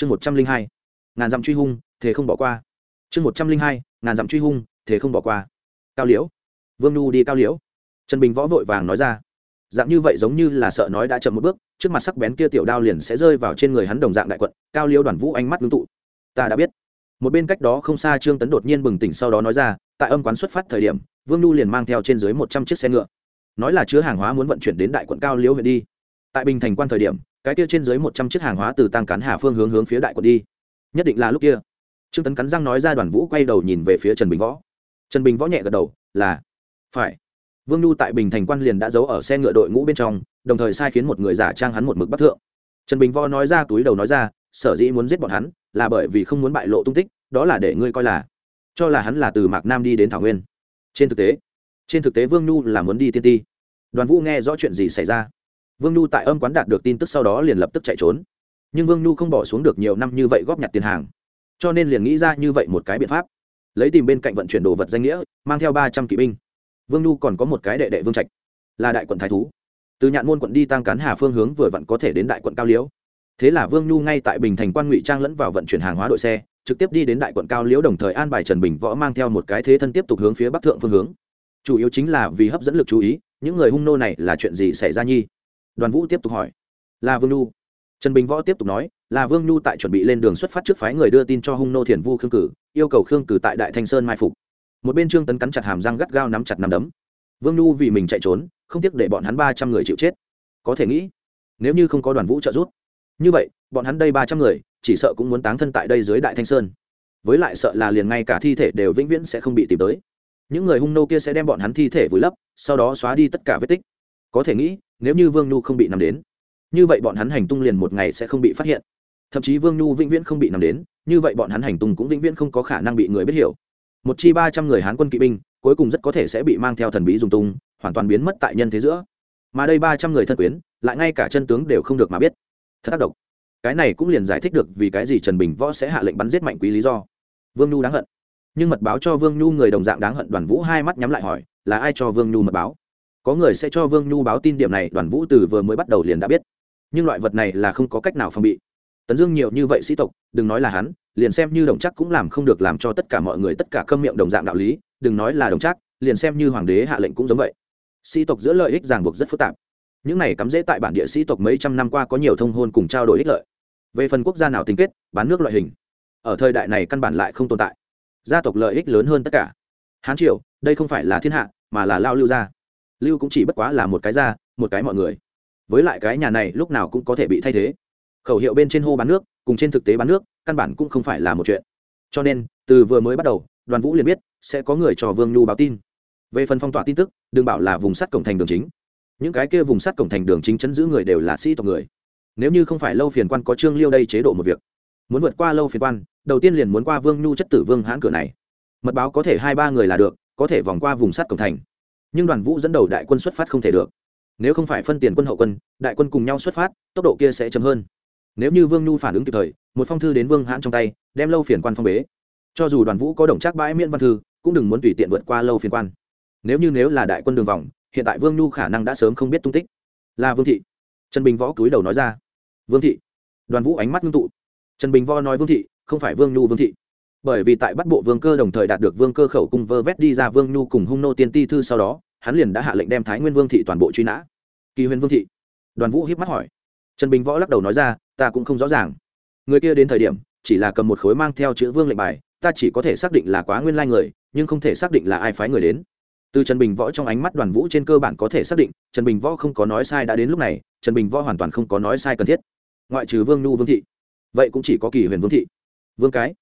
chương một trăm linh hai, ngàn dặm truy hung thế không bỏ qua. Chương một trăm linh hai, ngàn dặm truy hung thế không bỏ qua. Cao liễu. Vương nhu đi cao liễu. Trần bình võ vội vàng nói ra. Dạng như vậy giống như là sợ nói đã chậm một bước, trước mặt sắc bén kia tiểu đao liền sẽ rơi vào trên người hắn đồng dạng đại quận, cao liễu đoàn vũ ánh mắt ngưng tụ. Ta đã biết. Một bên cách đó không xa trương tấn đột nhiên bừng tỉnh sau đó nói ra, tại âm quán xuất phát thời điểm, vương nhu liền mang theo trên dưới một trăm chiếc xe ngựa. Nói là chứa hàng hóa muốn vận chuyển đến đại quận cao liễu huyện đi. Tại bình thành quan thời điểm cái kia trên dưới một trăm chiếc hàng hóa từ tăng cán hà phương hướng hướng phía đại quận đi. Nhất định là lúc kia. Trương tấn cắn răng nói ra đoàn vũ quay đầu nhìn về phía trần bình võ. Trần bình võ nhẹ gật đầu, là, phải. Vương nhu tại bình thành quan liền đã giấu ở xe ngựa đội ngũ bên trong, đồng thời sai khiến một người giả trang hắn một mực bắt thượng. Trần bình võ nói ra túi đầu nói ra, sở dĩ muốn giết bọn hắn, là bởi vì không muốn bại lộ tung tích, đó là để ngươi coi là, cho là hắn là từ mạc nam đi đến thảo nguyên. Trên thực tế, trên thực tế vương nhu là muốn đi tiên ti. Đoàn vũ nghe rõ chuyện gì xảy ra? Vương nhu tại âm quán đạt được tin tức sau đó liền lập tức chạy trốn. Nhưng vương nhu không bỏ xuống được nhiều năm như vậy góp nhặt tiền hàng, cho nên liền nghĩ ra như vậy một cái biện pháp. Lấy tìm bên cạnh vận chuyển đồ vật danh nghĩa, mang theo ba trăm kỵ binh. Vương nhu còn có một cái đệ đệ vương trạch, là đại quận thái thú. Từ nhạn môn quận đi tăng cán hà phương hướng vừa vặn có thể đến đại quận cao liễu. Thế là vương nhu ngay tại bình thành quan ngụy trang lẫn vào vận chuyển hàng hóa đội xe, trực tiếp đi đến đại quận cao liễu đồng thời an bài trần bình võ mang theo một cái thế thân tiếp tục hướng phía bắc thượng phương hướng. Chủ yếu chính là vì hấp dẫn lực chú ý, những người hung nô này là chuyện gì xảy ra nhi? Đoàn vũ tiếp tục hỏi. Là vương nhu. Trần bình võ tiếp tục nói là vương nhu tại chuẩn bị lên đường xuất phát trước phái người đưa tin cho hung nô thiền vu khương cử, yêu cầu khương cử tại đại thanh sơn mai phục. Một bên trương tấn cắn chặt hàm răng gắt gao nắm chặt nắm đấm. Vương nhu vì mình chạy trốn, không tiếc để bọn hắn ba trăm người chịu chết. Có thể nghĩ, nếu như không có đoàn vũ trợ giúp. Như vậy, bọn hắn đây ba trăm người, chỉ sợ cũng muốn táng thân tại đây dưới đại thanh sơn. Với lại sợ là liền ngay cả thi thể đều vĩnh viễn sẽ không bị tìm tới. Những người hung nô kia sẽ đem bọn hắn thi thể vùi lấp, sau đó xóa đi tất cả vết tích có thể nghĩ, nếu như vương nhu không bị nằm đến, như vậy bọn hắn hành tung liền một ngày sẽ không bị phát hiện. Thậm chí vương nhu vĩnh viễn không bị nằm đến, như vậy bọn hắn hành tung cũng vĩnh viễn không có khả năng bị người biết hiểu. Một chi ba trăm người hán quân kỵ binh, cuối cùng rất có thể sẽ bị mang theo thần bí dùng tung, hoàn toàn biến mất tại nhân thế giữa. Mà đây ba trăm người thân quyến, lại ngay cả chân tướng đều không được mà biết. Thật tác động cái này cũng liền giải thích được vì cái gì trần bình võ sẽ hạ lệnh bắn giết mạnh quý lý do. Vương nhu đáng hận. Nhưng mật báo cho vương nhu người đồng dạng đáng hận đoàn vũ hai mắt nhắm lại hỏi, là ai cho vương nhu mật báo? Có người sẽ cho vương nhu báo tin điểm này, đoàn vũ từ vừa mới bắt đầu liền đã biết. Nhưng loại vật này là không có cách nào phòng bị. Tấn dương nhiều như vậy sĩ tộc, đừng nói là hắn, liền xem như đồng chắc cũng làm không được làm cho tất cả mọi người tất cả câm miệng đồng dạng đạo lý, đừng nói là đồng chắc liền xem như hoàng đế hạ lệnh cũng giống vậy. Sĩ tộc giữa lợi ích ràng buộc rất phức tạp. Những này cắm dễ tại bản địa sĩ tộc mấy trăm năm qua có nhiều thông hôn cùng trao đổi ích lợi. Về phần quốc gia nào tính kết, bán nước loại hình, ở thời đại này căn bản lại không tồn tại. Gia tộc lợi ích lớn hơn tất cả. Hán triều, đây không phải là thiên hạ, mà là lao lưu gia lưu cũng chỉ bất quá là một cái ra, một cái mọi người. Với lại cái nhà này lúc nào cũng có thể bị thay thế. Khẩu hiệu bên trên hô bán nước cùng trên thực tế bán nước căn bản cũng không phải là một chuyện. Cho nên từ vừa mới bắt đầu đoàn vũ liền biết sẽ có người cho vương nhu báo tin. Về phần phong tỏa tin tức đừng bảo là vùng sắt cổng thành đường chính. Những cái kia vùng sắt cổng thành đường chính chấn giữ người đều là sĩ tộc người. Nếu như không phải lâu phiền quan có trương liêu đây chế độ một việc muốn vượt qua lâu phiền quan đầu tiên liền muốn qua vương nhu chất tử vương hãn cửa này. Mật báo có thể hai ba người là được có thể vòng qua vùng sắt cổng thành nhưng đoàn vũ dẫn đầu đại quân xuất phát không thể được. Nếu không phải phân tiền quân hậu quân, đại quân cùng nhau xuất phát, tốc độ kia sẽ chậm hơn. Nếu như vương nhu phản ứng kịp thời, một phong thư đến vương hãn trong tay, đem lâu phiền quan phong bế. Cho dù đoàn vũ có đồng trác bãi miễn văn thư, cũng đừng muốn tùy tiện vượt qua lâu phiền quan. Nếu như nếu là đại quân đường vòng, hiện tại vương nhu khả năng đã sớm không biết tung tích. Là vương thị. Trần bình võ cúi đầu nói ra. Vương thị. Đoàn vũ ánh mắt ngưng tụ. Trần bình võ nói vương thị, không phải vương nhu vương thị bởi vì tại bắt bộ vương cơ đồng thời đạt được vương cơ khẩu cung vơ vét đi ra vương nhu cùng hung nô tiên ti thư sau đó, hắn liền đã hạ lệnh đem thái nguyên vương thị toàn bộ truy nã. Kỳ huyền vương thị. Đoàn vũ hiếp mắt hỏi. Trần bình võ lắc đầu nói ra, ta cũng không rõ ràng. Người kia đến thời điểm, chỉ là cầm một khối mang theo chữ vương lệnh bài, ta chỉ có thể xác định là quá nguyên lai người, nhưng không thể xác định là ai phái người đến. Từ trần bình võ trong ánh mắt đoàn vũ trên cơ bản có thể xác định, trần bình võ không có nói sai đã đến lúc này, trần bình võ hoàn toàn không có nói sai cần thiết. Ngoại trừ vương nhu vương thị. Vậy cũng chỉ có kỳ huyền vương thị. Vương cái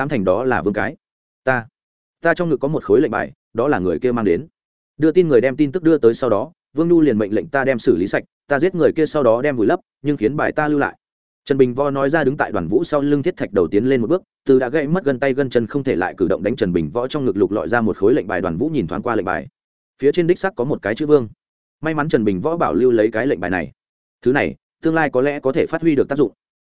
tám thành đó là vương cái. Ta ta trong ngực có một khối lệnh bài, đó là người kia mang đến. Đưa tin người đem tin tức đưa tới sau đó, vương nhu liền mệnh lệnh ta đem xử lý sạch, ta giết người kia sau đó đem vùi lấp, nhưng khiến bài ta lưu lại. Trần bình vo nói ra đứng tại đoàn vũ sau lưng thiết thạch đầu tiến lên một bước, từ đã gãy mất gân tay gân chân không thể lại cử động đánh trần bình võ trong ngực lục lọi ra một khối lệnh bài, đoàn vũ nhìn thoáng qua lệnh bài. Phía trên đích sắc có một cái chữ vương. May mắn trần bình võ bảo lưu lấy cái lệnh bài này. Thứ này, tương lai có lẽ có thể phát huy được tác dụng.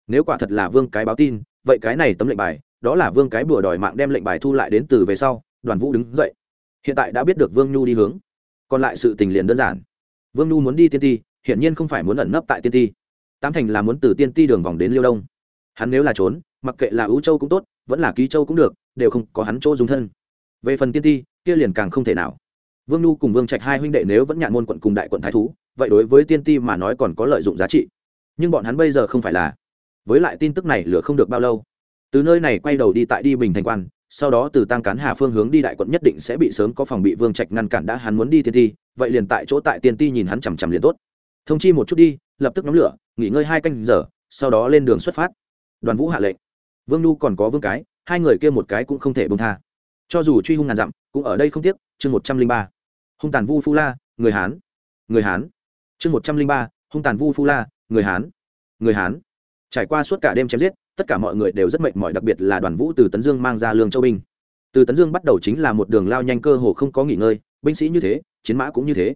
Nếu quả thật là vương cái báo tin, vậy cái này tấm lệnh bài đó là vương cái bừa đòi mạng đem lệnh bài thu lại đến từ về sau, đoàn vũ đứng dậy. Hiện tại đã biết được vương nhu đi hướng. Còn lại sự tình liền đơn giản. Vương nhu muốn đi tiên ti hiện nhiên không phải muốn ẩn nấp tại tiên ti. Tám thành là muốn từ tiên ti đường vòng đến liêu đông. Hắn nếu là trốn, mặc kệ là ưu châu cũng tốt, vẫn là ký châu cũng được, đều không có hắn chỗ dùng thân. Về phần tiên ti, kia liền càng không thể nào. Vương nhu cùng vương trạch hai huynh đệ nếu vẫn nhạn môn quận cùng đại quận thái thú, vậy đối với tiên ti mà nói còn có lợi dụng giá trị. Nhưng bọn hắn bây giờ không phải là. Với lại tin tức này lửa không được bao lâu từ nơi này quay đầu đi tại đi bình thành quan, sau đó từ tăng cán hà phương hướng đi đại quận nhất định sẽ bị sớm có phòng bị vương trạch ngăn cản đã hắn muốn đi tiên ti, vậy liền tại chỗ tại tiên ti nhìn hắn chằm chằm liền tốt. Thông chi một chút đi, lập tức nóng lửa, nghỉ ngơi hai canh giờ, sau đó lên đường xuất phát. Đoàn vũ hạ lệnh. Vương nhu còn có vương cái, hai người kia một cái cũng không thể bông tha. Cho dù truy hung ngàn dặm, cũng ở đây không tiếc, chương một trăm linh ba. Hung tàn vu phu la, người hán. Người hán. Chương một trăm linh ba, hung tàn vu phu la, người hán. Người hán trải qua suốt cả đêm chém giết, tất cả mọi người đều rất mệt mỏi, đặc biệt là đoàn vũ từ tấn dương mang ra lương châu binh. Từ tấn dương bắt đầu chính là một đường lao nhanh cơ hồ không có nghỉ ngơi, binh sĩ như thế, chiến mã cũng như thế.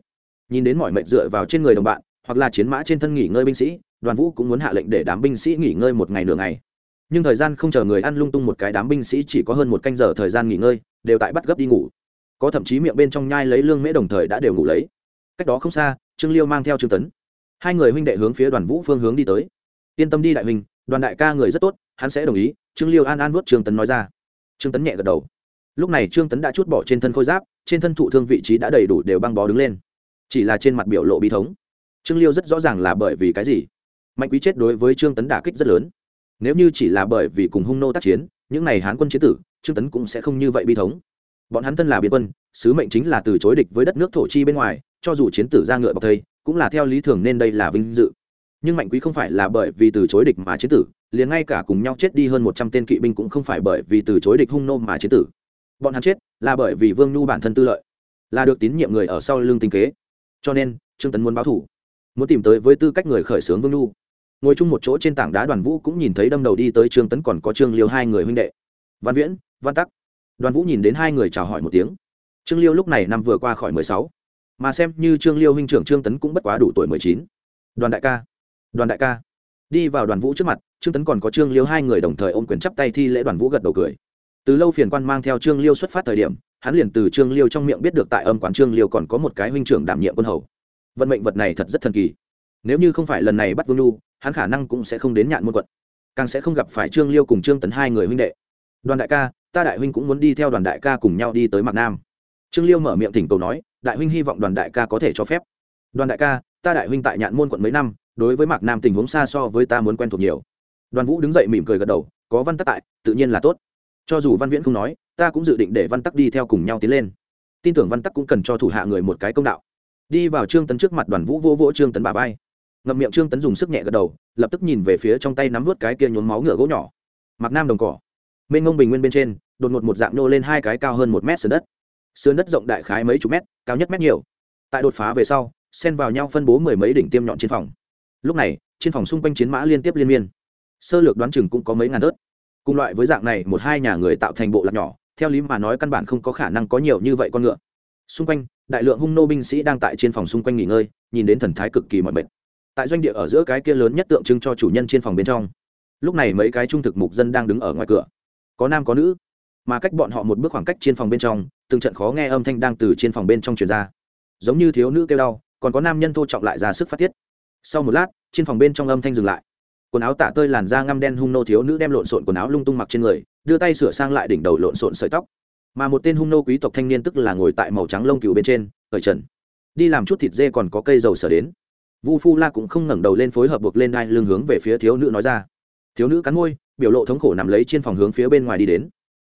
Nhìn đến mọi mệnh dựa vào trên người đồng bạn, hoặc là chiến mã trên thân nghỉ ngơi binh sĩ, đoàn vũ cũng muốn hạ lệnh để đám binh sĩ nghỉ ngơi một ngày nửa ngày. Nhưng thời gian không chờ người ăn lung tung một cái, đám binh sĩ chỉ có hơn một canh giờ thời gian nghỉ ngơi, đều tại bắt gấp đi ngủ. Có thậm chí miệng bên trong nhai lấy lương mễ đồng thời đã đều ngủ lấy. Cách đó không xa, trương liêu mang theo trương tấn. Hai người huynh đệ hướng phía đoàn vũ phương hướng đi tới yên tâm đi đại huynh, đoàn đại ca người rất tốt, hắn sẽ đồng ý, trương liêu an an vuốt trương tấn nói ra. Trương tấn nhẹ gật đầu. Lúc này trương tấn đã chút bỏ trên thân khôi giáp, trên thân thụ thương vị trí đã đầy đủ đều băng bó đứng lên. Chỉ là trên mặt biểu lộ bi thống. Trương liêu rất rõ ràng là bởi vì cái gì. Mạnh quý chết đối với trương tấn đả kích rất lớn. Nếu như chỉ là bởi vì cùng hung nô tác chiến, những n à y hán quân chế tử, trương tấn cũng sẽ không như vậy bi thống. Bọn hắn thân là biên quân, sứ mệnh chính là từ chối địch với đất nước thổ chi bên ngoài, cho dù chiến tử ra ngựa bọc thây, cũng là theo lý thường nên đây là vinh dự nhưng mạnh quý không phải là bởi vì từ chối địch mà chiến tử, liền ngay cả cùng nhau chết đi hơn một trăm tên kỵ binh cũng không phải bởi vì từ chối địch hung nô mà chiến tử. Bọn hắn chết là bởi vì vương nhu bản thân tư lợi, là được tín nhiệm người ở sau lưng tinh kế. Cho nên, trương tấn muốn báo thủ, muốn tìm tới với tư cách người khởi xướng vương nhu. Ngồi chung một chỗ trên tảng đá đoàn vũ cũng nhìn thấy đâm đầu đi tới trương tấn còn có trương liêu hai người huynh đệ. Văn viễn, văn tắc. Đoàn vũ nhìn đến hai người chào hỏi một tiếng. Trương liêu lúc này năm vừa qua khỏi mười sáu, mà xem như trương liêu huynh trưởng trương tấn cũng bất quá đủ tuổi mười chín. Đoàn đại ca đoàn đại ca. Đi vào đoàn vũ trước mặt, trương tấn còn có trương liêu hai người đồng thời ôm quyền chắp tay thi lễ đoàn vũ gật đầu cười. Từ lâu phiền quan mang theo trương liêu xuất phát thời điểm, hắn liền từ trương liêu trong miệng biết được tại âm quán trương liêu còn có một cái huynh trưởng đảm nhiệm quân hầu. Vận mệnh vật này thật rất thần kỳ. Nếu như không phải lần này bắt vương lu hắn khả năng cũng sẽ không đến nhạn môn quận. Càng sẽ không gặp phải trương liêu cùng trương tấn hai người huynh đệ. Đoàn đại ca, ta đại huynh cũng muốn đi theo đoàn đại ca cùng nhau đi tới mạc nam. Trương liêu mở miệng thỉnh cầu nói, đại huynh hy vọng đoàn đại ca có thể cho phép. Đoàn đại ca, ta đại huynh tại nhạn môn quận mấy năm đối với mạc nam tình huống xa so với ta muốn quen thuộc nhiều đoàn vũ đứng dậy mỉm cười gật đầu có văn tắc tại tự nhiên là tốt cho dù văn viễn không nói ta cũng dự định để văn tắc đi theo cùng nhau tiến lên tin tưởng văn tắc cũng cần cho thủ hạ người một cái công đạo đi vào trương tấn trước mặt đoàn vũ vô vỗ trương tấn bà vai ngậm miệng trương tấn dùng sức nhẹ gật đầu lập tức nhìn về phía trong tay nắm vớt cái kia nhốn máu ngựa gỗ nhỏ mặc nam đồng cỏ mênh ngông bình nguyên bên trên đột ngột một dạng nô lên hai cái cao hơn một mét sườn đất sườn đất rộng đại khái mấy chục mét cao nhất mét nhiều tại đột phá về sau xen vào nhau phân bố mười mấy đỉnh tiêm nhọn trên phòng lúc này, trên phòng xung quanh chiến mã liên tiếp liên miên. Sơ lược đoán chừng cũng có mấy ngàn tớt. Cùng loại với dạng này, một hai nhà người tạo thành bộ lạc nhỏ, theo lý mà nói căn bản không có khả năng có nhiều như vậy con ngựa. Xung quanh, đại lượng hung nô binh sĩ đang tại trên phòng xung quanh nghỉ ngơi, nhìn đến thần thái cực kỳ mọi mệt. Tại doanh địa ở giữa cái kia lớn nhất tượng trưng cho chủ nhân trên phòng bên trong. Lúc này mấy cái trung thực mục dân đang đứng ở ngoài cửa. Có nam có nữ. Mà cách bọn họ một bước khoảng cách trên phòng bên trong, từng trận khó nghe âm thanh đang từ trên phòng bên trong truyền ra. Giống như thiếu nữ kêu đau, còn có nam nhân thô trọng lại ra sức phát tiết sau một lát, trên phòng bên trong âm thanh dừng lại. Quần áo tả tơi làn da ngăm đen hung nô thiếu nữ đem lộn xộn quần áo lung tung mặc trên người, đưa tay sửa sang lại đỉnh đầu lộn xộn sợi tóc. Mà một tên hung nô quý tộc thanh niên tức là ngồi tại màu trắng lông cừu bên trên ở trần. Đi làm chút thịt dê còn có cây dầu sở đến. Vu phu la cũng không ngẩng đầu lên phối hợp buộc lên đai lưng hướng về phía thiếu nữ nói ra. Thiếu nữ cắn môi, biểu lộ thống khổ nằm lấy trên phòng hướng phía bên ngoài đi đến.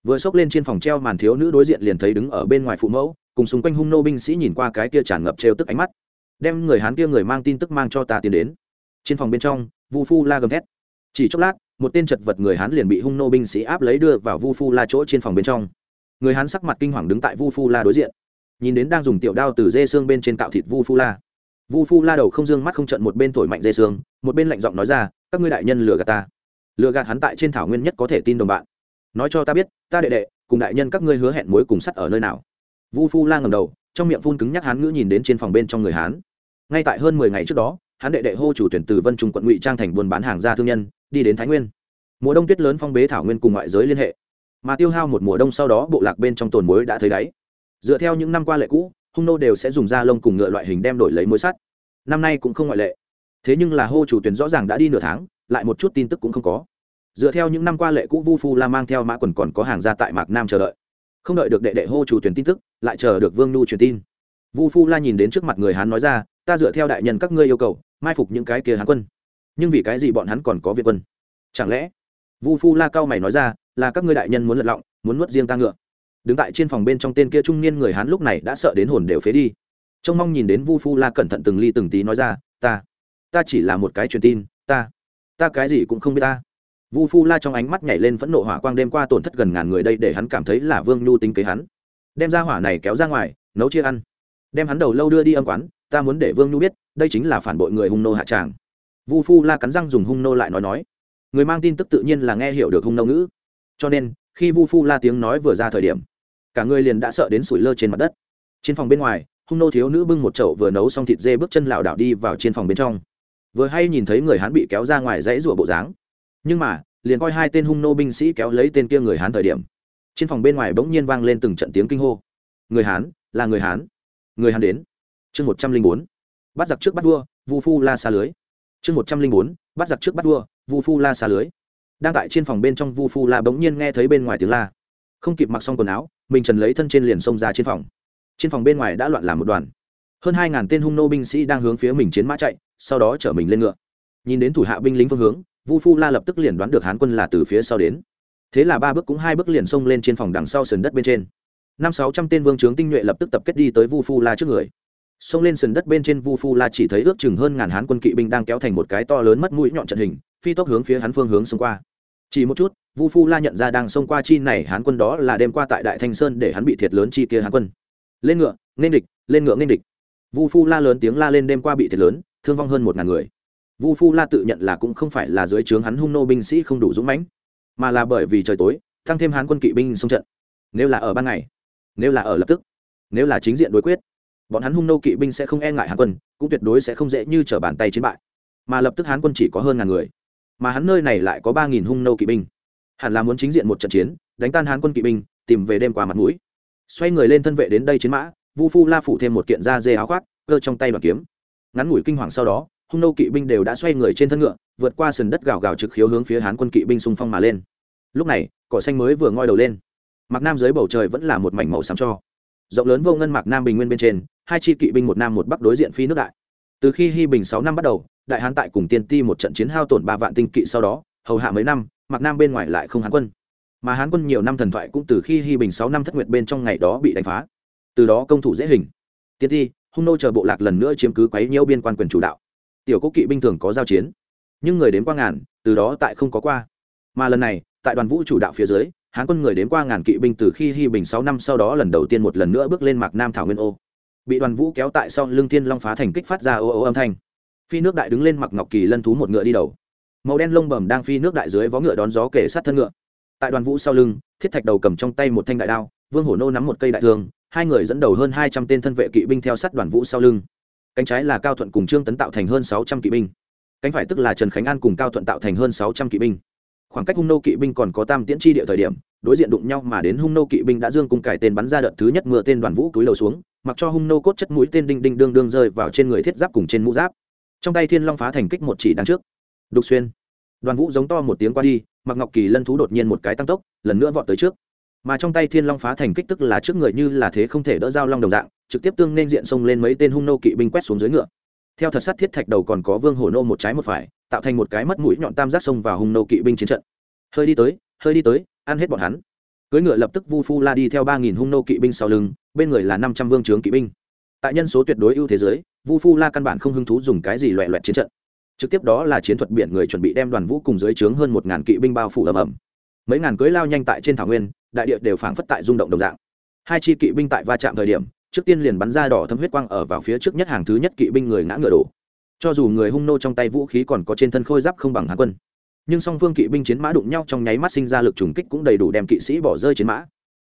Vừa xốc lên trên phòng treo màn thiếu nữ đối diện liền thấy đứng ở bên ngoài phụ mẫu, cùng xung quanh hung nô binh sĩ nhìn qua cái kia tràn ngập trêu tức ánh mắt đem người hán kia người mang tin tức mang cho ta tiến đến. Trên phòng bên trong, vu phu la gầm thét. Chỉ chốc lát, một tên chật vật người hán liền bị hung nô binh sĩ áp lấy đưa vào vu phu la chỗ trên phòng bên trong. Người hán sắc mặt kinh hoàng đứng tại vu phu la đối diện. Nhìn đến đang dùng tiểu đao từ dê xương bên trên cạo thịt vu phu la. Vu phu la đầu không dương mắt không trận một bên thổi mạnh dê xương, một bên lạnh giọng nói ra, các ngươi đại nhân lừa gạt ta. Lừa gạt hắn tại trên thảo nguyên nhất có thể tin đồng bạn. Nói cho ta biết, ta đệ đệ, cùng đại nhân các ngươi hứa hẹn mối cùng sắt ở nơi nào? Vu phu la ngầm đầu trong miệng phun cứng nhắc hán ngữ nhìn đến trên phòng bên trong người hán. Ngay tại hơn mười ngày trước đó, hán đệ đệ hô chủ tuyển từ vân trung quận ngụy trang thành buôn bán hàng ra thương nhân, đi đến thái nguyên. Mùa đông tuyết lớn phong bế thảo nguyên cùng ngoại giới liên hệ. Mà tiêu hao một mùa đông sau đó, bộ lạc bên trong tồn muối đã thấy đáy. Dựa theo những năm qua lệ cũ, hung nô đều sẽ dùng da lông cùng ngựa loại hình đem đổi lấy muối sắt. Năm nay cũng không ngoại lệ. Thế nhưng là hô chủ tuyển rõ ràng đã đi nửa tháng, lại một chút tin tức cũng không có. Dựa theo những năm qua lệ cũ, vu phu la mang theo mã quần còn có hàng ra tại mạc nam chờ đợi không đợi được đệ đệ hô chủ tuyển tin tức, lại chờ được vương nhu truyền tin. Vu phu la nhìn đến trước mặt người hán nói ra, ta dựa theo đại nhân các ngươi yêu cầu, mai phục những cái kia hán quân. Nhưng vì cái gì bọn hắn còn có việt quân? Chẳng lẽ? Vu phu la cao mày nói ra, là các ngươi đại nhân muốn lật lọng, muốn nuốt riêng ta ngựa. Đứng tại trên phòng bên trong tên kia trung niên người hán lúc này đã sợ đến hồn đều phế đi. Trông mong nhìn đến vu phu la cẩn thận từng ly từng tí nói ra, ta ta chỉ là một cái truyền tin, ta ta cái gì cũng không biết ta vu phu la trong ánh mắt nhảy lên phẫn nộ hỏa quang đêm qua tổn thất gần ngàn người đây để hắn cảm thấy là vương nhu tính kế hắn. Đem ra hỏa này kéo ra ngoài, nấu chia ăn. Đem hắn đầu lâu đưa đi âm quán, ta muốn để vương nhu biết, đây chính là phản bội người hung nô hạ tràng. Vu phu la cắn răng dùng hung nô lại nói nói. Người mang tin tức tự nhiên là nghe hiểu được hung nô ngữ. Cho nên, khi vu phu la tiếng nói vừa ra thời điểm, cả người liền đã sợ đến sủi lơ trên mặt đất. Trên phòng bên ngoài, hung nô thiếu nữ bưng một chậu vừa nấu xong thịt dê bước chân lảo đảo đi vào trên phòng bên trong. Vừa hay nhìn thấy người hắn bị kéo ra ngoài dãy rủa bộ dáng nhưng mà, liền coi hai tên hung nô binh sĩ kéo lấy tên kia người hán thời điểm, trên phòng bên ngoài bỗng nhiên vang lên từng trận tiếng kinh hô. Người hán, là người hán. Người hán đến. Chương một trăm linh bốn. Bắt giặc trước bắt vua, vu phu la xa lưới. Chương một trăm linh bốn. Bắt giặc trước bắt vua, vu phu la xa lưới. Đang tại trên phòng bên trong vu phu la bỗng nhiên nghe thấy bên ngoài tiếng la. Không kịp mặc xong quần áo, mình trần lấy thân trên liền xông ra trên phòng. Trên phòng bên ngoài đã loạn làm một đoàn. Hơn hai ngàn tên hung nô binh sĩ đang hướng phía mình chiến mã chạy, sau đó chở mình lên ngựa. Nhìn đến thủ hạ binh lính phương hướng vu phu la lập tức liền đoán được hán quân là từ phía sau đến. Thế là ba bước cũng hai bước liền xông lên trên phòng đằng sau sườn đất bên trên. Năm sáu trăm tên vương trướng tinh nhuệ lập tức tập kết đi tới vu phu la trước người. Xông lên sườn đất bên trên vu phu la chỉ thấy ước chừng hơn ngàn hán quân kỵ binh đang kéo thành một cái to lớn mất mũi nhọn trận hình, phi tốc hướng phía hắn phương hướng xông qua. Chỉ một chút, vu phu la nhận ra đang xông qua chi này hán quân đó là đêm qua tại đại thanh sơn để hắn bị thiệt lớn chi kia hán quân. Lên ngựa, nên địch, lên ngựa nên địch. Vu phu la lớn tiếng la lên đêm qua bị thiệt lớn, thương vong hơn một ngàn người vu phu la tự nhận là cũng không phải là dưới trướng hắn hung nô binh sĩ không đủ dũng mãnh, mà là bởi vì trời tối, tăng thêm hán quân kỵ binh xông trận. Nếu là ở ban ngày, nếu là ở lập tức, nếu là chính diện đối quyết, bọn hắn hung nô kỵ binh sẽ không e ngại hán quân, cũng tuyệt đối sẽ không dễ như trở bàn tay chiến bại. Mà lập tức hán quân chỉ có hơn ngàn người, mà hắn nơi này lại có ba nghìn hung nô kỵ binh. Hẳn là muốn chính diện một trận chiến, đánh tan hán quân kỵ binh, tìm về đêm qua mặt mũi. Xoay người lên thân vệ đến đây chiến mã, vu phu la phủ thêm một kiện da dê áo khoác, cơ trong tay đoàn kiếm. Ngắn ngủi kinh hoàng sau đó hung nô kỵ binh đều đã xoay người trên thân ngựa, vượt qua sườn đất gào gào trực khiếu hướng phía hán quân kỵ binh xung phong mà lên. Lúc này, cỏ xanh mới vừa ngoi đầu lên. Mặc nam dưới bầu trời vẫn là một mảnh màu xám cho. Rộng lớn vô ngân mạc nam bình nguyên bên trên, hai chi kỵ binh một nam một bắc đối diện phi nước đại. Từ khi hy bình sáu năm bắt đầu, đại hán tại cùng tiên ti một trận chiến hao tổn ba vạn tinh kỵ sau đó, hầu hạ mấy năm, mạc nam bên ngoài lại không hán quân. Mà hán quân nhiều năm thần thoại cũng từ khi hy bình sáu năm thất nguyệt bên trong ngày đó bị đánh phá. Từ đó công thủ dễ hình. Tiên ti, hung nô chờ bộ lạc lần nữa chiếm cứ quấy nhiễu biên quan quyền chủ đạo tiểu quốc kỵ binh thường có giao chiến. Nhưng người đến qua ngàn, từ đó tại không có qua. Mà lần này, tại đoàn vũ chủ đạo phía dưới, hán quân người đến qua ngàn kỵ binh từ khi hy bình sáu năm sau đó lần đầu tiên một lần nữa bước lên mạc nam thảo nguyên ô. Bị đoàn vũ kéo tại sau lưng thiên long phá thành kích phát ra ô ô âm thanh. Phi nước đại đứng lên mặc ngọc kỳ lân thú một ngựa đi đầu. Màu đen lông bầm đang phi nước đại dưới vó ngựa đón gió kể sát thân ngựa. Tại đoàn vũ sau lưng, thiết thạch đầu cầm trong tay một thanh đại đao, vương hổ nô nắm một cây đại thương, hai người dẫn đầu hơn hai trăm tên thân vệ kỵ binh theo sát đoàn vũ sau lưng cánh trái là cao thuận cùng trương tấn tạo thành hơn sáu trăm kỵ binh. Cánh phải tức là trần khánh an cùng cao thuận tạo thành hơn sáu trăm kỵ binh. Khoảng cách hung nô kỵ binh còn có tam tiễn chi địa thời điểm, đối diện đụng nhau mà đến hung nô kỵ binh đã dương cung cải tên bắn ra đợt thứ nhất mưa tên đoàn vũ túi lầu xuống, mặc cho hung nô cốt chất mũi tên đinh đinh đương đương rơi vào trên người thiết giáp cùng trên mũ giáp. Trong tay thiên long phá thành kích một chỉ đằng trước. Đục xuyên. Đoàn vũ giống to một tiếng qua đi, mặc ngọc kỳ lân thú đột nhiên một cái tăng tốc, lần nữa vọt tới trước. Mà trong tay thiên long phá thành kích tức là trước người như là thế không thể đỡ dao long đồng dạng trực tiếp tương nên diện xông lên mấy tên hung nô kỵ binh quét xuống dưới ngựa. Theo thật sát thiết thạch đầu còn có vương hổ nô một trái một phải, tạo thành một cái mất mũi nhọn tam giác xông vào hung nô kỵ binh chiến trận. Hơi đi tới, hơi đi tới, ăn hết bọn hắn. Cưới ngựa lập tức vu phu la đi theo ba nghìn hung nô kỵ binh sau lưng, bên người là năm trăm vương trướng kỵ binh. Tại nhân số tuyệt đối ưu thế giới vu phu la căn bản không hứng thú dùng cái gì loẹ loẹt chiến trận. Trực tiếp đó là chiến thuật biển người chuẩn bị đem đoàn vũ cùng dưới trướng hơn một ngàn kỵ binh bao phủ ầm ầm. Mấy ngàn cưới lao nhanh tại trên thảo nguyên, đại địa đều phảng phất tại rung động đồng dạng. Hai chi kỵ binh tại va chạm thời điểm trước tiên liền bắn ra đỏ thâm huyết quang ở vào phía trước nhất hàng thứ nhất kỵ binh người ngã ngựa đổ. Cho dù người hung nô trong tay vũ khí còn có trên thân khôi giáp không bằng hán quân. Nhưng song phương kỵ binh chiến mã đụng nhau trong nháy mắt sinh ra lực trùng kích cũng đầy đủ đem kỵ sĩ bỏ rơi chiến mã.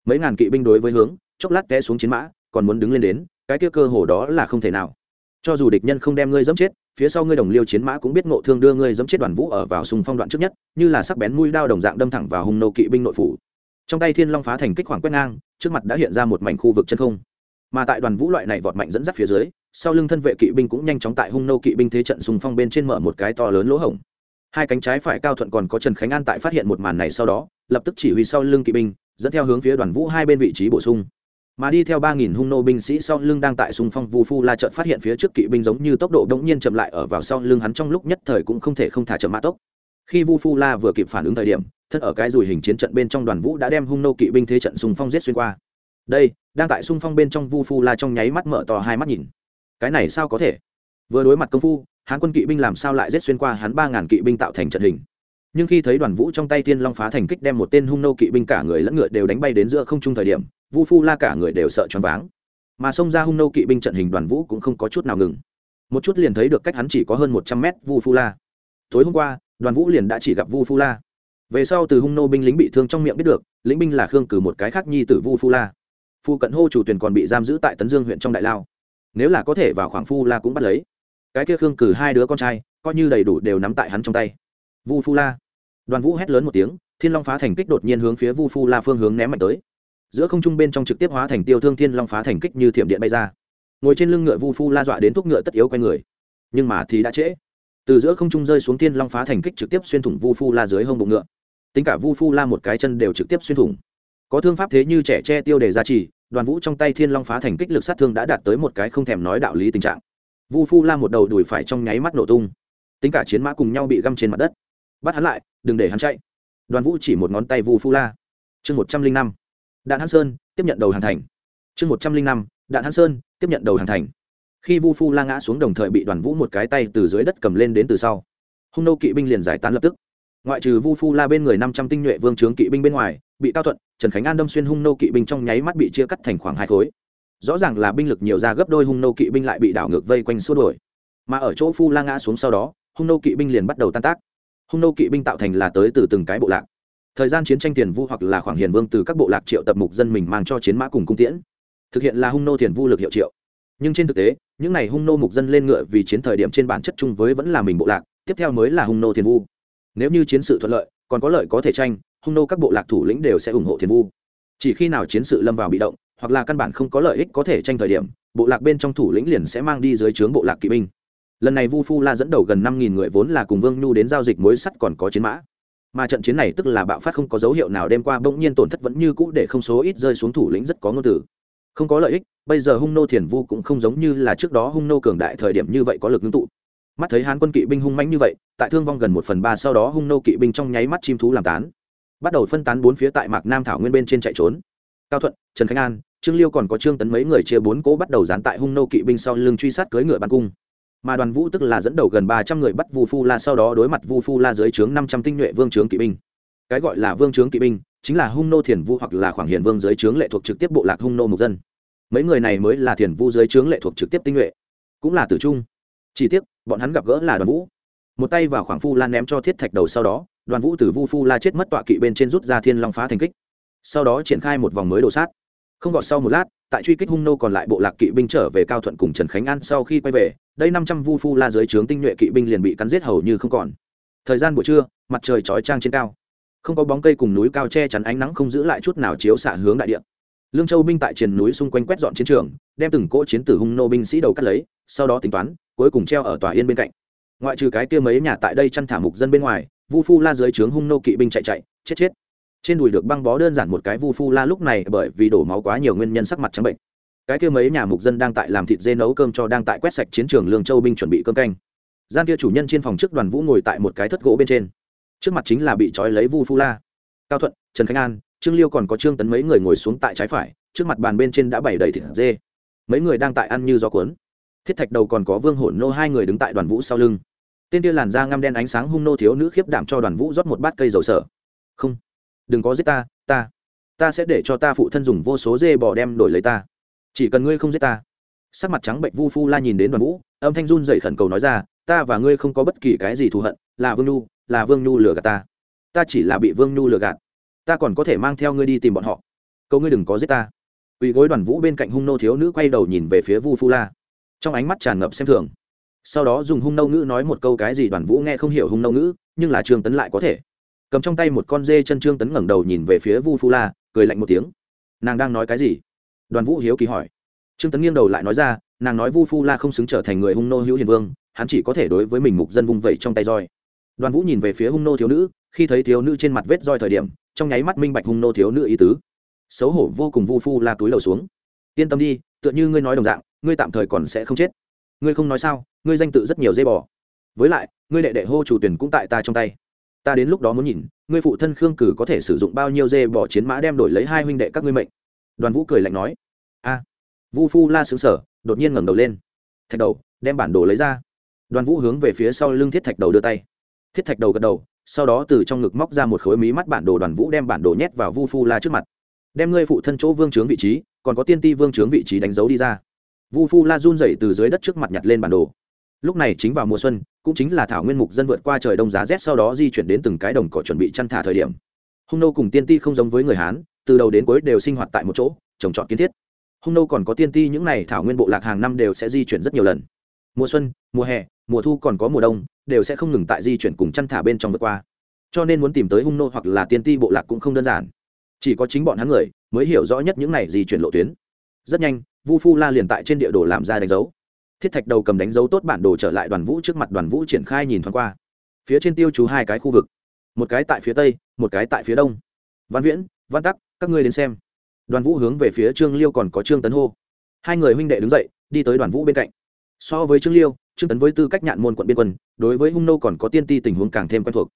Mấy ngàn kỵ binh đối với hướng, chốc lát té xuống chiến mã, còn muốn đứng lên đến, cái kia cơ hồ đó là không thể nào. Cho dù địch nhân không đem ngươi dẫm chết, phía sau ngươi đồng liêu chiến mã cũng biết ngộ thương đưa ngươi dẫm chết đoàn vũ ở vào sùng phong đoạn trước nhất, như là sắc bén mũi đao đồng dạng đâm thẳng vào hung nô kỵ binh nội phủ. Trong tay thiên long phá thành kích khoảng quét ngang, trước mặt đã hiện ra một mảnh khu vực chân không mà tại đoàn vũ loại này vọt mạnh dẫn dắt phía dưới, sau lưng thân vệ kỵ binh cũng nhanh chóng tại hung nô kỵ binh thế trận sùng phong bên trên mở một cái to lớn lỗ hổng. Hai cánh trái phải cao thuận còn có trần khánh an tại phát hiện một màn này sau đó, lập tức chỉ huy sau lưng kỵ binh, dẫn theo hướng phía đoàn vũ hai bên vị trí bổ sung. Mà đi theo ba nghìn hung nô binh sĩ sau lưng đang tại xung phong vu phu la trận phát hiện phía trước kỵ binh giống như tốc độ đống nhiên chậm lại ở vào sau lưng hắn trong lúc nhất thời cũng không thể không thả chậm mã tốc. Khi vu phu la vừa kịp phản ứng thời điểm, thân ở cái rùi hình chiến trận bên trong đoàn vũ đã đem hung nô kỵ binh thế trận xung phong giết xuyên qua đây, đang tại xung phong bên trong vu phu la trong nháy mắt mở to hai mắt nhìn. Cái này sao có thể? Vừa đối mặt công phu, hán quân kỵ binh làm sao lại giết xuyên qua hắn ba ngàn kỵ binh tạo thành trận hình? Nhưng khi thấy đoàn vũ trong tay tiên long phá thành kích đem một tên hung nô kỵ binh cả người lẫn ngựa đều đánh bay đến giữa không trung thời điểm, vu phu la cả người đều sợ choáng váng. Mà xông ra hung nô kỵ binh trận hình đoàn vũ cũng không có chút nào ngừng. Một chút liền thấy được cách hắn chỉ có hơn một trăm mét vu phu la. Tối hôm qua, đoàn vũ liền đã chỉ gặp vu phu la. Về sau từ hung nô binh lính bị thương trong miệng biết được, lính binh là khương cử một cái khác nhi tử vu phu la phu cận hô chủ tuyển còn bị giam giữ tại tấn dương huyện trong đại lao. Nếu là có thể vào khoảng phu la cũng bắt lấy. Cái kia khương cử hai đứa con trai, coi như đầy đủ đều nắm tại hắn trong tay. Vu phu la. Đoàn vũ hét lớn một tiếng, thiên long phá thành kích đột nhiên hướng phía vu phu la phương hướng ném mạnh tới. Giữa không trung bên trong trực tiếp hóa thành tiêu thương thiên long phá thành kích như thiểm điện bay ra. Ngồi trên lưng ngựa vu phu la dọa đến thúc ngựa tất yếu q u a y người. Nhưng mà thì đã trễ. Từ giữa không trung rơi xuống thiên long phá thành kích trực tiếp xuyên thủng vu phu la dưới hông bụng ngựa. Tính cả vu phu la một cái chân đều trực tiếp xuyên thủng có thương pháp thế như trẻ tre tiêu đề gia trì đoàn vũ trong tay thiên long phá thành kích lực sát thương đã đạt tới một cái không thèm nói đạo lý tình trạng. Vu phu la một đầu đùi phải trong nháy mắt nổ tung. Tính cả chiến mã cùng nhau bị găm trên mặt đất. Bắt hắn lại, đừng để hắn chạy. Đoàn vũ chỉ một ngón tay vu phu la. Chương một trăm linh năm. Đạn hãn sơn, tiếp nhận đầu hàng thành. Chương một trăm linh năm. Đạn hãn sơn, tiếp nhận đầu hàng thành. Khi vu phu la ngã xuống đồng thời bị đoàn vũ một cái tay từ dưới đất cầm lên đến từ sau. Hung nô kỵ binh liền giải tán lập tức. Ngoại trừ vu phu la bên người năm trăm tinh nhuệ vương trướng kỵ binh bên ngoài bị cao thuận, trần khánh an đâm xuyên hung nô kỵ binh trong nháy mắt bị chia cắt thành khoảng hai khối. Rõ ràng là binh lực nhiều ra gấp đôi hung nô kỵ binh lại bị đảo ngược vây quanh xua đổi mà ở chỗ phu la ngã xuống sau đó, hung nô kỵ binh liền bắt đầu tan tác. Hung nô kỵ binh tạo thành là tới từ từng cái bộ lạc. Thời gian chiến tranh tiền vu hoặc là khoảng hiền vương từ các bộ lạc triệu tập mục dân mình mang cho chiến mã cùng cung tiễn. Thực hiện là hung nô tiền vu lực hiệu triệu. Nhưng trên thực tế, những n à y hung nô mục dân lên ngựa vì chiến thời điểm trên bản chất chung với vẫn là mình bộ lạc, tiếp theo mới là hung nô tiền vu. Nếu như chiến sự thuận lợi, còn có lợi có thể tranh hung nô các bộ lạc thủ lĩnh đều sẽ ủng hộ Thiên vu. Chỉ khi nào chiến sự lâm vào bị động, hoặc là căn bản không có lợi ích có thể tranh thời điểm, bộ lạc bên trong thủ lĩnh liền sẽ mang đi dưới trướng bộ lạc kỵ binh. Lần này vu phu la dẫn đầu gần năm nghìn người vốn là cùng vương nhu đến giao dịch mối sắt còn có chiến mã. Mà trận chiến này tức là bạo phát không có dấu hiệu nào đêm qua bỗng nhiên tổn thất vẫn như cũ để không số ít rơi xuống thủ lĩnh rất có ngôn từ. Không có lợi ích, bây giờ hung nô thiền vu cũng không giống như là trước đó hung nô cường đại thời điểm như vậy có lực ngưng tụ. Mắt thấy hán quân kỵ binh hung mãnh như vậy, tại thương vong gần một phần ba sau đó hung nô kỵ binh trong nháy mắt chim thú làm tán bắt đầu phân tán bốn phía tại mạc nam thảo nguyên bên trên chạy trốn cao thuận trần khánh an trương liêu còn có trương tấn mấy người chia bốn cỗ bắt đầu dán tại hung nô kỵ binh sau lưng truy sát cưới ngựa bắn cung mà đoàn vũ tức là dẫn đầu gần ba trăm người bắt vu phu la sau đó đối mặt vu phu la dưới trướng năm trăm tinh nhuệ vương trướng kỵ binh cái gọi là vương trướng kỵ binh chính là hung nô thiền vu hoặc là khoảng hiền vương dưới trướng lệ thuộc trực tiếp bộ lạc hung nô mục dân mấy người này mới là thiền vu dưới trướng lệ thuộc trực tiếp tinh nhuệ cũng là tử trung chỉ tiếc bọn hắn gặp gỡ là đoàn vũ một tay vào khoảng phu la ném cho thiết thạch đầu sau đó đoàn vũ từ vu phu la chết mất tọa kỵ bên trên rút ra thiên long phá thành kích. Sau đó triển khai một vòng mới đổ sát. Không gọt sau một lát, tại truy kích hung nô còn lại bộ lạc kỵ binh trở về cao thuận cùng trần khánh an sau khi quay về, đây năm trăm vu phu la dưới trướng tinh nhuệ kỵ binh liền bị cắn giết hầu như không còn. Thời gian buổi trưa, mặt trời chói trang trên cao. Không có bóng cây cùng núi cao che chắn ánh nắng không giữ lại chút nào chiếu xạ hướng đại địa. Lương châu binh tại triền núi xung quanh quét dọn chiến trường, đem từng cỗ chiến tử hung nô binh sĩ đầu cắt lấy, sau đó tính toán, cuối cùng treo ở tòa yên bên cạnh. Ngoại trừ cái kia mấy nhà tại đây chăn thả mục dân bên ngoài vu phu la dưới trướng hung nô kỵ binh chạy chạy, chết chết. Trên đùi được băng bó đơn giản một cái vu phu la lúc này bởi vì đổ máu quá nhiều nguyên nhân sắc mặt trắng bệnh. Cái kia mấy nhà mục dân đang tại làm thịt dê nấu cơm cho đang tại quét sạch chiến trường lương châu binh chuẩn bị cơm canh. Gian kia chủ nhân trên phòng trước đoàn vũ ngồi tại một cái thất gỗ bên trên. Trước mặt chính là bị trói lấy vu phu la. Cao thuận, trần khánh an, trương liêu còn có trương tấn mấy người ngồi xuống tại trái phải, trước mặt bàn bên trên đã bày đầy thịt dê. Mấy người đang tại ăn như gió cuốn. Thiết thạch đầu còn có vương hổn nô hai người đứng tại đoàn vũ sau lưng tên kia làn da ngăm đen ánh sáng hung nô thiếu nữ khiếp đảm cho đoàn vũ rót một bát cây dầu sở. Không, đừng có giết ta ta ta sẽ để cho ta phụ thân dùng vô số dê bò đem đổi lấy ta. Chỉ cần ngươi không giết ta. Sắc mặt trắng bệnh vu phu la nhìn đến đoàn vũ, âm thanh run dậy khẩn cầu nói ra, ta và ngươi không có bất kỳ cái gì thù hận, là vương nhu, là vương nhu lừa gạt ta. Ta chỉ là bị vương nhu lừa gạt. Ta còn có thể mang theo ngươi đi tìm bọn họ. Câu ngươi đừng có giết ta. Ủy gối đoàn vũ bên cạnh hung nô thiếu nữ quay đầu nhìn về phía vu phu la. Trong ánh mắt tràn ngập xem thường sau đó dùng hung nâu ngữ nói một câu cái gì đoàn vũ nghe không hiểu hung nâu ngữ, nhưng là trương tấn lại có thể. Cầm trong tay một con dê chân trương tấn ngẩng đầu nhìn về phía vu phu la, cười lạnh một tiếng. Nàng đang nói cái gì? Đoàn vũ hiếu kỳ hỏi. Trương tấn nghiêng đầu lại nói ra, nàng nói vu phu la không xứng trở thành người hung nô hữu hiền vương, hắn chỉ có thể đối với mình mục dân vung vẩy trong tay roi. Đoàn vũ nhìn về phía hung nô thiếu nữ, khi thấy thiếu nữ trên mặt vết roi thời điểm, trong nháy mắt minh bạch hung nô thiếu nữ ý tứ. Xấu hổ vô cùng vu phu la túi lầu xuống. Yên tâm đi, tựa như ngươi nói đồng dạng, ngươi tạm thời còn sẽ không chết ngươi không nói sao, ngươi danh tự rất nhiều dây bò. Với lại, ngươi đệ đệ hô chủ tuyển cũng tại ta trong tay. Ta đến lúc đó muốn nhìn, ngươi phụ thân khương cử có thể sử dụng bao nhiêu dê bò chiến mã đem đổi lấy hai huynh đệ các ngươi mệnh. Đoàn vũ cười lạnh nói. A. Vu phu la xứng sở đột nhiên ngẩng đầu lên. Thạch đầu, đem bản đồ lấy ra. Đoàn vũ hướng về phía sau lưng thiết thạch đầu đưa tay. Thiết thạch đầu gật đầu, sau đó từ trong ngực móc ra một khối mí mắt bản đồ đoàn vũ đem bản đồ nhét vào vu phu la trước mặt. Đem ngươi phụ thân chỗ vương trướng vị trí, còn có tiên ti vương trướng vị trí đánh dấu đi ra vu phu la run dậy từ dưới đất trước mặt nhặt lên bản đồ. Lúc này chính vào mùa xuân, cũng chính là thảo nguyên mục dân vượt qua trời đông giá rét sau đó di chuyển đến từng cái đồng cỏ chuẩn bị chăn thả thời điểm. Hung nô cùng tiên ti không giống với người hán, từ đầu đến cuối đều sinh hoạt tại một chỗ, trồng trọt kiến thiết. Hung nô còn có tiên ti những n à y thảo nguyên bộ lạc hàng năm đều sẽ di chuyển rất nhiều lần. Mùa xuân, mùa hè, mùa thu còn có mùa đông, đều sẽ không ngừng tại di chuyển cùng chăn thả bên trong vượt qua. Cho nên muốn tìm tới hung nô hoặc là tiên ti bộ lạc cũng không đơn giản. Chỉ có chính bọn hắn người mới hiểu rõ nhất những này di chuyển lộ tuyến. Rất nhanh vu phu la liền tại trên địa đồ làm ra đánh dấu thiết thạch đầu cầm đánh dấu tốt bản đồ trở lại đoàn vũ trước mặt đoàn vũ triển khai nhìn thoáng qua phía trên tiêu chú hai cái khu vực một cái tại phía tây một cái tại phía đông văn viễn văn tắc các ngươi đến xem đoàn vũ hướng về phía trương liêu còn có trương tấn hô hai người huynh đệ đứng dậy đi tới đoàn vũ bên cạnh so với trương liêu trương tấn với tư cách nhạn môn quận biên quân đối với hung nô còn có tiên ti tình huống càng thêm quen thuộc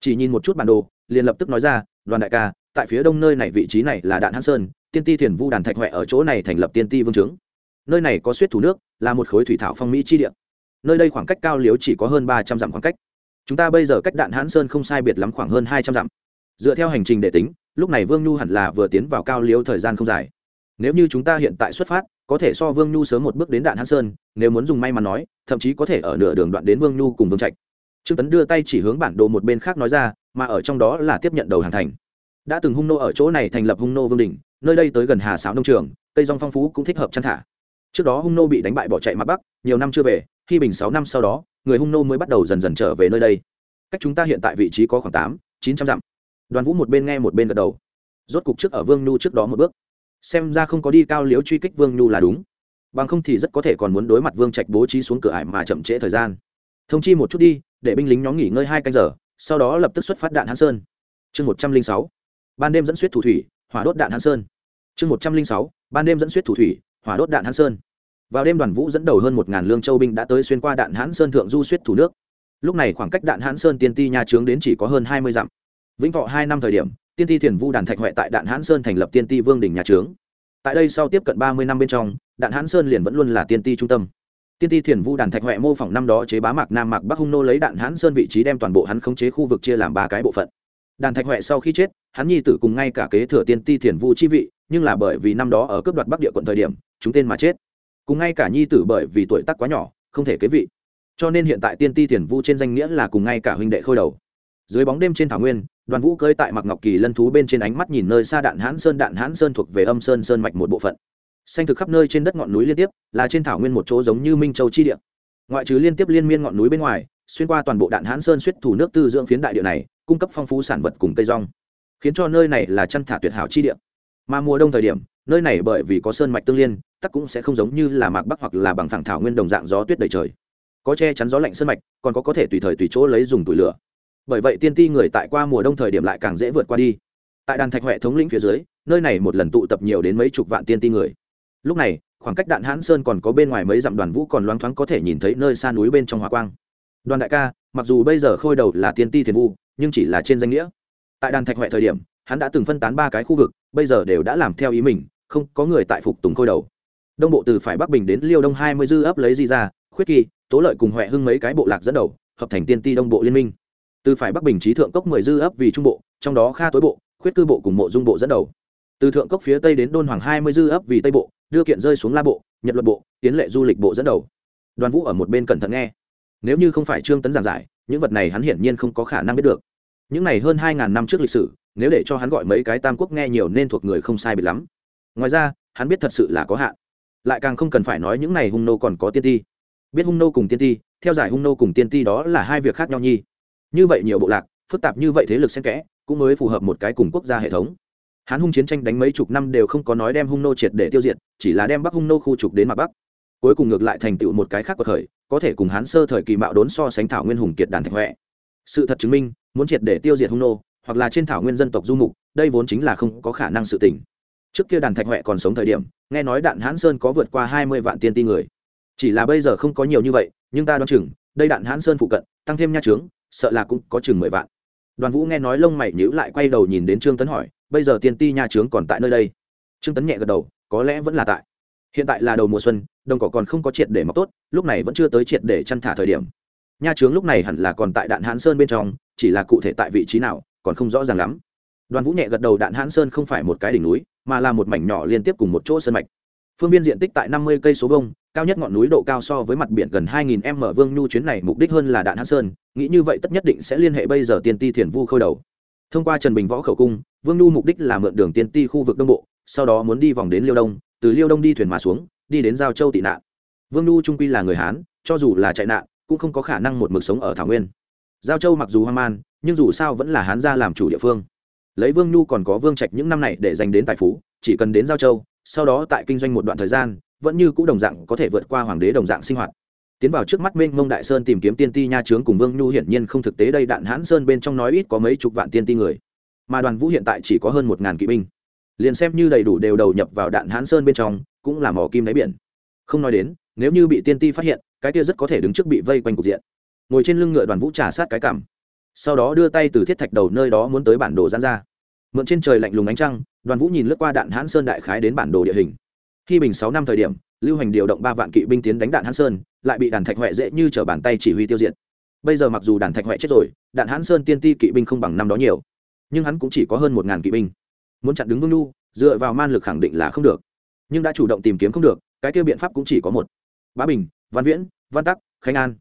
chỉ nhìn một chút bản đồ liền lập tức nói ra đoàn đại ca tại phía đông nơi này vị trí này là đạn hãn sơn tiên ti thiền vu đàn thạch huệ ở chỗ này thành lập tiên ti vương trướng. Nơi này có suýt thủ nước, là một khối thủy thảo phong mỹ chi địa. Nơi đây khoảng cách cao liếu chỉ có hơn ba trăm dặm khoảng cách. Chúng ta bây giờ cách đạn hãn sơn không sai biệt lắm khoảng hơn hai trăm dặm. Dựa theo hành trình để tính, lúc này vương nhu hẳn là vừa tiến vào cao liếu thời gian không dài. Nếu như chúng ta hiện tại xuất phát, có thể so vương nhu sớm một bước đến đạn hãn sơn, nếu muốn dùng may mắn nói, thậm chí có thể ở nửa đường đoạn đến vương nhu cùng vương trạch. Trương tấn đưa tay chỉ hướng bản đồ một bên khác nói ra, mà ở trong đó là tiếp nhận đầu hàng thành. Đã từng hung nô ở chỗ này thành lập hung nô vương đình nơi đây tới gần hà sáo nông trường, cây rong phong phú cũng thích hợp chăn thả. Trước đó hung nô bị đánh bại bỏ chạy mặt bắc, nhiều năm chưa về, khi bình sáu năm sau đó, người hung nô mới bắt đầu dần dần trở về nơi đây. Cách chúng ta hiện tại vị trí có khoảng tám, chín trăm dặm. Đoàn vũ một bên nghe một bên gật đầu. Rốt cục trước ở vương nhu trước đó một bước. Xem ra không có đi cao liếu truy kích vương nhu là đúng. Bằng không thì rất có thể còn muốn đối mặt vương trạch bố trí xuống cửa ải mà chậm trễ thời gian. Thông chi một chút đi, để binh lính nhóm nghỉ ngơi hai canh giờ, sau đó lập tức xuất phát đạn hán sơn. Chương một trăm linh sáu. Ban đêm dẫn suýt thủ thủy, hỏa đốt đạn hán sơn chương một trăm linh sáu, ban đêm dẫn suýt thủ thủy, hỏa đốt đạn hán sơn. Vào đêm đoàn vũ dẫn đầu hơn một ngàn lương châu binh đã tới xuyên qua đạn hán sơn thượng du suýt thủ nước. Lúc này khoảng cách đạn hán sơn tiên ti nha trướng đến chỉ có hơn hai mươi dặm. Vĩnh thọ hai năm thời điểm, tiên ti thiền vu đàn thạch huệ tại đạn hán sơn thành lập tiên ti vương đỉnh nhà trướng. Tại đây sau tiếp cận ba mươi năm bên trong, đạn hán sơn liền vẫn luôn là tiên ti trung tâm. Tiên ti thiền vu đàn thạch huệ mô phỏng năm đó chế bá mạc nam mạc bắc hung nô lấy đạn hán sơn vị trí đem toàn bộ hắn khống chế khu vực chia làm ba cái bộ phận. Đàn thạch huệ sau khi chết, hắn nhi tử cùng ngay cả kế thừa tiên ti thiền vu chi vị nhưng là bởi vì năm đó ở cướp đoạt bắc địa quận thời điểm, chúng tên mà chết. Cùng ngay cả nhi tử bởi vì tuổi tác quá nhỏ, không thể kế vị. Cho nên hiện tại tiên ti thiền vu trên danh nghĩa là cùng ngay cả huynh đệ khôi đầu. Dưới bóng đêm trên thảo nguyên, đoàn vũ cơi tại mặc ngọc kỳ lân thú bên trên ánh mắt nhìn nơi xa đạn hãn sơn, đạn hãn sơn thuộc về âm sơn sơn mạch một bộ phận. Xanh thực khắp nơi trên đất ngọn núi liên tiếp, là trên thảo nguyên một chỗ giống như minh châu chi địa. Ngoại trừ liên tiếp liên miên ngọn núi bên ngoài, xuyên qua toàn bộ đạn hãn sơn suýt thủ nước tư dưỡng phiến đại địa này, cung cấp phong phú sản vật cùng cây rong. Khiến cho nơi này là chăn thả tuyệt hảo chi địa mà mùa đông thời điểm, nơi này bởi vì có sơn mạch tương liên, tắc cũng sẽ không giống như là mạc bắc hoặc là bằng phẳng thảo nguyên đồng dạng gió tuyết đầy trời. Có che chắn gió lạnh sơn mạch, còn có có thể tùy thời tùy chỗ lấy dùng tủi lửa. Bởi vậy tiên ti người tại qua mùa đông thời điểm lại càng dễ vượt qua đi. Tại đàn thạch huệ thống lĩnh phía dưới, nơi này một lần tụ tập nhiều đến mấy chục vạn tiên ti người. Lúc này, khoảng cách đạn hãn sơn còn có bên ngoài mấy dặm đoàn vũ còn loáng thoáng có thể nhìn thấy nơi xa núi bên trong hỏa quang. Đoàn đại ca, mặc dù bây giờ khôi đầu là tiên ti thiền vu, nhưng chỉ là trên danh nghĩa. Tại đàn thạch huệ thời điểm, hắn đã từng phân tán ba cái khu vực bây giờ đều đã làm theo ý mình, không có người tại phục tùng khôi đầu. Đông bộ từ phải bắc bình đến liêu đông hai mươi dư ấp lấy di ra, khuyết kỳ, tố lợi cùng huệ hưng mấy cái bộ lạc dẫn đầu, hợp thành tiên ti đông bộ liên minh. Từ phải bắc bình trí thượng cốc mười dư ấp vì trung bộ, trong đó kha tối bộ, khuyết cư bộ cùng mộ dung bộ dẫn đầu. Từ thượng cốc phía tây đến đôn hoàng hai mươi dư ấp vì tây bộ, đưa kiện rơi xuống la bộ, nhật luật bộ, tiến lệ du lịch bộ dẫn đầu. Đoàn vũ ở một bên cẩn thận nghe. Nếu như không phải trương tấn giảng giải, những vật này hắn hiển nhiên không có khả năng biết được những này hơn hai ngàn năm trước lịch sử, nếu để cho hắn gọi mấy cái tam quốc nghe nhiều nên thuộc người không sai biệt lắm. Ngoài ra, hắn biết thật sự là có hạn. Lại càng không cần phải nói những này hung nô còn có tiên ti. Biết hung nô cùng tiên ti, theo giải hung nô cùng tiên ti đó là hai việc khác nhau nhi. Như vậy nhiều bộ lạc, phức tạp như vậy thế lực xen kẽ, cũng mới phù hợp một cái cùng quốc gia hệ thống. Hắn hung chiến tranh đánh mấy chục năm đều không có nói đem hung nô triệt để tiêu diệt, chỉ là đem bắc hung nô khu trục đến mặt bắc. Cuối cùng ngược lại thành tựu một cái khác của thời có thể cùng hắn sơ thời kỳ mạo đốn so sánh thảo nguyên hùng kiệt đàn thạch huệ. Sự thật chứng minh muốn triệt để tiêu diệt hung nô, hoặc là trên thảo nguyên dân tộc du mục, đây vốn chính là không có khả năng sự tình. Trước kia đàn thạch huệ còn sống thời điểm, nghe nói đạn hãn sơn có vượt qua hai mươi vạn tiên ti người. Chỉ là bây giờ không có nhiều như vậy, nhưng ta đoán chừng, đây đạn hãn sơn phụ cận, tăng thêm nha trướng, sợ là cũng có chừng mười vạn. Đoàn vũ nghe nói lông mày nhữ lại quay đầu nhìn đến trương tấn hỏi, bây giờ tiên ti nha trướng còn tại nơi đây? Trương tấn nhẹ gật đầu, có lẽ vẫn là tại. Hiện tại là đầu mùa xuân, đồng cỏ còn không có triệt để mọc tốt, lúc này vẫn chưa tới triệt để chăn thả thời điểm. Nha trướng lúc này hẳn là còn tại đạn hãn sơn bên trong chỉ là cụ thể tại vị trí nào, còn không rõ ràng lắm. Đoàn vũ nhẹ gật đầu, đạn hãn sơn không phải một cái đỉnh núi, mà là một mảnh nhỏ liên tiếp cùng một chỗ sơn mạch. Phương viên diện tích tại năm mươi cây số vông cao nhất ngọn núi độ cao so với mặt biển gần hai nghìn m vương nhu chuyến này mục đích hơn là đạn hãn sơn, nghĩ như vậy tất nhất định sẽ liên hệ bây giờ tiên ti thiền vu khôi đầu. Thông qua trần bình võ khẩu cung, vương nhu mục đích là mượn đường tiên ti khu vực đông bộ, sau đó muốn đi vòng đến liêu đông, từ liêu đông đi thuyền mà xuống, đi đến giao châu tị nạn. Vương nhu trung quy là người hán, cho dù là chạy nạn, cũng không có khả năng một mực sống ở thảo nguyên giao châu mặc dù hoang man, nhưng dù sao vẫn là hán gia làm chủ địa phương. Lấy vương nhu còn có vương trạch những năm này để dành đến tài phú, chỉ cần đến giao châu, sau đó tại kinh doanh một đoạn thời gian, vẫn như cũ đồng dạng có thể vượt qua hoàng đế đồng dạng sinh hoạt. Tiến vào trước mắt minh mông đại sơn tìm kiếm tiên ti nha trướng cùng vương nhu hiển nhiên không thực tế đây đạn hãn sơn bên trong nói ít có mấy chục vạn tiên ti người. Mà đoàn vũ hiện tại chỉ có hơn một ngàn kỵ binh. Liền xem như đầy đủ đều đầu nhập vào đạn hãn sơn bên trong, cũng là mỏ kim đáy biển. Không nói đến, nếu như bị tiên ti phát hiện, cái kia rất có thể đứng trước bị vây quanh cục diện ngồi trên lưng ngựa đoàn vũ trà sát cái cảm. Sau đó đưa tay từ thiết thạch đầu nơi đó muốn tới bản đồ giãn ra. Mượn trên trời lạnh lùng ánh trăng, đoàn vũ nhìn lướt qua đạn hãn sơn đại khái đến bản đồ địa hình. Khi bình sáu năm thời điểm, lưu hành điều động ba vạn kỵ binh tiến đánh đạn hãn sơn, lại bị đàn thạch huệ dễ như t bàn tay chỉ huy tiêu diệt. Bây giờ mặc dù đàn thạch huệ chết rồi, đạn hãn sơn tiên ti kỵ binh không bằng năm đó nhiều. Nhưng hắn cũng chỉ có hơn một ngàn kỵ binh. Muốn chặn đứng vương lu dựa vào man lực khẳng định là không được. Nhưng đã chủ động tìm kiếm không được, cái kêu biện pháp cũng chỉ có một. Bá bình, văn viễn, văn tắc, khánh an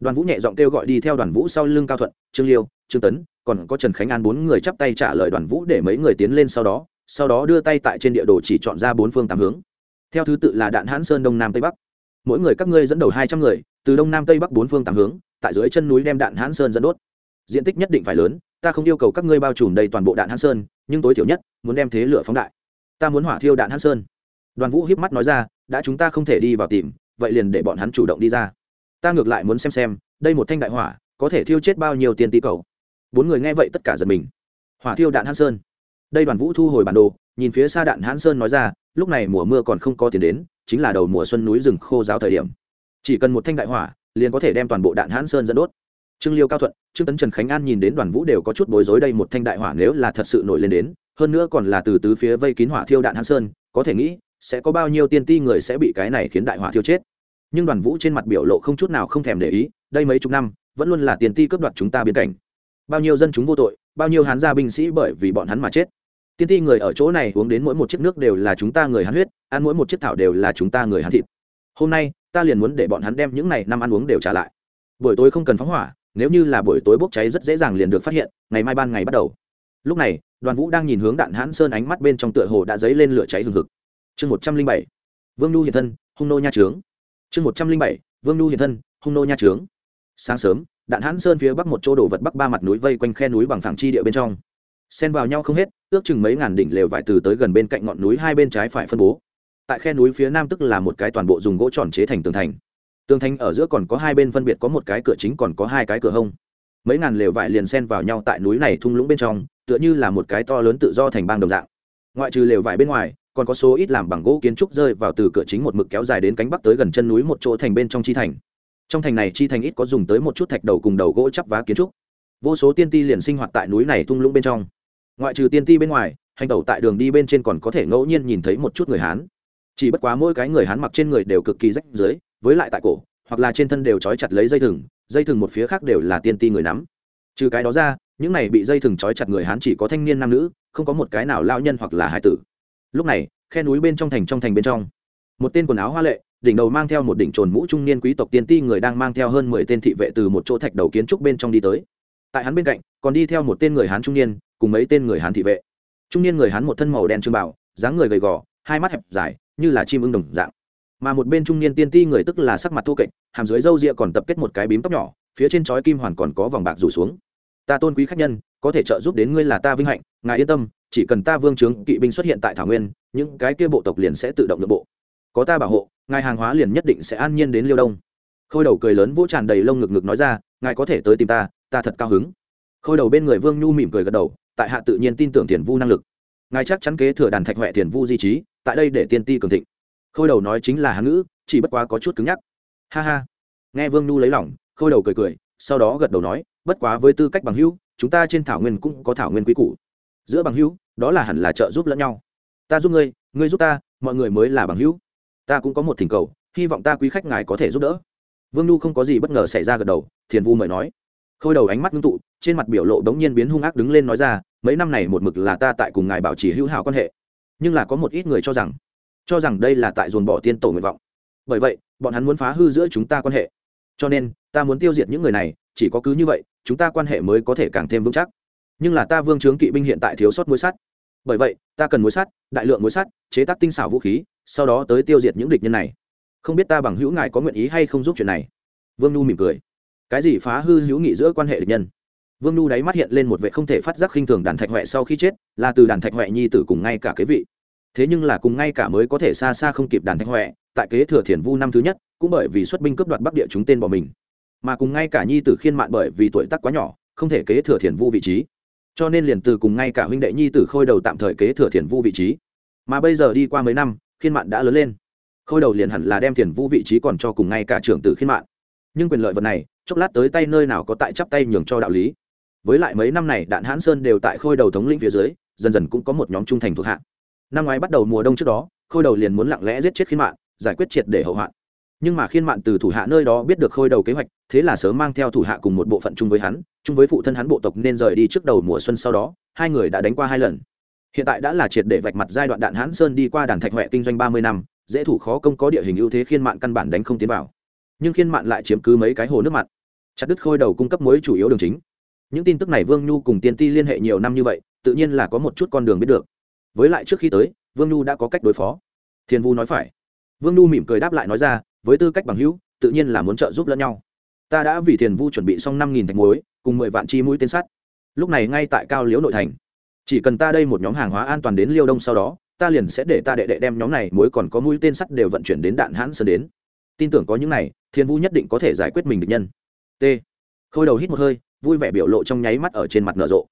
đoàn vũ nhẹ giọng kêu gọi đi theo đoàn vũ sau lưng cao thuận, trương liêu, trương tấn, còn có trần khánh an bốn người chắp tay trả lời đoàn vũ để mấy người tiến lên sau đó sau đó đưa tay tại trên địa đồ chỉ chọn ra bốn phương tám hướng. Theo thứ tự là đạn hãn sơn đông nam tây bắc. Mỗi người các ngươi dẫn đầu hai trăm người, từ đông nam tây bắc bốn phương tám hướng, tại dưới chân núi đem đạn hãn sơn dẫn đốt. Diện tích nhất định phải lớn, ta không yêu cầu các ngươi bao trùm đầy toàn bộ đạn hãn sơn, nhưng tối thiểu nhất, muốn đem thế lửa phóng đại. Ta muốn hỏa thiêu đạn hãn sơn. Đoàn vũ hiếp mắt nói ra, đã chúng ta không thể đi vào tìm, vậy liền để bọn hắn chủ động đi ra ta ngược lại muốn xem xem, đây một thanh đại hỏa, có thể thiêu chết bao nhiêu tiền tỷ cầu bốn người nghe vậy tất cả giật mình. Hỏa thiêu đạn hãn sơn. Đây đoàn vũ thu hồi bản đồ, nhìn phía xa đạn hãn sơn nói ra, lúc này mùa mưa còn không có tiền đến, chính là đầu mùa xuân núi rừng khô giáo thời điểm. Chỉ cần một thanh đại hỏa, liền có thể đem toàn bộ đạn hãn sơn dẫn đốt. Trương liêu cao thuận, trương tấn trần khánh an nhìn đến đoàn vũ đều có chút bối rối đây một thanh đại hỏa nếu là thật sự nổi lên đến, hơn nữa còn là từ tứ phía vây kín hỏa thiêu đạn hãn sơn, có thể nghĩ, sẽ có bao nhiêu tiên ti người sẽ bị cái này khiến đại hỏa thiêu chết nhưng đoàn vũ trên mặt biểu lộ không chút nào không thèm để ý, đây mấy chục năm, vẫn luôn là tiền ti cướp đoạt chúng ta biến cảnh. Bao nhiêu dân chúng vô tội, bao nhiêu hán gia binh sĩ bởi vì bọn hắn mà chết. Tiên ti người ở chỗ này uống đến mỗi một chiếc nước đều là chúng ta người hán huyết, ăn mỗi một chiếc thảo đều là chúng ta người hán thịt. Hôm nay, ta liền muốn để bọn hắn đem những này năm ăn uống đều trả lại. Buổi tối không cần phóng hỏa, nếu như là buổi tối bốc cháy rất dễ dàng liền được phát hiện, ngày mai ban ngày bắt đầu. Lúc này, đoàn vũ đang nhìn hướng đạn hãn sơn ánh mắt bên trong tựa hồ đã dấy lên lửa cháy hừng hực. Chương một trăm linh bảy. Vương nhu hiện thân, hung nô nha trướng chương một trăm linh bảy, vương nhu hiện thân, hung nô nha trướng. Sáng sớm, đạn hãn sơn phía bắc một chỗ đổ vật bắc ba mặt núi vây quanh khe núi bằng phẳng chi địa bên trong. Xen vào nhau không hết, ước chừng mấy ngàn đỉnh lều vải từ tới gần bên cạnh ngọn núi hai bên trái phải phân bố. Tại khe núi phía nam tức là một cái toàn bộ dùng gỗ tròn chế thành tường thành. Tường thành ở giữa còn có hai bên phân biệt có một cái cửa chính còn có hai cái cửa hông. Mấy ngàn lều vải liền xen vào nhau tại núi này thung lũng bên trong, tựa như là một cái to lớn tự do thành bang đồng dạng. Ngoại trừ lều vải bên ngoài còn có số ít làm bằng gỗ kiến trúc rơi vào từ cửa chính một mực kéo dài đến cánh bắc tới gần chân núi một chỗ thành bên trong chi thành. Trong thành này chi thành ít có dùng tới một chút thạch đầu cùng đầu gỗ chắp vá kiến trúc. Vô số tiên ti liền sinh hoạt tại núi này thung lũng bên trong. Ngoại trừ tiên ti bên ngoài, hành tẩu tại đường đi bên trên còn có thể ngẫu nhiên nhìn thấy một chút người hán. Chỉ bất quá mỗi cái người hán mặc trên người đều cực kỳ rách dưới với lại tại cổ, hoặc là trên thân đều trói chặt lấy dây thừng dây thừng một phía khác đều là tiên ti người nắm. Trừ cái đó ra, những này bị dây thừng trói chặt người hán chỉ có thanh niên nam nữ, không có một cái nào lao nhân hoặc là hai tử lúc này, khe núi bên trong thành trong thành bên trong. Một tên quần áo hoa lệ, đỉnh đầu mang theo một đỉnh trồn mũ trung niên quý tộc tiên ti người đang mang theo hơn mười tên thị vệ từ một chỗ thạch đầu kiến trúc bên trong đi tới. Tại hắn bên cạnh, còn đi theo một tên người hán trung niên, cùng mấy tên người hán thị vệ. Trung niên người hán một thân màu đen trương bảo dáng người gầy gò, hai mắt hẹp dài, như là chim ưng đồng dạng. Mà một bên trung niên tiên ti người tức là sắc mặt thô kệch, hàm dưới râu ria còn tập kết một cái bím tóc nhỏ, phía trên chói kim hoàn còn có vòng bạc rủ xuống. Ta tôn quý khách nhân, có thể trợ giúp đến ngươi là ta vinh hạnh, ngài yên tâm chỉ cần ta vương trướng kỵ binh xuất hiện tại thảo nguyên, những cái kia bộ tộc liền sẽ tự động nội bộ. Có ta bảo hộ, ngài hàng hóa liền nhất định sẽ an nhiên đến liêu đông. Khôi đầu cười lớn vỗ tràn đầy lông ngực ngực nói ra, ngài có thể tới tìm ta ta thật cao hứng. Khôi đầu bên người vương nhu mỉm cười gật đầu, tại hạ tự nhiên tin tưởng tiền vu năng lực. Ngài chắc chắn kế thừa đàn thạch huệ tiền vu di trí, tại đây để tiên ti cường thịnh. Khôi đầu nói chính là hán ngữ, chỉ bất quá có chút cứng nhắc. Ha ha. Nghe vương nhu lấy lòng, khôi đầu cười cười, sau đó gật đầu nói, bất quá với tư cách bằng hữu, chúng ta trên thảo nguyên cũng có thảo nguyên quý cũ giữa bằng hữu, đó là hẳn là trợ giúp lẫn nhau. Ta giúp ngươi ngươi giúp ta, mọi người mới là bằng hữu. Ta cũng có một thỉnh cầu, hy vọng ta quý khách ngài có thể giúp đỡ. Vương nhu không có gì bất ngờ xảy ra gật đầu, thiền vu mời nói. Khôi đầu ánh mắt ngưng tụ, trên mặt biểu lộ đống nhiên biến hung ác đứng lên nói ra, mấy năm này một mực là ta tại cùng ngài bảo trì hữu hảo quan hệ. Nhưng là có một ít người cho rằng cho rằng đây là tại dồn bỏ tiên tổ nguyện vọng. Bởi vậy, bọn hắn muốn phá hư giữa chúng ta quan hệ. Cho nên, ta muốn tiêu diệt những người này, chỉ có cứ như vậy, chúng ta quan hệ mới có thể càng thêm vững chắc nhưng là ta vương trướng kỵ binh hiện tại thiếu sót muối sắt. Bởi vậy, ta cần muối sắt, đại lượng muối sắt, chế tác tinh xảo vũ khí, sau đó tới tiêu diệt những địch nhân này. Không biết ta bằng hữu ngài có nguyện ý hay không giúp chuyện này? Vương nhu mỉm cười. Cái gì phá hư hữu nghị giữa quan hệ địch nhân? Vương nhu đáy mắt hiện lên một vệ không thể phát giác khinh thường đàn thạch huệ sau khi chết, là từ đàn thạch huệ nhi tử cùng ngay cả kế vị. Thế nhưng là cùng ngay cả mới có thể xa xa không kịp đàn thạch huệ tại kế thừa thiền vu năm thứ nhất, cũng bởi vì xuất binh cướp đoạt bắc địa chúng tên bỏ mình. Mà cùng ngay cả nhi tử khiên mạn bởi vì tuổi tác quá nhỏ, không thể kế thừa thiền vu vị trí cho nên liền từ cùng ngay cả huynh đệ nhi tử khôi đầu tạm thời kế thừa thiền vu vị trí. Mà bây giờ đi qua mấy năm, khiên mạn đã lớn lên. Khôi đầu liền hẳn là đem thiền vu vị trí còn cho cùng ngay cả trưởng tử khiên mạn. Nhưng quyền lợi vật này, chốc lát tới tay nơi nào có tại chắp tay nhường cho đạo lý. Với lại mấy năm này, đạn hãn sơn đều tại khôi đầu thống lĩnh phía dưới, dần dần cũng có một nhóm trung thành thuộc hạ. Năm ngoái bắt đầu mùa đông trước đó, khôi đầu liền muốn lặng lẽ giết chết khiên mạn, giải quyết triệt để hậu hoạn nhưng mà khiên mạn từ thủ hạ nơi đó biết được khôi đầu kế hoạch, thế là sớm mang theo thủ hạ cùng một bộ phận chung với hắn, chung với phụ thân hắn bộ tộc nên rời đi trước đầu mùa xuân sau đó, hai người đã đánh qua hai lần. Hiện tại đã là triệt để vạch mặt giai đoạn đạn hãn sơn đi qua đàn thạch huệ kinh doanh ba mươi năm, dễ thủ khó công có địa hình ưu thế khiên mạn căn bản đánh không tiến vào. Nhưng khiên mạn lại chiếm cứ mấy cái hồ nước mặn chặt đứt khôi đầu cung cấp muối chủ yếu đường chính. Những tin tức này vương nhu cùng tiên ti liên hệ nhiều năm như vậy, tự nhiên là có một chút con đường biết được. Với lại trước khi tới, vương nhu đã có cách đối phó. Thiên vu nói phải. Vương nhu mỉm cười đáp lại nói ra với tư cách bằng hữu, tự nhiên là muốn trợ giúp lẫn nhau. Ta đã vì thiền vu chuẩn bị xong năm nghìn thạch muối, cùng mười vạn chi mũi tên sắt. Lúc này ngay tại cao liễu nội thành. Chỉ cần ta đây một nhóm hàng hóa an toàn đến liêu đông sau đó, ta liền sẽ để ta đệ đệ đem nhóm này muối còn có mũi tên sắt đều vận chuyển đến đạn hãn sơn đến. Tin tưởng có những này thiên vu nhất định có thể giải quyết mình được nhân. T. Khôi đầu hít một hơi, vui vẻ biểu lộ trong nháy mắt ở trên mặt nở rộ.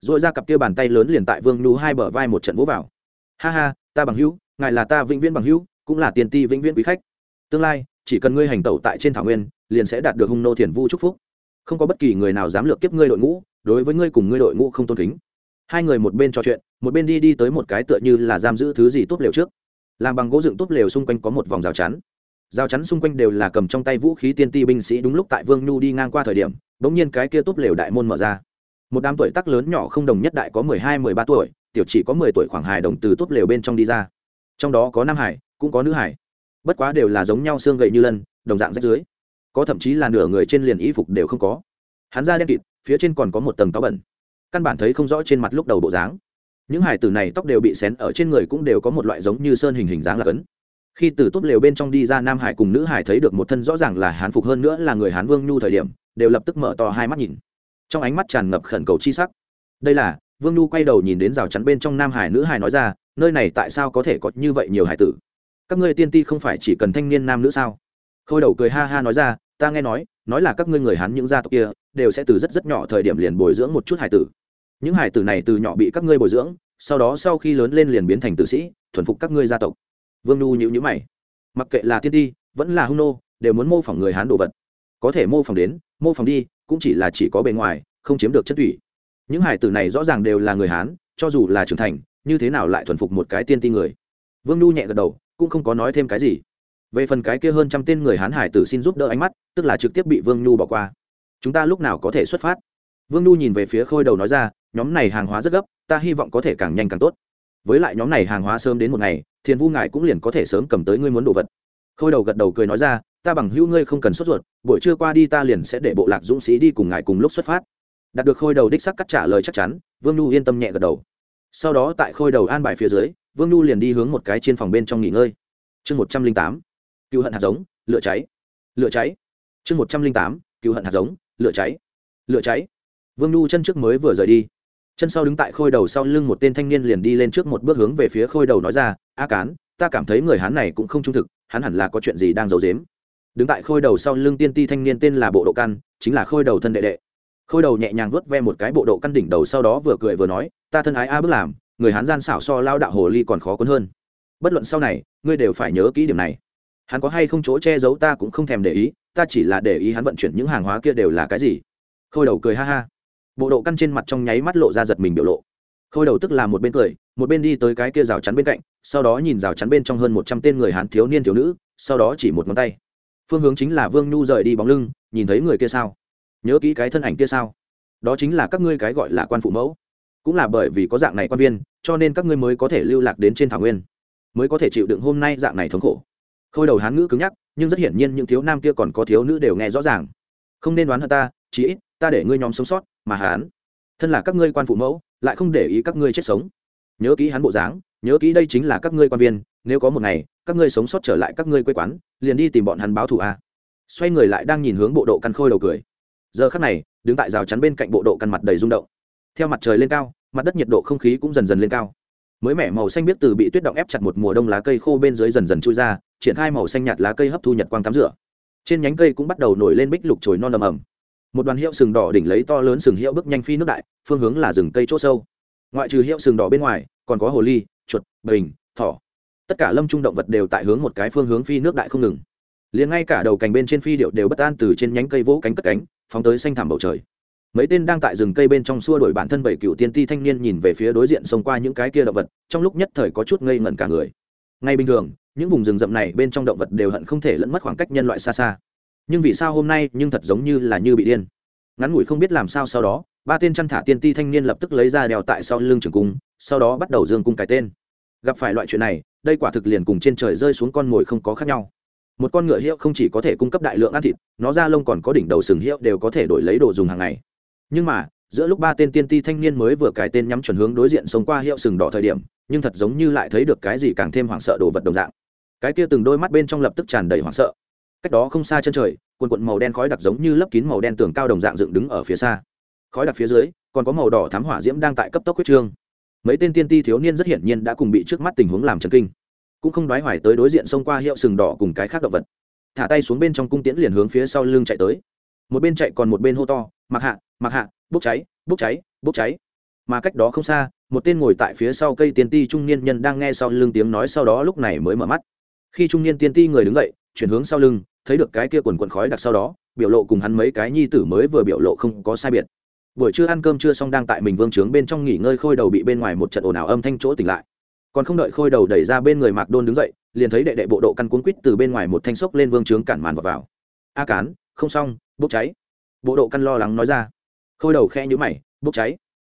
R ồ i ra cặp kia bàn tay lớn liền tại vương nhu hai bờ vai một trận vỗ vào. Ha ha, ta bằng hữu, ngài là ta vĩnh viễn bằng hữu, cũng là tiền ti vĩnh viễn quý khách tương lai, chỉ cần ngươi hành tẩu tại trên thảo nguyên, liền sẽ đạt được hung nô thiền vu chúc phúc. Không có bất kỳ người nào dám lược kiếp ngươi đội ngũ, đối với ngươi cùng ngươi đội ngũ không tôn kính. Hai người một bên trò chuyện, một bên đi đi tới một cái tựa như là giam giữ thứ gì tốt lều trước. Làm bằng gỗ dựng tốt lều xung quanh có một vòng rào chắn. Rào chắn xung quanh đều là cầm trong tay vũ khí tiên ti binh sĩ đúng lúc tại vương nhu đi ngang qua thời điểm, bỗng nhiên cái kia tốt lều đại môn mở ra. Một đám tuổi tác lớn nhỏ không đồng nhất đại có mười hai, mười ba tuổi, tiểu chỉ có mười tuổi khoảng hài đồng từ tốt lều bên trong đi ra. Trong đó có nam hải, cũng có nữ hải bất quá đều là giống nhau xương gậy như lân, đồng dạng rách dưới. Có thậm chí là nửa người trên liền y phục đều không có. Hắn ra đen kịt, phía trên còn có một tầng táo bẩn. Căn bản thấy không rõ trên mặt lúc đầu bộ dáng. Những hải tử này tóc đều bị xén, ở trên người cũng đều có một loại giống như sơn hình hình dáng là cấn. Khi từ tốt lều bên trong đi ra nam hải cùng nữ hải thấy được một thân rõ ràng là hán phục hơn nữa là người hán vương nhu thời điểm, đều lập tức mở to hai mắt nhìn. Trong ánh mắt tràn ngập khẩn cầu chi sắc. Đây là, vương nhu quay đầu nhìn đến rào chắn bên trong nam hải nữ hải nói ra, nơi này tại sao có thể có như vậy nhiều hải tử? Các ngươi tiên ti không phải chỉ cần thanh niên nam nữ sao? Khôi đầu cười ha ha nói ra, ta nghe nói nói là các ngươi người hán những gia tộc kia, đều sẽ từ rất rất nhỏ thời điểm liền bồi dưỡng một chút hải tử. Những hải tử này từ nhỏ bị các ngươi bồi dưỡng, sau đó sau khi lớn lên liền biến thành tử sĩ, thuần phục các ngươi gia tộc. Vương nhu nhữ nhữ mày. Mặc kệ là tiên ti, vẫn là hung nô, đều muốn mô phỏng người hán đồ vật. Có thể mô phỏng đến, mô phỏng đi, cũng chỉ là chỉ có bề ngoài, không chiếm được chất thủy những hải tử này rõ ràng đều là người hán, cho dù là trưởng thành, như thế nào lại thuần phục một cái tiên ti người? Vương nhu nhẹ gật đầu cũng không có nói thêm cái gì. Về phần cái kia hơn trăm tên người hán hải tử xin giúp đỡ ánh mắt, tức là trực tiếp bị vương nhu bỏ qua. Chúng ta lúc nào có thể xuất phát? Vương nhu nhìn về phía khôi đầu nói ra, nhóm này hàng hóa rất gấp, ta hy vọng có thể càng nhanh càng tốt. Với lại nhóm này hàng hóa sớm đến một ngày, thiền vu ngài cũng liền có thể sớm cầm tới ngươi muốn đồ vật. Khôi đầu gật đầu cười nói ra, ta bằng hữu ngươi không cần sốt ruột, buổi trưa qua đi ta liền sẽ để bộ lạc dũng sĩ đi cùng ngài cùng lúc xuất phát. Đạt được khôi đầu đích sắc cắt trả lời chắc chắn, vương nhu yên tâm nhẹ gật đầu. Sau đó tại khôi đầu an bài phía dưới vương nhu liền đi hướng một cái trên phòng bên trong nghỉ ngơi. Chương một trăm linh tám cựu hận hạt giống, lửa cháy. Lửa cháy. Chương một trăm linh tám cựu hận hạt giống, lửa cháy. Lửa cháy. Vương nhu chân trước mới vừa rời đi. Chân sau đứng tại khôi đầu sau lưng một tên thanh niên liền đi lên trước một bước hướng về phía khôi đầu nói ra, a cán, ta cảm thấy người hắn này cũng không trung thực, hắn hẳn là có chuyện gì đang giấu dếm đứng tại khôi đầu sau lưng tiên ti thanh niên tên là bộ độ căn, chính là khôi đầu thân đệ đệ. Khôi đầu nhẹ nhàng vớt ve một cái bộ độ căn đỉnh đầu sau đó vừa cười vừa nói, ta thân ái a bước làm người hán gian xảo so lao đạo hồ ly còn khó cuốn hơn. Bất luận sau này, ngươi đều phải nhớ kỹ điểm này. Hắn có hay không chỗ che giấu ta cũng không thèm để ý, ta chỉ là để ý hắn vận chuyển những hàng hóa kia đều là cái gì. Khôi đầu cười ha ha. Bộ độ căn trên mặt trong nháy mắt lộ ra giật mình biểu lộ. Khôi đầu tức là một bên cười, một bên đi tới cái kia rào chắn bên cạnh, sau đó nhìn rào chắn bên trong hơn một trăm tên người hán thiếu niên thiếu nữ, sau đó chỉ một ngón tay. Phương hướng chính là vương nhu rời đi bóng lưng, nhìn thấy người kia sao? Nhớ kỹ cái thân ảnh kia sao? Đó chính là các ngươi cái gọi là quan phụ mẫu. Cũng là bởi vì có dạng này quan viên cho nên các ngươi mới có thể lưu lạc đến trên thảo nguyên mới có thể chịu đựng hôm nay dạng này thống khổ. Khôi đầu hán ngữ cứng nhắc nhưng rất hiển nhiên những thiếu nam kia còn có thiếu nữ đều nghe rõ ràng. Không nên đoán hơn ta chỉ, ít ta để ngươi nhóm sống sót mà hán thân là các ngươi quan phụ mẫu lại không để ý các ngươi chết sống. Nhớ kỹ hắn bộ dáng nhớ kỹ đây chính là các ngươi quan viên nếu có một ngày các ngươi sống sót trở lại các ngươi quê quán liền đi tìm bọn hắn báo thù a. Xoay người lại đang nhìn hướng bộ độ căn khôi đầu cười. Giờ khắc này đứng tại rào chắn bên cạnh bộ độ căn mặt đầy rung động. Theo mặt trời lên cao mặt đất nhiệt độ không khí cũng dần dần lên cao. Mới mẻ màu xanh biết từ bị tuyết động ép chặt một mùa đông lá cây khô bên dưới dần dần chui ra, triển khai màu xanh nhạt lá cây hấp thu nhật quang tắm rửa. Trên nhánh cây cũng bắt đầu nổi lên bích lục chồi non ầm ầm. Một đoàn hiệu sừng đỏ đỉnh lấy to lớn sừng hiệu bước nhanh phi nước đại, phương hướng là rừng cây chỗ sâu. Ngoại trừ hiệu sừng đỏ bên ngoài, còn có hồ ly, chuột, bình, thỏ. Tất cả lâm trung động vật đều tại hướng một cái phương hướng phi nước đại không ngừng. Liền ngay cả đầu cành bên trên phi điệu đều bất an từ trên nhánh cây vỗ cánh cất cánh, phóng tới xanh thảm bầu trời mấy tên đang tại rừng cây bên trong xua đuổi bản thân bảy cựu tiên ti thanh niên nhìn về phía đối diện xông qua những cái kia động vật, trong lúc nhất thời có chút ngây ngẩn cả người. Ngay bình thường, những vùng rừng rậm này bên trong động vật đều hận không thể lẫn mất khoảng cách nhân loại xa xa. Nhưng vì sao hôm nay nhưng thật giống như là như bị điên? Ngắn ngủi không biết làm sao sau đó, ba tên chăn thả tiên ti thanh niên lập tức lấy ra đèo tại sau lưng trường cung, sau đó bắt đầu dương cung cái tên. Gặp phải loại chuyện này, đây quả thực liền cùng trên trời rơi xuống con mồi không có khác nhau. Một con ngựa hiệu không chỉ có thể cung cấp đại lượng ăn thịt, nó ra lông còn có đỉnh đầu sừng hiệu đều có thể đổi lấy đồ dùng hàng ngày nhưng mà, giữa lúc ba tên tiên ti thanh niên mới vừa cài tên nhắm chuẩn hướng đối diện sống qua hiệu sừng đỏ thời điểm, nhưng thật giống như lại thấy được cái gì càng thêm hoảng sợ đồ vật đồng dạng. Cái kia từng đôi mắt bên trong lập tức tràn đầy hoảng sợ. Cách đó không xa chân trời, quần quận màu đen khói đặc giống như lấp kín màu đen tường cao đồng dạng dựng đứng ở phía xa. Khói đặc phía dưới, còn có màu đỏ thám hỏa diễm đang tại cấp tốc huyết trương. Mấy tên tiên ti thiếu niên rất hiển nhiên đã cùng bị trước mắt tình huống làm chấn kinh. Cũng không đoái hoài tới đối diện xông qua hiệu sừng đỏ cùng cái khác động vật. Thả tay xuống bên trong cung tiễn liền hướng phía sau lưng chạy tới một bên chạy còn một bên hô to mặc hạ mặc hạ bốc cháy bốc cháy bốc cháy. Mà cách đó không xa một tên ngồi tại phía sau cây tiên ti trung niên nhân đang nghe sau lưng tiếng nói sau đó lúc này mới mở mắt. Khi trung niên tiên ti người đứng dậy chuyển hướng sau lưng thấy được cái kia quần quần khói đặc sau đó biểu lộ cùng hắn mấy cái nhi tử mới vừa biểu lộ không có sai biệt. Buổi trưa ăn cơm chưa xong đang tại mình vương trướng bên trong nghỉ ngơi khôi đầu bị bên ngoài một trận ồn ào âm thanh chỗ tỉnh lại. Còn không đợi khôi đầu đẩy ra bên người mạc đôn đứng dậy liền thấy đệ đệ bộ độ căn cuốn quýt từ bên ngoài một thanh sốc lên vương trướng cản màn vào, vào. a cán không xong, bốc cháy. Bộ độ căn lo lắng nói ra. Khôi đầu khe nhũ mày, bốc cháy.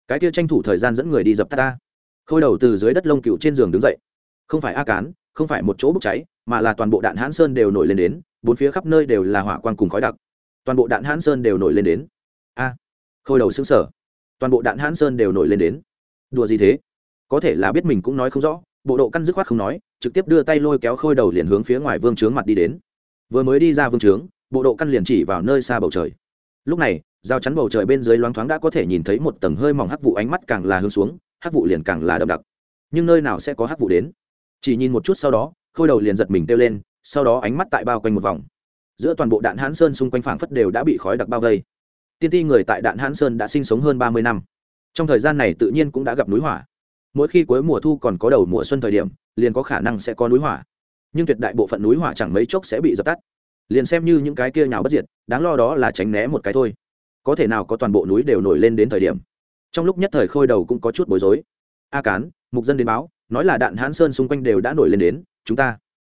Cái kia tranh thủ thời gian dẫn người đi dập tắt ta. Khôi đầu từ dưới đất lông cựu trên giường đứng dậy. Không phải a cán, không phải một chỗ bốc cháy, mà là toàn bộ đạn hãn sơn đều nổi lên đến, bốn phía khắp nơi đều là hỏa quang cùng khói đặc. Toàn bộ đạn hãn sơn đều nổi lên đến. A. Khôi đầu xứng sở toàn bộ đạn hãn sơn đều nổi lên đến. Đùa gì thế? Có thể là biết mình cũng nói không rõ, bộ độ căn dứt khoát không nói, trực tiếp đưa tay lôi kéo khôi đầu liền hướng phía ngoài vương trướng mặt đi đến. Vừa mới đi ra vương trướng bộ độ căn liền chỉ vào nơi xa bầu trời. Lúc này, giao chắn bầu trời bên dưới loáng thoáng đã có thể nhìn thấy một tầng hơi mỏng hắc vụ ánh mắt càng là hướng xuống, hắc vụ liền càng là đậm đặc. Nhưng nơi nào sẽ có hắc vụ đến? Chỉ nhìn một chút sau đó, khôi đầu liền giật mình kêu lên, sau đó ánh mắt tại bao quanh một vòng. Giữa toàn bộ đạn hãn sơn xung quanh phảng phất đều đã bị khói đặc bao vây. Tiên ti người tại đạn hãn sơn đã sinh sống hơn ba mươi năm. Trong thời gian này tự nhiên cũng đã gặp núi hỏa. Mỗi khi cuối mùa thu còn có đầu mùa xuân thời điểm, liền có khả năng sẽ có núi hỏa. Nhưng tuyệt đại bộ phận núi hỏa chẳng mấy chốc sẽ bị dập tắt liền xem như những cái kia nhào bất diệt, đáng lo đó là tránh né một cái thôi. Có thể nào có toàn bộ núi đều nổi lên đến thời điểm? Trong lúc nhất thời khôi đầu cũng có chút bối rối. A cán, mục dân đến báo, nói là đạn hãn sơn xung quanh đều đã nổi lên đến, chúng ta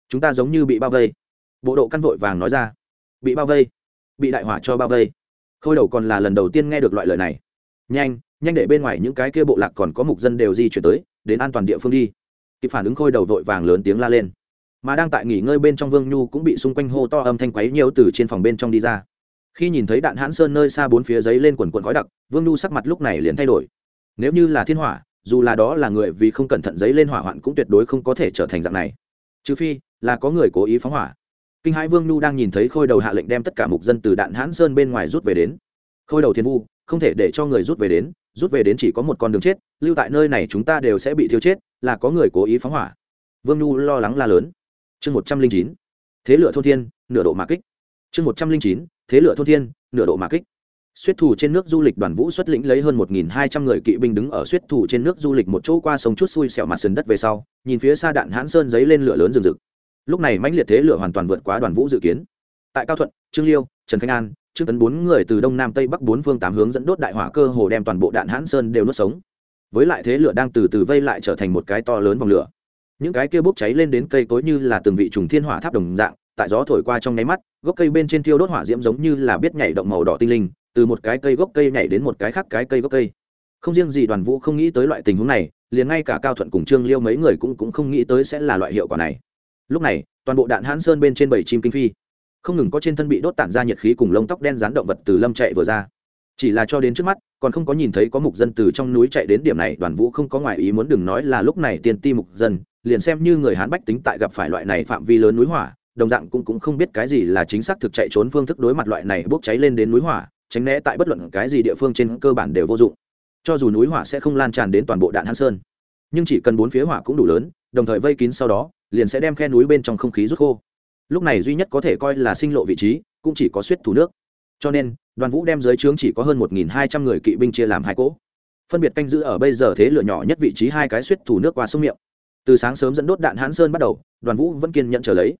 chúng ta giống như bị bao vây. Bộ độ căn vội vàng nói ra, bị bao vây, bị đại hỏa cho bao vây. Khôi đầu còn là lần đầu tiên nghe được loại lời này. Nhanh nhanh để bên ngoài những cái kia bộ lạc còn có mục dân đều di chuyển tới, đến an toàn địa phương đi. Kịp phản ứng khôi đầu vội vàng lớn tiếng la lên mà đang tại nghỉ ngơi bên trong vương nhu cũng bị xung quanh hô to âm thanh quấy nhiều từ trên phòng bên trong đi ra. Khi nhìn thấy đạn hãn sơn nơi xa bốn phía giấy lên quần quần khói đặc, vương nhu sắc mặt lúc này liền thay đổi. Nếu như là thiên hỏa, dù là đó là người vì không cẩn thận giấy lên hỏa hoạn cũng tuyệt đối không có thể trở thành dạng này. Trừ phi, là có người cố ý phóng hỏa. Kinh hãi vương nhu đang nhìn thấy khôi đầu hạ lệnh đem tất cả mục dân từ đạn hãn sơn bên ngoài rút về đến. Khôi đầu thiên vu, không thể để cho người rút về đến, rút về đến chỉ có một con đường chết, lưu tại nơi này chúng ta đều sẽ bị thiêu chết, là có người cố ý phóng hỏa. Vương nhu lo lắng la lớn chương một trăm linh chín thế lựa thôn thiên nửa độ mà kích chương một trăm linh chín thế lựa thôn thiên nửa độ mà kích Xuyết thủ trên nước du lịch đoàn vũ xuất lĩnh lấy hơn 1.200 người kỵ binh đứng ở xuyết thủ trên nước du lịch một chỗ qua sông chút xui xẻo mặt sườn đất về sau, nhìn phía xa đạn hãn sơn giấy lên lửa lớn rừng rực. Lúc này mãnh liệt thế lửa hoàn toàn vượt quá đoàn vũ dự kiến. Tại Cao Thuận, Trương Liêu, Trần Khánh An, Trương Tấn bốn người từ đông nam tây bắc bốn phương tám hướng dẫn đốt đại hỏa cơ hồ đem toàn bộ đạn hãn sơn đều nuốt sống. Với lại thế lửa đang từ từ vây lại trở thành một cái to lớn vòng lửa. Những cái kia bốc cháy lên đến cây cối như là từng vị trùng thiên hỏa tháp đồng dạng, tại gió thổi qua trong nháy mắt, gốc cây bên trên thiêu đốt hỏa diễm giống như là biết nhảy động màu đỏ tinh linh, từ một cái cây gốc cây nhảy đến một cái khác cái cây gốc cây. Không riêng gì đoàn vũ không nghĩ tới loại tình huống này liền ngay cả cao thuận cùng trương liêu mấy người cũng cũng không nghĩ tới sẽ là loại hiệu quả này. Lúc này toàn bộ đạn hãn sơn bên trên bảy chim kinh phi không ngừng có trên thân bị đốt tản ra nhiệt khí cùng lông tóc đen rán động vật từ lâm chạy vừa ra. Chỉ là cho đến trước mắt còn không có nhìn thấy có mục dân từ trong núi chạy đến điểm này đoàn vũ không có ngoại ý muốn đừng nói là lúc này tiền ti mục dân liền xem như người hán bách tính tại gặp phải loại này phạm vi lớn núi hỏa, đồng dạng cũng cũng không biết cái gì là chính xác thực chạy trốn phương thức đối mặt loại này bốc cháy lên đến núi hỏa, tránh né tại bất luận cái gì địa phương trên cơ bản đều vô dụng. Cho dù núi hỏa sẽ không lan tràn đến toàn bộ đạn hán sơn, nhưng chỉ cần bốn phía hỏa cũng đủ lớn, đồng thời vây kín sau đó, liền sẽ đem khe núi bên trong không khí rút khô. Lúc này duy nhất có thể coi là sinh lộ vị trí, cũng chỉ có suýt thủ nước. Cho nên, đoàn vũ đem dưới trướng chỉ có hơn một hai trăm người kỵ binh chia làm hai cỗ. Phân biệt canh giữ ở bây giờ thế lửa nhỏ nhất vị trí hai cái suýt thủ nước qua sông miệng từ sáng sớm dẫn đốt đạn hãn sơn bắt đầu, đoàn vũ vẫn kiên nhận trở lấy.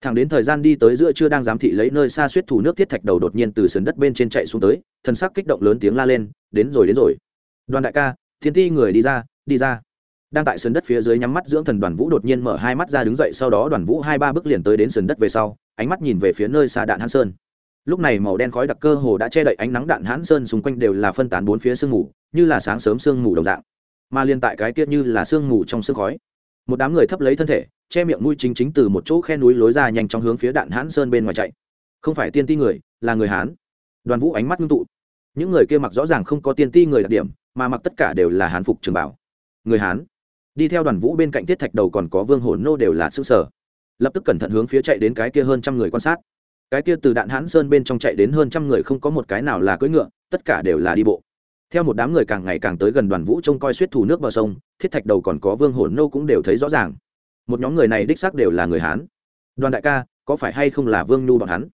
Thẳng đến thời gian đi tới giữa chưa đang giám thị lấy nơi xa suýt thủ nước thiết thạch đầu đột nhiên từ sườn đất bên trên chạy xuống tới, thần sắc kích động lớn tiếng la lên, đến rồi đến rồi. Đoàn đại ca, thiên ti người đi ra đi ra. Đang tại sườn đất phía dưới nhắm mắt dưỡng thần đoàn vũ đột nhiên mở hai mắt ra đứng dậy, sau đó đoàn vũ hai ba bước liền tới đến sườn đất về sau, ánh mắt nhìn về phía nơi xa đạn hãn sơn. Lúc này màu đen khói đặc cơ hồ đã che đậy ánh nắng đạn hãn sơn xung quanh đều là phân tán bốn phía sương mù, như là sáng sớm sương mù đồng dạng. Mà liên tại cái kia như là sương mù trong sương khói một đám người thấp lấy thân thể, che miệng mũi chính chính từ một chỗ khe núi lối ra nhanh chóng hướng phía đạn hãn sơn bên ngoài chạy. Không phải tiên ti người, là người hán. Đoàn vũ ánh mắt ngưng tụ. Những người kia mặc rõ ràng không có tiên ti người đặc điểm, mà mặc tất cả đều là hán phục trường bảo. Người hán. Đi theo đoàn vũ bên cạnh tiết thạch đầu còn có vương hồn nô đều là xứ sở lập tức cẩn thận hướng phía chạy đến cái kia hơn trăm người quan sát. Cái kia từ đạn hãn sơn bên trong chạy đến hơn trăm người không có một cái nào là cưỡi ngựa, tất cả đều là đi bộ theo một đám người càng ngày càng tới gần đoàn vũ trông coi suýt thủ nước bờ sông, thiết thạch đầu còn có vương hồn nô cũng đều thấy rõ ràng. Một nhóm người này đích xác đều là người hán. Đoàn đại ca, có phải hay không là vương nhu bọn hắn?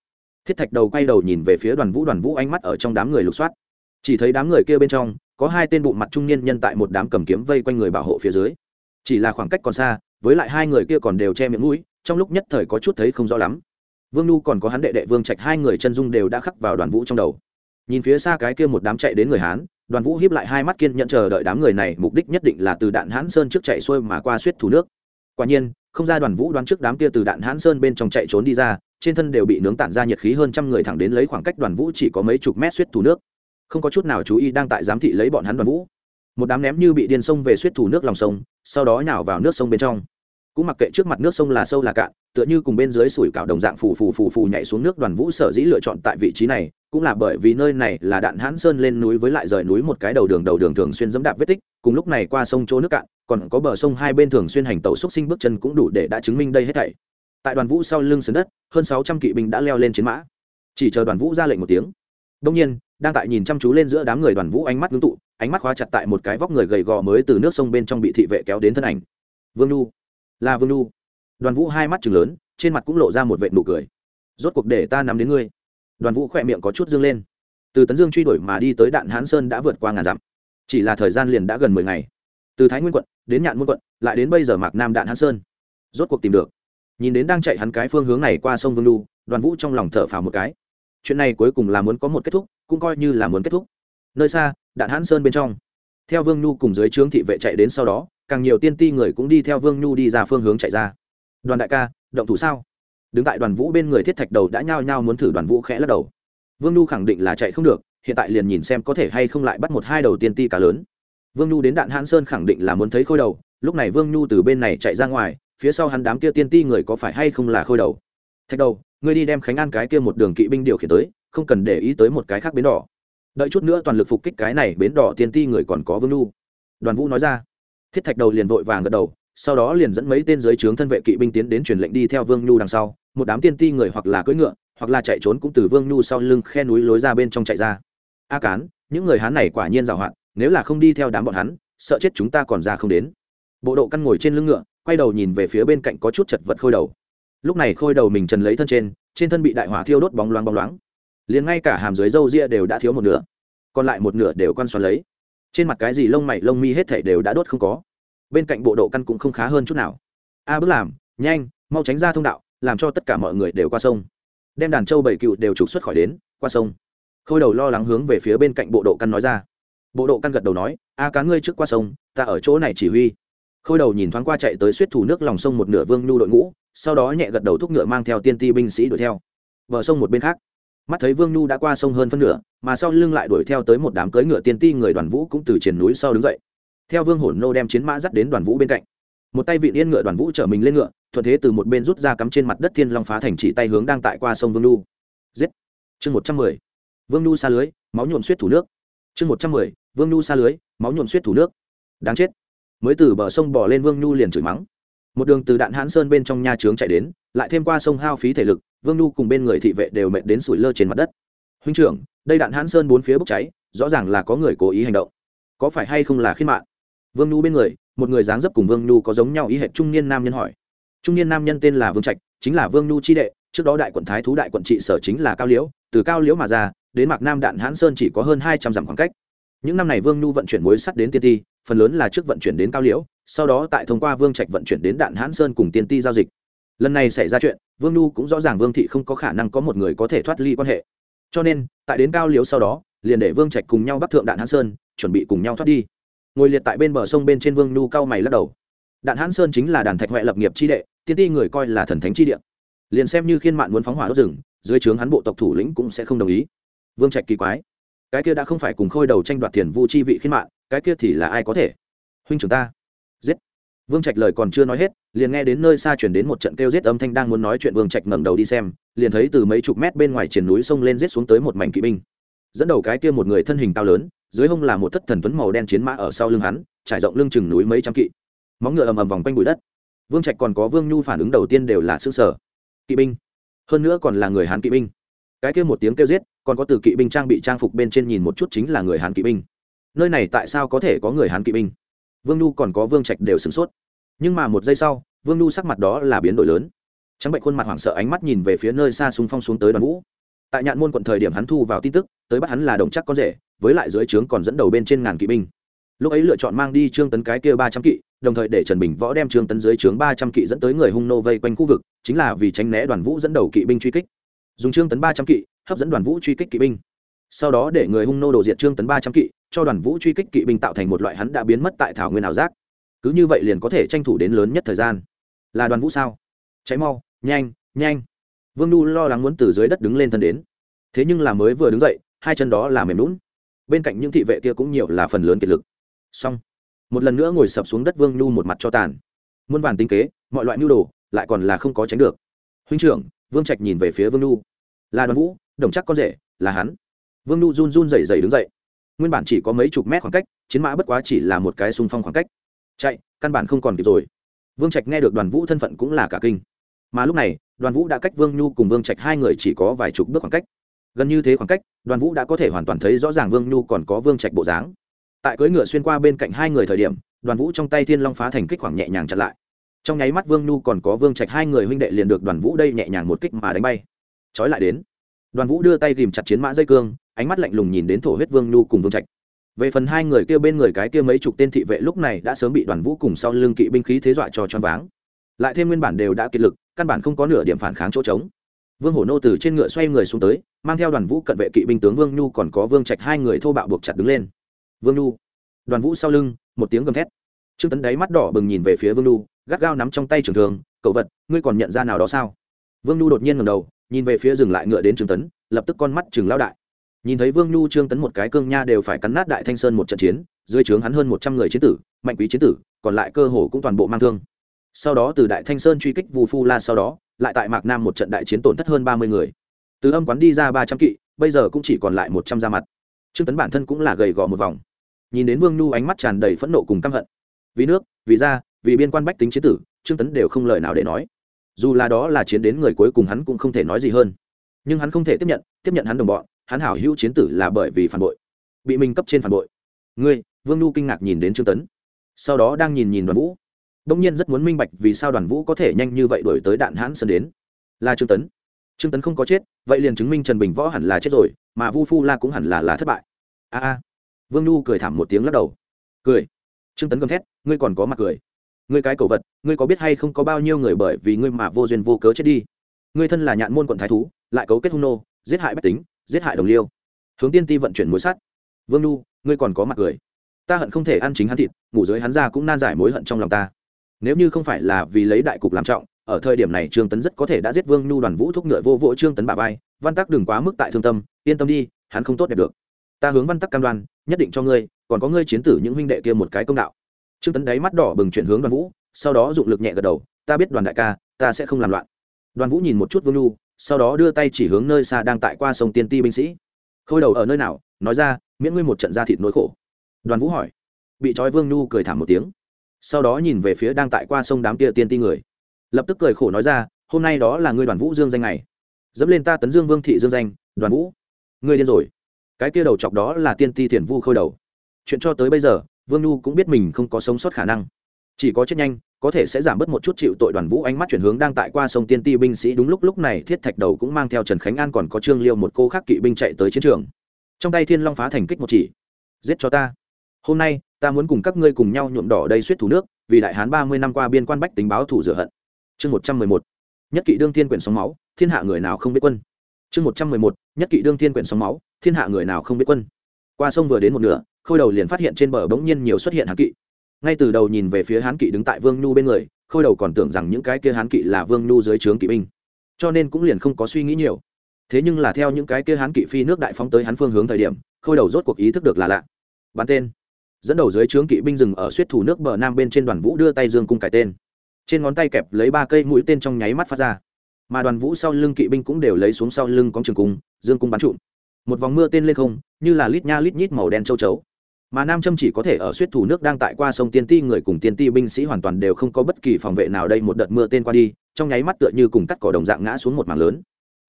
Thiết thạch đầu quay đầu nhìn về phía đoàn vũ đoàn vũ ánh mắt ở trong đám người lục soát. Chỉ thấy đám người kia bên trong, có hai tên bụng mặt trung niên nhân tại một đám cầm kiếm vây quanh người bảo hộ phía dưới. Chỉ là khoảng cách còn xa, với lại hai người kia còn đều che miệng mũi, trong lúc nhất thời có chút thấy không rõ lắm. Vương nhu còn có hắn đệ đệ vương trạch, hai người chân dung đều đã khắc vào đoàn vũ trong đầu. Nhìn phía xa cái kia một đám chạy đến người hán đoàn vũ hiếp lại hai mắt kiên nhận chờ đợi đám người này, mục đích nhất định là từ đạn hãn sơn trước chạy xuôi mà qua suýt thủ nước. Quả nhiên, không ra đoàn vũ đoán trước đám kia từ đạn hãn sơn bên trong chạy trốn đi ra, trên thân đều bị nướng tản ra nhiệt khí hơn trăm người thẳng đến lấy khoảng cách đoàn vũ chỉ có mấy chục mét suýt thủ nước. Không có chút nào chú ý đang tại giám thị lấy bọn hắn đoàn vũ. Một đám ném như bị điên sông về suýt thủ nước lòng sông, sau đó nhào vào nước sông bên trong. Cũng mặc kệ trước mặt nước sông là sâu là cạn tựa như cùng bên dưới sủi cảo đồng dạng phù phù phù phù nhảy xuống nước đoàn vũ sở dĩ lựa chọn tại vị trí này, cũng là bởi vì nơi này là đạn hãn sơn lên núi với lại rời núi một cái đầu đường đầu đường thường xuyên dẫm đạp vết tích, cùng lúc này qua sông chỗ nước cạn, còn có bờ sông hai bên thường xuyên hành tàu xúc sinh bước chân cũng đủ để đã chứng minh đây hết thảy. Tại đoàn vũ sau lưng sườn đất, hơn sáu trăm kỵ binh đã leo lên chiến mã. Chỉ chờ đoàn vũ ra lệnh một tiếng. Đông nhiên, đang tại nhìn chăm chú lên giữa đám người đoàn vũ ánh mắt ngưng tụ, ánh mắt khóa chặt tại một cái vóc người gầy gò mới từ nước sông bên trong bị thị vệ kéo đến thân ảnh. Vương lu là vương lu đoàn vũ hai mắt chừng lớn, trên mặt cũng lộ ra một vệ nụ cười. Rốt cuộc để ta nắm đến ngươi. Đoàn vũ khỏe miệng có chút dương lên. Từ tấn dương truy đuổi mà đi tới đạn hán sơn đã vượt qua ngàn dặm. Chỉ là thời gian liền đã gần mười ngày. Từ thái nguyên quận đến nhạn môn quận, lại đến bây giờ mạc nam đạn hán sơn. Rốt cuộc tìm được. Nhìn đến đang chạy hắn cái phương hướng này qua sông vương lu đoàn vũ trong lòng thở phào một cái. Chuyện này cuối cùng là muốn có một kết thúc, cũng coi như là muốn kết thúc. Nơi xa, đạn hán sơn bên trong. Theo vương nhu cùng dưới trướng thị vệ chạy đến sau đó, càng nhiều tiên ti người cũng đi theo vương nhu đi ra phương hướng chạy ra đoàn đại ca, động thủ sao? Đứng tại đoàn vũ bên người thiết thạch đầu đã nhao nhao muốn thử đoàn vũ khẽ lắc đầu. Vương nhu khẳng định là chạy không được, hiện tại liền nhìn xem có thể hay không lại bắt một hai đầu tiên ti cá lớn. Vương nhu đến đạn hãn sơn khẳng định là muốn thấy khôi đầu, lúc này vương nhu từ bên này chạy ra ngoài, phía sau hắn đám kia tiên ti người có phải hay không là khôi đầu? Thạch đầu, ngươi đi đem khánh an cái kia một đường kỵ binh điều khiển tới, không cần để ý tới một cái khác bến đỏ. Đợi chút nữa toàn lực phục kích cái này bến đỏ tiên ti người còn có vương nhu. Đoàn vũ nói ra. Thiết thạch đầu liền vội vàng gật đầu sau đó liền dẫn mấy tên dưới trướng thân vệ kỵ binh tiến đến truyền lệnh đi theo vương nhu đằng sau, một đám tiên ti người hoặc là cưỡi ngựa, hoặc là chạy trốn cũng từ vương nhu sau lưng khe núi lối ra bên trong chạy ra. A cán, những người hán này quả nhiên giàu hạn, nếu là không đi theo đám bọn hắn, sợ chết chúng ta còn ra không đến. Bộ độ căn ngồi trên lưng ngựa, quay đầu nhìn về phía bên cạnh có chút chật vật khôi đầu. Lúc này khôi đầu mình trần lấy thân trên trên thân bị đại hỏa thiêu đốt bóng loáng bóng loáng. Liền ngay cả hàm dưới râu ria đều đã thiếu một nửa, còn lại một nửa đều quan xoắn lấy. Trên mặt cái gì lông mày lông mi hết thảy đều đã đốt không có bên cạnh bộ độ căn cũng không khá hơn chút nào. A bước làm, nhanh, mau tránh ra thông đạo, làm cho tất cả mọi người đều qua sông. Đem đàn trâu bảy cựu đều trục xuất khỏi đến, qua sông. Khôi đầu lo lắng hướng về phía bên cạnh bộ độ căn nói ra. Bộ độ căn gật đầu nói, a cá ngươi trước qua sông, ta ở chỗ này chỉ huy. Khôi đầu nhìn thoáng qua chạy tới suýt thủ nước lòng sông một nửa vương nhu đội ngũ, sau đó nhẹ gật đầu thúc ngựa mang theo tiên ti binh sĩ đuổi theo. Bờ sông một bên khác, mắt thấy vương nhu đã qua sông hơn phân nửa, mà sau lưng lại đuổi theo tới một đám cưỡi ngựa tiên ti người đoàn vũ cũng từ trên núi sau đứng dậy theo vương hổn nô đem chiến mã dắt đến đoàn vũ bên cạnh. Một tay vị yên ngựa đoàn vũ chở mình lên ngựa, thuận thế từ một bên rút ra cắm trên mặt đất thiên long phá thành chỉ tay hướng đang tại qua sông vương nhu. Giết! Chương một trăm mười. Vương nhu xa lưới, máu nhuộm suýt thủ nước. Chương một trăm mười. Vương nhu xa lưới, máu nhuộm suýt thủ nước. Đáng chết! Mới từ bờ sông bỏ lên vương nhu liền chửi mắng. Một đường từ đạn hãn sơn bên trong nha trướng chạy đến, lại thêm qua sông hao phí thể lực, vương nhu cùng bên người thị vệ đều mệt đến sủi lơ trên mặt đất. Huynh trưởng, đây đạn hãn sơn bốn phía bốc cháy, rõ ràng là có người cố ý hành động. Có phải hay không là khiết mạng vương nhu bên người, một người dáng dấp cùng vương nhu có giống nhau ý hệ trung niên nam nhân hỏi. Trung niên nam nhân tên là vương trạch, chính là vương nhu chi đệ, trước đó đại quận thái thú đại quận trị sở chính là cao liễu, từ cao liễu mà ra, đến mạc nam đạn hãn sơn chỉ có hơn hai trăm dặm khoảng cách. Những năm này vương nhu vận chuyển muối sắt đến tiên ti, phần lớn là trước vận chuyển đến cao liễu, sau đó tại thông qua vương trạch vận chuyển đến đạn hãn sơn cùng tiên ti giao dịch. Lần này xảy ra chuyện, vương nhu cũng rõ ràng vương thị không có khả năng có một người có thể thoát ly quan hệ. Cho nên, tại đến cao liễu sau đó, liền để vương trạch cùng nhau bắt thượng đạn hãn sơn, chuẩn bị cùng nhau thoát đi ngồi liệt tại bên bờ sông bên trên vương nhu cao mày lắc đầu. Đạn hãn sơn chính là đàn thạch huệ lập nghiệp chi đệ, tiên ti người coi là thần thánh chi địa. Liền xem như khiên mạn muốn phóng hỏa đốt rừng, dưới trướng hắn bộ tộc thủ lĩnh cũng sẽ không đồng ý. Vương trạch kỳ quái. Cái kia đã không phải cùng khôi đầu tranh đoạt tiền vu chi vị khiên mạn, cái kia thì là ai có thể? Huynh trưởng ta. Giết. Vương trạch lời còn chưa nói hết, liền nghe đến nơi xa chuyển đến một trận kêu giết âm thanh đang muốn nói chuyện vương trạch ngẩng đầu đi xem, liền thấy từ mấy chục mét bên ngoài triển núi sông lên giết xuống tới một mảnh kỵ binh. Dẫn đầu cái kia một người thân hình cao lớn dưới hông là một thất thần tuấn màu đen chiến mã ở sau lưng hắn, trải rộng lưng chừng núi mấy trăm kỵ. Móng ngựa ầm ầm vòng quanh bụi đất. Vương trạch còn có vương nhu phản ứng đầu tiên đều là xương sở kỵ binh. Hơn nữa còn là người hán kỵ binh. Cái kia một tiếng kêu giết, còn có từ kỵ binh trang bị trang phục bên trên nhìn một chút chính là người hán kỵ binh. Nơi này tại sao có thể có người hán kỵ binh? Vương nhu còn có vương trạch đều sửng sốt. Nhưng mà một giây sau, vương nhu sắc mặt đó là biến đổi lớn. Trắng bệnh khuôn mặt hoảng sợ ánh mắt nhìn về phía nơi xa súng phong xuống tới đoàn vũ. Tại nhạn môn quận thời điểm hắn thu vào tin tức, tới bắt hắn là đồng chắc con rể với lại dưới trướng còn dẫn đầu bên trên ngàn kỵ binh. Lúc ấy lựa chọn mang đi trương tấn cái kia ba trăm kỵ, đồng thời để trần bình võ đem trương tấn dưới trướng ba trăm kỵ dẫn tới người hung nô vây quanh khu vực, chính là vì tránh né đoàn vũ dẫn đầu kỵ binh truy kích. Dùng trương tấn ba trăm kỵ, hấp dẫn đoàn vũ truy kích kỵ binh. Sau đó để người hung nô đổ diệt trương tấn ba trăm kỵ, cho đoàn vũ truy kích kỵ binh tạo thành một loại hắn đã biến mất tại thảo nguyên ảo giác. Cứ như vậy liền có thể tranh thủ đến lớn nhất thời gian. Là đoàn vũ sao? Cháy mau, nhanh nhanh. Vương nhu lo lắng muốn từ dưới đất đứng lên thân đến. Thế nhưng là mới vừa đứng dậy, hai chân đó là mềm lún bên cạnh những thị vệ kia cũng nhiều là phần lớn kiệt lực. Xong, một lần nữa ngồi sập xuống đất vương nhu một mặt cho tàn. Muôn vàn tinh kế, mọi loại mưu đồ, lại còn là không có tránh được. Huynh trưởng, vương trạch nhìn về phía vương nhu. Là đoàn vũ, đồng chắc con rể, là hắn. Vương nhu run run rẩy rẩy đứng dậy. Nguyên bản chỉ có mấy chục mét khoảng cách, chiến mã bất quá chỉ là một cái xung phong khoảng cách. Chạy, căn bản không còn kịp rồi. Vương trạch nghe được đoàn vũ thân phận cũng là cả kinh. Mà lúc này, đoàn vũ đã cách vương nhu cùng vương trạch hai người chỉ có vài chục bước khoảng cách gần như thế khoảng cách, đoàn vũ đã có thể hoàn toàn thấy rõ ràng vương nhu còn có vương trạch bộ dáng. Tại cưỡi ngựa xuyên qua bên cạnh hai người thời điểm, đoàn vũ trong tay thiên long phá thành kích khoảng nhẹ nhàng chặn lại. Trong nháy mắt vương nhu còn có vương trạch hai người huynh đệ liền được đoàn vũ đây nhẹ nhàng một kích mà đánh bay. Trói lại đến. Đoàn vũ đưa tay ghìm chặt chiến mã dây cương, ánh mắt lạnh lùng nhìn đến thổ huyết vương nhu cùng vương trạch. Về phần hai người kia bên người cái kia mấy chục tên thị vệ lúc này đã sớm bị đoàn vũ cùng sau lưng kỵ binh khí thế dọa cho choáng váng. Lại thêm nguyên bản đều đã kiệt lực, căn bản không có nửa điểm phản kháng chỗ trống vương hổ nô từ trên ngựa xoay người xuống tới, mang theo đoàn vũ cận vệ kỵ binh tướng vương nhu còn có vương trạch hai người thô bạo buộc chặt đứng lên. Vương nhu. Đoàn vũ sau lưng, một tiếng gầm thét. Trương tấn đáy mắt đỏ bừng nhìn về phía vương nhu, gắt gao nắm trong tay trường thường cậu vật, ngươi còn nhận ra nào đó sao? Vương nhu đột nhiên ngầm đầu, nhìn về phía dừng lại ngựa đến trương tấn, lập tức con mắt chừng lao đại. Nhìn thấy vương nhu, trương tấn một cái cương nha đều phải cắn nát đại thanh sơn một trận chiến, dưới trướng hắn hơn một trăm người chiến tử, mạnh quý chiến tử, còn lại cơ hồ cũng toàn bộ mang thương. Sau đó từ đại thanh sơn truy kích vù phu la sau đó lại tại mạc nam một trận đại chiến tổn thất hơn ba mươi người. Từ âm quán đi ra ba trăm kỵ, bây giờ cũng chỉ còn lại một trăm ra mặt. Trương tấn bản thân cũng là gầy gò một vòng. Nhìn đến vương nhu ánh mắt tràn đầy phẫn nộ cùng căm hận. Vì nước, vì gia vì biên quan bách tính chiến tử, trương tấn đều không lời nào để nói. Dù là đó là chiến đến người cuối cùng hắn cũng không thể nói gì hơn. Nhưng hắn không thể tiếp nhận tiếp nhận hắn đồng bọn, hắn hảo hữu chiến tử là bởi vì phản bội. Bị mình cấp trên phản bội. Ngươi, vương nhu kinh ngạc nhìn đến trương tấn. Sau đó đang nhìn nhìn đoàn vũ đông nhiên rất muốn minh bạch vì sao đoàn vũ có thể nhanh như vậy đổi tới đạn hãn sơn đến. Là trương tấn. Trương tấn không có chết, vậy liền chứng minh trần bình võ hẳn là chết rồi, mà vu phu la cũng hẳn là là thất bại. A a. Vương nhu cười thảm một tiếng lắc đầu. Cười. Trương tấn gầm thét, ngươi còn có mặt cười. Ngươi cái cầu vật, ngươi có biết hay không có bao nhiêu người bởi vì ngươi mà vô duyên vô cớ chết đi? Ngươi thân là nhạn môn quận thái thú, lại cấu kết hung nô, giết hại bách tính, giết hại đồng liêu. Hướng tiên ti vận chuyển mối sắt. Vương nhu, ngươi còn có mặt cười. Ta hận không thể ăn chính hắn thịt, ngủ dưới hắn ra cũng nan giải mối hận trong lòng ta nếu như không phải là vì lấy đại cục làm trọng, ở thời điểm này trương tấn rất có thể đã giết vương nhu đoàn vũ thúc ngựa vô vỗ trương tấn bà vai, văn tắc đừng quá mức tại thương tâm, yên tâm đi, hắn không tốt đẹp được. Ta hướng văn tắc cam đoan, nhất định cho ngươi, còn có ngươi chiến tử những huynh đệ kia một cái công đạo. Trương tấn đáy mắt đỏ bừng chuyển hướng đoàn vũ, sau đó dụng lực nhẹ gật đầu, ta biết đoàn đại ca, ta sẽ không làm loạn. Đoàn vũ nhìn một chút vương nhu, sau đó đưa tay chỉ hướng nơi xa đang tại qua sông tiên ti binh sĩ. Khôi đầu ở nơi nào? Nói ra, miễn ngươi một trận ra thịt nỗi khổ. Đoàn vũ hỏi. Bị trói vương nhu cười thảm một tiếng sau đó nhìn về phía đang tại qua sông đám kia tiên ti người. Lập tức cười khổ nói ra, hôm nay đó là ngươi đoàn vũ dương danh này dẫm lên ta tấn dương vương thị dương danh, đoàn vũ. Ngươi điên rồi. Cái kia đầu chọc đó là tiên ti thiền vu khôi đầu. Chuyện cho tới bây giờ, vương nhu cũng biết mình không có sống sót khả năng. Chỉ có chết nhanh, có thể sẽ giảm bớt một chút chịu tội đoàn vũ ánh mắt chuyển hướng đang tại qua sông tiên ti binh sĩ. Đúng lúc lúc này, thiết thạch đầu cũng mang theo trần khánh an còn có trương liêu một cô khác kỵ binh chạy tới chiến trường. Trong tay thiên long phá thành kích một chỉ. Giết cho ta hôm nay, ta muốn cùng các ngươi cùng nhau nhuộm đỏ đây suýt thủ nước, vì đại hán ba mươi năm qua biên quan bách tính báo thủ rửa hận. Chương một trăm mười một, nhất kỵ đương thiên quyển sóng máu, thiên hạ người nào không biết quân? Chương một trăm mười một, nhất kỵ đương thiên quyển sóng máu, thiên hạ người nào không biết quân? Qua sông vừa đến một nửa, khôi đầu liền phát hiện trên bờ bỗng nhiên nhiều xuất hiện hán kỵ. Ngay từ đầu nhìn về phía hán kỵ đứng tại vương nhu bên người, khôi đầu còn tưởng rằng những cái kia hán kỵ là vương nhu dưới trướng kỵ binh. Cho nên cũng liền không có suy nghĩ nhiều. Thế nhưng là theo những cái kia hán kỵ phi nước đại phóng tới hắn phương hướng thời điểm, khôi đầu rốt cuộc ý thức được là lạ. Bắn tên dẫn đầu dưới trướng kỵ binh rừng ở suýt thủ nước bờ nam bên trên đoàn vũ đưa tay dương cung cải tên. Trên ngón tay kẹp lấy ba cây mũi tên trong nháy mắt phát ra. Mà đoàn vũ sau lưng kỵ binh cũng đều lấy xuống sau lưng cóng trường cung, dương cung bắn trụm. Một vòng mưa tên lên không, như là lít nha lít nhít màu đen châu chấu. Mà nam châm chỉ có thể ở suýt thủ nước đang tại qua sông tiên ti, người cùng tiên ti binh sĩ hoàn toàn đều không có bất kỳ phòng vệ nào đây, một đợt mưa tên qua đi, trong nháy mắt tựa như cùng cắt cỏ đồng dạng ngã xuống một mảng lớn.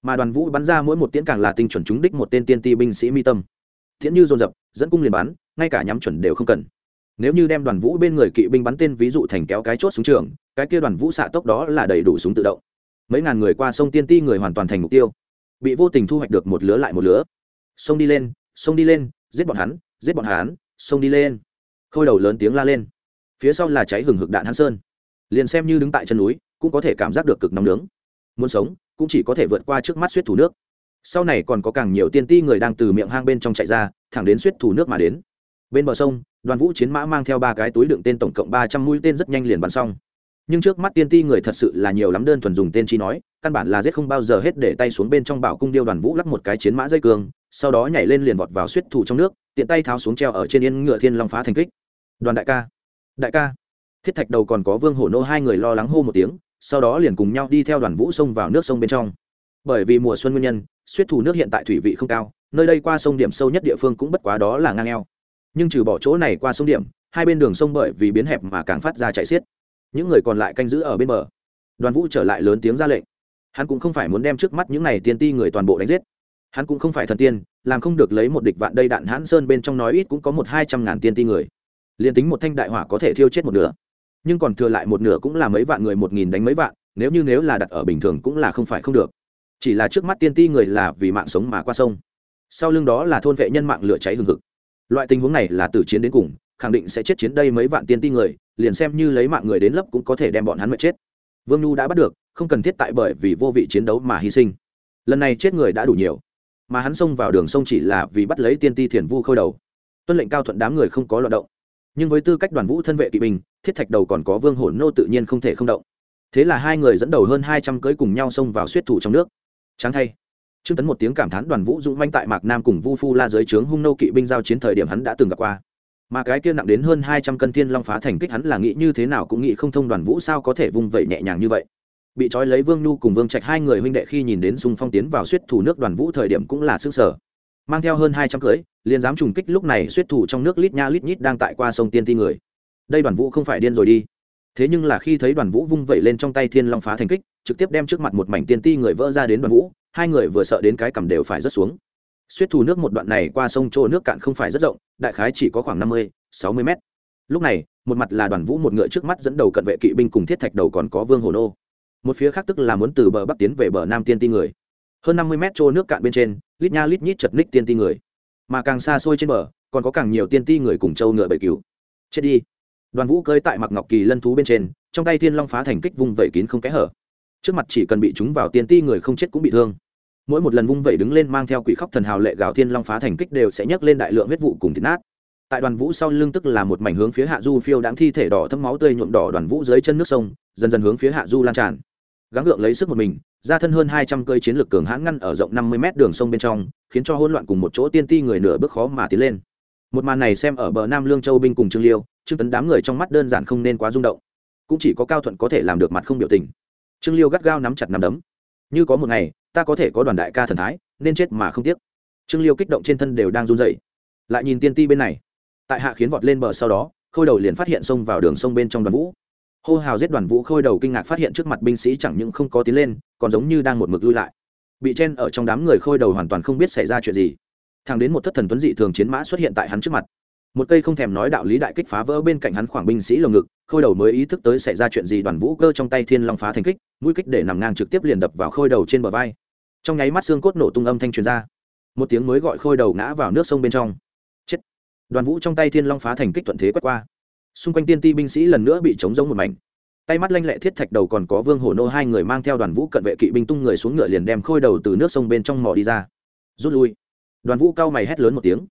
Mà đoàn vũ bắn ra mỗi một tiễn càng là tinh chuẩn trúng đích một tên tiên ti binh sĩ mi tâm. Thiện như dồn dập, dẫn cung liền bắn ngay cả nhắm chuẩn đều không cần. Nếu như đem đoàn vũ bên người kỵ binh bắn tên ví dụ thành kéo cái chốt xuống trường, cái kia đoàn vũ xạ tốc đó là đầy đủ súng tự động. Mấy ngàn người qua sông tiên ti người hoàn toàn thành mục tiêu. Bị vô tình thu hoạch được một lứa lại một lứa. Sông đi lên, sông đi lên, giết bọn hắn, giết bọn hắn, sông đi lên. Khôi đầu lớn tiếng la lên. Phía sau là cháy hừng hực đạn hắn sơn. Liền xem như đứng tại chân núi, cũng có thể cảm giác được cực nóng nướng. Muốn sống, cũng chỉ có thể vượt qua trước mắt suýt thủ nước. Sau này còn có càng nhiều tiên ti người đang từ miệng hang bên trong chạy ra, thẳng đến suýt thủ nước mà đến bên bờ sông, đoàn vũ chiến mã mang theo ba cái túi đựng tên tổng cộng ba trăm mũi tên rất nhanh liền bắn xong. Nhưng trước mắt tiên ti người thật sự là nhiều lắm đơn thuần dùng tên chi nói, căn bản là giết không bao giờ hết để tay xuống bên trong bảo cung điêu đoàn vũ lắc một cái chiến mã dây cường sau đó nhảy lên liền vọt vào suýt thủ trong nước, tiện tay tháo xuống treo ở trên yên ngựa thiên long phá thành kích. Đoàn đại ca đại ca. Thiết thạch đầu còn có vương hổ nô hai người lo lắng hô một tiếng, sau đó liền cùng nhau đi theo đoàn vũ sông vào nước sông bên trong. Bởi vì mùa xuân nguyên nhân suýt thủ nước hiện tại thủy vị không cao, nơi đây qua sông điểm sâu nhất địa phương cũng bất quá đó là ngang eo nhưng trừ bỏ chỗ này qua sông điểm, hai bên đường sông bởi vì biến hẹp mà càng phát ra chạy xiết. Những người còn lại canh giữ ở bên bờ. Đoàn vũ trở lại lớn tiếng ra lệnh. Hắn cũng không phải muốn đem trước mắt những này tiên ti người toàn bộ đánh giết. Hắn cũng không phải thần tiên, làm không được lấy một địch vạn đây đạn hãn sơn bên trong nói ít cũng có một hai trăm ngàn tiên ti người. Liền tính một thanh đại hỏa có thể thiêu chết một nửa, nhưng còn thừa lại một nửa cũng là mấy vạn người một nghìn đánh mấy vạn, nếu như nếu là đặt ở bình thường cũng là không phải không được. Chỉ là trước mắt tiên ti người là vì mạng sống mà qua sông. Sau lưng đó là thôn vệ nhân mạng lửa cháy hừng hực loại tình huống này là từ chiến đến cùng, khẳng định sẽ chết chiến đây mấy vạn tiên ti người, liền xem như lấy mạng người đến lấp cũng có thể đem bọn hắn mệt chết. Vương nhu đã bắt được, không cần thiết tại bởi vì vô vị chiến đấu mà hy sinh. Lần này chết người đã đủ nhiều, mà hắn xông vào đường sông chỉ là vì bắt lấy tiên ti thiền vu khôi đầu. Tuân lệnh cao thuận đám người không có loạt động. Nhưng với tư cách đoàn vũ thân vệ kỵ binh, thiết thạch đầu còn có vương hổn nô tự nhiên không thể không động. Thế là hai người dẫn đầu hơn hai trăm cưới cùng nhau xông vào suýt thủ trong nước. Tráng thay trương tấn một tiếng cảm thán đoàn vũ dũng manh tại mạc nam cùng vu phu la giới trướng hung nô kỵ binh giao chiến thời điểm hắn đã từng gặp qua. Mà cái kia nặng đến hơn hai trăm cân thiên long phá thành kích hắn là nghĩ như thế nào cũng nghĩ không thông đoàn vũ sao có thể vung vẩy nhẹ nhàng như vậy. Bị trói lấy vương nhu cùng vương trạch hai người huynh đệ khi nhìn đến sung phong tiến vào suýt thủ nước đoàn vũ thời điểm cũng là sức sở. Mang theo hơn hai trăm cưới, liền dám trùng kích lúc này suýt thủ trong nước lít nha lít nhít đang tại qua sông tiên ti người. Đây đoàn vũ không phải điên rồi đi. Thế nhưng là khi thấy đoàn vũ vung vẩy lên trong tay thiên long phá thành kích, trực tiếp đem trước mặt một mảnh tiên ti người vỡ ra đến đoàn vũ hai người vừa sợ đến cái cầm đều phải rớt xuống. Suýt thủ nước một đoạn này qua sông chỗ nước cạn không phải rất rộng, đại khái chỉ có khoảng năm mươi, sáu mươi mét. Lúc này, một mặt là đoàn vũ một ngựa trước mắt dẫn đầu cận vệ kỵ binh cùng thiết thạch đầu còn có vương hồ nô. Một phía khác tức là muốn từ bờ bắc tiến về bờ nam tiên ti người. Hơn năm mươi mét trô nước cạn bên trên, lít nha lít nhít chật ních tiên ti người. Mà càng xa xôi trên bờ, còn có càng nhiều tiên ti người cùng châu ngựa bầy cứu chết đi. Đoàn vũ cơi tại mặc ngọc kỳ lân thú bên trên, trong tay thiên long phá thành kích vung vẩy kín không kẽ hở. Trước mặt chỉ cần bị chúng vào tiên ti người không chết cũng bị thương mỗi một lần vung vẩy đứng lên mang theo quỷ khóc thần hào lệ gào thiên long phá thành kích đều sẽ nhấc lên đại lượng huyết vụ cùng thịt nát. Tại đoàn vũ sau lưng tức là một mảnh hướng phía hạ du phiêu đáng thi thể đỏ thấm máu tươi nhuộm đỏ đoàn vũ dưới chân nước sông, dần dần hướng phía hạ du lan tràn. Gắng gượng lấy sức một mình, ra thân hơn hai trăm cây chiến lược cường hãn ngăn ở rộng năm mươi mét đường sông bên trong, khiến cho hỗn loạn cùng một chỗ tiên ti người nửa bước khó mà tiến lên. Một màn này xem ở bờ nam lương châu binh cùng trương liêu, trương tấn đám người trong mắt đơn giản không nên quá rung động. Cũng chỉ có cao thuận có thể làm được mặt không biểu tình. Trương liêu gắt gao nắm chặt nắm đấm. Như có một ngày ta có thể có đoàn đại ca thần thái, nên chết mà không tiếc. Trương liêu kích động trên thân đều đang run dậy lại nhìn tiên ti bên này. Tại hạ khiến vọt lên bờ sau đó, khôi đầu liền phát hiện xông vào đường sông bên trong đoàn vũ. Hô hào giết đoàn vũ khôi đầu kinh ngạc phát hiện trước mặt binh sĩ chẳng những không có tiến lên, còn giống như đang một mực lui lại. Bị chen ở trong đám người khôi đầu hoàn toàn không biết xảy ra chuyện gì. Thằng đến một thất thần tuấn dị thường chiến mã xuất hiện tại hắn trước mặt. Một cây không thèm nói đạo lý đại kích phá vỡ bên cạnh hắn khoảng binh sĩ lồng ngực, khôi đầu mới ý thức tới xảy ra chuyện gì đoàn vũ cơ trong tay thiên long phá thành kích, mũi kích để nằm ngang trực tiếp liền đập vào khôi đầu trên bờ vai trong nháy mắt xương cốt nổ tung âm thanh truyền ra. Một tiếng mới gọi khôi đầu ngã vào nước sông bên trong. Chết. Đoàn vũ trong tay thiên long phá thành kích thuận thế quét qua. Xung quanh tiên ti binh sĩ lần nữa bị chống giống một mảnh. Tay mắt lanh lẹ thiết thạch đầu còn có vương hổ nô hai người mang theo đoàn vũ cận vệ kỵ binh tung người xuống ngựa liền đem khôi đầu từ nước sông bên trong mỏ đi ra. Rút lui. Đoàn vũ cao mày hét lớn một tiếng.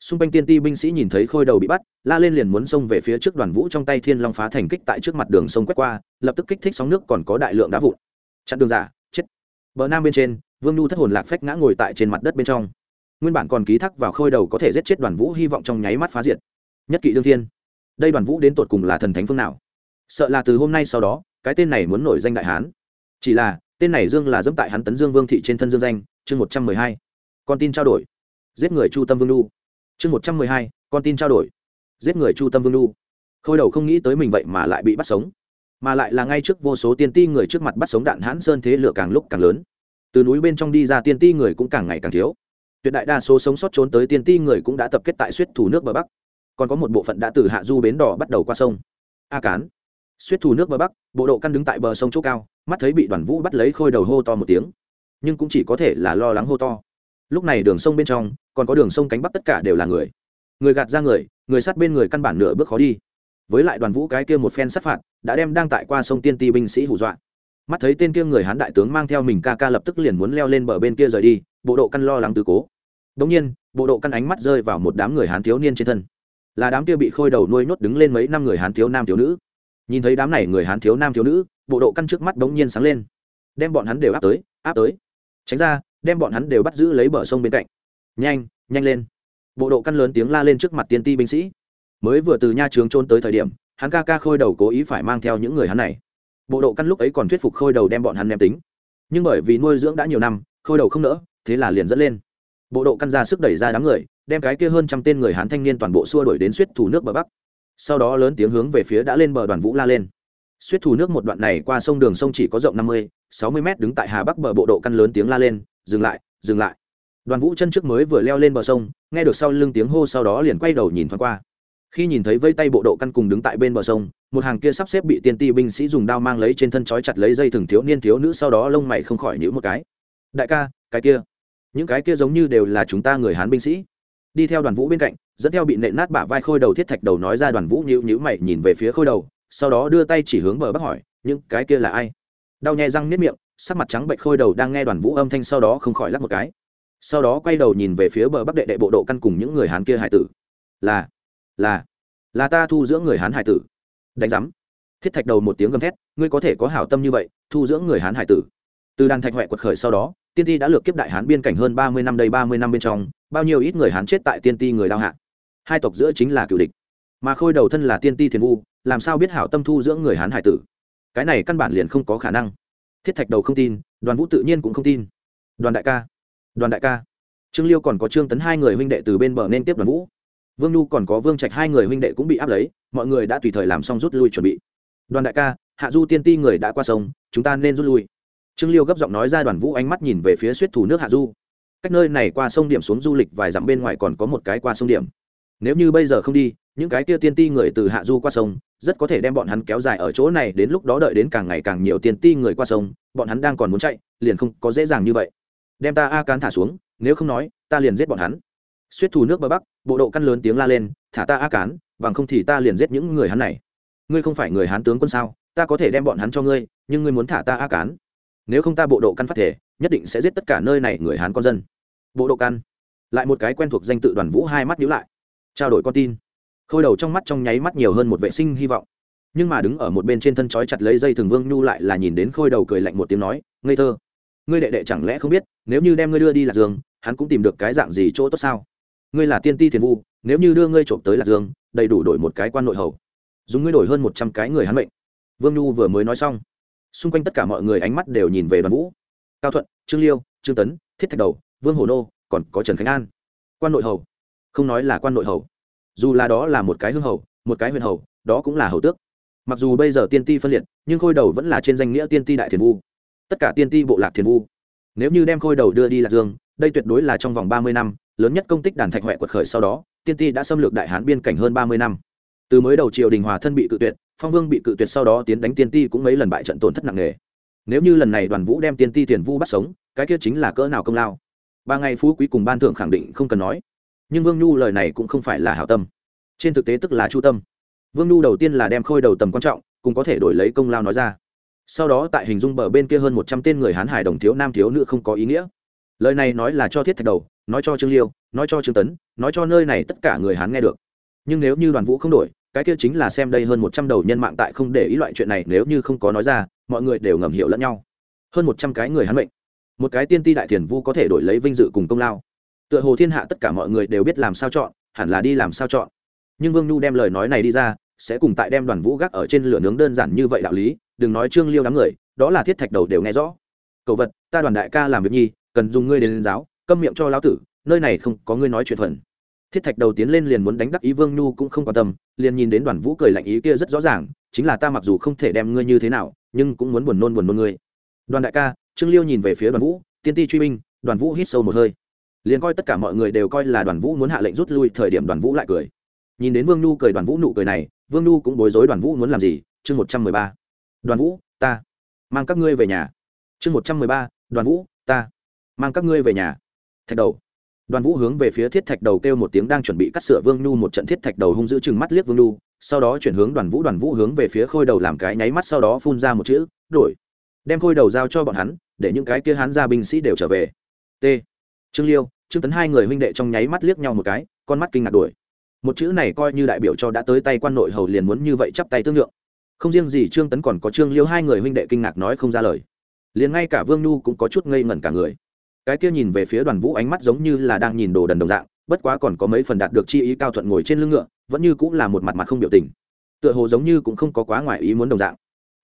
Xung quanh tiên ti binh sĩ nhìn thấy khôi đầu bị bắt, la lên liền muốn xông về phía trước đoàn vũ trong tay thiên long phá thành kích tại trước mặt đường sông quét qua, lập tức kích thích sóng nước còn có đại lượng đá vụn. Chặn đường giả, chết. Bờ nam bên trên vương nhu thất hồn lạc phách ngã ngồi tại trên mặt đất bên trong. Nguyên bản còn ký thác vào khôi đầu có thể giết chết đoàn vũ hy vọng trong nháy mắt phá diệt. Nhất kỵ đương thiên. Đây đoàn vũ đến tột cùng là thần thánh phương nào? Sợ là từ hôm nay sau đó, cái tên này muốn nổi danh đại hán. Chỉ là, tên này dương là dẫm tại hắn tấn dương vương thị trên thân dương danh, chương một trăm mười hai. Con tin trao đổi. Giết người chu tâm vương lu chương một trăm mười hai, con tin trao đổi. Giết người chu tâm vương lu khôi đầu không nghĩ tới mình vậy mà lại bị bắt sống. Mà lại là ngay trước vô số tiên ti người trước mặt bắt sống đạn hãn sơn thế lửa càng lúc càng lớn từ núi bên trong đi ra tiên ti người cũng càng ngày càng thiếu. Tuyệt đại đa số sống sót trốn tới tiên ti người cũng đã tập kết tại suýt thủ nước bờ bắc. Còn có một bộ phận đã từ hạ du bến đỏ bắt đầu qua sông. A cán. Suýt thủ nước bờ bắc, bộ độ căn đứng tại bờ sông chỗ cao, mắt thấy bị đoàn vũ bắt lấy khôi đầu hô to một tiếng. Nhưng cũng chỉ có thể là lo lắng hô to. Lúc này đường sông bên trong, còn có đường sông cánh bắc tất cả đều là người. Người gạt ra người người sát bên người căn bản nửa bước khó đi. Với lại đoàn vũ cái kia một phen sát phạt, đã đem đang tại qua sông tiên ti binh sĩ hù dọa mắt thấy tên kia người hán đại tướng mang theo mình ca ca lập tức liền muốn leo lên bờ bên kia rời đi, bộ độ căn lo lắng từ cố. Đống nhiên, bộ độ căn ánh mắt rơi vào một đám người hán thiếu niên trên thân. Là đám kia bị khôi đầu nuôi nhốt đứng lên mấy năm người hán thiếu nam thiếu nữ. Nhìn thấy đám này người hán thiếu nam thiếu nữ, bộ độ căn trước mắt đống nhiên sáng lên. Đem bọn hắn đều áp tới áp tới. Tránh ra, đem bọn hắn đều bắt giữ lấy bờ sông bên cạnh. Nhanh nhanh lên. Bộ độ căn lớn tiếng la lên trước mặt tiên ti binh sĩ. Mới vừa từ nha trường trôn tới thời điểm, hắn ca ca khôi đầu cố ý phải mang theo những người hắn này bộ độ căn lúc ấy còn thuyết phục khôi đầu đem bọn hắn ném tính. Nhưng bởi vì nuôi dưỡng đã nhiều năm, khôi đầu không nỡ, thế là liền dẫn lên. Bộ độ căn ra sức đẩy ra đám người, đem cái kia hơn trăm tên người hán thanh niên toàn bộ xua đuổi đến suýt thủ nước bờ bắc. Sau đó lớn tiếng hướng về phía đã lên bờ đoàn vũ la lên. Suýt thủ nước một đoạn này qua sông đường sông chỉ có rộng năm mươi, sáu mươi mét đứng tại hà bắc bờ bộ độ căn lớn tiếng la lên, dừng lại dừng lại. Đoàn vũ chân trước mới vừa leo lên bờ sông, nghe được sau lưng tiếng hô sau đó liền quay đầu nhìn thoáng qua khi nhìn thấy vây tay bộ độ căn cùng đứng tại bên bờ sông, một hàng kia sắp xếp bị tiên ti binh sĩ dùng đao mang lấy trên thân trói chặt lấy dây thừng thiếu niên thiếu nữ sau đó lông mày không khỏi nhữ một cái. Đại ca, cái kia, những cái kia giống như đều là chúng ta người hán binh sĩ. Đi theo đoàn vũ bên cạnh, dẫn theo bị nện nát bả vai khôi đầu thiết thạch đầu nói ra đoàn vũ nhữ nhữ mày nhìn về phía khôi đầu, sau đó đưa tay chỉ hướng bờ bắc hỏi, những cái kia là ai? Đau nhai răng nếp miệng, sắc mặt trắng bệnh khôi đầu đang nghe đoàn vũ âm thanh sau đó không khỏi lắc một cái. Sau đó quay đầu nhìn về phía bờ bắc đệ đệ bộ độ căn cùng những người hán kia hải tử. Là là là ta thu dưỡng người hán hải tử. Đánh giám. Thiết thạch đầu một tiếng gầm thét, ngươi có thể có hảo tâm như vậy, thu dưỡng người hán hải tử. Từ đàn thạch huệ quật khởi sau đó, tiên ti đã lược kiếp đại hán biên cảnh hơn ba mươi năm đây, ba mươi năm bên trong, bao nhiêu ít người hán chết tại tiên ti người lao hạ. Hai tộc giữa chính là cựu địch. Mà khôi đầu thân là tiên ti thiền vu, làm sao biết hảo tâm thu dưỡng người hán hải tử? Cái này căn bản liền không có khả năng. Thiết thạch đầu không tin, đoàn vũ tự nhiên cũng không tin. Đoàn đại ca. Đoàn đại ca. Trương liêu còn có trương tấn hai người huynh đệ từ bên bờ nên tiếp đoàn vũ vương nhu còn có vương trạch hai người huynh đệ cũng bị áp lấy, mọi người đã tùy thời làm xong rút lui chuẩn bị. Đoàn đại ca, hạ du tiên ti người đã qua sông, chúng ta nên rút lui. Trương liêu gấp giọng nói ra đoàn vũ ánh mắt nhìn về phía suýt thủ nước hạ du. Cách nơi này qua sông điểm xuống du lịch vài dặm bên ngoài còn có một cái qua sông điểm. Nếu như bây giờ không đi, những cái kia tiên ti người từ hạ du qua sông, rất có thể đem bọn hắn kéo dài ở chỗ này, đến lúc đó đợi đến càng ngày càng nhiều tiên ti người qua sông, bọn hắn đang còn muốn chạy, liền không có dễ dàng như vậy. Đem ta a cán thả xuống, nếu không nói, ta liền giết bọn hắn suýt thủ nước bờ bắc, bộ độ căn lớn tiếng la lên, thả ta a cán, bằng không thì ta liền giết những người hắn này. Ngươi không phải người hán tướng quân sao? Ta có thể đem bọn hắn cho ngươi, nhưng ngươi muốn thả ta a cán. Nếu không ta bộ độ căn phát thể, nhất định sẽ giết tất cả nơi này người hán con dân. Bộ độ căn. Lại một cái quen thuộc danh tự đoàn vũ hai mắt nhíu lại. Trao đổi con tin. Khôi đầu trong mắt trong nháy mắt nhiều hơn một vệ sinh hy vọng. Nhưng mà đứng ở một bên trên thân trói chặt lấy dây thường vương nhu lại là nhìn đến khôi đầu cười lạnh một tiếng nói, ngây thơ. Ngươi đệ đệ chẳng lẽ không biết, nếu như đem ngươi đưa đi lạc dương, hắn cũng tìm được cái dạng gì chỗ tốt sao? Ngươi là tiên ti thiền vu, nếu như đưa ngươi trộm tới lạc dương, đầy đủ đổi một cái quan nội hầu. Dùng ngươi đổi hơn một trăm cái người hắn mệnh. Vương nhu vừa mới nói xong, xung quanh tất cả mọi người ánh mắt đều nhìn về đoàn vũ. Cao thuận, trương liêu, trương tấn, thiết thạch đầu, vương hồ nô, còn có trần khánh an. Quan nội hầu. Không nói là quan nội hầu. Dù là đó là một cái hương hầu, một cái huyền hầu, đó cũng là hầu tước. Mặc dù bây giờ tiên ti phân liệt, nhưng khôi đầu vẫn là trên danh nghĩa tiên ti đại thiền vu. Tất cả tiên ti bộ lạc thiền vu. Nếu như đem khôi đầu đưa đi lạc dương, đây tuyệt đối là trong vòng ba mươi năm lớn nhất công tích đàn thạch huệ quật khởi sau đó, tiên ti đã xâm lược đại hán biên cảnh hơn ba mươi năm. Từ mới đầu triều đình hòa thân bị cự tuyệt, phong vương bị cự tuyệt sau đó tiến đánh tiên ti cũng mấy lần bại trận tổn thất nặng nề. Nếu như lần này đoàn vũ đem tiên ti tiền vu bắt sống, cái kia chính là cỡ nào công lao. Ba ngày phú quý cùng ban thưởng khẳng định không cần nói. Nhưng vương nhu lời này cũng không phải là hảo tâm. Trên thực tế tức là chu tâm. Vương nhu đầu tiên là đem khôi đầu tầm quan trọng cũng có thể đổi lấy công lao nói ra. Sau đó tại hình dung bờ bên kia hơn một trăm tên người hán hải đồng thiếu nam thiếu nữ không có ý nghĩa. Lời này nói là cho thiết thạch đầu nói cho trương liêu, nói cho trương tấn, nói cho nơi này tất cả người hán nghe được. Nhưng nếu như đoàn vũ không đổi, cái kia chính là xem đây hơn một trăm đầu nhân mạng tại không để ý loại chuyện này, nếu như không có nói ra, mọi người đều ngầm hiểu lẫn nhau. Hơn một trăm cái người hán mệnh. Một cái tiên ti đại thiền vu có thể đổi lấy vinh dự cùng công lao. Tựa hồ thiên hạ tất cả mọi người đều biết làm sao chọn, hẳn là đi làm sao chọn. Nhưng vương nhu đem lời nói này đi ra, sẽ cùng tại đem đoàn vũ gác ở trên lửa nướng đơn giản như vậy đạo lý, đừng nói trương liêu đám người, đó là thiết thạch đầu đều nghe rõ. Cậu vật, ta đoàn đại ca làm việc nhi, cần dùng ngươi đến lên giáo câm miệng cho lão tử, nơi này không có ngươi nói chuyện phần. Thiết thạch đầu tiến lên liền muốn đánh đắc ý vương nhu cũng không quan tâm, liền nhìn đến đoàn vũ cười lạnh ý kia rất rõ ràng, chính là ta mặc dù không thể đem ngươi như thế nào, nhưng cũng muốn buồn nôn buồn nôn ngươi. Đoàn đại ca, trương liêu nhìn về phía đoàn vũ, tiên ti truy binh, đoàn vũ hít sâu một hơi. Liền coi tất cả mọi người đều coi là đoàn vũ muốn hạ lệnh rút lui, thời điểm đoàn vũ lại cười. Nhìn đến vương nhu cười, đoàn vũ nụ cười này, vương nhu cũng bối rối đoàn vũ muốn làm gì? Chương một trăm mười ba. Đoàn vũ, ta. Mang các ngươi về nhà. Chương một trăm mười ba, đoàn vũ, ta. Mang các ngươi về nhà thạch đầu. Đoàn vũ hướng về phía thiết thạch đầu kêu một tiếng đang chuẩn bị cắt sửa vương nhu một trận thiết thạch đầu hung giữ chừng mắt liếc vương nhu, sau đó chuyển hướng đoàn vũ đoàn vũ hướng về phía khôi đầu làm cái nháy mắt sau đó phun ra một chữ, đổi. Đem khôi đầu giao cho bọn hắn, để những cái kia hắn ra binh sĩ đều trở về. T. Trương liêu, trương tấn hai người huynh đệ trong nháy mắt liếc nhau một cái, con mắt kinh ngạc đuổi một chữ này coi như đại biểu cho đã tới tay quan nội hầu liền muốn như vậy chắp tay tương lượng. Không riêng gì trương tấn còn có trương liêu hai người huynh đệ kinh ngạc nói không ra lời. Liền ngay cả vương nhu cũng có chút ngây ngẩn cả người cái kia nhìn về phía đoàn vũ ánh mắt giống như là đang nhìn đồ đần đồng dạng, bất quá còn có mấy phần đạt được chi ý cao thuận ngồi trên lưng ngựa, vẫn như cũng là một mặt mặt không biểu tình. Tựa hồ giống như cũng không có quá ngoài ý muốn đồng dạng.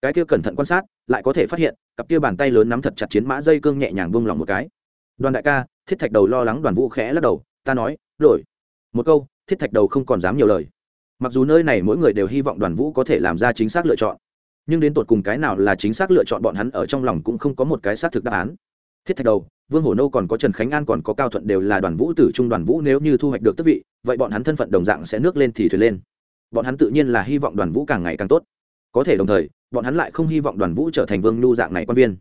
Cái kia cẩn thận quan sát, lại có thể phát hiện, cặp kia bàn tay lớn nắm thật chặt chiến mã dây cương nhẹ nhàng vung lỏng một cái. Đoàn đại ca, thiết thạch đầu lo lắng đoàn vũ khẽ lắc đầu, ta nói đổi một câu, thiết thạch đầu không còn dám nhiều lời. Mặc dù nơi này mỗi người đều hy vọng đoàn vũ có thể làm ra chính xác lựa chọn, nhưng đến tột cùng cái nào là chính xác lựa chọn bọn hắn ở trong lòng cũng không có một cái xác thực đáp án thiết thạch đầu, vương hổ nô còn có trần khánh an còn có cao thuận đều là đoàn vũ tử trung đoàn vũ, nếu như thu hoạch được tước vị, vậy bọn hắn thân phận đồng dạng sẽ nước lên thì thuyền lên. Bọn hắn tự nhiên là hy vọng đoàn vũ càng ngày càng tốt. Có thể đồng thời, bọn hắn lại không hy vọng đoàn vũ trở thành vương nhu dạng này quan viên.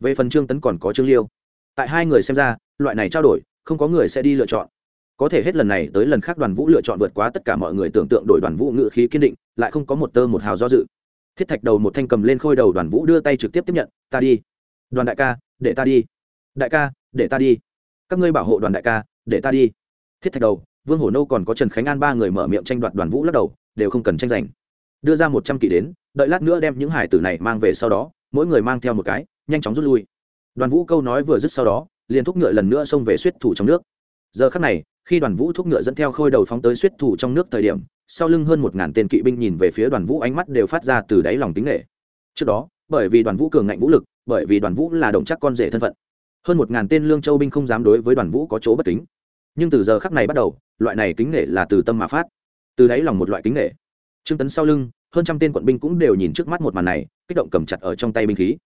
Về phần trương tấn còn có trương liêu. Tại hai người xem ra, loại này trao đổi, không có người sẽ đi lựa chọn. Có thể hết lần này tới lần khác đoàn vũ lựa chọn vượt quá tất cả mọi người tưởng tượng đổi đoàn vũ ngự khí kiên định, lại không có một tơ một hào do dự. Thiết thạch đầu một thanh cầm lên khôi đầu đoàn vũ đưa tay trực tiếp tiếp nhận, ta đi. Đoàn đại ca, để ta đi đại ca, để ta đi. Các ngươi bảo hộ đoàn đại ca, để ta đi. Thiết thạch đầu, vương hổ nô còn có trần khánh an ba người mở miệng tranh đoạt đoàn vũ lắc đầu, đều không cần tranh giành. Đưa ra một trăm kỵ đến, đợi lát nữa đem những hải tử này mang về sau đó, mỗi người mang theo một cái, nhanh chóng rút lui. Đoàn vũ câu nói vừa dứt sau đó, liền thúc ngựa lần nữa xông về suýt thủ trong nước. Giờ khắc này, khi đoàn vũ thúc ngựa dẫn theo khôi đầu phóng tới suýt thủ trong nước thời điểm, sau lưng hơn một ngàn tên kỵ binh nhìn về phía đoàn vũ ánh mắt đều phát ra từ đáy lòng tính nghệ trước đó, bởi vì đoàn vũ cường ngạnh vũ lực, bởi vì đoàn vũ là đồng chắc con rể thân phận hơn một ngàn tên lương châu binh không dám đối với đoàn vũ có chỗ bất kính. Nhưng từ giờ khắc này bắt đầu, loại này kính nể là từ tâm mà phát. Từ đáy lòng một loại kính nể. Trương tấn sau lưng, hơn trăm tên quận binh cũng đều nhìn trước mắt một màn này, kích động cầm chặt ở trong tay binh khí.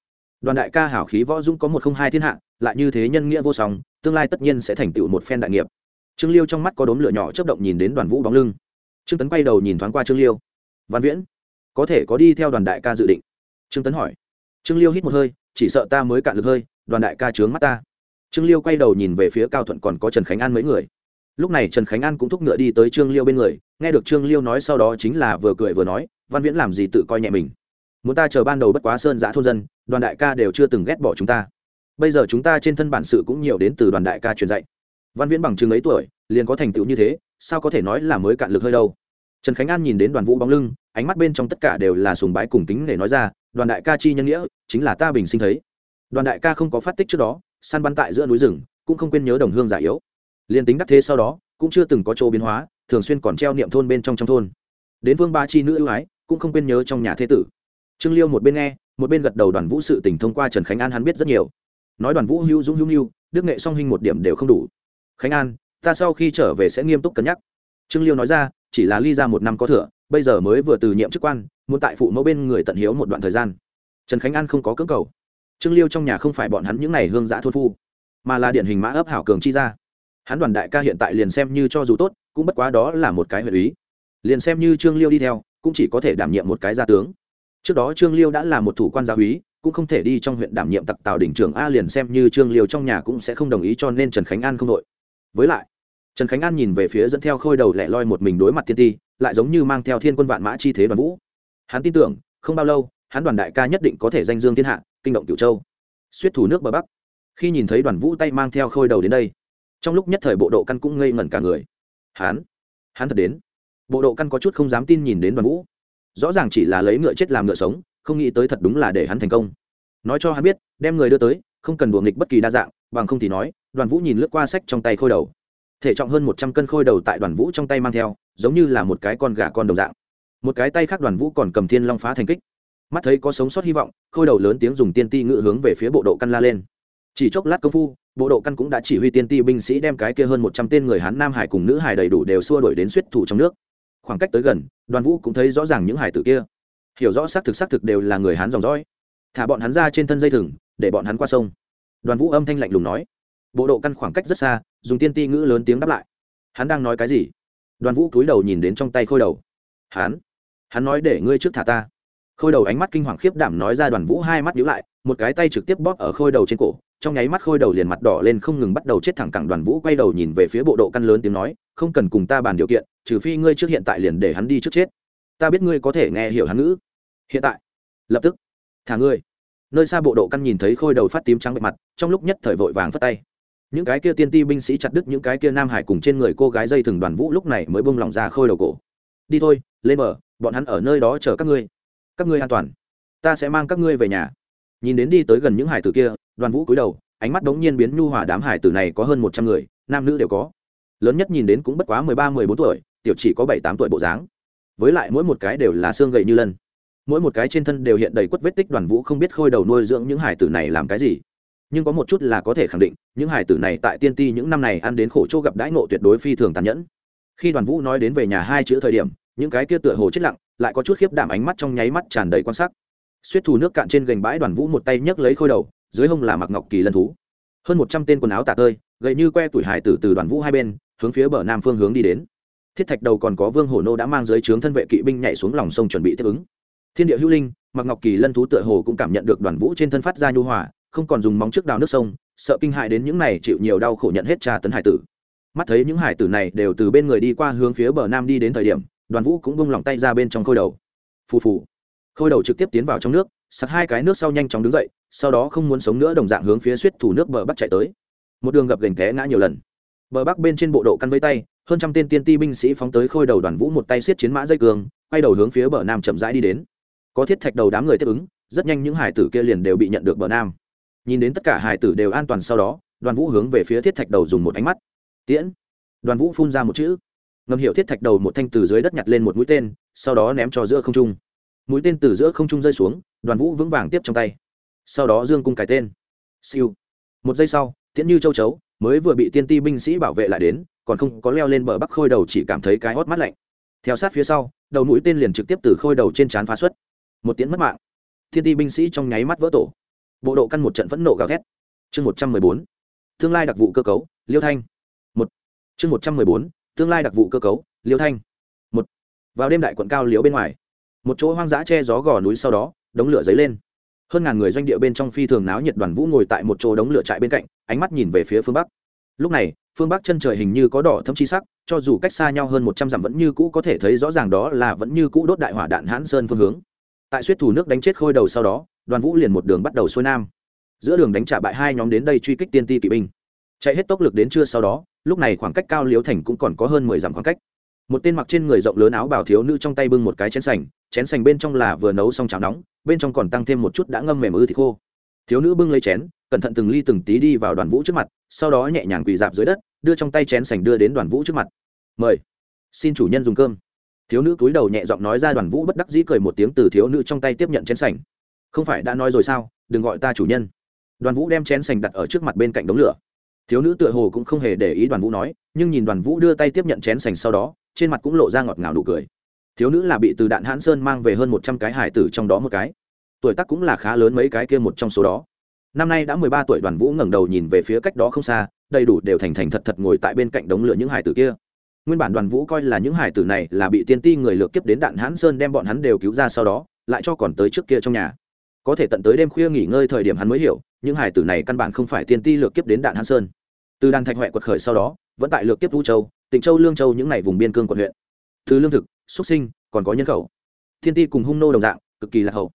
Đoàn đại ca hảo khí võ dũng có một không hai thiên hạ, lại như thế nhân nghĩa vô song, tương lai tất nhiên sẽ thành tựu một phen đại nghiệp. Trương liêu trong mắt có đốm lửa nhỏ chớp động nhìn đến đoàn vũ bóng lưng. Trương tấn quay đầu nhìn thoáng qua trương liêu. Văn viễn, có thể có đi theo đoàn đại ca dự định? Trương tấn hỏi. Trương liêu hít một hơi, chỉ sợ ta mới cạn lực hơi đoàn đại ca trướng mắt ta. Trương liêu quay đầu nhìn về phía cao thuận còn có trần khánh an mấy người. Lúc này trần khánh an cũng thúc ngựa đi tới trương liêu bên người, nghe được trương liêu nói sau đó chính là vừa cười vừa nói, văn viễn làm gì tự coi nhẹ mình? Muốn ta chờ ban đầu bất quá sơn giã thôn dân, đoàn đại ca đều chưa từng ghét bỏ chúng ta. Bây giờ chúng ta trên thân bản sự cũng nhiều đến từ đoàn đại ca truyền dạy. Văn viễn bằng chừng ấy tuổi, liền có thành tựu như thế, sao có thể nói là mới cạn lực hơi đâu? Trần khánh an nhìn đến đoàn vũ bóng lưng, ánh mắt bên trong tất cả đều là sùng bái cùng tính để nói ra, đoàn đại ca chi nhân nghĩa, chính là ta bình sinh thấy đoàn đại ca không có phát tích trước đó, săn bắn tại giữa núi rừng, cũng không quên nhớ đồng hương giả yếu. Liền tính đắc thế sau đó, cũng chưa từng có chỗ biến hóa, thường xuyên còn treo niệm thôn bên trong trong thôn. Đến vương ba chi nữ ưu ái, cũng không quên nhớ trong nhà thế tử. Trương liêu một bên nghe, một bên gật đầu đoàn vũ sự tình thông qua trần khánh an hắn biết rất nhiều. Nói đoàn vũ hữu dũng hữu hữu đức nghệ song hình một điểm đều không đủ. Khánh an, ta sau khi trở về sẽ nghiêm túc cân nhắc. Trương liêu nói ra, chỉ là ly ra một năm có thừa, bây giờ mới vừa từ nhiệm chức quan, muốn tại phụ mẫu bên người tận hiếu một đoạn thời gian. Trần khánh an không có cưỡng cầu trương liêu trong nhà không phải bọn hắn những n à y hương giã thôn phu, mà là điển hình mã ấp hảo cường chi ra hắn đoàn đại ca hiện tại liền xem như cho dù tốt, cũng bất quá đó là một cái huyện ý. Liền xem như trương liêu đi theo, cũng chỉ có thể đảm nhiệm một cái gia tướng. Trước đó trương liêu đã là một thủ quan gia úy, cũng không thể đi trong huyện đảm nhiệm tặc tào đỉnh trưởng a liền xem như trương liêu trong nhà cũng sẽ không đồng ý cho nên trần khánh an không đội. Với lại, trần khánh an nhìn về phía dẫn theo khôi đầu lẻ loi một mình đối mặt tiên ti, lại giống như mang theo thiên quân vạn mã chi thế đoàn vũ. Hắn tin tưởng, không bao lâu hắn đoàn đại ca nhất định có thể danh dương thiên hạ, kinh động cửu châu. Suýt thủ nước bờ bắc. Khi nhìn thấy đoàn vũ tay mang theo khôi đầu đến đây, trong lúc nhất thời bộ độ căn cũng ngây ngẩn cả người. Hắn hắn thật đến. Bộ độ căn có chút không dám tin nhìn đến đoàn vũ. Rõ ràng chỉ là lấy ngựa chết làm ngựa sống, không nghĩ tới thật đúng là để hắn thành công. Nói cho hắn biết, đem người đưa tới, không cần đùa nghịch bất kỳ đa dạng, bằng không thì nói, đoàn vũ nhìn lướt qua sách trong tay khôi đầu. Thể trọng hơn một trăm cân khôi đầu tại đoàn vũ trong tay mang theo, giống như là một cái con gà con đầu dạng. Một cái tay khác đoàn vũ còn cầm thiên long phá thành kích mắt thấy có sống sót hy vọng, khôi đầu lớn tiếng dùng tiên ti ngự hướng về phía bộ độ căn la lên. Chỉ chốc lát công phu, bộ độ căn cũng đã chỉ huy tiên ti binh sĩ đem cái kia hơn một trăm tên người hán nam hải cùng nữ hải đầy đủ đều xua đuổi đến suýt thủ trong nước. Khoảng cách tới gần, đoàn vũ cũng thấy rõ ràng những hải tử kia. Hiểu rõ xác thực xác thực đều là người hán dòng dõi. Thả bọn hắn ra trên thân dây thừng, để bọn hắn qua sông. Đoàn vũ âm thanh lạnh lùng nói. Bộ độ căn khoảng cách rất xa, dùng tiên ti ngữ lớn tiếng đáp lại. Hắn đang nói cái gì? Đoàn vũ cúi đầu nhìn đến trong tay khôi đầu. Hắn hắn nói để ngươi trước thả ta khôi đầu ánh mắt kinh hoàng khiếp đảm nói ra đoàn vũ hai mắt nhíu lại, một cái tay trực tiếp bóp ở khôi đầu trên cổ, trong nháy mắt khôi đầu liền mặt đỏ lên không ngừng bắt đầu chết thẳng cẳng đoàn vũ quay đầu nhìn về phía bộ độ căn lớn tiếng nói, không cần cùng ta bàn điều kiện, trừ phi ngươi trước hiện tại liền để hắn đi trước chết. Ta biết ngươi có thể nghe hiểu hắn ngữ. Hiện tại, lập tức, thả ngươi. Nơi xa bộ độ căn nhìn thấy khôi đầu phát tím trắng bệ mặt, trong lúc nhất thời vội vàng phất tay. Những cái kia tiên ti binh sĩ chặt đứt những cái kia nam hải cùng trên người cô gái dây thừng đoàn vũ lúc này mới bông lỏng ra khôi đầu cổ. Đi thôi, lên bờ, bọn hắn ở nơi đó chờ các ngươi các ngươi an toàn. Ta sẽ mang các ngươi về nhà. Nhìn đến đi tới gần những hải tử kia, đoàn vũ cúi đầu, ánh mắt đống nhiên biến nhu hòa đám hải tử này có hơn một trăm người, nam nữ đều có. Lớn nhất nhìn đến cũng bất quá mười ba, mười bốn tuổi, tiểu chỉ có bảy, tám tuổi bộ dáng. Với lại mỗi một cái đều là xương gậy như lân. Mỗi một cái trên thân đều hiện đầy quất vết tích, đoàn vũ không biết khôi đầu nuôi dưỡng những hải tử này làm cái gì. Nhưng có một chút là có thể khẳng định, những hải tử này tại tiên ti những năm này ăn đến khổ chỗ gặp đãi nộ tuyệt đối phi thường tàn nhẫn. Khi đoàn vũ nói đến về nhà hai chữ thời điểm những cái kia tựa hồ chết lặng, lại có chút khiếp đảm ánh mắt trong nháy mắt tràn đầy quan sát suýt thù nước cạn trên gành bãi đoàn vũ một tay nhấc lấy khôi đầu, dưới hông là mặc ngọc kỳ lân thú. Hơn một trăm tên quần áo tả tơi, gậy như que tuổi hải tử từ đoàn vũ hai bên, hướng phía bờ nam phương hướng đi đến. Thiết thạch đầu còn có vương hổ nô đã mang dưới trướng thân vệ kỵ binh nhảy xuống lòng sông chuẩn bị tiếp ứng. Thiên địa hữu linh, mặc ngọc kỳ lân thú tựa hồ cũng cảm nhận được đoàn vũ trên thân phát ra nhu hòa, không còn dùng móng trước đào nước sông, sợ kinh hại đến những này chịu nhiều đau khổ nhận hết tra tấn hải tử. Mắt thấy những hải tử này đều từ bên người đi qua hướng phía bờ nam đi đến thời điểm đoàn vũ cũng bung lỏng tay ra bên trong khôi đầu. Phù phù. Khôi đầu trực tiếp tiến vào trong nước, sặc hai cái nước sau nhanh chóng đứng dậy, sau đó không muốn sống nữa đồng dạng hướng phía suýt thủ nước bờ bắc chạy tới. Một đường gập gành té ngã nhiều lần. Bờ bắc bên trên bộ độ căn với tay, hơn trăm tên tiên ti binh sĩ phóng tới khôi đầu đoàn vũ một tay xiết chiến mã dây cường, quay đầu hướng phía bờ nam chậm rãi đi đến. Có thiết thạch đầu đám người tiếp ứng, rất nhanh những hải tử kia liền đều bị nhận được bờ nam. Nhìn đến tất cả hải tử đều an toàn sau đó, đoàn vũ hướng về phía thiết thạch đầu dùng một ánh mắt. Tiễn. Đoàn vũ phun ra một chữ ngầm hiệu thiết thạch đầu một thanh từ dưới đất nhặt lên một mũi tên, sau đó ném cho giữa không trung. Mũi tên từ giữa không trung rơi xuống, đoàn vũ vững vàng tiếp trong tay. Sau đó dương cung cái tên. Siêu. Một giây sau, tiễn như châu chấu, mới vừa bị tiên ti binh sĩ bảo vệ lại đến, còn không có leo lên bờ bắc khôi đầu chỉ cảm thấy cái hót mắt lạnh. Theo sát phía sau, đầu mũi tên liền trực tiếp từ khôi đầu trên trán phá xuất. Một tiễn mất mạng. Thiên ti binh sĩ trong nháy mắt vỡ tổ. Bộ độ căn một trận phẫn nộ gào thét. Chương một trăm mười bốn. Tương lai đặc vụ cơ cấu, liêu thanh. Một. Chương một trăm mười bốn tương lai đặc vụ cơ cấu, liêu thanh. Một, vào đêm đại quận cao liễu bên ngoài, một chỗ hoang dã che gió gò núi sau đó, đống lửa dấy lên. Hơn ngàn người doanh địa bên trong phi thường náo nhiệt đoàn vũ ngồi tại một chỗ đống lửa trại bên cạnh, ánh mắt nhìn về phía phương bắc. Lúc này, phương bắc chân trời hình như có đỏ thâm chi sắc, cho dù cách xa nhau hơn một trăm dặm vẫn như cũ có thể thấy rõ ràng đó là vẫn như cũ đốt đại hỏa đạn hãn sơn phương hướng. Tại suýt thủ nước đánh chết khôi đầu sau đó, đoàn vũ liền một đường bắt đầu xuôi nam. Giữa đường đánh trả bại hai nhóm đến đây truy kích tiên ti kỵ binh. Chạy hết tốc lực đến trưa sau đó lúc này khoảng cách cao liếu thành cũng còn có hơn mười dặm khoảng cách. Một tên mặc trên người rộng lớn áo bảo thiếu nữ trong tay bưng một cái chén sành chén sành bên trong là vừa nấu xong cháo nóng, bên trong còn tăng thêm một chút đã ngâm mềm ư thì khô. Thiếu nữ bưng lấy chén, cẩn thận từng ly từng tí đi vào đoàn vũ trước mặt, sau đó nhẹ nhàng quỳ dạp dưới đất, đưa trong tay chén sành đưa đến đoàn vũ trước mặt. Mời, xin chủ nhân dùng cơm. Thiếu nữ cúi đầu nhẹ giọng nói ra đoàn vũ bất đắc dĩ cười một tiếng từ thiếu nữ trong tay tiếp nhận chén sành. Không phải đã nói rồi sao? Đừng gọi ta chủ nhân. Đoàn vũ đem chén sành đặt ở trước mặt bên cạnh đống lửa thiếu nữ tựa hồ cũng không hề để ý đoàn vũ nói, nhưng nhìn đoàn vũ đưa tay tiếp nhận chén sành sau đó, trên mặt cũng lộ ra ngọt ngào nụ cười. Thiếu nữ là bị từ đạn hãn sơn mang về hơn một trăm cái hải tử trong đó một cái. Tuổi tác cũng là khá lớn mấy cái kia một trong số đó. Năm nay đã mười ba tuổi, đoàn vũ ngẩng đầu nhìn về phía cách đó không xa, đầy đủ đều thành thành thật thật ngồi tại bên cạnh đống lửa những hải tử kia. Nguyên bản đoàn vũ coi là những hải tử này là bị tiên ti người lược kiếp đến đạn hãn sơn đem bọn hắn đều cứu ra sau đó, lại cho còn tới trước kia trong nhà. Có thể tận tới đêm khuya nghỉ ngơi thời điểm hắn mới hiểu, những hải tử này căn bản không phải tiên ti lược kiếp đến đạn hãn sơn từ đàn thạch huệ quật khởi sau đó, vẫn tại lược tiếp vũ châu tỉnh châu, lương châu những ngày vùng biên cương quận huyện. Từ lương thực xuất sinh, còn có nhân khẩu. Thiên ti cùng hung nô đồng dạng, cực kỳ lạc hậu.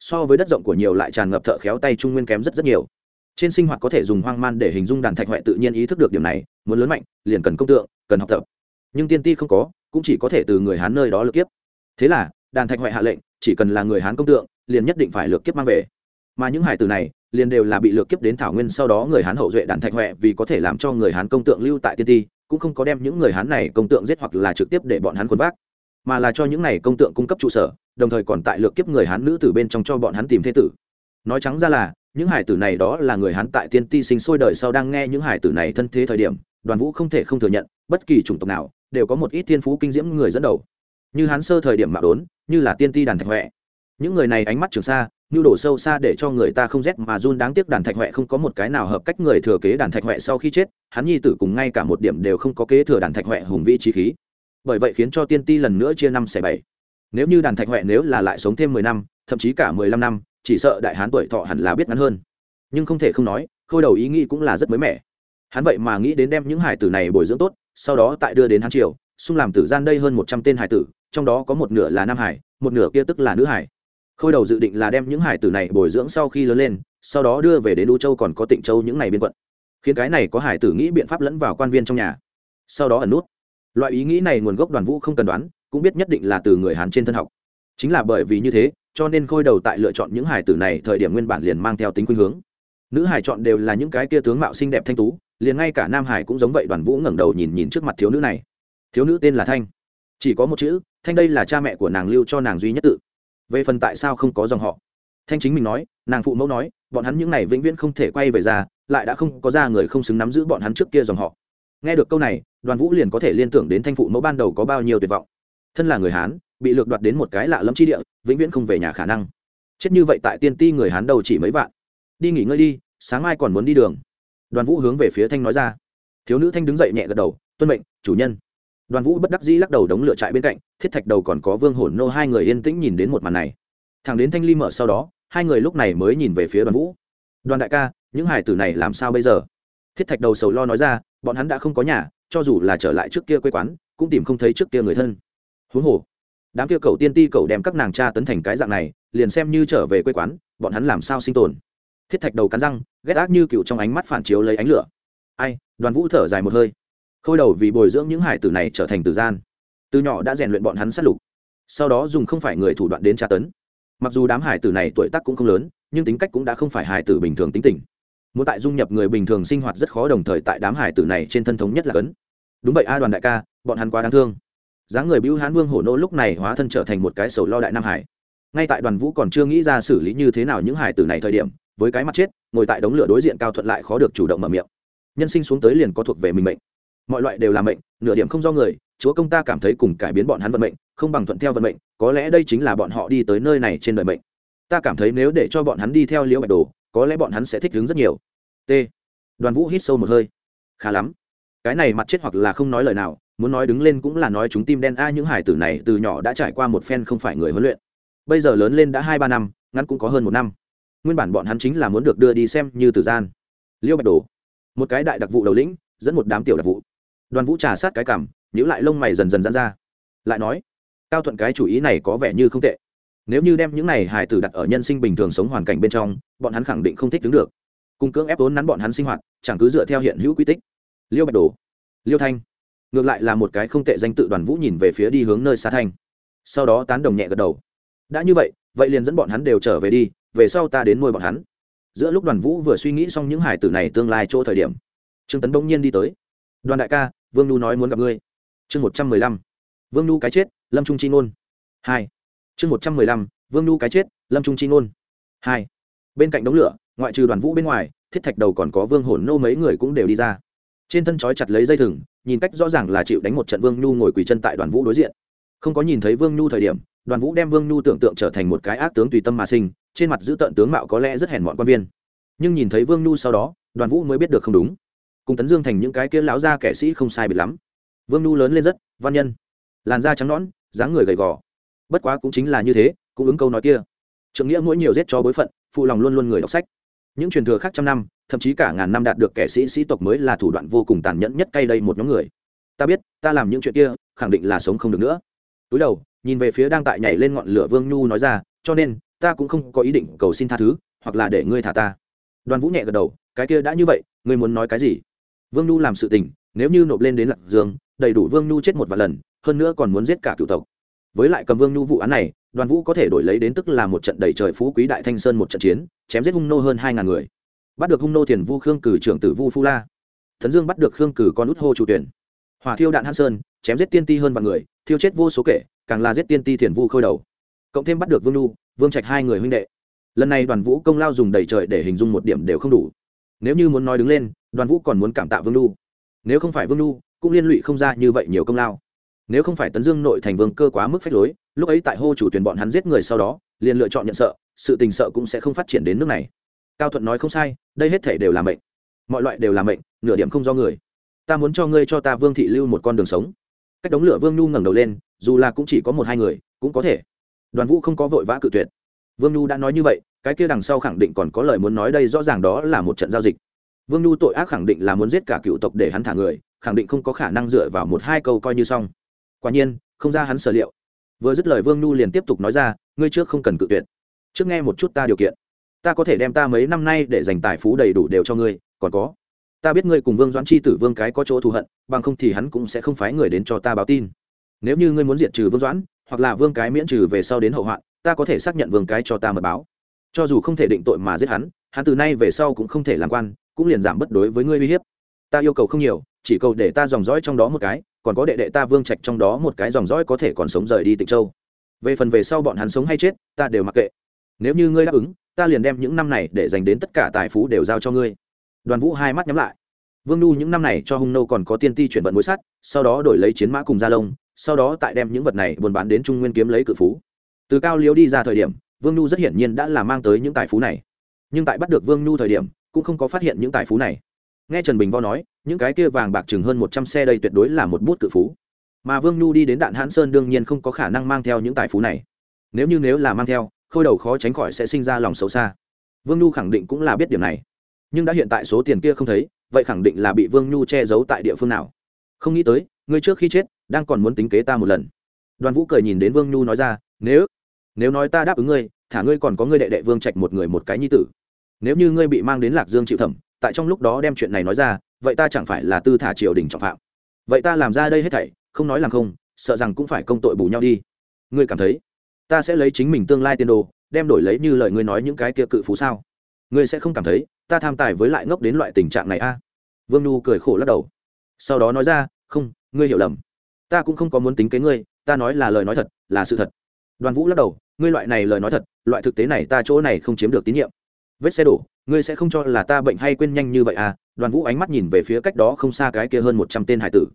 So với đất rộng của nhiều lại tràn ngập thợ khéo tay trung nguyên kém rất rất nhiều. Trên sinh hoạt có thể dùng hoang man để hình dung đàn thạch huệ tự nhiên ý thức được điểm này, muốn lớn mạnh, liền cần công tượng, cần học tập. Nhưng tiên ti không có, cũng chỉ có thể từ người hán nơi đó lược kiếp. Thế là, đàn thạch huệ hạ lệnh, chỉ cần là người hán công tượng, liền nhất định phải lược kiếp mang về. Mà những hải tử này liền đều là bị lược kiếp đến thảo nguyên sau đó người hán hậu duệ đàn thạch huệ vì có thể làm cho người hán công tượng lưu tại tiên ti, cũng không có đem những người hán này công tượng giết hoặc là trực tiếp để bọn hắn khuôn vác, mà là cho những này công tượng cung cấp trụ sở, đồng thời còn tại lược kiếp người hán nữ từ bên trong cho bọn hắn tìm thế tử. Nói trắng ra là, những hải tử này đó là người hán tại tiên ti sinh sôi đời sau đang nghe những hải tử này thân thế thời điểm, đoàn vũ không thể không thừa nhận, bất kỳ chủng tộc nào đều có một ít thiên phú kinh diễm người dẫn đầu. Như hán sơ thời điểm mạo đốn, như là tiên ti đàn thạch huệ những người này ánh mắt trường xa nhu đổ sâu xa để cho người ta không rét mà run. Đáng tiếc đàn thạch huệ không có một cái nào hợp cách người thừa kế đàn thạch huệ sau khi chết, hắn nhi tử cùng ngay cả một điểm đều không có kế thừa đàn thạch huệ hùng vĩ trí khí. Bởi vậy khiến cho tiên ti lần nữa chia năm xẻ bảy. Nếu như đàn thạch huệ nếu là lại sống thêm mười năm, thậm chí cả mười lăm năm, chỉ sợ đại hán tuổi thọ hẳn là biết ngắn hơn. Nhưng không thể không nói, khôi đầu ý nghĩ cũng là rất mới mẻ. Hắn vậy mà nghĩ đến đem những hải tử này bồi dưỡng tốt, sau đó tại đưa đến hán triều, xung làm tử gian đây hơn một trăm tên hải tử, trong đó có một nửa là nam hải, một nửa kia tức là nữ hải khôi đầu dự định là đem những hải tử này bồi dưỡng sau khi lớn lên, sau đó đưa về đến u châu còn có tịnh châu những ngày biên quận. Khiến cái này có hải tử nghĩ biện pháp lẫn vào quan viên trong nhà. Sau đó ẩn nút. Loại ý nghĩ này nguồn gốc đoàn vũ không cần đoán, cũng biết nhất định là từ người hán trên thân học. Chính là bởi vì như thế, cho nên khôi đầu tại lựa chọn những hải tử này thời điểm nguyên bản liền mang theo tính khuynh hướng. Nữ hải chọn đều là những cái kia tướng mạo xinh đẹp thanh tú, liền ngay cả nam hải cũng giống vậy đoàn vũ ngẩng đầu nhìn nhìn trước mặt thiếu nữ này. Thiếu nữ tên là thanh. Chỉ có một chữ, thanh đây là cha mẹ của nàng lưu cho nàng duy nhất tự về phần tại sao không có dòng họ. Thanh chính mình nói, nàng phụ mẫu nói, bọn hắn những n à y vĩnh viễn không thể quay về ra, lại đã không có ra người không xứng nắm giữ bọn hắn trước kia dòng họ. Nghe được câu này, đoàn vũ liền có thể liên tưởng đến thanh phụ mẫu ban đầu có bao nhiêu tuyệt vọng. Thân là người hán, bị lược đoạt đến một cái lạ lẫm chi địa, vĩnh viễn không về nhà khả năng. Chết như vậy tại tiên ti người hán đầu chỉ mấy vạn. Đi nghỉ ngơi đi, sáng mai còn muốn đi đường. Đoàn vũ hướng về phía thanh nói ra. Thiếu nữ thanh đứng dậy nhẹ gật đầu, tuân mệnh, chủ nhân đoàn vũ bất đắc dĩ lắc đầu đống lửa trại bên cạnh, thiết thạch đầu còn có vương hổn nô hai người yên tĩnh nhìn đến một màn này. Thằng đến thanh ly mở sau đó, hai người lúc này mới nhìn về phía đoàn vũ. Đoàn đại ca, những hải tử này làm sao bây giờ? Thiết thạch đầu sầu lo nói ra, bọn hắn đã không có nhà, cho dù là trở lại trước kia quê quán, cũng tìm không thấy trước kia người thân. Huống hồ, đám kia cầu tiên ti cầu đem các nàng cha tấn thành cái dạng này, liền xem như trở về quê quán, bọn hắn làm sao sinh tồn? Thiết thạch đầu cắn răng, ghét ác như cựu trong ánh mắt phản chiếu lấy ánh lửa. Ai? Đoàn vũ thở dài một hơi khôi đầu vì bồi dưỡng những hải tử này trở thành tử gian. Từ nhỏ đã rèn luyện bọn hắn sát lục. Sau đó dùng không phải người thủ đoạn đến tra tấn. Mặc dù đám hải tử này tuổi tác cũng không lớn, nhưng tính cách cũng đã không phải hải tử bình thường tính tình. Muốn tại dung nhập người bình thường sinh hoạt rất khó đồng thời tại đám hải tử này trên thân thống nhất là cấn. Đúng vậy a đoàn đại ca, bọn hắn quá đáng thương. Dáng người bưu hán vương hổ nô lúc này hóa thân trở thành một cái sầu lo đại nam hải. Ngay tại đoàn vũ còn chưa nghĩ ra xử lý như thế nào những hải tử này thời điểm, với cái mặt chết, ngồi tại đống lửa đối diện cao thuận lại khó được chủ động mở miệng. Nhân sinh xuống tới liền có thuộc về mình mệnh mọi loại đều là mệnh, nửa điểm không do người, chúa công ta cảm thấy cùng cải biến bọn hắn vận mệnh, không bằng thuận theo vận mệnh, có lẽ đây chính là bọn họ đi tới nơi này trên đời mệnh. Ta cảm thấy nếu để cho bọn hắn đi theo liễu bạch đồ, có lẽ bọn hắn sẽ thích đứng rất nhiều. T. Đoàn vũ hít sâu một hơi. Khá lắm. Cái này mặt chết hoặc là không nói lời nào, muốn nói đứng lên cũng là nói chúng tim đen. A, những hải tử này từ nhỏ đã trải qua một phen không phải người huấn luyện. Bây giờ lớn lên đã hai ba năm, ngắn cũng có hơn một năm. Nguyên bản bọn hắn chính là muốn được đưa đi xem như tử gian. Liêu bạch đồ. Một cái đại đặc vụ đầu lĩnh, dẫn một đám tiểu đặc vụ đoàn vũ trà sát cái cảm nhữ lại lông mày dần dần dán ra. Lại nói, cao thuận cái chủ ý này có vẻ như không tệ. Nếu như đem những này hài tử đặt ở nhân sinh bình thường sống hoàn cảnh bên trong, bọn hắn khẳng định không thích đứng được. Cung cưỡng ép vốn nắn bọn hắn sinh hoạt, chẳng cứ dựa theo hiện hữu quy tích. Liêu bạch đồ, liêu thanh, ngược lại là một cái không tệ danh tự đoàn vũ nhìn về phía đi hướng nơi xa thanh. Sau đó tán đồng nhẹ gật đầu. Đã như vậy vậy liền dẫn bọn hắn đều trở về đi, về sau ta đến nuôi bọn hắn. Giữa lúc đoàn vũ vừa suy nghĩ xong những hải tử này tương lai chỗ thời điểm, trương tấn bỗng nhiên đi tới. Đoàn đại ca vương nhu nói muốn gặp ngươi chương một trăm mười lăm vương nhu cái chết lâm trung chi ngôn hai chương một trăm mười lăm vương nhu cái chết lâm trung chi ngôn hai bên cạnh đống lửa ngoại trừ đoàn vũ bên ngoài thiết thạch đầu còn có vương Hổn nô mấy người cũng đều đi ra trên thân trói chặt lấy dây thừng nhìn cách rõ ràng là chịu đánh một trận vương nhu ngồi quỳ chân tại đoàn vũ đối diện không có nhìn thấy vương nhu thời điểm đoàn vũ đem vương nhu tưởng tượng trở thành một cái ác tướng tùy tâm mà sinh trên mặt giữ tợn tướng mạo có lẽ rất hèn mọn quan viên nhưng nhìn thấy vương nhu sau đó đoàn vũ mới biết được không đúng cùng tấn dương thành những cái kia lão gia kẻ sĩ không sai biệt lắm. Vương nhu lớn lên rất, văn nhân. Làn da trắng nõn, dáng người gầy gò. Bất quá cũng chính là như thế, cũng ứng câu nói kia. Trưởng nghĩa mỗi nhiều giết cho bối phận, phụ lòng luôn luôn người đọc sách. Những truyền thừa khác trăm năm, thậm chí cả ngàn năm đạt được kẻ sĩ sĩ tộc mới là thủ đoạn vô cùng tàn nhẫn nhất cay đây một nhóm người. Ta biết, ta làm những chuyện kia, khẳng định là sống không được nữa. Túi đầu, nhìn về phía đang tại nhảy lên ngọn lửa vương nhu nói ra, cho nên, ta cũng không có ý định cầu xin tha thứ, hoặc là để ngươi thả ta. Đoàn vũ nhẹ gật đầu, cái kia đã như vậy, ngươi muốn nói cái gì? Vương nhu làm sự tình, nếu như nộp lên đến lạc dương, đầy đủ vương nhu chết một vài lần, hơn nữa còn muốn giết cả cựu tộc. Với lại cầm vương nhu vụ án này, đoàn vũ có thể đổi lấy đến tức là một trận đầy trời phú quý đại thanh sơn một trận chiến, chém giết hung nô hơn hai ngàn người. Bắt được hung nô thiền vu khương cử trưởng tử vu phu la. Thần dương bắt được khương cử con út hô chủ tuyển hỏa thiêu đạn hãn sơn, chém giết tiên ti hơn vạn người, thiêu chết vô số kể, càng là giết tiên ti thiền vu khôi đầu. Cộng thêm bắt được vương nhu, vương trạch hai người huynh đệ. Lần này đoàn vũ công lao dùng đầy trời để hình dung một điểm đều không đủ. Nếu như muốn nói đứng lên đoàn vũ còn muốn cảm tạ vương lu nếu không phải vương lu cũng liên lụy không ra như vậy nhiều công lao. Nếu không phải tấn dương nội thành vương cơ quá mức phách lối, lúc ấy tại hô chủ tuyển bọn hắn giết người sau đó, liền lựa chọn nhận sợ, sự tình sợ cũng sẽ không phát triển đến nước này. Cao thuận nói không sai, đây hết thể đều là mệnh. Mọi loại đều là mệnh, nửa điểm không do người. Ta muốn cho ngươi cho ta vương thị lưu một con đường sống. Cách đống lửa vương nhu ngẩng đầu lên, dù là cũng chỉ có một hai người, cũng có thể. Đoàn vũ không có vội vã cự tuyệt. Vương nhu đã nói như vậy, cái kia đằng sau khẳng định còn có lời muốn nói đây rõ ràng đó là một trận giao dịch vương nhu tội ác khẳng định là muốn giết cả cựu tộc để hắn thả người, khẳng định không có khả năng dựa vào một hai câu coi như xong. Quả nhiên, không ra hắn sở liệu. Vừa dứt lời vương nhu liền tiếp tục nói ra, ngươi trước không cần cự tuyệt. Trước nghe một chút ta điều kiện. Ta có thể đem ta mấy năm nay để dành tài phú đầy đủ đều cho ngươi, còn có, ta biết ngươi cùng vương doãn chi tử vương cái có chỗ thù hận, bằng không thì hắn cũng sẽ không phái người đến cho ta báo tin. Nếu như ngươi muốn diệt trừ vương doãn, hoặc là vương cái miễn trừ về sau đến hậu hoạn, ta có thể xác nhận vương cái cho ta mật báo. Cho dù không thể định tội mà giết hắn hắn từ nay về sau cũng không thể làm quan cũng liền giảm bất đối với ngươi uy hiếp. Ta yêu cầu không nhiều, chỉ cầu để ta dòng dõi trong đó một cái, còn có đệ đệ ta vương trạch trong đó một cái dòng dõi có thể còn sống rời đi tịnh châu. Về phần về sau bọn hắn sống hay chết, ta đều mặc kệ. Nếu như ngươi đáp ứng, ta liền đem những năm này để dành đến tất cả tài phú đều giao cho ngươi. Đoàn vũ hai mắt nhắm lại. Vương nu những năm này cho hung nô còn có tiên ti chuyển vận mối sắt, sau đó đổi lấy chiến mã cùng gia lông, sau đó tại đem những vật này buôn bán đến trung nguyên kiếm lấy cự phú. Từ cao liếu đi ra thời điểm, vương nu rất hiển nhiên đã là mang tới những tài phú này. Nhưng tại bắt được vương nu thời điểm cũng không có phát hiện những tài phú này. Nghe trần bình vo nói, những cái kia vàng bạc chừng hơn một trăm xe đây tuyệt đối là một bút cự phú. Mà vương nu đi đến đạn hãn sơn đương nhiên không có khả năng mang theo những tài phú này. Nếu như nếu là mang theo, khôi đầu khó tránh khỏi sẽ sinh ra lòng xấu xa. Vương nu khẳng định cũng là biết điểm này. Nhưng đã hiện tại số tiền kia không thấy, vậy khẳng định là bị vương nhu che giấu tại địa phương nào? Không nghĩ tới, ngươi trước khi chết, đang còn muốn tính kế ta một lần. Đoàn vũ cười nhìn đến vương nhu nói ra, nếu nếu nói ta đáp ứng ngươi, thả ngươi còn có ngươi đệ đệ vương trạch một người một cái nhi tử nếu như ngươi bị mang đến lạc dương chịu thẩm, tại trong lúc đó đem chuyện này nói ra, vậy ta chẳng phải là tư thả triều đình trọng phạm. Vậy ta làm ra đây hết thảy, không nói làm không, sợ rằng cũng phải công tội bù nhau đi. Ngươi cảm thấy, ta sẽ lấy chính mình tương lai tiền đồ, đem đổi lấy như lời ngươi nói những cái kia cự phú sao? Ngươi sẽ không cảm thấy, ta tham tài với lại ngốc đến loại tình trạng này a? À? vương nhu cười khổ lắc đầu. Sau đó nói ra, không, ngươi hiểu lầm. Ta cũng không có muốn tính kế ngươi, ta nói là lời nói thật, là sự thật. Đoàn vũ lắc đầu, ngươi loại này lời nói thật, loại thực tế này ta chỗ này không chiếm được tín nhiệm vết xe đổ, ngươi sẽ không cho là ta bệnh hay quên nhanh như vậy à? Đoàn vũ ánh mắt nhìn về phía cách đó không xa cái kia hơn một trăm tên hải tử.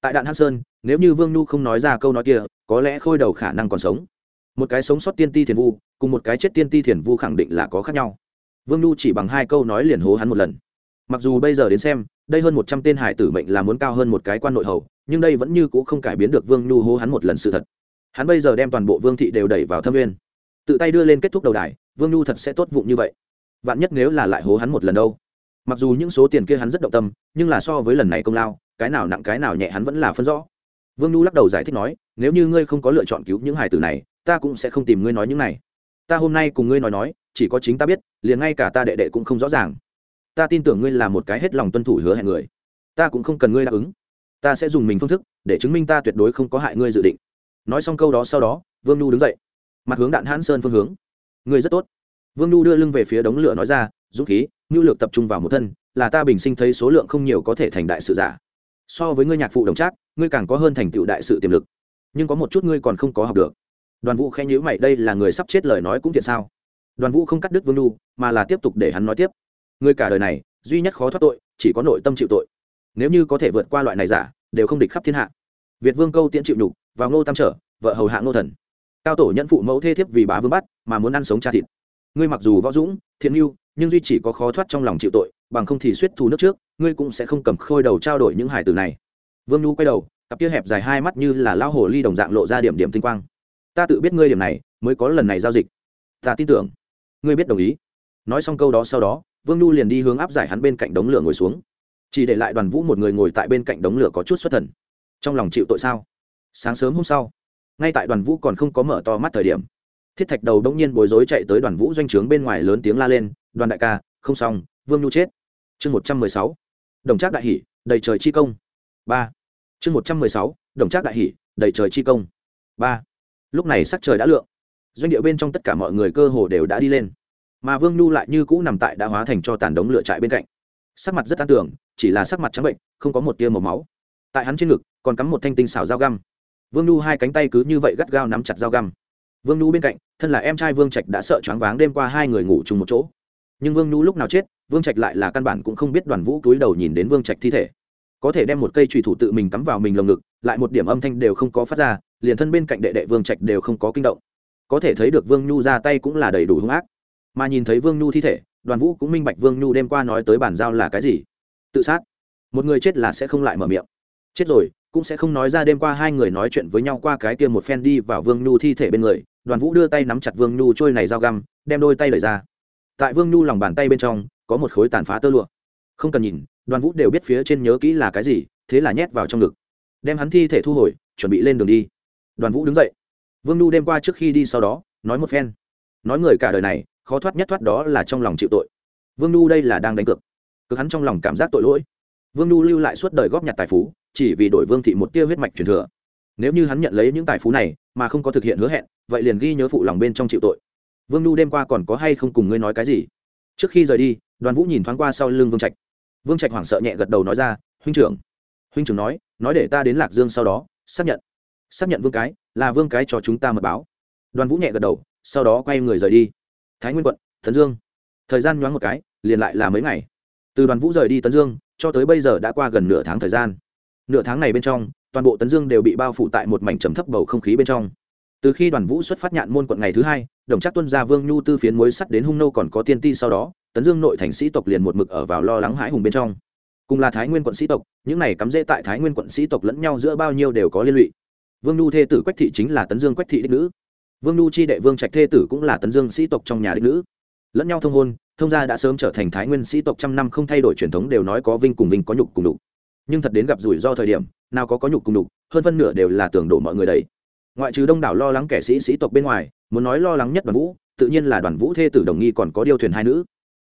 Tại đạn hắc sơn, nếu như vương nhu không nói ra câu nói kia, có lẽ khôi đầu khả năng còn sống. Một cái sống sót tiên ti thiền vu, cùng một cái chết tiên ti thiền vu khẳng định là có khác nhau. Vương nhu chỉ bằng hai câu nói liền hố hắn một lần. Mặc dù bây giờ đến xem, đây hơn một trăm tên hải tử mệnh là muốn cao hơn một cái quan nội hầu, nhưng đây vẫn như c ũ không cải biến được vương nhu hố hắn một lần sự thật. Hắn bây giờ đem toàn bộ vương thị đều đẩy vào thâm nguyên tự tay đưa lên kết thúc đầu đài, vương nhu thật sẽ tốt vụng như vậy vạn nhất nếu là lại hố hắn một lần đâu. Mặc dù những số tiền kia hắn rất động tâm, nhưng là so với lần này công lao, cái nào nặng cái nào nhẹ hắn vẫn là phân rõ. Vương nhu lắc đầu giải thích nói, nếu như ngươi không có lựa chọn cứu những hài tử này, ta cũng sẽ không tìm ngươi nói những này. Ta hôm nay cùng ngươi nói nói, chỉ có chính ta biết, liền ngay cả ta đệ đệ cũng không rõ ràng. Ta tin tưởng ngươi là một cái hết lòng tuân thủ hứa hẹn người. Ta cũng không cần ngươi đáp ứng. Ta sẽ dùng mình phương thức, để chứng minh ta tuyệt đối không có hại ngươi dự định. Nói xong câu đó sau đó, vương nhu đứng dậy. Mặt hướng đạn hãn sơn phương hướng. Ngươi rất tốt vương nhu đưa lưng về phía đống lửa nói ra, dũng khí, nhu lược tập trung vào một thân, là ta bình sinh thấy số lượng không nhiều có thể thành đại sự giả. So với ngươi nhạc phụ đồng trác, ngươi càng có hơn thành tựu đại sự tiềm lực. Nhưng có một chút ngươi còn không có học được. Đoàn vũ khen nhữ mày, đây là người sắp chết lời nói cũng thiệt sao? Đoàn vũ không cắt đứt vương nhu, mà là tiếp tục để hắn nói tiếp. Ngươi cả đời này, duy nhất khó thoát tội, chỉ có nội tâm chịu tội. Nếu như có thể vượt qua loại này giả, đều không địch khắp thiên hạ. Việt vương câu tiễn chịu nhục, vào ngô tam trở, vợ hầu hạ ngô thần. Cao tổ nhận phụ mẫu thê thiếp vì bá vương bắt, mà muốn ăn sống cha thịt ngươi mặc dù võ dũng, thiện mưu, nhưng duy chỉ có khó thoát trong lòng chịu tội, bằng không thì suýt thù nước trước, ngươi cũng sẽ không cầm khôi đầu trao đổi những hải tử này. Vương nhu quay đầu, cặp kia hẹp dài hai mắt như là lao hồ ly đồng dạng lộ ra điểm điểm tinh quang. Ta tự biết ngươi điểm này, mới có lần này giao dịch. Ta tin tưởng. Ngươi biết đồng ý. Nói xong câu đó sau đó, vương nhu liền đi hướng áp giải hắn bên cạnh đống lửa ngồi xuống. Chỉ để lại đoàn vũ một người ngồi tại bên cạnh đống lửa có chút xuất thần. Trong lòng chịu tội sao? Sáng sớm hôm sau, ngay tại đoàn vũ còn không có mở to mắt thời điểm thiết thạch đầu đông nhiên bối rối chạy tới đoàn vũ doanh trướng bên ngoài lớn tiếng la lên, đoàn đại ca, không xong, vương nhu chết. Chương một trăm mười sáu, đồng trác đại hỷ đầy trời chi công. Ba. Chương một trăm mười sáu, đồng trác đại hỷ đầy trời chi công. Ba. Lúc này sắc trời đã lượng. Doanh điệu bên trong tất cả mọi người cơ hồ đều đã đi lên. Mà vương nhu lại như cũ nằm tại đã hóa thành cho tàn đống lửa trại bên cạnh. Sắc mặt rất an tưởng chỉ là sắc mặt trắng bệnh, không có một tia màu máu. Tại hắn trên ngực, còn cắm một thanh tinh xảo dao găm. Vương nhu hai cánh tay cứ như vậy gắt gao nắm chặt dao găm vương nhu bên cạnh, thân là em trai vương trạch đã sợ choáng váng đêm qua hai người ngủ chung một chỗ. Nhưng vương nhu lúc nào chết, vương trạch lại là căn bản cũng không biết đoàn vũ túi đầu nhìn đến vương trạch thi thể. Có thể đem một cây trùy thủ tự mình cắm vào mình lồng ngực, lại một điểm âm thanh đều không có phát ra, liền thân bên cạnh đệ đệ vương trạch đều không có kinh động. Có thể thấy được vương nhu ra tay cũng là đầy đủ hung ác. Mà nhìn thấy vương nhu thi thể, đoàn vũ cũng minh bạch vương nhu đêm qua nói tới bàn giao là cái gì. Tự sát. Một người chết là sẽ không lại mở miệng. Chết rồi cũng sẽ không nói ra đêm qua hai người nói chuyện với nhau qua cái kia một phen đi vào vương nhu thi thể bên người, đoàn vũ đưa tay nắm chặt vương nhu trôi này dao găm, đem đôi tay đẩy ra. Tại vương nhu lòng bàn tay bên trong, có một khối tàn phá tơ lụa. Không cần nhìn, đoàn vũ đều biết phía trên nhớ kỹ là cái gì, thế là nhét vào trong ngực. Đem hắn thi thể thu hồi, chuẩn bị lên đường đi. Đoàn vũ đứng dậy. Vương nhu đêm qua trước khi đi sau đó, nói một phen. Nói người cả đời này, khó thoát nhất thoát đó là trong lòng chịu tội. Vương nhu đây là đang đánh cược. Cực hắn trong lòng cảm giác tội lỗi. Vương nhu lưu lại suốt đời góp nhặt tài phú chỉ vì đổi vương thị một tia huyết mạch truyền thừa. Nếu như hắn nhận lấy những tài phú này, mà không có thực hiện hứa hẹn, vậy liền ghi nhớ phụ lòng bên trong chịu tội. Vương nhu đêm qua còn có hay không cùng ngươi nói cái gì? Trước khi rời đi, đoàn vũ nhìn thoáng qua sau lưng vương trạch. Vương trạch hoảng sợ nhẹ gật đầu nói ra, huynh trưởng. Huynh trưởng nói nói để ta đến lạc dương sau đó, xác nhận. Xác nhận vương cái, là vương cái cho chúng ta mật báo. Đoàn vũ nhẹ gật đầu, sau đó quay người rời đi. Thái nguyên quận thần dương. Thời gian nhoáng một cái, liền lại là mấy ngày. Từ đoàn vũ rời đi tấn dương, cho tới bây giờ đã qua gần nửa tháng thời gian nửa tháng này bên trong, toàn bộ tấn dương đều bị bao phủ tại một mảnh trầm thấp bầu không khí bên trong. Từ khi đoàn vũ xuất phát nhạn môn quận ngày thứ hai, đồng chắc tuân gia vương nhu tư phiến muối sắt đến hung nâu còn có tiên ti sau đó, tấn dương nội thành sĩ tộc liền một mực ở vào lo lắng hãi hùng bên trong. Cùng là thái nguyên quận sĩ tộc, những này cắm rễ tại thái nguyên quận sĩ tộc lẫn nhau giữa bao nhiêu đều có liên lụy. Vương nhu thê tử quách thị chính là tấn dương quách thị đích nữ. Vương nhu chi đệ vương trạch thê tử cũng là tấn dương sĩ tộc trong nhà đích nữ. Lẫn nhau thông hôn, thông gia đã sớm trở thành thái nguyên sĩ tộc trăm năm không thay đổi truyền thống đều nói có vinh cùng vinh có nhục cùng đục nhưng thật đến gặp rủi ro thời điểm, nào có có nhục cùng đục hơn phân nửa đều là tưởng đổ mọi người đấy ngoại trừ đông đảo lo lắng kẻ sĩ sĩ tộc bên ngoài, muốn nói lo lắng nhất đoàn vũ, tự nhiên là đoàn vũ thê tử đồng nghi còn có điêu thuyền hai nữ.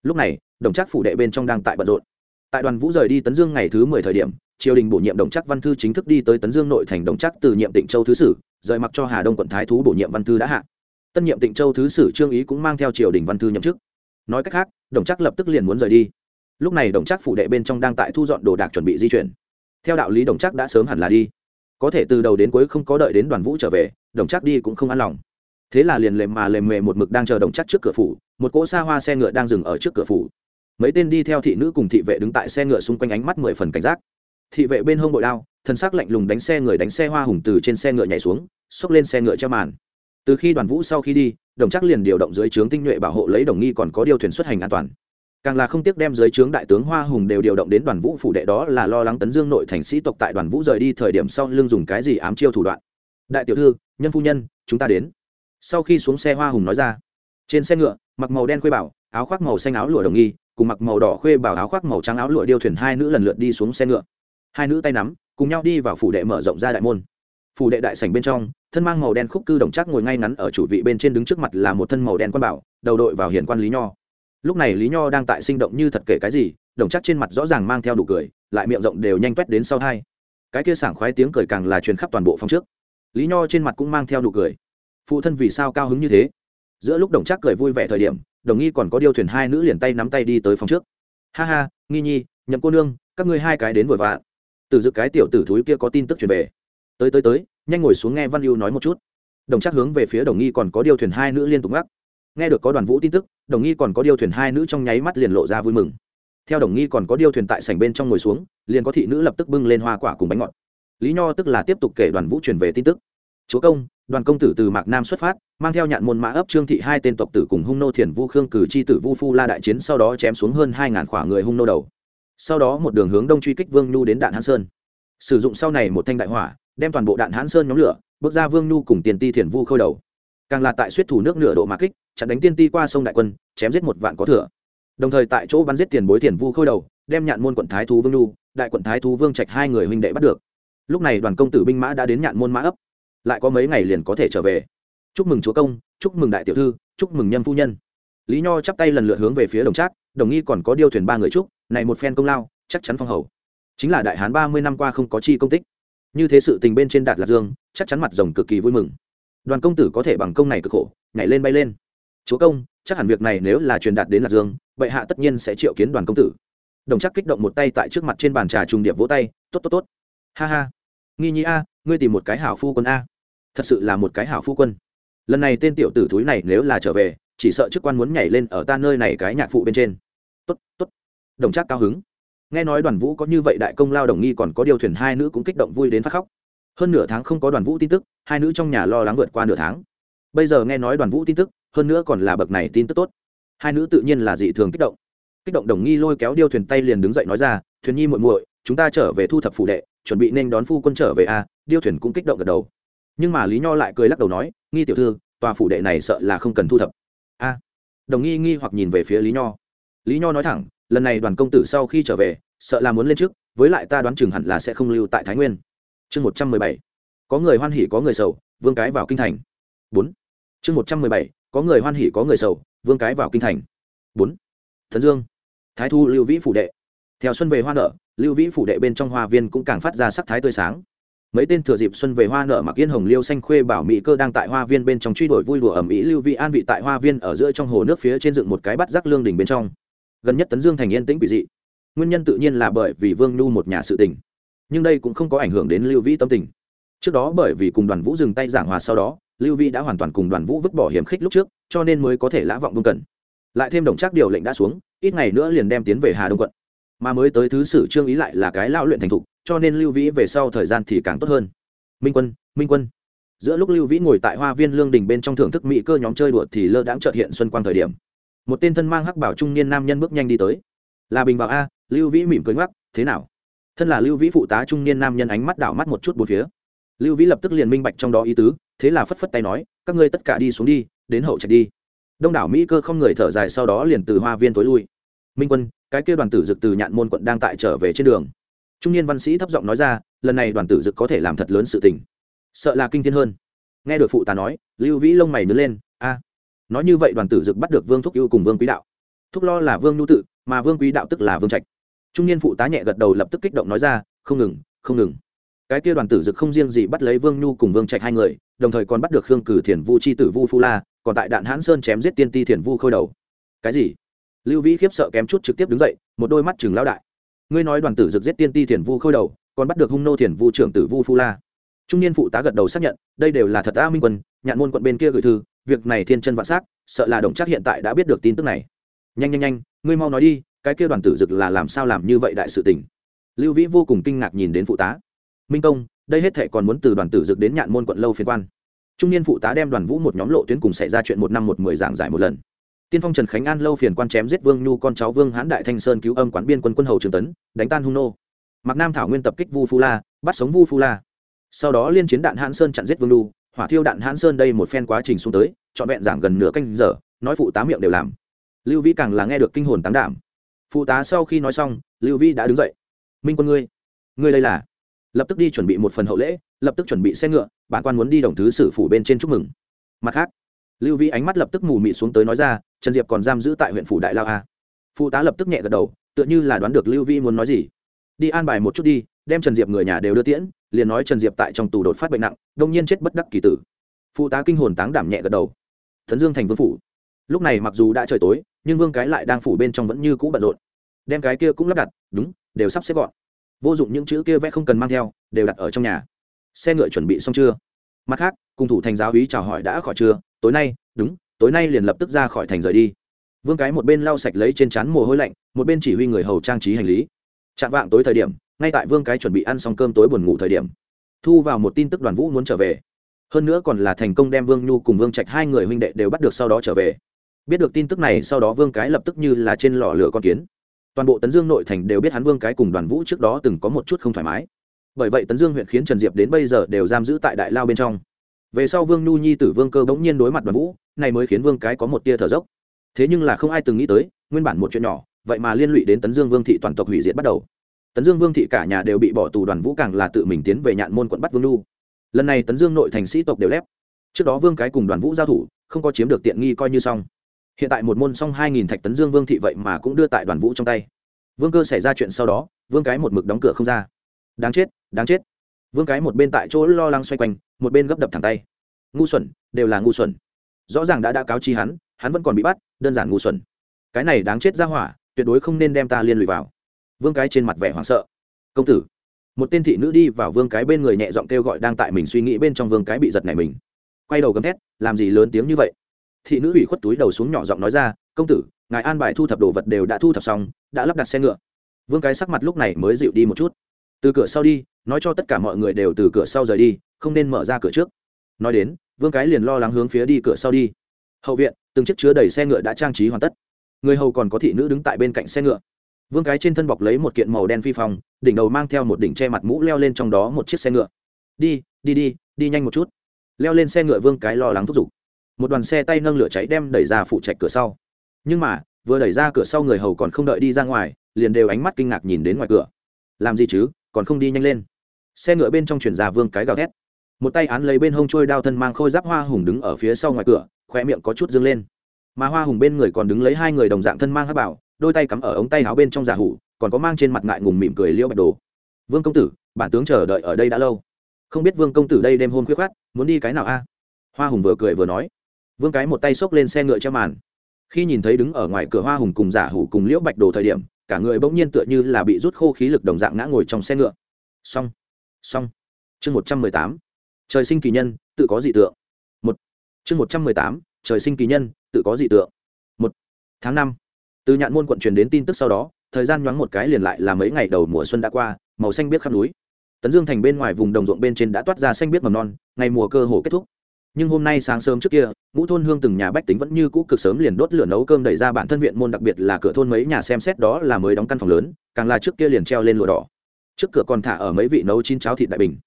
Lúc này, đồng trác phủ đệ bên trong đang tại bận rộn. Tại đoàn vũ rời đi tấn dương ngày thứ mười thời điểm, triều đình bổ nhiệm đồng trác văn thư chính thức đi tới tấn dương nội thành đồng trác từ nhiệm tịnh châu thứ sử, rời mặc cho hà đông quận thái thú bổ nhiệm văn thư đã hạ. Tân nhiệm tịnh châu thứ sử trương ý cũng mang theo triều đình văn thư nhậm chức. Nói cách khác, đồng trác lập tức liền muốn rời đi lúc này đồng trác phủ đệ bên trong đang tại thu dọn đồ đạc chuẩn bị di chuyển. Theo đạo lý đồng trác đã sớm hẳn là đi. Có thể từ đầu đến cuối không có đợi đến đoàn vũ trở về, đồng trác đi cũng không an lòng. Thế là liền lềm mà lềm mề một mực đang chờ đồng trác trước cửa phủ, một cỗ xa hoa xe ngựa đang dừng ở trước cửa phủ. Mấy tên đi theo thị nữ cùng thị vệ đứng tại xe ngựa xung quanh ánh mắt mười phần cảnh giác. Thị vệ bên hông bội đao thân xác lạnh lùng đánh xe người đánh xe hoa hùng từ trên xe ngựa nhảy xuống, xốc lên xe ngựa cho màn. Từ khi đoàn vũ sau khi đi, đồng chắc liền điều động dưới trướng tinh nhuệ bảo hộ lấy đồng nghi còn có điều thuyền xuất hành an toàn càng là không tiếc đem dưới trướng đại tướng hoa hùng đều điều động đến đoàn vũ phủ đệ đó là lo lắng tấn dương nội thành sĩ tộc tại đoàn vũ rời đi thời điểm sau lưng dùng cái gì ám chiêu thủ đoạn. Đại tiểu thư, nhân phu nhân, chúng ta đến. Sau khi xuống xe hoa hùng nói ra, trên xe ngựa, mặc màu đen khuê bảo, áo khoác màu xanh áo lụa đồng nghi, cùng mặc màu đỏ khuê bảo áo khoác màu trắng áo lụa điêu thuyền hai nữ lần lượt đi xuống xe ngựa. Hai nữ tay nắm, cùng nhau đi vào phủ đệ mở rộng ra đại môn. Phủ đệ đại sảnh bên trong, thân mang màu đen khúc cư đồng trác ngồi ngay ngắn ở chủ vị bên trên đứng trước mặt là một thân màu đen quan bảo, đầu đội vào hiển quan lý nho lúc này lý nho đang tại sinh động như thật kể cái gì, đồng trác trên mặt rõ ràng mang theo đủ cười, lại miệng rộng đều nhanh quét đến sau hai cái kia sảng khoái tiếng cười càng là truyền khắp toàn bộ phòng trước. Lý nho trên mặt cũng mang theo đủ cười. Phụ thân vì sao cao hứng như thế? Giữa lúc đồng trác cười vui vẻ thời điểm, đồng nghi còn có điều thuyền hai nữ liền tay nắm tay đi tới phòng trước. Ha ha, nghi nhi, nhậm cô nương, các ngươi hai cái đến vội vã từ dự cái tiểu tử thúi kia có tin tức truyền về. Tới tới tới, nhanh ngồi xuống nghe văn lưu nói một chút. Đồng chắc hướng về phía đồng nghi còn có điều thuyền hai nữ liên tục ngắc. Nghe được có đoàn vũ tin tức đồng nghi còn có điêu thuyền hai nữ trong nháy mắt liền lộ ra vui mừng. Theo đồng nghi còn có điêu thuyền tại sảnh bên trong ngồi xuống, liền có thị nữ lập tức bưng lên hoa quả cùng bánh ngọt. Lý nho tức là tiếp tục kể đoàn vũ truyền về tin tức. Chúa công, đoàn công tử từ mạc nam xuất phát, mang theo nhạn môn mã ấp trương thị hai tên tộc tử cùng hung nô thiền vu khương cử chi tử vu phu la đại chiến sau đó chém xuống hơn hai ngàn khỏa người hung nô đầu. Sau đó một đường hướng đông truy kích vương nhu đến đạn hán sơn. Sử dụng sau này một thanh đại hỏa, đem toàn bộ đạn hán sơn nhóm lửa, bước ra vương nhu cùng tiền ti thiền vu khôi đầu càng là tại suýt thủ nước nửa độ mà kích, chặn đánh tiên ti qua sông đại quân, chém giết một vạn có thừa. Đồng thời tại chỗ bắn giết tiền bối tiền vu khôi đầu, đem nhạn môn quận thái thú vương lu đại quận thái thú vương trạch hai người huynh đệ bắt được. Lúc này đoàn công tử binh mã đã đến nhạn môn mã ấp. Lại có mấy ngày liền có thể trở về. Chúc mừng chúa công, chúc mừng đại tiểu thư, chúc mừng nhâm phu nhân. Lý nho chắp tay lần lượt hướng về phía đồng trác, đồng nghi còn có điêu thuyền ba người chúc, này một phen công lao, chắc chắn phong hầu. Chính là đại hán ba mươi năm qua không có chi công tích. Như thế sự tình bên trên đạt lạc dương, chắc chắn mặt rồng cực kỳ vui mừng đoàn công tử có thể bằng công này cực khổ, nhảy lên bay lên. Chúa công, chắc hẳn việc này nếu là truyền đạt đến lạc dương, bệ hạ tất nhiên sẽ triệu kiến đoàn công tử. Đồng chắc kích động một tay tại trước mặt trên bàn trà trùng điệp vỗ tay, tốt tốt tốt. Ha ha. Nghi nhi a, ngươi tìm một cái hảo phu quân a. Thật sự là một cái hảo phu quân. Lần này tên tiểu tử thúi này nếu là trở về, chỉ sợ chức quan muốn nhảy lên ở ta nơi này cái nhạc phụ bên trên. Tốt tốt. Đồng trác cao hứng. Nghe nói đoàn vũ có như vậy đại công lao đồng nghi còn có điều thuyền hai nữ cũng kích động vui đến phát khóc hơn nửa tháng không có đoàn vũ tin tức hai nữ trong nhà lo lắng vượt qua nửa tháng. Bây giờ nghe nói đoàn vũ tin tức hơn nữa còn là bậc này tin tức tốt. Hai nữ tự nhiên là dị thường kích động. Kích động đồng nghi lôi kéo điêu thuyền tay liền đứng dậy nói ra thuyền nhi muội muội chúng ta trở về thu thập phủ đệ chuẩn bị nên đón phu quân trở về a. À, điêu thuyền cũng kích động gật đầu. Nhưng mà lý nho lại cười lắc đầu nói nghi tiểu thư tòa phủ đệ này sợ là không cần thu thập. A. Đồng nghi nghi hoặc nhìn về phía lý nho. Lý nho nói thẳng lần này đoàn công tử sau khi trở về sợ là muốn lên trước với lại ta đoán chừng hẳn là sẽ không lưu tại thái nguyên chương một trăm mười bảy, có người hoan hỉ, có người sầu, vương cái vào kinh thành. Bốn. Chương một trăm mười bảy, có người hoan hỉ, có người sầu, vương cái vào kinh thành. Bốn. Thần dương. Thái thu lưu vĩ phủ đệ. Theo xuân về hoa nở lưu vĩ phủ đệ bên trong hoa viên cũng càng phát ra sắc thái tươi sáng. Mấy tên thừa dịp xuân về hoa nở mặc yên hồng liêu xanh khuê bảo mỹ cơ đang tại hoa viên bên trong truy đuổi vui đùa ẩm ý, lưu Vĩ an vị tại hoa viên ở giữa trong hồ nước phía trên dựng một cái bắt rắc lương đỉnh bên trong. Gần nhất tấn dương thành yên tĩnh quỷ dị. Nguyên nhân tự nhiên là bởi vì vương nhu một nhà sự tình nhưng đây cũng không có ảnh hưởng đến lưu vĩ tâm tình. Trước đó bởi vì cùng đoàn vũ dừng tay giảng hòa sau đó, lưu vĩ đã hoàn toàn cùng đoàn vũ vứt bỏ hiểm khích lúc trước, cho nên mới có thể lã vọng đông cần lại thêm đồng chắc điều lệnh đã xuống, ít ngày nữa liền đem tiến về hà đông quận. Mà mới tới thứ sử trương ý lại là cái lao luyện thành thục, cho nên lưu vĩ về sau thời gian thì càng tốt hơn. Minh quân minh quân. Giữa lúc lưu vĩ ngồi tại hoa viên lương đình bên trong thưởng thức mỹ cơ nhóm chơi đùa thì lơ đãng trợt hiện xuân quang thời điểm. Một tên thân mang hắc bảo trung niên nam nhân bước nhanh đi tới. Là bình bảo a, lưu vĩ mỉm cười ngoắc, thế nào? Thân là lưu vĩ phụ tá trung niên nam nhân ánh mắt đảo mắt một chút bốn phía. Lưu vĩ lập tức liền minh bạch trong đó ý tứ, thế là phất phất tay nói, các ngươi tất cả đi xuống đi, đến hậu trạch đi. Đông đảo mỹ cơ không người thở dài sau đó liền từ hoa viên tối lui. Minh quân, cái kia đoàn tử dực từ nhạn môn quận đang tại trở về trên đường. Trung niên văn sĩ thấp giọng nói ra, lần này đoàn tử dực có thể làm thật lớn sự tình. Sợ là kinh thiên hơn. Nghe được phụ tá nói, lưu vĩ lông mày nứt lên, a, nói như vậy đoàn tử dực bắt được vương thúc ưu cùng vương quý đạo. Thúc lo là vương nhu tự, mà vương quý đạo tức là vương trạch trung niên phụ tá nhẹ gật đầu lập tức kích động nói ra, không ngừng không ngừng. Cái kia đoàn tử dực không riêng gì bắt lấy vương nhu cùng vương trạch hai người, đồng thời còn bắt được khương cử thiền vu chi tử vu phu la, còn tại đạn hãn sơn chém giết tiên ti thiền vu khôi đầu. Cái gì? Lưu vĩ khiếp sợ kém chút trực tiếp đứng dậy, một đôi mắt chừng lao đại. Ngươi nói đoàn tử dực giết tiên ti thiền vu khôi đầu, còn bắt được hung nô thiền vu trưởng tử vu phu la. Trung niên phụ tá gật đầu xác nhận, đây đều là thật a minh quân, nhạn môn quận bên kia gửi thư, việc này thiên chân vạn s á c sợ là đồng chắc hiện tại đã biết được tin tức này. Nhanh nhanh nhanh, ngươi mau nói đi cái kia đoàn tử dực là làm sao làm như vậy đại sự tình. Lưu vĩ vô cùng kinh ngạc nhìn đến phụ tá. Minh công, đây hết thệ còn muốn từ đoàn tử dực đến nhạn môn quận lâu phiên quan. Trung niên phụ tá đem đoàn vũ một nhóm lộ tuyến cùng xảy ra chuyện một năm một mười giảng giải một lần. Tiên phong trần khánh an lâu phiền quan chém giết vương nhu con cháu vương hãn đại thanh sơn cứu âm quán biên quân quân hầu trường tấn, đánh tan hung nô. Mặc nam thảo nguyên tập kích vu phu la, bắt sống vu phu la. Sau đó liên chiến đạn hãn sơn chặn giết vương nhu, hỏa thiêu đạn hãn sơn đây một phen quá trình xuống tới, trọn vẹn giảng gần nửa canh giờ, nói phụ tá miệng đều làm. Lưu vĩ càng là nghe được kinh hồn tán đảm phụ tá sau khi nói xong, lưu Vi đã đứng dậy. Minh quân ngươi ngươi đây là? Lập tức đi chuẩn bị một phần hậu lễ, lập tức chuẩn bị xe ngựa, bản quan muốn đi đồng thứ sử phủ bên trên chúc mừng. Mặt khác, lưu Vi ánh mắt lập tức mù mị xuống tới nói ra, trần diệp còn giam giữ tại huyện phủ đại lao a. Phụ tá lập tức nhẹ gật đầu, tựa như là đoán được lưu Vi muốn nói gì. Đi an bài một chút đi, đem trần diệp người nhà đều đưa tiễn, liền nói trần diệp tại trong tù đột phát bệnh nặng, đông nhiên chết bất đắc kỳ tử. Phụ tá kinh hồn táng đảm nhẹ gật đầu. Thần dương thành vương phủ. Lúc này mặc dù đã trời tối nhưng vương cái lại đang phủ bên trong vẫn như cũ bận rộn. Đem cái kia cũng lắp đặt, đúng, đều sắp xếp gọn. Vô dụng những chữ kia vẽ không cần mang theo, đều đặt ở trong nhà. Xe ngựa chuẩn bị xong chưa? Mặt khác, cùng thủ thành giáo hí chào hỏi đã khỏi chưa? Tối nay, đúng, tối nay liền lập tức ra khỏi thành rời đi. Vương cái một bên lau sạch lấy trên trán mồ hôi lạnh, một bên chỉ huy người hầu trang trí hành lý. Chạm vạng tối thời điểm, ngay tại vương cái chuẩn bị ăn xong cơm tối buồn ngủ thời điểm, thu vào một tin tức đoàn vũ muốn trở về. Hơn nữa còn là thành công đem vương nhu cùng vương trạch hai người huynh đệ đều bắt được sau đó trở về biết được tin tức này, sau đó vương cái lập tức như là trên lò lửa con kiến. Toàn bộ tấn dương nội thành đều biết hắn vương cái cùng đoàn vũ trước đó từng có một chút không thoải mái. Bởi vậy tấn dương huyện khiến trần diệp đến bây giờ đều giam giữ tại đại lao bên trong. Về sau vương nhu nhi tử vương cơ bỗng nhiên đối mặt đoàn vũ, này mới khiến vương cái có một tia thở dốc. Thế nhưng là không ai từng nghĩ tới, nguyên bản một chuyện nhỏ, vậy mà liên lụy đến tấn dương vương thị toàn tộc hủy diệt bắt đầu. Tấn dương vương thị cả nhà đều bị bỏ tù, đoàn vũ càng là tự mình tiến về nhạn môn quận bắt vương nhu. Lần này tấn dương nội thành sĩ tộc đều lép. Trước đó vương cái cùng đoàn vũ giao thủ, không có chiếm được tiện nghi coi như xong hiện tại một môn song hai nghìn thạch tấn dương vương thị vậy mà cũng đưa tại đoàn vũ trong tay. Vương cơ xảy ra chuyện sau đó, vương cái một mực đóng cửa không ra. Đáng chết đáng chết. Vương cái một bên tại chỗ lo lắng xoay quanh, một bên gấp đập thẳng tay. Ngu xuẩn, đều là ngu xuẩn. Rõ ràng đã đã cáo chi hắn hắn vẫn còn bị bắt, đơn giản ngu xuẩn. Cái này đáng chết ra hỏa, tuyệt đối không nên đem ta liên lụy vào. Vương cái trên mặt vẻ hoảng sợ. Công tử. Một tên thị nữ đi vào vương cái bên người nhẹ giọng kêu gọi đang tại mình suy nghĩ bên trong vương cái bị giật này mình. Quay đầu gầm thét, làm gì lớn tiếng như vậy? Thị nữ ủy khuất túi đầu xuống nhỏ giọng nói ra, công tử, ngài an bài thu thập đồ vật đều đã thu thập xong, đã lắp đặt xe ngựa. Vương cái sắc mặt lúc này mới dịu đi một chút. Từ cửa sau đi, nói cho tất cả mọi người đều từ cửa sau rời đi, không nên mở ra cửa trước. Nói đến, vương cái liền lo lắng hướng phía đi cửa sau đi. Hậu viện, từng chiếc chứa đầy xe ngựa đã trang trí hoàn tất. Người hầu còn có thị nữ đứng tại bên cạnh xe ngựa. Vương cái trên thân bọc lấy một kiện màu đen phi phong, đỉnh đầu mang theo một đỉnh che mặt mũ leo lên trong đó một chiếc xe ngựa. Đi đi đi đi nhanh một chút. Leo lên xe ngựa vương cái lo lắng thúc giục một đoàn xe tay nâng lửa cháy đem đẩy ra phụ trạch cửa sau. Nhưng mà, vừa đẩy ra cửa sau người hầu còn không đợi đi ra ngoài, liền đều ánh mắt kinh ngạc nhìn đến ngoài cửa. Làm gì chứ, còn không đi nhanh lên. Xe ngựa bên trong chuyển ra vương cái gào thét. Một tay án lấy bên hông trôi đao thân mang khôi giáp hoa hùng đứng ở phía sau ngoài cửa khoe miệng có chút dâng lên. Mà hoa hùng bên người còn đứng lấy hai người đồng dạng thân mang hát bảo, đôi tay cắm ở ống tay áo bên trong giả hủ, còn có mang trên mặt ngại ngùng mỉm cười liêu bạch đồ. Vương công tử, bản tướng chờ đợi ở đây đã lâu. Không biết vương công tử đây đêm hôn khuyết khát muốn đi cái nào a? Hoa hùng vừa cười vừa nói vương cái một tay xốc lên xe ngựa che màn. Khi nhìn thấy đứng ở ngoài cửa hoa hùng cùng giả hủ cùng liễu bạch đồ thời điểm, cả người bỗng nhiên tựa như là bị rút khô khí lực đồng dạng ngã ngồi trong xe ngựa. Xong xong. Chương một trăm mười tám. Trời sinh kỳ nhân, tự có dị tượng. Một. Chương một trăm mười tám. Trời sinh kỳ nhân, tự có dị tượng. Một. Tháng năm. Từ nhạn môn quận truyền đến tin tức sau đó, thời gian nhoáng một cái liền lại là mấy ngày đầu mùa xuân đã qua, màu xanh biết khắp núi. Tấn dương thành bên ngoài vùng đồng ruộng bên trên đã toát ra xanh biết mầm non, ngày mùa cơ hồ kết thúc nhưng hôm nay sáng sớm trước kia, ngũ thôn hương từng nhà bách tính vẫn như cũ cực sớm liền đốt lửa nấu cơm đẩy ra bản thân viện môn, đặc biệt là cửa thôn mấy nhà xem xét đó là mới đóng căn phòng lớn, càng là trước kia liền treo lên lụa đỏ. Trước cửa còn thả ở mấy vị nấu chín cháo thịt đại bình.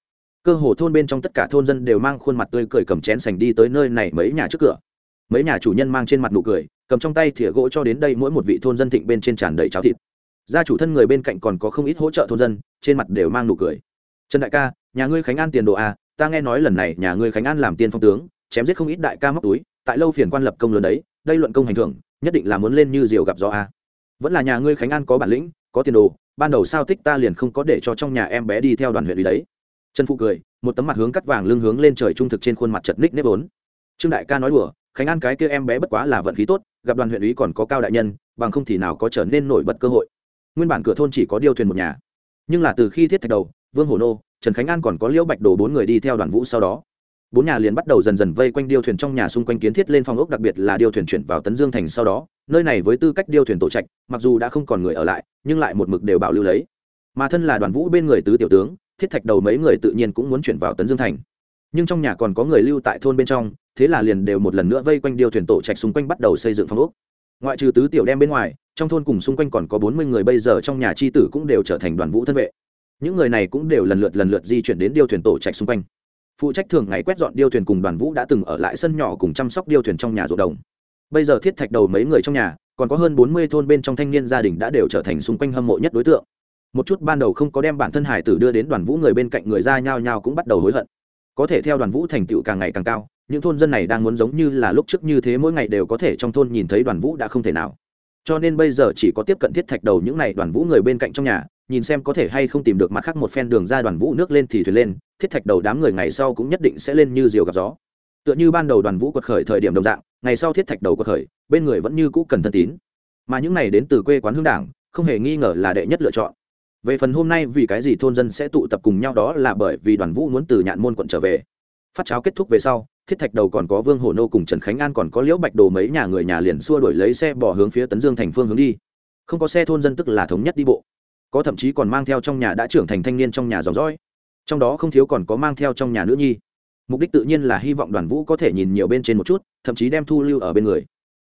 Cơ hồ thôn bên trong tất cả thôn dân đều mang khuôn mặt tươi cười cầm chén sành đi tới nơi này mấy nhà trước cửa. Mấy nhà chủ nhân mang trên mặt nụ cười, cầm trong tay thìa gỗ cho đến đây mỗi một vị thôn dân thịnh bên trên tràn đầy cháo thịt. Gia chủ thân người bên cạnh còn có không ít hỗ trợ thôn dân, trên mặt đều mang nụ cười. Trần đại ca, nhà ngươi khánh an tiền đồ à ta nghe nói lần này nhà ngươi khánh an làm tiên phong tướng, chém giết không ít đại ca móc túi, tại lâu phiền quan lập công lớn đấy, đây luận công hành thưởng, nhất định là muốn lên như diều gặp gió à. vẫn là nhà ngươi khánh an có bản lĩnh, có tiền đồ, ban đầu sao tích ta liền không có để cho trong nhà em bé đi theo đoàn huyện ủy đấy. Trần phụ cười, một tấm mặt hướng cắt vàng lưng hướng lên trời trung thực trên khuôn mặt chật ních nếp vốn. Trương đại ca nói đùa, khánh an cái kia em bé bất quá là vận khí tốt, gặp đoàn huyện ủy còn có cao đại nhân, bằng không thì nào có trở nên nổi bật cơ hội. Nguyên bản cửa thôn chỉ có điêu thuyền một nhà. Nhưng là từ khi thiết thạch đầu, vương hổ nô trần khánh an còn có liễu bạch đồ bốn người đi theo đoàn vũ sau đó. Bốn nhà liền bắt đầu dần dần vây quanh điêu thuyền trong nhà xung quanh kiến thiết lên phòng ốc, đặc biệt là điêu thuyền chuyển vào tấn dương thành sau đó. Nơi này với tư cách điêu thuyền tổ trạch, mặc dù đã không còn người ở lại, nhưng lại một mực đều bảo lưu lấy. Mà thân là đoàn vũ bên người tứ tiểu tướng, thiết thạch đầu mấy người tự nhiên cũng muốn chuyển vào tấn dương thành. Nhưng trong nhà còn có người lưu tại thôn bên trong, thế là liền đều một lần nữa vây quanh điêu thuyền tổ trạch xung quanh bắt đầu xây dựng phòng ốc. Ngoại trừ tứ tiểu đem bên ngoài, trong thôn cùng xung quanh còn có bốn mươi người, bây giờ trong nhà tri tử cũng đều trở thành đoàn vũ thân vệ những người này cũng đều lần lượt lần lượt di chuyển đến điêu thuyền tổ trạch xung quanh. Phụ trách thường ngày quét dọn điêu thuyền cùng đoàn vũ đã từng ở lại sân nhỏ cùng chăm sóc điêu thuyền trong nhà ruộng đồng. Bây giờ thiết thạch đầu mấy người trong nhà, còn có hơn bốn mươi thôn bên trong thanh niên gia đình đã đều trở thành xung quanh hâm mộ nhất đối tượng. Một chút ban đầu không có đem bản thân hải tử đưa đến đoàn vũ người bên cạnh người ra nhao nhao cũng bắt đầu hối hận. Có thể theo đoàn vũ thành tựu càng ngày càng cao, những thôn dân này đang muốn giống như là lúc trước như thế mỗi ngày đều có thể trong thôn nhìn thấy đoàn vũ đã không thể nào cho nên bây giờ chỉ có tiếp cận thiết thạch đầu những n à y đoàn vũ người bên cạnh trong nhà, nhìn xem có thể hay không tìm được mặt khác một phen đường ra đoàn vũ nước lên thì thuyền lên, thiết thạch đầu đám người ngày sau cũng nhất định sẽ lên như diều gặp gió. Tựa như ban đầu đoàn vũ quật khởi thời điểm đồng dạng, ngày sau thiết thạch đầu quật khởi, bên người vẫn như cũ cần thân tín. Mà những này đến từ quê quán hương đảng, không hề nghi ngờ là đệ nhất lựa chọn. Về phần hôm nay vì cái gì thôn dân sẽ tụ tập cùng nhau đó là bởi vì đoàn vũ muốn từ nhạn môn quận trở về. Phát cháo kết thúc về sau thiết thạch đầu còn có vương hổ nô cùng trần khánh an còn có liễu bạch đồ mấy nhà người nhà liền xua đổi lấy xe bỏ hướng phía tấn dương thành phương hướng đi. Không có xe thôn dân tức là thống nhất đi bộ. Có thậm chí còn mang theo trong nhà đã trưởng thành thanh niên trong nhà dòng dõi. Trong đó không thiếu còn có mang theo trong nhà nữ nhi. Mục đích tự nhiên là hy vọng đoàn vũ có thể nhìn nhiều bên trên một chút, thậm chí đem thu lưu ở bên người.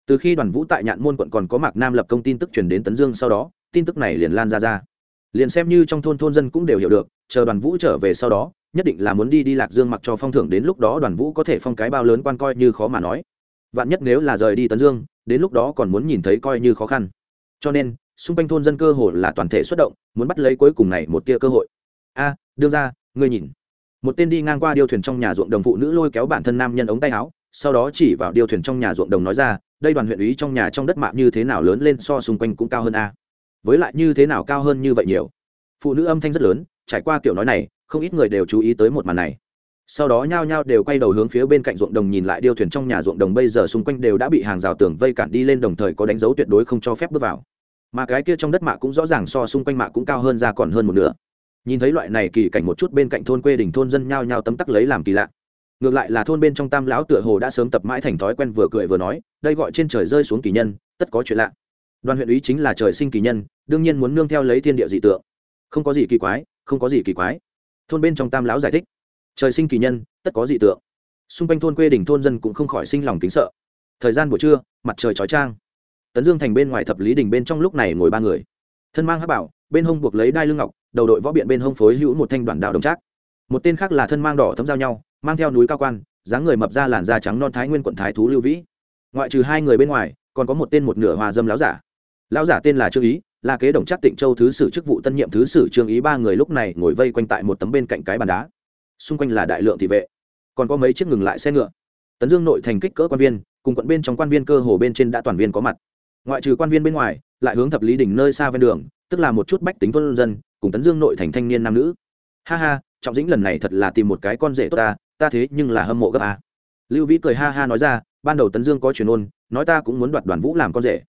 Từ khi đoàn vũ tại nhạn môn quận còn có mạc nam lập công tin tức chuyển đến tấn dương sau đó, tin tức này liền lan ra ra. Liền xem như trong thôn thôn dân cũng đều hiểu được, chờ đoàn vũ trở về sau đó nhất định là muốn đi đi lạc dương mặc cho phong thưởng đến lúc đó đoàn vũ có thể phong cái bao lớn quan coi như khó mà nói. Vạn nhất nếu là rời đi tấn dương đến lúc đó còn muốn nhìn thấy coi như khó khăn. Cho nên xung quanh thôn dân cơ hồ là toàn thể xuất động muốn bắt lấy cuối cùng này một tia cơ hội. A à, đưa ra ngươi nhìn. Một tên đi ngang qua điêu thuyền trong nhà ruộng đồng phụ nữ lôi kéo bản thân nam nhân ống tay áo sau đó chỉ vào điêu thuyền trong nhà ruộng đồng nói ra đây đoàn huyện ý trong nhà trong đất mạ như thế nào lớn lên so xung quanh cũng cao hơn a. Với lại như thế nào cao hơn như vậy nhiều? Phụ nữ âm thanh rất lớn trải qua kiểu nói này không ít người đều chú ý tới một màn này. Sau đó nhao nhao đều quay đầu hướng phía bên cạnh ruộng đồng nhìn lại điêu thuyền trong nhà ruộng đồng bây giờ xung quanh đều đã bị hàng rào tường vây cản đi lên đồng thời có đánh dấu tuyệt đối không cho phép bước vào. Mà cái kia trong đất mạ cũng rõ ràng so xung quanh mạ cũng cao hơn ra còn hơn một nửa. Nhìn thấy loại này kỳ cảnh một chút bên cạnh thôn quê đình thôn dân nhao nhao tấm tắc lấy làm kỳ lạ. Ngược lại là thôn bên trong tam lão tựa hồ đã sớm tập mãi thành thói quen vừa cười vừa nói, đây gọi trên trời rơi xuống kỳ nhân, tất có chuyện lạ. Đoàn huyện ý chính là trời sinh kỳ nhân, đương nhiên muốn nương theo lấy thiên địa dị tượng. Không có gì kỳ quái, không có gì kỳ quái thôn bên trong tam lão giải thích. Trời sinh kỳ nhân, tất có dị tượng. Xung quanh thôn quê đình thôn dân cũng không khỏi sinh lòng kính sợ. Thời gian buổi trưa, mặt trời chói trang tấn dương thành bên ngoài thập lý đình bên trong lúc này ngồi ba người. Thân mang hát bảo, bên hông buộc lấy đai lưng ngọc, đầu đội võ biện bên hông phối hữu một thanh đoàn đạo đồng trác. Một tên khác là thân mang đỏ thấm giao nhau, mang theo núi cao quan, dáng người mập ra làn da trắng non thái nguyên quận thái thú lưu vĩ. Ngoại trừ hai người bên ngoài, còn có một tên một nửa hòa dâm láo giả. Lão giả tên là trương ý là kế đồng chắc tịnh châu thứ sử chức vụ tân nhiệm thứ sử trương ý ba người lúc này ngồi vây quanh tại một tấm bên cạnh cái bàn đá. Xung quanh là đại lượng thị vệ. Còn có mấy chiếc ngừng lại xe ngựa. Tấn dương nội thành kích cỡ quan viên, cùng quận bên trong quan viên cơ hồ bên trên đã toàn viên có mặt. Ngoại trừ quan viên bên ngoài, lại hướng thập lý đỉnh nơi xa ven đường, tức là một chút bách tính thôn dân, cùng tấn dương nội thành thanh niên nam nữ. Ha ha, trọng dĩnh lần này thật là tìm một cái con rể tốt ta ta thế nhưng là hâm mộ gấp a. Lưu vĩ cười ha ha nói ra, ban đầu tấn dương có truyền ôn, nói ta cũng muốn đoạt đoàn vũ làm con rể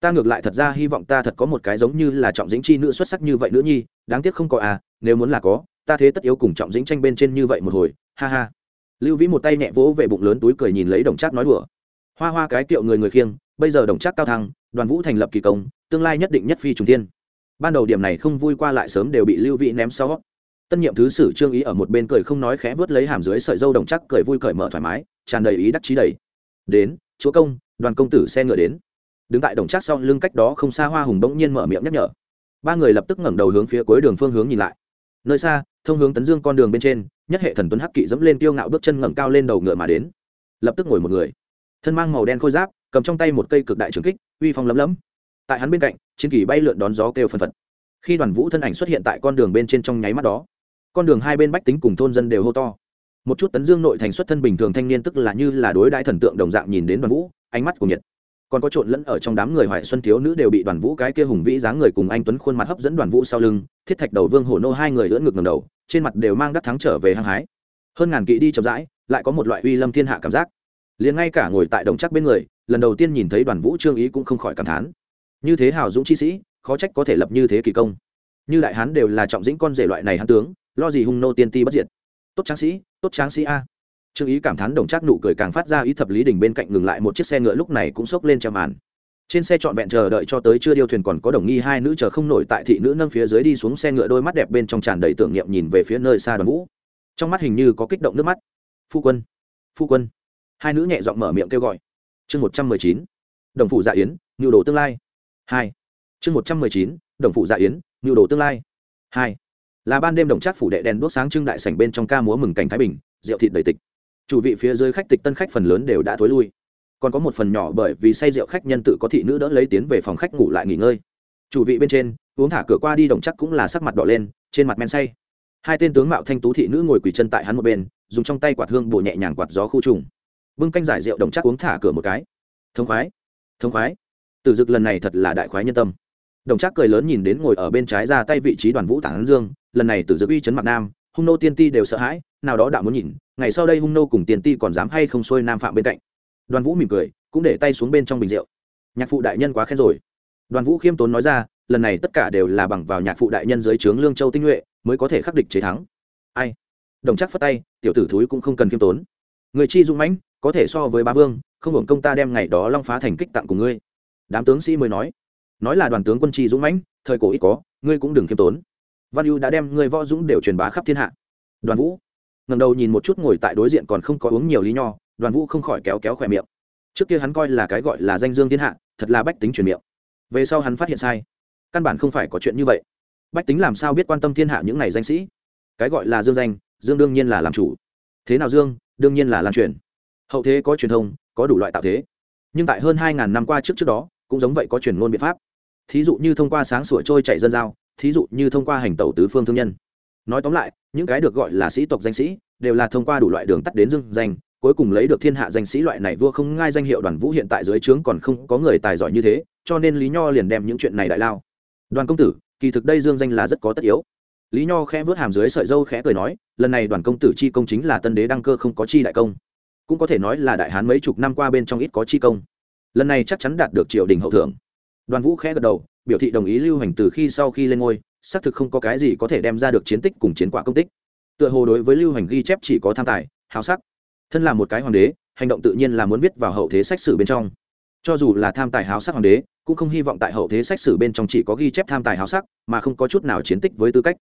ta ngược lại thật ra hy vọng ta thật có một cái giống như là trọng dĩnh chi nữ xuất sắc như vậy nữa nhi, đáng tiếc không có à nếu muốn là có, ta thế tất yếu cùng trọng dĩnh tranh bên trên như vậy một hồi, ha ha. Lưu vĩ một tay nhẹ vỗ về bụng lớn túi cười nhìn lấy đồng trác nói đùa. Hoa hoa cái tiệu người người khiêng, bây giờ đồng trác cao thăng, đoàn vũ thành lập kỳ công, tương lai nhất định nhất phi trùng thiên. Ban đầu điểm này không vui qua lại sớm đều bị lưu vĩ ném sau. Tân nhiệm thứ sử trương ý ở một bên cười không nói khẽ vớt lấy hàm dưới sợi dâu đồng chắc cười vui cởi mở thoải mái, tràn đầy ý đắc chí đầy. Đến, chúa công, đoàn công tử xe ngựa đến đứng tại đồng trác sau lưng cách đó không xa hoa hùng bỗng nhiên mở miệng nhắc nhở. Ba người lập tức ngẩng đầu hướng phía cuối đường phương hướng nhìn lại. Nơi xa, thông hướng tấn dương con đường bên trên, nhất hệ thần tuấn hắc kỵ dẫm lên tiêu ngạo bước chân ngẩng cao lên đầu ngựa mà đến. Lập tức ngồi một người. Thân mang màu đen khôi giáp, cầm trong tay một cây cực đại trường kích, uy phong lấm lấm. Tại hắn bên cạnh, chiến kỳ bay lượn đón gió kêu phân phật. Khi đoàn vũ thân ảnh xuất hiện tại con đường bên trên trong nháy mắt đó, con đường hai bên bách tính cùng thôn dân đều hô to. Một chút tấn dương nội thành xuất thân bình thường thanh niên tức là như là đối đại thần tượng đồng dạng nhìn đến đoàn vũ, ánh mắt của nhiệt còn có trộn lẫn ở trong đám người hoài xuân thiếu nữ đều bị đoàn vũ cái kia hùng vĩ dáng người cùng anh tuấn khuôn mặt hấp dẫn đoàn vũ sau lưng thiết thạch đầu vương hổ nô hai người lưỡn ngực ngầm đầu trên mặt đều mang đắc thắng trở về hăng hái hơn ngàn kỵ đi chậm rãi lại có một loại uy lâm thiên hạ cảm giác liền ngay cả ngồi tại đồng chắc bên người lần đầu tiên nhìn thấy đoàn vũ trương ý cũng không khỏi cảm thán như thế hào dũng chi sĩ khó trách có thể lập như thế kỳ công như đại hán đều là trọng dĩnh con rể loại này hán tướng lo gì hung nô tiên ti bất diệt tốt tráng sĩ tốt tráng sĩ a trương ý cảm thán đồng trác nụ cười càng phát ra ý thập lý đình bên cạnh ngừng lại một chiếc xe ngựa lúc này cũng xốc lên treo màn. Trên xe trọn vẹn chờ đợi cho tới chưa điêu thuyền còn có đồng nghi hai nữ chờ không nổi tại thị nữ nâng phía dưới đi xuống xe ngựa đôi mắt đẹp bên trong tràn đầy tưởng niệm nhìn về phía nơi xa đoàn vũ. Trong mắt hình như có kích động nước mắt. Phu quân phu quân. Hai nữ nhẹ giọng mở miệng kêu gọi. Chương một trăm mười chín, đồng phủ dạ yến, nhu đồ tương lai. Hai. Chương một trăm mười chín, đồng phủ dạ yến, nhu đồ tương lai. Hai. Là ban đêm đồng trác phủ đệ đèn đuốc sáng trưng đại sảnh bên trong ca múa mừng cảnh thái bình, rượu thịt đầy tịch chủ vị phía dưới khách tịch tân khách phần lớn đều đã thối lui. Còn có một phần nhỏ bởi vì say rượu khách nhân tự có thị nữ đỡ lấy tiến về phòng khách ngủ lại nghỉ ngơi. Chủ vị bên trên, uống thả cửa qua đi đồng chắc cũng là sắc mặt đỏ lên, trên mặt men say. Hai tên tướng mạo thanh tú thị nữ ngồi quỳ chân tại hắn một bên, dùng trong tay quạt hương bổ nhẹ nhàng quạt gió khu trùng. Bưng canh giải rượu đồng chắc uống thả cửa một cái. Thông khoái thông khoái. Từ dực lần này thật là đại khoái nhân tâm. Đồng chắc cười lớn nhìn đến ngồi ở bên trái ra tay vị trí đoàn vũ tản dương, lần này từ dực uy chấn mặt nam, hung nô tiên ti đều sợ hãi, nào đó đạo muốn nhìn ngày sau đây hung nô cùng tiền ti còn dám hay không xuôi nam phạm bên cạnh. Đoàn vũ mỉm cười, cũng để tay xuống bên trong bình rượu. Nhạc phụ đại nhân quá khen rồi. Đoàn vũ khiêm tốn nói ra, lần này tất cả đều là bằng vào nhạc phụ đại nhân dưới trướng lương châu tinh nhuệ, mới có thể khắc địch chế thắng. Ai? Đồng chắc phất tay, tiểu tử thúi cũng không cần khiêm tốn. Người chi dũng mãnh, có thể so với ba vương, không hưởng công ta đem ngày đó long phá thành kích tặng của ngươi. Đám tướng sĩ mới nói. Nói là đoàn tướng quân chi dũng mãnh, thời cổ ít có, ngươi cũng đừng khiêm tốn. Văn ưu đã đem ngươi võ dũng đều truyền bá khắp thiên hạ. Đoàn vũ ngầm đầu nhìn một chút ngồi tại đối diện còn không có uống nhiều lý nho, đoàn vũ không khỏi kéo kéo khỏe miệng. Trước kia hắn coi là cái gọi là danh dương thiên hạ, thật là bách tính truyền miệng. Về sau hắn phát hiện sai. Căn bản không phải có chuyện như vậy. Bách tính làm sao biết quan tâm thiên hạ những này danh sĩ? Cái gọi là dương danh, dương đương nhiên là làm chủ. Thế nào dương? Đương nhiên là lan truyền. Hậu thế có truyền thông, có đủ loại tạo thế. Nhưng tại hơn hai ngàn năm qua trước trước đó, cũng giống vậy có truyền ngôn biện pháp. Thí dụ như thông qua sáng sủa trôi chạy dân giao, thí dụ như thông qua hành tẩu tứ phương thương nhân. Nói tóm lại những cái được gọi là sĩ tộc danh sĩ, đều là thông qua đủ loại đường tắt đến dương danh, cuối cùng lấy được thiên hạ danh sĩ loại này vua không ngai danh hiệu đoàn vũ hiện tại dưới trướng còn không có người tài giỏi như thế, cho nên lý nho liền đem những chuyện này đại lao. Đoàn công tử, kỳ thực đây dương danh là rất có tất yếu. Lý nho khẽ vớt hàm dưới sợi dâu khẽ cười nói, lần này đoàn công tử chi công chính là tân đế đăng cơ không có chi đại công. Cũng có thể nói là đại hán mấy chục năm qua bên trong ít có chi công. Lần này chắc chắn đạt được triều đình hậu thưởng đoàn vũ khẽ gật đầu, biểu thị đồng ý lưu hành từ khi sau khi lên ngôi xác thực không có cái gì có thể đem ra được chiến tích cùng chiến quả công tích. Tựa hồ đối với lưu hành ghi chép chỉ có tham tài hào sắc. Thân là một cái hoàng đế, hành động tự nhiên là muốn viết vào hậu thế sách sử bên trong. Cho dù là tham tài háo sắc hoàng đế, cũng không hy vọng tại hậu thế sách sử bên trong chỉ có ghi chép tham tài háo sắc, mà không có chút nào chiến tích với tư cách.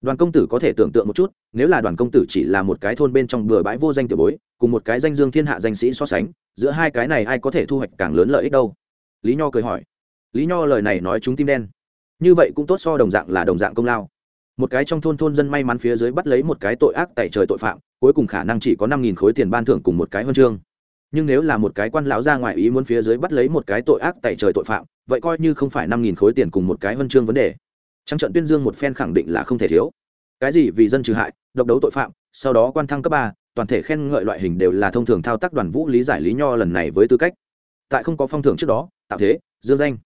Đoàn công tử có thể tưởng tượng một chút, nếu là đoàn công tử chỉ là một cái thôn bên trong bừa bãi vô danh tiểu bối, cùng một cái danh dương thiên hạ danh sĩ so sánh, giữa hai cái này ai có thể thu hoạch càng lớn lợi ích đâu? Lý nho cười hỏi. Lý nho lời này nói chúng tim đen như vậy cũng tốt so đồng dạng là đồng dạng công lao. Một cái trong thôn thôn dân may mắn phía dưới bắt lấy một cái tội ác tại trời tội phạm, cuối cùng khả năng chỉ có năm nghìn khối tiền ban thưởng cùng một cái huân chương. Nhưng nếu là một cái quan lão ra ngoài ý muốn phía dưới bắt lấy một cái tội ác tại trời tội phạm, vậy coi như không phải năm nghìn khối tiền cùng một cái huân chương vấn đề. Trắng trận tuyên dương một phen khẳng định là không thể thiếu. Cái gì vì dân trừ hại, độc đấu tội phạm, sau đó quan thăng cấp ba, toàn thể khen ngợi loại hình đều là thông thường thao tác đoàn vũ lý giải lý nho lần này với tư cách. Tại không có phong thưởng trước đó, tạo thế, dương danh.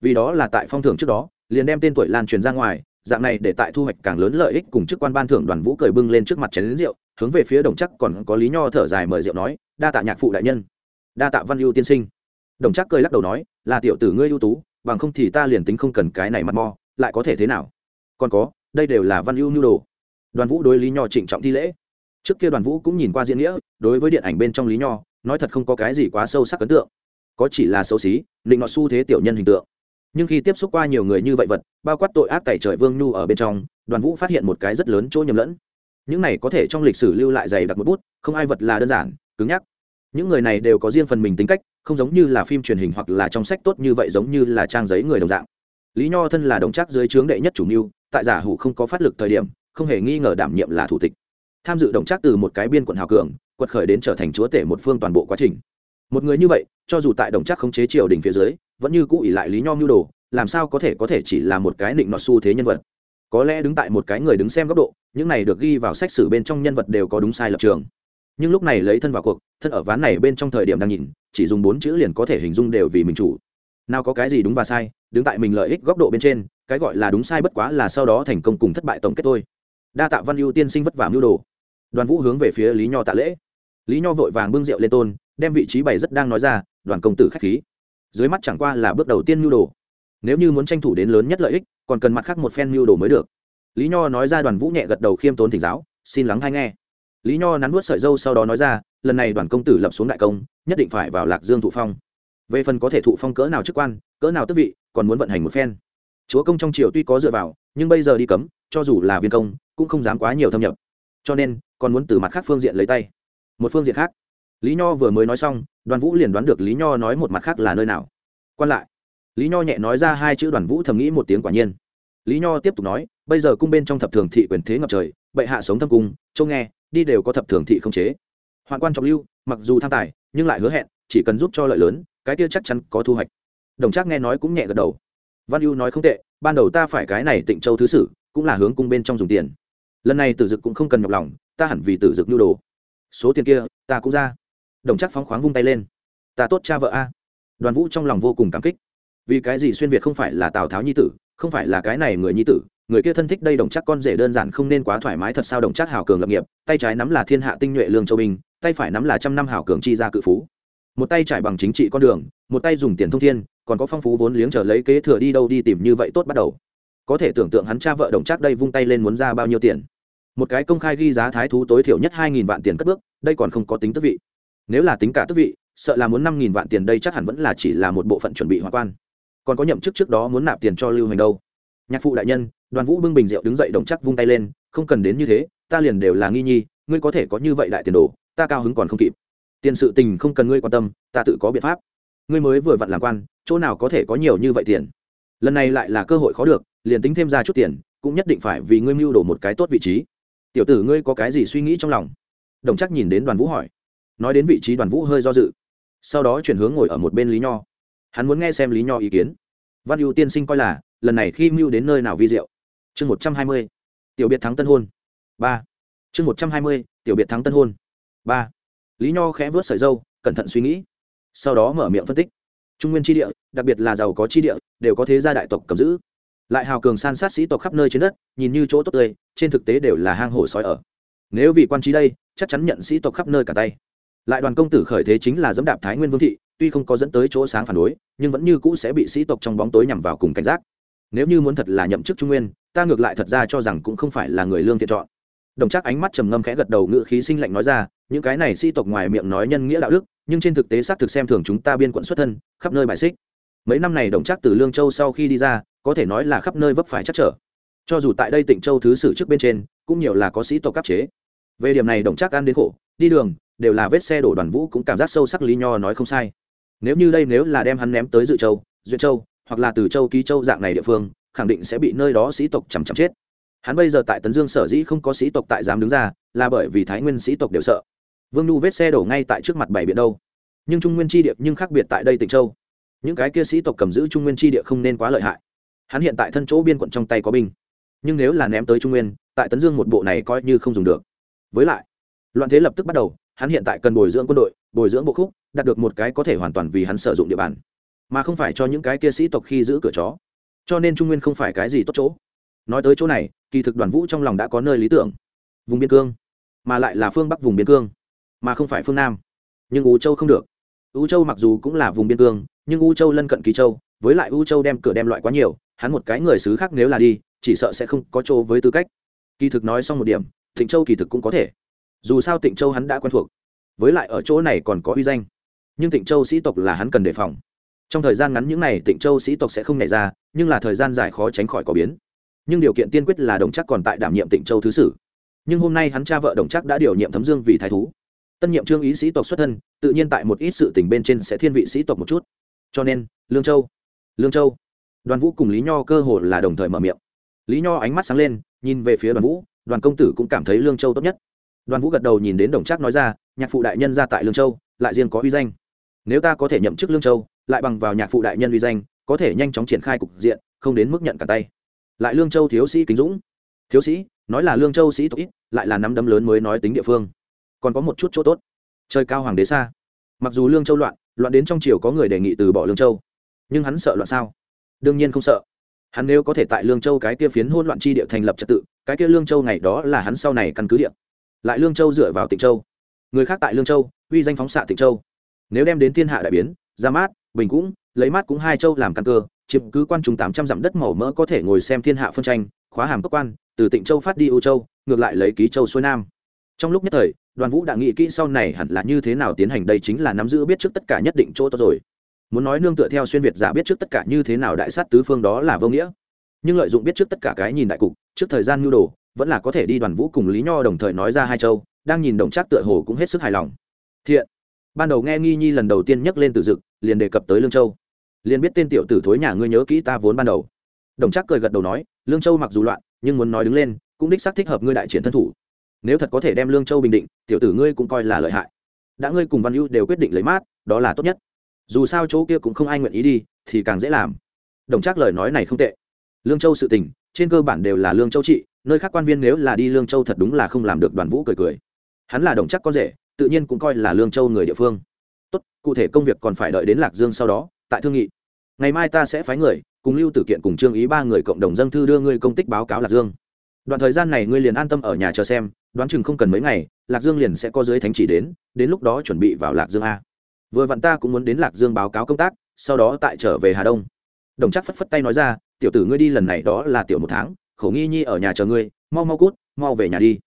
Vì đó là tại phong thưởng trước đó liền đem tên tuổi lan truyền ra ngoài, dạng này để tại thu hoạch càng lớn lợi ích cùng chức quan ban thưởng đoàn vũ cười bưng lên trước mặt chén rượu, hướng về phía đồng chắc còn có lý nho thở dài mời rượu nói, đa tạ nhạc phụ đại nhân, đa tạ văn ưu tiên sinh. Đồng chắc cười lắc đầu nói, là tiểu tử ngươi ưu tú, bằng không thì ta liền tính không cần cái này mặt mò lại có thể thế nào? Còn có, đây đều là văn ưu nhu đồ. Đoàn vũ đối lý nho trịnh trọng thi lễ. Trước kia đoàn vũ cũng nhìn qua diễn nghĩa, đối với điện ảnh bên trong lý nho, nói thật không có cái gì quá sâu sắc ấn tượng. Có chỉ là xấu xí định nọ xu thế tiểu nhân hình tượng nhưng khi tiếp xúc qua nhiều người như vậy vật, bao quát tội ác tẩy trời vương nhu ở bên trong, đoàn vũ phát hiện một cái rất lớn chỗ nhầm lẫn. Những này có thể trong lịch sử lưu lại dày đặc một bút, không ai vật là đơn giản, cứng nhắc. Những người này đều có riêng phần mình tính cách, không giống như là phim truyền hình hoặc là trong sách tốt như vậy giống như là trang giấy người đồng dạng. Lý nho thân là đồng chắc dưới trướng đệ nhất chủ mưu, tại giả hủ không có phát lực thời điểm, không hề nghi ngờ đảm nhiệm là thủ tịch. Tham dự đồng chắc từ một cái biên quận hào cường, quật khởi đến trở thành chúa tể một phương toàn bộ quá trình một người như vậy, cho dù tại đồng chắc khống chế triều đình phía dưới, vẫn như cũ ỉ lại lý nho mưu đồ, làm sao có thể có thể chỉ là một cái định nọ xu thế nhân vật? Có lẽ đứng tại một cái người đứng xem góc độ, những này được ghi vào sách sử bên trong nhân vật đều có đúng sai lập trường. Nhưng lúc này lấy thân vào cuộc, thân ở ván này bên trong thời điểm đang nhìn, chỉ dùng bốn chữ liền có thể hình dung đều vì mình chủ. Nào có cái gì đúng và sai, đứng tại mình lợi ích góc độ bên trên, cái gọi là đúng sai bất quá là sau đó thành công cùng thất bại tổng kết thôi. Đa tạ văn ưu tiên sinh vất vả mưu đồ. Đoàn vũ hướng về phía lý nho tạ lễ. Lý nho vội vàng bưng rượu lên tôn đem vị trí bày rất đang nói ra, đoàn công tử k h á c h khí. Dưới mắt chẳng qua là bước đầu tiên mưu đồ. Nếu như muốn tranh thủ đến lớn nhất lợi ích, còn cần mặt khác một phen mưu đồ mới được. Lý nho nói ra đoàn vũ nhẹ gật đầu khiêm tốn thỉnh giáo, xin lắng hay nghe. Lý nho nắn nuốt sợi dâu sau đó nói ra, lần này đoàn công tử lập xuống đại công, nhất định phải vào lạc dương thụ phong. Về phần có thể thụ phong cỡ nào chức quan, cỡ nào tước vị, còn muốn vận hành một phen. Chúa công trong triều tuy có dựa vào, nhưng bây giờ đi cấm, cho dù là viên công, cũng không dám quá nhiều thâm nhập. Cho nên, còn muốn từ mặt khác phương diện lấy tay. Một phương diện khác lý nho vừa mới nói xong, đoàn vũ liền đoán được lý nho nói một mặt khác là nơi nào. Quan lại. Lý nho nhẹ nói ra hai chữ đoàn vũ thầm nghĩ một tiếng quả nhiên. Lý nho tiếp tục nói, bây giờ cung bên trong thập thường thị quyền thế ngập trời, bệ hạ sống thâm cung, châu nghe, đi đều có thập thường thị không chế. Hoàng quan trọng lưu, mặc dù tham tài, nhưng lại hứa hẹn, chỉ cần giúp cho lợi lớn, cái kia chắc chắn có thu hoạch. Đồng trác nghe nói cũng nhẹ gật đầu. Văn ưu nói không tệ, ban đầu ta phải cái này tịnh châu thứ sử, cũng là hướng cung bên trong dùng tiền. Lần này tử dực cũng không cần nhọc lòng, ta hẳn vì tử dực nhu đồ. Số tiền kia, ta cũng ra đồng chắc phóng khoáng vung tay lên. Ta tốt cha vợ a. Đoàn vũ trong lòng vô cùng cảm kích. Vì cái gì xuyên việt không phải là tào tháo nhi tử, không phải là cái này người nhi tử, người kia thân thích đây đồng chắc con rể đơn giản không nên quá thoải mái thật sao đồng chắc hào cường lập nghiệp, tay trái nắm là thiên hạ tinh nhuệ lương châu binh, tay phải nắm là trăm năm hào cường chi ra cự phú. Một tay trải bằng chính trị con đường, một tay dùng tiền thông thiên, còn có phong phú vốn liếng trở lấy kế thừa đi đâu đi tìm như vậy tốt bắt đầu. Có thể tưởng tượng hắn cha vợ đồng chắc đây vung tay lên muốn ra bao nhiêu tiền. Một cái công khai ghi giá thái thú tối thiểu nhất hai nghìn vạn tiền cất bước, đây còn không có tính tức vị nếu là tính cả tước vị, sợ là muốn năm nghìn vạn tiền đây chắc hẳn vẫn là chỉ là một bộ phận chuẩn bị hoa quan. Còn có nhậm chức trước đó muốn nạp tiền cho lưu hành đâu? Nhạc phụ đại nhân, đoàn vũ bưng bình rượu đứng dậy đồng chắc vung tay lên, không cần đến như thế, ta liền đều là nghi nhi, ngươi có thể có như vậy đại tiền đồ, ta cao hứng còn không kịp. Tiền sự tình không cần ngươi quan tâm, ta tự có biện pháp. Ngươi mới vừa vặn làm quan, chỗ nào có thể có nhiều như vậy tiền? Lần này lại là cơ hội khó được, liền tính thêm ra chút tiền, cũng nhất định phải vì ngươi mưu đồ một cái tốt vị trí. Tiểu tử ngươi có cái gì suy nghĩ trong lòng? Đồng chắc nhìn đến đoàn vũ hỏi nói đến vị trí đoàn vũ hơi do dự. Sau đó chuyển hướng ngồi ở một bên lý nho. Hắn muốn nghe xem lý nho ý kiến. Văn ưu tiên sinh coi là, lần này khi mưu đến nơi nào vi diệu? Chương một trăm hai mươi, tiểu biệt thắng tân hôn. Ba. Chương một trăm hai mươi, tiểu biệt thắng tân hôn. Ba. Lý nho khẽ vớt sợi dâu cẩn thận suy nghĩ. Sau đó mở miệng phân tích. Trung nguyên tri địa, đặc biệt là giàu có tri địa, đều có thế gia đại tộc cầm giữ. Lại hào cường san sát sĩ tộc khắp nơi trên đất, nhìn như chỗ tốt tươi, trên thực tế đều là hang hổ sói ở. Nếu vì quan trí đây, chắc chắn nhận sĩ tộc khắp nơi cả tay lại đoàn công tử khởi thế chính là dẫm đạp thái nguyên vương thị, tuy không có dẫn tới chỗ sáng phản đối, nhưng vẫn như cũ sẽ bị sĩ tộc trong bóng tối nhằm vào cùng cảnh giác. Nếu như muốn thật là nhậm chức trung nguyên, ta ngược lại thật ra cho rằng cũng không phải là người lương thiện chọn. Đồng chắc ánh mắt trầm ngâm khẽ gật đầu ngự khí sinh lạnh nói ra, những cái này sĩ tộc ngoài miệng nói nhân nghĩa đạo đức, nhưng trên thực tế xác thực xem thường chúng ta biên quận xuất thân, khắp nơi bài xích. Mấy năm này đồng chắc từ lương châu sau khi đi ra, có thể nói là khắp nơi vấp phải chắc trở. Cho dù tại đây tỉnh châu thứ sử trước bên trên, cũng nhiều là có sĩ tộc cấp chế. Về điểm này đồng chắc ăn đến khổ, đi đường đều là vết xe đổ đoàn vũ cũng cảm giác sâu sắc lý nho nói không sai. Nếu như đây nếu là đem hắn ném tới dự châu duyên châu, hoặc là từ châu, ký châu dạng này địa phương, khẳng định sẽ bị nơi đó sĩ tộc chằm chằm chết. Hắn bây giờ tại tấn dương sở dĩ không có sĩ tộc tại dám đứng ra, là bởi vì thái nguyên sĩ tộc đều sợ. Vương nhu vết xe đổ ngay tại trước mặt bảy biển đâu. Nhưng trung nguyên tri địa nhưng khác biệt tại đây tỉnh châu. Những cái kia sĩ tộc cầm giữ trung nguyên tri địa không nên quá lợi hại. Hắn hiện tại thân chỗ biên quận trong tay có binh. Nhưng nếu là ném tới trung nguyên, tại tấn dương một bộ này coi như không dùng được. Với lại, loạn thế lập tức bắt đầu hắn hiện tại cần bồi dưỡng quân đội, bồi dưỡng bộ khúc, đạt được một cái có thể hoàn toàn vì hắn sử dụng địa bàn, mà không phải cho những cái kia sĩ tộc khi giữ cửa chó. Cho nên trung nguyên không phải cái gì tốt chỗ. Nói tới chỗ này, kỳ thực đoàn vũ trong lòng đã có nơi lý tưởng. Vùng biên cương, mà lại là phương bắc vùng biên cương, mà không phải phương nam. Nhưng u châu không được. U châu mặc dù cũng là vùng biên cương, nhưng u châu lân cận kỳ châu, với lại u châu đem cửa đem loại quá nhiều, hắn một cái người xứ khác nếu là đi, chỉ sợ sẽ không có chỗ với tư cách. Kỳ thực nói xong một điểm, thịnh châu kỳ thực cũng có thể dù sao tịnh châu hắn đã quen thuộc. Với lại ở chỗ này còn có uy danh. Nhưng tịnh châu sĩ tộc là hắn cần đề phòng. Trong thời gian ngắn những n à y tịnh châu sĩ tộc sẽ không nảy ra, nhưng là thời gian dài khó tránh khỏi có biến. Nhưng điều kiện tiên quyết là đồng chắc còn tại đảm nhiệm tịnh châu thứ sử. Nhưng hôm nay hắn cha vợ đồng chắc đã điều nhiệm thấm dương vì thái thú. Tân nhiệm trương ý sĩ tộc xuất thân, tự nhiên tại một ít sự tình bên trên sẽ thiên vị sĩ tộc một chút. Cho nên, lương châu lương châu. Đoàn vũ cùng lý nho cơ hồ là đồng thời mở miệng. Lý nho ánh mắt sáng lên, nhìn về phía đoàn vũ, đoàn công tử cũng cảm thấy lương châu tốt nhất đoàn vũ gật đầu nhìn đến đồng trác nói ra, nhạc phụ đại nhân ra tại lương châu, lại riêng có uy danh. Nếu ta có thể nhậm chức lương châu, lại bằng vào nhạc phụ đại nhân uy danh, có thể nhanh chóng triển khai cục diện, không đến mức nhận cả tay. Lại lương châu thiếu sĩ kính dũng. Thiếu sĩ, nói là lương châu sĩ tộc ít, lại là nắm đấm lớn mới nói tính địa phương. Còn có một chút chỗ tốt. Trời cao hoàng đế xa. Mặc dù lương châu loạn loạn đến trong triều có người đề nghị từ bỏ lương châu. Nhưng hắn sợ loạn sao? Đương nhiên không sợ. Hắn nếu có thể tại lương châu cái kia phiến hôn loạn chi địa thành lập trật tự, cái kia lương châu ngày đó là hắn sau này căn cứ địa lại lương châu dựa vào tịnh châu người khác tại lương châu uy danh phóng xạ tịnh châu nếu đem đến thiên hạ đại biến ra mát bình cũng lấy mát cũng hai châu làm căn cơ chiếm cứ quan trung tám trăm dặm đất màu mỡ có thể ngồi xem thiên hạ phân tranh khóa hàm cấp quan từ tịnh châu phát đi ưu châu ngược lại lấy ký châu xuôi nam trong lúc nhất thời đoàn vũ đã nghĩ kỹ sau này hẳn là như thế nào tiến hành đây chính là nắm giữ biết trước tất cả nhất định chỗ tốt rồi muốn nói nương tựa theo xuyên việt giả biết trước tất cả như thế nào đại sát tứ phương đó là vô nghĩa nhưng lợi dụng biết trước tất cả cái nhìn đại cục trước thời gian nhu đồ vẫn là có thể đi đoàn vũ cùng lý nho đồng thời nói ra hai châu, đang nhìn đồng trác tựa hồ cũng hết sức hài lòng. Thiện. Ban đầu nghe nghi nhi lần đầu tiên nhắc lên từ dực, liền đề cập tới lương châu. Liền biết tên tiểu tử thối nhà ngươi nhớ kỹ ta vốn ban đầu. Đồng trác cười gật đầu nói, lương châu mặc dù loạn, nhưng muốn nói đứng lên, cũng đích xác thích hợp ngươi đại triển thân thủ. Nếu thật có thể đem lương châu bình định, tiểu tử ngươi cũng coi là lợi hại. Đã ngươi cùng văn ưu đều quyết định lấy mát, đó là tốt nhất. Dù sao chỗ kia cũng không ai nguyện ý đi, thì càng dễ làm. Đồng trác lời nói này không tệ lương châu sự tình, trên cơ bản đều là lương châu trị, nơi khác quan viên nếu là đi lương châu thật đúng là không làm được đoàn vũ cười cười. Hắn là đồng chắc con rể, tự nhiên cũng coi là lương châu người địa phương. Tốt, cụ thể công việc còn phải đợi đến lạc dương sau đó, tại thương nghị. Ngày mai ta sẽ phái người, cùng lưu tử kiện cùng trương ý ba người cộng đồng dân thư đưa ngươi công tích báo cáo lạc dương. Đoạn thời gian này ngươi liền an tâm ở nhà chờ xem, đoán chừng không cần mấy ngày, lạc dương liền sẽ có dưới thánh chỉ đến đến lúc đó chuẩn bị vào lạc dương a. Vừa vặn ta cũng muốn đến lạc dương báo cáo công tác, sau đó tại trở về hà đông. Đồng chắc phất phất tay nói ra tiểu tử ngươi đi lần này đó là tiểu một tháng, khổ nghi nhi ở nhà chờ ngươi, mau mau cút, mau về nhà đi.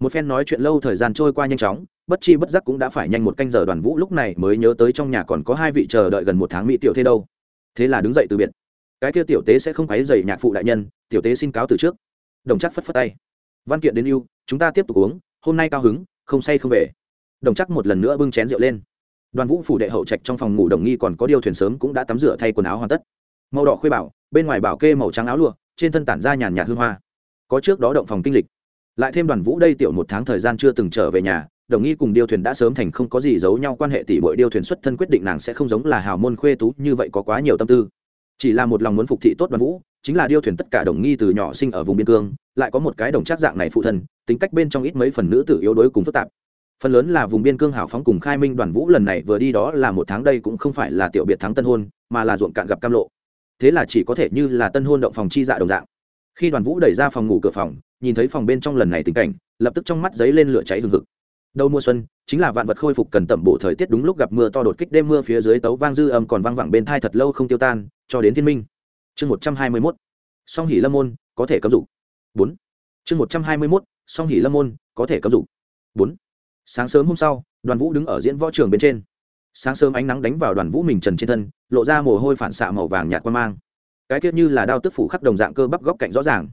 Một phen nói chuyện lâu thời gian trôi qua nhanh chóng, bất chi bất giác cũng đã phải nhanh một canh giờ đoàn vũ lúc này mới nhớ tới trong nhà còn có hai vị chờ đợi gần một tháng mỹ tiểu thế đâu. Thế là đứng dậy từ biệt. Cái kia tiểu tế sẽ không quấy dày nhạc phụ đại nhân, tiểu tế xin cáo từ trước. Đồng chắc phất phất tay. Văn kiện đến yêu chúng ta tiếp tục uống, hôm nay cao hứng, không say không về. Đồng chắc một lần nữa bưng chén rượu lên. Đoàn vũ phủ đệ hậu trạch trong phòng ngủ đồng nghi còn có điều thuyền sớm cũng đã tắm rửa thay quần áo hoàn tất. Màu đỏ khuê bảo bên ngoài bảo kê màu trắng áo lụa, trên thân tản ra nhàn nhạt hương hoa. Có trước đó động phòng kinh lịch. Lại thêm đoàn vũ đây tiểu một tháng thời gian chưa từng trở về nhà, đồng nghi cùng điêu thuyền đã sớm thành không có gì giấu nhau quan hệ tỷ bội điêu thuyền xuất thân quyết định nàng sẽ không giống là hào môn khuê tú như vậy có quá nhiều tâm tư. Chỉ là một lòng muốn phục thị tốt đoàn vũ, chính là điêu thuyền tất cả đồng nghi từ nhỏ sinh ở vùng biên cương, lại có một cái đồng trác dạng này phụ thân, tính cách bên trong ít mấy phần nữ tử yếu đuối cùng phức tạp. Phần lớn là vùng biên cương hảo phóng cùng khai minh đoàn vũ lần này vừa đi đó là một tháng đây cũng không phải là tiểu biệt thắng tân hôn, mà là ruộng cạn gặp cam lộ thế là chỉ có thể như là tân hôn động phòng chi dạ đồng dạng. Khi đoàn vũ đẩy ra phòng ngủ cửa phòng, nhìn thấy phòng bên trong lần này tình cảnh, lập tức trong mắt giấy lên lửa cháy hừng hực. Đầu mùa xuân, chính là vạn vật khôi phục cần tẩm bổ thời tiết đúng lúc gặp mưa to đột kích đêm mưa phía dưới tấu vang dư âm còn vang vẳng bên thai thật lâu không tiêu tan, cho đến thiên minh. Chương một trăm hai mươi mốt, song hỉ lâm môn có thể cấm dục. Bốn, chương một trăm hai mươi mốt, song hỉ lâm môn có thể cấm dục. Bốn, sáng sớm hôm sau, đoàn vũ đứng ở diễn võ trường bên trên sáng sớm ánh nắng đánh vào đoàn vũ mình trần trên thân, lộ ra mồ hôi phản xạ màu vàng nhạt quan mang. Cái tiết như là đao tức phủ khắc đồng dạng cơ bắp góc cạnh rõ ràng.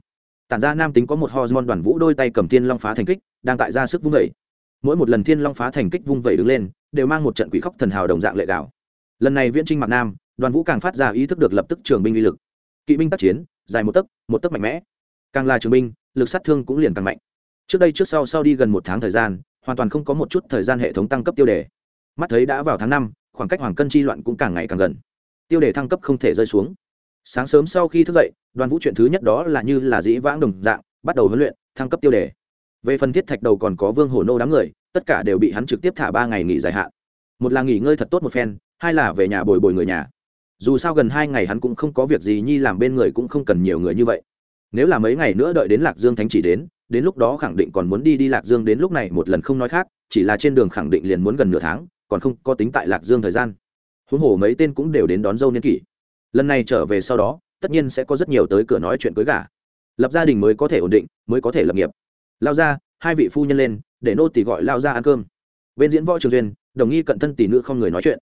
Tản ra nam tính có một hormone đoàn vũ đôi tay cầm thiên long phá thành kích, đang tại ra sức vung vẩy mỗi một lần thiên long phá thành kích vung vẩy đứng lên, đều mang một trận quỷ khóc thần hào đồng dạng lệ gạo. Lần này viễn trinh mặt nam, đoàn vũ càng phát ra ý thức được lập tức trường binh uy lực. Kỵ binh tác chiến, dài một tấc một tấc mạnh mẽ. Càng là trường binh, lực sát thương cũng liền càng mạnh. Trước đây trước sau sau đi gần một tháng thời gian, hoàn toàn không có một chút thời gian hệ thống tăng cấp tiêu đề mắt thấy đã vào tháng năm, khoảng cách hoàng cân chi loạn cũng càng ngày càng gần. Tiêu đề thăng cấp không thể rơi xuống. Sáng sớm sau khi thức dậy, đoàn vũ chuyện thứ nhất đó là như là dĩ vãng đồng dạng, bắt đầu huấn luyện, thăng cấp tiêu đề. Về phần thiết thạch đầu còn có vương hổ nô đám người, tất cả đều bị hắn trực tiếp thả ba ngày nghỉ dài hạn. Một là nghỉ ngơi thật tốt một phen, hai là về nhà bồi bồi người nhà. Dù sao gần hai ngày hắn cũng không có việc gì, nhi làm bên người cũng không cần nhiều người như vậy. Nếu là mấy ngày nữa đợi đến lạc dương thánh chỉ đến đến lúc đó khẳng định còn muốn đi đi lạc dương đến lúc này một lần không nói khác, chỉ là trên đường khẳng định liền muốn gần nửa tháng còn không có tính tại lạc dương thời gian. Huống hồ mấy tên cũng đều đến đón dâu niên kỷ. Lần này trở về sau đó, tất nhiên sẽ có rất nhiều tới cửa nói chuyện cưới gả. Lập gia đình mới có thể ổn định, mới có thể lập nghiệp. Lao ra hai vị phu nhân lên, để nô tỷ gọi lao ra ăn cơm. Bên diễn võ trường duyên, đồng nghi cận thân tỷ nữ không người nói chuyện.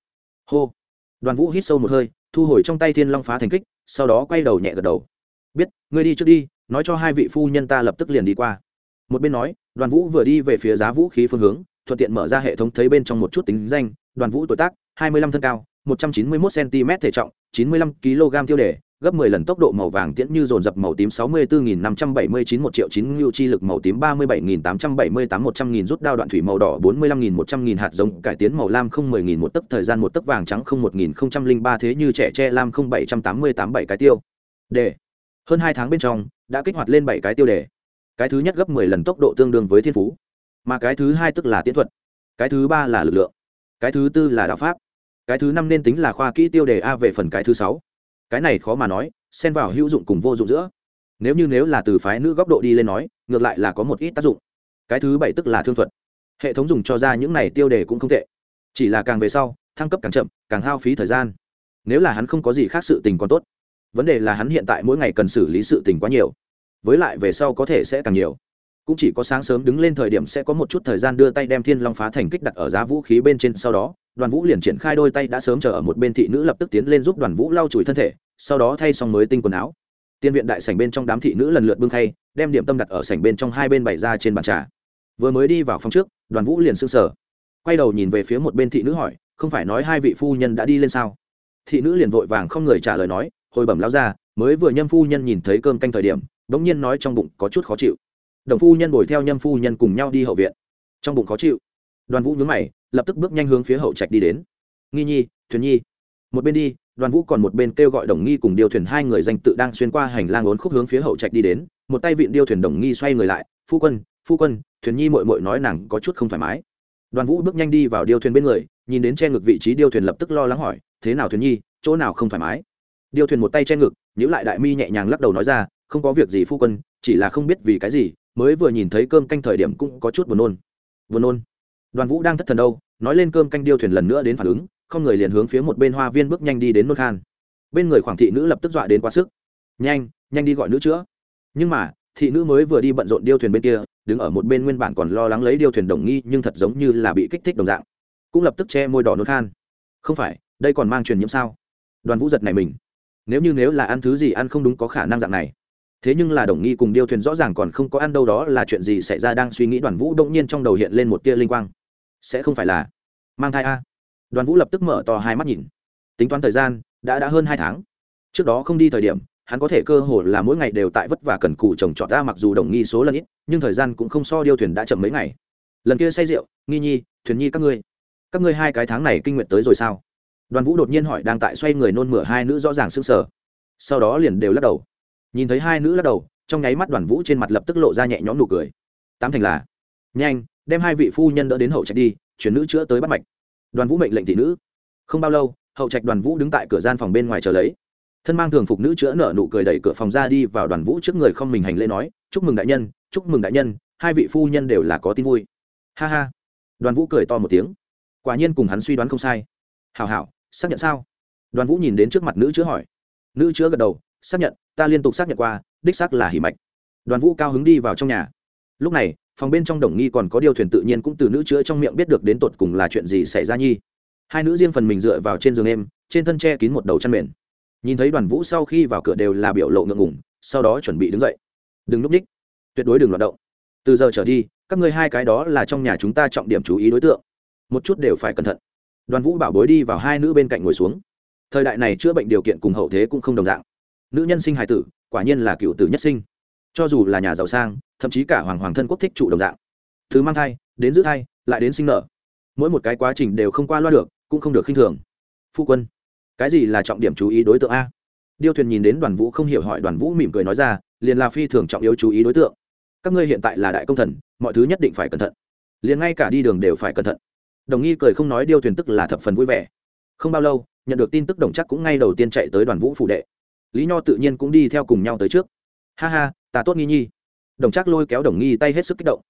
Hô. Đoàn vũ hít sâu một hơi, thu hồi trong tay thiên long phá thành kích, sau đó quay đầu nhẹ gật đầu. Biết, ngươi đi trước đi, nói cho hai vị phu nhân ta lập tức liền đi qua. Một bên nói, đoàn vũ vừa đi về phía giá vũ khí phương hướng thuận tiện mở ra hệ thống thấy bên trong một chút tính danh đoàn vũ tuổi tác hai mươi lăm thân cao một trăm chín mươi 191 cm thể trọng chín mươi lăm kg tiêu đề gấp 10 lần tốc độ màu vàng tiễn như dồn dập màu tím 64579 1 triệu 9 lưu chi lực màu tím 37878 100 nghìn rút đao đoạn thủy màu đỏ 45100 100 nghìn hạt giống cải tiến màu lam không 10 nghìn một tấc thời gian một tấc vàng trắng không 1003 thế như trẻ tre lam không 788 cái tiêu. Đề. Hơn 2 tháng bên trong đã kích hoạt lên 7 cái tiêu đề. Cái thứ nhất gấp 10 lần tốc độ tương đương với thiên phú, mà cái thứ hai tức là tiến thuật, cái thứ ba là lực lượng, cái thứ tư là đạo pháp, cái thứ năm nên tính là khoa kỹ tiêu đề a về phần cái thứ sáu. Cái này khó mà nói xen vào hữu dụng cùng vô dụng giữa. Nếu như nếu là từ phái nữ góc độ đi lên nói ngược lại là có một ít tác dụng. Cái thứ bảy tức là thương thuật. Hệ thống dùng cho ra những này tiêu đề cũng không tệ. Chỉ là càng về sau thăng cấp càng chậm càng hao phí thời gian. Nếu là hắn không có gì khác sự tình còn tốt. Vấn đề là hắn hiện tại mỗi ngày cần xử lý sự tình quá nhiều. Với lại về sau có thể sẽ càng nhiều cũng chỉ có sáng sớm đứng lên thời điểm sẽ có một chút thời gian đưa tay đem thiên long phá thành kích đặt ở giá vũ khí bên trên sau đó, đoàn vũ liền triển khai đôi tay đã sớm chờ ở một bên thị nữ lập tức tiến lên giúp đoàn vũ lau chùi thân thể, sau đó thay xong mới tinh quần áo. Tiên viện đại sảnh bên trong đám thị nữ lần lượt bưng khay, đem điểm tâm đặt ở sảnh bên trong hai bên bày ra trên bàn trà. Vừa mới đi vào phòng trước, đoàn vũ liền sưng sở quay đầu nhìn về phía một bên thị nữ hỏi, không phải nói hai vị phu nhân đã đi lên sao? Thị nữ liền vội vàng không người trả lời nói, hồi bẩm lao ra mới vừa nhâm phu nhân nhìn thấy cơm canh thời điểm, bỗng nhiên nói trong bụng có chút khó chịu đồng phu nhân bồi theo nhâm phu nhân cùng nhau đi hậu viện. Trong bụng khó chịu, đoàn vũ nhún mày, lập tức bước nhanh hướng phía hậu trạch đi đến. Nghi nhi, thuyền nhi. Một bên đi, đoàn vũ còn một bên kêu gọi đồng nghi cùng điêu thuyền hai người danh tự đang xuyên qua hành lang ốn khúc hướng phía hậu trạch đi đến. Một tay vịn điêu thuyền đồng nghi xoay người lại, phu quân phu quân, thuyền nhi mội mội nói nàng có chút không thoải mái. Đoàn vũ bước nhanh đi vào điêu thuyền bên người, nhìn đến che ngực vị trí điêu thuyền lập tức lo lắng hỏi, thế nào thuyền nhi, chỗ nào không thoải mái? Điêu thuyền một tay che ngực nhữ lại đại mi nhẹ nhàng lắc đầu nói ra, không có việc gì phu quân, chỉ là không biết vì cái gì mới vừa nhìn thấy cơm canh thời điểm cũng có chút buồn nôn. Buồn nôn. Đoàn vũ đang thất thần đâu, nói lên cơm canh điêu thuyền lần nữa đến phản ứng, không người liền hướng phía một bên hoa viên bước nhanh đi đến nôn khan. Bên người khoảng thị nữ lập tức dọa đến quá sức. Nhanh nhanh đi gọi nữ chữa. Nhưng mà, thị nữ mới vừa đi bận rộn điêu thuyền bên kia, đứng ở một bên nguyên bản còn lo lắng lấy điêu thuyền đồng nghi, nhưng thật giống như là bị kích thích đồng dạng, cũng lập tức che môi đỏ nôn khan. Không phải, đây còn mang truyền nhiễm sao? Đoàn vũ giật này mình. Nếu như nếu là ăn thứ gì ăn không đúng có khả năng dạng này thế nhưng là đồng nghi cùng điêu thuyền rõ ràng còn không có ăn đâu đó là chuyện gì xảy ra đang suy nghĩ đoàn vũ đông nhiên trong đầu hiện lên một tia linh quang. Sẽ không phải là mang thai a? Đoàn vũ lập tức mở to hai mắt nhìn. Tính toán thời gian, đã đã hơn hai tháng. Trước đó không đi thời điểm, hắn có thể cơ hồ là mỗi ngày đều tại vất vả cần cù trồng trọt ra mặc dù đồng nghi số lần ít, nhưng thời gian cũng không so điêu thuyền đã chậm mấy ngày. Lần kia say rượu, nghi nhi, thuyền nhi các ngươi. Các ngươi hai cái tháng này kinh nguyện tới rồi sao? Đoàn vũ đột nhiên hỏi đang tại xoay người nôn mửa hai nữ rõ ràng sưng sờ. Sau đó liền đều lắc đầu nhìn thấy hai nữ lắc đầu, trong nháy mắt đoàn vũ trên mặt lập tức lộ ra nhẹ nhõm nụ cười. Tám thành là, nhanh, đem hai vị phu nhân đỡ đến hậu trạch đi, chuyển nữ chữa tới bắt mạch. Đoàn vũ mệnh lệnh thị nữ. Không bao lâu, hậu trạch đoàn vũ đứng tại cửa gian phòng bên ngoài chờ lấy. Thân mang thường phục nữ chữa nở nụ cười đẩy cửa phòng ra đi vào đoàn vũ trước người không mình hành lễ nói, chúc mừng đại nhân, chúc mừng đại nhân, hai vị phu nhân đều là có tin vui. Ha ha. Đoàn vũ cười to một tiếng. Quả nhiên cùng hắn suy đoán không sai. Hảo hảo, xác nhận sao? Đoàn vũ nhìn đến trước mặt nữ chữa hỏi. Nữ chữa gật đầu xác nhận, ta liên tục xác nhận qua, đích xác là hỉ mạch. Đoàn vũ cao hứng đi vào trong nhà. Lúc này, phòng bên trong đồng nghi còn có điều thuyền tự nhiên cũng từ nữ chữa trong miệng biết được đến tột cùng là chuyện gì xảy ra nhi. Hai nữ riêng phần mình dựa vào trên giường em trên thân che kín một đầu chăn mền. Nhìn thấy đoàn vũ sau khi vào cửa đều là biểu lộ ngượng ngủng sau đó chuẩn bị đứng dậy. Đừng núp ních, tuyệt đối đừng loạt động. Từ giờ trở đi, các ngươi hai cái đó là trong nhà chúng ta trọng điểm chú ý đối tượng. Một chút đều phải cẩn thận. Đoàn vũ bảo bối đi vào hai nữ bên cạnh ngồi xuống. Thời đại này chữa bệnh điều kiện cùng hậu thế cũng không đồng dạng nữ nhân sinh hài tử, quả nhiên là cựu tử nhất sinh. Cho dù là nhà giàu sang, thậm chí cả hoàng hoàng thân quốc thích trụ đồng dạng. Thứ mang thai, đến giữ thai, lại đến sinh nở. Mỗi một cái quá trình đều không qua loa được, cũng không được khinh thường. Phu quân, cái gì là trọng điểm chú ý đối tượng a? Điêu thuyền nhìn đến đoàn vũ không hiểu hỏi, đoàn vũ mỉm cười nói ra, liền là phi thường trọng yếu chú ý đối tượng. Các ngươi hiện tại là đại công thần, mọi thứ nhất định phải cẩn thận. Liền ngay cả đi đường đều phải cẩn thận. Đồng nghi cười không nói điêu thuyền tức là thập phần vui vẻ. Không bao lâu, nhận được tin tức đồng chắc cũng ngay đầu tiên chạy tới đoàn vũ phủ đệ lý nho tự nhiên cũng đi theo cùng nhau tới trước. Ha ha, ta tốt nghi nhi. Đồng chắc lôi kéo đồng nghi tay hết sức kích động.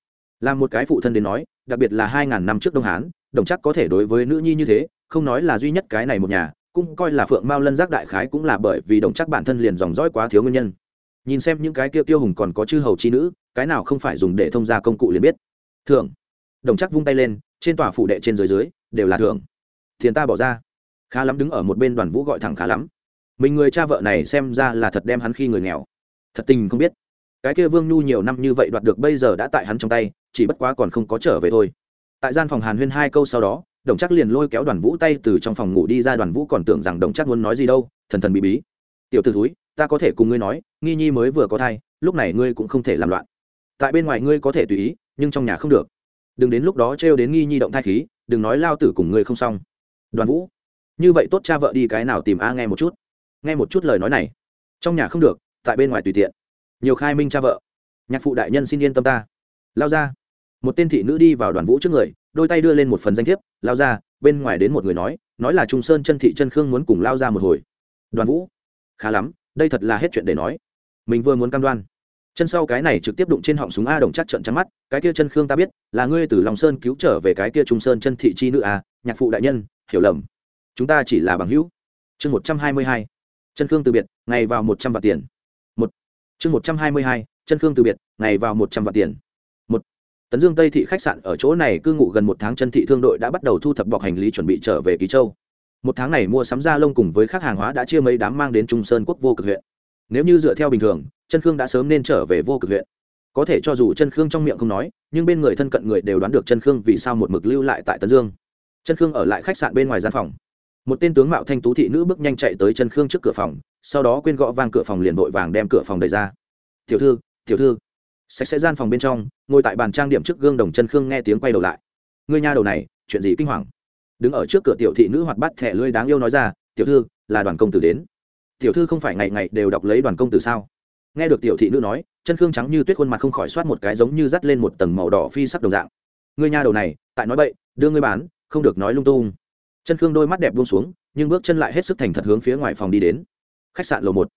Làm một cái phụ thân đến nói, đặc biệt là hai ngàn năm trước đông hán, đồng chắc có thể đối với nữ nhi như thế, không nói là duy nhất cái này một nhà, cũng coi là phượng mao lân giác đại khái cũng là bởi vì đồng chắc bản thân liền dòng dõi quá thiếu nguyên nhân. Nhìn xem những cái kia tiêu hùng còn có chư hầu chi nữ, cái nào không phải dùng để thông ra công cụ liền biết. Thưởng. Đồng chắc vung tay lên, trên tòa phủ đệ trên dưới dưới, đều là thưởng. Tiền ta bỏ ra. Khá lắm đứng ở một bên đoàn vũ gọi thẳng khá lắm mình người cha vợ này xem ra là thật đem hắn khi người nghèo. Thật tình không biết. Cái kia vương nhu nhiều năm như vậy đoạt được bây giờ đã tại hắn trong tay, chỉ bất quá còn không có trở về thôi. Tại gian phòng hàn huyên hai câu sau đó, đồng chắc liền lôi kéo đoàn vũ tay từ trong phòng ngủ đi ra. Đoàn vũ còn tưởng rằng đồng chắc muốn nói gì đâu, thần thần bị bí. Tiểu t ử thúi, ta có thể cùng ngươi nói, nghi nhi mới vừa có thai, lúc này ngươi cũng không thể làm loạn. Tại bên ngoài ngươi có thể tùy ý, nhưng trong nhà không được. Đừng đến lúc đó trêu đến nghi nhi động thai khí, đừng nói lao tử cùng ngươi không xong. Đoàn vũ, như vậy tốt, cha vợ đi cái nào tìm a nghe một chút nghe một chút lời nói này. Trong nhà không được, tại bên ngoài tùy tiện. Nhiều khai minh cha vợ. Nhạc phụ đại nhân xin yên tâm ta. Lao ra. Một tên thị nữ đi vào đoàn vũ trước người, đôi tay đưa lên một phần danh thiếp. Lao ra, bên ngoài đến một người nói nói là trung sơn chân thị chân khương muốn cùng lao ra một hồi. Đoàn vũ. Khá lắm, đây thật là hết chuyện để nói. Mình vừa muốn cam đoan. Chân sau cái này trực tiếp đụng trên họng súng a đồng chắc trận trắng mắt, cái kia chân khương ta biết, là ngươi từ lòng sơn cứu trở về cái kia trung sơn chân thị chi nữ a, nhạc phụ đại nhân, hiểu lầm. Chúng ta chỉ là bằng hữu. Chương một trăm hai mươi hai chân khương từ biệt, ngày vào một trăm vạn tiền. Một. Chương một trăm hai mươi hai, chân khương từ biệt, ngày vào một trăm vạn tiền. Một. Tấn dương tây thị khách sạn ở chỗ này cư ngụ gần một tháng chân thị thương đội đã bắt đầu thu thập bọc hành lý chuẩn bị trở về ký châu. Một tháng này mua sắm da lông cùng với các hàng hóa đã chia mấy đám mang đến trung sơn quốc vô cực huyện. Nếu như dựa theo bình thường, chân khương đã sớm nên trở về vô cực huyện. Có thể cho dù chân khương trong miệng không nói, nhưng bên người thân cận người đều đoán được chân khương vì sao một mực lưu lại tại tấn dương. Chân khương ở lại khách sạn bên ngoài gian phòng một tên tướng mạo thanh tú thị nữ bước nhanh chạy tới chân khương trước cửa phòng, sau đó quên gõ vang cửa phòng liền vội vàng đem cửa phòng đẩy ra. Tiểu thư tiểu thư. Sạch sẽ gian phòng bên trong, ngồi tại bàn trang điểm trước gương đồng chân khương nghe tiếng quay đầu lại. Ngươi nhà đầu này, chuyện gì kinh hoàng? Đứng ở trước cửa tiểu thị nữ hoạt bát thẻ lưỡi đáng yêu nói ra, tiểu thư, là đoàn công tử đến. Tiểu thư không phải ngày ngày đều đọc lấy đoàn công tử sao? Nghe được tiểu thị nữ nói, chân khương trắng như tuyết khuôn mặt không khỏi soát một cái giống như dắt lên một tầng màu đỏ phi sắc đồng dạng. Ngươi nha đầu này, tại nói bậy, đưa ngươi bán, không được nói lung tung chân khương đôi mắt đẹp buông xuống, nhưng bước chân lại hết sức thành thật hướng phía ngoài phòng đi đến. Khách sạn lầu một.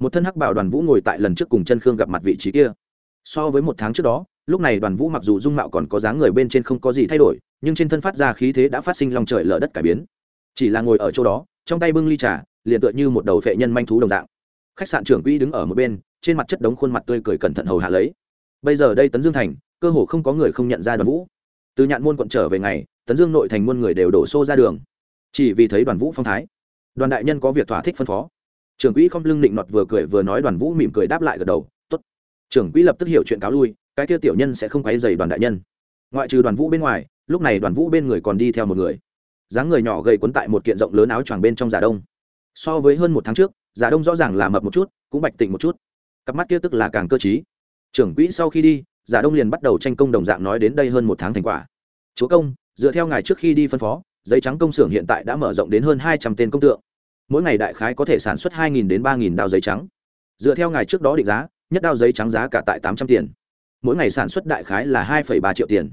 Một thân hắc bảo đoàn vũ ngồi tại lần trước cùng chân khương gặp mặt vị trí kia. So với một tháng trước đó, lúc này đoàn vũ mặc dù dung mạo còn có dáng người bên trên không có gì thay đổi, nhưng trên thân phát ra khí thế đã phát sinh lòng trời lở đất cải biến. Chỉ là ngồi ở chỗ đó, trong tay bưng ly trà, liền tựa như một đầu phệ nhân manh thú đồng dạng. Khách sạn trưởng quỹ đứng ở một bên, trên mặt chất đống khuôn mặt tươi cười cẩn thận hầu hạ lấy. Bây giờ đây tấn dương thành, cơ hồ không có người không nhận ra đoàn vũ. Từ nhạn môn quận trở về ngày, tấn dương nội thành muôn người đều đổ xô ra đường chỉ vì thấy đoàn vũ phong thái, đoàn đại nhân có việc thỏa thích phân phó. Trưởng quỹ không lưng định nọt vừa cười vừa nói đoàn vũ mỉm cười đáp lại gật đầu t ố t trưởng quỹ lập tức hiểu chuyện cáo lui, cái kia tiểu nhân sẽ không quấy dày đoàn đại nhân. Ngoại trừ đoàn vũ bên ngoài, lúc này đoàn vũ bên người còn đi theo một người. Dáng người nhỏ gầy quấn tại một kiện rộng lớn áo choàng bên trong giả đông. So với hơn một tháng trước, giả đông rõ ràng là mập một chút, cũng bạch tịnh một chút. Cặp mắt kia tức là càng cơ t trưởng quỹ sau khi đi, giả đông liền bắt đầu tranh công đồng dạng nói đến đây hơn một tháng thành quả. Chúa công, dựa theo ngài trước khi đi phân phó giấy trắng công xưởng hiện tại đã mở rộng đến hơn hai trăm tên công tượng. Mỗi ngày đại khái có thể sản xuất hai đến ba đao giấy trắng. Dựa theo ngày trước đó định giá, nhất đao giấy trắng giá cả tại tám trăm tiền. Mỗi ngày sản xuất đại khái là hai ba triệu tiền.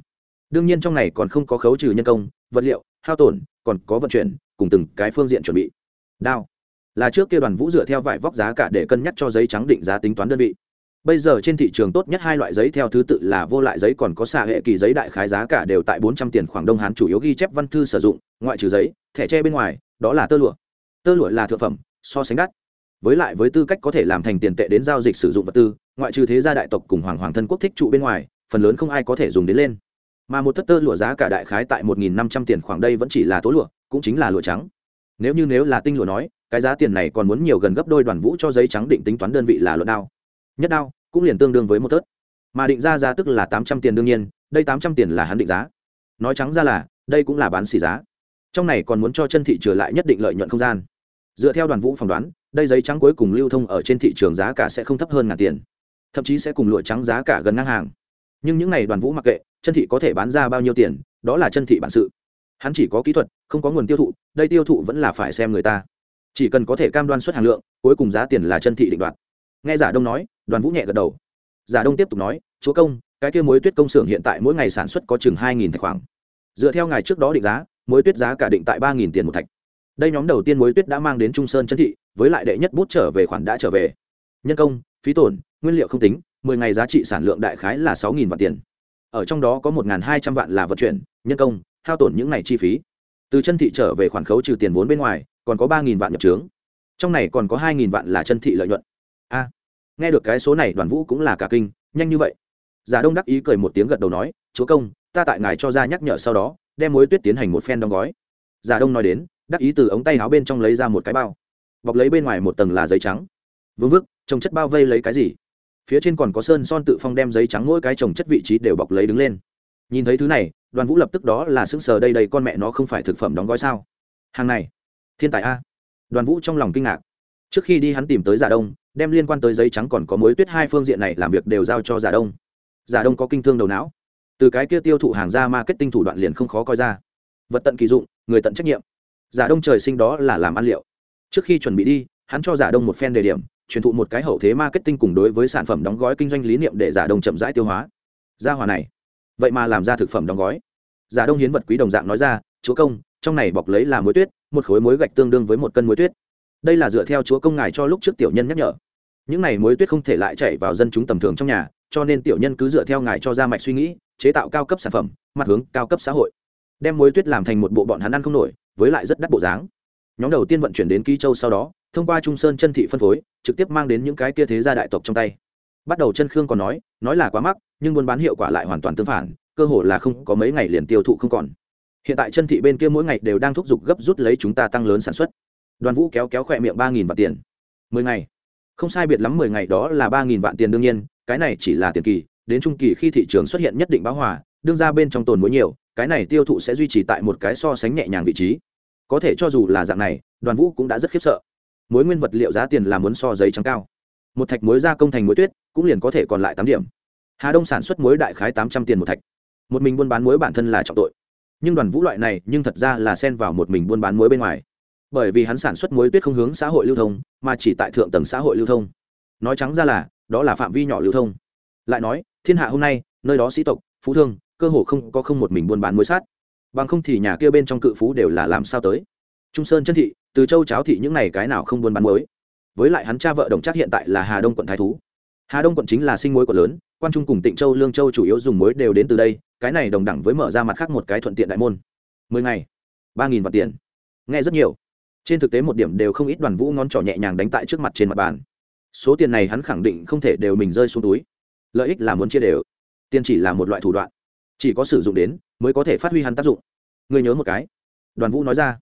Đương nhiên trong này còn không có khấu trừ nhân công, vật liệu, hao tổn, còn có vận chuyển, cùng từng cái phương diện chuẩn bị. Đao. Là trước kia đoàn vũ dựa theo vải vóc giá cả để cân nhắc cho giấy trắng định giá tính toán đơn vị bây giờ trên thị trường tốt nhất hai loại giấy theo thứ tự là vô lại giấy, còn có xạ hệ kỳ giấy đại khái giá cả đều tại bốn trăm tiền khoảng đông hán chủ yếu ghi chép văn thư sử dụng, ngoại trừ giấy, thẻ tre bên ngoài, đó là tơ lụa. Tơ lụa là thượng phẩm, so sánh đắt. Với lại với tư cách có thể làm thành tiền tệ đến giao dịch sử dụng vật tư, ngoại trừ thế gia đại tộc cùng hoàng hoàng thân quốc thích trụ bên ngoài, phần lớn không ai có thể dùng đến lên. Mà một thất tơ lụa giá cả đại khái tại một nghìn năm trăm tiền khoảng đây vẫn chỉ là tố lụa, cũng chính là lụa trắng. Nếu như nếu là tinh lụa nói, cái giá tiền này còn muốn nhiều gần gấp đôi đoàn vũ cho giấy trắng định tính toán đơn vị là luận đao nhất đao cũng liền tương đương với một tớt. Mà định ra giá tức là tám trăm tiền đương nhiên, đây tám trăm tiền là hắn định giá. Nói trắng ra là, đây cũng là bán xỉ giá. Trong này còn muốn cho chân thị trở lại nhất định lợi nhuận không gian. Dựa theo đoàn vũ phỏng đoán, đây giấy trắng cuối cùng lưu thông ở trên thị trường giá cả sẽ không thấp hơn ngàn tiền. Thậm chí sẽ cùng lụa trắng giá cả gần ngang hàng. Nhưng những n à y đoàn vũ mặc kệ, chân thị có thể bán ra bao nhiêu tiền, đó là chân thị bản sự. Hắn chỉ có kỹ thuật, không có nguồn tiêu thụ, đây tiêu thụ vẫn là phải xem người ta. Chỉ cần có thể cam đoan xuất hàng lượng, cuối cùng giá tiền là chân thị định đoạt. Nghe giả đông nói đoàn vũ nhẹ gật đầu. Giả đông tiếp tục nói, chúa công, cái kia mối tuyết công xưởng hiện tại mỗi ngày sản xuất có chừng hai nghìn thạch khoảng. Dựa theo ngày trước đó định giá mối tuyết giá cả định tại ba nghìn tiền một thạch. Đây nhóm đầu tiên mối tuyết đã mang đến trung sơn chân thị, với lại đệ nhất bút trở về khoản đã trở về. Nhân công, phí tổn, nguyên liệu không tính, mười ngày giá trị sản lượng đại khái là sáu nghìn vạn tiền. Ở trong đó có một hai trăm vạn là vận chuyển, nhân công, hao tổn những ngày chi phí. Từ chân thị trở về khoản khấu trừ tiền vốn bên ngoài, còn có ba nghìn vạn nhập trướng. Trong này còn có hai nghìn vạn là chân thị lợi nhuận. A nghe được cái số này, đoàn vũ cũng là cả kinh, nhanh như vậy. Giả đông đắc ý cười một tiếng gật đầu nói, chúa công, ta tại ngài cho ra nhắc nhở sau đó, đem mối tuyết tiến hành một phen đóng gói. Giả đông nói đến, đắc ý từ ống tay áo bên trong lấy ra một cái bao. Bọc lấy bên ngoài một tầng là giấy trắng. Vương vức trồng chất bao vây lấy cái gì? Phía trên còn có sơn son tự phong đem giấy trắng mỗi cái trồng chất vị trí đều bọc lấy đứng lên. Nhìn thấy thứ này, đoàn vũ lập tức đó là sững sờ, đây đây, con mẹ nó không phải thực phẩm đóng gói sao? Hàng này, thiên tài a. Đoàn vũ trong lòng kinh ngạc. Trước khi đi hắn tìm tới giả đông đem liên quan tới giấy trắng còn có mối tuyết hai phương diện này làm việc đều giao cho giả đông. Giả đông có kinh thương đầu não. Từ cái kia tiêu thụ hàng ra marketing thủ đoạn liền không khó coi ra. Vật tận kỳ dụng, người tận trách nhiệm. Giả đông trời sinh đó là làm ăn liệu. Trước khi chuẩn bị đi, hắn cho giả đông một phen đề điểm, truyền thụ một cái hậu thế marketing cùng đối với sản phẩm đóng gói kinh doanh lý niệm để giả đông chậm rãi tiêu hóa. Ra hòa này, vậy mà làm ra thực phẩm đóng gói. Giả đông hiến vật quý đồng dạng nói ra, chúa công, trong này bọc lấy là muối tuyết, một khối muối gạch tương đương với một cân muối tuyết đây là dựa theo chúa công ngài cho lúc trước tiểu nhân nhắc nhở. Những này muối tuyết không thể lại chạy vào dân chúng tầm thường trong nhà, cho nên tiểu nhân cứ dựa theo ngài cho ra mạch suy nghĩ, chế tạo cao cấp sản phẩm, mặt hướng cao cấp xã hội. Đem muối tuyết làm thành một bộ bọn hắn ăn không nổi, với lại rất đắt bộ dáng. Nhóm đầu tiên vận chuyển đến ký châu sau đó, thông qua trung sơn chân thị phân phối, trực tiếp mang đến những cái kia thế gia đại tộc trong tay. Bắt đầu chân khương còn nói nói là quá mắc, nhưng buôn bán hiệu quả lại hoàn toàn tương phản, cơ hồ là không có mấy ngày liền tiêu thụ không còn. Hiện tại chân thị bên kia mỗi ngày đều đang thúc giục gấp rút lấy chúng ta tăng lớn sản xuất đoàn vũ kéo kéo khỏe miệng ba nghìn vạn tiền. mười ngày. Không sai biệt lắm mười ngày đó là ba nghìn vạn tiền đương nhiên, cái này chỉ là tiền kỳ, đến trung kỳ khi thị trường xuất hiện nhất định báo hòa, đương ra bên trong tồn muối nhiều, cái này tiêu thụ sẽ duy trì tại một cái so sánh nhẹ nhàng vị trí. Có thể cho dù là dạng này, đoàn vũ cũng đã rất khiếp sợ. Mối nguyên vật liệu giá tiền là muốn so giấy trắng cao. Một thạch muối gia công thành muối tuyết, cũng liền có thể còn lại tám điểm. Hà đông sản xuất muối đại khái tám trăm tiền một thạch. Một mình buôn bán muối bản thân là trọng tội. Nhưng đoàn vũ loại này, nhưng thật ra là xen vào một mình buôn bán muối bên ngoài bởi vì hắn sản xuất muối tuyết không hướng xã hội lưu thông, mà chỉ tại thượng tầng xã hội lưu thông. Nói trắng ra là, đó là phạm vi nhỏ lưu thông. Lại nói, thiên hạ hôm nay, nơi đó sĩ tộc, phú thương, cơ hồ không có không một mình buôn bán muối sát. Bằng không thì nhà kia bên trong cự phú đều là làm sao tới. Trung sơn chân thị, từ châu cháo thị những này cái nào không buôn bán muối. Với lại hắn cha vợ đồng chắc hiện tại là hà đông quận thái thú. Hà đông quận chính là sinh muối quận lớn, quan trung cùng tịnh châu, lương châu chủ yếu dùng muối đều đến từ đây, cái này đồng đẳng với mở ra mặt khác một cái thuận tiện đại môn. Mười ngày, ba nghìn vạn tiền. Nghe rất nhiều trên thực tế một điểm đều không ít đoàn vũ ngón trỏ nhẹ nhàng đánh tại trước mặt trên mặt bàn. Số tiền này hắn khẳng định không thể đều mình rơi xuống túi. Lợi ích là muốn chia đều. Tiền chỉ là một loại thủ đoạn. Chỉ có sử dụng đến, mới có thể phát huy hắn tác dụng. Người nhớ một cái. Đoàn vũ nói ra.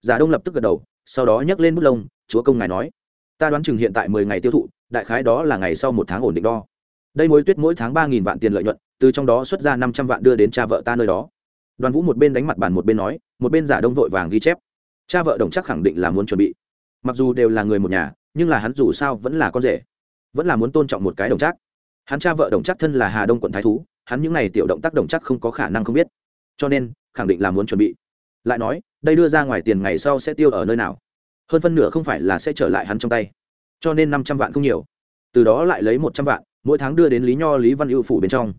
Giả đông lập tức gật đầu, sau đó nhấc lên bút lông, chúa công ngài nói, ta đoán chừng hiện tại mười ngày tiêu thụ, đại khái đó là ngày sau một tháng ổn định đo. Đây mối tuyết mỗi tháng ba nghìn vạn tiền lợi nhuận, từ trong đó xuất ra năm trăm vạn đưa đến cha vợ ta nơi đó. Đoàn vũ một bên đánh mặt bàn một bên nói, một bên giả đông vội vàng ghi chép cha vợ đồng chắc khẳng định là muốn chuẩn bị. Mặc dù đều là người một nhà, nhưng là hắn dù sao vẫn là con rể, vẫn là muốn tôn trọng một cái đồng chắc. Hắn cha vợ đồng chắc thân là hà đông quận thái thú, hắn những n à y tiểu động tác đồng chắc không có khả năng không biết. Cho nên, khẳng định là muốn chuẩn bị. Lại nói, đây đưa ra ngoài tiền ngày sau sẽ tiêu ở nơi nào? Hơn phân nửa không phải là sẽ trở lại hắn trong tay. Cho nên năm trăm vạn không nhiều. Từ đó lại lấy một trăm vạn, mỗi tháng đưa đến lý nho, lý văn ưu phủ bên trong.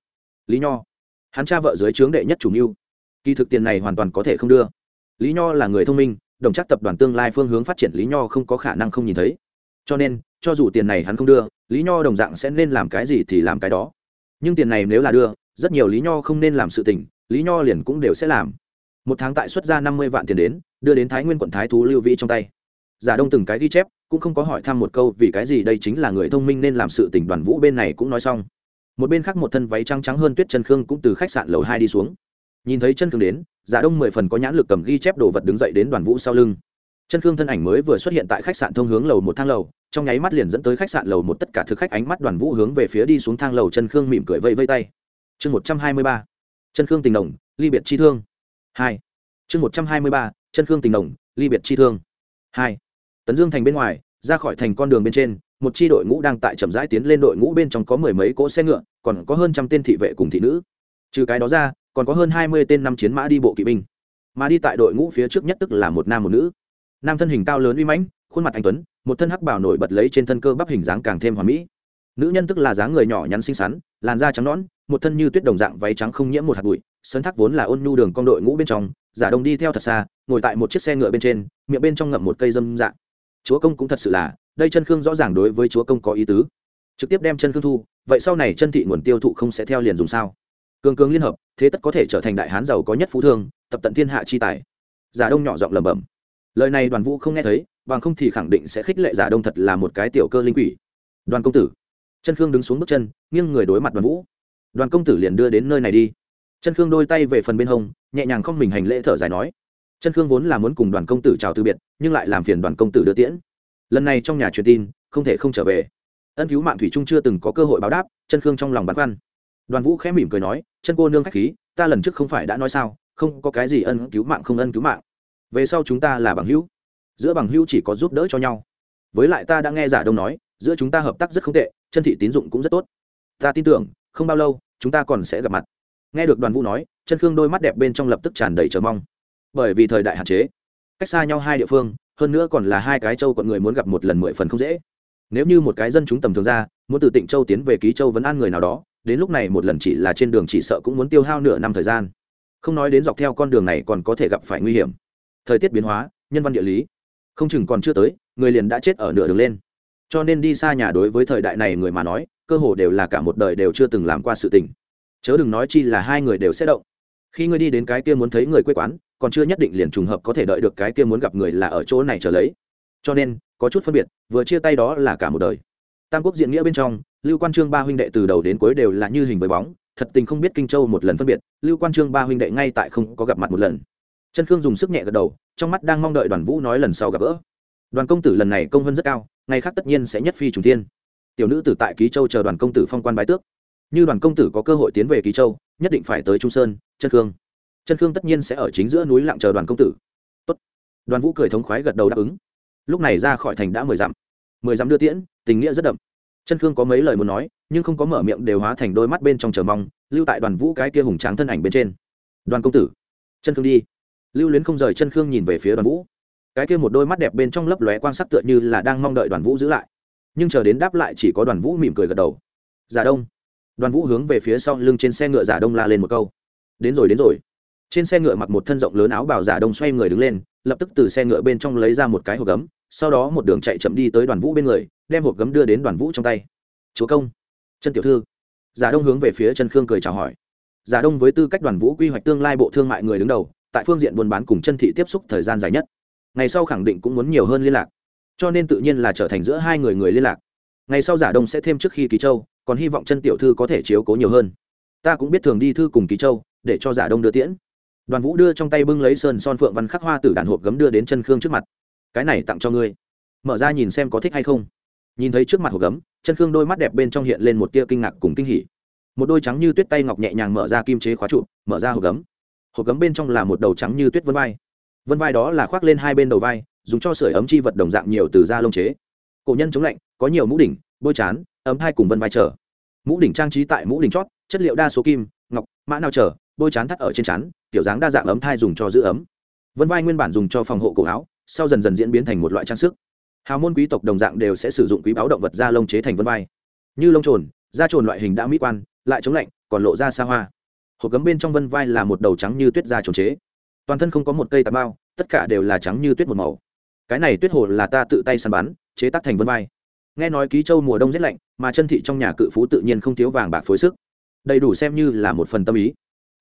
Lý nho, hắn cha vợ dưới trướng đệ nhất chủ mưu. Kỳ thực tiền này hoàn toàn có thể không đưa. Lý nho là người thông minh đồng chắc tập đoàn tương lai phương hướng phát triển lý nho không có khả năng không nhìn thấy. Cho nên, cho dù tiền này hắn không đưa, lý nho đồng dạng sẽ nên làm cái gì thì làm cái đó. Nhưng tiền này nếu là đưa, rất nhiều lý nho không nên làm sự tình, lý nho liền cũng đều sẽ làm. Một tháng tại xuất ra năm mươi vạn tiền đến, đưa đến thái nguyên quận thái thú lưu vĩ trong tay. Giả đông từng cái ghi chép, cũng không có hỏi thăm một câu vì cái gì đây chính là người thông minh nên làm sự tình đoàn vũ bên này cũng nói xong. Một bên khác một thân váy trắng trắng hơn tuyết chân khương cũng từ khách sạn lầu hai đi xuống nhìn thấy chân khương đến giả đông mười phần có nhãn lực cầm ghi chép đồ vật đứng dậy đến đoàn vũ sau lưng. Chân khương thân ảnh mới vừa xuất hiện tại khách sạn thông hướng lầu một thang lầu, trong nháy mắt liền dẫn tới khách sạn lầu một tất cả thực khách ánh mắt đoàn vũ hướng về phía đi xuống thang lầu chân khương mỉm cười vây vây tay. Chương một trăm hai mươi ba. Chân khương tình đồng, ly biệt chi thương. Hai. Chương một trăm hai mươi ba. Chân khương tình đồng, ly biệt chi thương. Hai. Tấn dương thành bên ngoài, ra khỏi thành con đường bên trên, một chi đội ngũ đang tại chậm rãi tiến lên đội ngũ bên trong có mười mấy cỗ xe ngựa, còn có hơn trăm tên thị vệ cùng thị nữ. Trừ cái đó ra còn có hơn hai mươi tên năm chiến mã đi bộ kỵ binh. Mà đi tại đội ngũ phía trước nhất tức là một nam một nữ. Nam thân hình cao lớn uy mãnh, khuôn mặt anh tuấn, một thân hắc bảo nổi bật lấy trên thân cơ bắp hình dáng càng thêm hoàn mỹ. Nữ nhân tức là dáng người nhỏ nhắn xinh xắn, làn da trắng nõn, một thân như tuyết đồng dạng váy trắng không nhiễm một hạt bụi sơn thác vốn là ôn nhu đường con đội ngũ bên trong, giả đông đi theo thật xa, ngồi tại một chiếc xe ngựa bên trên, miệng bên trong ngậm một cây dâm dạng chúa công cũng thật sự là, đây chân khương rõ ràng đối với chúa công có ý tứ. Trực tiếp đem chân khương thu, vậy sau này chân thị nguồn tiêu thụ không sẽ theo liền dùng sao? Cường cường liên hợp, thế tất có thể trở thành đại hán giàu có nhất phú thương, tập tận thiên hạ chi tài. Giả đông nhỏ giọng lẩm bẩm. Lời này đoàn vũ không nghe thấy, bằng không thì khẳng định sẽ khích lệ giả đông thật là một cái tiểu cơ linh quỷ. Đoàn công tử. Chân khương đứng xuống bước chân, nghiêng người đối mặt đoàn vũ. Đoàn công tử liền đưa đến nơi này đi. Chân khương đôi tay về phần bên hông, nhẹ nhàng không mình hành lễ thở dài nói. Chân khương vốn là muốn cùng đoàn công tử chào từ biệt, nhưng lại làm phiền đoàn công tử đưa tiễn. Lần này trong nhà truyền tin, không thể không trở về. Ân cứu mạng thủy trung chưa từng có cơ hội báo đáp, chân khương trong lòng băn khoăn đoàn vũ khẽ mỉm cười nói, chân cô nương k h á c h khí, ta lần trước không phải đã nói sao, không có cái gì ân cứu mạng không ân cứu mạng. Về sau chúng ta là bằng hữu. Giữa bằng hữu chỉ có giúp đỡ cho nhau. Với lại ta đã nghe giả đông nói, giữa chúng ta hợp tác rất không tệ, chân thị tín dụng cũng rất tốt. Ta tin tưởng, không bao lâu, chúng ta còn sẽ gặp mặt. Nghe được đoàn vũ nói, chân khương đôi mắt đẹp bên trong lập tức tràn đầy chờ mong. Bởi vì thời đại hạn chế, cách xa nhau hai địa phương, hơn nữa còn là hai cái châu quận người muốn gặp một lần mười phần không dễ. Nếu như một cái dân chúng tầm thường ra, muốn từ tịnh châu tiến về ký châu vấn an người nào đó đến lúc này một lần chỉ là trên đường chỉ sợ cũng muốn tiêu hao nửa năm thời gian. Không nói đến dọc theo con đường này còn có thể gặp phải nguy hiểm. Thời tiết biến hóa, nhân văn địa lý. Không chừng còn chưa tới, người liền đã chết ở nửa đường lên. Cho nên đi xa nhà đối với thời đại này người mà nói, cơ hồ đều là cả một đời đều chưa từng làm qua sự tình. Chớ đừng nói chi là hai người đều sẽ động. Khi ngươi đi đến cái kia muốn thấy người quê quán, còn chưa nhất định liền trùng hợp có thể đợi được cái kia muốn gặp người là ở chỗ này trở lấy. Cho nên, có chút phân biệt, vừa chia tay đó là cả một đời. Tam quốc diện nghĩa bên trong lưu quan trương ba huynh đệ từ đầu đến cuối đều là như hình với bóng, thật tình không biết kinh châu một lần phân biệt, lưu quan trương ba huynh đệ ngay tại không có gặp mặt một lần. Chân khương dùng sức nhẹ gật đầu, trong mắt đang mong đợi đoàn vũ nói lần sau gặp gỡ. Đoàn công tử lần này công vân rất cao, ngày khác tất nhiên sẽ nhất phi trùng thiên. Tiểu nữ tử tại ký châu chờ đoàn công tử phong quan bái tước. Như đoàn công tử có cơ hội tiến về ký châu, nhất định phải tới trung sơn, chân khương. Chân khương tất nhiên sẽ ở chính giữa núi lặng chờ đoàn công tử. Tốt. đoàn vũ cười thống khoái gật đầu đáp ứng. Lúc này ra khỏi thành đã mười dặm. Mười dặm đưa tiễn, tình nghĩa rất đậm chân khương có mấy lời muốn nói, nhưng không có mở miệng đều hóa thành đôi mắt bên trong chờ mong, lưu tại đoàn vũ cái kia hùng tráng thân ảnh bên trên. Đoàn công tử, chân khương đi. Lưu luyến không rời chân khương nhìn về phía đoàn vũ. Cái kia một đôi mắt đẹp bên trong lấp lóe quan sắc tựa như là đang mong đợi đoàn vũ giữ lại. Nhưng chờ đến đáp lại chỉ có đoàn vũ mỉm cười gật đầu. Giả đông. Đoàn vũ hướng về phía sau lưng trên xe ngựa giả đông la lên một câu. Đến rồi đến rồi. Trên xe ngựa mặc một thân rộng lớn áo bào giả đông xoay người đứng lên, lập tức từ xe ngựa bên trong lấy ra một cái hộp gấm sau đó một đường chạy chậm đi tới đoàn vũ bên người, đem hộp gấm đưa đến đoàn vũ trong tay. Chúa công, chân tiểu thư. Giả đông hướng về phía chân khương cười chào hỏi. Giả đông với tư cách đoàn vũ quy hoạch tương lai bộ thương mại người đứng đầu, tại phương diện buôn bán cùng chân thị tiếp xúc thời gian dài nhất. Ngày sau khẳng định cũng muốn nhiều hơn liên lạc, cho nên tự nhiên là trở thành giữa hai người người liên lạc. Ngày sau giả đông sẽ thêm trước khi ký châu, còn hy vọng chân tiểu thư có thể chiếu cố nhiều hơn. Ta cũng biết thường đi thư cùng ký châu, để cho giả đông đưa tiễn. Đoàn vũ đưa trong tay bưng lấy sơn son phượng văn khắc hoa từ đàn hộp gấm đưa đến chân khương trước mặt cái này tặng cho ngươi. Mở ra nhìn xem có thích hay không. Nhìn thấy trước mặt hộp gấm, chân khương đôi mắt đẹp bên trong hiện lên một tia kinh ngạc cùng kinh hỉ. Một đôi trắng như tuyết tay ngọc nhẹ nhàng mở ra kim chế khóa trụ, mở ra hộp gấm. Hộp gấm bên trong là một đầu trắng như tuyết vân vai. Vân vai đó là khoác lên hai bên đầu vai, dùng cho sưởi ấm chi vật đồng dạng nhiều từ da lông chế. Cổ nhân chống lạnh, có nhiều mũ đỉnh, bôi chán, ấm hai cùng vân vai trở mũ đỉnh trang trí tại mũ đỉnh chót, chất liệu đa số kim, ngọc, mã nào trở bôi chán thắt ở trên chán, kiểu dáng đa dạng ấm thai dùng cho giữ ấm. Vân vai nguyên bản dùng cho phòng hộ cổ áo sau dần dần diễn biến thành một loại trang sức. Hào môn quý tộc đồng dạng đều sẽ sử dụng quý báo động vật da lông chế thành vân vai. Như lông trồn, da trồn loại hình đã mỹ quan, lại chống lạnh, còn lộ ra xa hoa. Hộp gấm bên trong vân vai là một đầu trắng như tuyết da trồn chế. Toàn thân không có một cây tà bao tất cả đều là trắng như tuyết một màu. Cái này tuyết hồ là ta tự tay săn bắn, chế tác thành vân vai. Nghe nói ký châu mùa đông rét lạnh, mà chân thị trong nhà cự phú tự nhiên không thiếu vàng bạc phối sức. Đầy đủ xem như là một phần tâm ý.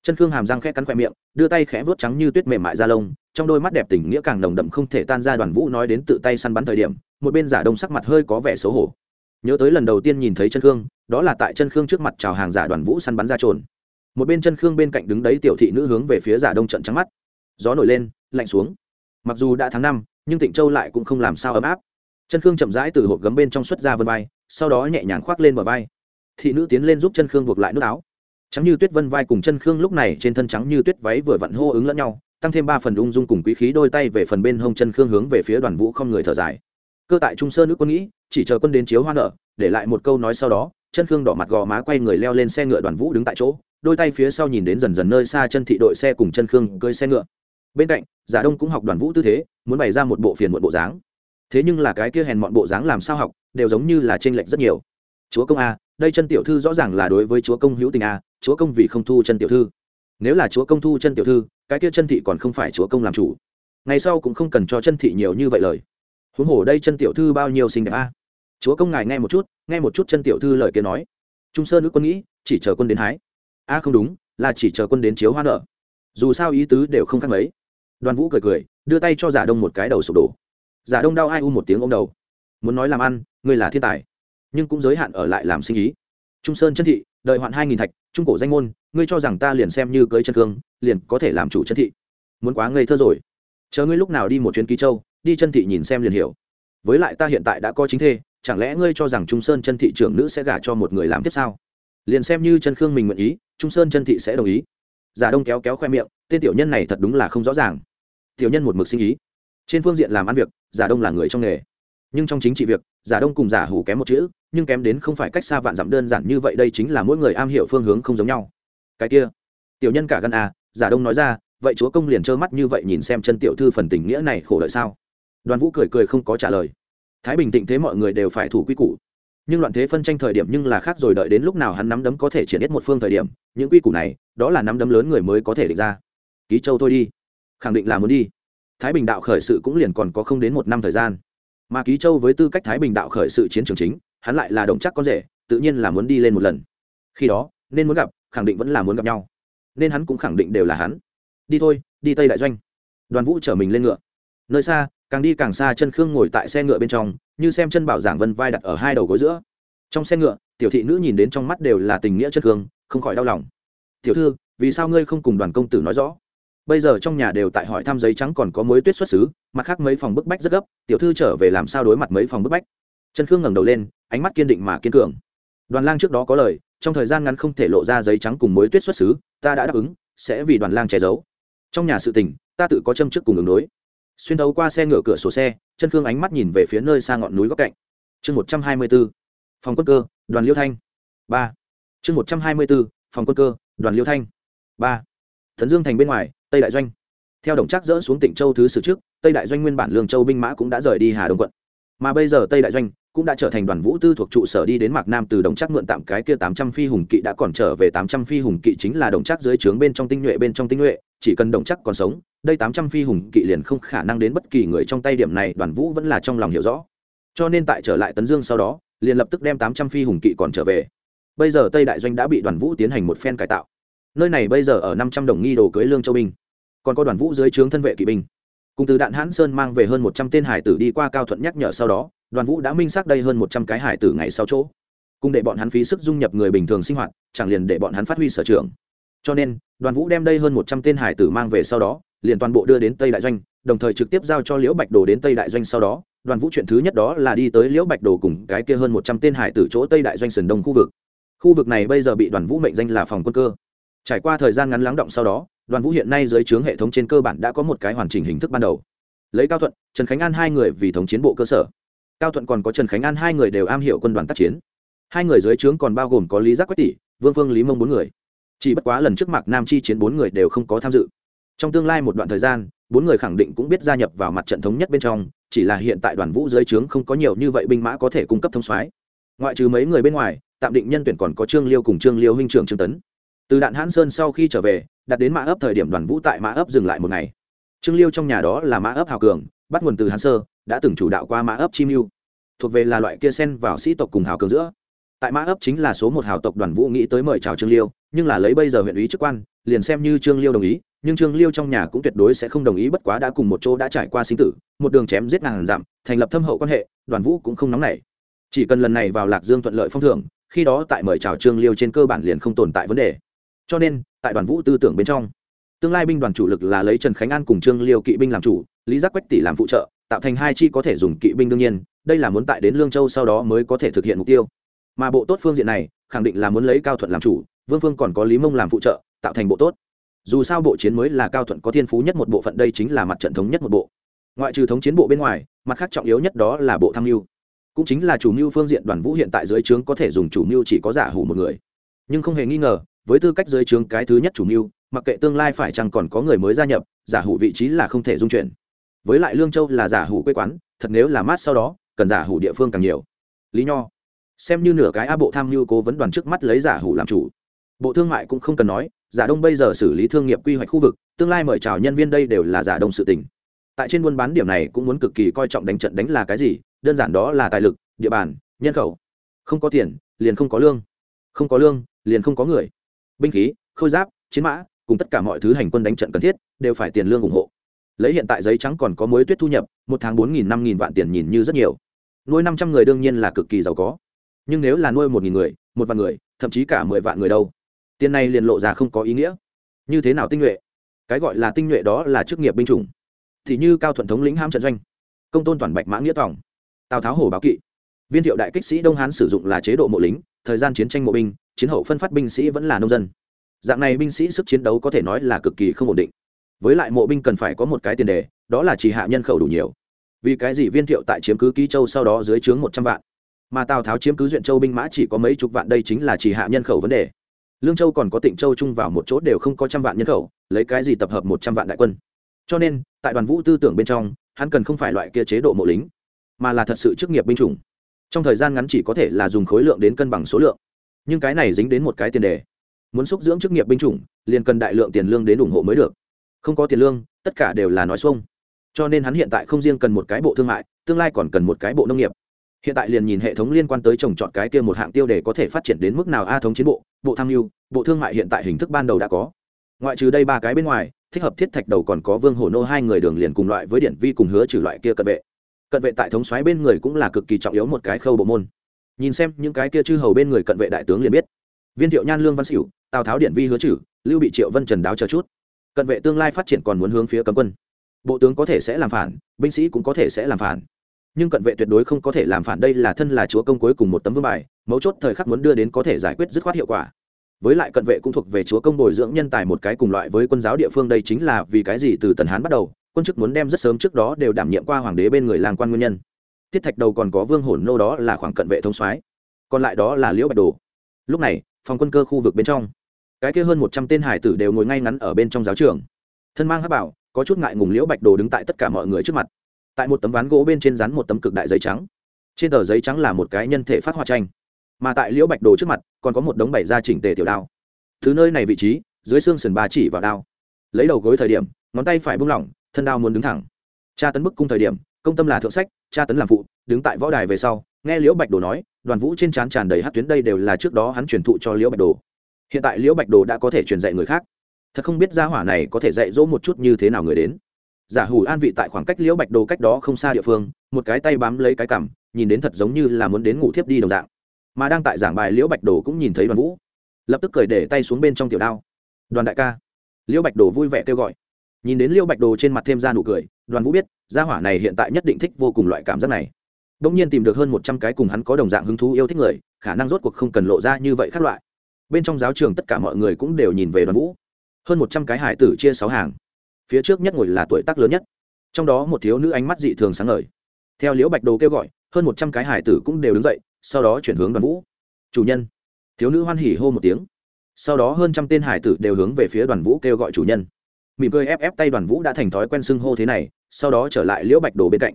Chân khương hàm răng khẽ cắn khoe miệng, đưa tay khẽ vớt trắng như tuyết mềm mại da lông trong đôi mắt đẹp tình nghĩa càng nồng đậm không thể tan ra đoàn vũ nói đến tự tay săn bắn thời điểm, một bên giả đông sắc mặt hơi có vẻ xấu hổ. Nhớ tới lần đầu tiên nhìn thấy chân khương, đó là tại chân khương trước mặt chào hàng giả đoàn vũ săn bắn ra trồn. Một bên chân khương bên cạnh đứng đấy tiểu thị nữ hướng về phía giả đông trận trắng mắt. Gió nổi lên, lạnh xuống. Mặc dù đã tháng năm, nhưng tịnh châu lại cũng không làm sao ấm áp. Chân khương chậm rãi từ hộp gấm bên trong xuất ra vân vai, sau đó nhẹ nhàng khoác lên bờ vai. Thị nữ tiến lên giúp chân khương buộc lại nước áo. Trắng như tuyết vân vai cùng chân khương lúc này trên thân trắng như tuyết váy vừa vặn hô ứng lẫn nhau tăng thêm ba phần ung dung cùng quý khí đôi tay về phần bên hông chân khương hướng về phía đoàn vũ không người thở dài. Cơ tại trung sơn nữ quân nghĩ, chỉ chờ quân đến chiếu hoa nợ để lại một câu nói sau đó, chân khương đỏ mặt gò má quay người leo lên xe ngựa đoàn vũ đứng tại chỗ, đôi tay phía sau nhìn đến dần dần nơi xa chân thị đội xe cùng chân khương cơi xe ngựa. Bên cạnh, giả đông cũng học đoàn vũ tư thế, muốn bày ra một bộ phiền muộn bộ dáng. Thế nhưng là cái kia hèn mọn bộ dáng làm sao học, đều giống như là t r ê n lệch rất nhiều. Chúa công a, đây chân tiểu thư rõ ràng là đối với chúa công hữu tình a, chúa công vì không thu chân tiểu thư. Nếu là chúa công thu chân tiểu thư cái kia chân thị còn không phải chúa công làm chủ. Ngày sau cũng không cần cho chân thị nhiều như vậy lời. Huống hồ đây chân tiểu thư bao nhiêu xinh đẹp a. Chúa công ngài nghe một chút, nghe một chút chân tiểu thư lời kia nói. Trung sơn nữ quân nghĩ, chỉ chờ quân đến hái. A, không đúng, là chỉ chờ quân đến chiếu hoa nợ dù sao ý tứ đều không khác mấy. Đoàn vũ cười cười, đưa tay cho giả đông một cái đầu sụp đổ. Giả đông đau ai u một tiếng ô m đầu. Muốn nói làm ăn, ngươi là thiên tài, nhưng cũng giới hạn ở lại làm sinh ý. Trung sơn chân thị đợi hoạn hai nghìn thạch, trung cổ danh môn, ngươi cho rằng ta liền xem như cưới chân cương, liền có thể làm chủ chân thị. Muốn quá ngây thơ rồi. Chờ ngươi lúc nào đi một chuyến ký châu, đi chân thị nhìn xem liền hiểu. Với lại ta hiện tại đã có chính thê, chẳng lẽ ngươi cho rằng trung sơn chân thị trưởng nữ sẽ gả cho một người làm tiếp sao? Liền xem như chân khương mình nguyện ý, trung sơn chân thị sẽ đồng ý. Giả đông kéo kéo khoe miệng, tên tiểu nhân này thật đúng là không rõ ràng. Tiểu nhân một mực sinh ý. Trên phương diện làm ăn việc giả đông là người trong nghề. Nhưng trong chính trị việc giả đông cùng giả hủ kém một chữ nhưng kém đến không phải cách xa vạn dặm đơn giản như vậy, đây chính là mỗi người am hiểu phương hướng không giống nhau. Cái kia, tiểu nhân cả gân à giả đông nói ra, vậy chúa công liền trơ mắt như vậy nhìn xem chân tiểu thư phần tình nghĩa này khổ lợi sao? Đoàn vũ cười cười không có trả lời. Thái bình tịnh thế mọi người đều phải thủ quy củ. Nhưng loạn thế phân tranh thời điểm nhưng là khác rồi, đợi đến lúc nào hắn nắm đấm có thể triển hết một phương thời điểm, những quy củ này, đó là nắm đấm lớn người mới có thể định ra. Ký châu thôi đi. Khẳng định là muốn đi. Thái bình đạo khởi sự cũng liền còn có không đến một năm thời gian. Mà ký châu với tư cách thái bình đạo khởi sự chiến trường chính hắn lại là đồng chắc con rể, tự nhiên là muốn đi lên một lần. Khi đó, nên muốn gặp, khẳng định vẫn là muốn gặp nhau. Nên hắn cũng khẳng định đều là hắn. Đi thôi, đi tây đại doanh. Đoàn vũ chở mình lên ngựa. Nơi xa, càng đi càng xa chân khương ngồi tại xe ngựa bên trong, như xem chân bảo giảng vân vai đặt ở hai đầu gối giữa. Trong xe ngựa, tiểu thị nữ nhìn đến trong mắt đều là tình nghĩa chân khương, không khỏi đau lòng. Tiểu thư, vì sao ngươi không cùng đoàn công tử nói rõ? Bây giờ trong nhà đều tại hỏi thăm giấy trắng còn có mối tuyết xuất xứ, mặt khác mấy phòng bức bách rất gấp, tiểu thư trở về làm sao đối mặt mấy phòng bức bách? Chân khương ngẩng đầu lên ánh mắt kiên định mà kiên cường. Đoàn lang trước đó có lời, trong thời gian ngắn không thể lộ ra giấy trắng cùng mối tuyết xuất xứ, ta đã đáp ứng, sẽ vì đoàn lang che giấu. Trong nhà sự tình, ta tự có châm trước cùng ứng đối. Xuyên thấu qua xe ngựa cửa sổ xe, chân khương ánh mắt nhìn về phía nơi xa ngọn núi góc cạnh. Chương một trăm hai mươi b ố phòng quân cơ, đoàn liêu thanh. Ba. Chương một trăm hai mươi b ố phòng quân cơ, đoàn liêu thanh. Ba. Thần dương thành bên ngoài, tây đại doanh. Theo đồng trác dỡ xuống tỉnh châu thứ sử trước, tây đại doanh nguyên bản lương châu binh mã cũng đã rời đi hà đông quận mà bây giờ tây đại doanh cũng đã trở thành đoàn vũ tư thuộc trụ sở đi đến mạc nam từ đồng chắc mượn tạm cái kia tám trăm phi hùng kỵ đã còn trở về tám trăm phi hùng kỵ chính là đồng chắc dưới trướng bên trong tinh nhuệ bên trong tinh nhuệ, chỉ cần đồng chắc còn sống, đây tám trăm phi hùng kỵ liền không khả năng đến bất kỳ người trong tay điểm này, đoàn vũ vẫn là trong lòng hiểu rõ. Cho nên tại trở lại tấn dương sau đó, liền lập tức đem tám trăm phi hùng kỵ còn trở về. Bây giờ tây đại doanh đã bị đoàn vũ tiến hành một phen cải tạo. Nơi này bây giờ ở năm trăm đồng nghi đồ cưới lương châu binh. Còn có đoàn vũ dưới trướng thân vệ kỵ binh cùng từ đạn hãn sơn mang về hơn một trăm tên hải tử đi qua cao thuận nhắc nhở sau đó, đoàn vũ đã minh xác đây hơn một trăm cái hải tử ngày sau chỗ. Cùng để bọn hắn phí sức dung nhập người bình thường sinh hoạt, chẳng liền để bọn hắn phát huy sở trường. Cho nên, đoàn vũ đem đây hơn một trăm tên hải tử mang về sau đó, liền toàn bộ đưa đến tây đại doanh, đồng thời trực tiếp giao cho liễu bạch đồ đến tây đại doanh sau đó, đoàn vũ chuyện thứ nhất đó là đi tới liễu bạch đồ cùng cái kia hơn một trăm tên hải tử chỗ tây đại doanh sườn đông khu vực. Khu vực này bây giờ bị đoàn vũ mệnh danh là phòng quân cơ. Trải qua thời gian ngắn lắng động sau đó đoàn vũ hiện nay dưới trướng hệ thống trên cơ bản đã có một cái hoàn chỉnh hình thức ban đầu. Lấy cao thuận, trần khánh an hai người vì thống chiến bộ cơ sở. Cao thuận còn có trần khánh an hai người đều am hiểu quân đoàn tác chiến. Hai người dưới trướng còn bao gồm có lý giác quách tỷ, vương phương, lý mông bốn người. Chỉ bất quá lần trước mạc nam chi chiến bốn người đều không có tham dự. Trong tương lai một đoạn thời gian, bốn người khẳng định cũng biết gia nhập vào mặt trận thống nhất bên trong, chỉ là hiện tại đoàn vũ dưới trướng không có nhiều như vậy binh mã có thể cung cấp thông soái. Ngoại trừ mấy người bên ngoài, tạm định nhân tuyển còn có trương liêu cùng trương liêu huynh trưởng trương tấn từ đạn hãn sơn sau khi trở về, đặt đến mã ấp thời điểm đoàn vũ tại mã ấp dừng lại một ngày. Trương liêu trong nhà đó là mã ấp hào cường, bắt nguồn từ hán sơ, đã từng chủ đạo qua mã ấp chim mưu thuộc về là loại kia sen vào sĩ tộc cùng hào cường giữa. Tại mã ấp chính là số một hào tộc đoàn vũ nghĩ tới mời chào trương liêu, nhưng là lấy bây giờ huyện ý chức quan, liền xem như trương liêu đồng ý, nhưng trương liêu trong nhà cũng tuyệt đối sẽ không đồng ý bất quá đã cùng một chỗ đã trải qua sinh tử, một đường chém giết ngàn dặm, thành lập thâm hậu quan hệ, đoàn vũ cũng không nóng nảy. Chỉ cần lần này vào lạc dương thuận lợi phong thưởng, khi đó tại mời chào trương liêu trên cơ bản liền không tồn tại vấn đề cho nên, tại đoàn vũ tư tưởng bên trong, tương lai binh đoàn chủ lực là lấy trần khánh an cùng trương liêu kỵ binh làm chủ, lý giác quách tỷ làm phụ trợ, tạo thành hai chi có thể dùng kỵ binh đương nhiên, đây là muốn tại đến lương châu sau đó mới có thể thực hiện mục tiêu. Mà bộ tốt phương diện này, khẳng định là muốn lấy cao thuận làm chủ, vương phương còn có lý mông làm phụ trợ, tạo thành bộ tốt. Dù sao bộ chiến mới là cao thuận có thiên phú nhất một bộ phận đây chính là mặt trận thống nhất một bộ. Ngoại trừ thống chiến bộ bên ngoài, mặt khác trọng yếu nhất đó là bộ tham mưu. Cũng chính là chủ mưu phương diện đoàn vũ hiện tại dưới trướng có thể dùng chủ mưu chỉ có giả hủ một người. Nhưng không hề nghi ngờ với tư cách dưới trướng cái thứ nhất chủ mưu, mặc kệ tương lai phải chăng còn có người mới gia nhập, giả hủ vị trí là không thể dung chuyển. Với lại lương châu là giả hủ quê quán, thật nếu là mát sau đó, cần giả hủ địa phương càng nhiều. Lý nho. Xem như nửa cái a bộ tham mưu cố vấn đoàn trước mắt lấy giả hủ làm chủ. Bộ thương mại cũng không cần nói, giả đông bây giờ xử lý thương nghiệp quy hoạch khu vực, tương lai mời chào nhân viên đây đều là giả đông sự tình. Tại trên buôn bán điểm này cũng muốn cực kỳ coi trọng đánh trận đánh là cái gì, đơn giản đó là tài lực, địa bàn, nhân khẩu. Không có tiền, liền không có lương. Không có lương, liền không có người binh khí, khôi giáp, chiến mã, cùng tất cả mọi thứ hành quân đánh trận cần thiết, đều phải tiền lương ủng hộ. Lấy hiện tại giấy trắng còn có mối tuyết thu nhập, một tháng bốn nghìn năm nghìn vạn tiền nhìn như rất nhiều. Nuôi năm trăm người đương nhiên là cực kỳ giàu có. Nhưng nếu là nuôi một nghìn người, một vạn người, thậm chí cả mười vạn người đâu, tiền này liền lộ ra không có ý nghĩa. Như thế nào tinh nhuệ? Cái gọi là tinh nhuệ đó là chức nghiệp binh chủng. Thì như cao thuận thống lĩnh ham trận doanh, công tôn toàn bạch mã nghĩa tòng, tào tháo hổ báo kỵ, viên thiệu đại kích sĩ đông hán sử dụng là chế độ mộ lính, thời gian chiến tranh mộ binh chiến hậu phân phát binh sĩ vẫn là nông dân. Dạng này binh sĩ sức chiến đấu có thể nói là cực kỳ không ổn định. Với lại mộ binh cần phải có một cái tiền đề, đó là chỉ hạ nhân khẩu đủ nhiều. Vì cái gì viên thiệu tại chiếm cứ ký châu sau đó dưới trướng một trăm vạn? Mà tào tháo chiếm cứ duyện châu binh mã chỉ có mấy chục vạn, đây chính là chỉ hạ nhân khẩu vấn đề. Lương châu còn có tịnh châu chung vào một chỗ đều không có trăm vạn nhân khẩu, lấy cái gì tập hợp một trăm vạn đại quân? Cho nên, tại đoàn vũ tư tưởng bên trong, hắn cần không phải loại kia chế độ mộ lính, mà là thật sự chức nghiệp binh chủng. Trong thời gian ngắn chỉ có thể là dùng khối lượng đến cân bằng số lượng nhưng cái này dính đến một cái tiền đề. Muốn xúc dưỡng chức nghiệp binh chủng, liền cần đại lượng tiền lương đến ủng hộ mới được. Không có tiền lương, tất cả đều là nói xuông. Cho nên hắn hiện tại không riêng cần một cái bộ thương mại, tương lai còn cần một cái bộ nông nghiệp. Hiện tại liền nhìn hệ thống liên quan tới trồng trọt cái kia một hạng tiêu để có thể phát triển đến mức nào a thống chiến bộ bộ tham mưu, bộ thương mại hiện tại hình thức ban đầu đã có. Ngoại trừ đây ba cái bên ngoài, thích hợp thiết thạch đầu còn có vương hổ nô hai người đường liền cùng loại với điển vi cùng hứa trừ loại kia cận vệ. Cận vệ tại thống xoáy bên người cũng là cực kỳ trọng yếu một cái khâu bộ môn nhìn xem những cái kia chư hầu bên người cận vệ đại tướng liền biết. Viên thiệu nhan lương văn xỉu, tào tháo điện vi hứa trừ, lưu bị triệu vân trần đáo chờ chút. Cận vệ tương lai phát triển còn muốn hướng phía cấm quân. Bộ tướng có thể sẽ làm phản, binh sĩ cũng có thể sẽ làm phản. Nhưng cận vệ tuyệt đối không có thể làm phản đây là thân là chúa công cuối cùng một tấm vương bài, mấu chốt thời khắc muốn đưa đến có thể giải quyết dứt khoát hiệu quả. Với lại cận vệ cũng thuộc về chúa công bồi dưỡng nhân tài một cái cùng loại với quân giáo địa phương đây chính là vì cái gì từ tần hán bắt đầu, quân chức muốn đem rất sớm trước đó đều đảm nhiệm qua hoàng đế bên người làng quan nguyên nhân thiết thạch đầu còn có vương hổn nô đó là khoảng cận vệ thông soái, còn lại đó là liễu bạch đồ. Lúc này, phòng quân cơ khu vực bên trong, cái kia hơn một trăm tên hải tử đều ngồi ngay ngắn ở bên trong giáo trường. Thân mang hát bảo, có chút ngại ngùng liễu bạch đồ đứng tại tất cả mọi người trước mặt. Tại một tấm ván gỗ bên trên rắn một tấm cực đại giấy trắng. Trên tờ giấy trắng là một cái nhân thể phát hoa tranh. Mà tại liễu bạch đồ trước mặt, còn có một đống bảy gia chỉnh tề tiểu đao. Thứ nơi này vị trí, dưới xương sườn ba chỉ vào đao. Lấy đầu gối thời điểm, ngón tay phải bung lỏng, thân đao muốn đứng thẳng. Tra tấn bức cung thời điểm công tâm là thượng sách, tra tấn làm phụ, đứng tại võ đài về sau, nghe liễu bạch đồ nói, đoàn vũ trên trán tràn đầy hát tuyến đây đều là trước đó hắn truyền thụ cho liễu bạch đồ. Hiện tại liễu bạch đồ đã có thể truyền dạy người khác. Thật không biết gia hỏa này có thể dạy dỗ một chút như thế nào người đến. Giả hủ an vị tại khoảng cách liễu bạch đồ cách đó không xa địa phương, một cái tay bám lấy cái cằm, nhìn đến thật giống như là muốn đến ngủ thiếp đi đồng dạng. Mà đang tại giảng bài, liễu bạch đồ cũng nhìn thấy đoàn vũ. Lập tức cười để tay xuống bên trong tiểu đao. Đoàn đại ca. Liễu bạch đồ vui vẻ kêu gọi. Nhìn đến liễu bạch đồ trên mặt thêm ra nụ cười đoàn vũ biết, gia hỏa này hiện tại nhất định thích vô cùng loại cảm giác này. Đ ỗ n g nhiên tìm được hơn một trăm cái cùng hắn có đồng dạng hứng thú yêu thích người, khả năng rốt cuộc không cần lộ ra như vậy khác loại. Bên trong giáo trường tất cả mọi người cũng đều nhìn về đoàn vũ. Hơn một trăm cái hải tử chia sáu hàng. Phía trước nhất ngồi là tuổi tác lớn nhất. Trong đó một thiếu nữ ánh mắt dị thường sáng ngời. Theo liễu bạch đồ kêu gọi, hơn một trăm cái hải tử cũng đều đứng dậy, sau đó chuyển hướng đoàn vũ. Chủ nhân. Thiếu nữ hoan hỉ hô một tiếng. Sau đó hơn trăm tên hải tử đều hướng về phía đoàn vũ kêu gọi chủ nhân mỉm cười ép ép tay đoàn vũ đã thành thói quen xưng hô thế này, sau đó trở lại liễu bạch đồ bên cạnh.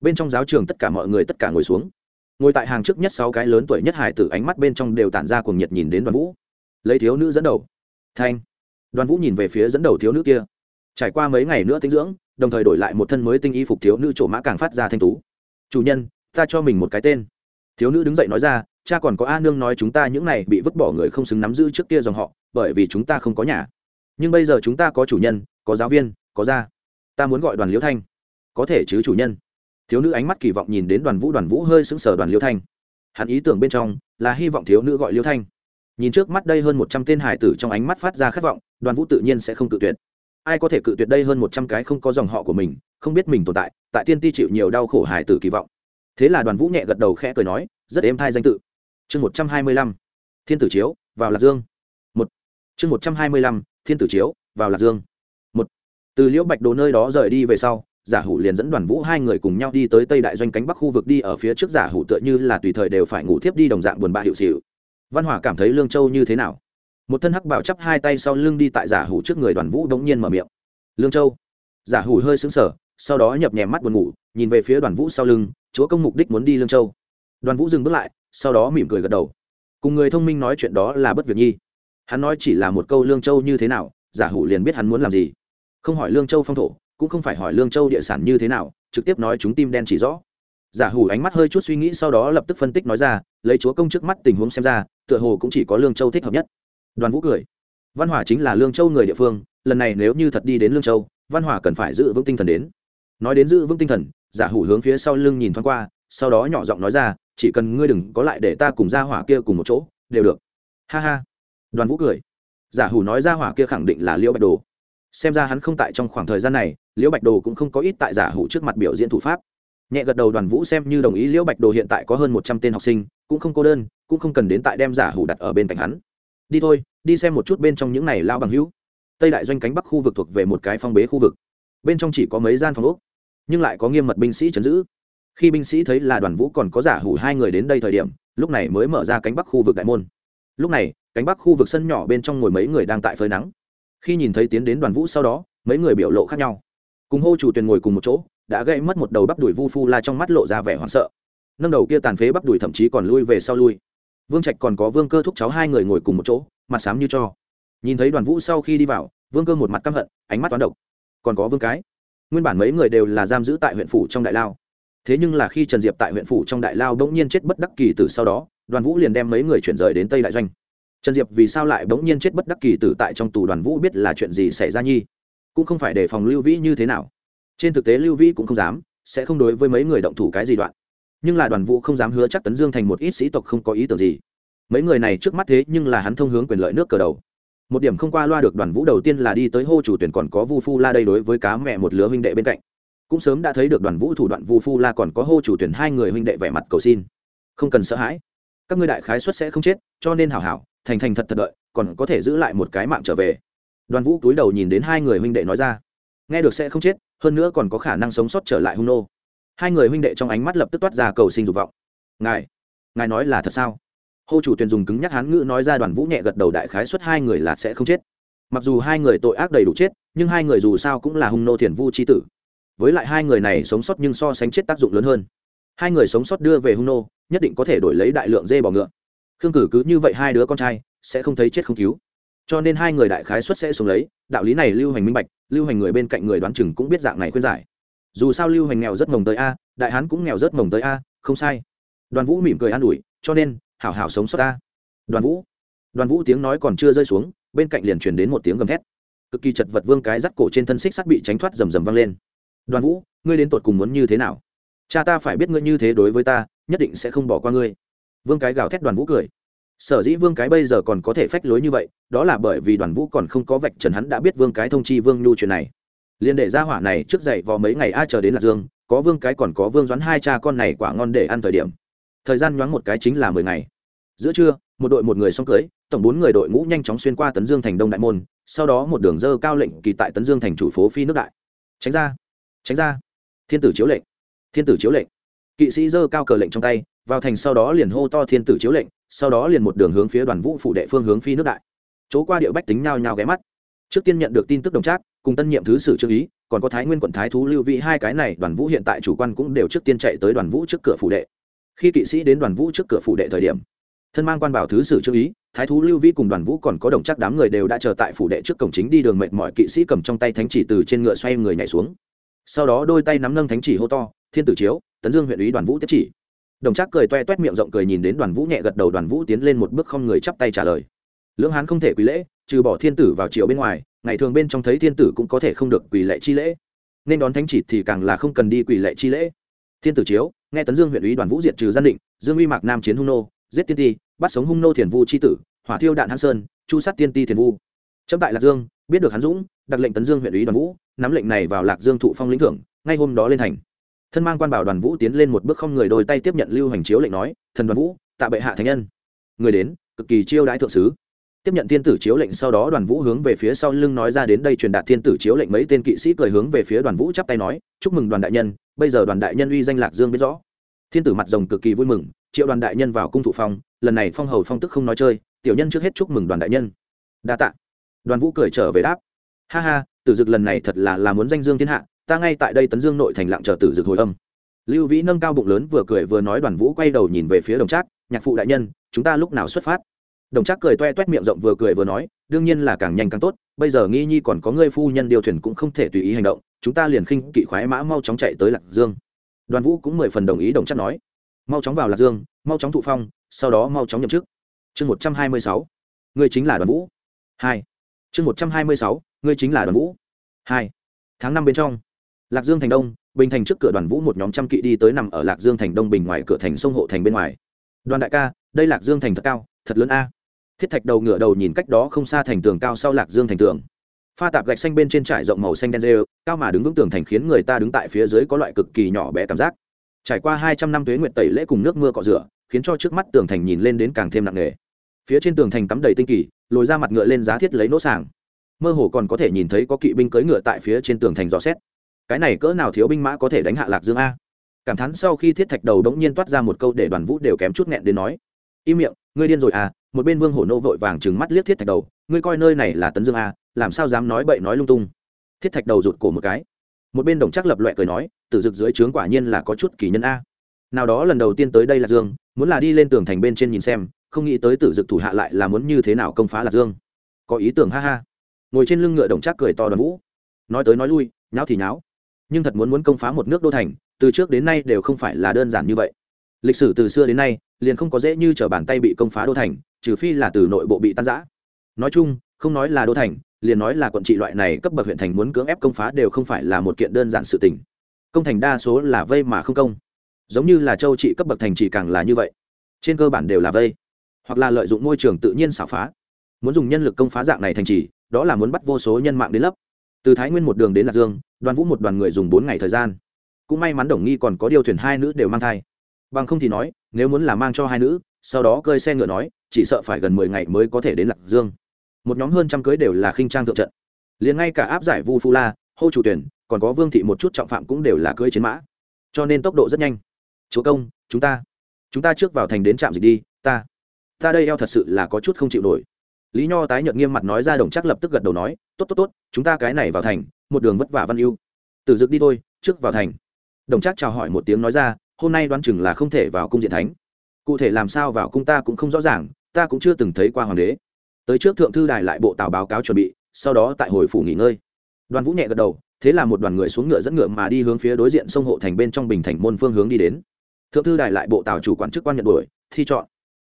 Bên trong giáo trường tất cả mọi người tất cả ngồi xuống. Ngồi tại hàng trước nhất sáu cái lớn tuổi nhất hải tử ánh mắt bên trong đều tản ra cùng nhiệt nhìn đến đoàn vũ. Lấy thiếu nữ dẫn đầu. Thanh. Đoàn vũ nhìn về phía dẫn đầu thiếu nữ kia. Trải qua mấy ngày nữa tinh dưỡng, đồng thời đổi lại một thân mới tinh y phục thiếu nữ trổ mã càng phát ra thanh tú. Chủ nhân, ta cho mình một cái tên. Thiếu nữ đứng dậy nói ra, cha còn có a nương nói chúng ta những này bị vứt bỏ người không xứng nắm giữ trước kia dòng họ, bởi vì chúng ta không có nhà nhưng bây giờ chúng ta có chủ nhân, có giáo viên, có gia. Ta muốn gọi đoàn liễu thanh. Có thể chứ chủ nhân. Thiếu nữ ánh mắt kỳ vọng nhìn đến đoàn vũ đoàn vũ hơi sững sờ đoàn liễu thanh. Hắn ý tưởng bên trong là hy vọng thiếu nữ gọi liễu thanh. Nhìn trước mắt đây hơn một trăm tên hải tử trong ánh mắt phát ra khát vọng, đoàn vũ tự nhiên sẽ không cự tuyệt. Ai có thể cự tuyệt đây hơn một trăm cái không có dòng họ của mình, không biết mình tồn tại tại tiên ti chịu nhiều đau khổ hải tử kỳ vọng. Thế là đoàn vũ nhẹ gật đầu khẽ cười nói, rất êm thai danh tự. Chương một trăm hai mươi lăm. Thiên tử chiếu, vào lạc dương. Một. Chương một trăm hai mươi lăm thiên tử chiếu, vào lạc dương. Một, từ liễu bạch đồ nơi đó rời đi về sau, giả hủ liền dẫn đoàn vũ hai người cùng nhau đi tới tây đại doanh cánh bắc khu vực đi ở phía trước giả hủ tựa như là tùy thời đều phải ngủ thiếp đi đồng dạng buồn bã hiệu xịu. Văn hỏa cảm thấy lương châu như thế nào? Một thân hắc bảo chắp hai tay sau lưng đi tại giả hủ trước người đoàn vũ đống nhiên mở miệng. Lương châu. Giả hủ hơi xứng sở sau đó nhập nhèm mắt buồn ngủ, nhìn về phía đoàn vũ sau lưng, chúa công mục đích muốn đi lương châu. Đoàn vũ dừng bước lại, sau đó mỉm cười gật đầu. Cùng người thông minh nói chuyện đó là bất việc nhi hắn nói chỉ là một câu lương châu như thế nào, giả hủ liền biết hắn muốn làm gì. Không hỏi lương châu phong thổ, cũng không phải hỏi lương châu địa sản như thế nào, trực tiếp nói chúng tim đen chỉ rõ. Giả hủ ánh mắt hơi chút suy nghĩ sau đó lập tức phân tích nói ra, lấy chúa công trước mắt tình huống xem ra, tựa hồ cũng chỉ có lương châu thích hợp nhất. Đoàn vũ cười. Văn hỏa chính là lương châu người địa phương, lần này nếu như thật đi đến lương châu, văn hỏa cần phải giữ vững tinh thần đến. Nói đến giữ vững tinh thần, giả hủ hướng phía sau lưng nhìn thoáng qua, sau đó nhỏ giọng nói ra, chỉ cần ngươi đừng có lại để ta cùng ra hỏa kia cùng một chỗ, đều được. Ha ha đoàn vũ cười. Giả hủ nói ra hỏa kia khẳng định là liễu bạch đồ. Xem ra hắn không tại trong khoảng thời gian này, liễu bạch đồ cũng không có ít tại giả hủ trước mặt biểu diễn thủ pháp. Nhẹ gật đầu đoàn vũ xem như đồng ý liễu bạch đồ hiện tại có hơn một trăm tên học sinh, cũng không cô đơn, cũng không cần đến tại đem giả hủ đặt ở bên cạnh hắn. Đi thôi, đi xem một chút bên trong những này lao bằng hữu. Tây đại doanh cánh bắc khu vực thuộc về một cái phong bế khu vực. Bên trong chỉ có mấy gian phòng úc nhưng lại có nghiêm mật binh sĩ chấn giữ. Khi binh sĩ thấy là đoàn vũ còn có giả hủ hai người đến đây thời điểm, lúc này mới mở ra cánh bắc khu vực đại môn. Lúc này cánh bắc khu vực sân nhỏ bên trong ngồi mấy người đang tại phơi nắng. Khi nhìn thấy tiến đến đoàn vũ sau đó, mấy người biểu lộ khác nhau. Cùng hô chủ tuyền ngồi cùng một chỗ, đã gây mất một đầu bắp đùi vu phu la trong mắt lộ ra vẻ hoảng sợ. Nâng đầu kia tàn phế bắp đùi thậm chí còn lui về sau lui. Vương trạch còn có vương cơ thúc cháu hai người ngồi cùng một chỗ, mặt xám như cho. Nhìn thấy đoàn vũ sau khi đi vào, vương cơ một mặt căm hận, ánh mắt toán độc. Còn có vương cái. Nguyên bản mấy người đều là giam giữ tại huyện phủ trong đại lao. Thế nhưng là khi trần diệp tại huyện phủ trong đại lao bỗng nhiên chết bất đắc kỳ từ sau đó, đoàn vũ liền đem mấy người chuyển rời đến tây đại doanh trần diệp vì sao lại bỗng nhiên chết bất đắc kỳ tử tại trong tù đoàn vũ biết là chuyện gì xảy ra nhi? Cũng không phải để phòng lưu vĩ như thế nào. Trên thực tế lưu vĩ cũng không dám, sẽ không đối với mấy người động thủ cái gì đoạn. Nhưng là đoàn vũ không dám hứa chắc tấn dương thành một ít sĩ tộc không có ý tưởng gì. Mấy người này trước mắt thế nhưng là hắn thông hướng quyền lợi nước cờ đầu. Một điểm không qua loa được đoàn vũ đầu tiên là đi tới hô chủ tuyển còn có vu phu la đây đối với cá mẹ một lứa huynh đệ bên cạnh. Cũng sớm đã thấy được đoàn vũ thủ đoạn vu phu la còn có hô chủ tuyển hai người huynh đệ vẻ mặt cầu xin. Không cần sợ hãi. Các ngươi đại khái xuất sẽ không chết, cho nên hảo hảo thành thành thật thật đợi, còn có thể giữ lại một cái mạng trở về. Đoàn vũ túi đầu nhìn đến hai người huynh đệ nói ra, nghe được sẽ không chết, hơn nữa còn có khả năng sống sót trở lại hung nô. Hai người huynh đệ trong ánh mắt lập tức toát ra cầu sinh dục vọng. Ngài ngài nói là thật sao? Hô chủ Tuyền dùng cứng nhắc hán ngữ nói ra đoàn vũ nhẹ gật đầu đại khái xuất hai người là sẽ không chết. Mặc dù hai người tội ác đầy đủ chết, nhưng hai người dù sao cũng là hung nô thiền vu c h i tử. Với lại hai người này sống sót nhưng so sánh chết tác dụng lớn hơn. Hai người sống sót đưa về hung nô, nhất định có thể đổi lấy đại lượng dê bò ngựa khương cử cứ như vậy hai đứa con trai, sẽ không thấy chết không cứu. Cho nên hai người đại khái xuất sẽ sống lấy, đạo lý này lưu hành minh bạch, lưu hành người bên cạnh người đoán chừng cũng biết dạng này khuyên giải. Dù sao lưu hành nghèo rất mồng tới a, đại hán cũng nghèo rất mồng tới a, không sai. Đoàn vũ mỉm cười an ủi, cho nên, hảo hảo sống sót a. Đoàn vũ. Đoàn vũ tiếng nói còn chưa rơi xuống, bên cạnh liền truyền đến một tiếng gầm thét. Cực kỳ chật vật vương cái rắt cổ trên thân xích sắt bị tránh thoát rầm rầm vang lên. Đoàn vũ, ngươi đến tột cùng muốn như thế nào? Cha ta phải biết ngươi như thế đối với ta, nhất định sẽ không bỏ qua ngươi vương cái gào thét đoàn vũ cười. Sở dĩ vương cái bây giờ còn có thể phách lối như vậy, đó là bởi vì đoàn vũ còn không có vạch trần hắn đã biết vương cái thông chi vương nhu chuyện này. Liền để ra hỏa này trước dậy vào mấy ngày a chờ đến lạc dương, có vương cái còn có vương doãn hai cha con này quả ngon để ăn thời điểm. Thời gian nhoáng một cái chính là mười ngày. Giữa trưa, một đội một người xong cưới, tổng bốn người đội ngũ nhanh chóng xuyên qua tấn dương thành đông đại môn, sau đó một đường dơ cao lệnh kỳ tại tấn dương thành chủ phố phi nước đại. Tránh ra tránh ra. Thiên tử chiếu lệnh, thiên tử chiếu lệnh. Kỵ sĩ dơ cao cờ lệnh trong tay vào thành sau đó liền hô to thiên tử chiếu lệnh, sau đó liền một đường hướng phía đoàn vũ phủ đệ phương hướng phi nước đại. Chỗ qua điệu bách tính nhao nhao ghé mắt. Trước tiên nhận được tin tức đồng trác, cùng tân nhiệm thứ sử trương ý, còn có thái nguyên quận thái thú lưu vị hai cái này, đoàn vũ hiện tại chủ quan cũng đều trước tiên chạy tới đoàn vũ trước cửa phủ đệ. Khi kỵ sĩ đến đoàn vũ trước cửa phủ đệ thời điểm, thân mang quan bảo thứ sử trương ý, thái thú lưu vi cùng đoàn vũ còn có đồng chắc đám người đều đã chờ tại phủ đệ trước cổng chính đi đường mệt mỏi kỵ sĩ cầm trong tay thánh chỉ từ trên ngựa xoay người nhảy xuống. Sau đó đôi tay nắm nâng thánh chỉ hô to, thiên tử chiếu, tấn dương huyện ý đoàn vũ tiếp chỉ đồng trác cười toe toét miệng rộng cười nhìn đến đoàn vũ nhẹ gật đầu, đoàn vũ tiến lên một bước không người chắp tay trả lời. Lưỡng hán không thể quỳ lễ, trừ bỏ thiên tử vào triều bên ngoài, ngày thường bên trong thấy thiên tử cũng có thể không được quỳ lệ chi lễ. Nên đón thánh chỉ thì càng là không cần đi quỳ lệ chi lễ. Thiên tử chiếu, nghe tấn dương huyện ủy đoàn vũ diệt trừ gian định, dương uy mạc nam chiến hung nô, giết tiên ti, bắt sống hung nô thiền vu c h i tử, hỏa thiêu đạn hãn sơn, chu sát tiên ti thiền vu. Chấm tại lạc dương, biết được hắn dũng đặc lệnh tấn dương huyện ủy đoàn vũ, nắm lệnh này vào lạc dương thụ phong lĩnh thưởng, ngay hôm đó lên thành thân mang quan bảo đoàn vũ tiến lên một bước không người đôi tay tiếp nhận lưu hành chiếu lệnh nói, thần đoàn vũ, tạ bệ hạ thánh nhân. Người đến, cực kỳ chiêu đãi thượng sứ. Tiếp nhận thiên tử chiếu lệnh sau đó đoàn vũ hướng về phía sau lưng nói ra đến đây truyền đạt thiên tử chiếu lệnh mấy tên kỵ sĩ cười hướng về phía đoàn vũ chắp tay nói, chúc mừng đoàn đại nhân, bây giờ đoàn đại nhân uy danh lạc dương biết rõ. Thiên tử mặt rồng cực kỳ vui mừng, triệu đoàn đại nhân vào cung thủ phong, lần này phong hầu phong tức không nói chơi, tiểu nhân trước hết chúc mừng đoàn đại nhân. Đa tạ. Đoàn vũ cười trở về đáp, ha ha, tử dực lần này thật là là muốn danh dương thiên hạ ta ngay tại đây tấn dương nội thành lặng chờ tử dực hồi âm. Lưu vĩ nâng cao bụng lớn vừa cười vừa nói đoàn vũ quay đầu nhìn về phía đồng trác, nhạc phụ đại nhân, chúng ta lúc nào xuất phát? Đồng trác cười toe toét miệng rộng vừa cười vừa nói, đương nhiên là càng nhanh càng tốt, bây giờ nghi nhi còn có ngươi phu nhân điều thuyền cũng không thể tùy ý hành động, chúng ta liền khinh kỵ khoái mã mau chóng chạy tới lạc dương. Đoàn vũ cũng mười phần đồng ý đồng trác nói, mau chóng vào lạc dương, mau chóng thụ phong, sau đó mau chóng nhậm chức. Chương một trăm hai mươi sáu, ngươi chính là đoàn vũ. Hai, chương một trăm hai mươi sáu, ngươi chính là đoàn vũ. Hai, tháng năm bên trong lạc dương thành đông, bình thành trước cửa đoàn vũ một nhóm trăm kỵ đi tới nằm ở lạc dương thành đông bình ngoài cửa thành sông hộ thành bên ngoài. Đoàn đại ca, đây lạc dương thành thật cao, thật lớn a. Thiết thạch đầu ngựa đầu nhìn cách đó không xa thành tường cao sau lạc dương thành tường. Pha tạp gạch xanh bên trên trải rộng màu xanh đen rêu, cao mà đứng vững tường thành khiến người ta đứng tại phía dưới có loại cực kỳ nhỏ bé cảm giác. Trải qua hai trăm năm tuế nguyệt tẩy lễ cùng nước mưa cọ rửa, khiến cho trước mắt tường thành nhìn lên đến càng thêm nặng nề. Phía trên tường thành cắm đầy tinh kỳ, lồi ra mặt ngựa lên giá thiết lấy nỗ sàng. Mơ hồ còn có thể nhìn thấy có kỵ binh cưỡi ngựa tại phía trên tường thành dò xét cái này cỡ nào thiếu binh mã có thể đánh hạ lạc dương a cảm thán sau khi thiết thạch đầu đống nhiên toát ra một câu để đoàn vũ đều kém chút nghẹn đến nói im miệng ngươi điên rồi à một bên vương hổ nô vội vàng trừng mắt liếc thiết thạch đầu ngươi coi nơi này là tấn dương a làm sao dám nói bậy nói lung tung thiết thạch đầu rụt cổ một cái một bên đồng chắc lập loẹ cười nói tử dực dưới trướng quả nhiên là có chút kỳ nhân a nào đó lần đầu tiên tới đây là dương muốn là đi lên tường thành bên trên nhìn xem không nghĩ tới tử dực thủ hạ lại là muốn như thế nào công phá lạc dương có ý tưởng ha ha ngồi trên lưng ngựa đồng chắc cười to đoàn vũ nói tới nói lui nháo thì nháo nhưng thật muốn muốn công phá một nước đô thành, từ trước đến nay đều không phải là đơn giản như vậy. Lịch sử từ xưa đến nay, liền không có dễ như t r ở bàn tay bị công phá đô thành, trừ phi là từ nội bộ bị tan giã nói chung, không nói là đô thành, liền nói là quận trị loại này cấp bậc huyện thành muốn cưỡng ép công phá đều không phải là một kiện đơn giản sự tình. Công thành đa số là vây mà không công. Giống như là châu trị cấp bậc thành chỉ càng là như vậy. Trên cơ bản đều là vây, hoặc là lợi dụng môi trường tự nhiên xảo phá. Muốn dùng nhân lực công phá dạng này thành trì, đó là muốn bắt vô số nhân mạng đến lấp. Từ thái nguyên một đường đến lạc dương đoàn vũ một đoàn người dùng bốn ngày thời gian. Cũng may mắn đồng nghi còn có điều thuyền hai nữ đều mang thai. Bằng không thì nói, nếu muốn là mang cho hai nữ, sau đó cơi xe ngựa nói, chỉ sợ phải gần mười ngày mới có thể đến lạc dương. Một nhóm hơn trăm cưới đều là khinh trang thượng trận. Liền ngay cả áp giải vu phu la, hô chủ tuyển, còn có vương thị một chút trọng phạm cũng đều là cưới chiến mã. Cho nên tốc độ rất nhanh. Chúa công, chúng ta chúng ta trước vào thành đến trạm dịch đi, ta ta đây eo thật sự là có chút không chịu nổi. Lý nho tái nhợt nghiêm mặt nói ra đồng chắc lập tức gật đầu nói, tốt tốt tốt, chúng ta cái này vào thành một đường vất vả văn ưu, từ dực đi thôi trước vào thành. Đồng trác chào hỏi một tiếng nói ra hôm nay đoán chừng là không thể vào cung diện thánh. Cụ thể làm sao vào cung ta cũng không rõ ràng ta cũng chưa từng thấy qua hoàng đế. Tới trước thượng thư đài lại bộ tào báo cáo chuẩn bị sau đó tại hồi phủ nghỉ ngơi. Đoàn vũ nhẹ gật đầu thế là một đoàn người xuống ngựa dẫn ngựa mà đi hướng phía đối diện sông hộ thành bên trong bình thành môn phương hướng đi đến. Thượng thư đài lại bộ tào chủ quản chức quan nhận đuổi thi chọn.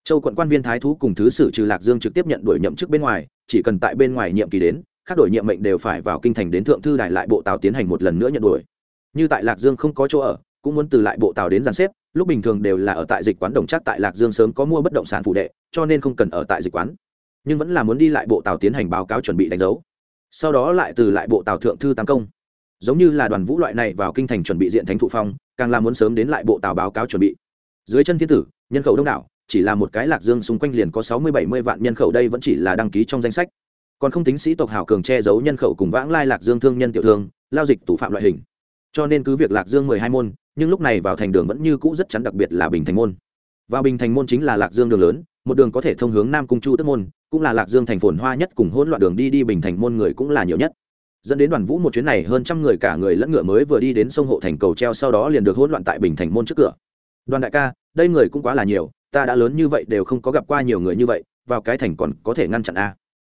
Châu quận quan viên thái thú cùng thứ sử trừ lạc dương trực tiếp nhận đuổi nhậm chức bên ngoài chỉ cần tại bên ngoài nhiệm kỳ đến các đổi nhiệm mệnh đều phải vào kinh thành đến thượng thư đại lại bộ tào tiến hành một lần nữa nhận đuổi. Như tại lạc dương không có chỗ ở, cũng muốn từ lại bộ tàu đến giàn xếp, lúc bình thường đều là ở tại dịch quán đồng chắc tại lạc dương sớm có mua bất động sản phụ đệ, cho nên không cần ở tại dịch quán. Nhưng vẫn là muốn đi lại bộ tàu tiến hành báo cáo chuẩn bị đánh dấu. Sau đó lại từ lại bộ tàu thượng thư tam công. Giống như là đoàn vũ loại này vào kinh thành chuẩn bị diện thánh thụ phong, càng là muốn sớm đến lại bộ tàu báo cáo chuẩn bị. Dưới chân thiên tử, nhân khẩu đông đảo, chỉ là một cái lạc dương xung quanh liền có sáu mươi bảy mươi vạn nhân khẩu đây vẫn chỉ là đăng ký trong danh sách còn không tính sĩ tộc hảo cường che giấu nhân khẩu cùng vãng lai lạc dương thương nhân tiểu thương, lao dịch tủ phạm loại hình. Cho nên cứ việc lạc dương mười hai môn, nhưng lúc này vào thành đường vẫn như cũ rất chắn đặc biệt là bình thành môn. Vào bình thành môn chính là lạc dương đường lớn, một đường có thể thông hướng nam cung chu tức môn, cũng là lạc dương thành phồn hoa nhất cùng hỗn loạn đường đi đi bình thành môn người cũng là nhiều nhất. Dẫn đến đoàn vũ một chuyến này hơn trăm người cả người lẫn ngựa mới vừa đi đến sông hộ thành cầu treo sau đó liền được hỗn loạn tại bình thành môn trước cửa. Đoàn đại ca, đây người cũng quá là nhiều, ta đã lớn như vậy đều không có gặp qua nhiều người như vậy, vào cái thành còn có thể ngăn chặn a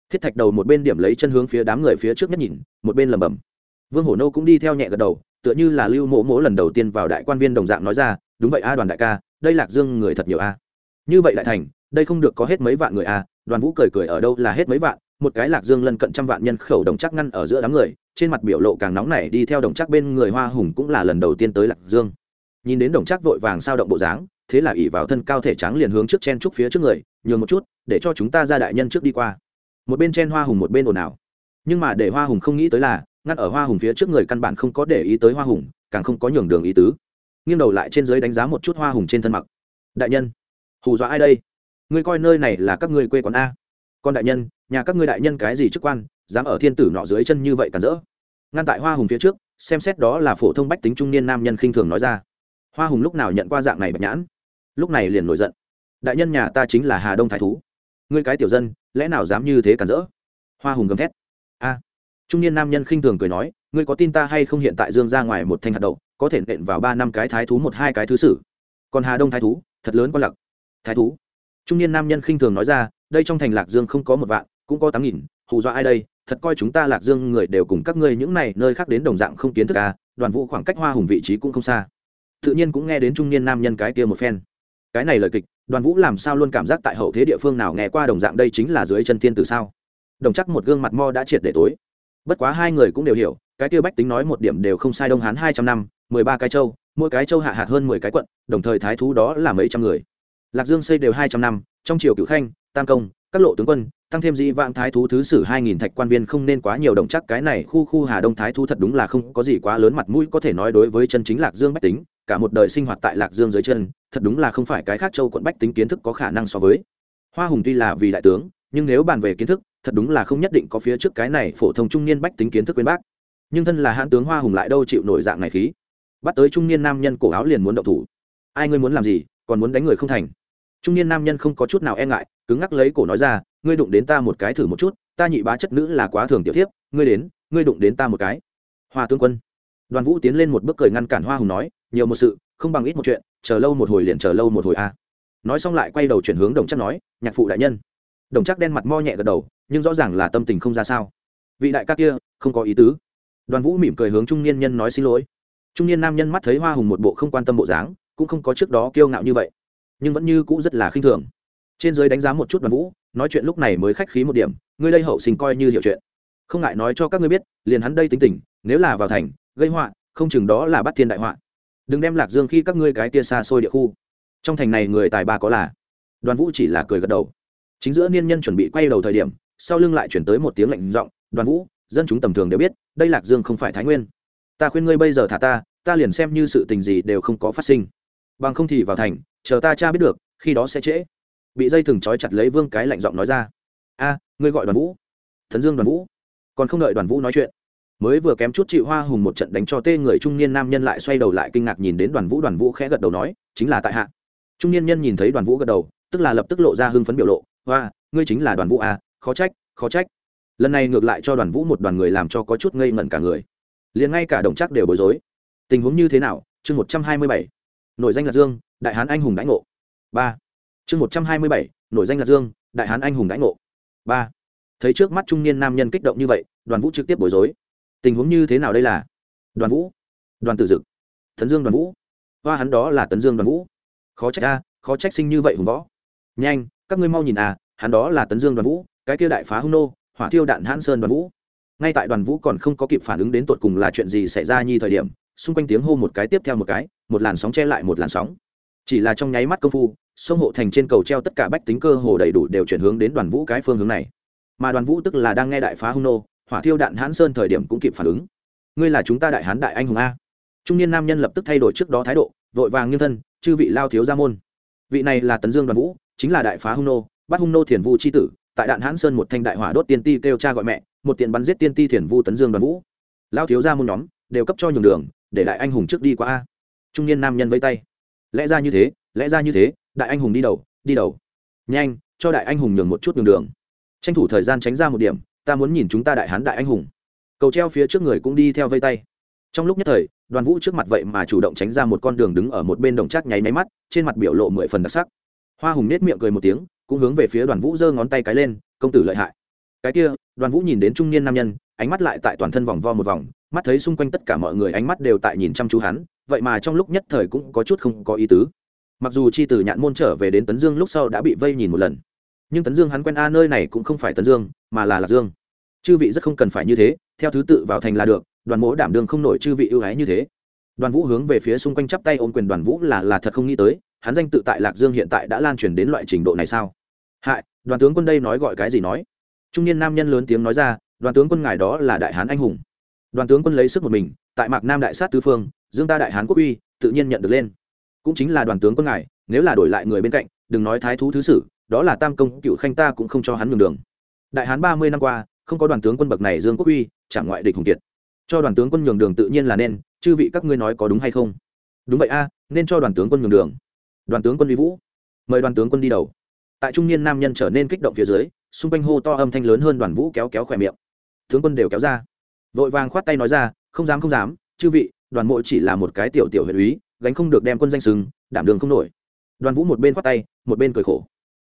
thiết thạch đầu một bên điểm lấy chân hướng phía đám người phía trước nhất nhìn, một bên lầm bầm vương hổ nô cũng đi theo nhẹ gật đầu, tựa như là lưu mộ mỗ lần đầu tiên vào đại quan viên đồng dạng nói ra, đúng vậy a, đoàn đại ca, đây lạc dương người thật nhiều a. Như vậy đại thành, đây không được có hết mấy vạn người a. Đoàn vũ cười cười ở đâu là hết mấy vạn, một cái lạc dương lân cận trăm vạn nhân khẩu đồng chắc ngăn ở giữa đám người, trên mặt biểu lộ càng nóng này đi theo đồng chắc bên người hoa hùng cũng là lần đầu tiên tới lạc dương. Nhìn đến đồng chắc vội vàng sao động bộ dáng, thế là ỉ vào thân cao thể trắng liền hướng trước chen trúc phía trước người, nhường một chút, để cho chúng ta ra đại nhân trước đi qua một bên chen hoa hùng một bên ồn ào. Nhưng mà để hoa hùng không nghĩ tới là, ngắt ở hoa hùng phía trước người căn bản không có để ý tới hoa hùng, càng không có nhường đường ý tứ. Nghiêng đầu lại trên dưới đánh giá một chút hoa hùng trên thân mặc. Đại nhân, hù dọa ai đây? Ngươi coi nơi này là các ngươi quê quán a. Con đại nhân, nhà các ngươi đại nhân cái gì chức quan, dám ở thiên tử nọ dưới chân như vậy cản rỡ? Ngăn tại hoa hùng phía trước, xem xét đó là phổ thông bách tính trung niên nam nhân khinh thường nói ra. Hoa hùng lúc nào nhận qua dạng này bạch nhãn? Lúc này liền nổi giận. Đại nhân nhà ta chính là hà đông thái thú. Ngươi cái tiểu dân lẽ nào dám như thế cản rỡ? Hoa hùng gầm thét. A. Trung niên nam nhân khinh thường cười nói, ngươi có tin ta hay không hiện tại dương ra ngoài một thanh hạt đậu, có thể nện vào ba năm cái thái thú một hai cái thứ sử. Còn hà đông thái thú, thật lớn con lặc. Thái thú. Trung niên nam nhân khinh thường nói ra, đây trong thành lạc dương không có một vạn, cũng có tám nghìn, hù dọa ai đây? Thật coi chúng ta lạc dương người đều cùng các ngươi những này nơi khác đến đồng dạng không kiến thức à đoàn vũ khoảng cách hoa hùng vị trí cũng không xa. Tự nhiên cũng nghe đến trung niên nam nhân cái kia một phen cái này lời kịch, đoàn vũ làm sao luôn cảm giác tại hậu thế địa phương nào nghe qua đồng dạng đây chính là dưới chân tiên từ sao? Đồng chắc một gương mặt mo đã triệt để tối. Bất quá hai người cũng đều hiểu, cái tiêu bách tính nói một điểm đều không sai đông hán hai trăm năm, mười ba cái châu, mỗi cái châu hạ hạt hơn mười cái quận, đồng thời thái thú đó là mấy trăm người. Lạc dương xây đều hai trăm năm, trong triều cựu khanh, tam công, các lộ tướng quân, tăng thêm dĩ vãng thái thú thứ sử hai nghìn thạch quan viên không nên quá nhiều đồng chắc, cái này khu khu hà đông thái thú thật đúng là không có gì quá lớn mặt mũi có thể nói đối với chân chính lạc dương bách tính cả một đời sinh hoạt tại lạc dương dưới chân, thật đúng là không phải cái khác châu quận bách tính kiến thức có khả năng so với. Hoa hùng tuy là vì đại tướng, nhưng nếu bàn về kiến thức, thật đúng là không nhất định có phía trước cái này phổ thông trung niên bách tính kiến thức quyên bác nhưng thân là hãn tướng hoa hùng lại đâu chịu nổi dạng này khí. Bắt tới trung niên nam nhân cổ áo liền muốn động thủ. Ai ngươi muốn làm gì, còn muốn đánh người không thành. Trung niên nam nhân không có chút nào e ngại, cứng ngắc lấy cổ nói ra, ngươi đụng đến ta một cái thử một chút, ta nhị bá chất nữ là quá thường tiểu thiếp, ngươi đến, ngươi đụng đến ta một cái. Hoa tướng quân. Đoàn vũ tiến lên một bước cười ngăn cản hoa hùng nói nhiều một sự, không bằng ít một chuyện, chờ lâu một hồi liền chờ lâu một hồi a nói xong lại quay đầu chuyển hướng đồng chắc nói, nhạc phụ đại nhân. Đồng chắc đen mặt mo nhẹ gật đầu, nhưng rõ ràng là tâm tình không ra sao. Vị đại ca kia, không có ý tứ. Đoàn vũ mỉm cười hướng trung niên nhân nói xin lỗi. Trung niên nam nhân mắt thấy hoa hùng một bộ không quan tâm bộ dáng, cũng không có trước đó kiêu ngạo như vậy, nhưng vẫn như cũ rất là khinh thường. Trên giới đánh giá một chút đoàn vũ, nói chuyện lúc này mới khách khí một điểm, ngươi đây hậu sinh coi như hiểu chuyện. Không ngại nói cho các ngươi biết, liền hắn đây tính tình, nếu là vào thành, gây họa, không chừng đó là bắt thiên đại họa đừng đem lạc dương khi các ngươi cái kia xa xôi địa khu. Trong thành này người tài ba có là? Đoàn vũ chỉ là cười gật đầu. Chính giữa niên nhân chuẩn bị quay đầu thời điểm, sau lưng lại chuyển tới một tiếng lạnh giọng, đoàn vũ, dân chúng tầm thường đều biết, đây lạc dương không phải thái nguyên. Ta khuyên ngươi bây giờ thả ta ta liền xem như sự tình gì đều không có phát sinh. Bằng không thì vào thành, chờ ta cha biết được, khi đó sẽ trễ. Bị dây thừng trói chặt lấy vương cái lạnh giọng nói ra. A, ngươi gọi đoàn vũ. Thần dương đoàn vũ. Còn không đợi đoàn vũ nói chuyện mới vừa kém chút chịu hoa hùng một trận đánh cho tê người trung niên nam nhân lại xoay đầu lại kinh ngạc nhìn đến đoàn vũ đoàn vũ khẽ gật đầu nói, chính là tại hạ. Trung niên nhân nhìn thấy đoàn vũ gật đầu, tức là lập tức lộ ra hưng phấn biểu lộ, hoa, ngươi chính là đoàn vũ à khó trách khó trách. Lần này ngược lại cho đoàn vũ một đoàn người làm cho có chút ngây ngẩn cả người. Liền ngay cả đồng chắc đều bối rối. Tình huống như thế nào? Chương một trăm hai mươi bảy. Nội danh là dương, đại hán anh hùng đãi ngộ. Ba. Chương một trăm hai mươi bảy. Nội danh là dương, đại hán anh hùng đãi ngộ. Ba. Thấy trước mắt trung niên nam nhân kích động như vậy, đoàn vũ trực tiếp bối rối tình huống như thế nào đây là? Đoàn vũ. Đoàn tử dực. Tấn dương đoàn vũ. Hoa hắn đó là tấn dương đoàn vũ. Khó trách a, khó trách sinh như vậy hùng võ. Nhanh, các ngươi mau nhìn à hắn đó là tấn dương đoàn vũ, cái kia đại phá hung nô, hỏa thiêu đạn hãn sơn đoàn vũ. Ngay tại đoàn vũ còn không có kịp phản ứng đến tột cùng là chuyện gì xảy ra nhi thời điểm, xung quanh tiếng hô một cái tiếp theo một cái, một làn sóng che lại một làn sóng. Chỉ là trong nháy mắt công phu, sông hộ thành trên cầu treo tất cả bách tính cơ hồ đầy đủ đều chuyển hướng đến đoàn vũ cái phương hướng này. Mà đoàn vũ tức là đang nghe đại phá hung nô hỏa thiêu đạn hãn sơn thời điểm cũng kịp phản ứng. Ngươi là chúng ta đại hán đại anh hùng a. Trung niên nam nhân lập tức thay đổi trước đó thái độ, vội vàng như thân, chư vị lao thiếu gia môn, vị này là tấn dương đoàn vũ, chính là đại phá hung nô, bắt hung nô thiền vu c h i tử, tại đạn hãn sơn một thanh đại hỏa đốt tiên ti kêu cha gọi mẹ, một tiện bắn giết tiên ti thiền vu tấn dương đoàn vũ. Lao thiếu gia môn nhóm đều cấp cho nhường đường, để đại anh hùng trước đi qua a. Trung niên nam nhân vây tay. Lẽ ra như thế, lẽ ra như thế, đại anh hùng đi đầu đi đầu. Nhanh, cho đại anh hùng nhường một chút nhường đường. Tranh thủ thời gian tránh ra một điểm ta muốn nhìn chúng ta đại hán đại anh hùng. Cầu treo phía trước người cũng đi theo vây tay. Trong lúc nhất thời, đoàn vũ trước mặt vậy mà chủ động tránh ra một con đường đứng ở một bên đồng trác nháy máy mắt, trên mặt biểu lộ mười phần đặc sắc. Hoa hùng nết miệng cười một tiếng, cũng hướng về phía đoàn vũ giơ ngón tay cái lên, công tử lợi hại. Cái kia, đoàn vũ nhìn đến trung niên nam nhân, ánh mắt lại tại toàn thân vòng vo một vòng, mắt thấy xung quanh tất cả mọi người ánh mắt đều tại nhìn chăm chú hắn, vậy mà trong lúc nhất thời cũng có chút không có ý tứ. Mặc dù chi từ nhạn môn trở về đến tấn dương lúc sau đã bị vây nhìn một lần nhưng tấn dương hắn quen a nơi này cũng không phải tấn dương, mà là lạc dương. Chư vị rất không cần phải như thế, theo thứ tự vào thành là được, đoàn mỗ đảm đương không nổi chư vị ưu ái như thế. Đoàn vũ hướng về phía xung quanh chắp tay ôm quyền đoàn vũ là là thật không nghĩ tới, hắn danh tự tại lạc dương hiện tại đã lan truyền đến loại trình độ này sao? Hại, đoàn tướng quân đây nói gọi cái gì nói? Trung niên nam nhân lớn tiếng nói ra, đoàn tướng quân ngài đó là đại hán anh hùng. Đoàn tướng quân lấy sức một mình, tại mạc nam đại sát tứ phương, dương ta đại hán quốc uy, tự nhiên nhận được lên. Cũng chính là đoàn tướng quân ngài, nếu là đổi lại người bên cạnh, đừng nói thái thú thứ sử đó là tam công, cựu khanh ta cũng không cho hắn nhường đường. Đại hán ba mươi năm qua, không có đoàn tướng quân bậc này dương quốc uy chẳng ngoại địch hùng kiệt. Cho đoàn tướng quân nhường đường tự nhiên là nên, chư vị các ngươi nói có đúng hay không? Đúng vậy a, nên cho đoàn tướng quân nhường đường. Đoàn tướng quân vi vũ. Mời đoàn tướng quân đi đầu. Tại trung niên nam nhân trở nên kích động phía dưới, xung quanh hô to âm thanh lớn hơn đoàn vũ kéo kéo khỏe miệng. Tướng quân đều kéo ra. Vội vàng khoát tay nói ra, không dám không dám, chư vị, đoàn mộ chỉ là một cái tiểu tiểu huyện úy, gánh không được đem quân danh sừng, đảm đường không nổi. Đoàn vũ một bên khoát tay, một bên cười khổ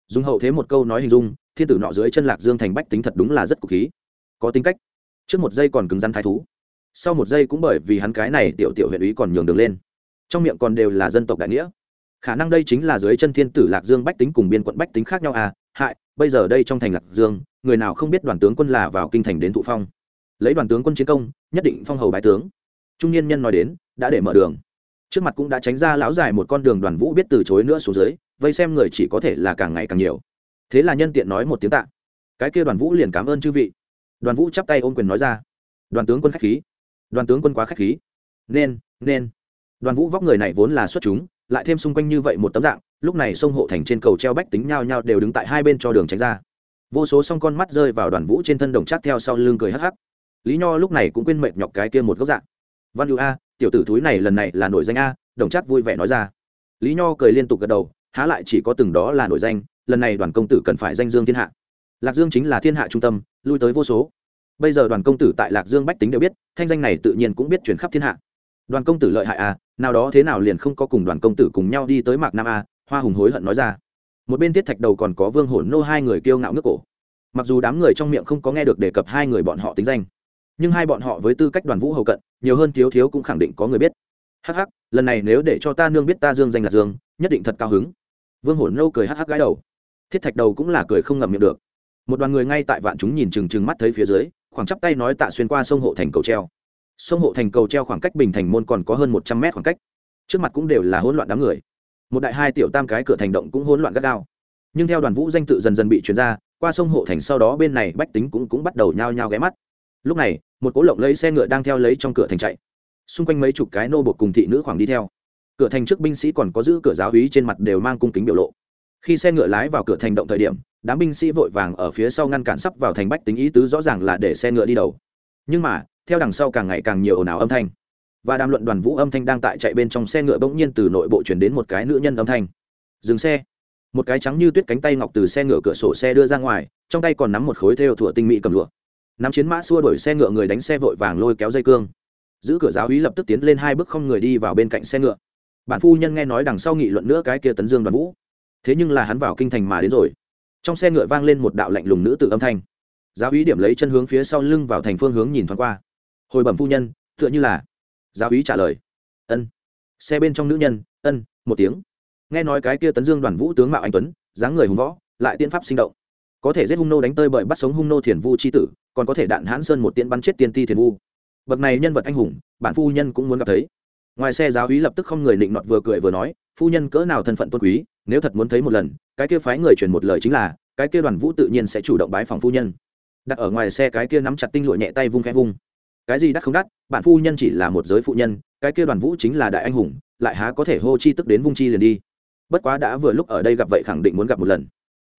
dùng hậu thế một câu nói hình dung, thiên tử nọ dưới chân lạc dương thành bách tính thật đúng là rất cục khí. Có tính cách. Trước một giây còn cứng rắn thái thú. Sau một giây cũng bởi vì hắn cái này tiểu tiểu huyện ý còn nhường đường lên. Trong miệng còn đều là dân tộc đại nghĩa. Khả năng đây chính là dưới chân thiên tử lạc dương bách tính cùng biên quận bách tính khác nhau à? Hại, bây giờ đây trong thành lạc dương, người nào không biết đoàn tướng quân là vào kinh thành đến thụ phong. Lấy đoàn tướng quân chiến công, nhất định phong hầu bái tướng. Trung niên nhân nói đến, đã để mở đường. Trước mặt cũng đã tránh ra lão dài một con đường đoàn vũ biết từ chối nữa xuống dưới vây xem người chỉ có thể là càng ngày càng nhiều. Thế là nhân tiện nói một tiếng tạ. Cái kia đoàn vũ liền cảm ơn chư vị. Đoàn vũ chắp tay ôm quyền nói ra. Đoàn tướng quân khách khí. Đoàn tướng quân quá khách khí. Nên nên. Đoàn vũ vóc người này vốn là xuất chúng, lại thêm xung quanh như vậy một tấm dạng, lúc này sông hộ thành trên cầu treo bách tính nhao nhao đều đứng tại hai bên cho đường tránh ra. Vô số song con mắt rơi vào đoàn vũ trên thân đồng chát theo sau lưng cười hắc hắc. Lý nho lúc này cũng quên mệt nhọc cái kia một góc dạng. Văn hữu a, tiểu tử thúi này lần này là nổi danh a, đồng chát vui vẻ nói ra. Lý nho cười liên tục gật đầu há lại chỉ có từng đó là nổi danh, lần này đoàn công tử cần phải danh dương thiên hạ. Lạc dương chính là thiên hạ trung tâm, lui tới vô số. Bây giờ đoàn công tử tại lạc dương bách tính đều biết, thanh danh này tự nhiên cũng biết chuyển khắp thiên hạ. Đoàn công tử lợi hại à nào đó thế nào liền không có cùng đoàn công tử cùng nhau đi tới mạc nam a hoa hùng hối hận nói ra. Một bên tiết thạch đầu còn có vương hổn nô hai người kiêu ngạo nước cổ. Mặc dù đám người trong miệng không có nghe được đề cập hai người bọn họ tính danh, nhưng hai bọn họ với tư cách đoàn vũ hầu cận, nhiều hơn thiếu thiếu cũng khẳng định có người biết. Hắc hắc, lần này nếu để cho ta nương biết ta dương danh là dương, nhất định thật cao hứng vương Hổ Nâu cười hắc hắc gái đầu. Thiết thạch đầu cũng là cười không ngậm miệng được. Một đoàn người ngay tại vạn chúng nhìn chừng chừng mắt thấy phía dưới, khoảng chắp tay nói tạ xuyên qua sông hộ thành cầu treo. Sông hộ thành cầu treo khoảng cách bình thành môn còn có hơn một trăm mét khoảng cách. Trước mặt cũng đều là hỗn loạn đám người. Một đại hai tiểu tam cái cửa thành động cũng hỗn loạn gắt gao. Nhưng theo đoàn vũ danh tự dần dần bị chuyển ra, qua sông hộ thành sau đó bên này bách tính cũng cũng bắt đầu nhao nhao ghé mắt. Lúc này, một cố lộng lấy xe ngựa đang theo lấy trong cửa thành chạy. Xung quanh mấy chục cái nô bột cùng thị nữ khoảng đi theo cửa thành trước binh sĩ còn có giữ cửa giáo úy trên mặt đều mang cung kính biểu lộ. Khi xe ngựa lái vào cửa thành động thời điểm, đám binh sĩ vội vàng ở phía sau ngăn cản sắp vào thành bách tính ý tứ rõ ràng là để xe ngựa đi đầu. Nhưng mà, theo đằng sau càng ngày càng nhiều ồn ào âm thanh. Và đàm luận đoàn vũ âm thanh đang tại chạy bên trong xe ngựa bỗng nhiên từ nội bộ chuyển đến một cái nữ nhân âm thanh. Dừng xe. Một cái trắng như tuyết cánh tay ngọc từ xe ngựa cửa sổ xe đưa ra ngoài, trong tay còn nắm một khối theo thủa tinh mỹ cầm lụa. Nắm chiến mã xua đuổi xe ngựa người đánh xe vội vàng lôi kéo dây cương. Giữ cửa giáo hí lập tức tiến lên hai bước không người đi vào bên cạnh xe ngựa bản phu nhân nghe nói đằng sau nghị luận nữa cái kia tấn dương đoàn vũ. Thế nhưng là hắn vào kinh thành mà đến rồi. Trong xe ngựa vang lên một đạo lạnh lùng nữ tự âm thanh. Giáo ý điểm lấy chân hướng phía sau lưng vào thành phương hướng nhìn thoáng qua. Hồi bẩm phu nhân, tựa như là giáo ý trả lời. Ân. Xe bên trong nữ nhân, ân, một tiếng. Nghe nói cái kia tấn dương đoàn vũ tướng mạo anh tuấn, dáng người hùng võ, lại tiên pháp sinh động. Có thể giết hung nô đánh tơi bởi bắt sống hung nô thiền vu c h i tử, còn có thể đạn hãn sơn một tiễn bắn chết tiên ti thiền vu. Bậc này nhân vật anh hùng, bản phu nhân cũng muốn gặp thấy ngoài xe giáo hí lập tức không người định nọt vừa cười vừa nói, phu nhân cỡ nào thân phận tôn quý, nếu thật muốn thấy một lần, cái kia phái người truyền một lời chính là, cái kia đoàn vũ tự nhiên sẽ chủ động bái phòng phu nhân. Đặt ở ngoài xe cái kia nắm chặt tinh lụa nhẹ tay vung khẽ vung. Cái gì đắt không đắt bản phu nhân chỉ là một giới phụ nhân, cái kia đoàn vũ chính là đại anh hùng, lại há có thể hô chi tức đến vung chi liền đi. Bất quá đã vừa lúc ở đây gặp vậy khẳng định muốn gặp một lần.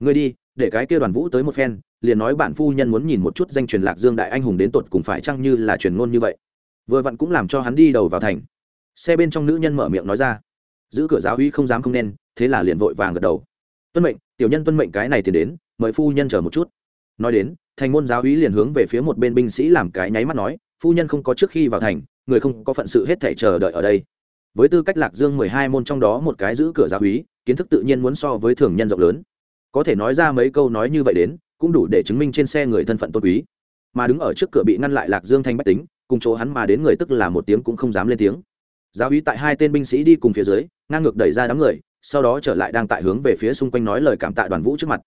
Người đi, để cái kia đoàn vũ tới một phen, liền nói bản phu nhân muốn nhìn một chút danh truyền lạc dương đại anh hùng đến tột cùng phải chăng như là truyền ngôn như vậy. Vừa vặn cũng làm cho hắn đi đầu vào thành xe bên trong nữ nhân mở miệng nói ra. Giữ cửa giáo uy không dám không nên, thế là liền vội vàng gật đầu. Tuân mệnh, tiểu nhân tuân mệnh cái này tiền đến, mời phu nhân chờ một chút. Nói đến, thành môn giáo uy liền hướng về phía một bên binh sĩ làm cái nháy mắt nói, phu nhân không có trước khi vào thành, người không có phận sự hết thể chờ đợi ở đây. Với tư cách lạc dương mười hai môn trong đó một cái giữ cửa giáo úy kiến thức tự nhiên muốn so với thường nhân rộng lớn. Có thể nói ra mấy câu nói như vậy đến, cũng đủ để chứng minh trên xe người thân phận tôn quý. Mà đứng ở trước cửa bị ngăn lại lạc dương thanh bách tính, cùng chỗ hắn mà đến người tức là một tiếng cũng không dám lên tiếng giáo uý tại hai tên binh sĩ đi cùng phía dưới, ngang ngược đẩy ra đám người, sau đó trở lại đang tại hướng về phía xung quanh nói lời cảm tạ đoàn vũ trước mặt.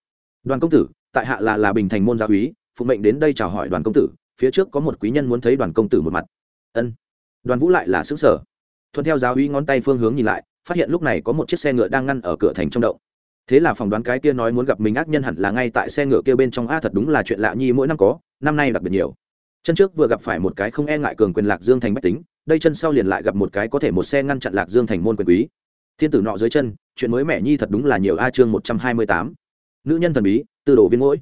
Đoàn công tử, tại hạ là là bình thành môn giáo uý phụ mệnh đến đây chào hỏi đoàn công tử, phía trước có một quý nhân muốn thấy đoàn công tử một mặt. Ân. Đoàn vũ lại là xứ sở thuận theo giáo uy ngón tay phương hướng nhìn lại, phát hiện lúc này có một chiếc xe ngựa đang ngăn ở cửa thành trong động. Thế là phỏng đoán cái kia nói muốn gặp mình ác nhân hẳn là ngay tại xe ngựa kia bên trong. A, thật đúng là chuyện lạ nhi, mỗi năm có, năm nay đặc biệt nhiều. Chân trước vừa gặp phải một cái không e ngại cường quyền lạc dương thành bách tính đây chân sau liền lại gặp một cái có thể một xe ngăn chặn lạc dương thành môn quyền quý. Thiên tử nọ dưới chân, chuyện mới mẻ nhi thật đúng là nhiều a, chương một trăm hai mươi tám. Nữ nhân thần bí, tư đồ viên ngỗi.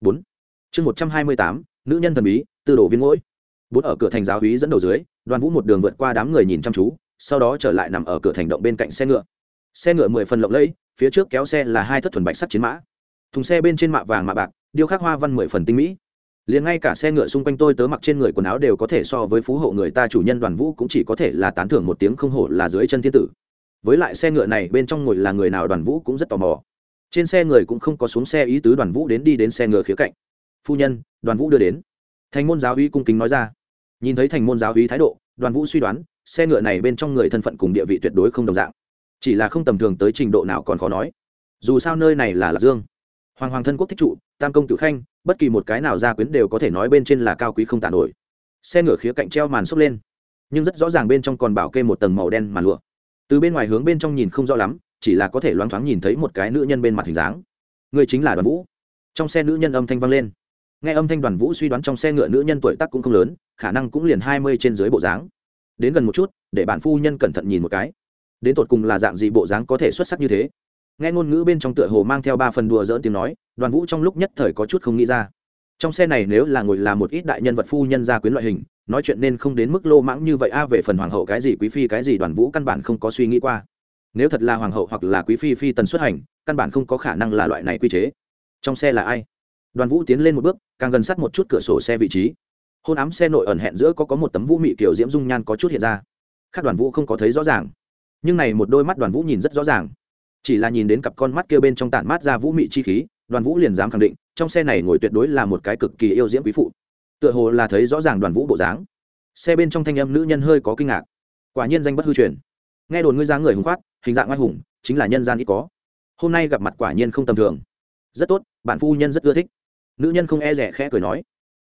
Bốn. Chương một trăm hai mươi tám, nữ nhân thần bí, tư đồ viên ngỗi. Bốn ở cửa thành giáo húy dẫn đầu dưới, đoàn vũ một đường vượt qua đám người nhìn chăm chú, sau đó trở lại nằm ở cửa thành động bên cạnh xe ngựa. Xe ngựa mười phần lộng lẫy, phía trước kéo xe là hai thất thuần bạch sắt chiến mã. Thùng xe bên trên mạ vàng mạ bạc, điêu khắc hoa văn mười phần tinh mỹ liền ngay cả xe ngựa xung quanh tôi tớ mặc trên người quần áo đều có thể so với phú hộ người ta chủ nhân đoàn vũ cũng chỉ có thể là tán thưởng một tiếng không hổ là dưới chân thiên tử. Với lại xe ngựa này bên trong ngồi là người nào đoàn vũ cũng rất tò mò. Trên xe người cũng không có xuống xe ý tứ đoàn vũ đến đi đến xe ngựa khía cạnh. Phu nhân, đoàn vũ đưa đến. Thành môn giáo uy cung kính nói ra. Nhìn thấy thành môn giáo uy thái độ, đoàn vũ suy đoán, xe ngựa này bên trong người thân phận cùng địa vị tuyệt đối không đồng dạng. Chỉ là không tầm thường tới trình độ nào còn khó nói. Dù sao nơi này là lạc dương hoàng hoàng thân quốc thích trụ, tam công cựu khanh, bất kỳ một cái nào gia quyến đều có thể nói bên trên là cao quý không tàn nổi. Xe ngựa khía cạnh treo màn xốc lên, nhưng rất rõ ràng bên trong còn bảo kê một tầng màu đen màn lụa. Từ bên ngoài hướng bên trong nhìn không rõ lắm, chỉ là có thể loáng thoáng nhìn thấy một cái nữ nhân bên mặt hình dáng. Người chính là đoàn vũ. Trong xe nữ nhân âm thanh vang lên. Nghe âm thanh đoàn vũ suy đoán trong xe ngựa nữ nhân tuổi tác cũng không lớn, khả năng cũng liền hai mươi trên dưới bộ dáng. Đến gần một chút, để bản phu nhân cẩn thận nhìn một cái. Đến tột cùng là dạng gì bộ dáng có thể xuất sắc như thế? Nghe ngôn ngữ bên trong tựa hồ mang theo ba phần đùa dỡn tiếng nói, đoàn vũ trong lúc nhất thời có chút không nghĩ ra. Trong xe này nếu là ngồi là một ít đại nhân vật phu nhân gia quyến loại hình, nói chuyện nên không đến mức lô mãng như vậy a, về phần hoàng hậu cái gì quý phi, cái gì đoàn vũ căn bản không có suy nghĩ qua. Nếu thật là hoàng hậu hoặc là quý phi phi tần xuất hành, căn bản không có khả năng là loại này quy chế. Trong xe là ai? Đoàn vũ tiến lên một bước, càng gần sát một chút cửa sổ xe vị trí. Hôn ám xe nội ẩn hẹn giữa có có một tấm vũ mị kiểu diễm dung nhan có chút hiện ra. Khác đoàn vũ không có thấy rõ ràng. Nhưng này một đôi mắt đoàn vũ nhìn rất rõ ràng chỉ là nhìn đến cặp con mắt kia bên trong tản mát ra vũ mị chi khí đoàn vũ liền dám khẳng định trong xe này ngồi tuyệt đối là một cái cực kỳ yêu diễm quý phụ. Tựa hồ là thấy rõ ràng đoàn vũ bộ dáng. Xe bên trong thanh âm nữ nhân hơi có kinh ngạc. Quả nhiên danh bất hư truyền. Nghe đồn ngươi dáng người hùng khoát hình dạng oai hùng chính là nhân gian ít có. Hôm nay gặp mặt quả nhiên không tầm thường. Rất tốt bạn phu nhân rất ưa thích. Nữ nhân không e rẻ khẽ cười nói.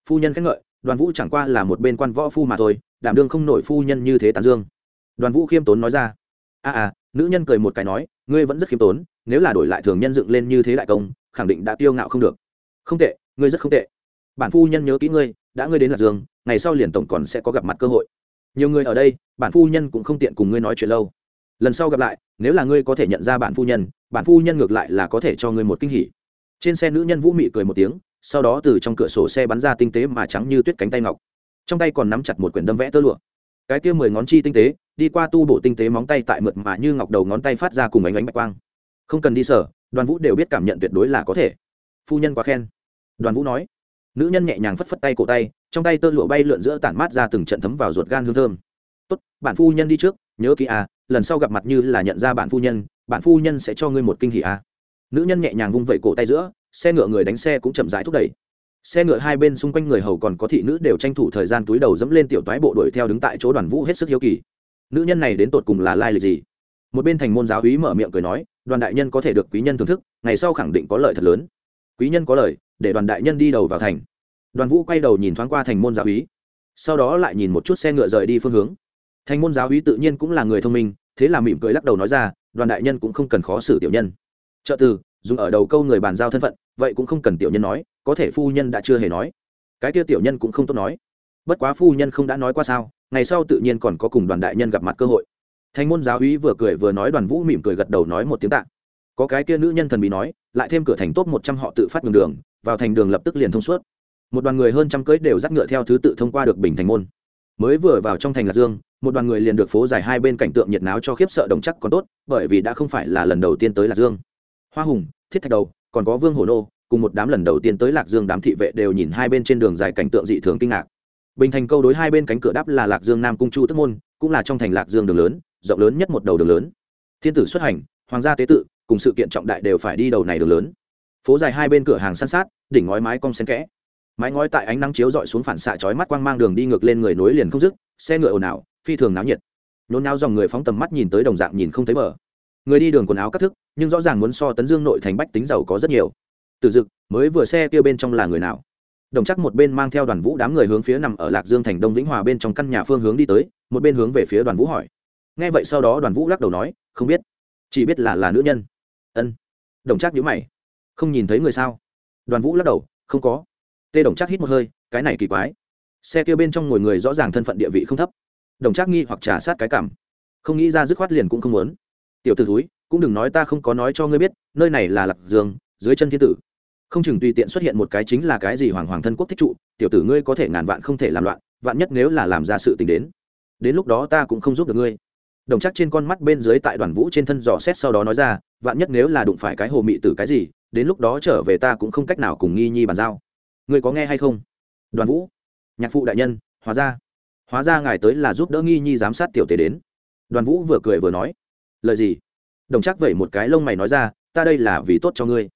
Phu nhân khen ngợi đoàn vũ chẳng qua là một bên quan võ phu mà thôi đảm đương không nổi phu nhân như thế tán dương. Đoàn vũ khiêm tốn nói ra. A à, à nữ nhân cười một cái nói, ngươi vẫn rất khiêm tốn, nếu là đổi lại thường nhân dựng lên như thế đại công, khẳng định đã tiêu ngạo không được. Không tệ, ngươi rất không tệ. Bản phu nhân nhớ kỹ ngươi, đã ngươi đến lạc dương, ngày sau liền tổng còn sẽ có gặp mặt cơ hội. Nhiều người ở đây, bản phu nhân cũng không tiện cùng ngươi nói chuyện lâu. Lần sau gặp lại, nếu là ngươi có thể nhận ra bản phu nhân, bản phu nhân ngược lại là có thể cho ngươi một kinh hỉ. Trên xe nữ nhân vũ mị cười một tiếng, sau đó từ trong cửa sổ xe bắn ra tinh tế mà trắng như tuyết cánh tay ngọc. Trong tay còn nắm chặt một quyển đâm vẽ tơ lụa cái kia mười ngón chi tinh tế, đi qua tu bổ tinh tế móng tay tại mượt mà như ngọc đầu ngón tay phát ra cùng ánh ánh bạch quang. Không cần đi sở, đoàn vũ đều biết cảm nhận tuyệt đối là có thể. Phu nhân quá khen. Đoàn vũ nói. Nữ nhân nhẹ nhàng phất phất tay cổ tay, trong tay tơ lụa bay lượn giữa tản mát ra từng trận thấm vào ruột gan hương thơm. Tốt, bạn phu nhân đi trước, nhớ kỹ à lần sau gặp mặt như là nhận ra bạn phu nhân, bạn phu nhân sẽ cho ngươi một kinh hỉ à. Nữ nhân nhẹ nhàng vung vẩy cổ tay giữa, xe ngựa người đánh xe cũng chậm rãi thúc đẩy xe ngựa hai bên xung quanh người hầu còn có thị nữ đều tranh thủ thời gian túi đầu dẫm lên tiểu toái bộ đuổi theo đứng tại chỗ đoàn vũ hết sức hiếu kỳ. Nữ nhân này đến tột cùng là lai lịch gì? Một bên thành môn giáo úy mở miệng cười nói, đoàn đại nhân có thể được quý nhân thưởng thức, ngày sau khẳng định có lợi thật lớn. Quý nhân có lời, để đoàn đại nhân đi đầu vào thành. Đoàn vũ quay đầu nhìn thoáng qua thành môn giáo úy. Sau đó lại nhìn một chút xe ngựa rời đi phương hướng. Thành môn giáo úy tự nhiên cũng là người thông minh, thế là mỉm cười lắc đầu nói ra, đoàn đại nhân cũng không cần khó xử tiểu nhân. Trợ từ, dùng ở đầu câu người bàn giao thân phận, vậy cũng không cần tiểu nhân nói có thể phu nhân đã chưa hề nói. Cái kia tiểu nhân cũng không tốt nói. Bất quá phu nhân không đã nói qua sao, ngày sau tự nhiên còn có cùng đoàn đại nhân gặp mặt cơ hội. Thành môn giáo úy vừa cười vừa nói đoàn vũ mỉm cười gật đầu nói một tiếng tạng có cái kia nữ nhân thần bí nói, lại thêm cửa thành tốt một trăm họ tự phát ngừng đường, vào thành đường lập tức liền thông suốt. Một đoàn người hơn trăm cưỡi đều dắt ngựa theo thứ tự thông qua được bình thành môn. Mới vừa vào trong thành lạc dương, một đoàn người liền được phố dài hai bên cảnh tượng nhiệt náo cho khiếp sợ đồng chắc còn tốt, bởi vì đã không phải là lần đầu tiên tới lạc dương. Hoa hùng, thiết thạch đầu, còn có vương hồ nô cùng một đám lần đầu tiên tới lạc dương đám thị vệ đều nhìn hai bên trên đường dài cảnh tượng dị thường kinh ngạc. Bình thành câu đối hai bên cánh cửa đắp là lạc dương nam cung chu tức môn, cũng là trong thành lạc dương đường lớn, rộng lớn nhất một đầu đường lớn. Thiên tử xuất hành, hoàng gia tế tự, cùng sự kiện trọng đại đều phải đi đầu này đường lớn. Phố dài hai bên cửa hàng san sát, đỉnh ngói mái cong sen kẽ. Mái ngói tại ánh nắng chiếu dọi xuống phản xạ chói mắt quang mang đường đi ngược lên người nối liền không dứt, xe ngựa ồn ào, phi thường náo nhiệt. Nhốn náo dòng người phóng tầm mắt nhìn tới đồng dạng nhìn không thấy bờ. Người đi đường quần áo cắt thức nhưng rõ ràng muốn so tấn dương nội thành bách tính giàu có rất nhiều từ dực, mới vừa xe kia bên trong là người nào? Đồng chắc một bên mang theo đoàn vũ đám người hướng phía nằm ở lạc dương thành đông vĩnh hòa bên trong căn nhà phương hướng đi tới, một bên hướng về phía đoàn vũ hỏi. Nghe vậy sau đó đoàn vũ lắc đầu nói, không biết. Chỉ biết là là nữ nhân. Ân. Đồng chắc nhữ mày. Không nhìn thấy người sao? Đoàn vũ lắc đầu, không có. Tê đồng chắc hít một hơi, cái này kỳ quái. Xe kia bên trong ngồi người rõ ràng thân phận địa vị không thấp. Đồng chắc nghi hoặc trả sát cái cảm. Không nghĩ ra dứt khoát liền cũng không muốn. Tiểu t ử thúi, cũng đừng nói ta không có nói cho ngươi biết, nơi này là lạc dương, dưới chân thiên tử không chừng tùy tiện xuất hiện một cái chính là cái gì hoàng hoàng thân quốc thích trụ, tiểu tử ngươi có thể ngàn vạn không thể làm loạn, vạn nhất nếu là làm ra sự tình đến đến lúc đó ta cũng không giúp được ngươi. Đồng chắc trên con mắt bên dưới tại đoàn vũ trên thân dò xét sau đó nói ra, vạn nhất nếu là đụng phải cái hồ mị tử cái gì, đến lúc đó trở về ta cũng không cách nào cùng nghi nhi bàn giao. Ngươi có nghe hay không? Đoàn vũ, nhạc phụ đại nhân, hóa ra hóa ra ngài tới là giúp đỡ nghi nhi giám sát tiểu tế đến. Đoàn vũ vừa cười vừa nói, lời gì? Đồng chắc vẩy một cái lông mày nói ra, ta đây là vì tốt cho ngươi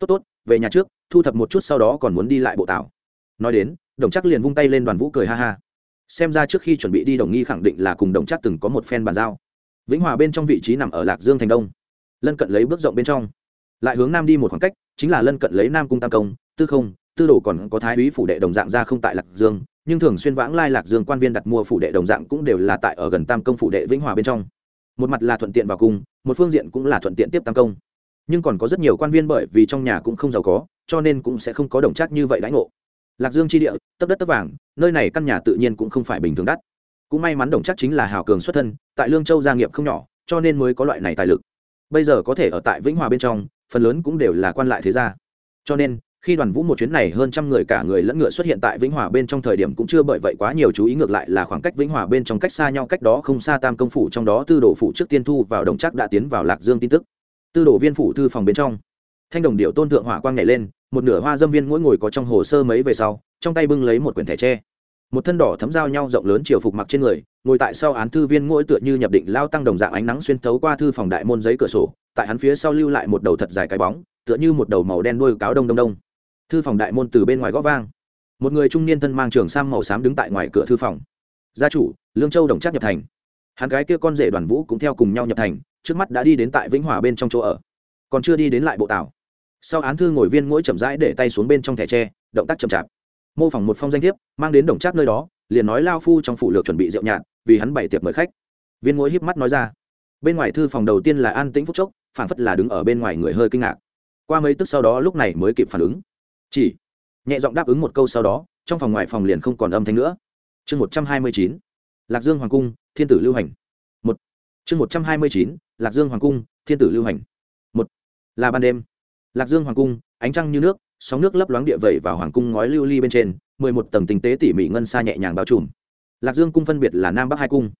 tốt tốt tốt, về nhà trước, thu thập một chút sau đó còn muốn đi lại bộ tảo. Nói đến, đồng chắc liền vung tay lên đoàn vũ cười ha ha. Xem ra trước khi chuẩn bị đi đồng nghi khẳng định là cùng đồng chắc từng có một phen bàn giao. Vĩnh hòa bên trong vị trí nằm ở lạc dương thành đông. Lân cận lấy bước rộng bên trong. Lại hướng nam đi một khoảng cách, chính là lân cận lấy nam cung tam công, tư không, tư đồ còn có thái úy phủ đệ đồng dạng ra không tại lạc dương, nhưng thường xuyên vãng lai lạc dương quan viên đặt mua phủ đệ đồng dạng cũng đều là tại ở gần tam công phủ đệ vĩnh hòa bên trong. Một mặt là thuận tiện vào cung, một phương diện cũng là thuận tiện tiếp tam công nhưng còn có rất nhiều quan viên bởi vì trong nhà cũng không giàu có, cho nên cũng sẽ không có đồng chắc như vậy đãi ngộ. Lạc dương tri địa, tấp đất tấp vàng, nơi này căn nhà tự nhiên cũng không phải bình thường đắt. Cũng may mắn đồng chắc chính là hào cường xuất thân, tại lương châu gia nghiệp không nhỏ, cho nên mới có loại này tài lực. Bây giờ có thể ở tại vĩnh hòa bên trong, phần lớn cũng đều là quan lại thế gia. Cho nên, khi đoàn vũ một chuyến này hơn trăm người cả người lẫn ngựa xuất hiện tại vĩnh hòa bên trong thời điểm cũng chưa bởi vậy quá nhiều chú ý ngược lại là khoảng cách vĩnh hòa bên trong cách xa nhau cách đó không xa tam công phủ, trong đó tư đồ phủ trước tiên thu vào đồng chắc đã tiến vào lạc dương tin tức tư đồ viên phủ thư phòng bên trong. Thanh đồng điệu tôn thượng hỏa quang nhảy lên, một nửa hoa dâm viên mỗi ngồi có trong hồ sơ mấy về sau, trong tay bưng lấy một quyển thẻ tre. Một thân đỏ thấm giao nhau rộng lớn chiều phục mặc trên người, ngồi tại sau án thư viên mỗi tựa như nhập định lao tăng đồng dạng ánh nắng xuyên thấu qua thư phòng đại môn giấy cửa sổ, tại hắn phía sau lưu lại một đầu thật dài cái bóng, tựa như một đầu màu đen đuôi cáo đông đông đông. Thư phòng đại môn từ bên ngoài gõ vang. Một người trung niên thân mang trường sam màu xám đứng tại ngoài cửa thư phòng. Gia chủ, lương châu đồng chắc nhập thành. Hắn gái kia con rể đoàn vũ cũng theo cùng nhau nhập thành trước mắt đã đi đến tại vĩnh hòa bên trong chỗ ở, còn chưa đi đến lại bộ tảo. Sau án thư ngồi viên mỗi chậm rãi để tay xuống bên trong thẻ tre, động tác chậm chạp. Mô phỏng một phong danh thiếp, mang đến đồng trác nơi đó, liền nói lao phu trong phủ lược chuẩn bị rượu nhạt, vì hắn bày tiệc mời khách. Viên mỗi híp mắt nói ra. Bên ngoài thư phòng đầu tiên là an tĩnh phúc chốc phản phất là đứng ở bên ngoài người hơi kinh ngạc. Qua mấy tức sau đó lúc này mới kịp phản ứng. Chỉ nhẹ giọng đáp ứng một câu sau đó, trong phòng ngoài phòng liền không còn âm thanh nữa. Chương một trăm hai mươi chín. Lạc dương hoàng cung, thiên tử lưu hành. Một. Chương một trăm hai mươi chín lạc dương hoàng cung, thiên tử lưu hành. Một, là ban đêm. Lạc dương hoàng cung, ánh trăng như nước, sóng nước lấp loáng địa vẩy vào hoàng cung ngói lưu ly bên trên, mười một tầng tinh tế tỉ mỉ ngân xa nhẹ nhàng bao trùm. Lạc dương cung phân biệt là nam bắc hai cung.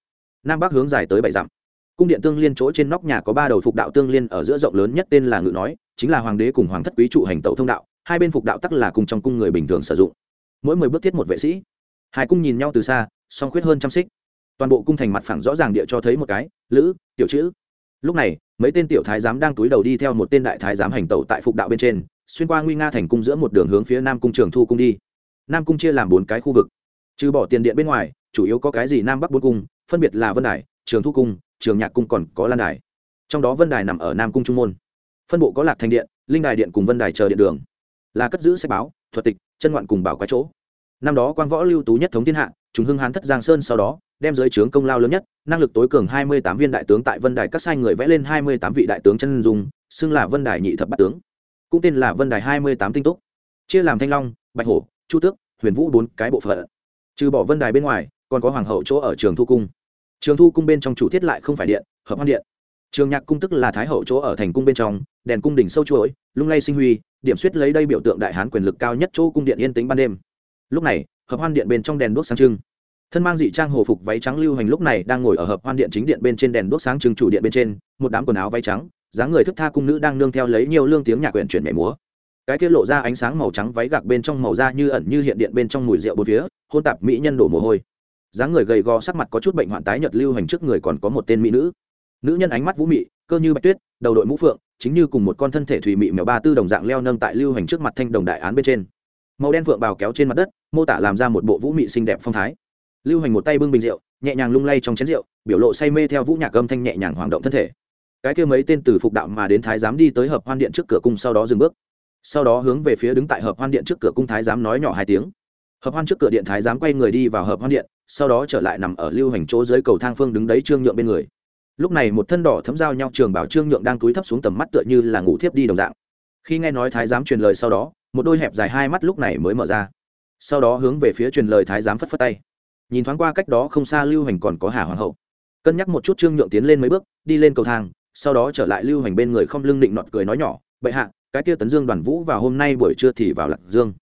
Nam bắc hướng dài tới bảy dặm. Cung điện tương liên chỗ trên nóc nhà có ba đầu phục đạo tương liên ở giữa rộng lớn nhất tên là ngự nói, chính là hoàng đế cùng hoàng thất quý trụ hành tẩu thông đạo, hai bên phục đạo tắc là cùng trong cung người bình thường sử dụng. Mỗi mười bước thiết một vệ sĩ. Hai cung nhìn nhau từ xa, song khuyết hơn trăm xích. Toàn bộ cung thành mặt phẳng rõ ràng địa cho thấy một cái, lữ, tiểu chữ lúc này, mấy tên tiểu thái giám đang túi đầu đi theo một tên đại thái giám hành tẩu tại phục đạo bên trên, xuyên qua nguy nga thành cung giữa một đường hướng phía nam cung trường thu cung đi. Nam cung chia làm bốn cái khu vực. Trừ bỏ tiền điện bên ngoài, chủ yếu có cái gì nam bắc bốn cung, phân biệt là vân đài, trường thu cung, trường nhạc cung còn có lan đài. Trong đó vân đài nằm ở nam cung trung môn. Phân bộ có lạc thành điện, linh đài điện cùng vân đài chờ điện đường. Là cất giữ sách báo, thuật tịch, chân ngoạn cùng bảo quái chỗ. Năm đó quang võ lưu tú nhất thống thiên hạ chúng hưng hán thất giang sơn sau đó, đem giới trướng công lao lớn nhất, năng lực tối cường hai mươi tám viên đại tướng tại vân đài các sai người vẽ lên hai mươi tám vị đại tướng chân dung, xưng là vân đài nhị thập bát tướng. Cũng tên là vân đài hai mươi tám tinh túc. Chia làm thanh long, bạch hổ, chu tước, huyền vũ bốn cái bộ phận. Trừ bỏ vân đài bên ngoài, còn có hoàng hậu chỗ ở trường thu cung. Trường thu cung bên trong chủ thiết lại không phải điện, hợp hoan điện. Trường nhạc cung tức là thái hậu chỗ ở thành cung bên trong, đèn cung đỉnh sâu chuỗi, lung lay sinh huy, điểm suýt lấy đây biểu tượng đại hán quyền lực cao nhất chỗ cung điện yên tĩnh ban đêm. Lúc này hợp hoan điện bên trong đèn đuốc sáng trưng. Thân mang dị trang hồ phục váy trắng lưu hành lúc này đang ngồi ở hợp hoan điện chính điện bên trên đèn đuốc sáng trưng chủ điện bên trên, một đám quần áo váy trắng, dáng người thức tha cung nữ đang nương theo lấy nhiều lương tiếng nhạc quyển chuyển nhảy múa. Cái kia lộ ra ánh sáng màu trắng váy gạc bên trong màu da như ẩn như hiện điện bên trong mùi rượu bốn phía, hôn tạp mỹ nhân đổ mồ hôi. Dáng người gầy gò sắc mặt có chút bệnh hoạn tái nhật lưu hành trước người còn có một tên mỹ nữ. Nữ nhân ánh mắt vũ mị, cơ như bạch tuyết, đầu đội mũ phượng, chính như cùng một con thân thể thủy mị mèo ba tư đồng dạng leo nâng tại lưu hành trước mặt thanh đồng đại án bên trên màu đen phượng bào kéo trên mặt đất, mô tả làm ra một bộ vũ mị xinh đẹp phong thái. Lưu hành một tay bưng bình rượu, nhẹ nhàng lung lay trong chén rượu, biểu lộ say mê theo vũ nhạc âm thanh nhẹ nhàng hoàng động thân thể. Cái kia mấy tên từ phục đạo mà đến thái giám đi tới hợp hoan điện trước cửa cung sau đó dừng bước. Sau đó hướng về phía đứng tại hợp hoan điện trước cửa cung thái giám nói nhỏ hai tiếng. Hợp hoan trước cửa điện thái giám quay người đi vào hợp hoan điện, sau đó trở lại nằm ở lưu hành chỗ dưới cầu thang phương đứng đấy trương nhượng bên người. Lúc này một thân đỏ thấm giao nhau trường bảo trương nhượng đang cúi thấp xuống tầm mắt tựa như là ngủ thiếp đi đồng dạng. Khi nghe nói thái giám truyền lời sau đó một đôi hẹp dài hai mắt lúc này mới mở ra. Sau đó hướng về phía truyền lời thái giám phất phất tay. Nhìn thoáng qua cách đó không xa lưu hành còn có hà hoàng hậu. Cân nhắc một chút trương nhượng tiến lên mấy bước, đi lên cầu thang, sau đó trở lại lưu hành bên người không lưng định nọt cười nói nhỏ, bệ hạ, cái kia tấn dương đoàn vũ vào hôm nay buổi trưa thì vào lạc dương.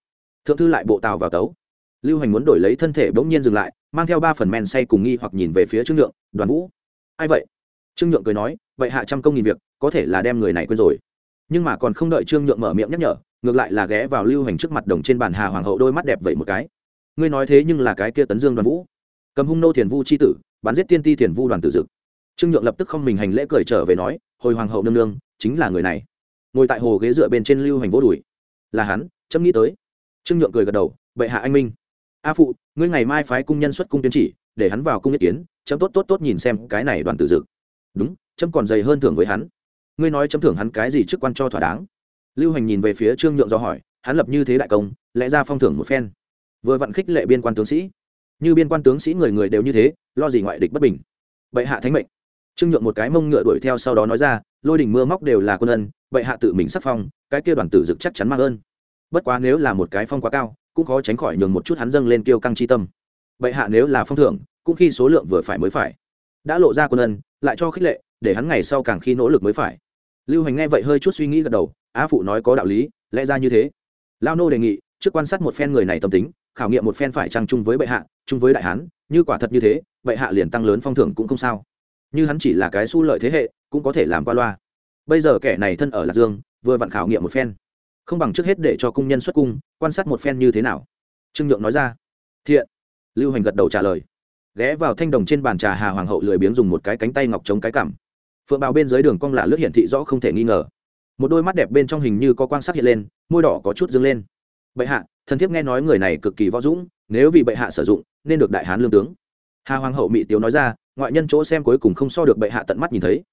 Thượng thư lại bộ tàu vào tấu. Lưu hành muốn đổi lấy thân thể bỗng nhiên dừng lại, mang theo ba phần men say cùng nghi hoặc nhìn về phía trương nhượng, đoàn vũ, ai vậy? Trương nhượng cười nói vậy hạ trăm công nghìn việc, có thể là đem người này quên rồi. Nhưng mà còn không đợi trương nhượng mở miệng nhắc nhở ngược lại là ghé vào lưu hành trước mặt đồng trên bàn hà hoàng hậu đôi mắt đẹp vậy một cái. Ngươi nói thế nhưng là cái kia tấn dương đoàn vũ. Cầm hung nô thiền vu c h i tử, bắn giết tiên ti thiền vu đoàn tử dực. Trương nhượng lập tức không mình hành lễ cười trở về nói, hồi hoàng hậu nương nương, chính là người này. Ngồi tại hồ ghế dựa bên trên lưu hành vô đùi. Là hắn, chấm nghĩ tới. Trương nhượng cười gật đầu, bệ hạ anh minh. A phụ, ngươi ngày mai phái cung nhân xuất cung tiến chỉ, để hắn vào cung ý kiến, chấm tốt tốt tốt nhìn xem cái này đoàn tử dực. Đúng, chấm còn dày hơn thưởng với hắn. Ngươi nói chấm thưởng hắn cái gì chức quan cho thỏa đáng? Lưu hành nhìn về phía trương nhượng do hỏi, hắn lập như thế đại công, lẽ ra phong thưởng một phen. Vừa vặn khích lệ biên quan tướng sĩ. Như biên quan tướng sĩ người người đều như thế, lo gì ngoại địch bất bình. Bệ hạ thánh mệnh. Trương nhượng một cái mông ngựa đuổi theo sau đó nói ra, lôi đỉnh mưa móc đều là quân ân, bệ hạ tự mình sắc phong, cái kia đoàn tử dực chắc chắn mang ơn. Bất quá nếu là một cái phong quá cao, cũng khó tránh khỏi nhường một chút hắn dâng lên kiêu căng chi tâm. Bệ hạ nếu là phong thưởng, cũng khi số lượng vừa phải mới phải. Đã lộ ra quân ân, lại cho khích lệ, để hắn ngày sau càng khi nỗ lực mới phải. Lưu hành nghe vậy hơi chút suy nghĩ gật đầu á phụ nói có đạo lý, lẽ ra như thế. Lao nô đề nghị, trước quan sát một phen người này tâm tính, khảo nghiệm một phen phải trang chung với bệ hạ, chung với đại hán, như quả thật như thế, bệ hạ liền tăng lớn phong thưởng cũng không sao. Như hắn chỉ là cái su lợi thế hệ, cũng có thể làm qua loa. Bây giờ kẻ này thân ở lạc dương, vừa vặn khảo nghiệm một phen. Không bằng trước hết để cho cung nhân xuất cung, quan sát một phen như thế nào. Trương nhượng nói ra. Thiện. Lưu hành gật đầu trả lời. Ghé vào thanh đồng trên bàn trà hà hoàng hậu lười biếng dùng một cái cánh tay ngọc chống cái cảm phượng bào bên dưới đường cong lạ lướt hiển thị rõ không thể nghi ngờ một đôi mắt đẹp bên trong hình như có quan sát hiện lên, môi đỏ có chút dâng lên. Bệ hạ, thần thiếp nghe nói người này cực kỳ võ dũng, nếu vì bệ hạ sử dụng, nên được đại hán lương tướng. Hà hoàng hậu mỹ tiếu nói ra, ngoại nhân chỗ xem cuối cùng không so được bệ hạ tận mắt nhìn thấy.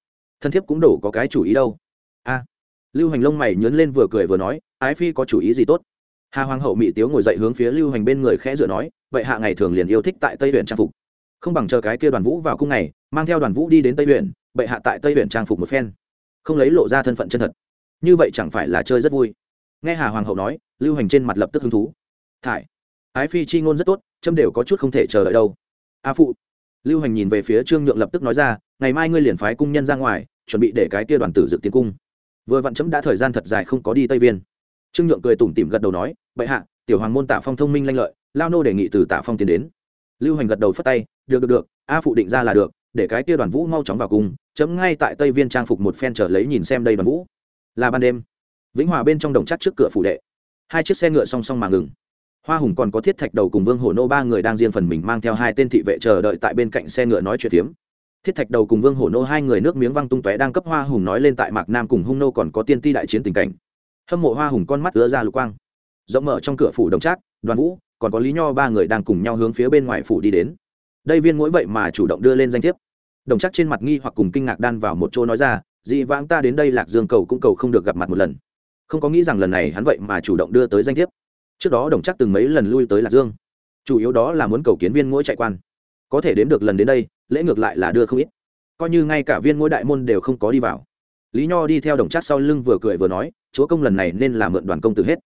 Thần thiếp cũng đổ có cái chủ ý đâu. A. Lưu hành lông mày nhớn lên vừa cười vừa nói, ái phi có chủ ý gì tốt? Hà hoàng hậu mỹ tiếu ngồi dậy hướng phía lưu hành bên người khẽ dựa nói, bệ hạ ngày thường liền yêu thích tại tây huyện trang phục. Không bằng chờ cái kia đoàn vũ vào cung này mang theo đoàn vũ đi đến tây huyện bệ hạ tại tây huyện trang phục một phen. Không lấy lộ ra thân phận chân thật như vậy chẳng phải là chơi rất vui. Nghe hà hoàng hậu nói, lưu hành trên mặt lập tức hứng thú. Thải, ái phi chi ngôn rất tốt trâm đều có chút không thể chờ đợi đâu. A phụ, lưu hành nhìn về phía trương nhượng lập tức nói ra, ngày mai ngươi liền phái cung nhân ra ngoài, chuẩn bị để cái kia đoàn tử dự tiến cung. Vừa vặn chấm đã thời gian thật dài không có đi tây viên. Trương nhượng cười tủm tỉm gật đầu nói, bệ hạ, tiểu hoàng môn tạ phong thông minh lanh lợi, lao nô đề nghị từ tạ phong tiến đến. Lưu hành gật đầu phất tay, được được được, a phụ định ra là được, để cái kia đoàn vũ mau chóng vào cung, chấm ngay tại tây viên trang phục một phen trở lấy nhìn xem đây đoàn vũ là ban đêm. Vĩnh hòa bên trong đồng chắc trước cửa phủ đệ. Hai chiếc xe ngựa song song mà ngừng. Hoa hùng còn có thiết thạch đầu cùng vương hổ nô ba người đang riêng phần mình mang theo hai tên thị vệ chờ đợi tại bên cạnh xe ngựa nói chuyện phiếm. Thiết thạch đầu cùng vương hổ nô hai người nước miếng văng tung tóe đang cấp hoa hùng nói lên tại mạc nam cùng hung nô còn có tiên ti đại chiến tình cảnh. Hâm mộ hoa hùng con mắt ứa ra lục quang. Rộng mở trong cửa phủ đồng trác, đoàn vũ, còn có lý nho ba người đang cùng nhau hướng phía bên ngoài phủ đi đến. Đây viên mỗi vậy mà chủ động đưa lên danh thiếp. Đồng trác trên mặt nghi hoặc cùng kinh ngạc đan vào một chỗ nói ra dị vãng ta đến đây lạc dương cầu cũng cầu không được gặp mặt một lần. Không có nghĩ rằng lần này hắn vậy mà chủ động đưa tới danh thiếp. Trước đó đồng chắc từng mấy lần lui tới lạc dương. Chủ yếu đó là muốn cầu kiến viên mỗi chạy quan. Có thể đến được lần đến đây, lễ ngược lại là đưa không ít. Coi như ngay cả viên mỗi đại môn đều không có đi vào. Lý nho đi theo đồng chắc sau lưng vừa cười vừa nói, chúa công lần này nên là mượn đoàn công tử hết.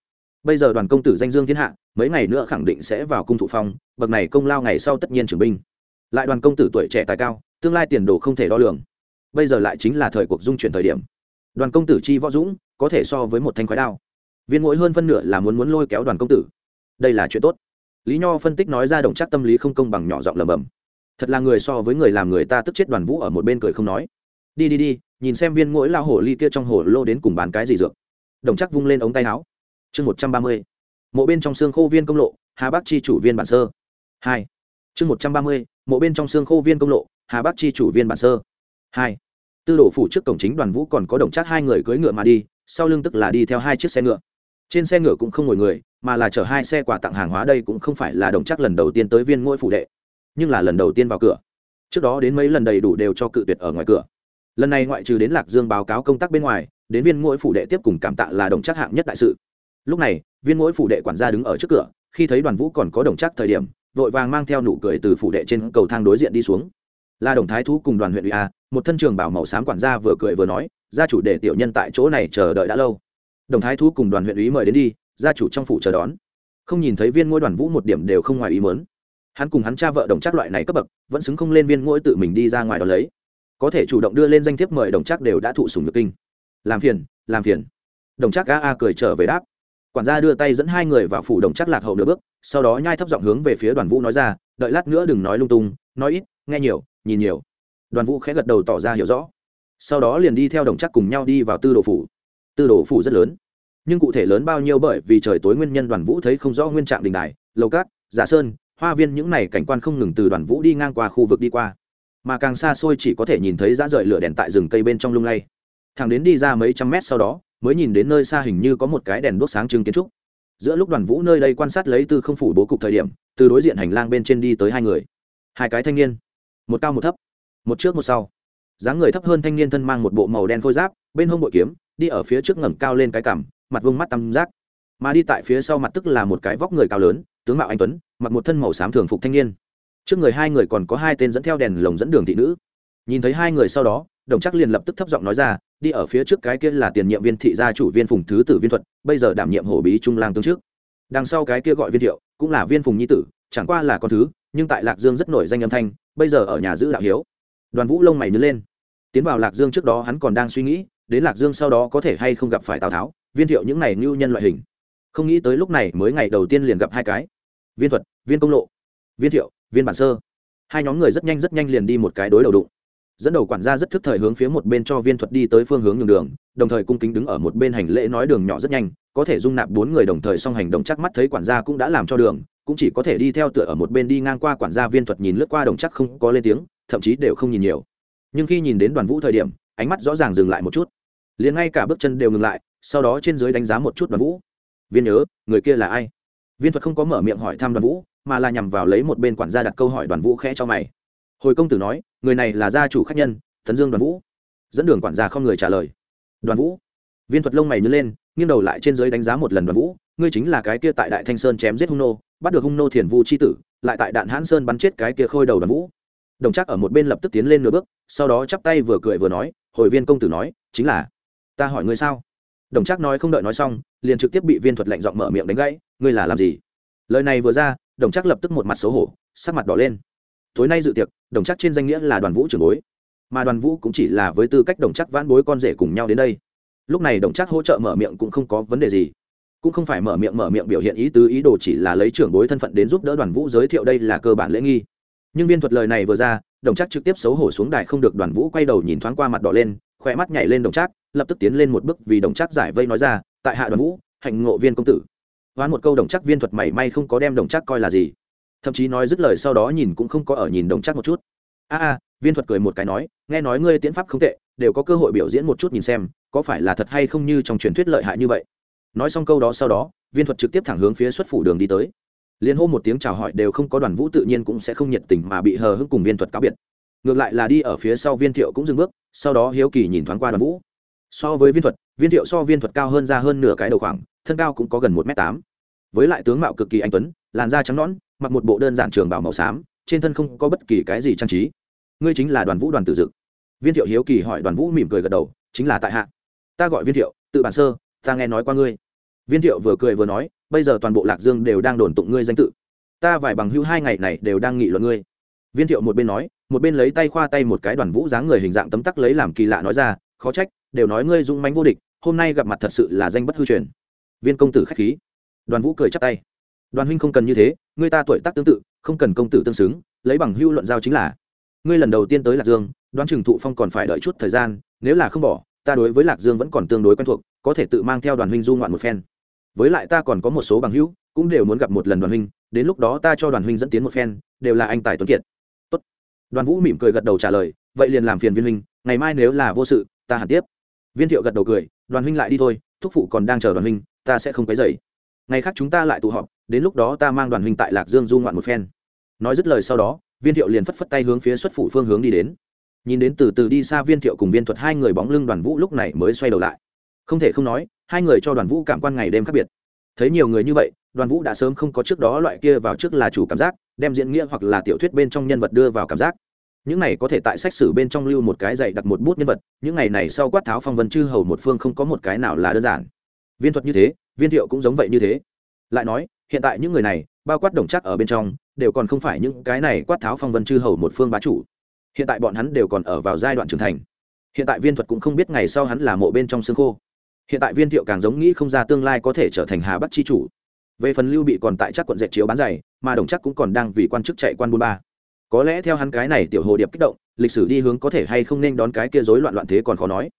Bây giờ đoàn công tử danh dương thiên hạ, mấy ngày nữa khẳng định sẽ vào cung thụ phong, bậc này công lao ngày sau tất nhiên trưởng binh. Lại đoàn công tử tuổi trẻ tài cao, tương lai tiền đồ không thể đo lường bây giờ lại chính là thời cuộc dung chuyển thời điểm. Đoàn công tử chi võ dũng có thể so với một thanh khoái đao. Viên mỗi hơn phân nửa là muốn muốn lôi kéo đoàn công tử. Đây là chuyện tốt. Lý nho phân tích nói ra đồng chắc tâm lý không công bằng nhỏ giọng lầm bầm thật là người so với người làm người ta tức chết đoàn vũ ở một bên cười không nói. Đi đi đi, nhìn xem viên mỗi lao hổ ly kia trong hổ lô đến cùng bán cái gì dược. Đồng chắc vung lên ống tay áo. Chương một trăm ba mươi. Mộ bên trong xương khô viên công lộ, hà bắc chi chủ viên bản sơ. Hai. Chương một trăm ba mươi. Mộ bên trong xương khô viên công lộ, hà bắc chi chủ viên bản sơ. Hai tư đồ phủ trước cổng chính đoàn vũ còn có đồng chắc hai người cưỡi ngựa mà đi, sau lưng tức là đi theo hai chiếc xe ngựa. Trên xe ngựa cũng không ngồi người, mà là chở hai xe quà tặng hàng hóa đây cũng không phải là đồng chắc lần đầu tiên tới viên ngôi phủ đệ, nhưng là lần đầu tiên vào cửa. Trước đó đến mấy lần đầy đủ đều cho cự tuyệt ở ngoài cửa. Lần này ngoại trừ đến lạc dương báo cáo công tác bên ngoài, đến viên mỗi phủ đệ tiếp cùng cảm tạ là đồng chắc hạng nhất đại sự. Lúc này, viên mỗi phủ đệ quản gia đứng ở trước cửa, khi thấy đoàn vũ còn có đồng chắc thời điểm, vội vàng mang theo nụ cười từ phủ đệ trên cầu thang đối diện đi xuống là đồng thái thú cùng đoàn huyện ủy a, một thân trường bảo màu xám quản gia vừa cười vừa nói, gia chủ để tiểu nhân tại chỗ này chờ đợi đã lâu. Đồng thái thú cùng đoàn huyện ủy mời đến đi, gia chủ trong phủ chờ đón. Không nhìn thấy viên ngôi đoàn vũ một điểm đều không ngoài ý mớn hắn cùng hắn cha vợ đồng chắc loại này cấp bậc, vẫn xứng không lên viên ngôi tự mình đi ra ngoài đó lấy. Có thể chủ động đưa lên danh thiếp mời đồng chắc đều đã thụ sùng nhược kinh. Làm phiền làm phiền. Đồng chắc a a cười trở về đáp. Quản gia đưa tay dẫn hai người vào phủ đồng chắc lạc hậu nửa bước, sau đó nhai thấp giọng hướng về phía đoàn vũ nói ra, đợi lát nữa đừng nói lung tung, nói ít, nghe nhiều nhìn nhiều. Đoàn vũ khẽ gật đầu tỏ ra hiểu rõ. Sau đó liền đi theo đồng chắc cùng nhau đi vào tư đồ phủ. Tư đồ phủ rất lớn, nhưng cụ thể lớn bao nhiêu bởi vì trời tối nguyên nhân đoàn vũ thấy không rõ nguyên trạng đình đài, lầu cát, giả sơn, hoa viên những này cảnh quan không ngừng từ đoàn vũ đi ngang qua khu vực đi qua. Mà càng xa xôi chỉ có thể nhìn thấy dã rời lửa đèn tại rừng cây bên trong lung lay. Thằng đến đi ra mấy trăm mét sau đó, mới nhìn đến nơi xa hình như có một cái đèn đốt sáng trưng kiến trúc. Giữa lúc đoàn vũ nơi đây quan sát lấy từ không phủ bố cục thời điểm, từ đối diện hành lang bên trên đi tới hai người. Hai cái thanh niên một cao một thấp, một trước một sau. Dáng người thấp hơn thanh niên thân mang một bộ màu đen khôi giáp, bên hông bội kiếm, đi ở phía trước ngẩng cao lên cái cằm, mặt vương mắt tăm giác mà đi tại phía sau mặt tức là một cái vóc người cao lớn, tướng mạo anh tuấn, mặc một thân màu xám thường phục thanh niên. Trước người hai người còn có hai tên dẫn theo đèn lồng dẫn đường thị nữ. Nhìn thấy hai người sau đó, đồng chắc liền lập tức thấp giọng nói ra, đi ở phía trước cái kia là tiền nhiệm viên thị gia chủ viên phùng thứ tử viên thuật, bây giờ đảm nhiệm hổ bí trung lang tướng trước. Đằng sau cái kia gọi viên thiệu, cũng là viên phùng nhi tử, chẳng qua là con thứ, nhưng tại lạc dương rất nổi danh âm thanh bây giờ ở nhà giữ đạo hiếu. Đoàn vũ lông mày nhớ lên. Tiến vào lạc dương trước đó hắn còn đang suy nghĩ, đến lạc dương sau đó có thể hay không gặp phải tào tháo, viên thiệu những này ngưu nhân loại hình. Không nghĩ tới lúc này mới ngày đầu tiên liền gặp hai cái. Viên thuật, viên công lộ, viên thiệu, viên bản sơ. Hai nhóm người rất nhanh rất nhanh liền đi một cái đối đầu đụng. Dẫn đầu quản gia rất thức thời hướng phía một bên cho viên thuật đi tới phương hướng nhường đường, đồng thời cung kính đứng ở một bên hành lễ nói đường nhỏ rất nhanh, có thể dung nạp bốn người đồng thời song hành động chắc mắt thấy quản gia cũng đã làm cho đường cũng chỉ có thể đi theo tựa ở một bên đi ngang qua quản gia viên thuật nhìn lướt qua đồng chắc không có lên tiếng, thậm chí đều không nhìn nhiều. Nhưng khi nhìn đến đoàn vũ thời điểm, ánh mắt rõ ràng dừng lại một chút. Liền ngay cả bước chân đều ngừng lại, sau đó trên dưới đánh giá một chút đoàn vũ. Viên nhớ, người kia là ai? Viên thuật không có mở miệng hỏi thăm đoàn vũ, mà là nhằm vào lấy một bên quản gia đặt câu hỏi đoàn vũ khẽ cho mày. Hồi công tử nói, người này là gia chủ khách nhân, tấn dương đoàn vũ. Dẫn đường quản gia không người trả lời. Đoàn vũ. Viên thuật lông mày nhớ lên, nghiêng đầu lại trên dưới đánh giá một lần đoàn vũ ngươi chính là cái kia tại đại thanh sơn chém giết hung nô, bắt được hung nô thiền vu c h i tử, lại tại đạn hãn sơn bắn chết cái kia khôi đầu đoàn vũ. Đồng chắc ở một bên lập tức tiến lên nửa bước, sau đó chắp tay vừa cười vừa nói, hồi viên công tử nói, chính là, ta hỏi ngươi sao? Đồng chắc nói không đợi nói xong, liền trực tiếp bị viên thuật lệnh giọng mở miệng đánh gãy, ngươi là làm gì? Lời này vừa ra, đồng chắc lập tức một mặt xấu hổ, sắc mặt đỏ lên. Tối nay dự tiệc, đồng chắc trên danh nghĩa là đoàn vũ trưởng bối, mà đoàn vũ cũng chỉ là với tư cách đồng chắc vãn bối con rể cùng nhau đến đây. Lúc này đồng chắc hỗ trợ mở miệng cũng không có vấn đề gì cũng không phải mở miệng mở miệng biểu hiện ý tứ, ý đồ chỉ là lấy trưởng bối thân phận đến giúp đỡ đoàn vũ giới thiệu đây là cơ bản lễ nghi. Nhưng viên thuật lời này vừa ra, đồng chắc trực tiếp xấu hổ xuống đài không được đoàn vũ quay đầu nhìn thoáng qua mặt đỏ lên khỏe mắt nhảy lên đồng chắc lập tức tiến lên một bước vì đồng chắc giải vây nói ra, tại hạ đoàn vũ, hạnh ngộ viên công tử. Hoán một câu đồng chắc viên thuật mảy may không có đem đồng chắc coi là gì. Thậm chí nói dứt lời sau đó nhìn cũng không có ở nhìn đồng chắc một chút. A a, viên thuật cười một cái nói, nghe nói ngươi tiễn pháp không tệ, đều có cơ hội biểu diễn một chút nhìn xem, có phải là thật hay không như trong truyền thuyết lợi hại như vậy? Nói xong câu đó sau đó, viên thuật trực tiếp thẳng hướng phía xuất phủ đường đi tới. Liên hô một tiếng chào hỏi đều không có đoàn vũ tự nhiên cũng sẽ không nhiệt tình mà bị hờ hững cùng viên thuật cáo biệt. Ngược lại là đi ở phía sau viên thiệu cũng dừng bước, sau đó hiếu kỳ nhìn thoáng qua đoàn vũ. So với viên thuật, viên thiệu so viên thuật cao hơn ra hơn nửa cái đầu khoảng, thân cao cũng có gần một m tám. Với lại tướng mạo cực kỳ anh tuấn, làn da trắng nõn, mặc một bộ đơn giản trường bảo màu xám, trên thân không có bất kỳ cái gì trang trí. Ngươi chính là đoàn vũ đoàn tử dực viên thiệu hiếu kỳ hỏi đoàn vũ mỉm cười gật đầu, chính là tại hạ. Ta gọi viên thiệu, tự bản sơ, ta nghe nói qua ngươi viên thiệu vừa cười vừa nói, bây giờ toàn bộ lạc dương đều đang đồn tụng ngươi danh tự. Ta vài bằng hữu hai ngày này đều đang nghị luận ngươi. Viên thiệu một bên nói, một bên lấy tay khoa tay một cái đoàn vũ dáng người hình dạng tấm tắc lấy làm kỳ lạ nói ra, khó trách, đều nói ngươi dũng mánh vô địch, hôm nay gặp mặt thật sự là danh bất hư truyền. Viên công tử k h á c h khí. Đoàn vũ cười chắp tay. Đoàn huynh không cần như thế, ngươi ta tuổi tác tương tự, không cần công tử tương xứng, lấy bằng hưu luận giao chính là. Ngươi lần đầu tiên tới lạc dương, đoán chừng thụ phong còn phải đợi chút thời gian, nếu là không bỏ, ta đối với lạc dương vẫn còn tương đối quen thuộc, có thể tự mang theo đoàn huynh du ngoạn một phen với lại ta còn có một số bằng hữu, cũng đều muốn gặp một lần đoàn huynh, đến lúc đó ta cho đoàn huynh dẫn tiến một phen, đều là anh tài tuấn kiệt. Tốt. đoàn vũ mỉm cười gật đầu trả lời, vậy liền làm phiền viên huynh, ngày mai nếu là vô sự, ta hẳn tiếp. Viên thiệu gật đầu cười, đoàn huynh lại đi thôi, thúc phụ còn đang chờ đoàn huynh, ta sẽ không quấy dậy ngày khác chúng ta lại tụ họp, đến lúc đó ta mang đoàn huynh tại lạc dương du ngoạn một phen. Nói dứt lời sau đó, viên thiệu liền phất phất tay hướng phía xuất phủ phương hướng đi đến. Nhìn đến từ từ đi xa viên thiệu cùng viên thuật hai người bóng lưng, đoàn vũ lúc này mới xoay đầu lại. Không thể không nói hai người cho đoàn vũ cảm quan ngày đêm khác biệt. Thấy nhiều người như vậy, đoàn vũ đã sớm không có trước đó loại kia vào trước là chủ cảm giác, đem diễn nghĩa hoặc là tiểu thuyết bên trong nhân vật đưa vào cảm giác. Những này có thể tại sách sử bên trong lưu một cái dạy đặt một bút nhân vật, những ngày này sau quát tháo phong vân chư hầu một phương không có một cái nào là đơn giản. Viên thuật như thế, viên thiệu cũng giống vậy như thế. Lại nói, hiện tại những người này, bao quát đồng chắc ở bên trong, đều còn không phải những cái này quát tháo phong vân chư hầu một phương bá chủ. Hiện tại bọn hắn đều còn ở vào giai đoạn trưởng thành. Hiện tại viên thuật cũng không biết ngày sau hắn là mộ bên trong xương khô hiện tại viên thiệu càng giống nghĩ không ra tương lai có thể trở thành hà bắc chi chủ. Về phần lưu bị còn tại chắc quận dệt chiếu bán giày, mà đồng chắc cũng còn đang vì quan chức chạy quan buôn ba. Có lẽ theo hắn cái này tiểu hồ điệp kích động, lịch sử đi hướng có thể hay không nên đón cái kia rối loạn loạn thế còn khó nói.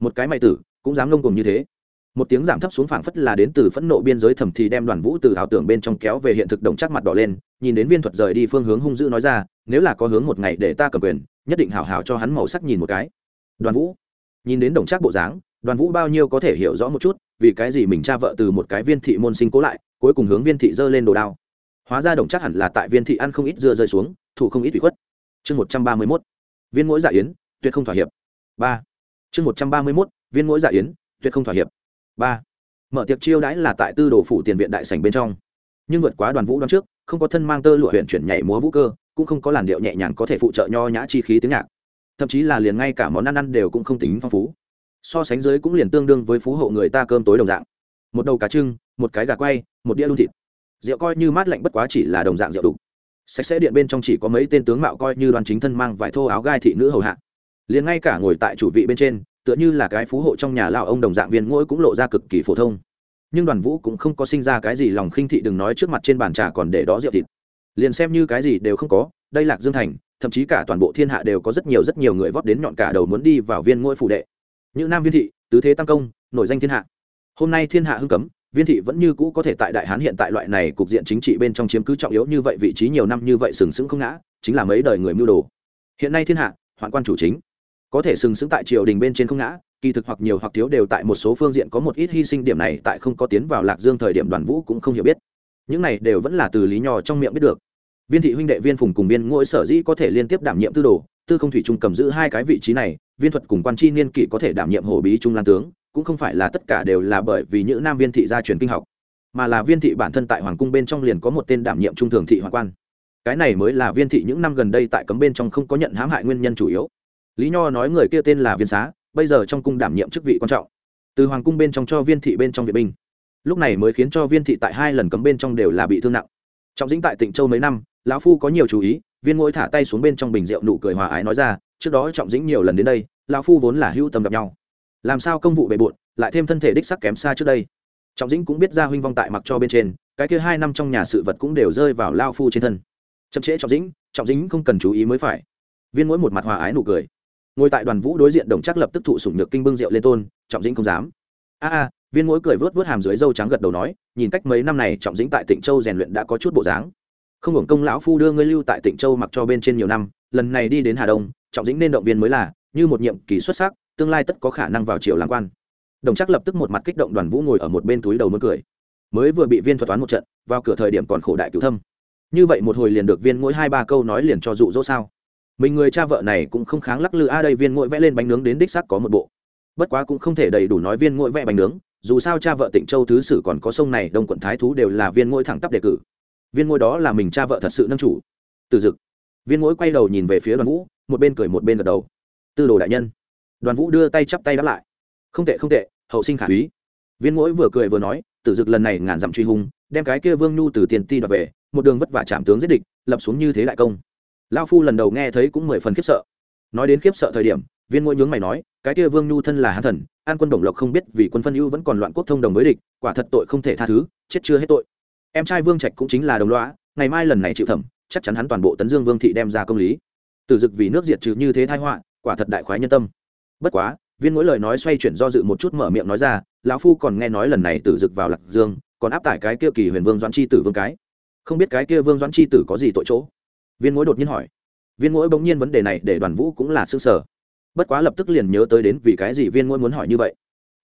Một cái mày tử, cũng dám ngông cùng như thế. Một tiếng giảm thấp xuống phảng phất là đến từ phẫn nộ biên giới thầm thì đem đoàn vũ từ ảo tưởng bên trong kéo về hiện thực đồng chắc mặt đỏ lên, nhìn đến viên thuật rời đi phương hướng hung dữ nói ra, nếu là có hướng một ngày để ta cầm quyền, nhất định hảo hảo cho hắn màu sắc nhìn một cái. Đoàn vũ nhìn đến đồng chắc bộ dáng đoàn vũ bao nhiêu có thể hiểu rõ một chút, vì cái gì mình cha vợ từ một cái viên thị môn sinh cố lại, cuối cùng hướng viên thị giơ lên đồ đao. Hóa ra đồng chắc hẳn là tại viên thị ăn không ít dưa rơi xuống, thủ không ít bị khuất. Chương một trăm ba mươi mốt. Viên mỗi dạ yến, tuyệt không thỏa hiệp. Ba. Chương một trăm ba mươi mốt. Viên mỗi dạ yến, tuyệt không thỏa hiệp. Ba. Mở tiệc chiêu đãi là tại tư đồ phủ tiền viện đại sảnh bên trong. Nhưng vượt quá đoàn vũ đoán trước, không có thân mang tơ lụa huyện chuyển nhảy múa vũ cơ, cũng không có làn điệu nhẹ nhàng có thể phụ trợ nho nhã chi khí tiếng nhạc. Thậm chí là liền ngay cả món ăn ăn đều cũng không tính phong phú so sánh dưới cũng liền tương đương với phú hộ người ta cơm tối đồng dạng. Một đầu cá trưng, một cái gà quay, một đĩa đun thịt. Rượu coi như mát lạnh bất quá chỉ là đồng dạng rượu đục sạch sẽ điện bên trong chỉ có mấy tên tướng mạo coi như đoàn chính thân mang vải thô áo gai thị nữ hầu hạ. Liền ngay cả ngồi tại chủ vị bên trên, tựa như là cái phú hộ trong nhà lao ông đồng dạng viên ngỗi cũng lộ ra cực kỳ phổ thông. Nhưng đoàn vũ cũng không có sinh ra cái gì lòng khinh thị đừng nói trước mặt trên bàn trà còn để đó rượu thịt. Liền xem như cái gì đều không có, đây lạc dương thành, thậm chí cả toàn bộ thiên hạ đều có rất nhiều rất nhiều người vót đến nhọn cả đầu muốn đi vào viên ngôi phủ đệ như nam viên thị, tứ thế tam công, nổi danh thiên hạ. Hôm nay thiên hạ hưng cấm, viên thị vẫn như cũ có thể tại đại hán hiện tại loại này cục diện chính trị bên trong chiếm cứ trọng yếu như vậy vị trí nhiều năm như vậy sừng sững không ngã, chính là mấy đời người mưu đồ. Hiện nay thiên hạ, hoạn quan chủ chính. Có thể sừng sững tại triều đình bên trên không ngã, kỳ thực hoặc nhiều hoặc thiếu đều tại một số phương diện có một ít hy sinh điểm này tại không có tiến vào lạc dương thời điểm đoàn vũ cũng không hiểu biết. Những này đều vẫn là từ lý nho trong miệng biết được. Viên thị huynh đệ, viên phùng cùng viên ngỗi sở dĩ có thể liên tiếp đảm nhiệm tư đồ, tư không thủy trung cầm giữ hai cái vị trí này viên thuật cùng quan chi niên kỷ có thể đảm nhiệm hổ bí trung lan tướng, cũng không phải là tất cả đều là bởi vì những nam viên thị gia truyền kinh học, mà là viên thị bản thân tại hoàng cung bên trong liền có một tên đảm nhiệm trung thường thị hoàng quan. Cái này mới là viên thị những năm gần đây tại cấm bên trong không có nhận hãm hại nguyên nhân chủ yếu. Lý nho nói người kia tên là viên xá, bây giờ trong cung đảm nhiệm chức vị quan trọng. Từ hoàng cung bên trong cho viên thị bên trong viện binh. Lúc này mới khiến cho viên thị tại hai lần cấm bên trong đều là bị thương nặng. Trọng dĩnh tại tịnh châu mấy năm, lão phu có nhiều chú ý, viên ngỗi thả tay xuống bên trong bình rượu nụ cười hòa ái nói ra trước đó trọng dĩnh nhiều lần đến đây, lão phu vốn là hữu tâm gặp nhau. Làm sao công vụ bề bộn, lại thêm thân thể đích sắc kém xa trước đây. Trọng dĩnh cũng biết ra huynh vong tại mặc cho bên trên, cái kia hai năm trong nhà sự vật cũng đều rơi vào lao phu trên thân. Chậm trễ trọng dĩnh trọng dĩnh không cần chú ý mới phải. Viên mỗi một mặt hòa ái nụ cười. Ngồi tại đoàn vũ đối diện đồng chắc lập tức thụ sủng nhược kinh bưng rượu lên tôn, trọng dĩnh không dám. A a, viên mỗi cười vớt vớt hàm dưới dâu trắng gật đầu nói, nhìn cách mấy năm này trọng dĩnh tại tịnh châu rèn luyện đã có chút bộ dáng. Không hưởng công lão phu đưa ngươi lưu tại tịnh châu mặc cho bên trên nhiều năm, lần này đi đến hà đông trọng dĩnh nên động viên mới là, như một nhiệm kỳ xuất sắc, tương lai tất có khả năng vào triều làm quan. Đồng chắc lập tức một mặt kích động đoàn vũ ngồi ở một bên túi đầu muốn cười. Mới vừa bị viên thuật toán một trận, vào cửa thời điểm còn khổ đại cứu thâm. Như vậy một hồi liền được viên mỗi hai ba câu nói liền cho dụ dỗ sao? Mình người cha vợ này cũng không kháng lắc lư, a, đây viên ngội vẽ lên bánh nướng đến đích xác có một bộ. Bất quá cũng không thể đầy đủ nói viên ngội vẽ bánh nướng, dù sao cha vợ tịnh châu thứ sử còn có sông này, đông quận thái thú đều là viên ngôi thẳng tắp đề cử. Viên ngôi đó là mình cha vợ thật sự nâng chủ. Từ dực viên mỗi quay đầu nhìn về phía đoàn vũ, một bên cười một bên gật đầu. Tư đồ đại nhân. Đoàn vũ đưa tay chắp tay đáp lại. Không tệ không tệ, hậu sinh khả úy. Viên mỗi vừa cười vừa nói, tử dực lần này ngàn dặm truy hung, đem cái kia vương nhu từ tiền ti đoạt về, một đường vất vả chạm tướng giết địch, lập xuống như thế đại công. Lao phu lần đầu nghe thấy cũng mười phần khiếp sợ. Nói đến khiếp sợ thời điểm, viên mỗi nhướng mày nói, cái kia vương nhu thân là hán thần, an quân đồng lộc không biết vì quân phân ưu vẫn còn loạn quốc thông đồng với địch, quả thật tội không thể tha thứ, chết chưa hết tội. Em trai vương trạch cũng chính là đồng loã ngày mai lần này chịu thẩm chắc chắn hắn toàn bộ tấn dương vương thị đem ra công lý. Tử dực vì nước diệt trừ như thế thái họa, quả thật đại khoái nhân tâm. Bất quá, viên mỗi lời nói xoay chuyển do dự một chút mở miệng nói ra, lão phu còn nghe nói lần này tử dực vào lạc dương, còn áp tải cái kia kỳ huyền vương doãn chi tử vương cái. Không biết cái kia vương doãn chi tử có gì tội chỗ? Viên mỗi đột nhiên hỏi. Viên mỗi bỗng nhiên vấn đề này để đoàn vũ cũng là xương sở bất quá lập tức liền nhớ tới đến vì cái gì viên mỗi muốn hỏi như vậy.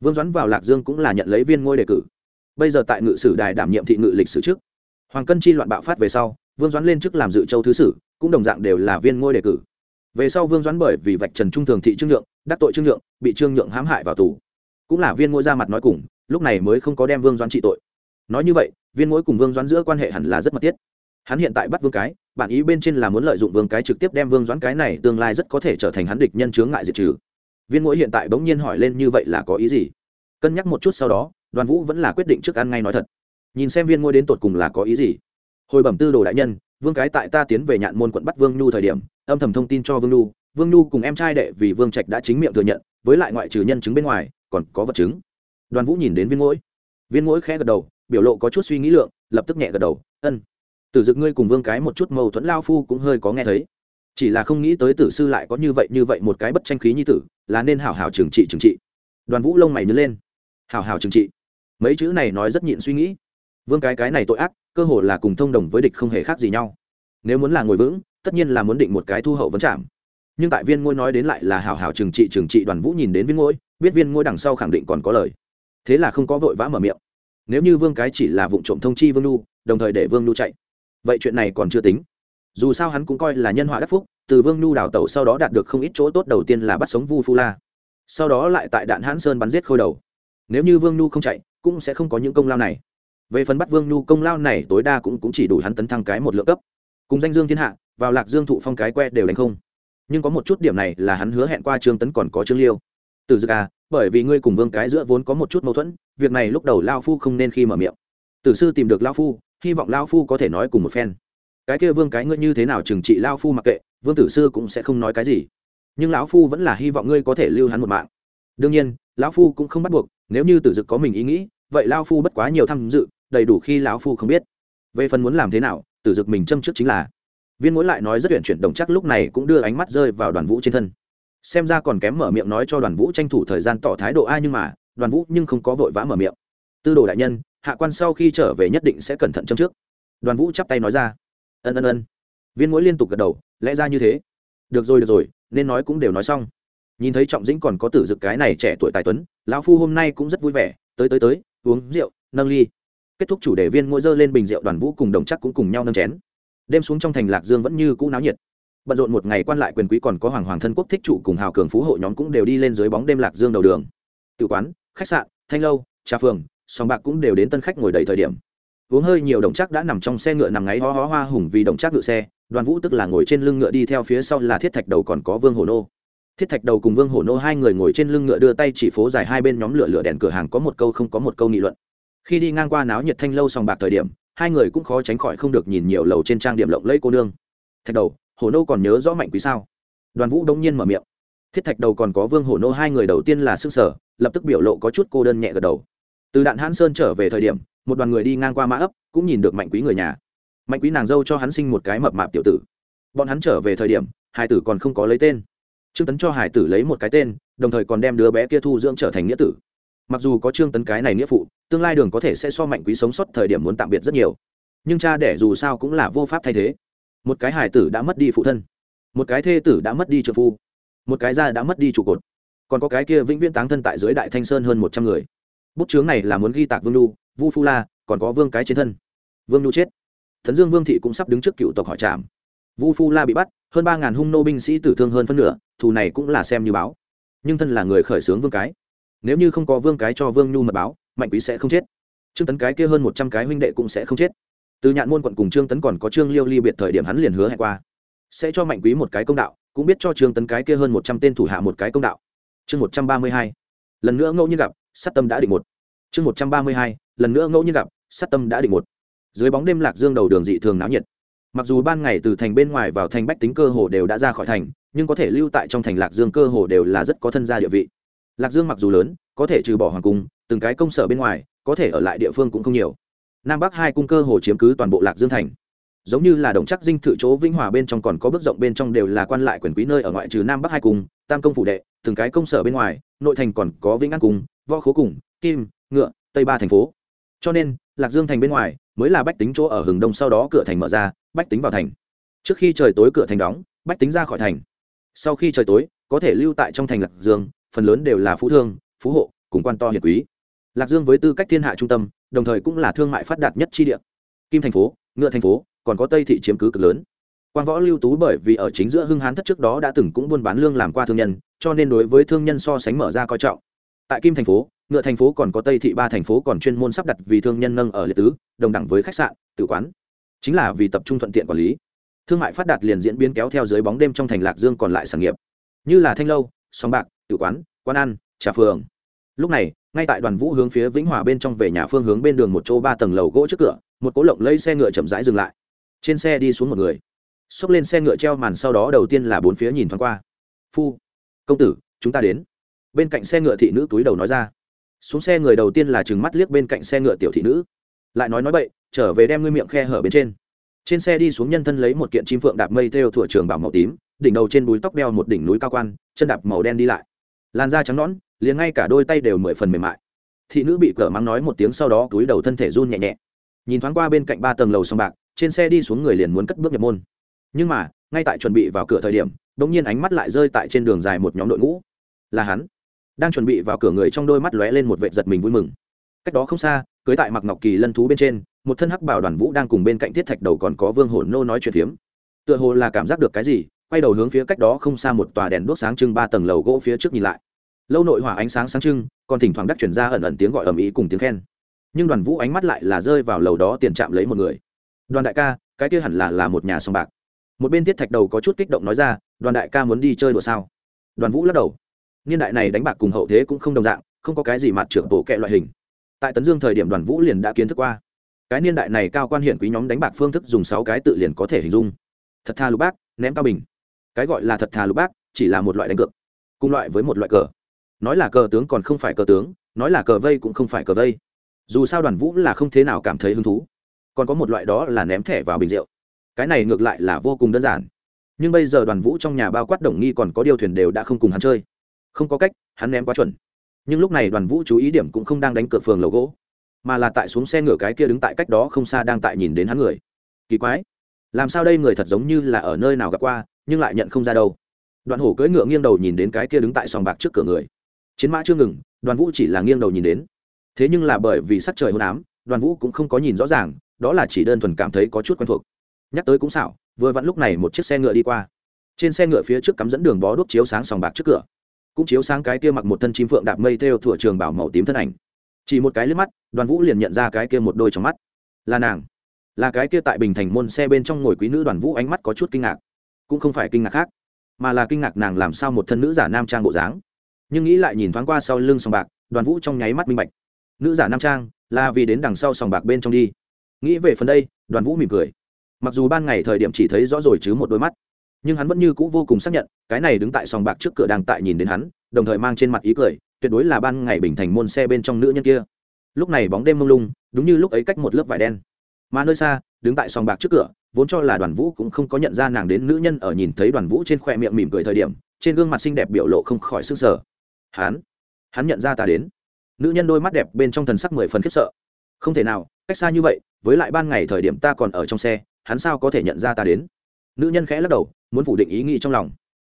Vương doãn vào lạc dương cũng là nhận lấy viên ngôi đề cử. Bây giờ tại ngự sử đài đảm nhiệm thị ngự lịch sử trước. Hoàng cân chi loạn bạo phát về sau vương doãn lên chức làm dự châu thứ sử, cũng đồng dạng đều là viên ngôi đề cử. Về sau vương doãn bởi vì vạch trần trung thường thị trương nhượng, đắc tội trương nhượng, bị trương nhượng hãm hại vào tù. Cũng là viên ngôi ra mặt nói cùng, lúc này mới không có đem vương doãn trị tội. Nói như vậy, viên ngôi cùng vương doãn giữa quan hệ hẳn là rất mật thiết. Hắn hiện tại bắt vương cái bản ý bên trên là muốn lợi dụng vương cái trực tiếp đem vương doãn cái này tương lai rất có thể trở thành hắn địch nhân chướng ngại diệt trừ. Viên ngôi hiện tại bỗng nhiên hỏi lên như vậy là có ý gì? Cân nhắc một chút sau đó, đoàn vũ vẫn là quyết định trước ăn ngay nói thật. Nhìn xem viên ngôi đến tột cùng là có ý gì hồi bẩm tư đồ đại nhân, vương cái tại ta tiến về nhạn môn quận bắt vương nhu thời điểm, âm thầm thông tin cho vương nhu vương nhu cùng em trai đệ vì vương trạch đã chính miệng thừa nhận, với lại ngoại trừ nhân chứng bên ngoài, còn có vật chứng. Đoàn vũ nhìn đến viên mỗi viên mỗi khẽ gật đầu, biểu lộ có chút suy nghĩ lượng, lập tức nhẹ gật đầu, ân, tử dực ngươi cùng vương cái một chút mâu thuẫn lao phu cũng hơi có nghe thấy. Chỉ là không nghĩ tới tử sư lại có như vậy như vậy một cái bất tranh khí như tử, là nên hảo hảo trừng trị trừng trị. Đoàn vũ lông mày nhớ lên. Hảo hảo trừng trị. Mấy chữ này nói rất nhịn suy nghĩ. Vương cái cái này tội ác cơ hồ là cùng thông đồng với địch không hề khác gì nhau. Nếu muốn là ngồi vững, tất nhiên là muốn định một cái thu hậu vấn chạm nhưng tại viên ngôi nói đến lại là hảo hảo trừng trị trừng trị đoàn vũ nhìn đến viên ngôi, biết viên ngôi đằng sau khẳng định còn có lời. Thế là không có vội vã mở miệng. Nếu như vương cái chỉ là vụ trộm thông chi vương lu đồng thời để vương lu chạy, vậy chuyện này còn chưa tính. Dù sao hắn cũng coi là nhân họa đắc phúc, từ vương nhu đào tẩu sau đó đạt được không ít chỗ tốt đầu tiên là bắt sống vu phu la. Sau đó lại tại đạn hãn sơn bắn giết khôi đầu. Nếu như vương nhu không chạy, cũng sẽ không có những công lao này về phần bắt vương nhu công lao này tối đa cũng, cũng chỉ đủ hắn tấn thăng cái một lượng cấp. Cùng danh dương thiên hạ vào lạc dương thụ phong cái que đều đánh không. Nhưng có một chút điểm này là hắn hứa hẹn qua trương tấn còn có trương liêu. Từ dực à bởi vì ngươi cùng vương cái giữa vốn có một chút mâu thuẫn việc này lúc đầu lao phu không nên khi mở miệng. Tử sư tìm được lao phu hy vọng lao phu có thể nói cùng một phen. Cái kia vương cái ngươi như thế nào trừng trị lao phu mặc kệ vương tử sư cũng sẽ không nói cái gì. Nhưng lão phu vẫn là hy vọng ngươi có thể lưu hắn một mạng. Đương nhiên lão phu cũng không bắt buộc nếu như tử dực có mình ý nghĩ vậy lao phu bất quá nhiều tham dự đầy đủ khi lão phu không biết. Về phần muốn làm thế nào, tử dực mình châm trước chính là. Viên mỗi lại nói rất tuyển chuyển, đồng chắc lúc này cũng đưa ánh mắt rơi vào đoàn vũ trên thân. Xem ra còn kém mở miệng nói cho đoàn vũ tranh thủ thời gian tỏ thái độ ai nhưng mà, đoàn vũ nhưng không có vội vã mở miệng. Tư đồ đại nhân, hạ quan sau khi trở về nhất định sẽ cẩn thận châm trước. Đoàn vũ chắp tay nói ra. Ân ân ân. Viên mũi liên tục gật đầu, lẽ ra như thế. Được rồi được rồi, nên nói cũng đều nói xong. Nhìn thấy trọng dĩnh còn có tử dực cái này trẻ tuổi tài tuấn, lão phu hôm nay cũng rất vui vẻ. Tới tới tới, uống rượu, nâng ly kết thúc chủ đề viên mỗi dơ lên bình rượu đoàn vũ cùng đồng chắc cũng cùng nhau nâng chén. Đêm xuống trong thành lạc dương vẫn như cũ náo nhiệt. Bận rộn một ngày quan lại quyền quý còn có hoàng hoàng thân quốc thích trụ cùng hào cường phú hộ nhóm cũng đều đi lên dưới bóng đêm lạc dương đầu đường. Tự quán, khách sạn, thanh lâu, trà phường, sòng bạc cũng đều đến tân khách ngồi đầy thời điểm. Uống hơi nhiều đồng chắc đã nằm trong xe ngựa nằm ngáy ho ho hoa hùng vì đồng chắc ngựa xe, đoàn vũ tức là ngồi trên lưng ngựa đi theo phía sau là thiết thạch đầu còn có vương hổ nô. Thiết thạch đầu cùng vương hổ nô hai người ngồi trên lưng ngựa đưa tay chỉ phố dài hai bên nhóm lửa lửa đèn cửa hàng có một câu không có một câu nghị luận khi đi ngang qua náo nhiệt thanh lâu sòng bạc thời điểm, hai người cũng khó tránh khỏi không được nhìn nhiều lầu trên trang điểm lộng lẫy cô nương. Thạch đầu hổ nô còn nhớ rõ mạnh quý sao? Đoàn vũ đông nhiên mở miệng. Thiết thạch đầu còn có vương hổ nô, hai người đầu tiên là sức sở lập tức biểu lộ có chút cô đơn nhẹ gật đầu. Từ đạn hãn sơn trở về thời điểm, một đoàn người đi ngang qua mã ấp, cũng nhìn được mạnh quý người nhà. Mạnh quý nàng dâu cho hắn sinh một cái mập mạp tiểu tử. Bọn hắn trở về thời điểm, hải tử còn không có lấy tên. Trương tấn cho hải tử lấy một cái tên, đồng thời còn đem đứa bé kia thu dưỡng trở thành nghĩa tử mặc dù có trương tấn cái này nghĩa phụ, tương lai đường có thể sẽ so mạnh quý sống sót thời điểm muốn tạm biệt rất nhiều. Nhưng cha đẻ dù sao cũng là vô pháp thay thế. Một cái hải tử đã mất đi phụ thân. Một cái thê tử đã mất đi trợ phu. Một cái gia đã mất đi trụ cột. Còn có cái kia vĩnh viễn táng thân tại dưới đại thanh sơn hơn một trăm người. Bút chướng này là muốn ghi tạc vương lu vu phu la, còn có vương cái trên thân. Vương lu chết. Thần dương vương thị cũng sắp đứng trước cựu tộc hỏi trạm vu phu la bị bắt, hơn ba ngàn hung nô binh sĩ tử thương hơn phân nửa, thù này cũng là xem như báo. Nhưng thân là người khởi xướng vương cái nếu như không có vương cái cho vương nhu mật báo, mạnh quý sẽ không chết. Trương tấn cái kia hơn một trăm cái huynh đệ cũng sẽ không chết. Từ nhạn môn quận cùng trương tấn còn có trương liêu ly biệt thời điểm hắn liền hứa hẹn qua. Sẽ cho mạnh quý một cái công đạo, cũng biết cho trương tấn cái kia hơn một trăm tên thủ hạ một cái công đạo. Chương một trăm ba mươi hai. Lần nữa ngẫu nhiên gặp, sát tâm đã định một. Chương một trăm ba mươi hai. Lần nữa ngẫu nhiên gặp, sát tâm đã định một. Dưới bóng đêm lạc dương đầu đường dị thường náo nhiệt. Mặc dù ban ngày từ thành bên ngoài vào thành bách tính cơ hồ đều đã ra khỏi thành, nhưng có thể lưu tại trong thành lạc dương cơ hồ đều là rất có thân gia địa vị lạc dương mặc dù lớn, có thể trừ bỏ hoàng cung, từng cái công sở bên ngoài, có thể ở lại địa phương cũng không nhiều. Nam bắc hai cung cơ hồ chiếm cứ toàn bộ lạc dương thành. Giống như là đồng chắc dinh thự chỗ vĩnh hòa bên trong còn có bước rộng bên trong đều là quan lại quyền quý nơi ở ngoại trừ nam bắc hai cung, tam công phủ đệ, từng cái công sở bên ngoài, nội thành còn có vĩnh an cung, võ khố cung, kim, ngựa, tây ba thành phố. Cho nên, lạc dương thành bên ngoài mới là bách tính chỗ ở hừng đông sau đó cửa thành mở ra, bách tính vào thành. Trước khi trời tối cửa thành đóng, bách tính ra khỏi thành. Sau khi trời tối có thể lưu tại trong thành lạc dương, phần lớn đều là phú thương, phú hộ, cùng quan to hiền quý. Lạc dương với tư cách thiên hạ trung tâm, đồng thời cũng là thương mại phát đạt nhất chi địa. Kim thành phố, ngựa thành phố, còn có tây thị chiếm cứ cực lớn. Quan võ lưu tú bởi vì ở chính giữa hưng hán thất trước đó đã từng cũng buôn bán lương làm qua thương nhân, cho nên đối với thương nhân so sánh mở ra coi trọng. Tại kim thành phố, ngựa thành phố còn có tây thị ba thành phố còn chuyên môn sắp đặt vì thương nhân nâng ở liệt tứ, đồng đẳng với khách sạn tự quán. Chính là vì tập trung thuận tiện quản lý. Thương mại phát đạt liền diễn biến kéo theo dưới bóng đêm trong thành lạc dương còn lại sản nghiệp như là thanh lâu, sòng bạc tự quán quán ăn, trà phường. Lúc này, ngay tại đoàn vũ hướng phía vĩnh hòa bên trong về nhà phương hướng bên đường một chỗ ba tầng lầu gỗ trước cửa, một cố lộng lấy xe ngựa chậm rãi dừng lại. Trên xe đi xuống một người. Xốc lên xe ngựa treo màn sau đó đầu tiên là bốn phía nhìn thoáng qua. Phu, công tử, chúng ta đến. Bên cạnh xe ngựa thị nữ túi đầu nói ra. Xuống xe người đầu tiên là chừng mắt liếc bên cạnh xe ngựa tiểu thị nữ. Lại nói nói bậy, trở về đem ngươi miệng khe hở bên trên. Trên xe đi xuống nhân thân lấy một kiện chim phượng đạp mây theo thủa trường bảo màu tím đỉnh đầu trên búi tóc đeo một đỉnh núi cao quan, chân đạp màu đen đi lại. Làn da trắng nõn, liền ngay cả đôi tay đều mười phần mềm mại. Thị nữ bị cỡ mắng nói một tiếng sau đó túi đầu thân thể run nhẹ nhẹ. Nhìn thoáng qua bên cạnh ba tầng lầu sông bạc, trên xe đi xuống người liền muốn cất bước nhập môn. Nhưng mà, ngay tại chuẩn bị vào cửa thời điểm đ ỗ n g nhiên ánh mắt lại rơi tại trên đường dài một nhóm đội ngũ. Là hắn. Đang chuẩn bị vào cửa người trong đôi mắt lóe lên một vệ giật mình vui mừng. Cách đó không xa, cưới tại mặc ngọc kỳ lân thú bên trên, một thân hắc bảo đoàn vũ đang cùng bên cạnh thiết thạch đầu còn có vương Hổ nô nói chuyện phiếm. Tựa hồ là cảm giác được cái gì quay đầu hướng phía cách đó không xa một tòa đèn đuốc sáng trưng ba tầng lầu gỗ phía trước nhìn lại. Lâu nội hỏa ánh sáng sáng trưng, còn thỉnh thoảng đắc chuyển ra ẩn ẩn tiếng gọi ầm ĩ cùng tiếng khen. Nhưng đoàn vũ ánh mắt lại là rơi vào lầu đó tiền chạm lấy một người. Đoàn đại ca, cái kia hẳn là là một nhà sòng bạc. Một bên thiết thạch đầu có chút kích động nói ra, đoàn đại ca muốn đi chơi đùa sao? Đoàn vũ lắc đầu. Niên đại này đánh bạc cùng hậu thế cũng không đồng dạng, không có cái gì mặt trưởng tổ kệ loại hình. Tại tấn dương thời điểm đoàn vũ liền đã kiến thức qua. Cái niên đại này cao quan hiện quý nhóm đánh bạc phương thức dùng sáu cái tự liền có thể hình dung. Thật tha lục bác, ném cao bình cái gọi là thật thà lục bác, chỉ là một loại đánh cược, cùng loại với một loại cờ. Nói là cờ tướng còn không phải cờ tướng, nói là cờ vây cũng không phải cờ vây. Dù sao đoàn vũ là không thế nào cảm thấy hứng thú. Còn có một loại đó là ném thẻ vào bình rượu. Cái này ngược lại là vô cùng đơn giản. Nhưng bây giờ đoàn vũ trong nhà bao quát đồng nghi còn có điều thuyền đều đã không cùng hắn chơi. Không có cách, hắn ném quá chuẩn. Nhưng lúc này đoàn vũ chú ý điểm cũng không đang đánh cược phường lầu gỗ, mà là tại xuống xe ngựa cái kia đứng tại cách đó không xa đang tại nhìn đến hắn người. Kỳ quái, làm sao đây người thật giống như là ở nơi nào gặp qua nhưng lại nhận không ra đâu. Đoàn hổ cưỡi ngựa nghiêng đầu nhìn đến cái kia đứng tại sòng bạc trước cửa người. Chiến mã chưa ngừng, đoàn vũ chỉ là nghiêng đầu nhìn đến. Thế nhưng là bởi vì sắc trời hôn ám, đoàn vũ cũng không có nhìn rõ ràng, đó là chỉ đơn thuần cảm thấy có chút quen thuộc. Nhắc tới cũng xảo, vừa vặn lúc này một chiếc xe ngựa đi qua. Trên xe ngựa phía trước cắm dẫn đường bó đuốc chiếu sáng sòng bạc trước cửa. Cũng chiếu sáng cái kia mặc một thân chim phượng đạp mây theo thủa trường bảo màu tím thân ảnh. Chỉ một cái liếc mắt, đoàn vũ liền nhận ra cái kia một đôi trong mắt. Là nàng. Là cái kia tại bình thành môn xe bên trong ngồi quý nữ đoàn vũ ánh mắt có chút kinh ngạc cũng không phải kinh ngạc khác, mà là kinh ngạc nàng làm sao một thân nữ giả nam trang bộ dáng. Nhưng nghĩ lại nhìn thoáng qua sau lưng sòng bạc, đoàn vũ trong nháy mắt minh bạch. Nữ giả nam trang là vì đến đằng sau sòng bạc bên trong đi. Nghĩ về phần đây, đoàn vũ mỉm cười. Mặc dù ban ngày thời điểm chỉ thấy rõ rồi chứ một đôi mắt, nhưng hắn vẫn như c ũ vô cùng xác nhận, cái này đứng tại sòng bạc trước cửa đang tại nhìn đến hắn, đồng thời mang trên mặt ý cười, tuyệt đối là ban ngày bình thành môn xe bên trong nữ nhân kia. Lúc này bóng đêm mông lung, đúng như lúc ấy cách một lớp vải đen. Mà nơi xa, đứng tại sòng bạc trước cửa vốn cho là đoàn vũ cũng không có nhận ra nàng đến nữ nhân ở nhìn thấy đoàn vũ trên khoe miệng mỉm cười thời điểm, trên gương mặt xinh đẹp biểu lộ không khỏi sức sở hắn hắn nhận ra ta đến. Nữ nhân đôi mắt đẹp bên trong thần sắc mười phần khiếp sợ. Không thể nào, cách xa như vậy, với lại ban ngày thời điểm ta còn ở trong xe, hắn sao có thể nhận ra ta đến? Nữ nhân khẽ lắc đầu, muốn phủ định ý nghĩ trong lòng.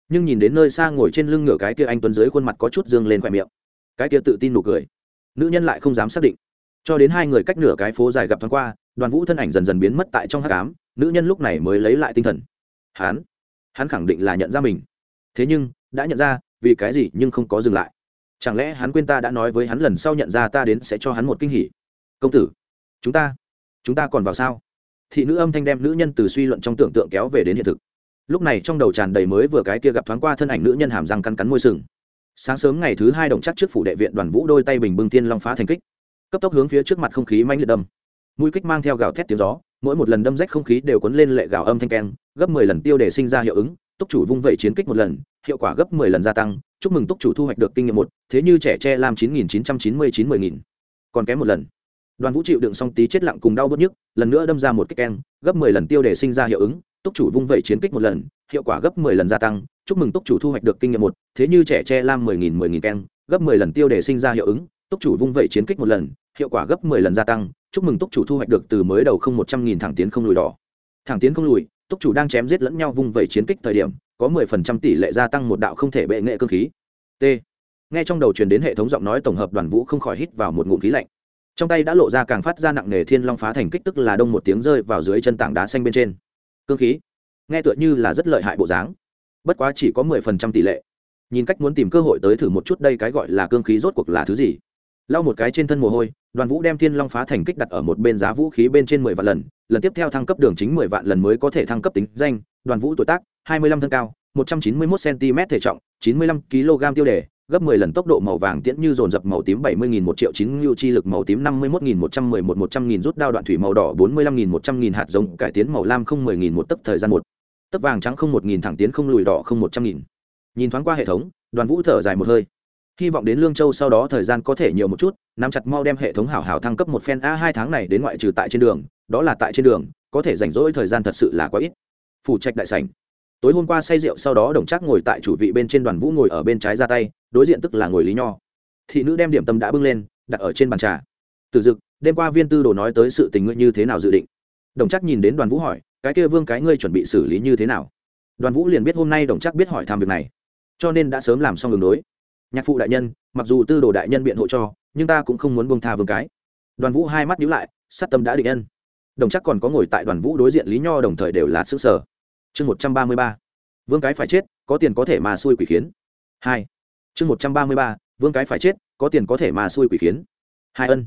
Nhưng nhìn đến nơi xa ngồi trên lưng ngựa cái kia anh tuấn dưới khuôn mặt có chút dương lên khoe miệng. Cái kia tự tin nụ cười. Nữ nhân lại không dám xác định. Cho đến hai người cách nửa cái phố dài gặp thoáng qua, đoàn vũ thân ảnh dần dần biến mất tại trong hát cám nữ nhân lúc này mới lấy lại tinh thần. Hắn hắn khẳng định là nhận ra mình. Thế nhưng, đã nhận ra, vì cái gì nhưng không có dừng lại. Chẳng lẽ hắn quên ta đã nói với hắn lần sau nhận ra ta đến sẽ cho hắn một kinh hỉ? Công tử. Chúng ta. Chúng ta còn vào sao? Thị nữ âm thanh đem nữ nhân từ suy luận trong tưởng tượng kéo về đến hiện thực. Lúc này trong đầu tràn đầy mới vừa cái kia gặp thoáng qua thân ảnh nữ nhân hàm răng cắn cắn môi sừng. Sáng sớm ngày thứ hai đồng chắc trước phủ đệ viện đoàn vũ đôi tay bình bưng tiên long phá thành kích. Cấp tốc hướng phía trước mặt không khí manh liệt đâm mũi kích mang theo gào thét tiếng gió, mỗi một lần đâm rách không khí đều cuốn lên lệ gào âm thanh keng, gấp mười lần tiêu để sinh ra hiệu ứng, túc chủ vung vẩy chiến kích một lần, hiệu quả gấp mười lần gia tăng, chúc mừng túc chủ thu hoạch được kinh nghiệm một, thế như trẻ tre làm chín nghìn chín trăm chín mươi chín mười nghìn. Còn kém một lần. Đoàn vũ chịu đựng xong tí chết lặng cùng đau bớt nhức, lần nữa đâm ra một kích keng, gấp mười lần tiêu để sinh ra hiệu ứng, túc chủ vung vẩy chiến kích một lần, hiệu quả gấp mười lần gia tăng, chúc mừng túc chủ thu hoạch được kinh nghiệm một, thế như trẻ tre lam mười nghìn mười nghìn keng, gấp mười lần tiêu để sinh ra hiệu ứng, túc chủ vung vẩy chiến kích một lần hiệu quả gấp mười lần gia tăng, chúc mừng túc chủ thu hoạch được từ mới đầu không một trăm nghìn thẳng tiến không lùi đỏ. Thẳng tiến không lùi, túc chủ đang chém giết lẫn nhau vung vẩy chiến kích thời điểm, có mười phần trăm tỷ lệ gia tăng một đạo không thể bệ nghệ cương khí. T. Nghe trong đầu truyền đến hệ thống giọng nói tổng hợp đoàn vũ không khỏi hít vào một ngụm khí lạnh. Trong tay đã lộ ra càng phát ra nặng nề thiên long phá thành kích tức là đông một tiếng rơi vào dưới chân tảng đá xanh bên trên. Cương khí, nghe tựa như là rất lợi hại bộ dáng. Bất quá chỉ có mười phần trăm tỷ lệ. Nhìn cách muốn tìm cơ hội tới thử một chút đây cái gọi là cương khí rốt cuộc là thứ gì? Lau một cái trên thân mồ hôi, đoàn vũ đem thiên long phá thành kích đặt ở một bên giá vũ khí bên trên mười vạn lần lần tiếp theo thăng cấp đường chính mười vạn lần mới có thể thăng cấp tính danh, đoàn vũ tuổi tác, hai mươi lăm thân cao, một trăm chín mươi mốt cm thể trọng, chín mươi lăm kg tiêu đề, gấp 10 lần tốc độ màu vàng tiễn như dồn dập màu tím 70.000 1 triệu chín lưu chi lực màu tím 51.000 111 100.000 rút đao đoạn thủy màu đỏ 45.000 100.000 hạt giống cải tiến màu lam không mười nghìn một tấc thời gian một. Tấc vàng trắng không 1.000 thẳng tiến không lùi đỏ không 100.000 nhìn thoáng qua hệ thống, đoàn vũ thở dài một hơi hy vọng đến lương châu sau đó thời gian có thể nhiều một chút, nắm chặt mau đem hệ thống hảo hảo thăng cấp một phen a hai tháng này đến ngoại trừ tại trên đường, đó là tại trên đường, có thể rảnh rỗi thời gian thật sự là quá ít. Phủ trạch đại sảnh. Tối hôm qua say rượu sau đó đồng trác ngồi tại chủ vị bên trên đoàn vũ ngồi ở bên trái ra tay, đối diện tức là ngồi lý nho. Thị nữ đem điểm tâm đã bưng lên, đặt ở trên bàn trà. Từ dực, đêm qua viên tư đồ nói tới sự tình ngươi như thế nào dự định? Đồng trác nhìn đến đoàn vũ hỏi, cái kia vương cái ngươi chuẩn bị xử lý như thế nào? Đoàn vũ liền biết hôm nay đồng trác biết hỏi tham việc này, cho nên đã sớm làm xong đường đối nhạc phụ đại nhân, mặc dù tư đồ đại nhân biện hộ cho, nhưng ta cũng không muốn bông tha vương cái. Đoàn vũ hai mắt nhíu lại, sát tâm đã định ân. Đồng chắc còn có ngồi tại đoàn vũ đối diện lý nho đồng thời đều là xứ sở. Chương một trăm ba mươi ba, vương cái phải chết, có tiền có thể mà xui quỷ khiến. Hai, chương một trăm ba mươi ba, vương cái phải chết, có tiền có thể mà xui quỷ khiến. Hai ân.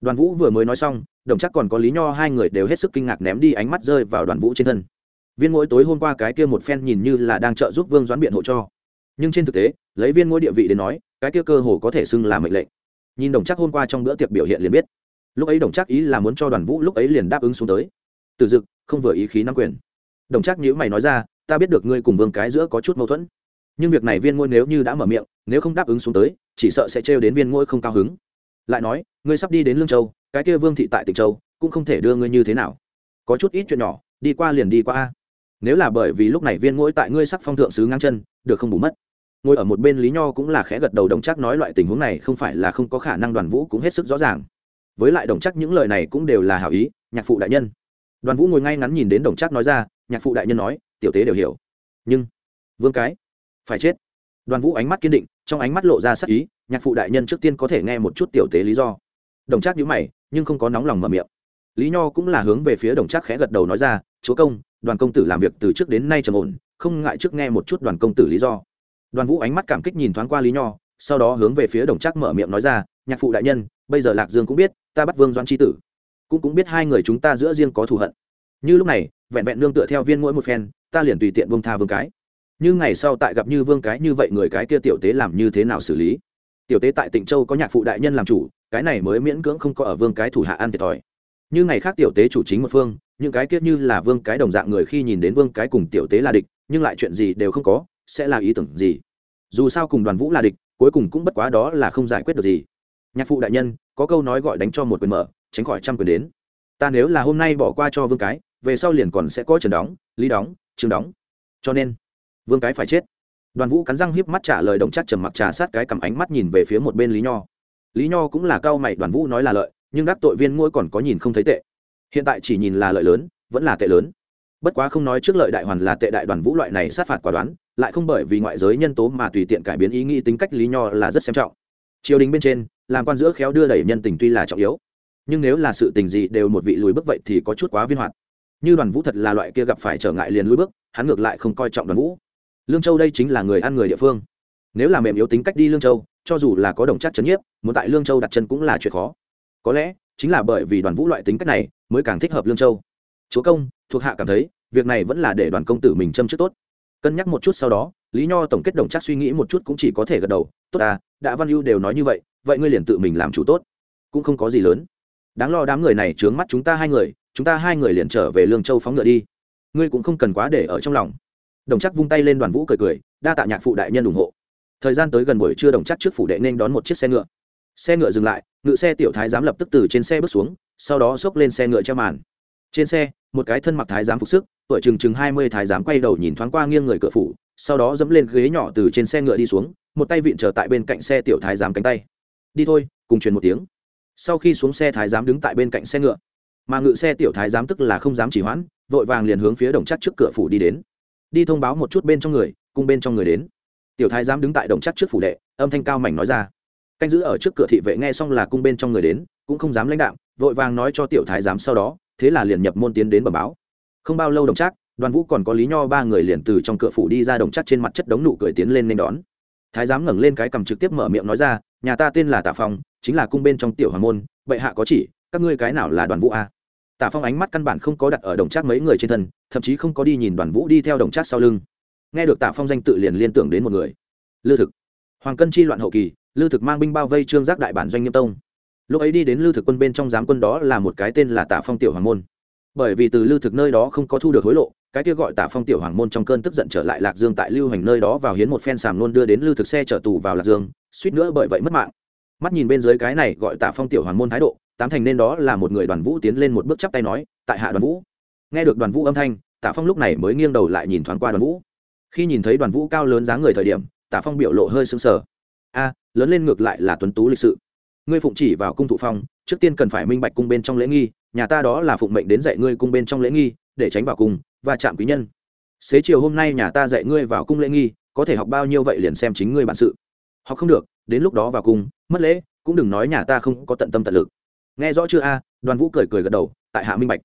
Đoàn vũ vừa mới nói xong, đồng chắc còn có lý nho hai người đều hết sức kinh ngạc ném đi ánh mắt rơi vào đoàn vũ trên thân. Viên mỗi tối hôm qua cái kia một phen nhìn như là đang trợ giúp vương doãn biện hộ cho nhưng trên thực tế, lấy viên ngôi địa vị đến nói, cái kia cơ hồ có thể xưng là mệnh lệnh. Nhìn đồng chắc hôm qua trong bữa tiệc biểu hiện liền biết. Lúc ấy đồng chắc ý là muốn cho đoàn vũ lúc ấy liền đáp ứng xuống tới. Từ dực, không vừa ý khí nắm quyền. Đồng chắc nhữ mày nói ra, ta biết được ngươi cùng vương cái giữa có chút mâu thuẫn, nhưng việc này viên ngôi nếu như đã mở miệng, nếu không đáp ứng xuống tới, chỉ sợ sẽ trêu đến viên ngôi không cao hứng. Lại nói, ngươi sắp đi đến lương châu, cái kia vương thị tại tịnh châu, cũng không thể đưa ngươi như thế nào. Có chút ít chuyện nhỏ, đi qua liền đi qua a. Nếu là bởi vì lúc này viên ngôi tại ngươi sắc phong thượng sứ ngang chân, được không bù mất ngồi ở một bên lý nho cũng là khẽ gật đầu đồng chắc nói loại tình huống này không phải là không có khả năng đoàn vũ cũng hết sức rõ ràng. Với lại đồng chắc những lời này cũng đều là hảo ý, nhạc phụ đại nhân. Đoàn vũ ngồi ngay ngắn nhìn đến đồng chắc nói ra, nhạc phụ đại nhân nói, tiểu tế đều hiểu. Nhưng, vương cái, phải chết. Đoàn vũ ánh mắt kiên định, trong ánh mắt lộ ra sắc ý, nhạc phụ đại nhân trước tiên có thể nghe một chút tiểu tế lý do. Đồng trác nhíu mày, nhưng không có nóng lòng mở miệng. Lý nho cũng là hướng về phía đồng trác khẽ gật đầu nói ra, chúa công, đoàn công tử làm việc từ trước đến nay trầm ổn, không ngại trước nghe một chút đoàn công tử lý do đoàn vũ ánh mắt cảm kích nhìn thoáng qua lý nho, sau đó hướng về phía đồng trác mở miệng nói ra, nhạc phụ đại nhân, bây giờ lạc dương cũng biết, ta bắt vương doan tri tử, cũng cũng biết hai người chúng ta giữa riêng có thù hận. Như lúc này, vẹn vẹn nương tựa theo viên mỗi một phen, ta liền tùy tiện vương tha vương cái. Như ngày sau tại gặp như vương cái như vậy người cái kia tiểu tế làm như thế nào xử lý? Tiểu tế tại tịnh châu có nhạc phụ đại nhân làm chủ, cái này mới miễn cưỡng không có ở vương cái thủ hạ ăn thiệt thòi. Như ngày khác tiểu tế chủ chính một phương, những cái kia như là vương cái đồng dạng người khi nhìn đến vương cái cùng tiểu tế là địch, nhưng lại chuyện gì đều không có sẽ là ý tưởng gì? Dù sao cùng đoàn vũ là địch, cuối cùng cũng bất quá đó là không giải quyết được gì. Nhạc phụ đại nhân, có câu nói gọi đánh cho một quyền mở, tránh khỏi trăm quyền đến. Ta nếu là hôm nay bỏ qua cho vương cái, về sau liền còn sẽ có trần đóng, lý đóng trường đóng. Cho nên, vương cái phải chết. Đoàn vũ cắn răng híp mắt trả lời đồng chắc trầm mặc trà sát cái cầm ánh mắt nhìn về phía một bên lý nho. Lý nho cũng là cao mày, đoàn vũ nói là lợi, nhưng đắc tội viên ngôi còn có nhìn không thấy tệ. Hiện tại chỉ nhìn là lợi lớn, vẫn là tệ lớn. Bất quá không nói trước lợi đại hoàn là tệ đại đoàn vũ loại này sát phạt quả đoán lại không bởi vì ngoại giới nhân tố mà tùy tiện cải biến ý nghĩ tính cách lý nho là rất xem trọng. Triều đình bên trên, làm quan giữa khéo đưa đẩy nhân tình tuy là trọng yếu, nhưng nếu là sự tình gì đều một vị lùi bước vậy thì có chút quá viên hoạt. Như đoàn vũ thật là loại kia gặp phải trở ngại liền lùi bước, hắn ngược lại không coi trọng đoàn vũ. Lương châu đây chính là người ăn người địa phương. Nếu là mềm yếu tính cách đi lương châu, cho dù là có đồng chắc chấn nhiếp, muốn tại lương châu đặt chân cũng là chuyện khó. Có lẽ, chính là bởi vì đoàn vũ loại tính cách này, mới càng thích hợp lương châu. Chúa công, thuộc hạ cảm thấy, việc này vẫn là để đoàn công tử mình châm trước tốt cân nhắc một chút sau đó, lý nho tổng kết đồng chắc suy nghĩ một chút cũng chỉ có thể gật đầu, tốt à đã văn ưu đều nói như vậy vậy ngươi liền tự mình làm chủ tốt, cũng không có gì lớn. Đáng lo đám người này trướng mắt chúng ta hai người, chúng ta hai người liền trở về lương châu phóng ngựa đi. Ngươi cũng không cần quá để ở trong lòng. Đồng chắc vung tay lên đoàn vũ cười cười, đa tạ nhạc phụ đại nhân ủng hộ. Thời gian tới gần buổi trưa đồng chắc trước phủ đệ nên đón một chiếc xe ngựa. Xe ngựa dừng lại, ngựa xe tiểu thái giám lập tức từ trên xe bước xuống, sau đó xốc lên xe ngựa treo màn. Trên xe, một cái thân mặc thái giám phục sức tuổi chừng chừng hai mươi thái giám quay đầu nhìn thoáng qua nghiêng người cửa phủ, sau đó dẫm lên ghế nhỏ từ trên xe ngựa đi xuống, một tay vịn trở tại bên cạnh xe tiểu thái giám cánh tay. Đi thôi, cùng truyền một tiếng. Sau khi xuống xe thái giám đứng tại bên cạnh xe ngựa. Mà ngự xe tiểu thái giám tức là không dám chỉ hoãn, vội vàng liền hướng phía đồng chắc trước cửa phủ đi đến. Đi thông báo một chút bên trong người, cùng bên trong người đến. Tiểu thái giám đứng tại đồng chắc trước phủ đệ, âm thanh cao mảnh nói ra. Canh giữ ở trước cửa thị vệ nghe xong là cung bên trong người đến, cũng không dám lãnh đạo vội vàng nói cho tiểu thái giám sau đó, thế là liền nhập môn tiến đến bẩm báo không bao lâu đồng trác, đoàn vũ còn có lý nho ba người liền từ trong cửa phủ đi ra đồng trác trên mặt chất đống nụ cười tiến lên nên đón. Thái giám ngẩng lên cái cầm trực tiếp mở miệng nói ra nhà ta tên là tạ phong chính là cung bên trong tiểu hoàng môn bệ hạ có chỉ các ngươi cái nào là đoàn vũ a? Tạ phong ánh mắt căn bản không có đặt ở đồng trác mấy người trên thân thậm chí không có đi nhìn đoàn vũ đi theo đồng trác sau lưng. Nghe được tạ phong danh tự liền liên tưởng đến một người. Lư thực. Hoàng cân chi loạn hậu kỳ lư thực mang binh bao vây trương giác đại bản doanh nghiêm tông. Lúc ấy đi đến lư thực quân bên trong giám quân đó là một cái tên là tạ phong tiểu hoàng môn bởi vì từ Lưu thực nơi đó không có thu được hối lộ, cái kia gọi tạ phong tiểu hoàng môn trong cơn tức giận trở lại lạc dương tại lưu hành nơi đó vào hiến một phen sàm luôn đưa đến Lưu thực xe chở tù vào lạc dương, suýt nữa bởi vậy mất mạng. Mắt nhìn bên dưới cái này gọi tạ phong tiểu hoàng môn thái độ, tám thành nên đó là một người đoàn vũ tiến lên một bước chắp tay nói, tại hạ đoàn vũ. Nghe được đoàn vũ âm thanh tạ phong lúc này mới nghiêng đầu lại nhìn thoáng qua đoàn vũ. Khi nhìn thấy đoàn vũ cao lớn dáng người thời điểm tạ phong biểu lộ hơi sững sờ. A, lớn lên ngược lại là tuấn tú lịch sự. Ngươi phụng chỉ vào cung thụ phong trước tiên cần phải minh bạch cung bên trong lễ nghi, nhà ta đó là phụng mệnh đến dạy ngươi cung bên trong lễ nghi, để tránh vào cung và chạm quý nhân. Xế chiều hôm nay nhà ta dạy ngươi vào cung lễ nghi, có thể học bao nhiêu vậy liền xem chính ngươi bản sự. Học không được, đến lúc đó vào cung, mất lễ, cũng đừng nói nhà ta không có tận tâm tận lực. Nghe rõ chưa a? Đoàn vũ cười cười gật đầu, tại hạ minh bạch.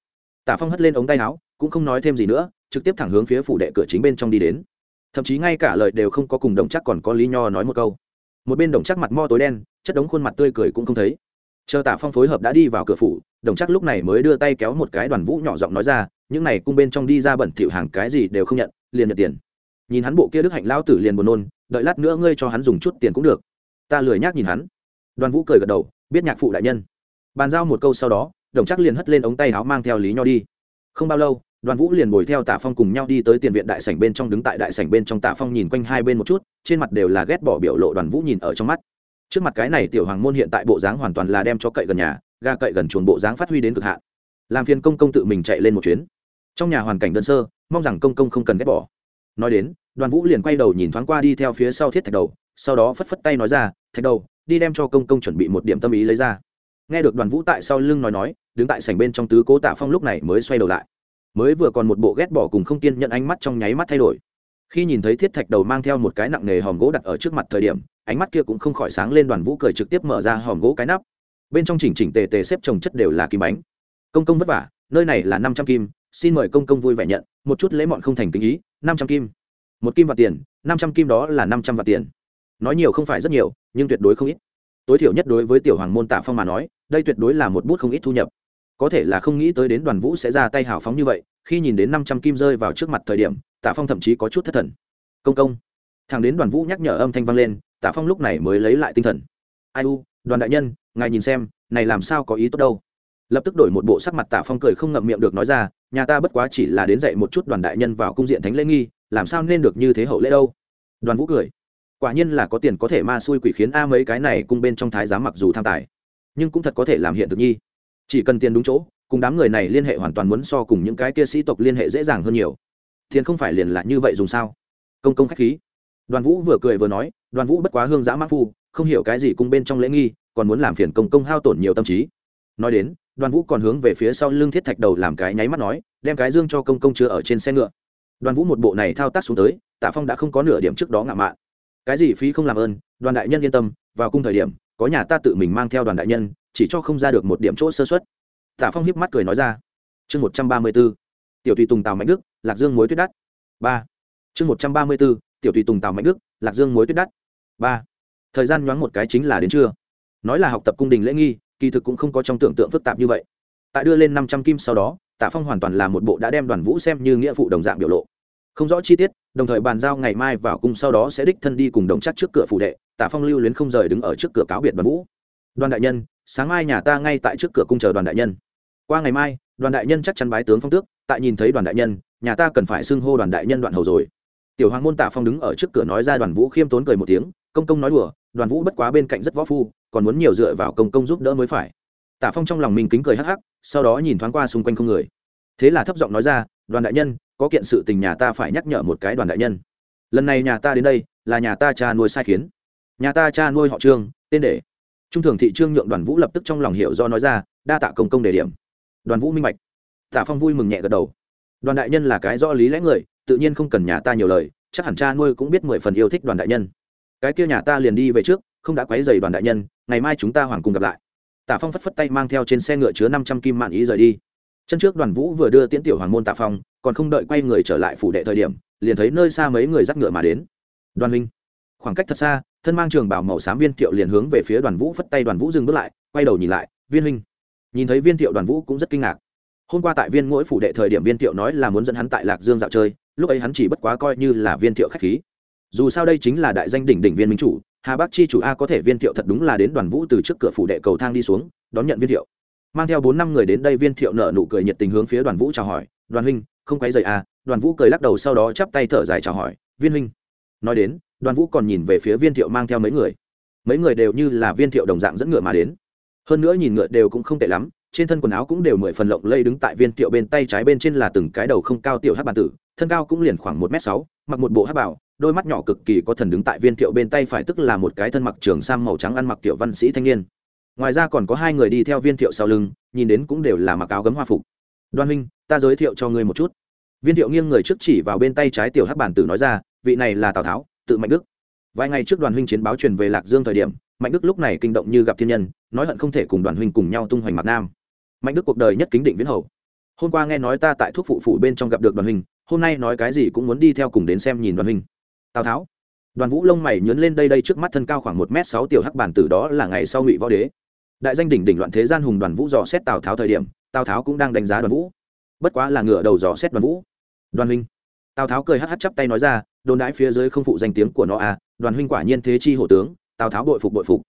Tả phong hất lên ống tay áo, cũng không nói thêm gì nữa, trực tiếp thẳng hướng phía phủ đệ cửa chính bên trong đi đến. Thậm chí ngay cả lời đều không có cùng đồng chắc còn có lý nho nói một câu. Một bên đồng chắc mặt mo tối đen, chất đống khuôn mặt tươi cười cũng không thấy chờ Tạ phong phối hợp đã đi vào cửa phủ, đồng chắc lúc này mới đưa tay kéo một cái đoàn vũ nhỏ giọng nói ra, những này cung bên trong đi ra bẩn thỉu hàng cái gì đều không nhận, liền nhận tiền. Nhìn hắn bộ kia đức hạnh lao tử liền buồn nôn, đợi lát nữa ngươi cho hắn dùng chút tiền cũng được. Ta lười nhác nhìn hắn. Đoàn vũ cười gật đầu, biết nhạc phụ đại nhân. Bàn giao một câu sau đó, đồng chắc liền hất lên ống tay áo mang theo lý nho đi. Không bao lâu, đoàn vũ liền bồi theo tạ phong cùng nhau đi tới tiền viện đại sảnh bên trong, đứng tại đại sảnh bên trong tạ phong nhìn quanh hai bên một chút, trên mặt đều là ghét bỏ biểu lộ đoàn vũ nhìn ở trong mắt trước mặt cái này tiểu hoàng môn hiện tại bộ dáng hoàn toàn là đem cho cậy gần nhà ga cậy gần chuồng bộ dáng phát huy đến cực hạn. Làm phiền công công tự mình chạy lên một chuyến. Trong nhà hoàn cảnh đơn sơ, mong rằng công công không cần ghét bỏ. Nói đến, đoàn vũ liền quay đầu nhìn thoáng qua đi theo phía sau thiết thạch đầu, sau đó phất phất tay nói ra, thạch đầu, đi đem cho công công chuẩn bị một điểm tâm ý lấy ra. Nghe được đoàn vũ tại sau lưng nói nói, đứng tại sảnh bên trong tứ cố tạ phong lúc này mới xoay đầu lại. Mới vừa còn một bộ ghét bỏ cùng không kiên nhận ánh mắt trong nháy mắt thay đổi. Khi nhìn thấy thiết thạch đầu mang theo một cái nặng nề hòm gỗ đặt ở trước mặt thời điểm ánh mắt kia cũng không khỏi sáng lên đoàn vũ cười trực tiếp mở ra hòm gỗ cái nắp. Bên trong chỉnh chỉnh tề tề xếp trồng chất đều là kim bánh. Công công vất vả, nơi này là năm trăm kim, xin mời công công vui vẻ nhận, một chút lễ mọn không thành kính ý, năm trăm kim. Một kim và tiền, năm trăm kim đó là năm trăm vạn tiền. Nói nhiều không phải rất nhiều, nhưng tuyệt đối không ít. Tối thiểu nhất đối với tiểu hoàng môn tạ phong mà nói, đây tuyệt đối là một bút không ít thu nhập. Có thể là không nghĩ tới đến đoàn vũ sẽ ra tay hào phóng như vậy, khi nhìn đến năm trăm kim rơi vào trước mặt thời điểm, tạ phong thậm chí có chút thất thần. Công công. Thằng đến đoàn vũ nhắc nhở âm thanh vang lên tạ phong lúc này mới lấy lại tinh thần. Ai u, đoàn đại nhân, ngài nhìn xem, này làm sao có ý tốt đâu. Lập tức đổi một bộ sắc mặt tạ phong cười không ngậm miệng được nói ra, nhà ta bất quá chỉ là đến dạy một chút đoàn đại nhân vào cung diện thánh lễ nghi, làm sao nên được như thế hậu lễ đâu? Đoàn vũ cười. Quả nhiên là có tiền có thể ma xui quỷ khiến a mấy cái này cung bên trong thái giám mặc dù tham tài, nhưng cũng thật có thể làm hiện thực nhi chỉ cần tiền đúng chỗ, cùng đám người này liên hệ hoàn toàn muốn so cùng những cái kia sĩ tộc liên hệ dễ dàng hơn nhiều. Tiền không phải liền là như vậy dùng sao? Công công khách khí. Đoàn vũ vừa cười vừa nói đoàn vũ bất quá hương giã mã phu, không hiểu cái gì cung bên trong lễ nghi, còn muốn làm phiền công công hao tổn nhiều tâm trí. Nói đến, đoàn vũ còn hướng về phía sau lưng thiết thạch đầu làm cái nháy mắt nói, đem cái dương cho công công chứa ở trên xe ngựa. Đoàn vũ một bộ này thao tác xuống tới, tạ phong đã không có nửa điểm trước đó ngạo mạn. Cái gì phí không làm ơn, đoàn đại nhân yên tâm, vào cung thời điểm, có nhà ta tự mình mang theo đoàn đại nhân, chỉ cho không ra được một điểm chỗ sơ xuất tạ phong hiếp mắt cười nói ra. Chương một trăm ba mươi b ố tiểu tùy tùng tào mạnh đức, lạc dương muối tuyết đắt. Ba, chương một trăm ba mươi b ố tiểu tùy tùng tào mạnh đức, lạc dương muối tuyết đắt ba. Thời gian nhoáng một cái chính là đến trưa. Nói là học tập cung đình lễ nghi, kỳ thực cũng không có trong tưởng tượng phức tạp như vậy. Tại đưa lên năm trăm kim sau đó, tạ phong hoàn toàn là một bộ đã đem đoàn vũ xem như nghĩa vụ đồng dạng biểu lộ. Không rõ chi tiết, đồng thời bàn giao ngày mai vào cung sau đó sẽ đích thân đi cùng đồng chắc trước cửa phủ đệ, tạ phong lưu luyến không rời đứng ở trước cửa cáo biệt đoàn vũ. Đoàn đại nhân, sáng mai nhà ta ngay tại trước cửa cung chờ đoàn đại nhân. Qua ngày mai, đoàn đại nhân chắc chắn bái tướng phong tước, tại nhìn thấy đoàn đại nhân, nhà ta cần phải xưng hô đoàn đại nhân đoạn hầu rồi. Tiểu hoàng môn tạ phong đứng ở trước cửa nói ra đoàn vũ khiêm tốn cười một tiếng công công nói đùa, đoàn vũ bất quá bên cạnh rất võ phu, còn muốn nhiều dựa vào công công giúp đỡ mới phải. Tả phong trong lòng mình kính cười hắc hắc, sau đó nhìn thoáng qua xung quanh không người. Thế là thấp giọng nói ra, đoàn đại nhân, có kiện sự tình nhà ta phải nhắc nhở một cái đoàn đại nhân. Lần này nhà ta đến đây, là nhà ta cha nuôi sai khiến. Nhà ta cha nuôi họ trương, tên để. Trung thường thị trương nhượng đoàn vũ lập tức trong lòng hiểu do nói ra, đa tạ công công đề điểm. Đoàn vũ minh bạch. Tạ phong vui mừng nhẹ gật đầu. Đoàn đại nhân là cái do lý lẽ người, tự nhiên không cần nhà ta nhiều lời, chắc hẳn cha nuôi cũng biết mười phần yêu thích đoàn đại nhân cái kia nhà ta liền đi về trước, không đã quấy dày đoàn đại nhân, ngày mai chúng ta hoàng cùng gặp lại. Tạ phong phất phất tay mang theo trên xe ngựa chứa năm trăm kim mạn ý rời đi. Chân trước đoàn vũ vừa đưa tiễn tiểu hoàng môn tạ phong, còn không đợi quay người trở lại phủ đệ thời điểm, liền thấy nơi xa mấy người dắt ngựa mà đến. Đoàn huynh, khoảng cách thật xa, thân mang trường bảo màu xám viên thiệu liền hướng về phía đoàn vũ phất tay đoàn vũ dừng bước lại, quay đầu nhìn lại, viên huynh. Nhìn thấy viên thiệu đoàn vũ cũng rất kinh ngạc. Hôm qua tại viên mỗi phủ đệ thời điểm viên thiệu nói là muốn dẫn hắn tại lạc dương dạo chơi, lúc ấy hắn chỉ bất quá coi như là viên thiệu khách khí dù sao đây chính là đại danh đỉnh đỉnh viên minh chủ, hà bắc chi chủ a có thể viên thiệu thật đúng là đến đoàn vũ từ trước cửa phủ đệ cầu thang đi xuống, đón nhận viên thiệu. Mang theo bốn năm người đến đây viên thiệu nợ nụ cười nhiệt tình hướng phía đoàn vũ chào hỏi, đoàn huynh, không quấy dậy a. Đoàn vũ cười lắc đầu sau đó chắp tay thở dài chào hỏi, viên huynh. Nói đến, đoàn vũ còn nhìn về phía viên thiệu mang theo mấy người. Mấy người đều như là viên thiệu đồng dạng dẫn ngựa mà đến. Hơn nữa nhìn ngựa đều cũng không tệ lắm, trên thân quần áo cũng đều mười phần lộng lây đứng tại viên thiệu bên tay trái bên trên là từng cái đầu không cao tiểu hát bàn tử, thân cao cũng liền khoảng một m sáu mặc một bộ hát bảo, đôi mắt nhỏ cực kỳ có thần đứng tại viên thiệu bên tay phải tức là một cái thân mặc trường sam màu trắng ăn mặc tiểu văn sĩ thanh niên. Ngoài ra còn có hai người đi theo viên thiệu sau lưng, nhìn đến cũng đều là mặc áo gấm hoa phục. Đoan huynh, ta giới thiệu cho ngươi một chút. Viên thiệu nghiêng người trước chỉ vào bên tay trái tiểu hát bản tử nói ra, vị này là tào tháo, tự mạnh đức. Vài ngày trước đoàn huynh chiến báo truyền về lạc dương thời điểm, mạnh đức lúc này kinh động như gặp thiên nhân, nói hận không thể cùng đoàn huynh cùng nhau tung hoành mặt nam. Mạnh đức cuộc đời nhất kính định viễn hầu. Hôm qua nghe nói ta tại thuốc phụ phụ bên trong gặp được đoàn huynh hôm nay nói cái gì cũng muốn đi theo cùng đến xem nhìn đoàn huynh. Tào tháo. Đoàn vũ lông mày nhớn lên đây đây trước mắt thân cao khoảng một m sáu tiểu hắc bản tử đó là ngày sau ngụy võ đế. Đại danh đỉnh đỉnh loạn thế gian hùng đoàn vũ dò xét tào tháo thời điểm, tào tháo cũng đang đánh giá đoàn vũ. Bất quá là ngựa đầu dò xét đoàn vũ. Đoàn huynh. Tào tháo cười hắc hắc chắp tay nói ra, đồn đãi phía dưới không phụ danh tiếng của nó à đoàn huynh quả nhiên thế chi hổ tướng, tào tháo bội phục bội phục.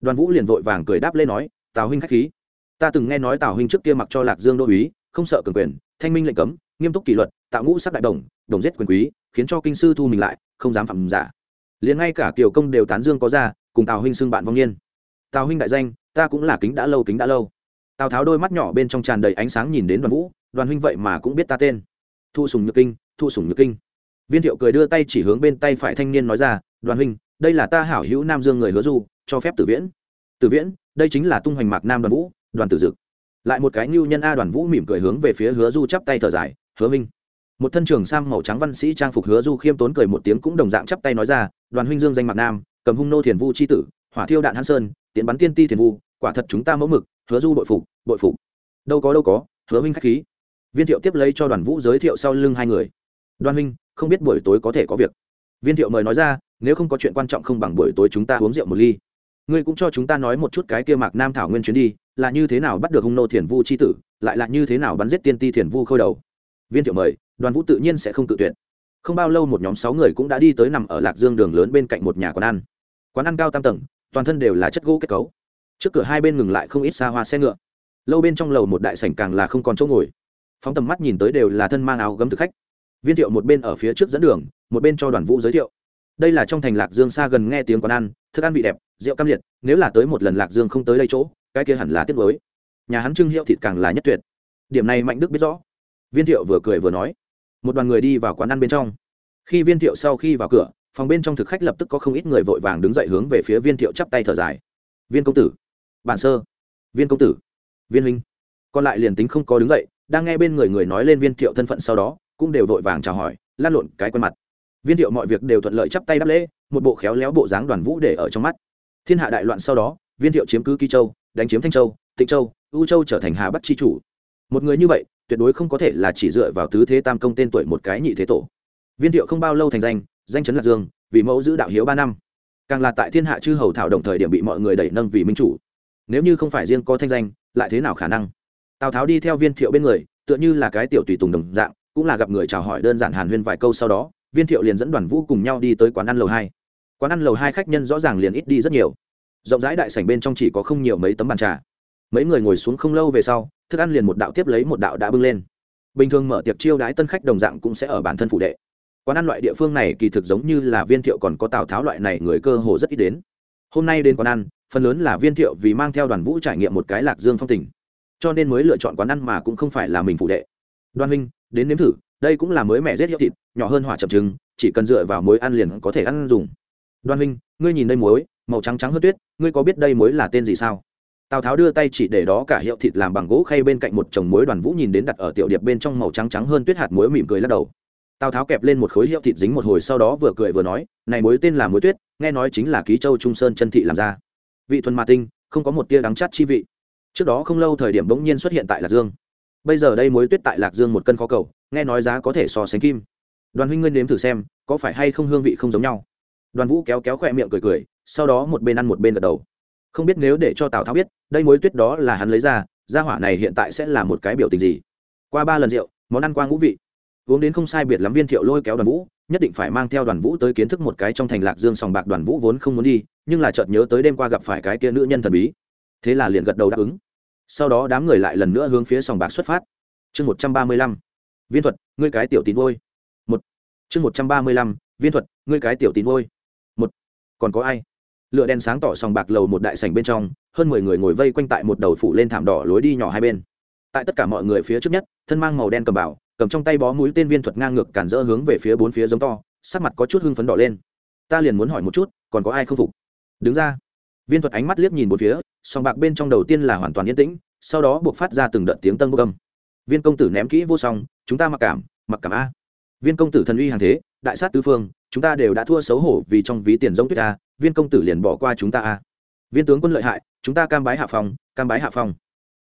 Đoàn vũ liền vội vàng cười đáp lên nói, tào huynh khách khí. Ta từng nghe nói tào huynh trước kia mặc cho lạc dương đô uý không sợ cường quyền, thanh minh lệnh cấm nghiêm túc kỷ luật, tạo ngũ sắc đại đồng đồng giết quyền quý, khiến cho kinh sư thu mình lại, không dám phạm giả. Liền ngay cả kiều công đều tán dương có ra, cùng tào huynh xưng bạn vong niên. Tào huynh đại danh, ta cũng là kính đã lâu, kính đã lâu. Tào tháo đôi mắt nhỏ bên trong tràn đầy ánh sáng nhìn đến đoàn vũ, đoàn huynh vậy mà cũng biết ta tên. Thu sùng nhược kinh, thu sùng nhược kinh. Viên thiệu cười đưa tay chỉ hướng bên tay phải thanh niên nói ra, đoàn huynh, đây là ta hảo hữu nam dương người hứa du, cho phép tử viễn. Tử viễn, đây chính là tung hoành mạc nam đoàn vũ, đoàn tử dực. Lại một cái ngưu nhân a đoàn vũ mỉm cười hướng về phía hứa du chắp tay thở dài hứa minh. Một thân trường sam màu trắng văn sĩ trang phục hứa du khiêm tốn cười một tiếng cũng đồng dạng chắp tay nói ra, đoàn huynh dương danh mặt nam, cầm hung nô thiền vu c h i tử, hỏa thiêu đạn hán sơn tiện bắn tiên ti thiền vu, quả thật chúng ta mẫu mực, hứa du bội phục bội phục. Đâu có đâu có, hứa minh k h á c h khí. Viên thiệu tiếp lấy cho đoàn vũ giới thiệu sau lưng hai người. Đoàn huynh, không biết buổi tối có thể có việc. Viên thiệu mời nói ra, nếu không có chuyện quan trọng không bằng buổi tối chúng ta uống rượu một ly. Ngươi cũng cho chúng ta nói một chút cái kia mạc nam thảo nguyên chuyến đi, là như thế nào bắt được hung nô thiền vu c h i tử, lại là như thế nào bắn giết tiên ti thiền vu khôi đầu? Viên thiệu mời, đoàn vũ tự nhiên sẽ không tự tuyển. không bao lâu một nhóm sáu người cũng đã đi tới nằm ở lạc dương đường lớn bên cạnh một nhà quán ăn. Quán ăn cao tam tầng, toàn thân đều là chất gỗ kết cấu. Trước cửa hai bên ngừng lại không ít xa hoa xe ngựa. Lâu bên trong lầu một đại sảnh càng là không còn chỗ ngồi. Phóng tầm mắt nhìn tới đều là thân mang áo gấm thực khách. Viên thiệu một bên ở phía trước dẫn đường, một bên cho đoàn vũ giới thiệu. Đây là trong thành lạc dương xa gần nghe tiếng quán ăn, thức ăn vị đẹp, rượu cam liệt, nếu là tới một lần lạc dương không tới đây chỗ, cái kia hẳn là tiếc với nhà hắn trưng hiệu thịt càng là nhất tuyệt. Điểm này mạnh đức biết rõ viên thiệu vừa cười vừa nói, một đoàn người đi vào quán ăn bên trong. Khi viên thiệu sau khi vào cửa, phòng bên trong thực khách lập tức có không ít người vội vàng đứng dậy hướng về phía viên thiệu chắp tay thở dài. Viên công tử bản sơ. Viên công tử, viên huynh. Còn lại liền tính không có đứng dậy, đang nghe bên người người nói lên viên thiệu thân phận sau đó, cũng đều vội vàng chào hỏi, lan lộn cái quen mặt. Viên thiệu mọi việc đều thuận lợi chắp tay đáp lễ, một bộ khéo léo bộ dáng đoàn vũ để ở trong mắt. Thiên hạ đại loạn sau đó, viên thiệu chiếm cứ kỳ châu, đánh chiếm thanh châu, tịnh châu, u châu trở thành hà bắc chi chủ. Một người như vậy tuyệt đối không có thể là chỉ dựa vào tứ thế tam công tên tuổi một cái nhị thế tổ. Viên thiệu không bao lâu thành danh danh chấn lạc dương, vì mẫu giữ đạo hiếu ba năm. Càng là tại thiên hạ chư hầu thảo đồng thời điểm bị mọi người đẩy nâng vì minh chủ. Nếu như không phải riêng có thanh danh, lại thế nào khả năng? Tào tháo đi theo viên thiệu bên người, tựa như là cái tiểu tùy tùng đồng dạng, cũng là gặp người chào hỏi đơn giản hàn huyên vài câu sau đó, viên thiệu liền dẫn đoàn vũ cùng nhau đi tới quán ăn lầu hai. Quán ăn lầu hai khách nhân rõ ràng liền ít đi rất nhiều. Rộng rãi đại sảnh bên trong chỉ có không nhiều mấy tấm bàn trà. Mấy người ngồi xuống không lâu về sau thức ăn liền một đạo tiếp lấy một đạo đã bưng lên. Bình thường mở tiệc chiêu đái tân khách đồng dạng cũng sẽ ở bản thân phủ đệ. Quán ăn loại địa phương này kỳ thực giống như là viên thiệu còn có tào tháo loại này người cơ hồ rất ít đến. Hôm nay đến quán ăn, phần lớn là viên thiệu vì mang theo đoàn vũ trải nghiệm một cái lạc dương phong tình. Cho nên mới lựa chọn quán ăn mà cũng không phải là mình phủ đệ. Đoan huynh, đến nếm thử, đây cũng là mới mẻ rét hiệu thịt, nhỏ hơn hỏa chập trứng, chỉ cần dựa vào muối ăn liền có thể ăn dùng. Đoan huynh, ngươi nhìn đây muối, màu trắng trắng hơn tuyết, ngươi có biết đây muối là tên gì sao? Tào tháo đưa tay chỉ để đó cả hiệu thịt làm bằng gỗ khay bên cạnh một chồng muối đoàn vũ nhìn đến đặt ở tiểu điệp bên trong màu trắng trắng hơn tuyết hạt muối mỉm cười lắc đầu. Tào tháo kẹp lên một khối hiệu thịt dính một hồi sau đó vừa cười vừa nói, này muối tên là muối tuyết, nghe nói chính là ký châu trung sơn chân thị làm ra. Vị thuần ma tinh, không có một tia đắng chát chi vị. Trước đó không lâu thời điểm bỗng nhiên xuất hiện tại lạc dương. Bây giờ đây muối tuyết tại lạc dương một cân khó cầu, nghe nói giá có thể so sánh kim. Đoàn huynh ngươi nếm thử xem, có phải hay không hương vị không giống nhau? Đoàn vũ kéo kéo khỏe miệng cười cười, sau đó một bên ăn một bên gật đầu không biết nếu để cho tào tháo biết đây muối tuyết đó là hắn lấy ra gia hỏa này hiện tại sẽ là một cái biểu tình gì qua ba lần rượu món ăn qua ngũ vị uống đến không sai biệt lắm viên thiệu lôi kéo đoàn vũ nhất định phải mang theo đoàn vũ tới kiến thức một cái trong thành lạc dương sòng bạc đoàn vũ vốn không muốn đi nhưng là chợt nhớ tới đêm qua gặp phải cái kia nữ nhân thần bí thế là liền gật đầu đáp ứng sau đó đám người lại lần nữa hướng phía sòng bạc xuất phát chương một trăm ba mươi lăm viên thuật ngươi cái tiểu tín ngôi một chương một trăm ba mươi lăm viên thuật ngươi cái tiểu tín ngôi một còn có ai lựa đèn sáng tỏ sòng bạc lầu một đại sảnh bên trong, hơn mười người ngồi vây quanh tại một đầu phủ lên thảm đỏ lối đi nhỏ hai bên. Tại tất cả mọi người phía trước nhất, thân mang màu đen cầm bảo cầm trong tay bó mũi tên viên thuật ngang ngược cản rỡ hướng về phía bốn phía giống to, sắc mặt có chút hưng phấn đỏ lên. Ta liền muốn hỏi một chút, còn có ai không phục? Đứng ra. Viên thuật ánh mắt liếc nhìn bốn phía, sòng bạc bên trong đầu tiên là hoàn toàn yên tĩnh, sau đó buộc phát ra từng đợt tiếng tân bốc âm. Viên công tử ném kỹ vô song, chúng ta mặc cảm mặc cảm a. Viên công tử thần uy hàng thế, đại sát tứ phương, chúng ta đều đã thua xấu hổ vì trong ví tiền giống tuyết ta viên công tử liền bỏ qua chúng ta a. Viên tướng quân lợi hại, chúng ta cam bái hạ phong, cam bái hạ phong.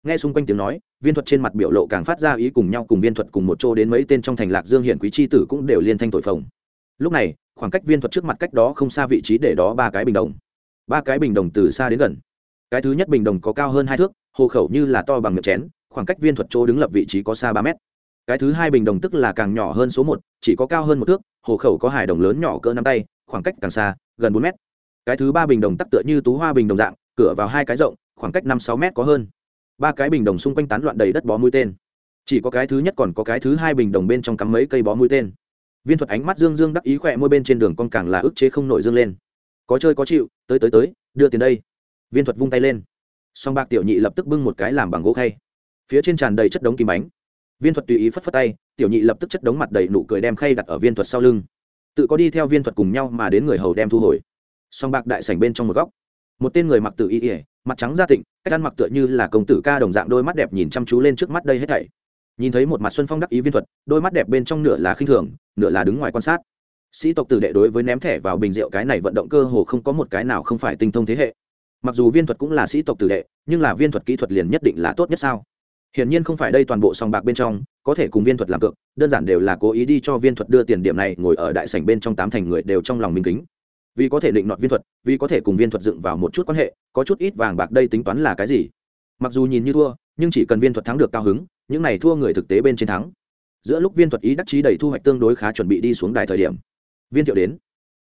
Nghe xung quanh tiếng nói, viên thuật trên mặt biểu lộ càng phát ra ý cùng nhau cùng viên thuật cùng một chỗ đến mấy tên trong thành lạc dương hiển quý tri tử cũng đều liên thanh tội phồng. Lúc này, khoảng cách viên thuật trước mặt cách đó không xa vị trí để đó ba cái bình đồng. Ba cái bình đồng từ xa đến gần. Cái thứ nhất bình đồng có cao hơn hai thước, hồ khẩu như là to bằng miệng chén, khoảng cách viên thuật chỗ đứng lập vị trí có xa ba mét. Cái thứ hai bình đồng tức là càng nhỏ hơn số một, chỉ có cao hơn một thước, hồ khẩu có hài đồng lớn nhỏ cỡ năm tay, khoảng cách càng xa, gần bốn mét cái thứ ba bình đồng tắc tựa như tú hoa bình đồng dạng, cửa vào hai cái rộng, khoảng cách năm sáu mét có hơn. Ba cái bình đồng xung quanh tán loạn đầy đất bó mũi tên. Chỉ có cái thứ nhất còn có cái thứ hai bình đồng bên trong cắm mấy cây bó mũi tên. Viên thuật ánh mắt dương dương đắc ý khỏe môi bên trên đường con càng là ức chế không nổi dương lên. Có chơi có chịu, tới tới tới, đưa tiền đây. Viên thuật vung tay lên. Song bạc tiểu nhị lập tức bưng một cái làm bằng gỗ khay. Phía trên tràn đầy chất đống kim bánh. Viên thuật tùy ý phất phất tay, tiểu nhị lập tức chất đống mặt đầy nụ cười đem khay đặt ở viên thuật sau lưng. Tự có đi theo viên thuật cùng nhau mà đến người hầu đem thu hồi song bạc đại sảnh bên trong một góc. Một tên người mặc tự y ỉa mặt trắng da tịnh cách ăn mặc tựa như là công tử ca đồng dạng đôi mắt đẹp nhìn chăm chú lên trước mắt đây hết thảy. Nhìn thấy một mặt xuân phong đắc ý viên thuật, đôi mắt đẹp bên trong nửa là khinh thường, nửa là đứng ngoài quan sát. Sĩ tộc tử đệ đối với ném thẻ vào bình rượu cái này vận động cơ hồ không có một cái nào không phải tinh thông thế hệ. Mặc dù viên thuật cũng là sĩ tộc tử đệ, nhưng là viên thuật kỹ thuật liền nhất định là tốt nhất sao? Hiển nhiên không phải đây toàn bộ sòng bạc bên trong, có thể cùng viên thuật làm cược, đơn giản đều là cố ý đi cho viên thuật đưa tiền điểm này, ngồi ở đại sảnh bên trong tám thành người đều trong lòng minh kính vì có thể định nọt viên thuật, vì có thể cùng viên thuật dựng vào một chút quan hệ, có chút ít vàng bạc đây tính toán là cái gì. Mặc dù nhìn như thua, nhưng chỉ cần viên thuật thắng được cao hứng, những này thua người thực tế bên trên thắng. Giữa lúc viên thuật ý đắc chí đầy thu hoạch tương đối khá chuẩn bị đi xuống đài thời điểm, viên thiệu đến.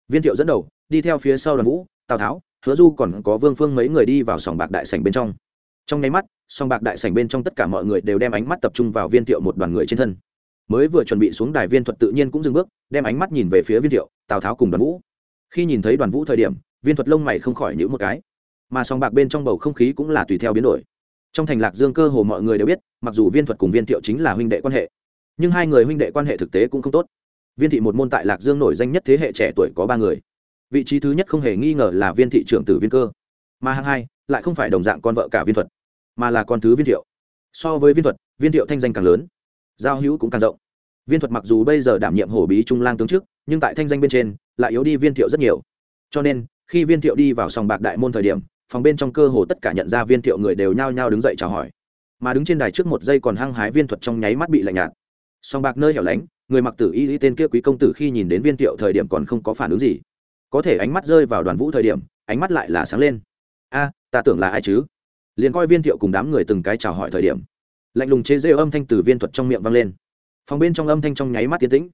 Viên thiệu dẫn đầu, đi theo phía sau đoàn vũ, tào tháo, hứa du còn có vương phương mấy người đi vào sòng bạc đại sảnh bên trong. Trong nháy mắt, sòng bạc đại sảnh bên trong tất cả mọi người đều đem ánh mắt tập trung vào viên thiệu một đoàn người trên thân. Mới vừa chuẩn bị xuống đài viên thuật tự nhiên cũng dừng bước, đem ánh mắt nhìn về phía viên thiệu, tào tháo cùng đoàn vũ khi nhìn thấy đoàn vũ thời điểm, viên thuật lông mày không khỏi nhữ một cái. Mà sòng bạc bên trong bầu không khí cũng là tùy theo biến đổi. Trong thành lạc dương cơ hồ mọi người đều biết, mặc dù viên thuật cùng viên thiệu chính là huynh đệ quan hệ, nhưng hai người huynh đệ quan hệ thực tế cũng không tốt. Viên thị một môn tại lạc dương nổi danh nhất thế hệ trẻ tuổi có ba người. Vị trí thứ nhất không hề nghi ngờ là viên thị trưởng tử viên cơ. Mà hạng hai lại không phải đồng dạng con vợ cả viên thuật, mà là con thứ viên thiệu. So với viên thuật, viên thiệu thanh danh càng lớn, giao hữu cũng càng rộng. Viên thuật mặc dù bây giờ đảm nhiệm hổ bí trung lang tướng trước nhưng tại thanh danh bên trên lại yếu đi viên thiệu rất nhiều. Cho nên, khi viên thiệu đi vào sòng bạc đại môn thời điểm, phòng bên trong cơ hồ tất cả nhận ra viên thiệu người đều nhao nhao đứng dậy chào hỏi. Mà đứng trên đài trước một giây còn hăng hái viên thuật trong nháy mắt bị lạnh nhạt. Sòng bạc nơi hẻo lánh, người mặc tử y lý tên kia quý công tử khi nhìn đến viên thiệu thời điểm còn không có phản ứng gì. Có thể ánh mắt rơi vào đoàn vũ thời điểm, ánh mắt lại là sáng lên. A, ta tưởng là ai chứ? Liền coi viên thiệu cùng đám người từng cái chào hỏi thời điểm. Lạnh lùng chế rêu âm thanh từ viên thuật trong miệng vang lên. Phòng bên trong âm thanh trong nháy mắt tiến tĩnh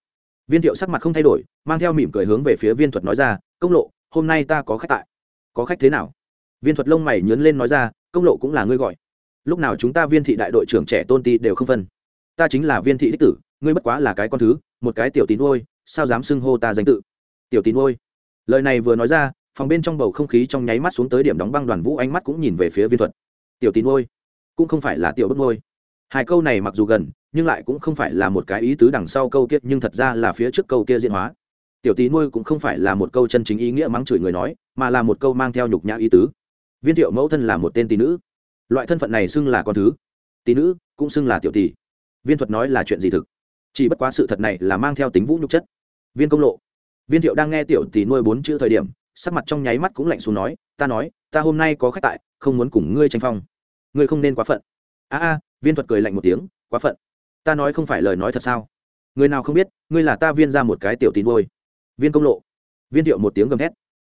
viên thiệu sắc mặt không thay đổi, mang theo mỉm cười hướng về phía viên thuật nói ra, công lộ, hôm nay ta có khách tại. Có khách thế nào? Viên thuật lông mày nhớn lên nói ra, công lộ cũng là ngươi gọi. Lúc nào chúng ta viên thị đại đội trưởng trẻ tôn ti đều không phân. Ta chính là viên thị đích tử, ngươi bất quá là cái con thứ, một cái tiểu tín ôi sao dám xưng hô ta danh tự? Tiểu tín ôi lời này vừa nói ra, phòng bên trong bầu không khí trong nháy mắt xuống tới điểm đóng băng đoàn vũ ánh mắt cũng nhìn về phía viên thuật. Tiểu tín ôi cũng không phải là tiểu bức ngôi hai câu này mặc dù gần nhưng lại cũng không phải là một cái ý tứ đằng sau câu kia, nhưng thật ra là phía trước câu kia diễn hóa. Tiểu tí nuôi cũng không phải là một câu chân chính ý nghĩa mắng chửi người nói, mà là một câu mang theo nhục nhã ý tứ. Viên thiệu mẫu thân là một tên tỷ nữ. Loại thân phận này xưng là con thứ. Tỷ nữ cũng xưng là tiểu tỷ viên thuật nói là chuyện gì thực? Chỉ bất quá sự thật này là mang theo tính vũ nhục chất. Viên công lộ. Viên thiệu đang nghe tiểu tỷ nuôi bốn chữ thời điểm, sắc mặt trong nháy mắt cũng lạnh xuống nói, ta nói, ta hôm nay có khách tại, không muốn cùng ngươi tranh phong. Ngươi không nên quá phận. A a, viên thuật cười lạnh một tiếng, quá phận ta nói không phải lời nói thật sao? Người nào không biết, ngươi là ta viên ra một cái tiểu tín vôi viên công lộ. Viên thiệu một tiếng gầm hét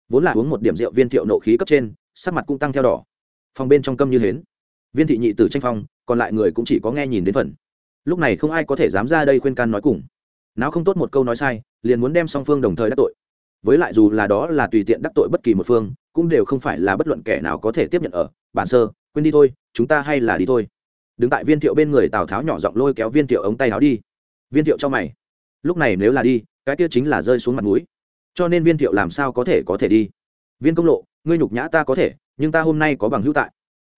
vốn là uống một điểm rượu viên thiệu nộ khí cấp trên, sắc mặt cũng tăng theo đỏ. Phòng bên trong câm như hến. Viên thị nhị tử tranh phong, còn lại người cũng chỉ có nghe nhìn đến phần. Lúc này không ai có thể dám ra đây khuyên can nói cùng. Nào không tốt một câu nói sai, liền muốn đem song phương đồng thời đắc tội. Với lại dù là đó là tùy tiện đắc tội bất kỳ một phương, cũng đều không phải là bất luận kẻ nào có thể tiếp nhận ở. Bản sơ, quên đi thôi, chúng ta hay là đi thôi đứng tại viên thiệu bên người tào tháo nhỏ giọng lôi kéo viên thiệu ống tay áo đi. Viên thiệu cho mày. Lúc này nếu là đi, cái kia chính là rơi xuống mặt núi cho nên viên thiệu làm sao có thể có thể đi? Viên công lộ, ngươi nhục nhã ta có thể, nhưng ta hôm nay có bằng hữu tại.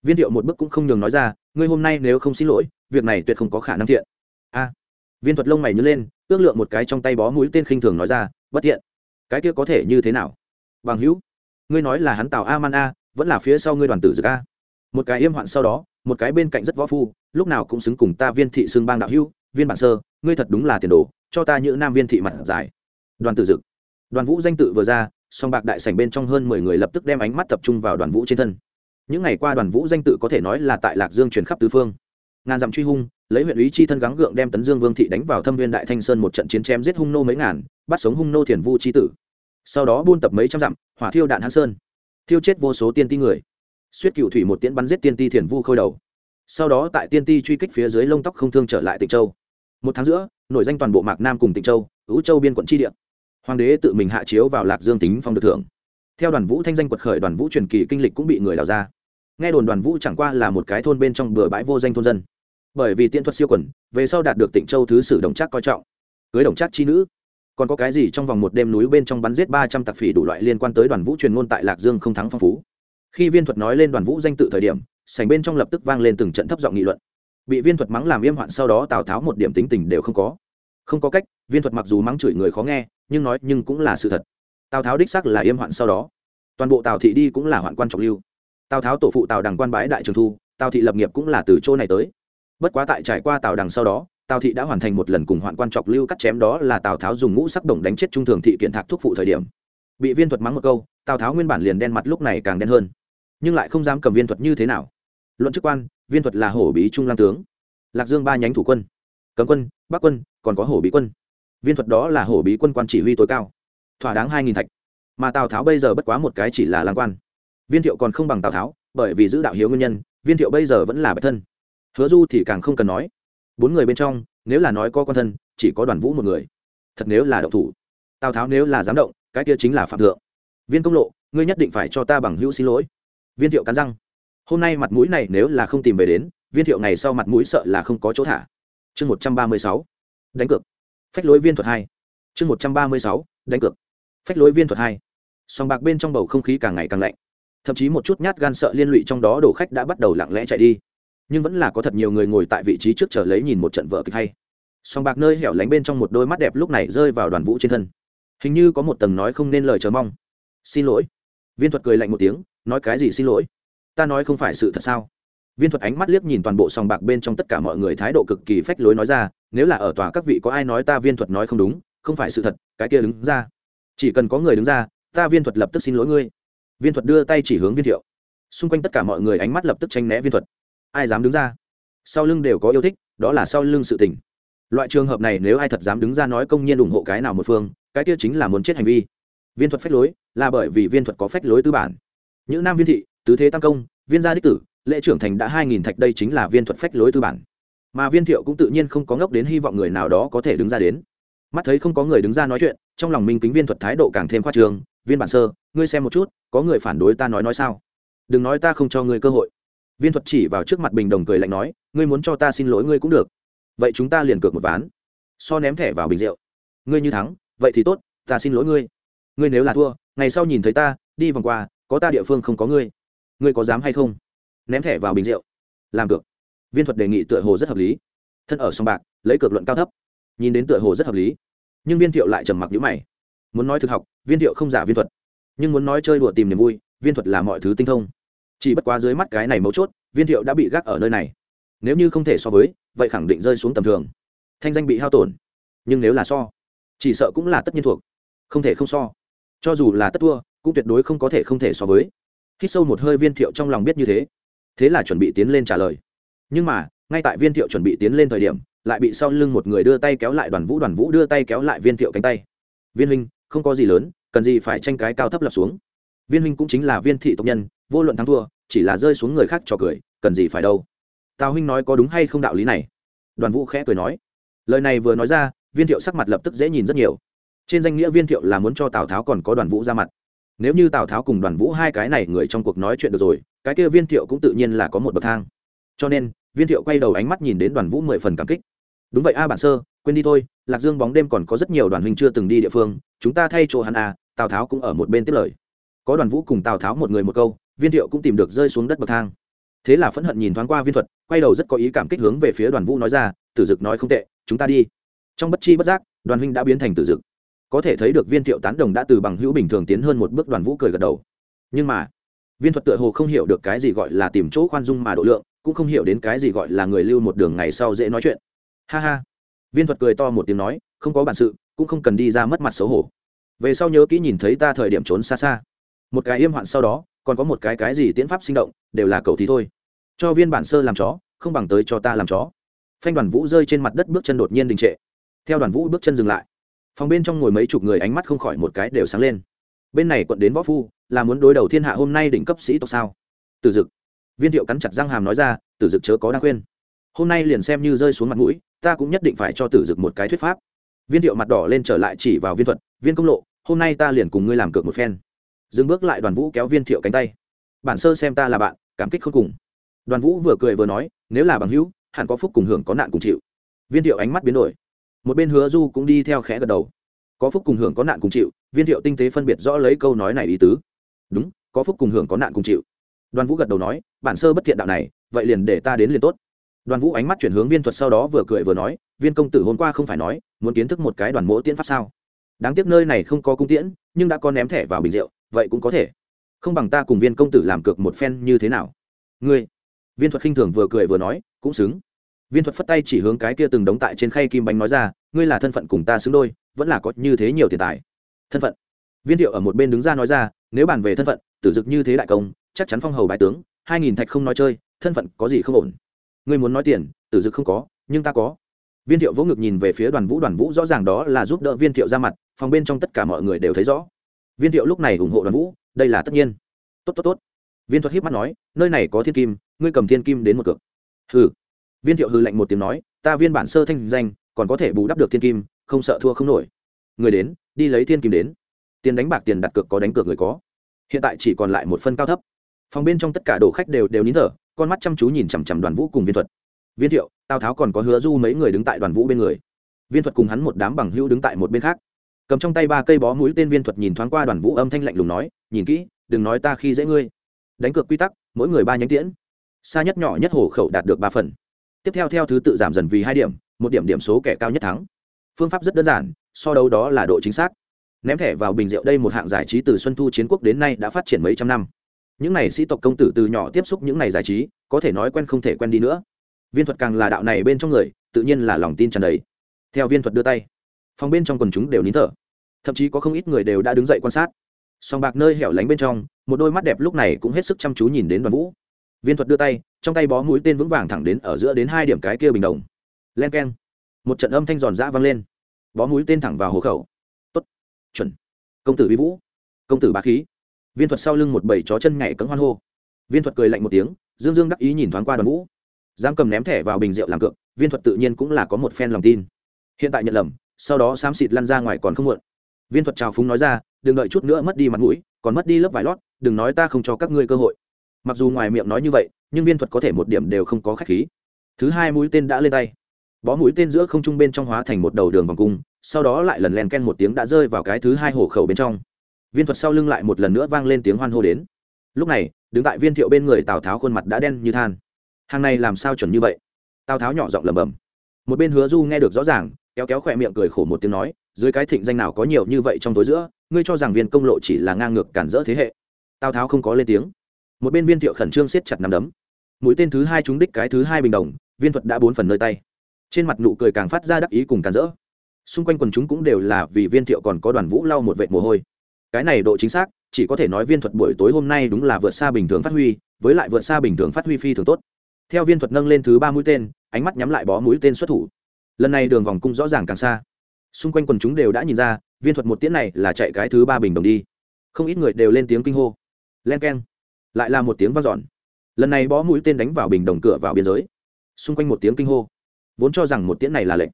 Viên thiệu một bước cũng không nhường nói ra, ngươi hôm nay nếu không xin lỗi, việc này tuyệt không có khả năng thiện. A. Viên thuật lông mày nhớ lên, ước lượng một cái trong tay bó mũi tên khinh thường nói ra, bất thiện. Cái kia có thể như thế nào? Bằng hữu, ngươi nói là hắn tào a man a, vẫn là phía sau ngươi đoàn tử dực a. Một cái im hoạn sau đó một cái bên cạnh rất võ phu lúc nào cũng xứng cùng ta viên thị xương bang đạo hưu, viên bản sơ ngươi thật đúng là tiền đồ cho ta những nam viên thị mặt dài. Đoàn tử dực. Đoàn vũ danh tự vừa ra song bạc đại sảnh bên trong hơn mười người lập tức đem ánh mắt tập trung vào đoàn vũ trên thân. Những ngày qua đoàn vũ danh tự có thể nói là tại lạc dương truyền khắp tứ phương. Ngàn dặm truy hung lấy huyện ý chi thân gắng gượng đem tấn dương vương thị đánh vào thâm viên đại thanh sơn một trận chiến chém giết hung nô mấy ngàn bắt sống hung nô thiền vu chi tử. Sau đó buôn tập mấy trăm dặm hỏa thiêu đạn hãn sơn. Thiêu chết vô số tiên ti người suýt cựu thủy một tiễn bắn giết tiên ti thiền vu khôi đầu. Sau đó tại tiên ti truy kích phía dưới lông tóc không thương trở lại tịnh châu. Một tháng giữa, nổi danh toàn bộ mạc nam cùng tịnh châu, ứ châu biên quận tri địa. Hoàng đế tự mình hạ chiếu vào lạc dương tính phong được thưởng. Theo đoàn vũ thanh danh quật khởi, đoàn vũ truyền kỳ kinh lịch cũng bị người đào ra. Nghe đồn đoàn vũ chẳng qua là một cái thôn bên trong bừa bãi vô danh thôn dân. Bởi vì tiện thuật siêu quần, về sau đạt được tịnh châu thứ sử đồng trác coi trọng. Cưới đồng trác chi nữ. Còn có cái gì trong vòng một đêm núi bên trong bắn giết ba trăm tặc phỉ đủ loại liên quan tới đoàn vũ truyền ngôn tại lạc dương không thắng phong phú khi viên thuật nói lên đoàn vũ danh tự thời điểm sành bên trong lập tức vang lên từng trận thấp giọng nghị luận. Bị viên thuật mắng làm yêm hoạn sau đó tào tháo một điểm tính tình đều không có. Không có cách, viên thuật mặc dù mắng chửi người khó nghe, nhưng nói, nhưng cũng là sự thật. Tào tháo đích sắc là yêm hoạn sau đó. Toàn bộ tào thị đi cũng là hoạn quan trọng lưu. Tào tháo tổ phụ tào đằng quan bái đại trường thu, tào thị lập nghiệp cũng là từ chỗ này tới. Bất quá tại trải qua tào đằng sau đó, tào thị đã hoàn thành một lần cùng hoạn quan trọc lưu cắt chém đó là tào tháo dùng ngũ sắc đồng đánh chết trung thường thị kiện thạc thúc phụ thời điểm. Bị viên thuật mắng một câu tào tháo nguyên bản liền đen mặt lúc này càng đen hơn, nhưng lại không dám cầm viên thuật như thế nào. Luận chức quan, viên thuật là hổ bí trung lang tướng. Lạc dương ba nhánh thủ quân, cấm quân, bắc quân, còn có hổ bí quân. Viên thuật đó là hổ bí quân quan chỉ huy tối cao, thỏa đáng hai nghìn thạch. Mà tào tháo bây giờ bất quá một cái chỉ là lang quan. Viên thiệu còn không bằng tào tháo, bởi vì giữ đạo hiếu nguyên nhân, viên thiệu bây giờ vẫn là bạch thân. Hứa du thì càng không cần nói. Bốn người bên trong, nếu là nói có con thân, chỉ có đoàn vũ một người. Thật nếu là động thủ. Tào tháo nếu là dám động, cái kia chính là phạm thượng viên công lộ, ngươi nhất định phải cho ta bằng hữu xin lỗi. Viên thiệu cắn răng. Hôm nay mặt mũi này nếu là không tìm về đến, viên thiệu ngày sau mặt mũi sợ là không có chỗ thả. Chương một trăm ba mươi sáu. Đánh cược. Phách lối viên thuật hai. Chương một trăm ba mươi sáu. Đánh cược. Phách lối viên thuật hai. Sòng bạc bên trong bầu không khí càng ngày càng lạnh. Thậm chí một chút nhát gan sợ liên lụy trong đó đổ khách đã bắt đầu lặng lẽ chạy đi. Nhưng vẫn là có thật nhiều người ngồi tại vị trí trước chờ lấy nhìn một trận vợ kịch hay. Sòng bạc nơi hẻo lánh bên trong một đôi mắt đẹp lúc này rơi vào đoàn vũ trên thân. Hình như có một tầng nói không nên lời chờ mong xin lỗi. Viên thuật cười lạnh một tiếng, nói cái gì xin lỗi? Ta nói không phải sự thật sao? Viên thuật ánh mắt liếc nhìn toàn bộ sòng bạc bên trong tất cả mọi người thái độ cực kỳ phách lối nói ra, nếu là ở tòa các vị có ai nói ta viên thuật nói không đúng, không phải sự thật, cái kia đứng ra. Chỉ cần có người đứng ra, ta viên thuật lập tức xin lỗi ngươi. Viên thuật đưa tay chỉ hướng viên thiệu. Xung quanh tất cả mọi người ánh mắt lập tức tranh né viên thuật. Ai dám đứng ra? Sau lưng đều có yêu thích, đó là sau lưng sự tình. Loại trường hợp này nếu ai thật dám đứng ra nói công nhiên ủng hộ cái nào một phương, cái kia chính là muốn chết hành vi viên thuật phách lối là bởi vì viên thuật có phách lối tư bản. Những nam viên thị, tứ thế tam công, viên gia đích tử, lễ trưởng thành đã hai nghìn thạch đây chính là viên thuật phách lối tư bản. Mà viên thiệu cũng tự nhiên không có ngốc đến hy vọng người nào đó có thể đứng ra đến. Mắt thấy không có người đứng ra nói chuyện, trong lòng minh kính viên thuật thái độ càng thêm khoa trường viên bản sơ, ngươi xem một chút, có người phản đối ta nói nói sao? Đừng nói ta không cho ngươi cơ hội. Viên thuật chỉ vào trước mặt bình đồng cười lạnh nói, ngươi muốn cho ta xin lỗi ngươi cũng được. Vậy chúng ta liền cược một ván. So ném thẻ vào bình rượu. Ngươi như thắng, vậy thì tốt, ta xin lỗi ngươi ngươi nếu là thua, ngày sau nhìn thấy ta, đi vòng qua, có ta địa phương không có ngươi. Ngươi có dám hay không? Ném thẻ vào bình rượu. Làm cược. Viên thuật đề nghị tựa hồ rất hợp lý. Thân ở sông bạc, lấy cược luận cao thấp. Nhìn đến tựa hồ rất hợp lý. Nhưng viên thiệu lại trầm mặc nhữ mày. Muốn nói thực học, viên thiệu không giả viên thuật. Nhưng muốn nói chơi đùa tìm niềm vui, viên thuật là mọi thứ tinh thông. Chỉ bất quá dưới mắt cái này mấu chốt, viên thiệu đã bị gác ở nơi này. Nếu như không thể so với, vậy khẳng định rơi xuống tầm thường. Thanh danh bị hao tổn. Nhưng nếu là so, chỉ sợ cũng là tất nhiên thuộc. Không thể không so cho dù là tất thua, cũng tuyệt đối không có thể không thể so với. Hít sâu một hơi viên thiệu trong lòng biết như thế. Thế là chuẩn bị tiến lên trả lời. Nhưng mà, ngay tại viên thiệu chuẩn bị tiến lên thời điểm, lại bị sau lưng một người đưa tay kéo lại đoàn vũ đoàn vũ đưa tay kéo lại viên thiệu cánh tay. Viên huynh, không có gì lớn, cần gì phải tranh cái cao thấp lập xuống. Viên huynh cũng chính là viên thị tộc nhân, vô luận thắng thua, chỉ là rơi xuống người khác trò cười, cần gì phải đâu. Tào huynh nói có đúng hay không đạo lý này? Đoàn vũ khẽ cười nói. Lời này vừa nói ra, viên thiệu sắc mặt lập tức dễ nhìn rất nhiều trên danh nghĩa viên thiệu là muốn cho tào tháo còn có đoàn vũ ra mặt. Nếu như tào tháo cùng đoàn vũ hai cái này người trong cuộc nói chuyện được rồi, cái kia viên thiệu cũng tự nhiên là có một bậc thang. Cho nên, viên thiệu quay đầu ánh mắt nhìn đến đoàn vũ mười phần cảm kích. Đúng vậy a bản sơ, quên đi thôi, lạc dương bóng đêm còn có rất nhiều đoàn huynh chưa từng đi địa phương, chúng ta thay chỗ hắn a, tào tháo cũng ở một bên tiếp lời. Có đoàn vũ cùng tào tháo một người một câu, viên thiệu cũng tìm được rơi xuống đất bậc thang. Thế là phẫn hận nhìn thoáng qua viên thuật, quay đầu rất có ý cảm kích hướng về phía đoàn vũ nói ra, tử dực nói không tệ, chúng ta đi. Trong bất chi bất giác, đoàn huynh đã biến thành tử dực có thể thấy được viên thiệu tán đồng đã từ bằng hữu bình thường tiến hơn một bước đoàn vũ cười gật đầu. Nhưng mà, viên thuật tựa hồ không hiểu được cái gì gọi là tìm chỗ khoan dung mà độ lượng, cũng không hiểu đến cái gì gọi là người lưu một đường ngày sau dễ nói chuyện. Ha ha. Viên thuật cười to một tiếng nói, không có bản sự, cũng không cần đi ra mất mặt xấu hổ. Về sau nhớ kỹ nhìn thấy ta thời điểm trốn xa xa. Một cái im hoạn sau đó, còn có một cái cái gì tiễn pháp sinh động, đều là cầu thì thôi. Cho viên bản sơ làm chó, không bằng tới cho ta làm chó. Phanh đoàn vũ rơi trên mặt đất bước chân đột nhiên đình trệ. Theo đoàn vũ bước chân dừng lại phòng bên trong ngồi mấy chục người ánh mắt không khỏi một cái đều sáng lên. Bên này quận đến võ phu, là muốn đối đầu thiên hạ hôm nay đỉnh cấp sĩ tộc sao? Từ dực. Viên thiệu cắn chặt răng hàm nói ra, tử dực chớ có đang khuyên. Hôm nay liền xem như rơi xuống mặt mũi, ta cũng nhất định phải cho tử dực một cái thuyết pháp. Viên thiệu mặt đỏ lên trở lại chỉ vào viên thuật, viên công lộ, hôm nay ta liền cùng ngươi làm cược một phen. Dừng bước lại đoàn vũ kéo viên thiệu cánh tay. Bản sơ xem ta là bạn, cảm kích không cùng. Đoàn vũ vừa cười vừa nói, nếu là bằng hữu, hẳn có phúc cùng hưởng có nạn cùng chịu. Viên thiệu ánh mắt biến đổi một bên hứa du cũng đi theo khẽ gật đầu. Có phúc cùng hưởng có nạn cùng chịu, viên thiệu tinh tế phân biệt rõ lấy câu nói này ý tứ. Đúng, có phúc cùng hưởng có nạn cùng chịu. Đoàn vũ gật đầu nói, bản sơ bất thiện đạo này, vậy liền để ta đến liền tốt. Đoàn vũ ánh mắt chuyển hướng viên thuật sau đó vừa cười vừa nói, viên công tử hôm qua không phải nói, muốn kiến thức một cái đoàn mỗ tiễn pháp sao? Đáng tiếc nơi này không có cung tiễn, nhưng đã có ném thẻ vào bình rượu, vậy cũng có thể. Không bằng ta cùng viên công tử làm cược một phen như thế nào? Ngươi. Viên thuật khinh thường vừa cười vừa nói, cũng xứng. Viên thuật phất tay chỉ hướng cái kia từng đống tại trên khay kim bánh nói ra ngươi là thân phận cùng ta xứng đôi, vẫn là có như thế nhiều tiền tài. Thân phận. Viên thiệu ở một bên đứng ra nói ra, nếu bàn về thân phận, tử dực như thế đại công, chắc chắn phong hầu bại tướng, hai nghìn thạch không nói chơi, thân phận có gì không ổn? Ngươi muốn nói tiền, tử dực không có, nhưng ta có. Viên thiệu vỗ ngực nhìn về phía đoàn vũ đoàn vũ rõ ràng đó là giúp đỡ viên thiệu ra mặt, phòng bên trong tất cả mọi người đều thấy rõ. Viên thiệu lúc này ủng hộ đoàn vũ, đây là tất nhiên. Tốt tốt tốt. Viên thuật hiếp mắt nói, nơi này có thiên kim, ngươi cầm thiên kim đến một cược. Hừ. Viên thiệu hừ lạnh một tiếng nói, ta viên bản sơ thanh danh còn có thể bù đắp được thiên kim, không sợ thua không nổi. Người đến, đi lấy thiên kim đến. Tiền đánh bạc, tiền đặt cược, có đánh cược người có. Hiện tại chỉ còn lại một phân cao thấp. Phòng bên trong tất cả đồ khách đều đều nín thở, con mắt chăm chú nhìn chằm chằm đoàn vũ cùng viên thuật. Viên thiệu, tào tháo còn có hứa du mấy người đứng tại đoàn vũ bên người. Viên thuật cùng hắn một đám bằng hữu đứng tại một bên khác. Cầm trong tay ba cây bó mũi tên viên thuật nhìn thoáng qua đoàn vũ âm thanh lạnh lùng nói, nhìn kỹ, đừng nói ta khi dễ ngươi. Đánh cược quy tắc, mỗi người ba nhánh tiễn. Xa nhất nhỏ nhất hồ khẩu đạt được ba phần. Tiếp theo theo thứ tự giảm dần vì hai điểm một điểm điểm số kẻ cao nhất thắng. Phương pháp rất đơn giản, so đấu đó là độ chính xác. Ném thẻ vào bình rượu đây một hạng giải trí từ xuân thu chiến quốc đến nay đã phát triển mấy trăm năm. Những n à y sĩ tộc công tử từ nhỏ tiếp xúc những n à y giải trí, có thể nói quen không thể quen đi nữa. Viên thuật càng là đạo này bên trong người, tự nhiên là lòng tin tràn đầy. Theo viên thuật đưa tay, phòng bên trong quần chúng đều nín thở. Thậm chí có không ít người đều đã đứng dậy quan sát. Song bạc nơi hẻo lánh bên trong, một đôi mắt đẹp lúc này cũng hết sức chăm chú nhìn đến đoàn vũ. Viên thuật đưa tay, trong tay bó mũi tên vững vàng thẳng đến ở giữa đến hai điểm cái kia bình đồng len keng. Một trận âm thanh giòn dã vang lên. Bó mũi tên thẳng vào hộ khẩu. Tốt. Chuẩn. Công tử vi vũ. Công tử bá khí. Viên thuật sau lưng một bầy chó chân nhảy cấm hoan hô. Viên thuật cười lạnh một tiếng, dương dương đắc ý nhìn thoáng qua đoàn vũ. Dám cầm ném thẻ vào bình rượu làm cược, viên thuật tự nhiên cũng là có một phen lòng tin. Hiện tại nhận lầm, sau đó xám xịt lăn ra ngoài còn không muộn. Viên thuật trào phúng nói ra, đừng đợi chút nữa mất đi mặt mũi, còn mất đi lớp vải lót, đừng nói ta không cho các ngươi cơ hội. Mặc dù ngoài miệng nói như vậy, nhưng viên thuật có thể một điểm đều không có khách khí. Thứ hai mũi tên đã lên tay bó mũi tên giữa không trung bên trong hóa thành một đầu đường vòng cung, sau đó lại lần len ken một tiếng đã rơi vào cái thứ hai hổ khẩu bên trong. Viên thuật sau lưng lại một lần nữa vang lên tiếng hoan hô đến. Lúc này, đứng tại viên thiệu bên người tào tháo khuôn mặt đã đen như than. Hàng này làm sao chuẩn như vậy? Tào tháo nhỏ giọng lầm bầm. một bên hứa du nghe được rõ ràng, kéo kéo khỏe miệng cười khổ một tiếng nói, dưới cái thịnh danh nào có nhiều như vậy trong tối giữa, ngươi cho rằng viên công lộ chỉ là ngang ngược cản rỡ thế hệ. Tào tháo không có lên tiếng. Một bên viên thiệu khẩn trương siết chặt nắm đấm. Mũi tên thứ hai trúng đích cái thứ hai bình đồng, viên thuật đã bốn phần nơi tay trên mặt nụ cười càng phát ra đắc ý cùng càn rỡ. Xung quanh quần chúng cũng đều là vì viên thiệu còn có đoàn vũ lau một vệt mồ hôi. Cái này độ chính xác, chỉ có thể nói viên thuật buổi tối hôm nay đúng là vượt xa bình thường phát huy, với lại vượt xa bình thường phát huy phi thường tốt. Theo viên thuật nâng lên thứ ba mũi tên, ánh mắt nhắm lại bó mũi tên xuất thủ. Lần này đường vòng cung rõ ràng càng xa. Xung quanh quần chúng đều đã nhìn ra, viên thuật một tiễn này là chạy cái thứ ba bình đồng đi. Không ít người đều lên tiếng kinh hô. Len k e n lại là một tiếng v a n giòn lần này bó mũi tên đánh vào bình đồng cửa vào biên giới. Xung quanh một tiếng kinh hô vốn cho rằng một tiễn này là lệnh.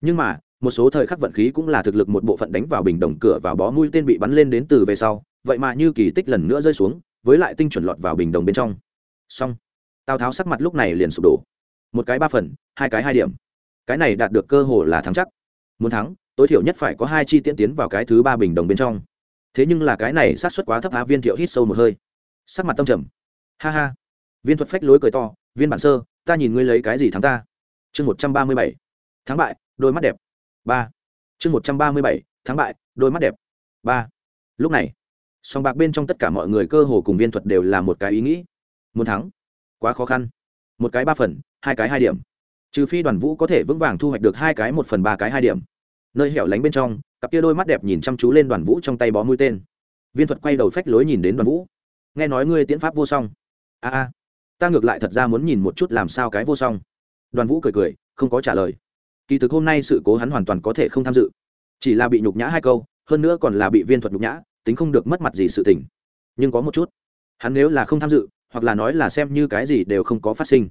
Nhưng mà, một số thời khắc vận khí cũng là thực lực một bộ phận đánh vào bình đồng cửa vào bó mũi tên bị bắn lên đến từ về sau, vậy mà như kỳ tích lần nữa rơi xuống, với lại tinh chuẩn lọt vào bình đồng bên trong. Xong, tào tháo sắc mặt lúc này liền sụp đổ. Một cái ba phần, hai cái hai điểm. Cái này đạt được cơ hồ là thắng chắc. Muốn thắng, tối thiểu nhất phải có hai chi tiễn tiến vào cái thứ ba bình đồng bên trong. Thế nhưng là cái này sát xuất quá thấp á, viên thiệu hít sâu một hơi. Sắc mặt tâm trầm. Ha ha. Viên thuật phách lối cười to, viên bản sơ, ta nhìn ngươi lấy cái gì thắng ta? Chương một trăm ba mươi bảy. Thắng bại, đôi mắt đẹp. Ba. Chương một trăm ba mươi bảy, thắng bại, đôi mắt đẹp. Ba. Lúc này song bạc bên trong tất cả mọi người cơ hồ cùng viên thuật đều là một cái ý nghĩ. Muốn thắng, quá khó khăn. Một cái ba phần, hai cái hai điểm. Trừ phi đoàn vũ có thể vững vàng thu hoạch được hai cái một phần, ba cái hai điểm. Nơi hẻo lánh bên trong, cặp kia đôi mắt đẹp nhìn chăm chú lên đoàn vũ trong tay bó mũi tên. Viên thuật quay đầu phách lối nhìn đến đoàn vũ. Nghe nói ngươi tiễn pháp vô song. A a. Ta ngược lại thật ra muốn nhìn một chút làm sao cái vô song đoàn vũ cười cười, không có trả lời. Kỳ thực hôm nay sự cố hắn hoàn toàn có thể không tham dự. Chỉ là bị nhục nhã hai câu, hơn nữa còn là bị viên thuật nhục nhã, tính không được mất mặt gì sự tình. Nhưng có một chút, hắn nếu là không tham dự, hoặc là nói là xem như cái gì đều không có phát sinh.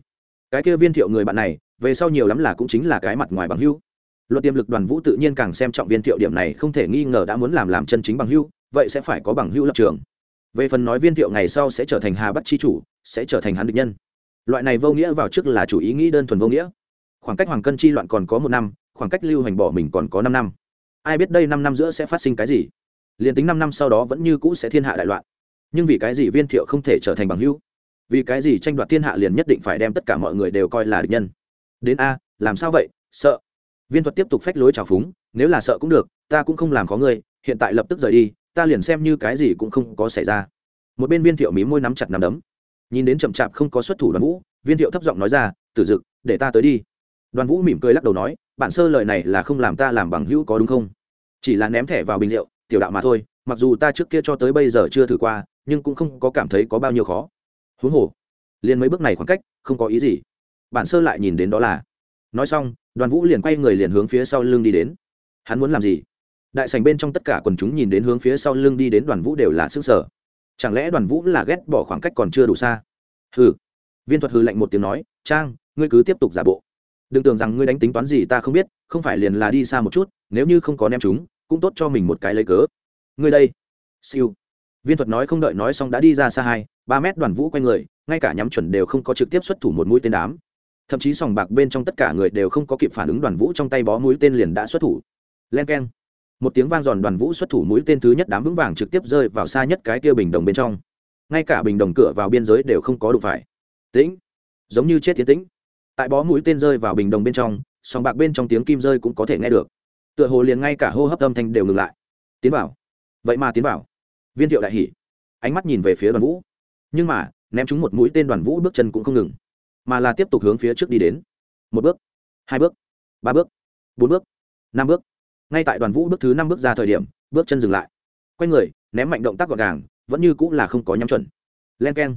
Cái kia viên thiệu người bạn này, về sau nhiều lắm là cũng chính là cái mặt ngoài bằng hưu luật tiềm lực đoàn vũ tự nhiên càng xem trọng viên thiệu điểm này, không thể nghi ngờ đã muốn làm làm chân chính bằng hưu vậy sẽ phải có bằng hưu lập trường. Về phần nói viên thiệu ngày sau sẽ trở thành hà bắc chi chủ, sẽ trở thành hắn địch nhân loại này vô nghĩa vào trước là chủ ý nghĩ đơn thuần vô nghĩa. Khoảng cách hoàng cân chi loạn còn có một năm, khoảng cách lưu hành bỏ mình còn có năm năm. Ai biết đây năm năm giữa sẽ phát sinh cái gì? Liền tính năm năm sau đó vẫn như cũ sẽ thiên hạ đại loạn. Nhưng vì cái gì viên thiệu không thể trở thành bằng hữu? Vì cái gì tranh đoạt thiên hạ liền nhất định phải đem tất cả mọi người đều coi là địch nhân? Đến a, làm sao vậy? Sợ. Viên thuật tiếp tục phách lối trào phúng, nếu là sợ cũng được, ta cũng không làm có ngươi, hiện tại lập tức rời đi, ta liền xem như cái gì cũng không có xảy ra. Một bên viên thiệu mí môi nắm chặt nắm đấm nhìn đến chậm chạp không có xuất thủ đoàn vũ, viên thiệu thấp giọng nói ra, tử dực, để ta tới đi. Đoàn vũ mỉm cười lắc đầu nói, bản sơ lời này là không làm ta làm bằng hữu có đúng không? Chỉ là ném thẻ vào bình rượu, tiểu đạo mà thôi, mặc dù ta trước kia cho tới bây giờ chưa thử qua, nhưng cũng không có cảm thấy có bao nhiêu khó. Huống hồ, liền mấy bước này khoảng cách, không có ý gì. Bản sơ lại nhìn đến đó là, nói xong, đoàn vũ liền quay người liền hướng phía sau lưng đi đến. Hắn muốn làm gì? Đại sành bên trong tất cả quần chúng nhìn đến hướng phía sau lưng đi đến đoàn vũ đều là sức sở chẳng lẽ đoàn vũ là ghét bỏ khoảng cách còn chưa đủ xa? Hừ. Viên thuật hừ lạnh một tiếng nói, trang, ngươi cứ tiếp tục giả bộ. Đừng tưởng rằng ngươi đánh tính toán gì ta không biết, không phải liền là đi xa một chút, nếu như không có nem chúng, cũng tốt cho mình một cái lấy cớ. Ngươi đây. Siêu. Viên thuật nói không đợi nói xong đã đi ra xa hai, ba mét đoàn vũ q u a n người, ngay cả nhắm chuẩn đều không có trực tiếp xuất thủ một mũi tên đám. Thậm chí sòng bạc bên trong tất cả người đều không có kịp phản ứng đoàn vũ trong tay bó mũi tên liền đã xuất thủ. Len k e n một tiếng vang giòn đoàn vũ xuất thủ mũi tên thứ nhất đám vững vàng trực tiếp rơi vào xa nhất cái kia bình đồng bên trong. Ngay cả bình đồng cửa vào biên giới đều không có đủ phải. Tĩnh! Giống như chết tiến tĩnh. Tại bó mũi tên rơi vào bình đồng bên trong sòng bạc bên trong tiếng kim rơi cũng có thể nghe được. Tựa hồ liền ngay cả hô hấp âm thanh đều ngừng lại. Tiến vào. Vậy mà tiến vào. Viên thiệu đại hỉ. Ánh mắt nhìn về phía đoàn vũ. Nhưng mà, ném chúng một mũi tên đoàn vũ bước chân cũng không ngừng. Mà là tiếp tục hướng phía trước đi đến. Một bước. Hai bước. Ba bước. Bốn bước. Năm bước ngay tại đoàn vũ bước thứ năm bước ra thời điểm, bước chân dừng lại. Quay người, ném mạnh động tác gọn gàng, vẫn như cũng là không có nhắm chuẩn. Len k e n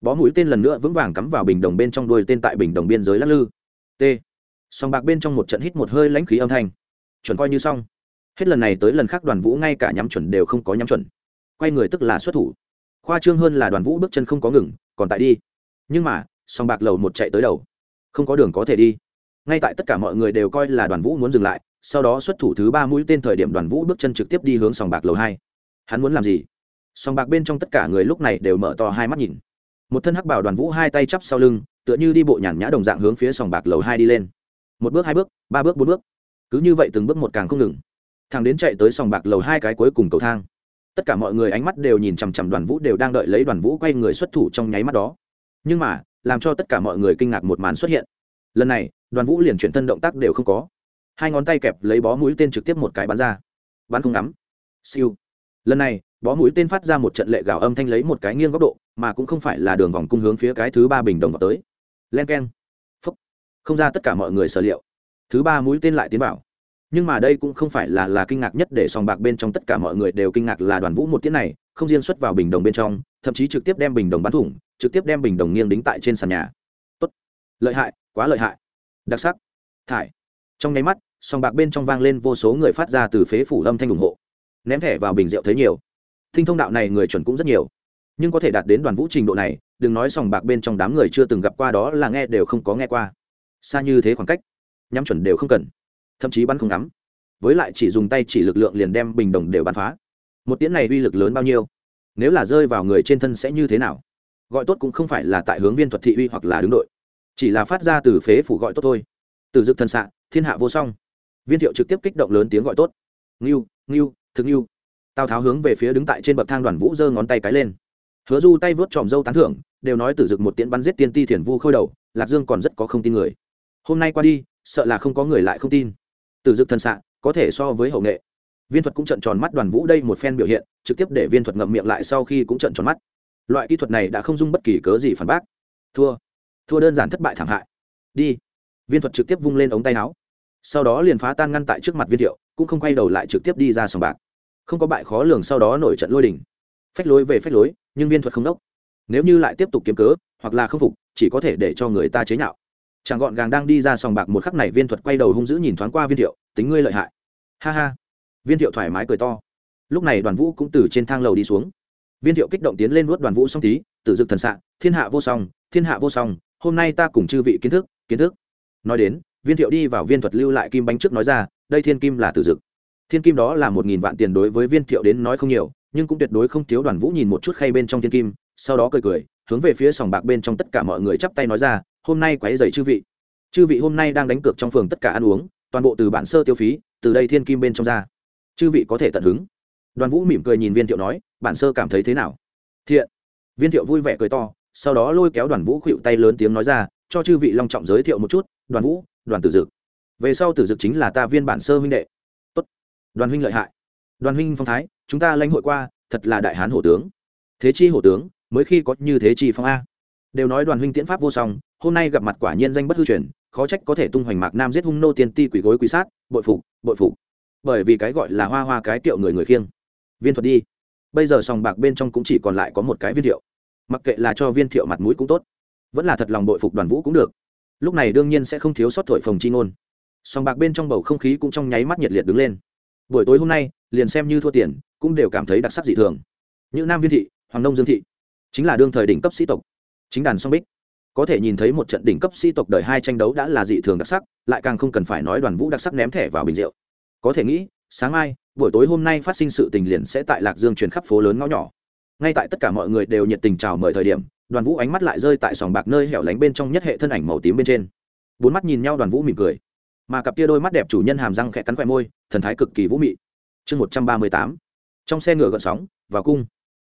bó mũi tên lần nữa vững vàng cắm vào bình đồng bên trong đuôi tên tại bình đồng biên giới lắc lư. T. Sòng bạc bên trong một trận hít một hơi lãnh khí âm thanh. Chuẩn coi như xong. Hết lần này tới lần khác đoàn vũ ngay cả nhắm chuẩn đều không có nhắm chuẩn. Quay người tức là xuất thủ. Khoa trương hơn là đoàn vũ bước chân không có ngừng, còn tại đi. Nhưng mà sòng bạc lầu một chạy tới đầu. Không có đường có thể đi. Ngay tại tất cả mọi người đều coi là đoàn vũ muốn dừng lại sau đó xuất thủ thứ ba mũi tên thời điểm đoàn vũ bước chân trực tiếp đi hướng sòng bạc lầu hai. Hắn muốn làm gì? Sòng bạc bên trong tất cả người lúc này đều mở to hai mắt nhìn. Một thân hắc bảo đoàn vũ hai tay chắp sau lưng, tựa như đi bộ nhàn nhã đồng dạng hướng phía sòng bạc lầu hai đi lên. Một bước hai bước, ba bước bốn bước. Cứ như vậy từng bước một càng không ngừng. Thằng đến chạy tới sòng bạc lầu hai cái cuối cùng cầu thang. Tất cả mọi người ánh mắt đều nhìn chằm chằm đoàn vũ đều đang đợi lấy đoàn vũ quay người xuất thủ trong nháy mắt đó. Nhưng mà, làm cho tất cả mọi người kinh ngạc một màn xuất hiện. Lần này, đoàn vũ liền chuyển thân động tác đều không có hai ngón tay kẹp lấy bó mũi tên trực tiếp một cái bắn ra. Bắn không ngắm. Siêu. Lần này, bó mũi tên phát ra một trận lệ gào âm thanh lấy một cái nghiêng góc độ, mà cũng không phải là đường vòng cung hướng phía cái thứ ba bình đồng vào tới. Len k e n phúc. Không ra tất cả mọi người sở liệu. Thứ ba mũi tên lại tiến vào. Nhưng mà đây cũng không phải là là kinh ngạc nhất để sòng bạc bên trong tất cả mọi người đều kinh ngạc là đoàn vũ một tiết này, không riêng xuất vào bình đồng bên trong, thậm chí trực tiếp đem bình đồng bắn thủng, trực tiếp đem bình đồng nghiêng đính tại trên sàn nhà. Tốt. Lợi hại, quá lợi hại. Đặc sắc. Thải. Trong nháy mắt sòng bạc bên trong vang lên vô số người phát ra từ phế phủ âm thanh ủng hộ. Ném thẻ vào bình rượu thấy nhiều. Thinh thông đạo này người chuẩn cũng rất nhiều. Nhưng có thể đạt đến đoàn vũ trình độ này, đừng nói sòng bạc bên trong đám người chưa từng gặp qua đó là nghe đều không có nghe qua. Xa như thế khoảng cách, nhắm chuẩn đều không cần. Thậm chí bắn không ngắm. Với lại chỉ dùng tay chỉ lực lượng liền đem bình đồng đều bắn phá. Một tiễn này uy lực lớn bao nhiêu? Nếu là rơi vào người trên thân sẽ như thế nào? Gọi tốt cũng không phải là tại hướng viên thuật thị uy hoặc là đứng đội. Chỉ là phát ra từ phế phủ gọi tốt thôi. Từ dực thân xạ, thiên hạ vô song viên thiệu trực tiếp kích động lớn tiếng gọi tốt. Ngưu ngưu, thực ngưu. Tào tháo hướng về phía đứng tại trên bậc thang đoàn vũ giơ ngón tay cái lên. Hứa du tay vớt tròm dâu tán thưởng, đều nói tử dực một tiễn bắn giết tiên ti thiền vu khôi đầu, lạc dương còn rất có không tin người. Hôm nay qua đi, sợ là không có người lại không tin. Tử dực thân xạ, có thể so với hậu nghệ. Viên thuật cũng trận tròn mắt đoàn vũ đây một phen biểu hiện, trực tiếp để viên thuật ngậm miệng lại sau khi cũng trận tròn mắt. Loại kỹ thuật này đã không dung bất kỳ cớ gì phản bác. Thua. Thua đơn giản thất bại thảm hại. Đi. Viên thuật trực tiếp vung lên ống tay áo sau đó liền phá tan ngăn tại trước mặt viên thiệu, cũng không quay đầu lại trực tiếp đi ra sòng bạc. Không có bại khó lường sau đó nổi trận lôi đình. Phách lối về phách lối, nhưng viên thuật không đốc. Nếu như lại tiếp tục kiếm cớ, hoặc là không phục, chỉ có thể để cho người ta chế nhạo. Chẳng gọn gàng đang đi ra sòng bạc một khắc này viên thuật quay đầu hung dữ nhìn thoáng qua viên thiệu, tính ngươi lợi hại. Ha ha. Viên thiệu thoải mái cười to. Lúc này đoàn vũ cũng từ trên thang lầu đi xuống. Viên thiệu kích động tiến lên vuốt đoàn vũ song tí tự dực thần xạ, thiên hạ vô song, thiên hạ vô song, hôm nay ta cùng chư vị kiến thức kiến thức. Nói đến viên thiệu đi vào viên thuật lưu lại kim bánh trước nói ra, đây thiên kim là tử dực. Thiên kim đó là một nghìn vạn tiền đối với viên thiệu đến nói không nhiều, nhưng cũng tuyệt đối không thiếu đoàn vũ nhìn một chút khay bên trong thiên kim, sau đó cười cười, hướng về phía sòng bạc bên trong tất cả mọi người chắp tay nói ra, hôm nay quấy dày chư vị. Chư vị hôm nay đang đánh cược trong phường tất cả ăn uống, toàn bộ từ bản sơ tiêu phí, từ đây thiên kim bên trong ra. Chư vị có thể tận hứng. Đoàn vũ mỉm cười nhìn viên thiệu nói, bản sơ cảm thấy thế nào? Thiện. Viên thiệu vui vẻ cười to, sau đó lôi kéo đoàn vũ khuỵu tay lớn tiếng nói ra, cho chư vị long trọng giới thiệu một chút, đoàn vũ đoàn tử dực. Về sau tử dực chính là ta viên bản sơ huynh đệ. Tốt. Đoàn huynh lợi hại. Đoàn huynh phong thái, chúng ta lãnh hội qua, thật là đại hán hổ tướng. Thế chi hổ tướng, mới khi có như thế chi phong a. Đều nói đoàn huynh tiễn pháp vô song, hôm nay gặp mặt quả nhiên danh bất hư truyền, khó trách có thể tung hoành mạc nam giết hung nô tiên ti quỷ gối quỷ sát, bội phục bội phục. Bởi vì cái gọi là hoa hoa cái tiệu người người khiêng. Viên thuật đi. Bây giờ sòng bạc bên trong cũng chỉ còn lại có một cái viên thiệu. Mặc kệ là cho viên thiệu mặt mũi cũng tốt. Vẫn là thật lòng bội phục đoàn vũ cũng được lúc này đương nhiên sẽ không thiếu sót thổi phồng chi ngôn. Sòng bạc bên trong bầu không khí cũng trong nháy mắt nhiệt liệt đứng lên. Buổi tối hôm nay, liền xem như thua tiền, cũng đều cảm thấy đặc sắc dị thường. Như nam viên thị, hoàng nông dương thị, chính là đương thời đỉnh cấp sĩ tộc. Chính đàn song bích. Có thể nhìn thấy một trận đỉnh cấp sĩ tộc đời hai tranh đấu đã là dị thường đặc sắc, lại càng không cần phải nói đoàn vũ đặc sắc ném thẻ vào bình rượu. Có thể nghĩ, sáng mai, buổi tối hôm nay phát sinh sự tình liền sẽ tại lạc dương truyền khắp phố lớn ngõ nhỏ. Ngay tại tất cả mọi người đều nhiệt tình chào mời thời điểm đoàn vũ ánh mắt lại rơi tại sòng bạc nơi hẻo lánh bên trong nhất hệ thân ảnh màu tím bên trên. Bốn mắt nhìn nhau, đoàn vũ mỉm cười. Mà cặp tia đôi mắt đẹp chủ nhân hàm răng khẽ cắn khoe môi, thần thái cực kỳ vũ mị. Chương một trăm ba mươi tám. Trong xe ngựa gợn sóng, vào cung.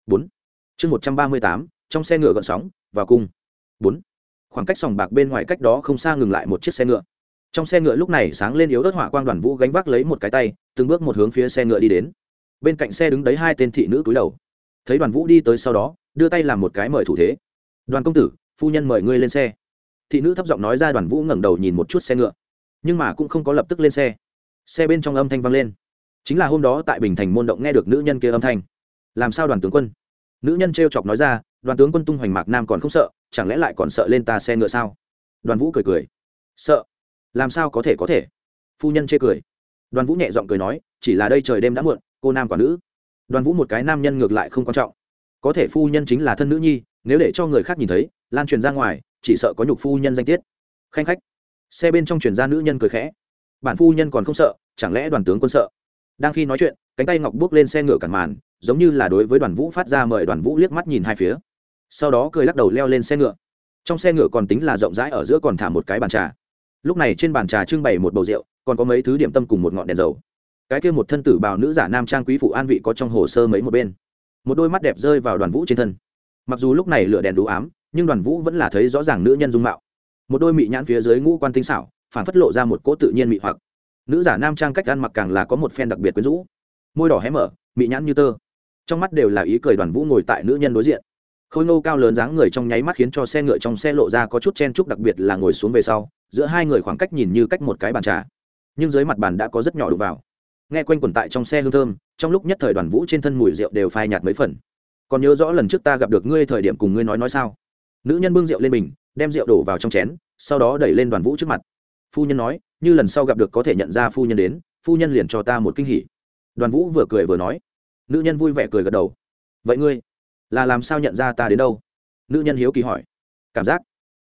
Bốn. Chương một trăm ba mươi tám. Trong xe ngựa gợn sóng, vào cung. Bốn. Khoảng cách sòng bạc bên ngoài cách đó không xa ngừng lại một chiếc xe ngựa. Trong xe ngựa lúc này sáng lên yếu ớt hỏa quang đoàn vũ gánh vác lấy một cái tay, từng bước một hướng phía xe ngựa đi đến. Bên cạnh xe đứng đấy hai tên thị nữ cúi đầu. Thấy đoàn vũ đi tới sau đó, đưa tay làm một cái mời thủ thế đoàn công tử, phu nhân mời ngươi lên xe. Thị nữ thấp giọng nói ra đoàn vũ ngẩng đầu nhìn một chút xe ngựa. Nhưng mà cũng không có lập tức lên xe. Xe bên trong âm thanh vang lên. Chính là hôm đó tại bình thành môn động nghe được nữ nhân kia âm thanh. Làm sao đoàn tướng quân? Nữ nhân t r e o chọc nói ra, đoàn tướng quân tung hoành mạc nam còn không sợ, chẳng lẽ lại còn sợ lên ta xe ngựa sao? Đoàn vũ cười cười. Sợ? Làm sao có thể có thể? Phu nhân chê cười. Đoàn vũ nhẹ giọng cười nói, chỉ là đây trời đêm đã muộn, cô nam quả nữ. Đoàn vũ một cái nam nhân ngược lại không quan trọng. Có thể phu nhân chính là thân nữ nhi nếu để cho người khác nhìn thấy, lan truyền ra ngoài, chỉ sợ có nhục phu nhân danh tiết. Khanh khách. Xe bên trong truyền ra nữ nhân cười khẽ. Bản phu nhân còn không sợ, chẳng lẽ đoàn tướng quân sợ? Đang khi nói chuyện, cánh tay ngọc bước lên xe ngựa cản màn, giống như là đối với đoàn vũ phát ra mời đoàn vũ liếc mắt nhìn hai phía. Sau đó cười lắc đầu leo lên xe ngựa. Trong xe ngựa còn tính là rộng rãi ở giữa còn thả một cái bàn trà. Lúc này trên bàn trà trưng bày một bầu rượu, còn có mấy thứ điểm tâm cùng một ngọn đèn dầu. Cái kia một thân tử bào nữ giả nam trang quý phụ an vị có trong hồ sơ mấy một bên. Một đôi mắt đẹp rơi vào đoàn vũ trên thân mặc dù lúc này lửa đèn đủ ám, nhưng đoàn vũ vẫn là thấy rõ ràng nữ nhân dung mạo. Một đôi mị nhãn phía dưới ngũ quan tinh xảo phản phất lộ ra một cỗ tự nhiên mị hoặc. Nữ giả nam trang cách ăn mặc càng là có một phen đặc biệt quyến rũ. Môi đỏ hé mở, mị nhãn như tơ. Trong mắt đều là ý cười đoàn vũ ngồi tại nữ nhân đối diện. Khôi ngô cao lớn dáng người trong nháy mắt khiến cho xe ngựa trong xe lộ ra có chút chen chúc đặc biệt là ngồi xuống về sau, giữa hai người khoảng cách nhìn như cách một cái bàn trà. Nhưng dưới mặt bàn đã có rất nhỏ đụng vào. Nghe quanh quẩn tại trong xe hương thơm, trong lúc nhất thời đoàn vũ trên thân mùi rượu đều phai nhạt mấy phần còn nhớ rõ lần trước ta gặp được ngươi thời điểm cùng ngươi nói nói sao? Nữ nhân bưng rượu lên mình, đem rượu đổ vào trong chén, sau đó đẩy lên đoàn vũ trước mặt. Phu nhân nói, như lần sau gặp được có thể nhận ra phu nhân đến, phu nhân liền cho ta một kinh hỉ. Đoàn vũ vừa cười vừa nói. Nữ nhân vui vẻ cười gật đầu. Vậy ngươi, là làm sao nhận ra ta đến đâu? Nữ nhân hiếu kỳ hỏi. Cảm giác.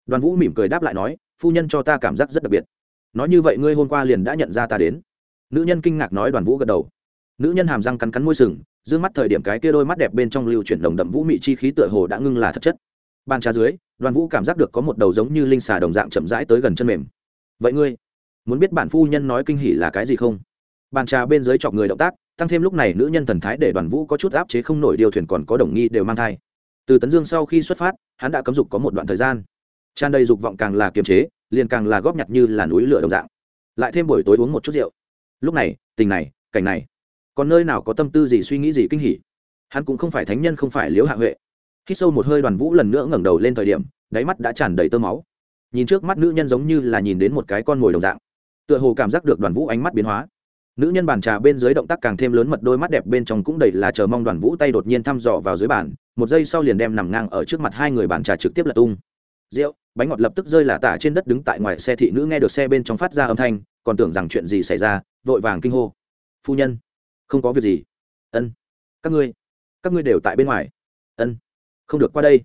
Đoàn vũ mỉm cười đáp lại nói, phu nhân cho ta cảm giác rất đặc biệt. Nói như vậy ngươi hôm qua liền đã nhận ra ta đến. Nữ nhân kinh ngạc nói đoàn vũ gật đầu nữ nhân hàm răng cắn cắn môi sừng d ư ơ n g mắt thời điểm cái kia đôi mắt đẹp bên trong lưu chuyển đồng đậm vũ mị chi khí tựa hồ đã ngưng là thật chất. Bàn trà dưới, đoàn vũ cảm giác được có một đầu giống như linh xà đồng dạng chậm rãi tới gần chân mềm. Vậy ngươi muốn biết bản phu nhân nói kinh hỉ là cái gì không? Bàn trà bên dưới chọc người động tác, tăng thêm lúc này nữ nhân thần thái để đoàn vũ có chút áp chế không nổi điều thuyền còn có đồng nghi đều mang thai. Từ tấn dương sau khi xuất phát, hắn đã cấm dục có một đoạn thời gian. Tràn đầy dục vọng càng là kiềm chế, liền càng là góp nhặt như là núi lửa đồng dạng. Lại thêm buổi tối uống một chút rượu. Lúc này, tình này, cảnh này còn nơi nào có tâm tư gì suy nghĩ gì kinh hỉ? Hắn cũng không phải thánh nhân, không phải liễu hạ huệ. Khi sâu một hơi đoàn vũ lần nữa ngẩng đầu lên thời điểm, đáy mắt đã tràn đầy tơ máu. Nhìn trước mắt nữ nhân giống như là nhìn đến một cái con mồi đồng dạng. Tựa hồ cảm giác được đoàn vũ ánh mắt biến hóa. Nữ nhân bàn trà bên dưới động tác càng thêm lớn, mật đôi mắt đẹp bên trong cũng đầy là chờ mong đoàn vũ tay đột nhiên thăm dò vào dưới bàn. Một giây sau liền đem nằm ngang ở trước mặt hai người bàn trà trực tiếp lật tung. Rượu, bánh ngọt lập tức rơi là tả trên đất đứng tại ngoài xe thị nữ nghe được xe bên trong phát ra âm thanh, còn tưởng rằng chuyện gì xảy ra, vội vàng kinh hô. Phu nhân không có việc gì. Ân. Các ngươi các ngươi đều tại bên ngoài. Ân. Không được qua đây.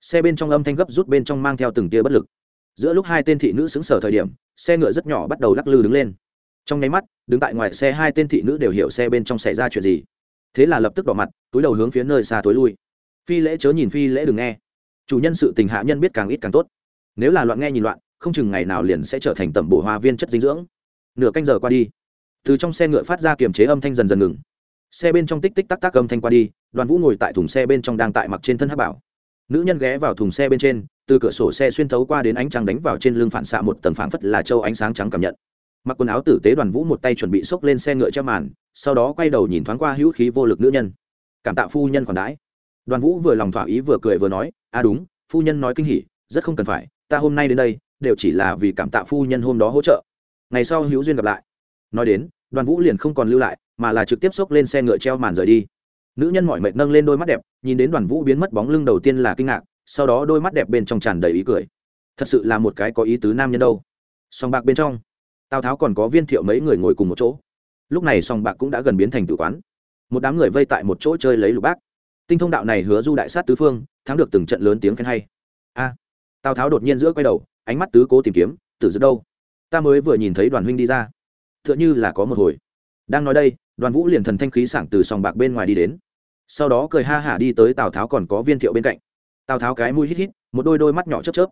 Xe bên trong âm thanh gấp rút bên trong mang theo từng tia bất lực. Giữa lúc hai tên thị nữ xứng sở thời điểm, xe ngựa rất nhỏ bắt đầu lắc lư đứng lên. Trong nháy mắt, đứng tại ngoài xe hai tên thị nữ đều hiểu xe bên trong xảy ra chuyện gì. Thế là lập tức đỏ mặt, túi đầu hướng phía nơi xa tối lui. Phi lễ chớ nhìn phi lễ đừng nghe. Chủ nhân sự tình hạ nhân biết càng ít càng tốt. Nếu là loạn nghe nhìn loạn, không chừng ngày nào liền sẽ trở thành tẩm bổ hoa viên chất dinh dưỡng. Nửa canh giờ qua đi từ trong xe ngựa phát ra kiềm chế âm thanh dần dần ngừng. Xe bên trong tích tích tắc tắc âm thanh qua đi, đoàn vũ ngồi tại thùng xe bên trong đang tại mặc trên thân hát bảo. Nữ nhân ghé vào thùng xe bên trên, từ cửa sổ xe xuyên thấu qua đến ánh trăng đánh vào trên lưng phản xạ một tầng phảng phất là châu ánh sáng trắng cảm nhận. Mặc quần áo tử tế đoàn vũ một tay chuẩn bị xốc lên xe ngựa che màn, sau đó quay đầu nhìn thoáng qua hữu khí vô lực nữ nhân. Cảm tạ phu nhân còn đãi. Đoàn vũ vừa lòng thỏa ý vừa cười vừa nói à đúng, phu nhân nói kinh hỉ, rất không cần phải, ta hôm nay đến đây, đều chỉ là vì cảm tạ phu nhân hôm đó hỗ trợ. Ngày sau hữu duyên gặp lại nói đến, đoàn vũ liền không còn lưu lại, mà là trực tiếp xốc lên xe ngựa treo màn rời đi. Nữ nhân mọi mệt nâng lên đôi mắt đẹp, nhìn đến đoàn vũ biến mất bóng lưng đầu tiên là kinh ngạc, sau đó đôi mắt đẹp bên trong tràn đầy ý cười. Thật sự là một cái có ý tứ nam nhân đâu. Sòng bạc bên trong, tào tháo còn có viên thiệu mấy người ngồi cùng một chỗ. Lúc này sòng bạc cũng đã gần biến thành tử quán. Một đám người vây tại một chỗ chơi lấy lục bác. Tinh thông đạo này hứa du đại sát tứ phương, thắng được từng trận lớn tiếng khen hay. A, tào tháo đột nhiên giữa quay đầu, ánh mắt tứ cố tìm kiếm, tử dứt đâu? Ta mới vừa nhìn thấy đoàn huynh đi ra tựa như là có một hồi. Đang nói đây, đoàn vũ liền thần thanh khí sảng từ sòng bạc bên ngoài đi đến. Sau đó cười ha hả đi tới tào tháo còn có viên thiệu bên cạnh. Tào tháo cái mũi hít hít, một đôi đôi mắt nhỏ chớp chớp.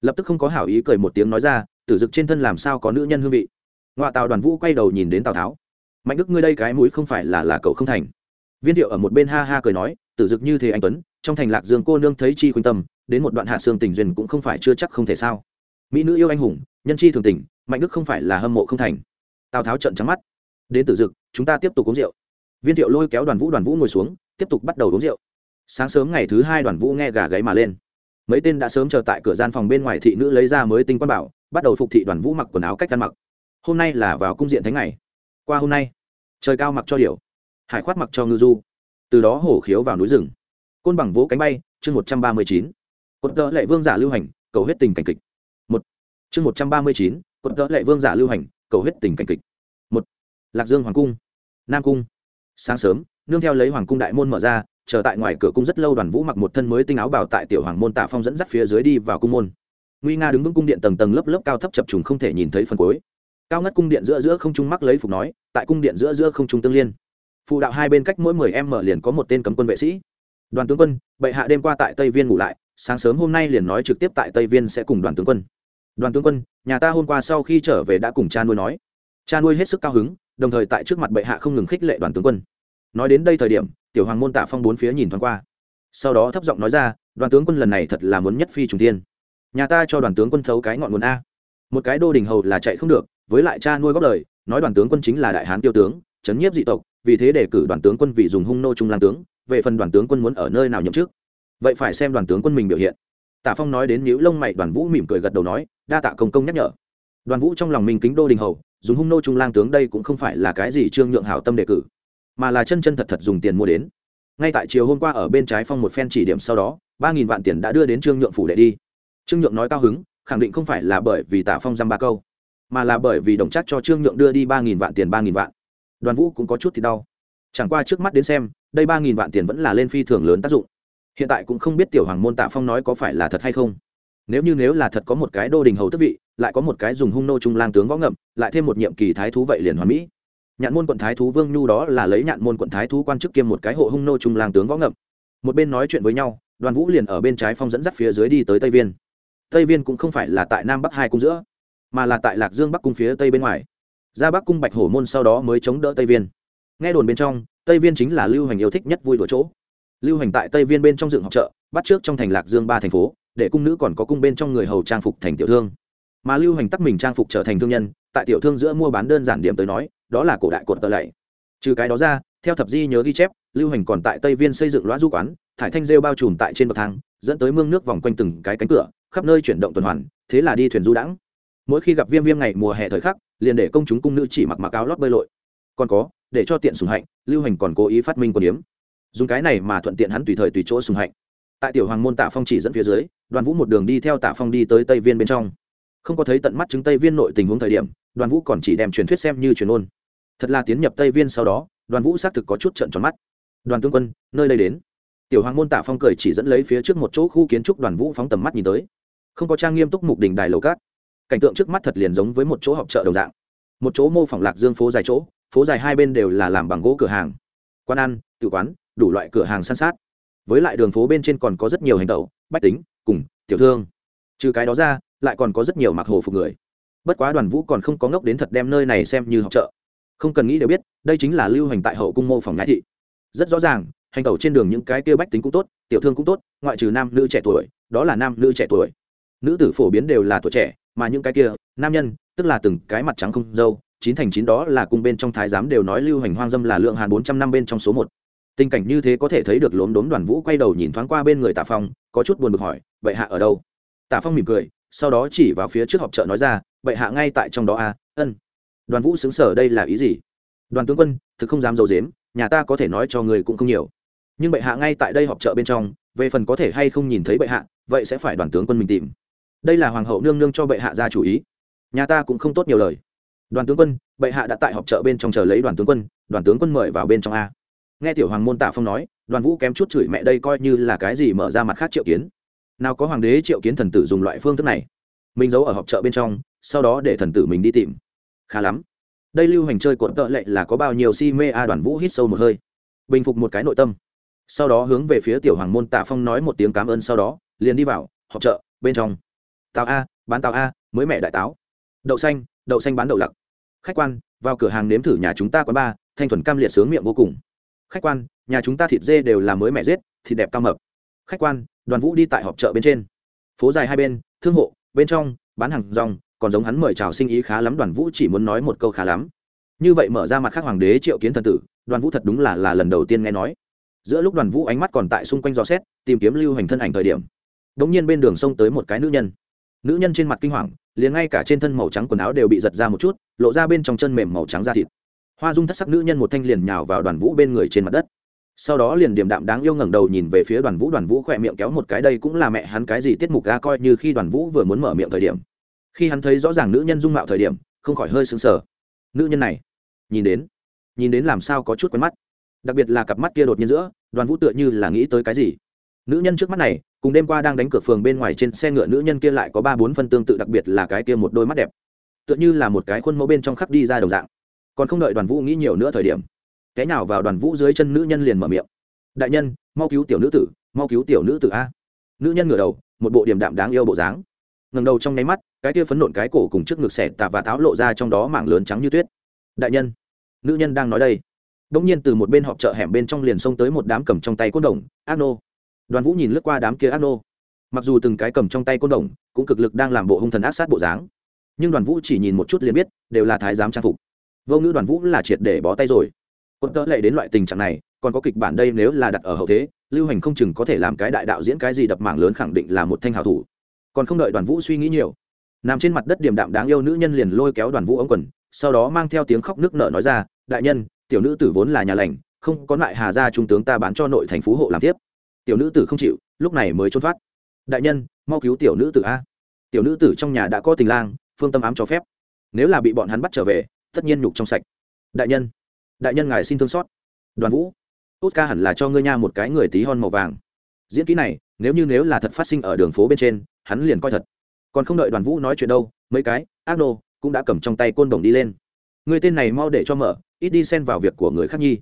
Lập tức không có hảo ý cười một tiếng nói ra, tử dực trên thân làm sao có nữ nhân hương vị? Ngoạ tào đoàn vũ quay đầu nhìn đến tào tháo. Mạnh đức ngươi đây cái mũi không phải là là cậu không thành. Viên thiệu ở một bên ha ha cười nói, tử dực như thế anh tuấn, trong thành lạc dương cô nương thấy chi khuyên tâm, đến một đoạn hạ xương tình duyên cũng không phải chưa chắc không thể sao. Mỹ nữ yêu anh hùng, nhân chi thường tình, mạnh đức không phải là hâm mộ không thành tào tháo trận trắng mắt. Đến tử dực chúng ta tiếp tục uống rượu. Viên thiệu lôi kéo đoàn vũ đoàn vũ ngồi xuống, tiếp tục bắt đầu uống rượu. Sáng sớm ngày thứ hai, đoàn vũ nghe gà gáy mà lên. Mấy tên đã sớm chờ tại cửa gian phòng bên ngoài thị nữ lấy ra mới tinh quan bảo, bắt đầu phục thị đoàn vũ mặc quần áo cách ăn mặc. Hôm nay là vào cung diện thánh ngày. Qua hôm nay, trời cao mặc cho điệu hải khoát mặc cho ngư du. Từ đó hổ khiếu vào núi rừng. Côn bằng vỗ cánh bay, chương một trăm ba mươi chín. Quận tợ lệ vương giả lưu hành, cầu huyết tình cảnh kịch. Một. Chương một trăm ba mươi chín quận tợ lệ vương giả lưu hành cầu huyết tình cảnh kịch. Một, lạc dương hoàng cung, nam cung. Sáng sớm, nương theo lấy hoàng cung đại môn mở ra, chờ tại ngoài cửa cung rất lâu đoàn vũ mặc một thân mới tinh áo bào tại tiểu hoàng môn tạ phong dẫn dắt phía dưới đi vào cung môn. Nguy nga đứng vững cung điện tầng tầng lớp lớp cao thấp chập trùng không thể nhìn thấy phần cuối. Cao ngất cung điện giữa giữa không trung mắc lấy phục nói, tại cung điện giữa giữa không trung tương liên. Phụ đạo hai bên cách mỗi mười em mở liền có một tên cấm quân vệ sĩ. Đoàn tướng quân, bệ hạ đêm qua tại tây viên ngủ lại, sáng sớm hôm nay liền nói trực tiếp tại tây viên sẽ cùng đoàn tướng quân đoàn tướng quân, nhà ta hôm qua sau khi trở về đã cùng cha nuôi nói. Cha nuôi hết sức cao hứng, đồng thời tại trước mặt bệ hạ không ngừng khích lệ đoàn tướng quân. Nói đến đây thời điểm, tiểu hoàng môn tạ phong bốn phía nhìn thoáng qua. Sau đó thấp giọng nói ra, đoàn tướng quân lần này thật là muốn nhất phi trùng tiên nhà ta cho đoàn tướng quân thấu cái ngọn nguồn a. Một cái đô đình hầu là chạy không được, với lại cha nuôi góp lời, nói đoàn tướng quân chính là đại hán tiêu tướng, chấn nhiếp dị tộc, vì thế để cử đoàn tướng quân vì dùng hung nô trung lan tướng, về phần đoàn tướng quân muốn ở nơi nào nhậm chức. Vậy phải xem đoàn tướng quân mình biểu hiện tạ phong nói đến nhíu lông mày, đoàn vũ mỉm cười gật đầu nói, đa tạ công công nhắc nhở. Đoàn vũ trong lòng mình kính đô đình hầu, dùng hung nô trung lang tướng đây cũng không phải là cái gì trương nhượng hảo tâm đề cử, mà là chân chân thật thật dùng tiền mua đến. Ngay tại chiều hôm qua ở bên trái phong một phen chỉ điểm sau đó, ba nghìn vạn tiền đã đưa đến trương nhượng phủ đệ đi. Trương nhượng nói cao hứng, khẳng định không phải là bởi vì tạ phong dăm ba câu, mà là bởi vì đồng chắc cho trương nhượng đưa đi ba nghìn vạn tiền, ba nghìn vạn. Đoàn vũ cũng có chút thì đau. Chẳng qua trước mắt đến xem, đây ba nghìn vạn tiền vẫn là lên phi thường lớn tác dụng hiện tại cũng không biết tiểu hoàng môn tạ phong nói có phải là thật hay không. Nếu như nếu là thật có một cái đô đình hầu tức vị, lại có một cái dùng hung nô trung lang tướng võ ngậm, lại thêm một nhiệm kỳ thái thú vậy liền hoàn mỹ. Nhạn môn quận thái thú vương nhu đó là lấy nhạn môn quận thái thú quan chức kiêm một cái hộ hung nô trung lang tướng võ ngậm. Một bên nói chuyện với nhau, đoàn vũ liền ở bên trái phong dẫn dắt phía dưới đi tới tây viên. Tây viên cũng không phải là tại nam bắc hai cung giữa, mà là tại lạc dương bắc cung phía tây bên ngoài. Ra bắc cung bạch hổ môn sau đó mới chống đỡ tây viên. Nghe đồn bên trong, tây viên chính là lưu hành yêu thích nhất vui đùa chỗ lưu hành tại tây viên bên trong dựng học chợ, bắt trước trong thành lạc dương ba thành phố, để cung nữ còn có cung bên trong người hầu trang phục thành tiểu thương. Mà lưu hành tắc mình trang phục trở thành thương nhân, tại tiểu thương giữa mua bán đơn giản điểm tới nói, đó là cổ đại cột tờ lạy. Trừ cái đó ra, theo thập di nhớ ghi chép, lưu hành còn tại tây viên xây dựng loa du quán, thải thanh rêu bao trùm tại trên bậc thang, dẫn tới mương nước vòng quanh từng cái cánh cửa, khắp nơi chuyển động tuần hoàn, thế là đi thuyền du đãng. Mỗi khi gặp viêm viêm ngày mùa hè thời khắc, liền để công chúng cung nữ chỉ mặc mặc áo lót bơi lội. Còn có, để cho tiện sùng hạnh, lưu hành còn cố ý phát minh quần yếm dùng cái này mà thuận tiện hắn tùy thời tùy chỗ sùng hạnh. Tại tiểu hoàng môn tạ phong chỉ dẫn phía dưới, đoàn vũ một đường đi theo tạ phong đi tới tây viên bên trong. Không có thấy tận mắt chứng tây viên nội tình huống thời điểm, đoàn vũ còn chỉ đem truyền thuyết xem như truyền ôn. Thật là tiến nhập tây viên sau đó, đoàn vũ xác thực có chút trận tròn mắt. Đoàn tướng quân, nơi đây đến. Tiểu hoàng môn tạ phong cười chỉ dẫn lấy phía trước một chỗ khu kiến trúc, đoàn vũ phóng tầm mắt nhìn tới. Không có trang nghiêm túc mục đình đài lầu cát. Cảnh tượng trước mắt thật liền giống với một chỗ họp chợ đồng dạng. Một chỗ mô phỏng lạc dương phố dài chỗ, phố dài hai bên đều là làm bằng gỗ cửa hàng. Quán ăn tự quán đủ loại cửa hàng san sát. Với lại đường phố bên trên còn có rất nhiều hành tẩu, bách tính, cùng tiểu thương. Trừ cái đó ra, lại còn có rất nhiều mặc hồ phục người. Bất quá đoàn vũ còn không có ngốc đến thật đem nơi này xem như học chợ. Không cần nghĩ đều biết, đây chính là lưu hành tại hậu cung mô phòng nhã thị. Rất rõ ràng, hành tẩu trên đường những cái kia bách tính cũng tốt, tiểu thương cũng tốt, ngoại trừ nam nữ trẻ tuổi, đó là nam nữ trẻ tuổi. Nữ tử phổ biến đều là tuổi trẻ, mà những cái kia, nam nhân, tức là từng cái mặt trắng không dâu, chín thành chín đó là cung bên trong thái giám đều nói lưu hành hoang dâm là lượng hàn bốn trăm năm bên trong số một tình cảnh như thế có thể thấy được lốm đốm đoàn vũ quay đầu nhìn thoáng qua bên người tạ phong, có chút buồn bực hỏi, Bệ hạ ở đâu? Tạ phong mỉm cười, sau đó chỉ vào phía trước họp chợ nói ra, Bệ hạ ngay tại trong đó a à? ân. Đoàn vũ xứng sở đây là ý gì? Đoàn tướng quân, thực không dám d i ấ u dếm nhà ta có thể nói cho người cũng không nhiều. Nhưng bệ hạ ngay tại đây họp chợ bên trong, về phần có thể hay không nhìn thấy bệ hạ, vậy sẽ phải đoàn tướng quân mình tìm. Đây là hoàng hậu nương nương cho bệ hạ ra chủ ý. Nhà ta cũng không tốt nhiều lời. Đoàn tướng quân, bệ hạ đã tại họp chợ bên trong chờ lấy đoàn tướng quân, đoàn tướng quân mời vào bên trong a nghe tiểu hoàng môn tạ phong nói, đoàn vũ kém chút chửi mẹ đây coi như là cái gì mở ra mặt khác triệu kiến. Nào có hoàng đế triệu kiến thần tử dùng loại phương thức này. Mình giấu ở họp chợ bên trong, sau đó để thần tử mình đi tìm. Khá lắm. Đây lưu hành chơi cuộn tợ lệ là có bao nhiêu si mê a, đoàn vũ hít sâu một hơi. Bình phục một cái nội tâm. Sau đó hướng về phía tiểu hoàng môn tạ phong nói một tiếng cảm ơn sau đó, liền đi vào, họp chợ, bên trong. Tàu a, bán tàu a, mới mẹ đại táo. Đậu xanh đậu xanh bán đậu lặc. Khách quan, vào cửa hàng nếm thử nhà chúng ta quán ba thanh thuần cam liệt sướng miệng vô cùng khách quan, nhà chúng ta thịt dê đều là mới mẹ rết thịt đẹp cao mập. Khách quan, đoàn vũ đi tại họp chợ bên trên. Phố dài hai bên, thương hộ, bên trong, bán hàng rong, còn giống hắn mời chào sinh ý khá lắm, đoàn vũ chỉ muốn nói một câu khá lắm. Như vậy mở ra mặt khác hoàng đế triệu kiến thần tử, đoàn vũ thật đúng là là lần đầu tiên nghe nói. Giữa lúc đoàn vũ ánh mắt còn tại xung quanh dò xét, tìm kiếm lưu hành thân ảnh thời điểm đ ỗ n g nhiên bên đường sông tới một cái nữ nhân. Nữ nhân trên mặt kinh hoàng, liền ngay cả trên thân màu trắng quần áo đều bị giật ra một chút, lộ ra bên trong chân mềm màu trắng da thịt hoa dung thất sắc nữ nhân một thanh liền nhào vào đoàn vũ bên người trên mặt đất. Sau đó liền điểm đạm đáng yêu ngẩng đầu nhìn về phía đoàn vũ đoàn vũ khỏe miệng kéo một cái, đây cũng là mẹ hắn cái gì tiết mục ga coi như khi đoàn vũ vừa muốn mở miệng thời điểm. Khi hắn thấy rõ ràng nữ nhân dung mạo thời điểm, không khỏi hơi sững sờ. Nữ nhân này, nhìn đến nhìn đến làm sao có chút quen mắt. Đặc biệt là cặp mắt kia đột nhiên giữa, đoàn vũ tựa như là nghĩ tới cái gì. Nữ nhân trước mắt này, cùng đêm qua đang đánh cửa phường bên ngoài trên xe ngựa nữ nhân kia lại có ba bốn phân tương tự, đặc biệt là cái kia một đôi mắt đẹp. Tựa như là một cái khuôn mẫu bên trong khắc đi ra đồng dạng còn không đợi đoàn vũ nghĩ nhiều nữa thời điểm, cái nào vào đoàn vũ dưới chân nữ nhân liền mở miệng. Đại nhân, mau cứu tiểu nữ tử, mau cứu tiểu nữ tử a. Nữ nhân ngửa đầu, một bộ điểm đạm đáng yêu bộ dáng. Ngầm đầu trong nháy mắt, cái kia phấn nộn cái cổ cùng trước ngực xẻ tà và tháo lộ ra trong đó mảng lớn trắng như tuyết. Đại nhân, nữ nhân đang nói đây. Đông nhiên từ một bên họp chợ hẻm bên trong liền xông tới một đám cầm trong tay côn đồng, ác nô. Đoàn vũ nhìn lướt qua đám kia ác nô. Mặc dù từng cái cầm trong tay côn đồng, cũng cực lực đang làm bộ hung thần ác sát bộ dáng. Nhưng đoàn vũ chỉ nhìn một chút liền biết, đều là thái giám trang phục vô ngữ đoàn vũ là triệt để bó tay rồi. Quân tớ lệ đến loại tình trạng này, còn có kịch bản đây nếu là đặt ở hậu thế, lưu hành không chừng có thể làm cái đại đạo diễn cái gì đập mảng lớn khẳng định là một thanh hào thủ. Còn không đợi đoàn vũ suy nghĩ nhiều, nằm trên mặt đất điềm đạm đáng yêu nữ nhân liền lôi kéo đoàn vũ ống quần, sau đó mang theo tiếng khóc nước nở nói ra, đại nhân, tiểu nữ tử vốn là nhà lành, không có lại hà gia trung tướng ta bán cho nội thành phú hộ làm tiếp. Tiểu nữ tử không chịu, lúc này mới trốn thoát. Đại nhân, mau cứu tiểu nữ tử a. Tiểu nữ tử trong nhà đã có tình lang, phương tâm ám cho phép. Nếu là bị bọn hắn bắt trở về tất nhiên nhục trong sạch. Đại nhân đại nhân ngài xin thương xót. Đoàn vũ tốt ca hẳn là cho ngươi nha một cái người tí hon màu vàng. Diễn kỹ này, nếu như nếu là thật phát sinh ở đường phố bên trên, hắn liền coi thật. Còn không đợi đoàn vũ nói chuyện đâu, mấy cái ác nô cũng đã cầm trong tay côn đồng đi lên. Người tên này mau để cho mở, ít đi xen vào việc của người khác nhi.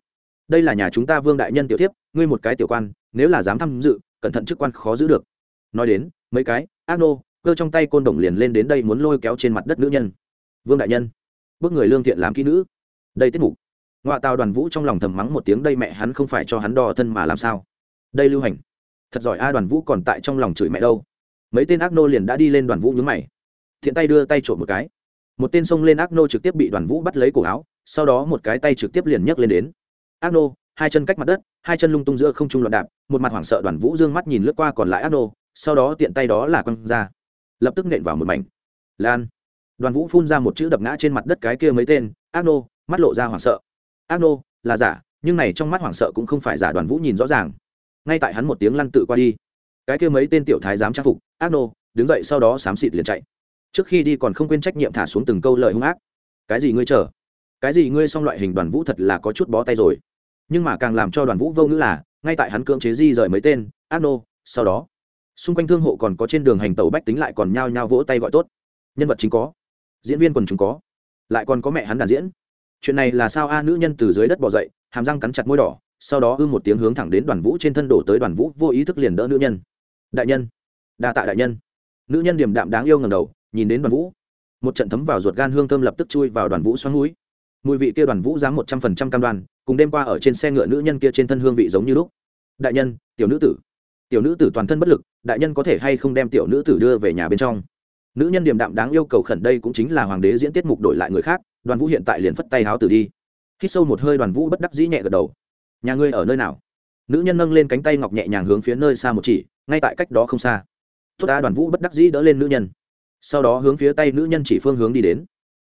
Đây là nhà chúng ta vương đại nhân tiểu tiếp ngươi một cái tiểu quan, nếu là dám tham dự, cẩn thận chức quan khó giữ được. Nói đến, mấy cái ác nô cơ trong tay côn đồng liền lên đến đây muốn lôi kéo trên mặt đất nữ nhân. Vương đại nhân bước người lương thiện làm kỹ nữ. Đây tiết mục. Ngoại tàu đoàn vũ trong lòng thầm mắng một tiếng, đây mẹ hắn không phải cho hắn đo thân mà làm sao? Đây lưu hành. Thật giỏi a, đoàn vũ còn tại trong lòng chửi mẹ đâu. Mấy tên ác nô liền đã đi lên đoàn vũ nhướng mày. Thiện tay đưa tay trộm một cái. Một tên xông lên ác nô trực tiếp bị đoàn vũ bắt lấy cổ áo, sau đó một cái tay trực tiếp liền nhấc lên đến. Ác nô, hai chân cách mặt đất, hai chân lung tung giữa không trung loạn đạp, một mặt hoảng sợ đoàn vũ dương mắt nhìn lướt qua còn lại ác nô, sau đó tiện tay đó là quăng ra. Lập tức nện vào một mảnh. Lan đoàn vũ phun ra một chữ đập ngã trên mặt đất cái kia mấy tên, ác nô, mắt lộ ra hoảng sợ. Ác nô, là giả, nhưng này trong mắt hoảng sợ cũng không phải giả. Đoàn vũ nhìn rõ ràng. Ngay tại hắn một tiếng lăn tự qua đi, cái kia mấy tên tiểu thái dám trang phục, ác nô, đứng dậy sau đó xám xịt liền chạy. Trước khi đi còn không quên trách nhiệm thả xuống từng câu lời hung ác. Cái gì ngươi chờ? Cái gì ngươi xong loại hình đoàn vũ thật là có chút bó tay rồi. Nhưng mà càng làm cho đoàn vũ vô ngữ là, ngay tại hắn cưỡng chế di rời mấy tên, ác nô, sau đó. Xung quanh thương hộ còn có trên đường hành tàu bách tính lại còn nhao nhao vỗ tay gọi tốt. Nhân vật chính có diễn viên quần chúng có, lại còn có mẹ hắn đàn diễn. Chuyện này là sao a nữ nhân từ dưới đất bỏ dậy, hàm răng cắn chặt môi đỏ, sau đó ư một tiếng hướng thẳng đến đoàn vũ trên thân đổ tới đoàn vũ vô ý thức liền đỡ nữ nhân. Đại nhân, đa tạ đại nhân. Nữ nhân điềm đạm đáng yêu ngầm đầu, nhìn đến đoàn vũ. Một trận thấm vào ruột gan hương thơm lập tức chui vào đoàn vũ xoắn núi mùi vị kia đoàn vũ dám một trăm phần trăm cam đoan, cùng đêm qua ở trên xe ngựa nữ nhân kia trên thân hương vị giống như lúc. Đại nhân, tiểu nữ tử. Tiểu nữ tử toàn thân bất lực, đại nhân có thể hay không đem tiểu nữ tử đưa về nhà bên trong? Nữ nhân điềm đạm đáng yêu cầu khẩn đây cũng chính là hoàng đế diễn tiết mục đổi lại người khác, đoàn vũ hiện tại liền phất tay háo tử đi. Khi sâu một hơi đoàn vũ bất đắc dĩ nhẹ gật đầu. Nhà ngươi ở nơi nào? Nữ nhân nâng lên cánh tay ngọc nhẹ nhàng hướng phía nơi xa một chỉ, ngay tại cách đó không xa. Tốt ta, đoàn vũ bất đắc dĩ đỡ lên nữ nhân. Sau đó hướng phía tay nữ nhân chỉ phương hướng đi đến.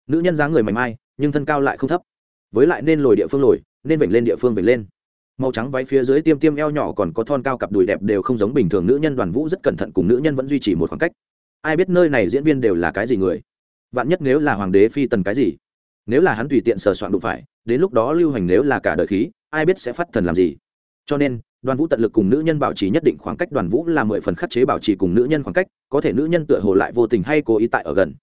Nữ nhân dáng người mảnh mai, nhưng thân cao lại không thấp. Với lại nên lồi địa phương lồi, nên vểnh lên địa phương vểnh lên. Màu trắng váy phía dưới tiêm tiêm eo nhỏ còn có thon cao cặp đùi đẹp đều không giống bình thường, nữ nhân đoàn vũ rất cẩn thận cùng nữ nhân vẫn duy trì một khoảng cách ai biết nơi này diễn viên đều là cái gì người? Vạn nhất nếu là hoàng đế phi tần cái gì? Nếu là hắn tùy tiện sờ soạn đụng phải, đến lúc đó lưu hành nếu là cả đời khí, ai biết sẽ phát thần làm gì? Cho nên, đoàn vũ tận lực cùng nữ nhân bảo trì nhất định khoảng cách, đoàn vũ là mười phần khắc chế bảo trì cùng nữ nhân khoảng cách, có thể nữ nhân tựa hồ lại vô tình hay cố ý tại ở gần.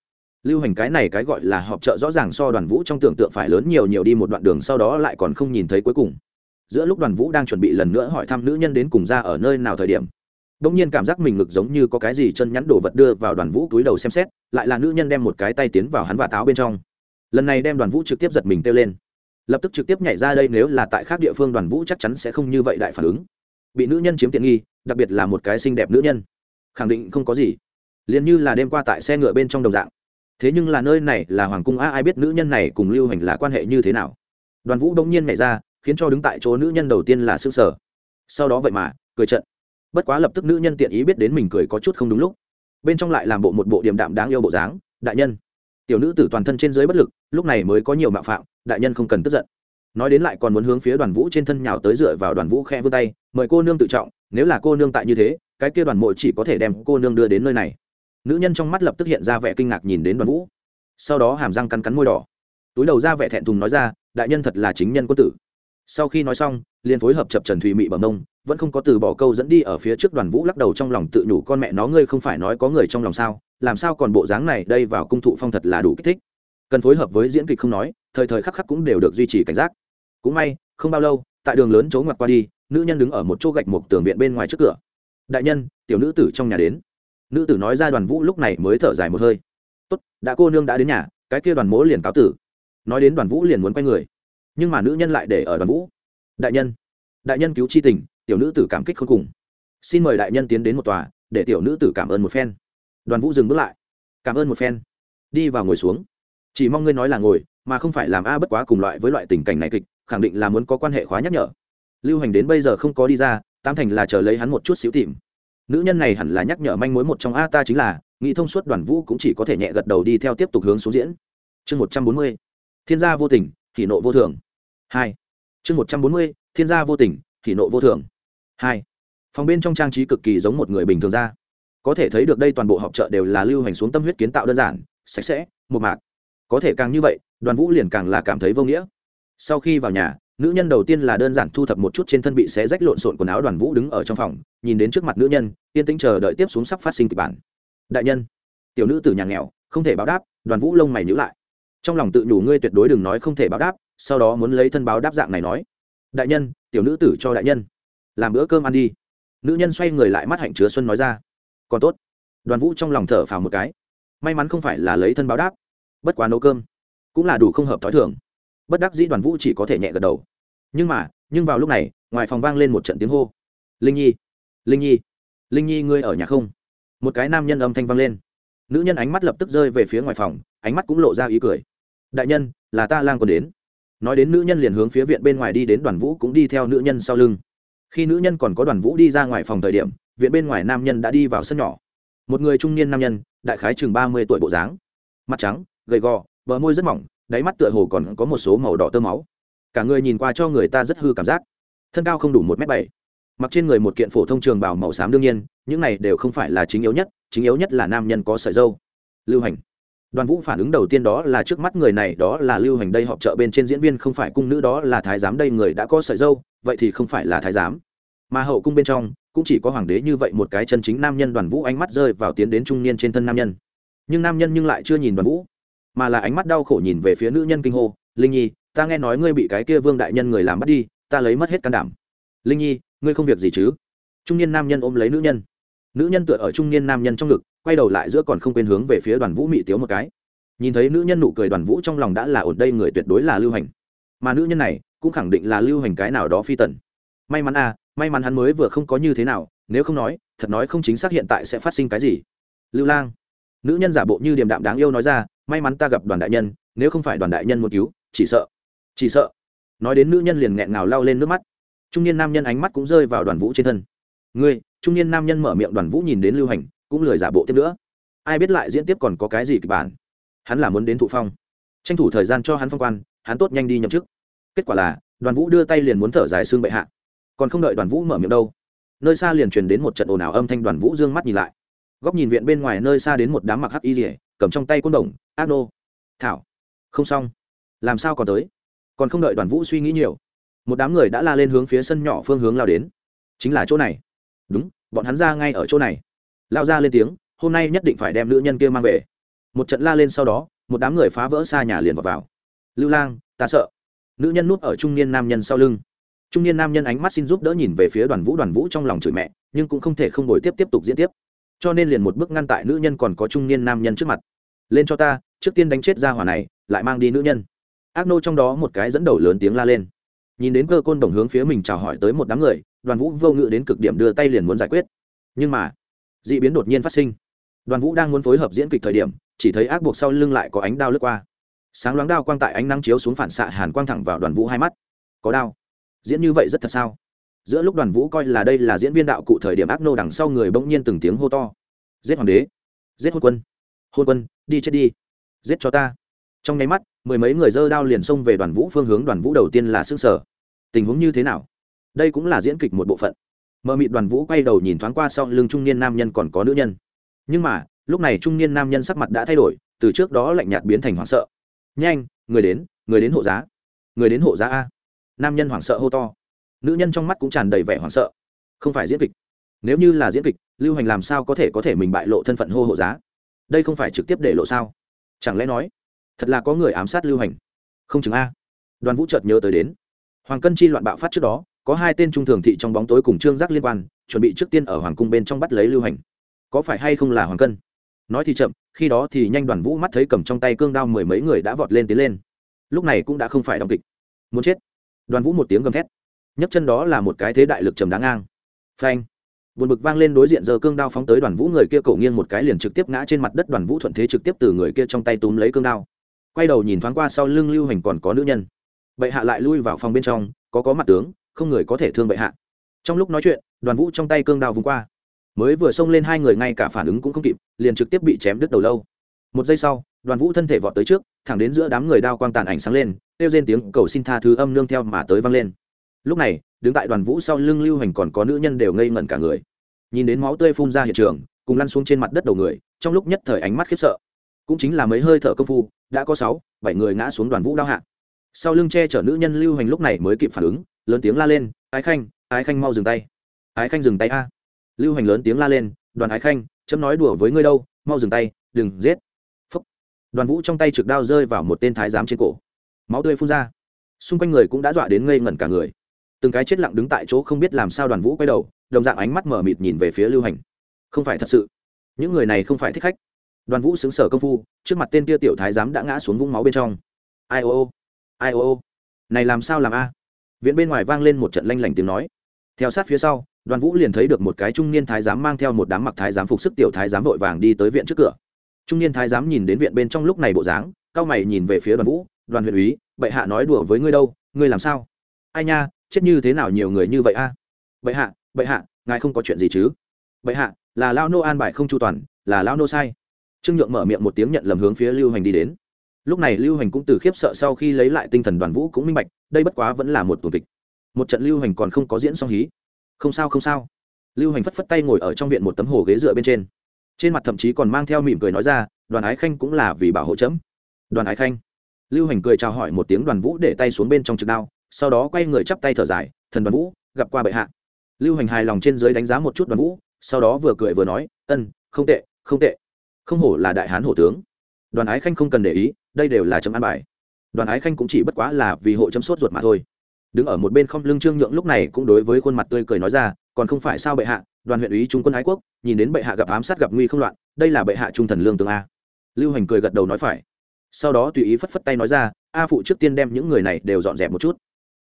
Lưu hành cái này cái gọi là họp trợ rõ ràng so đoàn vũ trong tưởng tượng phải lớn nhiều nhiều đi một đoạn đường sau đó lại còn không nhìn thấy cuối cùng. Giữa lúc đoàn vũ đang chuẩn bị lần nữa hỏi thăm nữ nhân đến cùng ra ở nơi nào thời điểm Đông nhiên cảm giác mình ngực giống như có cái gì chân nhắn đổ vật đưa vào đoàn vũ túi đầu xem xét, lại là nữ nhân đem một cái tay tiến vào hắn và táo bên trong. Lần này đem đoàn vũ trực tiếp giật mình kêu lên. Lập tức trực tiếp nhảy ra đây nếu là tại khác địa phương đoàn vũ chắc chắn sẽ không như vậy đại phản ứng. Bị nữ nhân chiếm tiện nghi, đặc biệt là một cái xinh đẹp nữ nhân. Khẳng định không có gì. Liền như là đêm qua tại xe ngựa bên trong đồng dạng. Thế nhưng là nơi này là hoàng cung a ai biết nữ nhân này cùng lưu hành là quan hệ như thế nào. Đoàn vũ đông nhiên nhảy ra, khiến cho đứng tại chỗ nữ nhân đầu tiên là s ư ơ n g sở. Sau đó vậy mà, cười trận bất quá lập tức nữ nhân tiện ý biết đến mình cười có chút không đúng lúc. Bên trong lại làm bộ một bộ điểm đạm đáng yêu bộ dáng, đại nhân. Tiểu nữ tử toàn thân trên dưới bất lực, lúc này mới có nhiều mạo phạm, đại nhân không cần tức giận. Nói đến lại còn muốn hướng phía đoàn vũ trên thân nhào tới dựa vào đoàn vũ khe vươn tay, mời cô nương tự trọng, nếu là cô nương tại như thế, cái kia đoàn mộ chỉ có thể đem cô nương đưa đến nơi này. Nữ nhân trong mắt lập tức hiện ra vẻ kinh ngạc nhìn đến đoàn vũ. Sau đó hàm răng cắn cắn môi đỏ. Túi đầu ra vẻ thẹn thùng nói ra, đại nhân thật là chính nhân quân tử. Sau khi nói xong, liền phối hợp chập trần thùy mị bằng mông vẫn không có từ bỏ câu dẫn đi ở phía trước đoàn vũ lắc đầu trong lòng tự nhủ, con mẹ nó ngươi không phải nói có người trong lòng sao? Làm sao còn bộ dáng này đây vào cung thụ phong thật là đủ kích thích. Cần phối hợp với diễn kịch không nói, thời thời khắc khắc cũng đều được duy trì cảnh giác. Cũng may, không bao lâu, tại đường lớn chỗ ngoặt qua đi, nữ nhân đứng ở một chỗ gạch một tường viện bên ngoài trước cửa. Đại nhân, tiểu nữ tử trong nhà đến. Nữ tử nói ra đoàn vũ lúc này mới thở dài một hơi. Tốt, đã cô nương đã đến nhà, cái kia đoàn mỗ liền cáo tử. Nói đến đoàn vũ liền muốn quay người, nhưng mà nữ nhân lại để ở đoàn vũ. Đại nhân đại nhân cứu chi tình tiểu nữ tử cảm kích không cùng. Xin mời đại nhân tiến đến một tòa, để tiểu nữ tử cảm ơn một phen. Đoàn vũ dừng bước lại. Cảm ơn một phen. Đi vào ngồi xuống. Chỉ mong ngươi nói là ngồi, mà không phải làm a bất quá cùng loại với loại tình cảnh này kịch, khẳng định là muốn có quan hệ khóa nhắc nhở. Lưu hành đến bây giờ không có đi ra tam thành là chờ lấy hắn một chút xíu tìm. Nữ nhân này hẳn là nhắc nhở manh mối một trong a ta chính là, nghĩ thông suốt đoàn vũ cũng chỉ có thể nhẹ gật đầu đi theo tiếp tục hướng xuống diễn. Chương một trăm bốn mươi, thiên gia vô tình thì nộ vô thường. Hai. Chương một trăm bốn mươi, thiên gia vô tình thì nộ vô thường hai. Phòng bên trong trang trí cực kỳ giống một người bình thường ra. Có thể thấy được đây toàn bộ họp chợ đều là lưu hành xuống tâm huyết kiến tạo đơn giản, sạch sẽ một mạc. Có thể càng như vậy, đoàn vũ liền càng là cảm thấy vô nghĩa. Sau khi vào nhà, nữ nhân đầu tiên là đơn giản thu thập một chút trên thân bị xé rách lộn xộn quần áo đoàn vũ đứng ở trong phòng, nhìn đến trước mặt nữ nhân, yên tĩnh chờ đợi tiếp xuống sắp phát sinh kịch bản. Đại nhân, tiểu nữ từ nhà nghèo, không thể báo đáp, đoàn vũ lông mày nhữ lại. Trong lòng tự nhủ ngươi tuyệt đối đừng nói không thể báo đáp, sau đó muốn lấy thân báo đáp dạng này nói. Đại nhân, tiểu nữ tử cho đại nhân làm bữa cơm ăn đi. Nữ nhân xoay người lại mắt hạnh chứa xuân nói ra. Còn tốt. Đoàn vũ trong lòng thở phào một cái. May mắn không phải là lấy thân báo đáp. Bất quá nấu cơm cũng là đủ không hợp t h ó i thường. Bất đắc dĩ đoàn vũ chỉ có thể nhẹ gật đầu. Nhưng mà, nhưng vào lúc này, ngoài phòng vang lên một trận tiếng hô. Linh nhi linh nhi linh nhi ngươi ở nhà không? Một cái nam nhân âm thanh vang lên. Nữ nhân ánh mắt lập tức rơi về phía ngoài phòng, ánh mắt cũng lộ ra ý cười. Đại nhân, là ta lang còn đến. Nói đến nữ nhân liền hướng phía viện bên ngoài đi đến đoàn vũ cũng đi theo nữ nhân sau lưng khi nữ nhân còn có đoàn vũ đi ra ngoài phòng thời điểm, viện bên ngoài nam nhân đã đi vào sân nhỏ. Một người trung niên nam nhân, đại khái chừng ba mươi tuổi bộ dáng. Mặt trắng, gầy gò, bờ môi rất mỏng, đáy mắt tựa hồ còn có một số màu đỏ tơ máu. Cả người nhìn qua cho người ta rất hư cảm giác. Thân cao không đủ một m bảy. Mặc trên người một kiện phổ thông trường bảo màu xám đương nhiên, những này đều không phải là chính yếu nhất, chính yếu nhất là nam nhân có sợi dâu. Lưu hành đoàn vũ phản ứng đầu tiên đó là trước mắt người này, đó là lưu hành đây họp chợ bên trên diễn viên không phải cung nữ, đó là thái giám đây, người đã có sợi dâu, vậy thì không phải là thái giám. Mà hậu cung bên trong, cũng chỉ có hoàng đế như vậy, một cái chân chính nam nhân. Đoàn vũ ánh mắt rơi vào tiến đến trung niên trên thân nam nhân. Nhưng nam nhân nhưng lại chưa nhìn đoàn vũ, mà là ánh mắt đau khổ nhìn về phía nữ nhân kinh hô, linh nhi, ta nghe nói ngươi bị cái kia vương đại nhân người làm bắt đi, ta lấy mất hết can đảm. Linh nhi, ngươi không việc gì chứ? Trung niên nam nhân ôm lấy nữ nhân. Nữ nhân tựa ở trung niên nam nhân trong ngực quay đầu lại giữa còn không quên hướng về phía đoàn vũ mị tiếu một cái. Nhìn thấy nữ nhân nụ cười đoàn vũ trong lòng đã là ổn, đây người tuyệt đối là lưu hành. Mà nữ nhân này cũng khẳng định là lưu hành cái nào đó phi tần. May mắn à may mắn hắn mới vừa không có như thế nào, nếu không nói, thật nói không chính xác hiện tại sẽ phát sinh cái gì. Lưu lang, nữ nhân giả bộ như điềm đạm đáng yêu nói ra, may mắn ta gặp đoàn đại nhân, nếu không phải đoàn đại nhân muốn cứu, chỉ sợ chỉ sợ. Nói đến nữ nhân liền nghẹn ngào lao lên nước mắt. Trung niên nam nhân ánh mắt cũng rơi vào đoàn vũ trên thân. Ngươi, trung niên nam nhân mở miệng đoàn vũ nhìn đến lưu hành cũng lười giả bộ tiếp nữa. Ai biết lại diễn tiếp còn có cái gì kịch bản? Hắn là muốn đến thụ phong. Tranh thủ thời gian cho hắn phong quan, hắn tốt nhanh đi nhậm chức. Kết quả là, đoàn vũ đưa tay liền muốn thở dài xương bệ hạ. Còn không đợi đoàn vũ mở miệng đâu, nơi xa liền truyền đến một trận ồn ào âm thanh đoàn vũ dương mắt nhìn lại. Góc nhìn viện bên ngoài nơi xa đến một đám mặc hắc y rỉa cầm trong tay côn đồng, ác nô. Thảo, không xong. Làm sao còn tới? Còn không đợi đoàn vũ suy nghĩ nhiều, một đám người đã la lên hướng phía sân nhỏ phương hướng lao đến. Chính là chỗ này. Đúng, bọn hắn ra ngay ở chỗ này lao ra lên tiếng hôm nay nhất định phải đem nữ nhân kia mang về. Một trận la lên sau đó một đám người phá vỡ xa nhà liền vào, vào. lưu lang ta sợ. Nữ nhân núp ở trung niên nam nhân sau lưng. Trung niên nam nhân ánh mắt xin giúp đỡ nhìn về phía đoàn vũ đoàn vũ trong lòng chửi mẹ nhưng cũng không thể không đổi tiếp tiếp tục diễn tiếp. Cho nên liền một bước ngăn tại nữ nhân còn có trung niên nam nhân trước mặt. Lên cho ta trước tiên đánh chết ra hỏa này lại mang đi nữ nhân. Ác nô trong đó một cái dẫn đầu lớn tiếng la lên. Nhìn đến cơ côn đồng hướng phía mình chào hỏi tới một đám người đoàn vũ vô ngự đến cực điểm đưa tay liền muốn giải quyết. Nhưng mà d ị biến đột nhiên phát sinh. Đoàn vũ đang muốn phối hợp diễn kịch thời điểm, chỉ thấy ác buộc sau lưng lại có ánh đao lướt qua. Sáng loáng đao quang tại ánh nắng chiếu xuống phản xạ hàn quang thẳng vào đoàn vũ hai mắt. Có đao. Diễn như vậy rất thật sao? Giữa lúc đoàn vũ coi là đây là diễn viên đạo cụ thời điểm ác nô đằng sau người bỗng nhiên từng tiếng hô to. Giết hoàng đế. Giết hôn quân. Hôn quân, đi chết đi. Giết cho ta. Trong nháy mắt, mười mấy người dơ đao liền xông về đoàn vũ phương hướng. Đoàn vũ đầu tiên là s ư ơ n g sở. Tình huống như thế nào? Đây cũng là diễn kịch một bộ phận mợ mịt đoàn vũ quay đầu nhìn thoáng qua sau lưng trung niên nam nhân còn có nữ nhân. Nhưng mà, lúc này trung niên nam nhân sắc mặt đã thay đổi, từ trước đó lạnh nhạt biến thành hoảng sợ. Nhanh, người đến người đến hộ giá. Người đến hộ giá a. Nam nhân hoảng sợ hô to. Nữ nhân trong mắt cũng tràn đầy vẻ hoảng sợ. Không phải diễn kịch. Nếu như là diễn kịch, lưu hành làm sao có thể có thể mình bại lộ thân phận hô hộ giá? Đây không phải trực tiếp để lộ sao? Chẳng lẽ nói, thật là có người ám sát lưu hành? Không chừng a. Đoàn vũ chợt nhớ tới đến. Hoàng cân chi loạn bạo phát trước đó có hai tên trung thường thị trong bóng tối cùng trương giác liên quan, chuẩn bị trước tiên ở hoàng cung bên trong bắt lấy lưu hành. Có phải hay không là hoàng cân? Nói thì chậm, khi đó thì nhanh đoàn vũ mắt thấy cầm trong tay cương đao mười mấy người đã vọt lên tiến lên. Lúc này cũng đã không phải đóng kịch. Muốn chết. Đoàn vũ một tiếng gầm thét. Nhấc chân đó là một cái thế đại lực trầm đáng ngang. Phanh. Buồn bực vang lên đối diện giờ cương đao phóng tới đoàn vũ người kia cổ nghiêng một cái liền trực tiếp ngã trên mặt đất, đoàn vũ thuận thế trực tiếp từ người kia trong tay túm lấy cương đao. Quay đầu nhìn thoáng qua sau lưng lưu hành còn có nữ nhân. Bệ hạ lại lui vào phòng bên trong, có có mặt tướng không người có thể thương bệ hạ. Trong lúc nói chuyện, đoàn vũ trong tay cương đao vùng qua. Mới vừa xông lên hai người ngay cả phản ứng cũng không kịp, liền trực tiếp bị chém đứt đầu lâu. Một giây sau, đoàn vũ thân thể vọt tới trước, thẳng đến giữa đám người đao quang tàn ảnh sáng lên, kêu lên tiếng cầu xin tha thứ âm nương theo mà tới vang lên. Lúc này, đứng tại đoàn vũ sau lưng lưu hành còn có nữ nhân đều ngây ngẩn cả người. Nhìn đến máu tươi phun ra hiện trường, cùng lăn xuống trên mặt đất đầu người, trong lúc nhất thời ánh mắt khiếp sợ. Cũng chính là mấy hơi thở công phu, đã có sáu, bảy người ngã xuống đoàn vũ đao hạ sau lưng che chở nữ nhân lưu hành lúc này mới kịp phản ứng, lớn tiếng la lên, ái khanh ái khanh mau dừng tay. Ái khanh dừng tay a. Lưu hành lớn tiếng la lên, đoàn ái khanh, chấm nói đùa với ngươi đâu, mau dừng tay, đừng giết. Phúc. đoàn vũ trong tay trực đao rơi vào một tên thái giám trên cổ. Máu tươi phun ra. Xung quanh người cũng đã dọa đến ngây ngẩn cả người. Từng cái chết lặng đứng tại chỗ không biết làm sao đoàn vũ quay đầu, đồng dạng ánh mắt mở mịt nhìn về phía lưu hành không phải thật sự. Những người này không phải thích khách. Đoàn vũ xứng sở công phu, trước mặt tên kia tiểu thái giám đã ngã xuống vũng máu bên trong. Ai, ô ô ai ô ô. Này làm sao làm a? Viện bên ngoài vang lên một trận lanh lảnh tiếng nói. Theo sát phía sau, đoàn vũ liền thấy được một cái trung niên thái giám mang theo một đám mặc thái giám phục sức tiểu thái giám vội vàng đi tới viện trước cửa. Trung niên thái giám nhìn đến viện bên trong lúc này bộ dáng, cao mày nhìn về phía đoàn vũ, đoàn huyện úy, bệ hạ nói đùa với ngươi đâu, ngươi làm sao? Ai nha, chết như thế nào nhiều người như vậy a? À? bệ hạ bệ hạ, ngài không có chuyện gì chứ? Bệ hạ, là lao nô an bài không chu toàn, là lao nô sai. Trương nhượng mở miệng một tiếng nhận lầm hướng phía lưu hành đi đến lúc này lưu hành cũng từ khiếp sợ sau khi lấy lại tinh thần đoàn vũ cũng minh bạch, đây bất quá vẫn là một tuần kịch. Một trận lưu hành còn không có diễn song hí. Không sao không sao. Lưu hành phất phất tay ngồi ở trong viện một tấm hồ ghế dựa bên trên. Trên mặt thậm chí còn mang theo mỉm cười nói ra, đoàn ái khanh cũng là vì bảo hộ chấm. Đoàn ái khanh? Lưu hành cười chào hỏi một tiếng đoàn vũ để tay xuống bên trong trực đao, sau đó quay người chắp tay thở dài, thần đoàn vũ, gặp qua bệ hạ. Lưu hành hài lòng trên dưới đánh giá một chút đoàn vũ, sau đó vừa cười vừa nói, ân, không tệ không tệ. Không hổ là đại hán hổ tướng đoàn ái khanh không cần để ý, đây đều là chấm an bài. Đoàn ái khanh cũng chỉ bất quá là vì hộ chấm sốt ruột mà thôi. Đứng ở một bên không lưng trương nhượng lúc này cũng đối với khuôn mặt tươi cười nói ra, còn không phải sao bệ hạ, đoàn huyện ủy trung quân ái quốc, nhìn đến bệ hạ gặp ám sát gặp nguy không loạn, đây là bệ hạ trung thần lương tướng a. Lưu hành cười gật đầu nói phải. Sau đó tùy ý phất phất tay nói ra, a phụ trước tiên đem những người này đều dọn dẹp một chút.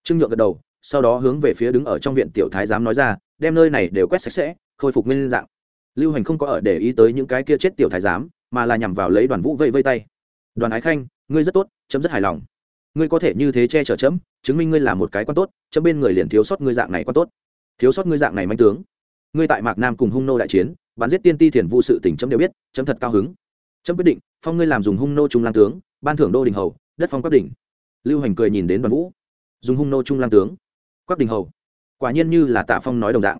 Trương nhượng gật đầu, sau đó hướng về phía đứng ở trong viện tiểu thái giám nói ra, đem nơi này đều quét sạch sẽ, khôi phục nguyên dạng. Lưu hành không có ở để ý tới những cái kia chết tiểu thái giám mà là nhằm vào lấy đoàn vũ vây vây tay. Đoàn ái khanh, ngươi rất tốt, chấm rất hài lòng. Ngươi có thể như thế che chở chấm, chứng minh ngươi là một cái quan tốt, chấm bên người liền thiếu sót ngươi dạng này quan tốt. Thiếu sót ngươi dạng này manh tướng. Ngươi tại mạc nam cùng hung nô đại chiến, bắn giết tiên ti thiền vụ sự tỉnh chấm đều biết, chấm thật cao hứng. Chấm quyết định, phong ngươi làm dùng hung nô trung lang tướng, ban thưởng đô đình hầu, đất phong quách đỉnh lưu hành cười nhìn đến đoàn vũ. Dùng hung nô trung lang tướng. Quách đình hầu. Quả nhiên như là tạ phong nói đồng dạng.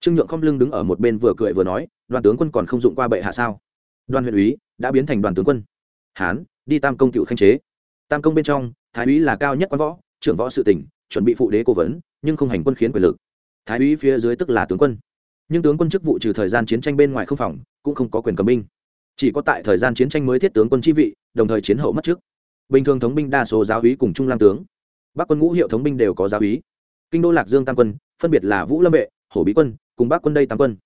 Trương nhượng không lưng đứng ở một bên vừa cười vừa nói, đoàn tướng quân còn không dụng qua bệ hạ sao? Đoàn huyện úy đã biến thành đoàn tướng quân. Hán, đi tam công cựu khanh chế. Tam công bên trong, thái úy là cao nhất quan võ, trưởng võ sự tỉnh, chuẩn bị phụ đế cố vấn, nhưng không hành quân khiến quyền lực. Thái úy phía dưới tức là tướng quân. Nhưng tướng quân chức vụ trừ thời gian chiến tranh bên ngoài không phòng, cũng không có quyền cầm binh. Chỉ có tại thời gian chiến tranh mới thiết tướng quân chi vị, đồng thời chiến hậu mất trước bình thường thống binh đa số giáo úy cùng trung lang tướng. Bắc quân ngũ hiệu thống binh đều có giáo úy. Kinh đô lạc dương tam quân, phân biệt là vũ lâm vệ hổ bí quân, cùng bắc quân đây tam quân.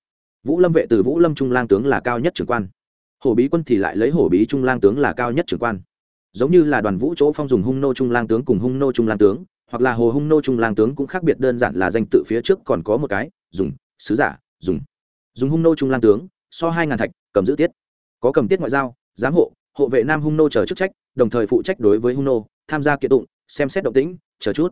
Vũ lâm vệ từ vũ lâm trung lang tướng là cao nhất trưởng quan hổ bí quân thì lại lấy hổ bí trung lang tướng là cao nhất trưởng quan. Giống như là đoàn vũ chỗ phong dùng hung nô trung lang tướng cùng hung nô trung lang tướng, hoặc là hồ hung nô trung lang tướng cũng khác biệt đơn giản là danh tự phía trước còn có một cái, dùng, sứ giả, dùng. Dùng hung nô trung lang tướng, so hai ngàn thạch, cầm giữ tiết. Có cầm tiết ngoại giao, giám hộ hộ vệ nam hung nô chờ chức trách, đồng thời phụ trách đối với hung nô, tham gia kiện tụng, xem xét động tĩnh, chờ chút.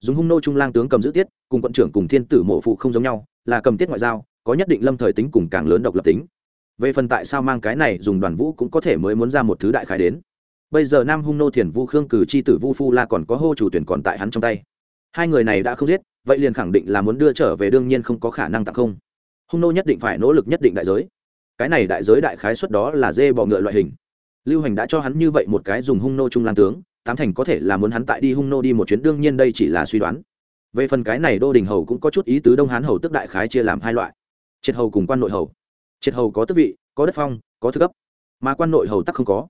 Dùng hung nô trung lang tướng cầm giữ tiết, cùng quận trưởng cùng thiên tử mộ phụ không giống nhau, là cầm tiết ngoại giao, có nhất định lâm thời tính cùng càng lớn độc lập tính về phần tại sao mang cái này dùng đoàn vũ cũng có thể mới muốn ra một thứ đại khái đến. Bây giờ nam hung nô thiền vu khương cử chi tử vu phu la còn có hô chủ tuyển còn tại hắn trong tay. Hai người này đã không giết, vậy liền khẳng định là muốn đưa trở về đương nhiên không có khả năng tặng không. Hung nô nhất định phải nỗ lực nhất định đại giới. Cái này đại giới đại khái suất đó là dê bò ngựa loại hình. Lưu hành đã cho hắn như vậy một cái dùng hung nô trung lan tướng, tám thành có thể là muốn hắn tại đi hung nô đi một chuyến, đương nhiên đây chỉ là suy đoán. Về phần cái này đô đình hầu cũng có chút ý tứ đông hán hầu tức đại khái chia làm hai loại. Triệt hầu cùng quan nội hầu triệt hầu có tước vị, có đất phong, có thức cấp mà quan nội hầu tắc không có.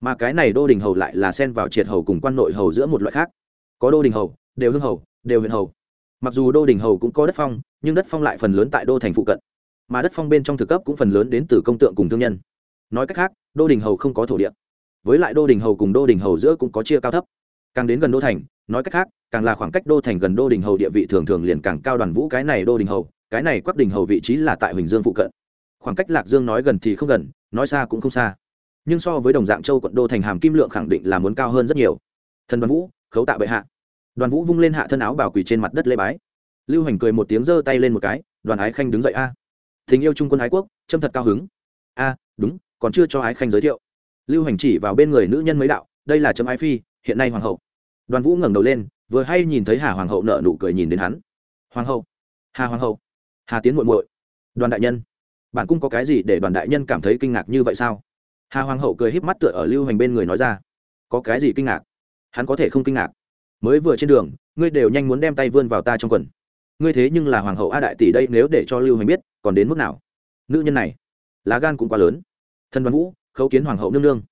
Mà cái này đô đình hầu lại là xen vào triệt hầu cùng quan nội hầu giữa một loại khác. Có đô đình hầu, đều hương hầu, đều huyện hầu. Mặc dù đô đình hầu cũng có đất phong, nhưng đất phong lại phần lớn tại đô thành phụ cận. Mà đất phong bên trong thực cấp cũng phần lớn đến từ công tượng cùng thương nhân. Nói cách khác, đô đình hầu không có thổ địa. Với lại đô đình hầu cùng đô đình hầu giữa cũng có chia cao thấp. Càng đến gần đô thành, nói cách khác, càng là khoảng cách đô thành gần đô đình hầu địa vị thường thường liền càng cao đoàn vũ cái này đô đình hầu, cái này quắc đình hầu vị trí là tại huỳnh dương phụ cận khoảng cách lạc dương nói gần thì không gần, nói xa cũng không xa. Nhưng so với đồng dạng châu quận đô thành hàm kim lượng khẳng định là muốn cao hơn rất nhiều. Thần đoàn vũ, khấu tạ bệ hạ. Đoàn vũ vung lên hạ thân áo bảo quỳ trên mặt đất lê bái. Lưu hành cười một tiếng giơ tay lên một cái, đoàn ái khanh đứng dậy a. Tình yêu trung quân ái quốc, châm thật cao hứng. A, đúng, còn chưa cho ái khanh giới thiệu. Lưu hành chỉ vào bên người nữ nhân mấy đạo, đây là châm ái phi, hiện nay hoàng hậu. Đoàn vũ ngẩng đầu lên, vừa hay nhìn thấy hà hoàng hậu nợ nụ cười nhìn đến hắn. Hoàng hậu, hà hoàng hậu. Hà tiến muội muội. Đoàn đại nhân bản cung có cái gì để đoàn đại nhân cảm thấy kinh ngạc như vậy sao? Hà hoàng hậu cười híp mắt tựa ở lưu hành bên người nói ra. Có cái gì kinh ngạc? Hắn có thể không kinh ngạc. Mới vừa trên đường, ngươi đều nhanh muốn đem tay vươn vào ta trong quần. Ngươi thế nhưng là hoàng hậu a đại tỷ đây, nếu để cho lưu hành biết, còn đến mức nào? Nữ nhân này, lá gan cũng quá lớn. Thân đoàn vũ, khấu kiến hoàng hậu nương nương.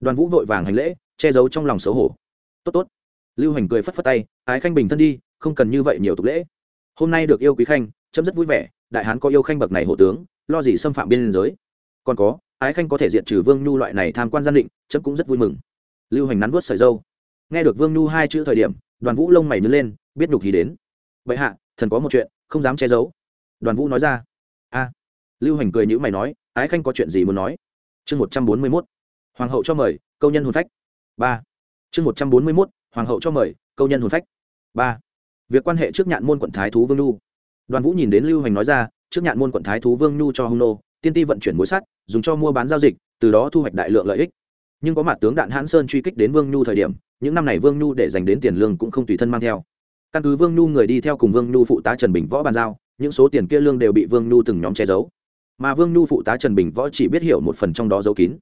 Đoàn vũ vội vàng hành lễ, che giấu trong lòng xấu hổ. Tốt tốt. Lưu hành cười phất phất tay, ái khanh bình thân đi, không cần như vậy nhiều tục lễ. Hôm nay được yêu quý khanh, chấm rất vui vẻ, đại hán có yêu khanh bậc này hộ tướng lo gì xâm phạm biên giới. Còn có, ái khanh có thể diệt trừ vương nhu loại này tham quan gian định, chấm cũng rất vui mừng. Lưu hành nắn vớt sợi dâu nghe được vương nhu hai chữ thời điểm, đoàn vũ lông mày nứt lên, biết nhục thì đến. Vậy hạ, thần có một chuyện, không dám che giấu. Đoàn vũ nói ra. A. Lưu hành cười nhữ mày nói, ái khanh có chuyện gì muốn nói? Chương một trăm bốn mươi mốt. Hoàng hậu cho mời, câu nhân hồn phách. Ba. Chương một trăm bốn mươi mốt, hoàng hậu cho mời, câu nhân hồn phách. Ba. Việc quan hệ trước nhạn môn quận thái thú vương nhu. Đoàn vũ nhìn đến lưu hành nói ra trước nhạn môn quận thái thú vương nhu cho hung nô, tiên ti vận chuyển mối sắt, dùng cho mua bán giao dịch, từ đó thu hoạch đại lượng lợi ích. Nhưng có mặt tướng đạn hãn sơn truy kích đến vương nhu thời điểm, những năm này vương nhu để dành đến tiền lương cũng không tùy thân mang theo. Căn cứ vương nhu người đi theo cùng vương nhu phụ tá trần bình võ bàn giao, những số tiền kia lương đều bị vương nhu từng nhóm che giấu. Mà vương nhu phụ tá trần bình võ chỉ biết hiểu một phần trong đó giấu kín.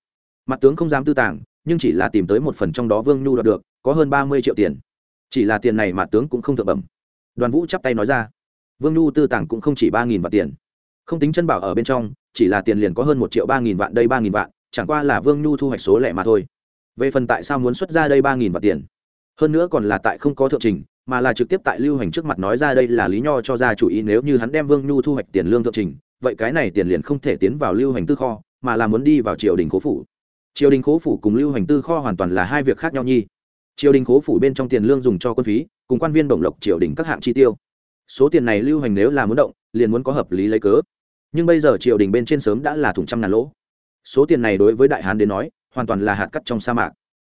Mặt tướng không dám tư tàng, nhưng chỉ là tìm tới một phần trong đó vương nhu đoạt được, có hơn ba mươi triệu tiền. Chỉ là tiền này mặt tướng cũng không thượng bẩm. Đoàn vũ chắp tay nói ra vương nhu tư tàng cũng không chỉ ba nghìn vạn tiền. Không tính chân bảo ở bên trong, chỉ là tiền liền có hơn một triệu ba nghìn vạn đây ba nghìn vạn, chẳng qua là vương nhu thu hoạch số lẻ mà thôi. Về phần tại sao muốn xuất ra đây ba nghìn vạn tiền? Hơn nữa còn là tại không có thượng trình, mà là trực tiếp tại lưu hành trước mặt nói ra đây là lý nho cho ra chủ ý nếu như hắn đem vương nhu thu hoạch tiền lương thượng trình, vậy cái này tiền liền không thể tiến vào lưu hành tư kho, mà là muốn đi vào triều đình cố phủ. Triều đình cố phủ cùng lưu hành tư kho hoàn toàn là hai việc khác nhau nhi. Triều đình cố phủ bên trong tiền lương dùng cho quân phí, cùng quan viên bổng lộc triều đình các hạng chi tiêu số tiền này lưu hành nếu là muốn động, liền muốn có hợp lý lấy cớ. Nhưng bây giờ triều đình bên trên sớm đã là thủng trăm ngàn lỗ. Số tiền này đối với đại hán đến nói, hoàn toàn là hạt cắt trong sa mạc.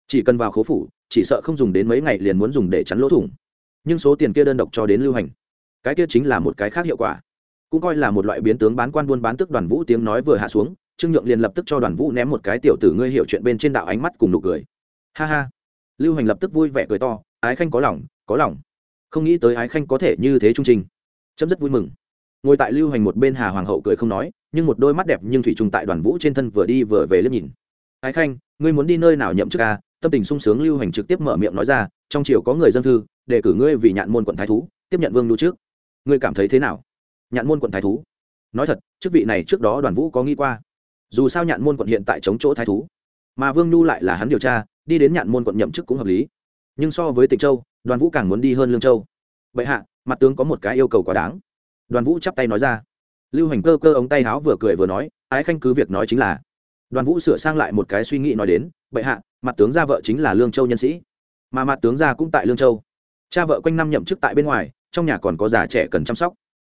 Chỉ cần vào khố phủ, chỉ sợ không dùng đến mấy ngày liền muốn dùng để chắn lỗ thủng. Nhưng số tiền kia đơn độc cho đến lưu hành, cái kia chính là một cái khác hiệu quả. Cũng coi là một loại biến tướng bán quan buôn bán tức đoàn vũ tiếng nói vừa hạ xuống, trương nhượng liền lập tức cho đoàn vũ ném một cái tiểu tử ngươi hiểu chuyện bên trên đạo ánh mắt cùng nụ cười. Ha ha. Lưu hành lập tức vui vẻ cười to, ái khanh có lòng có lòng không nghĩ tới ái khanh có thể như thế trung trình. Chấm rất vui mừng. Ngồi tại lưu hành một bên hà hoàng hậu cười không nói, nhưng một đôi mắt đẹp nhưng thủy trùng tại đoàn vũ trên thân vừa đi vừa về liếc nhìn. Ái khanh, ngươi muốn đi nơi nào nhậm chức ca tâm tình sung sướng lưu hành trực tiếp mở miệng nói ra, trong triều có người dân thư, để cử ngươi vì nhạn môn quận thái thú, tiếp nhận vương nhu trước. Ngươi cảm thấy thế nào? Nhạn môn quận thái thú. Nói thật, chức vị này trước đó đoàn vũ có nghĩ qua. Dù sao nhạn môn quận hiện tại chống chỗ thái thú, mà vương nhu lại là hắn điều tra, đi đến nhạn môn quận nhậm chức cũng hợp lý. Nhưng so với tịnh châu đoàn vũ càng muốn đi hơn lương châu. Bệ hạ, mặt tướng có một cái yêu cầu quá đáng. Đoàn vũ chắp tay nói ra. Lưu hành cơ cơ ống tay áo vừa cười vừa nói, ái khanh cứ việc nói chính là. Đoàn vũ sửa sang lại một cái suy nghĩ nói đến, bệ hạ, mặt tướng gia vợ chính là lương châu nhân sĩ. Mà mặt tướng gia cũng tại lương châu. Cha vợ quanh năm nhậm chức tại bên ngoài, trong nhà còn có già trẻ cần chăm sóc.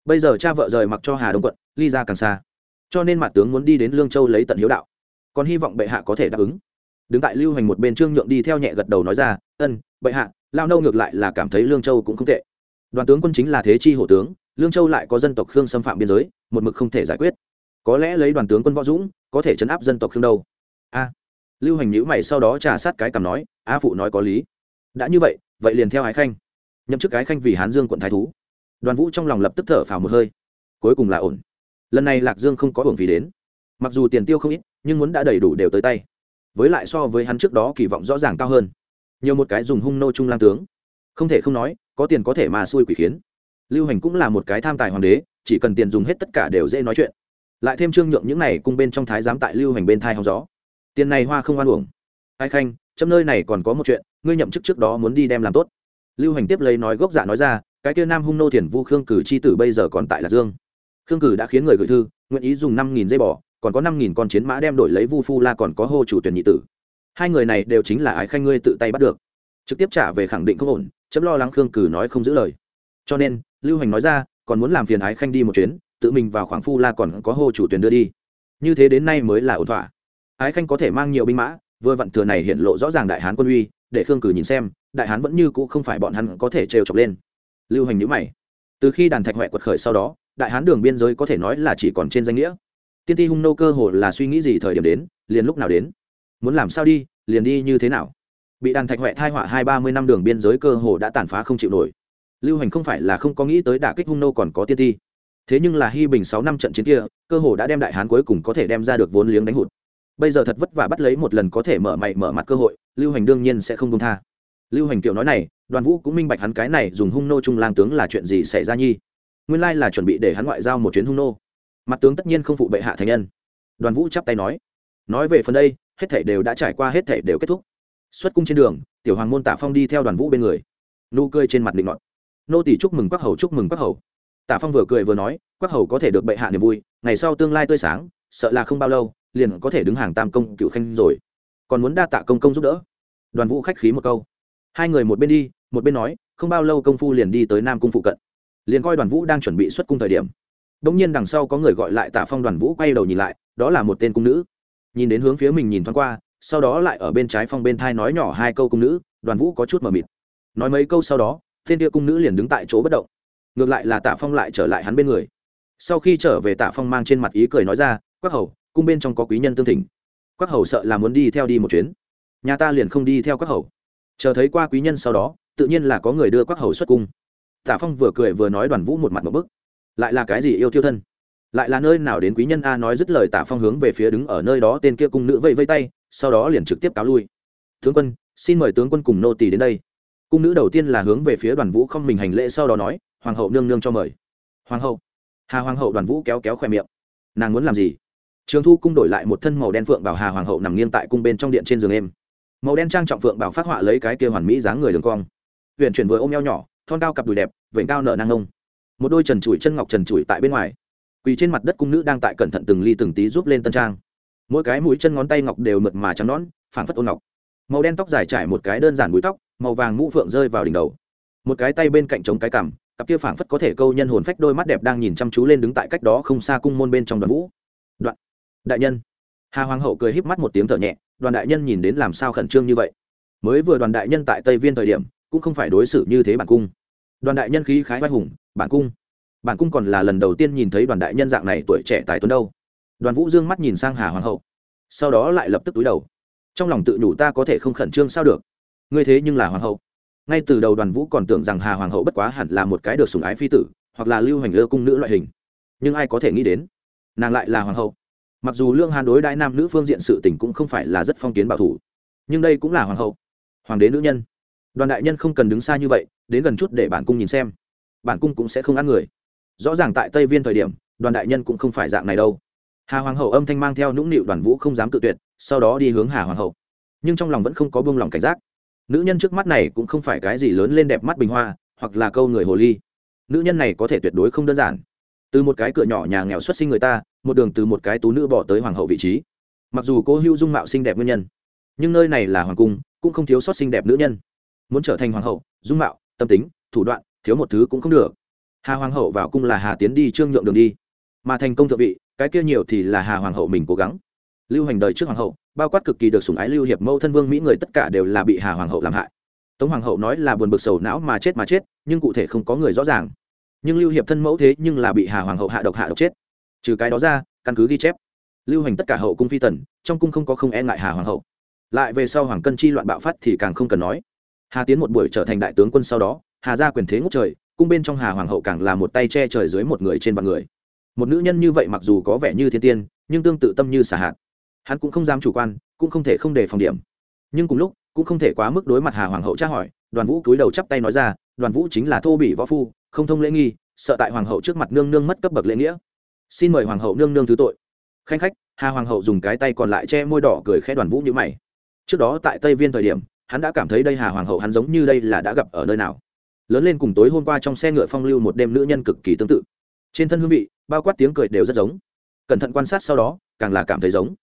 Bây giờ cha vợ rời mặc cho hà đông quận, ly ra càng xa. Cho nên mặt tướng muốn đi đến lương châu lấy tận hiếu đạo. Còn hy vọng bệ hạ có thể đáp ứng. Đứng tại lưu hành một bên trương nhượng đi theo nhẹ gật đầu nói ra, ân, bệ hạ lao nâu ngược lại là cảm thấy lương châu cũng không tệ. Đoàn tướng quân chính là thế chi hổ tướng, lương châu lại có dân tộc khương xâm phạm biên giới, một mực không thể giải quyết. Có lẽ lấy đoàn tướng quân võ dũng, có thể chấn áp dân tộc khương đâu. A. Lưu hành nhữ mày sau đó trà sát cái cằm nói, a phụ nói có lý. Đã như vậy vậy liền theo ái khanh. Nhậm chức ái khanh vì hán dương quận thái thú. Đoàn vũ trong lòng lập tức thở phào một hơi. Cuối cùng là ổn. Lần này lạc dương không có hưởng vì đến. Mặc dù tiền tiêu không ít, nhưng muốn đã đầy đủ đều tới tay. Với lại so với hắn trước đó kỳ vọng rõ ràng cao hơn nhiều một cái dùng hung nô trung lang tướng. Không thể không nói, có tiền có thể mà xui quỷ khiến. Lưu hành cũng là một cái tham tài hoàng đế, chỉ cần tiền dùng hết tất cả đều dễ nói chuyện. Lại thêm trương nhượng những này cung bên trong thái giám tại lưu hành bên thai hóng gió. Tiền này hoa không oan uổng. Ai khanh, chấm nơi này còn có một chuyện, ngươi nhậm chức trước đó muốn đi đem làm tốt. Lưu hành tiếp lấy nói gốc dạ nói ra, cái kia nam hung nô thiền vu khương cử c h i tử bây giờ còn tại lạc dương. Khương cử đã khiến người gửi thư, nguyện ý dùng năm nghìn dây bỏ còn có năm nghìn con chiến mã đem đổi lấy vu phu la còn có hô chủ tuyển nhị tử hai người này đều chính là ái khanh ngươi tự tay bắt được. Trực tiếp trả về khẳng định không ổn, chấm lo lắng khương cử nói không giữ lời. Cho nên, lưu hành nói ra, còn muốn làm phiền ái khanh đi một chuyến, tự mình vào khoảng phu la còn có hô chủ tuyển đưa đi. Như thế đến nay mới là ổn thỏa. Ái khanh có thể mang nhiều binh mã, vừa vặn thừa này hiện lộ rõ ràng đại hán quân uy, để khương cử nhìn xem, đại hán vẫn như cũ không phải bọn hắn có thể trêu chọc lên. Lưu hành nhữ mày. Từ khi đàn thạch huệ quật khởi sau đó, đại hán đường biên giới có thể nói là chỉ còn trên danh nghĩa. Tiên ti hung nô cơ hồ là suy nghĩ gì thời điểm đến, liền lúc nào đến muốn làm sao đi, liền đi như thế nào? Bị đàn thạch huệ thai họa hai ba mươi năm đường biên giới cơ hồ đã tàn phá không chịu nổi. Lưu hành không phải là không có nghĩ tới đả kích hung nô còn có tiên ti thế nhưng là hy bình sáu năm trận chiến kia, cơ hồ đã đem đại hán cuối cùng có thể đem ra được vốn liếng đánh hụt. Bây giờ thật vất vả bắt lấy một lần có thể mở mày mở mặt cơ hội, lưu hành đương nhiên sẽ không công tha. Lưu hành kiểu nói này, đoàn vũ cũng minh bạch hắn cái này dùng hung nô trung lang tướng là chuyện gì xảy ra nhi. Nguyên lai là chuẩn bị để hắn ngoại giao một chuyến hung nô. Mặt tướng tất nhiên không phụ bệ hạ thành nhân. Đoàn vũ chắp tay nói. Nói về phần đây hết thảy đều đã trải qua hết thảy đều kết thúc. Xuất cung trên đường, tiểu hoàng môn tả phong đi theo đoàn vũ bên người. Nụ cười trên mặt định ngọt nô tỷ chúc mừng quắc hầu, chúc mừng quắc hầu. Tả phong vừa cười vừa nói, quắc hầu có thể được bệ hạ niềm vui, ngày sau tương lai tươi sáng, sợ là không bao lâu, liền có thể đứng hàng tam công cựu khanh rồi. Còn muốn đa tạ công công giúp đỡ. Đoàn vũ khách khí một câu. Hai người một bên đi, một bên nói, không bao lâu công phu liền đi tới nam cung phụ cận. Liền coi đoàn vũ đang chuẩn bị xuất cung thời điểm. Đ ỗ n g nhiên đằng sau có người gọi lại tạ phong, đoàn vũ quay đầu nhìn lại, đó là một tên cung nữ nhìn đến hướng phía mình nhìn thoáng qua, sau đó lại ở bên trái phong bên thai nói nhỏ hai câu cung nữ, đoàn vũ có chút mờ mịt. Nói mấy câu sau đó tên kia cung nữ liền đứng tại chỗ bất động. Ngược lại là tạ phong lại trở lại hắn bên người. Sau khi trở về, tạ phong mang trên mặt ý cười nói ra, quắc hầu, cung bên trong có quý nhân tương thỉnh. Quắc hầu sợ là muốn đi theo đi một chuyến. Nhà ta liền không đi theo quắc hầu. Chờ thấy qua quý nhân sau đó, tự nhiên là có người đưa quắc hầu xuất cung. Tạ phong vừa cười vừa nói đoàn vũ một mặt một bức. Lại là cái gì yêu thiêu thân? Lại là nơi nào đến quý nhân a nói dứt lời tả phong hướng về phía đứng ở nơi đó tên kia cung nữ vây vây tay, sau đó liền trực tiếp cáo lui. Tướng quân, xin mời tướng quân cùng nô tỳ đến đây. Cung nữ đầu tiên là hướng về phía đoàn vũ không mình hành lễ sau đó nói, hoàng hậu nương nương cho mời. Hoàng hậu? Hà hoàng hậu đoàn vũ kéo kéo khoe miệng. Nàng muốn làm gì? Trường thu cung đổi lại một thân màu đen phượng bảo hà hoàng hậu nằm nghiêng tại cung bên trong điện trên giường em màu đen trang trọng phượng bảo phát họa lấy cái kia hoàn mỹ dáng người đường cong. Huyện chuyển vừa ôm eo nhỏ, thon cao cặp đùi đẹp vệnh cao nợ năng ông một đôi trần trụi chân ngọc trần trụi tại bên ngoài quỳ trên mặt đất cung nữ đang tại cẩn thận từng ly từng tí giúp lên tân trang. Mỗi cái mũi chân ngón tay ngọc đều mượt mà trắng nón phảng phất ôn ngọc. Màu đen tóc dài trải một cái đơn giản búi tóc, màu vàng mũ phượng rơi vào đỉnh đầu. Một cái tay bên cạnh chống cái cằm, cặp kia phảng phất có thể câu nhân hồn phách đôi mắt đẹp đang nhìn chăm chú lên đứng tại cách đó không xa cung môn bên trong đoàn vũ. Đoạn. Đại nhân. Hà hoàng hậu cười híp mắt một tiếng thở nhẹ, đoàn đại nhân nhìn đến làm sao khẩn trương như vậy? Mới vừa đoàn đại nhân tại tây viên thời điểm, cũng không phải đối xử như thế bản cung. Đoàn đại nhân khí khái vai hùng, bản cung bản cung còn là lần đầu tiên nhìn thấy đoàn đại nhân dạng này tuổi trẻ tài tuấn đâu. Đoàn vũ dương mắt nhìn sang hà hoàng hậu, sau đó lại lập tức túi đầu. Trong lòng tự nhủ ta có thể không khẩn trương sao được. Ngươi thế nhưng là hoàng hậu. Ngay từ đầu đoàn vũ còn tưởng rằng hà hoàng hậu bất quá hẳn là một cái được sùng ái phi tử, hoặc là lưu hành ưa cung nữ loại hình. Nhưng ai có thể nghĩ đến, nàng lại là hoàng hậu. Mặc dù lương hàn đối đại nam nữ phương diện sự tình cũng không phải là rất phong kiến bảo thủ, nhưng đây cũng là hoàng hậu, hoàng đế nữ nhân. Đoàn đại nhân không cần đứng xa như vậy, đến gần chút để bản cung nhìn xem. Bản cung cũng sẽ không ăn người rõ ràng tại tây viên thời điểm, đoàn đại nhân cũng không phải dạng này đâu. Hà hoàng hậu âm thanh mang theo nũng nịu đoàn vũ không dám cự tuyệt, sau đó đi hướng hà hoàng hậu. Nhưng trong lòng vẫn không có buông lòng cảnh giác. Nữ nhân trước mắt này cũng không phải cái gì lớn lên đẹp mắt bình hoa, hoặc là câu người hồ ly. Nữ nhân này có thể tuyệt đối không đơn giản. Từ một cái cửa nhỏ nhà nghèo xuất sinh người ta, một đường từ một cái tú nữ bỏ tới hoàng hậu vị trí. Mặc dù cô hữu dung mạo xinh đẹp nguyên nhân, nhưng nơi này là hoàng cung, cũng không thiếu sót xinh đẹp nữ nhân. Muốn trở thành hoàng hậu, dung mạo, tâm tính, thủ đoạn, thiếu một thứ cũng không được hà hoàng hậu vào cung là hà tiến đi trương nhượng đường đi. Mà thành công thượng vị, cái kia nhiều thì là hà hoàng hậu mình cố gắng. Lưu hành đời trước hoàng hậu, bao quát cực kỳ được sủng ái lưu hiệp mâu thân vương mỹ người tất cả đều là bị hà hoàng hậu làm hại. Tống hoàng hậu nói là buồn bực sầu não mà chết mà chết, nhưng cụ thể không có người rõ ràng. Nhưng lưu hiệp thân mẫu thế nhưng là bị hà hoàng hậu hạ độc hạ độc chết. Trừ cái đó ra, căn cứ ghi chép, lưu hành tất cả hậu cung phi tần, trong cung không có không e ngại hà hoàng hậu. Lại về sau hoàng cân chi loạn bạo phát thì càng không cần nói. Hà tiến một buổi trở thành đại tướng quân sau đó, hà ra quyền thế ngốc trời cung bên trong hà hoàng hậu càng là một tay che trời dưới một người trên vạn người. Một nữ nhân như vậy mặc dù có vẻ như thiên tiên, nhưng tương tự tâm như xả hạt. Hắn cũng không dám chủ quan, cũng không thể không đề phòng điểm. Nhưng cùng lúc, cũng không thể quá mức đối mặt hà hoàng hậu tra hỏi, đoàn vũ cúi đầu chắp tay nói ra, đoàn vũ chính là thô bỉ võ phu, không thông lễ nghi, sợ tại hoàng hậu trước mặt nương nương mất cấp bậc lễ nghĩa. Xin mời hoàng hậu nương nương thứ tội. Khanh khách, hà hoàng hậu dùng cái tay còn lại che môi đỏ cười khẽ đoàn vũ như mày. Trước đó tại tây viên thời điểm, hắn đã cảm thấy đây hà hoàng hậu hắn giống như đây là đã gặp ở nơi nào lớn lên cùng tối hôm qua trong xe ngựa phong lưu một đêm nữ nhân cực kỳ tương tự. Trên thân hương vị, bao quát tiếng cười đều rất giống. Cẩn thận quan sát sau đó, càng là cảm thấy giống.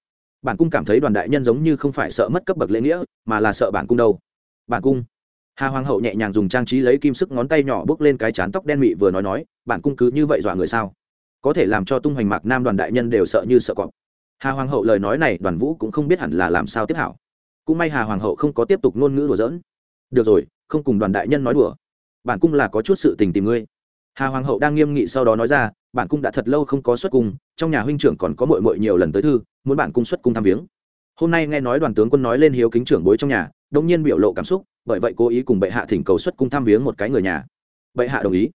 Bản cung cảm thấy đoàn đại nhân giống như không phải sợ mất cấp bậc lễ nghĩa, mà là sợ bản cung đâu. Bản cung. Hà hoàng hậu nhẹ nhàng dùng trang trí lấy kim sức ngón tay nhỏ bước lên cái chán tóc đen mị vừa nói nói, bản cung cứ như vậy dọa người sao? Có thể làm cho tung hoành mạc nam đoàn đại nhân đều sợ như sợ cọp. Hà hoàng hậu lời nói này đoàn vũ cũng không biết hẳn là làm sao tiếp hảo. Cũng may hà hoàng hậu không có tiếp tục ngôn ngữ đùa dỡn được rồi, không cùng đoàn đại nhân nói đùa bản cung là có chút sự tình tìm ngươi. Hà hoàng hậu đang nghiêm nghị sau đó nói ra, bản cung đã thật lâu không có xuất cung, trong nhà huynh trưởng còn có mội mội nhiều lần tới thư, muốn bản cung xuất cung thăm viếng. Hôm nay nghe nói đoàn tướng quân nói lên hiếu kính trưởng bối trong nhà, đông nhiên biểu lộ cảm xúc, bởi vậy cố ý cùng bệ hạ thỉnh cầu xuất cung thăm viếng một cái người nhà. Bệ hạ đồng ý.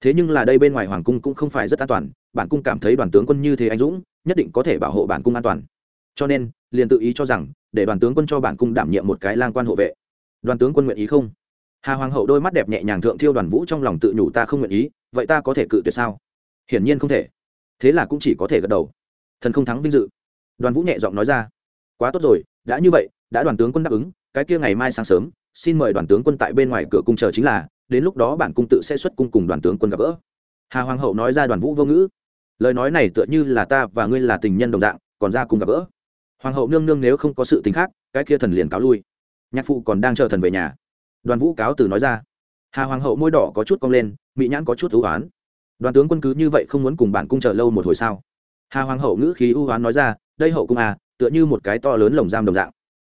Thế nhưng là đây bên ngoài hoàng cung cũng không phải rất an toàn, bản cung cảm thấy đoàn tướng quân như thế anh dũng, nhất định có thể bảo hộ bản cung an toàn. Cho nên, liền tự ý cho rằng, để đoàn tướng quân cho bản cung đảm nhiệm một cái lang quan hộ vệ. Đoàn tướng quân nguyện ý không? Hà hoàng hậu đôi mắt đẹp nhẹ nhàng thượng thiêu đoàn vũ trong lòng tự nhủ ta không nguyện ý, vậy ta có thể cự tuyệt sao? Hiển nhiên không thể. Thế là cũng chỉ có thể gật đầu. Thần không thắng vinh dự. Đoàn vũ nhẹ giọng nói ra. Quá tốt rồi, đã như vậy, đã đoàn tướng quân đáp ứng, cái kia ngày mai sáng sớm, xin mời đoàn tướng quân tại bên ngoài cửa cung chờ chính là, đến lúc đó bản cung tự sẽ xuất cung cùng đoàn tướng quân gặp gỡ. Hà hoàng hậu nói ra đoàn vũ vô ngữ. Lời nói này tựa như là ta và ngươi là tình nhân đồng dạng, còn ra cùng gặp gỡ. Hoàng hậu nương nương nếu không có sự tính khác, cái kia thần liền cáo lui. Nhạc phụ còn đang chờ thần về nhà đoàn vũ cáo từ nói ra. Hà hoàng hậu môi đỏ có chút cong lên mỹ nhãn có chút ưu oán đoàn tướng quân cứ như vậy không muốn cùng bản cung chờ lâu một hồi sao? Hà hoàng hậu ngữ khí ưu oán nói ra, đây hậu cung à tựa như một cái to lớn lồng giam đồng dạng.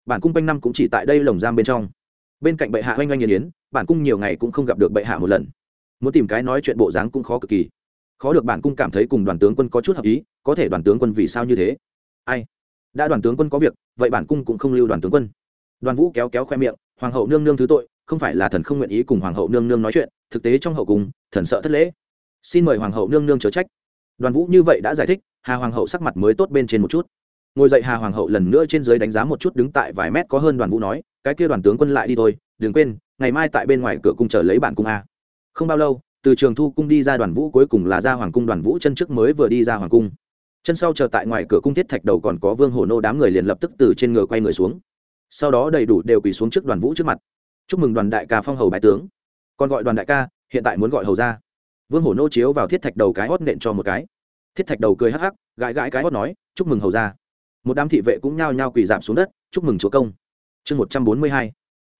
Bản cung quanh năm cũng chỉ tại đây lồng giam bên trong. Bên cạnh bệ hạ oanh oanh yên yến, bản cung nhiều ngày cũng không gặp được bệ hạ một lần. Muốn tìm cái nói chuyện bộ dáng cũng khó cực kỳ. Khó được bản cung cảm thấy cùng đoàn tướng quân có chút hợp ý, có thể đoàn tướng quân vì sao như thế? Ai? Đã đoàn tướng quân có việc, vậy bản cung cũng không lưu đoàn tướng quân. Đoàn vũ kéo kéo khoe miệng, hoàng hậu nương nương thứ tội không phải là thần không nguyện ý cùng hoàng hậu nương nương nói chuyện, thực tế trong hậu cung, thần sợ thất lễ. Xin mời hoàng hậu nương nương chớ trách. Đoàn vũ như vậy đã giải thích, hà hoàng hậu sắc mặt mới tốt bên trên một chút. Ngồi dậy hà hoàng hậu lần nữa trên dưới đánh giá một chút đứng tại vài mét có hơn đoàn vũ nói, cái kia đoàn tướng quân lại đi thôi, đừng quên, ngày mai tại bên ngoài cửa cung chờ lấy bản cung a. Không bao lâu, từ trường thu cung đi ra đoàn vũ cuối cùng là ra hoàng cung, đoàn vũ chân trước mới vừa đi ra hoàng cung. Chân sau chờ tại ngoài cửa cung thiết thạch đầu còn có vương hổ nô đám người liền lập tức từ trên ngựa quay người xuống. Sau đó đầy đủ đều quỳ xuống trước đoàn vũ trước mặt chúc mừng đoàn đại ca phong hầu bái tướng. Còn gọi đoàn đại ca, hiện tại muốn gọi hầu ra vương hổ nô chiếu vào thiết thạch đầu cái hót nện cho một cái. Thiết thạch đầu cười hắc hắc, gãi gãi cái hót nói, chúc mừng hầu ra một đám thị vệ cũng nhao nhao quỳ giảm xuống đất, chúc mừng chúa công. Chương một trăm bốn mươi hai,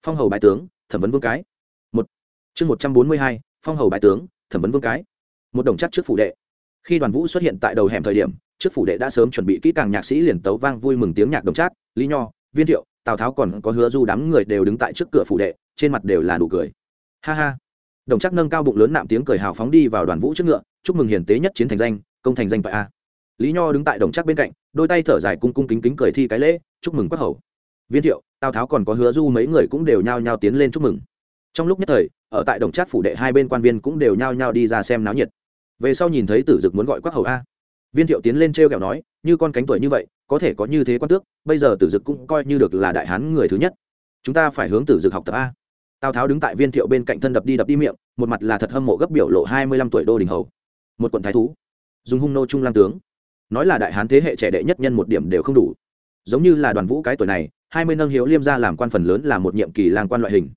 phong hầu bái tướng, thẩm vấn vương cái. Một, chương một trăm bốn mươi hai, phong hầu bái tướng, thẩm vấn vương cái. Một đồng chắc trước phủ đệ. Khi đoàn vũ xuất hiện tại đầu hẻm thời điểm, trước phủ đệ đã sớm chuẩn bị kỹ càng nhạc sĩ liền tấu vang vui mừng tiếng nhạc đồng trác, lý nho, viên thiệu tào tháo còn có hứa du đám người đều đứng tại trước cửa phủ đệ, trên mặt đều là nụ cười. Ha ha. Đồng chắc nâng cao bụng lớn nạm tiếng cười hào phóng đi vào đoàn vũ trước ngựa, chúc mừng hiền tế nhất chiến thành danh, công thành danh tại a. Lý nho đứng tại đồng chắc bên cạnh, đôi tay thở dài cung cung kính kính cười thi cái lễ, chúc mừng quắc hầu. Viên thiệu, tào tháo còn có hứa du mấy người cũng đều nhao nhao tiến lên chúc mừng. Trong lúc nhất thời, ở tại đồng trác phủ đệ hai bên quan viên cũng đều nhao nhao đi ra xem náo nhiệt. Về sau nhìn thấy tử dực muốn gọi quắc hầu a viên thiệu tiến lên t r e o kẹo nói, như con cánh tuổi như vậy, có thể có như thế quan tước, bây giờ tử dực cũng coi như được là đại hán người thứ nhất. Chúng ta phải hướng tử dực học tập a. Tào tháo đứng tại viên thiệu bên cạnh thân đập đi đập đi miệng, một mặt là thật hâm mộ gấp biểu lộ hai mươi lăm tuổi đô đình hầu. Một quận thái thú. Dùng hung nô trung lang tướng. Nói là đại hán thế hệ trẻ đệ nhất nhân một điểm đều không đủ. Giống như là đoàn vũ cái tuổi này, hai mươi nâng hiếu liêm ra làm quan phần lớn là một nhiệm kỳ lang quan loại hình.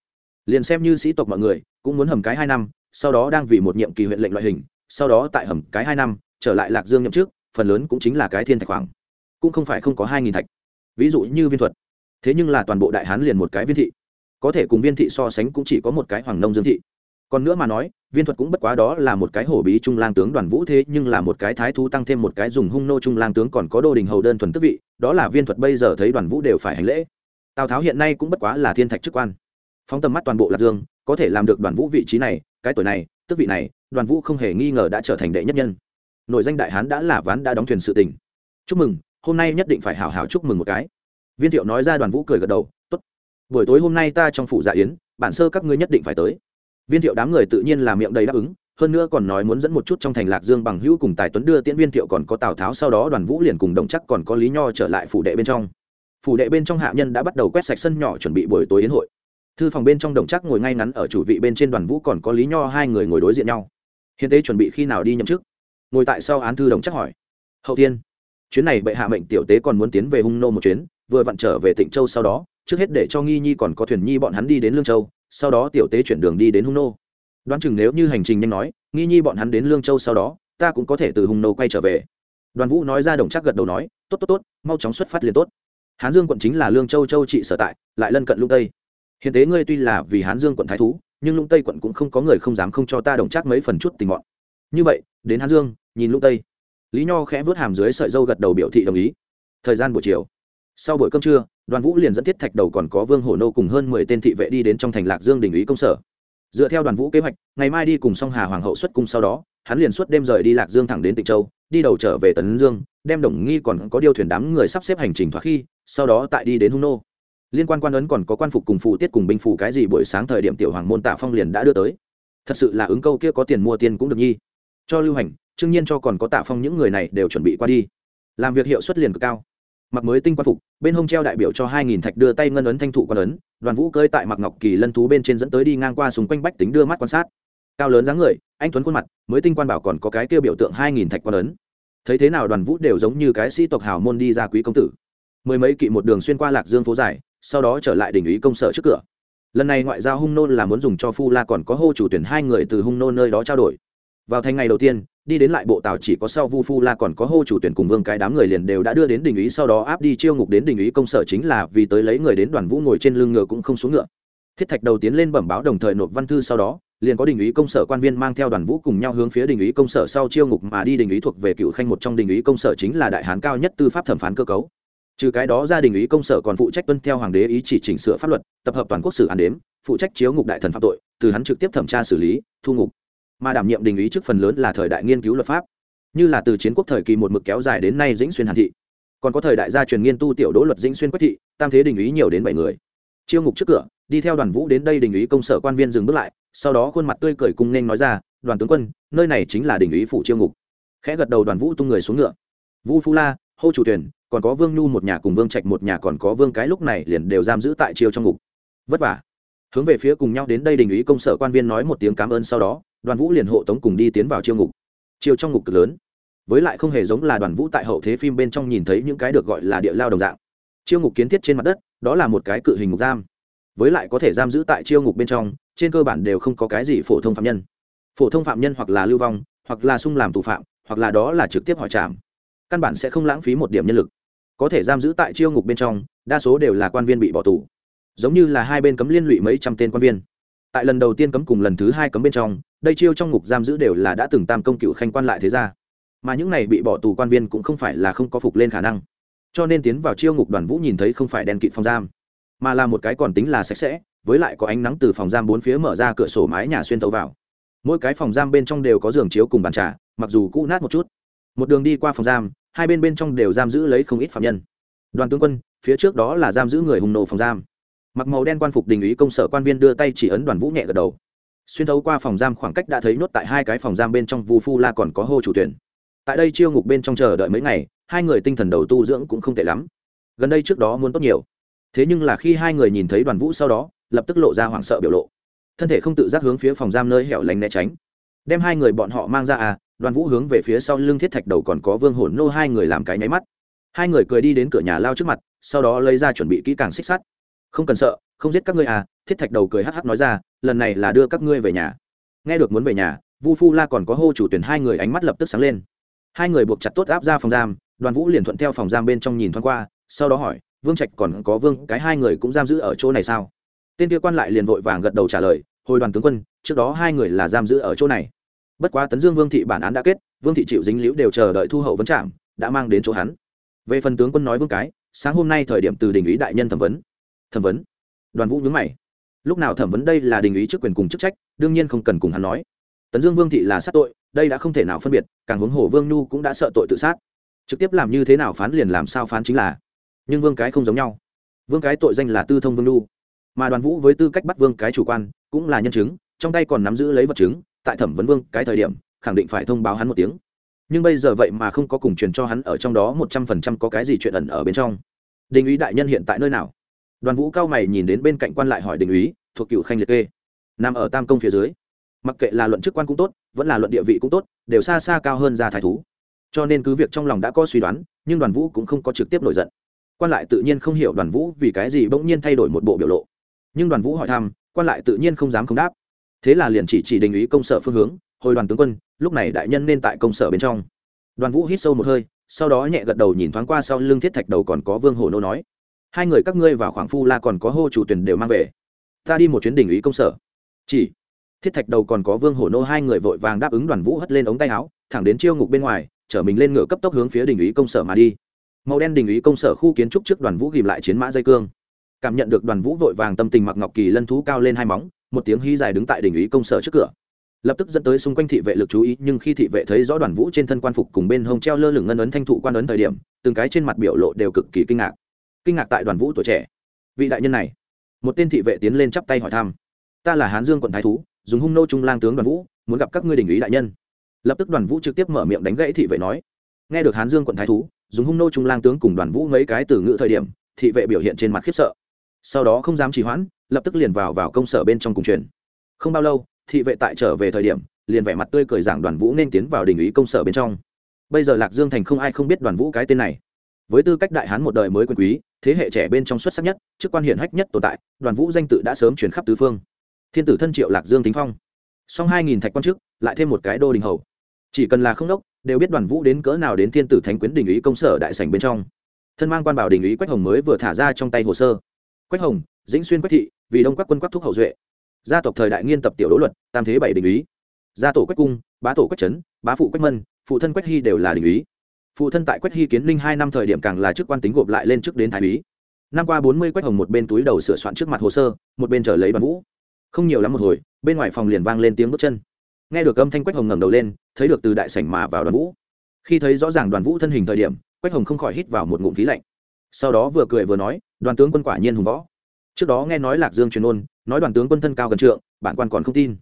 Liền xem như sĩ tộc mọi người, cũng muốn hầm cái hai năm, sau đó đang vì một nhiệm kỳ huyện lệnh loại hình, sau đó tại hầm cái hai năm trở lại lạc dương nhậm chức, phần lớn cũng chính là cái thiên thạch khoảng. Cũng không phải không có hai nghìn thạch. Ví dụ như viên thuật. Thế nhưng là toàn bộ đại hán liền một cái viên thị. Có thể cùng viên thị so sánh cũng chỉ có một cái hoàng nông dương thị. Còn nữa mà nói, viên thuật cũng bất quá đó là một cái hổ bí trung lang tướng đoàn vũ thế, nhưng là một cái thái thú tăng thêm một cái dùng hung nô trung lang tướng còn có đô đình hầu đơn thuần tức vị, đó là viên thuật bây giờ thấy đoàn vũ đều phải hành lễ. Tào tháo hiện nay cũng bất quá là thiên thạch chức quan. Phóng tầm mắt toàn bộ lạc dương, có thể làm được đoàn vũ vị trí này, cái tuổi này tức vị này, đoàn vũ không hề nghi ngờ đã trở thành đệ nhất nhân nội danh đại hán đã là ván đã đóng thuyền sự tình. Chúc mừng, hôm nay nhất định phải hào hào chúc mừng một cái. Viên thiệu nói ra đoàn vũ cười gật đầu, tốt. Buổi tối hôm nay ta trong phủ dạ yến, bản sơ các ngươi nhất định phải tới. Viên thiệu đám người tự nhiên là miệng đầy đáp ứng, hơn nữa còn nói muốn dẫn một chút trong thành lạc dương bằng hữu cùng tài tuấn đưa tiễn viên thiệu còn có tào tháo sau đó đoàn vũ liền cùng đồng chắc còn có lý nho trở lại phủ đệ bên trong. Phủ đệ bên trong hạ nhân đã bắt đầu quét sạch sân nhỏ chuẩn bị buổi tối yến hội. Thư phòng bên trong đồng chắc ngồi ngay ngắn ở chủ vị bên trên đoàn vũ còn có lý nho hai người ngồi đối diện nhau. Hiện tế chuẩn bị khi nào đi nhậm chức? Ngồi tại sau án thư đồng chắc hỏi. Hậu tiên, chuyến này bệ hạ mệnh tiểu tế còn muốn tiến về hung nô một chuyến, vừa vặn trở về tịnh châu sau đó, trước hết để cho nghi nhi còn có thuyền nhi bọn hắn đi đến lương châu, sau đó tiểu tế chuyển đường đi đến hung nô. Đoán chừng nếu như hành trình nhanh nói, nghi nhi bọn hắn đến lương châu sau đó, ta cũng có thể từ hung nô quay trở về. Đoàn vũ nói ra đồng chắc gật đầu nói, tốt tốt tốt, mau chóng xuất phát liền tốt. Hán dương quận chính là lương châu châu trị sở tại, lại lân cận Lung tây. Hiện tế ngươi tuy là vì hán dương quận thái thú, nhưng Lung tây quận cũng không có người không dám không cho ta đồng chắc mấy phần chút tình bọn như vậy, đến hán dương, nhìn lũng tây. Lý nho khẽ vớt hàm dưới sợi dâu gật đầu biểu thị đồng ý. Thời gian buổi chiều. Sau buổi cơm trưa, đoàn vũ liền dẫn thiết thạch đầu còn có vương hổ nô cùng hơn mười tên thị vệ đi đến trong thành lạc dương đình ý công sở. Dựa theo đoàn vũ kế hoạch, ngày mai đi cùng song hà hoàng hậu xuất cung sau đó, hắn liền suốt đêm rời đi lạc dương thẳng đến tịnh châu, đi đầu trở về tấn dương, đem đồng nghi còn có điều thuyền đám người sắp xếp hành trình thoát khi, sau đó tại đi đến hung nô. Liên quan quan ấn còn có quan phục cùng phụ tiết cùng binh phủ cái gì buổi sáng thời điểm tiểu hoàng môn tạ phong liền đã đưa tới. Thật sự là ứng câu kia có tiền mua tiền cũng được nhi cho lưu hành đương nhiên cho còn có tạ phong những người này đều chuẩn bị qua đi. Làm việc hiệu suất liền cực cao. Mặc mới tinh quan phục, bên hông treo đại biểu cho hai nghìn thạch đưa tay ngân ấn thanh thụ quan ấn, đoàn vũ cơi tại mặc ngọc kỳ lân thú bên trên dẫn tới đi ngang qua xung quanh bách tính đưa mắt quan sát. Cao lớn dáng người, anh tuấn khuôn mặt, mới tinh quan bảo còn có cái kêu biểu tượng hai nghìn thạch quan ấn. Thấy thế nào đoàn vũ đều giống như cái sĩ tộc hào môn đi ra quý công tử. Mười mấy kỵ một đường xuyên qua lạc dương phố dài, sau đó trở lại đỉnh ý công sở trước cửa. Lần này ngoại giao hung nôn là muốn dùng cho phu la còn có hô chủ tuyển hai người từ hung nôn nơi đó trao đổi vào thành ngày đầu tiên, đi đến lại bộ tàu chỉ có sau vu phu la còn có hô chủ tuyển cùng vương cái đám người liền đều đã đưa đến đình ý sau đó áp đi chiêu ngục đến đình ý công sở chính là vì tới lấy người đến đoàn vũ ngồi trên lưng ngựa cũng không xuống ngựa. Thiết thạch đầu tiến lên bẩm báo đồng thời nộp văn thư sau đó, liền có đình ý công sở quan viên mang theo đoàn vũ cùng nhau hướng phía đình ý công sở sau chiêu ngục mà đi. Đình ý thuộc về cựu khanh một trong đình ý công sở chính là đại hán cao nhất tư pháp thẩm phán cơ cấu. Trừ cái đó gia đình ý công sở còn phụ trách tuân theo hoàng đế ý chỉ chỉnh sửa pháp luật, tập hợp toàn quốc sử án đếm, phụ trách chiếu ngục đại thần phạm tội, từ hắn trực tiếp thẩm tra xử lý, thu ngục mà đảm nhiệm đình ý trước phần lớn là thời đại nghiên cứu luật pháp, như là từ chiến quốc thời kỳ một mực kéo dài đến nay dĩnh xuyên hàn thị. Còn có thời đại gia truyền nghiên tu tiểu đỗ luật dĩnh xuyên quách thị, tam thế đình ý nhiều đến bảy người. Chiêu ngục trước cửa, đi theo đoàn vũ đến đây đình ý công sở quan viên dừng bước lại, sau đó khuôn mặt tươi cười cùng nên nói ra, đoàn tướng quân, nơi này chính là đình ý phủ chiêu ngục. Khẽ gật đầu đoàn vũ tung người xuống ngựa. Vũ phu la, hô chủ tuyển còn có vương nhu một nhà cùng vương trạch một nhà còn có vương cái lúc này liền đều giam giữ tại chiêu trong ngục. Vất vả. Hướng về phía cùng nhau đến đây đình ý công sở quan viên nói một tiếng cảm ơn sau đó đoàn vũ liền hộ tống cùng đi tiến vào chiêu ngục. Chiêu trong ngục cực lớn, với lại không hề giống là đoàn vũ tại hậu thế phim bên trong nhìn thấy những cái được gọi là địa lao đồng dạng. Chiêu ngục kiến thiết trên mặt đất, đó là một cái cự hình ngục giam, với lại có thể giam giữ tại chiêu ngục bên trong, trên cơ bản đều không có cái gì phổ thông phạm nhân. Phổ thông phạm nhân hoặc là lưu vong, hoặc là sung làm tù phạm, hoặc là đó là trực tiếp hỏi trảm. Căn bản sẽ không lãng phí một điểm nhân lực. Có thể giam giữ tại chiêu ngục bên trong, đa số đều là quan viên bị bỏ tù. Giống như là hai bên cấm liên lụy mấy trăm tên quan viên. Tại lần đầu tiên cấm cùng lần thứ hai cấm bên trong đây chiêu trong ngục giam giữ đều là đã từng tam công cựu khanh quan lại thế ra. Mà những này bị bỏ tù quan viên cũng không phải là không có phục lên khả năng. Cho nên tiến vào chiêu ngục đoàn vũ nhìn thấy không phải đèn kịt phòng giam, mà là một cái còn tính là sạch sẽ, với lại có ánh nắng từ phòng giam bốn phía mở ra cửa sổ mái nhà xuyên tấu vào. Mỗi cái phòng giam bên trong đều có giường chiếu cùng bàn trà, mặc dù cũ nát một chút. Một đường đi qua phòng giam, hai bên bên trong đều giam giữ lấy không ít phạm nhân. Đoàn tướng quân, phía trước đó là giam giữ người hùng nổ phòng giam. Mặc màu đen quan phục đình ý công sở quan viên đưa tay chỉ ấn đoàn vũ nhẹ gật đầu xuyên thấu qua phòng giam khoảng cách đã thấy nhốt tại hai cái phòng giam bên trong vu phu la còn có hô chủ tuyển. Tại đây chiêu ngục bên trong chờ đợi mấy ngày, hai người tinh thần đầu tu dưỡng cũng không tệ lắm. Gần đây trước đó muốn tốt nhiều. Thế nhưng là khi hai người nhìn thấy đoàn vũ sau đó, lập tức lộ ra hoảng sợ biểu lộ. Thân thể không tự giác hướng phía phòng giam nơi hẻo lánh né tránh. Đem hai người bọn họ mang ra à đoàn vũ hướng về phía sau lưng thiết thạch đầu còn có vương hổn nô hai người làm cái nháy mắt. Hai người cười đi đến cửa nhà lao trước mặt, sau đó lấy ra chuẩn bị kỹ càng xích sắt. Không cần sợ không giết các ngươi à thiết thạch đầu cười hắc hắc nói ra, lần này là đưa các ngươi về nhà. Nghe được muốn về nhà, vu phu la còn có hô chủ tuyển hai người ánh mắt lập tức sáng lên. Hai người buộc chặt tốt áp ra phòng giam, đoàn vũ liền thuận theo phòng giam bên trong nhìn thoáng qua, sau đó hỏi, vương trạch còn có vương, cái hai người cũng giam giữ ở chỗ này sao? Tên kia quan lại liền vội vàng gật đầu trả lời, hồi đoàn tướng quân, trước đó hai người là giam giữ ở chỗ này. Bất quá tấn dương vương thị bản án đã kết, vương thị chịu dính liễu đều chờ đợi thu hậu vấn trạm, đã mang đến chỗ hắn. Về phần tướng quân nói vương cái, sáng hôm nay thời điểm từ đình ý đại nhân thẩm vấn. Thẩm vấn? Đoàn vũ nhướng mày. Lúc nào thẩm vấn đây là đình ý chức quyền cùng chức trách, đương nhiên không cần cùng hắn nói. Tấn dương vương thị là sát tội, đây đã không thể nào phân biệt, càng huống hồ vương nhu cũng đã sợ tội tự sát. Trực tiếp làm như thế nào phán liền làm sao phán chính là. Nhưng vương cái không giống nhau. Vương cái tội danh là tư thông vương nhu. Mà đoàn vũ với tư cách bắt vương cái chủ quan, cũng là nhân chứng, trong tay còn nắm giữ lấy vật chứng, tại thẩm vấn vương cái thời điểm, khẳng định phải thông báo hắn một tiếng. Nhưng bây giờ vậy mà không có cùng truyền cho hắn ở trong đó một trăm phần trăm có cái gì chuyện ẩn ở bên trong. Đình Ý đại nhân hiện tại nơi nào? Đoàn vũ cao mày nhìn đến bên cạnh quan lại hỏi đình úy, thuộc cựu khanh liệt kê. Nằm ở tam công phía dưới. Mặc kệ là luận chức quan cũng tốt, vẫn là luận địa vị cũng tốt, đều xa xa cao hơn gia thái thú. Cho nên cứ việc trong lòng đã có suy đoán, nhưng đoàn vũ cũng không có trực tiếp nổi giận. Quan lại tự nhiên không hiểu đoàn vũ vì cái gì bỗng nhiên thay đổi một bộ biểu lộ. Nhưng đoàn vũ hỏi thăm, quan lại tự nhiên không dám không đáp. Thế là liền chỉ chỉ đình ý công sở phương hướng, hồi đoàn tướng quân, lúc này đại nhân nên tại công sở bên trong. Đoàn vũ hít sâu một hơi, sau đó nhẹ gật đầu nhìn thoáng qua sau lưng thiết thạch đầu còn có vương hồ nô nói hai người các ngươi vào khoảng phu la còn có hô chủ tuyển đều mang về. Ta đi một chuyến đỉnh ý công sở. Chỉ. Thiết thạch đầu còn có vương hổ nô hai người vội vàng đáp ứng đoàn vũ hất lên ống tay áo, thẳng đến chiêu ngục bên ngoài, chở mình lên ngựa cấp tốc hướng phía đỉnh ý công sở mà đi. Màu đen đỉnh ý công sở khu kiến trúc trước đoàn vũ ghìm lại chiến mã dây cương. Cảm nhận được đoàn vũ vội vàng tâm tình mặc ngọc kỳ lân thú cao lên hai móng, một tiếng hí dài đứng tại đỉnh ý công sở trước cửa. Lập tức dẫn tới xung quanh thị vệ lực chú ý, nhưng khi thị vệ thấy rõ đoàn vũ trên thân quan phục cùng bên hông treo lơ lửng ngân ấn thanh thụ quan ấn thời điểm, từng cái trên mặt biểu lộ đều cực kỳ kinh ngạc kinh ngạc tại đoàn vũ tuổi trẻ. Vị đại nhân này. Một tên thị vệ tiến lên chắp tay hỏi thăm. Ta là hán dương quận thái thú, dùng hung nô trung lang tướng đoàn vũ, muốn gặp các ngươi đình ý đại nhân. Lập tức đoàn vũ trực tiếp mở miệng đánh gãy thị vệ nói. Nghe được hán dương quận thái thú, dùng hung nô trung lang tướng cùng đoàn vũ mấy cái từ ngữ thời điểm, thị vệ biểu hiện trên mặt khiếp sợ. Sau đó không dám trì hoãn, lập tức liền vào vào công sở bên trong cùng truyền không bao lâu, thị vệ tại trở về thời điểm, liền vẻ mặt tươi cười giảng đoàn vũ nên tiến vào đình ý công sở bên trong. Bây giờ lạc dương thành không ai không biết đoàn vũ cái tên này với tư cách đại hán một đời mới quyền quý, thế hệ trẻ bên trong xuất sắc nhất, chức quan hiển hách nhất tồn tại, đoàn vũ danh tự đã sớm chuyển khắp tứ phương. Thiên tử thân triệu lạc dương tính phong. Song hai nghìn thạch quan chức lại thêm một cái đô đình hầu. Chỉ cần là không đốc, đều biết đoàn vũ đến cỡ nào đến thiên tử thánh quyến đình ý công sở đại sảnh bên trong. Thân mang quan bảo đình ý quách hồng mới vừa thả ra trong tay hồ sơ. Quách hồng, dĩnh xuyên quách thị, vì đông các quân quắc thúc hậu duệ. Gia tộc thời đại nghiên tập tiểu đỗ luật, tam thế bảy đình ý. Gia tổ quách cung, bá tổ quách trấn, bá phụ quách mân, phụ thân quách hy đều là đình ý phụ thân tại quách hy kiến linh hai năm thời điểm càng là chức quan tính gộp lại lên trước đến thái úy. Năm qua bốn mươi quách hồng một bên túi đầu sửa soạn trước mặt hồ sơ, một bên chờ lấy đoàn vũ. Không nhiều lắm một hồi, bên ngoài phòng liền vang lên tiếng bước chân. Nghe được âm thanh quách hồng ngẩng đầu lên, thấy được từ đại sảnh mà vào đoàn vũ. Khi thấy rõ ràng đoàn vũ thân hình thời điểm, quách hồng không khỏi hít vào một ngụm khí lạnh. Sau đó vừa cười vừa nói, đoàn tướng quân quả nhiên hùng võ. Trước đó nghe nói lạc dương truyền ôn, nói đoàn tướng quân thân cao gần trượng, bản quan còn không tin.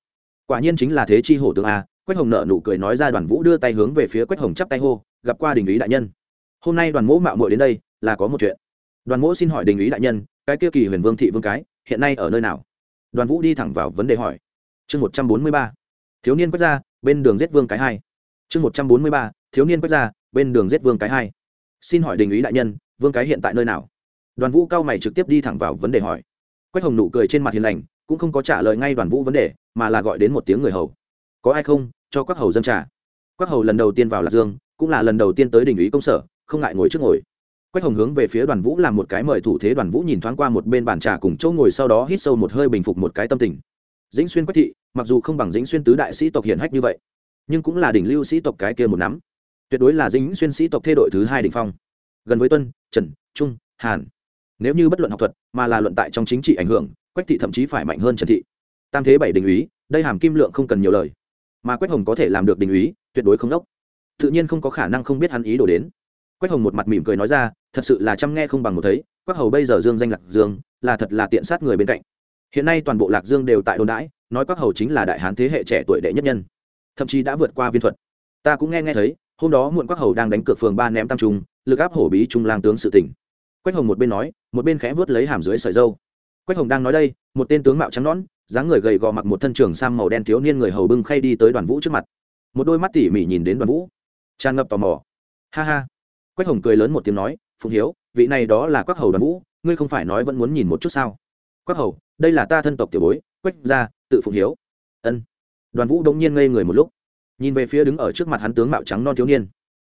Quả nhiên chính là thế chi hổ tướng a quách hồng nợ nụ cười nói ra đoàn vũ đưa tay hướng về phía quách hồng chắp tay hô, gặp qua đình ý đại nhân. Hôm nay đoàn mỗ mạo muội đến đây, là có một chuyện. Đoàn mỗ xin hỏi đình ý đại nhân, cái kia kỳ huyền vương thị vương cái, hiện nay ở nơi nào? Đoàn vũ đi thẳng vào vấn đề hỏi. Chương một trăm bốn mươi ba. Thiếu niên quách ra, bên đường giết vương cái hai. Chương một trăm bốn mươi ba. Thiếu niên quách ra, bên đường giết vương cái hai. Xin hỏi đình ý đại nhân, vương cái hiện tại nơi nào? Đoàn vũ cao mày trực tiếp đi thẳng vào vấn đề hỏi. Quách hồng nụ cười trên mặt hiền lành, cũng không có trả lời ngay đoàn vũ vấn đề, mà là gọi đến một tiếng người hầu. Có ai không? Cho quắc hầu dân trà. Quắc hầu lần đầu tiên vào lạc dương, cũng là lần đầu tiên tới đình ý công sở, không ngại ngồi trước ngồi. Quách hồng hướng về phía đoàn vũ làm một cái mời thủ thế đoàn vũ nhìn thoáng qua một bên bàn trà cùng chỗ ngồi sau đó hít sâu một hơi bình phục một cái tâm tình. Dĩnh xuyên quách thị, mặc dù không bằng dĩnh xuyên tứ đại sĩ tộc hiển hách như vậy, nhưng cũng là đỉnh lưu sĩ tộc cái kia một nắm. Tuyệt đối là dĩnh xuyên sĩ tộc thê đội thứ hai đỉnh phong. Gần với tuân, trần, trung, hàn. Nếu như bất luận học thuật, mà là luận tại trong chính trị ảnh hưởng, quách thị thậm chí phải mạnh hơn trần thị. Tam thế bảy đình úy đây hàm kim lượng không cần nhiều lời mà quách hồng có thể làm được đình úy, tuyệt đối không đốc. Tự nhiên không có khả năng không biết hắn ý đổ đến. Quách hồng một mặt mỉm cười nói ra, thật sự là chăm nghe không bằng một thấy, quách hầu bây giờ dương danh lạc dương, là thật là tiện sát người bên cạnh. Hiện nay toàn bộ lạc dương đều tại đồn đãi, nói quách hầu chính là đại hán thế hệ trẻ tuổi đệ nhất nhân. Thậm chí đã vượt qua viên thuật. Ta cũng nghe nghe thấy, hôm đó muộn quách hầu đang đánh cược phường ba ném tam trung, lực áp hổ bí trung lang tướng sự tỉnh quách hồng một bên nói, một bên khẽ vớt lấy hàm dưới sợi dâu. Quách hồng đang nói đây, một tên tướng mạo trắng nõn dáng người gầy gò mặc một thân trường sam màu đen thiếu niên người hầu bưng khay đi tới đoàn vũ trước mặt. Một đôi mắt tỉ mỉ nhìn đến đoàn vũ. Tràn ngập tò mò. Ha ha. Quách hồng cười lớn một tiếng nói, phụng hiếu, vị này đó là quách hầu đoàn vũ, ngươi không phải nói vẫn muốn nhìn một chút sao? Quách hầu, đây là ta thân tộc tiểu bối, quách gia, tự phụng hiếu. Ân. Đoàn vũ đông nhiên ngây người một lúc. Nhìn về phía đứng ở trước mặt hắn tướng mạo trắng non thiếu niên.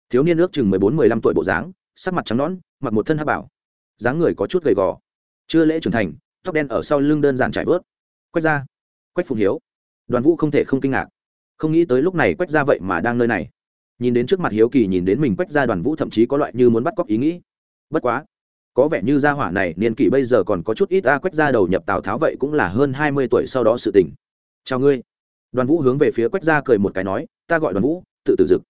Thiếu niên ước chừng mười bốn, mười lăm tuổi bộ dáng, sắc mặt trắng nón mặc một thân hát bảo. Dáng người có chút gầy gò. Chưa lễ trưởng thành, tóc đen ở sau lưng đơn giản trải vớt quách ra quách phụng hiếu. Đoàn vũ không thể không kinh ngạc. Không nghĩ tới lúc này quách ra vậy mà đang nơi này. Nhìn đến trước mặt hiếu kỳ, nhìn đến mình quách ra đoàn vũ thậm chí có loại như muốn bắt cóc ý nghĩ. Bất quá, có vẻ như gia hỏa này, niên kỷ bây giờ còn có chút ít a, quách ra đầu nhập tào tháo vậy cũng là hơn hai mươi tuổi sau đó sự tình. Chào ngươi. Đoàn vũ hướng về phía quách gia cười một cái nói, ta gọi đoàn vũ, tự tử dực.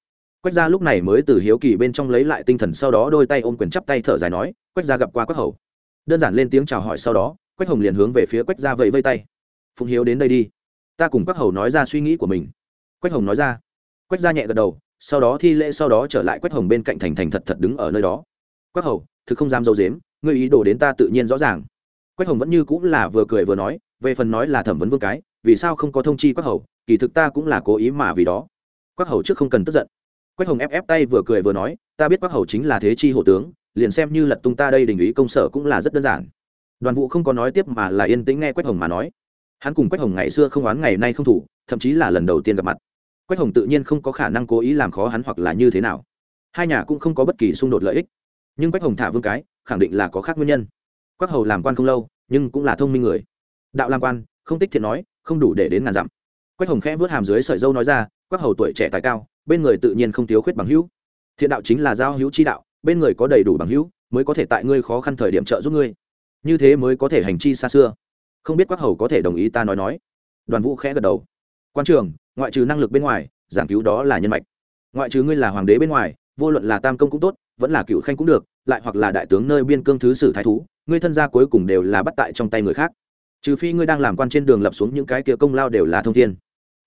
Quách gia lúc này mới từ hiếu kỳ bên trong lấy lại tinh thần, sau đó đôi tay ôm quyền chắp tay thở dài nói, quách gia gặp qua quách hầu. Đơn giản lên tiếng chào hỏi sau đó, quách hồng liền hướng về phía quách gia vẫy vây tay phụng hiếu đến đây đi. Ta cùng quách hầu nói ra suy nghĩ của mình. Quách hồng nói ra. Quách gia nhẹ gật đầu, sau đó thi lễ sau đó trở lại quách hồng bên cạnh thành thành thật thật đứng ở nơi đó. Quách hầu thực không dám dâu dếm ngươi ý đồ đến ta tự nhiên rõ ràng. Quách hồng vẫn như cũng là vừa cười vừa nói, về phần nói là thẩm vấn vương cái, vì sao không có thông chi quách hầu kỳ thực ta cũng là cố ý mà vì đó. Quách hầu trước không cần tức giận. Quách hồng ép ép tay vừa cười vừa nói, ta biết quách hầu chính là thế chi hộ tướng, liền xem như lật tung ta đây đình ý công sở cũng là rất đơn giản. Đoàn vụ không có nói tiếp mà là yên tĩnh nghe quách hồng mà nói hắn cùng quách hồng ngày xưa không oán ngày nay không thủ, thậm chí là lần đầu tiên gặp mặt. Quách hồng tự nhiên không có khả năng cố ý làm khó hắn hoặc là như thế nào. Hai nhà cũng không có bất kỳ xung đột lợi ích. Nhưng quách hồng thả vương cái, khẳng định là có khác nguyên nhân. Quách hầu làm quan không lâu, nhưng cũng là thông minh người. Đạo làm quan, không tích thiện nói, không đủ để đến ngàn dặm. Quách hồng khẽ vớt hàm dưới sợi dâu nói ra, quách hầu tuổi trẻ tài cao, bên người tự nhiên không thiếu khuyết bằng hữu. Thiện đạo chính là giao hữu chi đạo, bên người có đầy đủ bằng hữu, mới có thể tại ngươi khó khăn thời điểm trợ giúp ngươi. Như thế mới có thể hành chi xa xưa không biết quách hầu có thể đồng ý ta nói nói. Đoàn vũ khẽ gật đầu. Quan trường, ngoại trừ năng lực bên ngoài, giảng cứu đó là nhân mạch. Ngoại trừ ngươi là hoàng đế bên ngoài, vô luận là tam công cũng tốt, vẫn là cựu khanh cũng được, lại hoặc là đại tướng nơi biên cương thứ sử thái thú, ngươi thân gia cuối cùng đều là bắt tại trong tay người khác. Trừ phi ngươi đang làm quan trên đường lập xuống những cái kia công lao đều là thông thiên.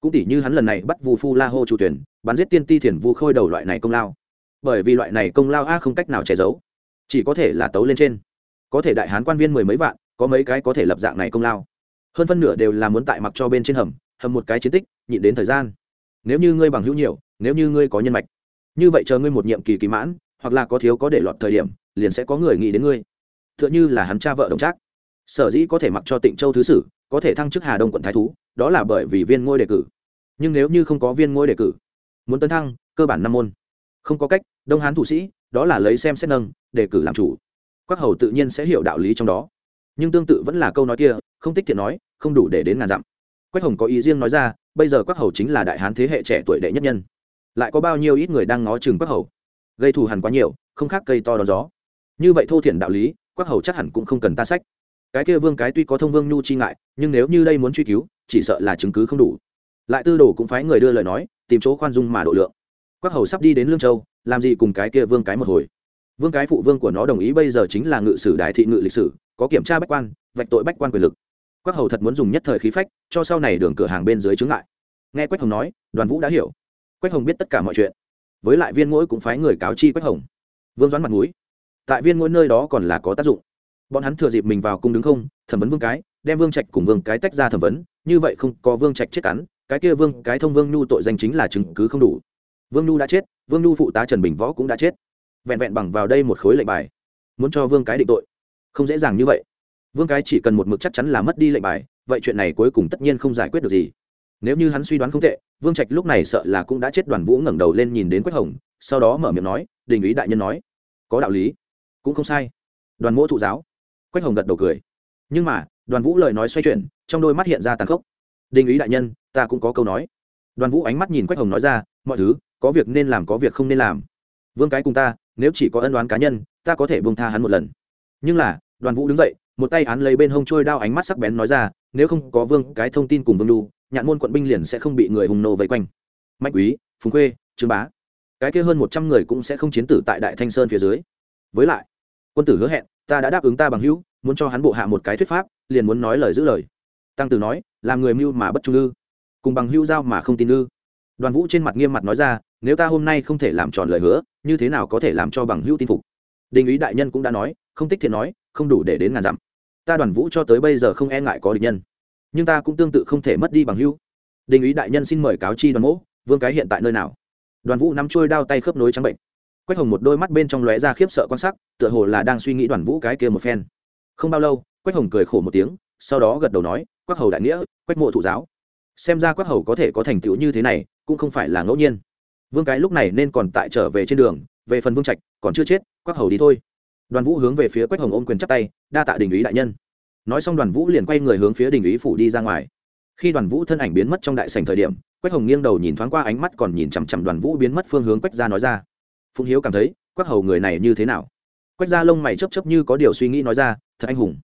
Cũng tỷ như hắn lần này bắt vu phu la hô chủ tuyển, bắn giết tiên ti thiền vu khôi đầu loại này công lao. Bởi vì loại này công lao a không cách nào che giấu. Chỉ có thể là tấu lên trên. Có thể đại hán quan viên mười mấy vạn có mấy cái có thể lập dạng này công lao. Hơn phân nửa đều là muốn tại mặc cho bên trên hầm hầm một cái chiến tích, nhịn đến thời gian. Nếu như ngươi bằng hữu nhiều, nếu như ngươi có nhân mạch, như vậy chờ ngươi một nhiệm kỳ kỳ mãn, hoặc là có thiếu có để lọt thời điểm, liền sẽ có người nghĩ đến ngươi. T h ư ợ n h ư là hắn cha vợ đồng trác. Sở dĩ có thể mặc cho tịnh châu thứ sử, có thể thăng chức hà đông quận thái thú, đó là bởi vì viên ngôi đề cử. Nhưng nếu như không có viên ngôi đề cử, muốn tấn thăng, cơ bản năm môn. Không có cách, đông hán thủ sĩ, đó là lấy xem xét nâng, đề cử làm chủ. Quắc hầu tự nhiên sẽ hiểu đạo lý trong đó nhưng tương tự vẫn là câu nói kia, không tích thiện nói, không đủ để đến ngàn dặm. Quách hồng có ý riêng nói ra, bây giờ Quách hầu chính là đại hán thế hệ trẻ tuổi đệ nhất nhân. Lại có bao nhiêu ít người đang ngó chừng Quách hầu? Gây thù hằn quá nhiều, không khác cây to đón gió. Như vậy thô thiển đạo lý, Quách hầu chắc hẳn cũng không cần ta sách. Cái kia vương cái tuy có thông vương nhu chi ngại, nhưng nếu như đây muốn truy cứu, chỉ sợ là chứng cứ không đủ. Lại tư đồ cũng phái người đưa lời nói, tìm chỗ khoan dung mà độ lượng. Quách hầu sắp đi đến lương châu, làm gì cùng cái kia vương cái một hồi? Vương cái phụ vương của nó đồng ý bây giờ chính là ngự sử đại thị ngự lịch sử, có kiểm tra bách quan, vạch tội bách quan quyền lực. Quách hầu thật muốn dùng nhất thời khí phách, cho sau này đường cửa hàng bên dưới chứng lại. nghe quách hồng nói, đoàn vũ đã hiểu. Quách hồng biết tất cả mọi chuyện. Với lại viên mỗi cũng phái người cáo chi quách hồng. Vương doãn mặt mũi. Tại viên mỗi nơi đó còn là có tác dụng. Bọn hắn thừa dịp mình vào cung đứng không, thẩm vấn vương cái, đem vương trạch cùng vương cái tách ra thẩm vấn, như vậy không có vương trạch chết cắn, cái kia vương cái thông vương nhu tội danh chính là chứng cứ không đủ. Vương nhu đã chết, vương nhu phụ tá trần bình võ cũng đã chết vẹn vẹn bằng vào đây một khối lệnh bài, muốn cho vương cái định tội. Không dễ dàng như vậy. Vương cái chỉ cần một mực chắc chắn là mất đi lệnh bài, vậy chuyện này cuối cùng tất nhiên không giải quyết được gì. Nếu như hắn suy đoán không tệ, vương trạch lúc này sợ là cũng đã chết đoàn vũ ngẩng đầu lên nhìn đến quách hồng, sau đó mở miệng nói, đình ý đại nhân nói, có đạo lý, cũng không sai. Đoàn mỗ thụ giáo. Quách hồng gật đầu cười. Nhưng mà, đoàn vũ lời nói xoay chuyển, trong đôi mắt hiện ra tàn khốc. Đình ý đại nhân, ta cũng có câu nói. Đoàn vũ ánh mắt nhìn quách hồng nói ra, mọi thứ, có việc nên làm có việc không nên làm. Vương cái cùng ta nếu chỉ có ân đoán cá nhân, ta có thể buông tha hắn một lần. Nhưng là, đoàn vũ đứng dậy, một tay án lấy bên hông trôi đao ánh mắt sắc bén nói ra, nếu không có vương, cái thông tin cùng vương đu, nhạn môn quận binh liền sẽ không bị người hùng nô vây quanh. Mạnh quý, phùng khuê, trương bá. Cái kia hơn một trăm người cũng sẽ không chiến tử tại đại thanh sơn phía dưới. Với lại, quân tử hứa hẹn, ta đã đáp ứng ta bằng hữu, muốn cho hắn bộ hạ một cái thuyết pháp, liền muốn nói lời giữ lời. Tăng tử nói, làm người mưu mà bất trung ư. Cùng bằng hữu giao mà không tin ư. Đoàn vũ trên mặt nghiêm mặt nói ra nếu ta hôm nay không thể làm tròn lời hứa, như thế nào có thể làm cho bằng hữu tin phục? Đình ý đại nhân cũng đã nói, không tích thiện nói, không đủ để đến ngàn dặm. Ta đoàn vũ cho tới bây giờ không e ngại có địch nhân. Nhưng ta cũng tương tự không thể mất đi bằng hữu. Đình ý đại nhân xin mời cáo chi đoàn mỗ, vương cái hiện tại nơi nào? Đoàn vũ nắm trôi đao tay khớp nối trắng bệnh. Quách hồng một đôi mắt bên trong lóe ra khiếp sợ quan sắc, tựa hồ là đang suy nghĩ đoàn vũ cái kia một phen. Không bao lâu, quách hồng cười khổ một tiếng, sau đó gật đầu nói, quách hầu đại nghĩa, quách mộ thụ giáo. Xem ra quách hầu có thể có thành tựu như thế này, cũng không phải là ngẫu nhiên vương cái lúc này nên còn tại trở về trên đường, về phần vương trạch, còn chưa chết quách hầu đi thôi. Đoàn vũ hướng về phía quách hồng ôm quyền chắp tay, đa tạ đình ý đại nhân. Nói xong đoàn vũ liền quay người hướng phía đình ý phủ đi ra ngoài. Khi đoàn vũ thân ảnh biến mất trong đại sảnh thời điểm, quách hồng nghiêng đầu nhìn thoáng qua ánh mắt còn nhìn chằm chằm đoàn vũ biến mất phương hướng quách gia nói ra. Phụng hiếu cảm thấy, quách hầu người này như thế nào? Quách gia lông mày chấp chấp như có điều suy nghĩ nói ra, thật anh hùng.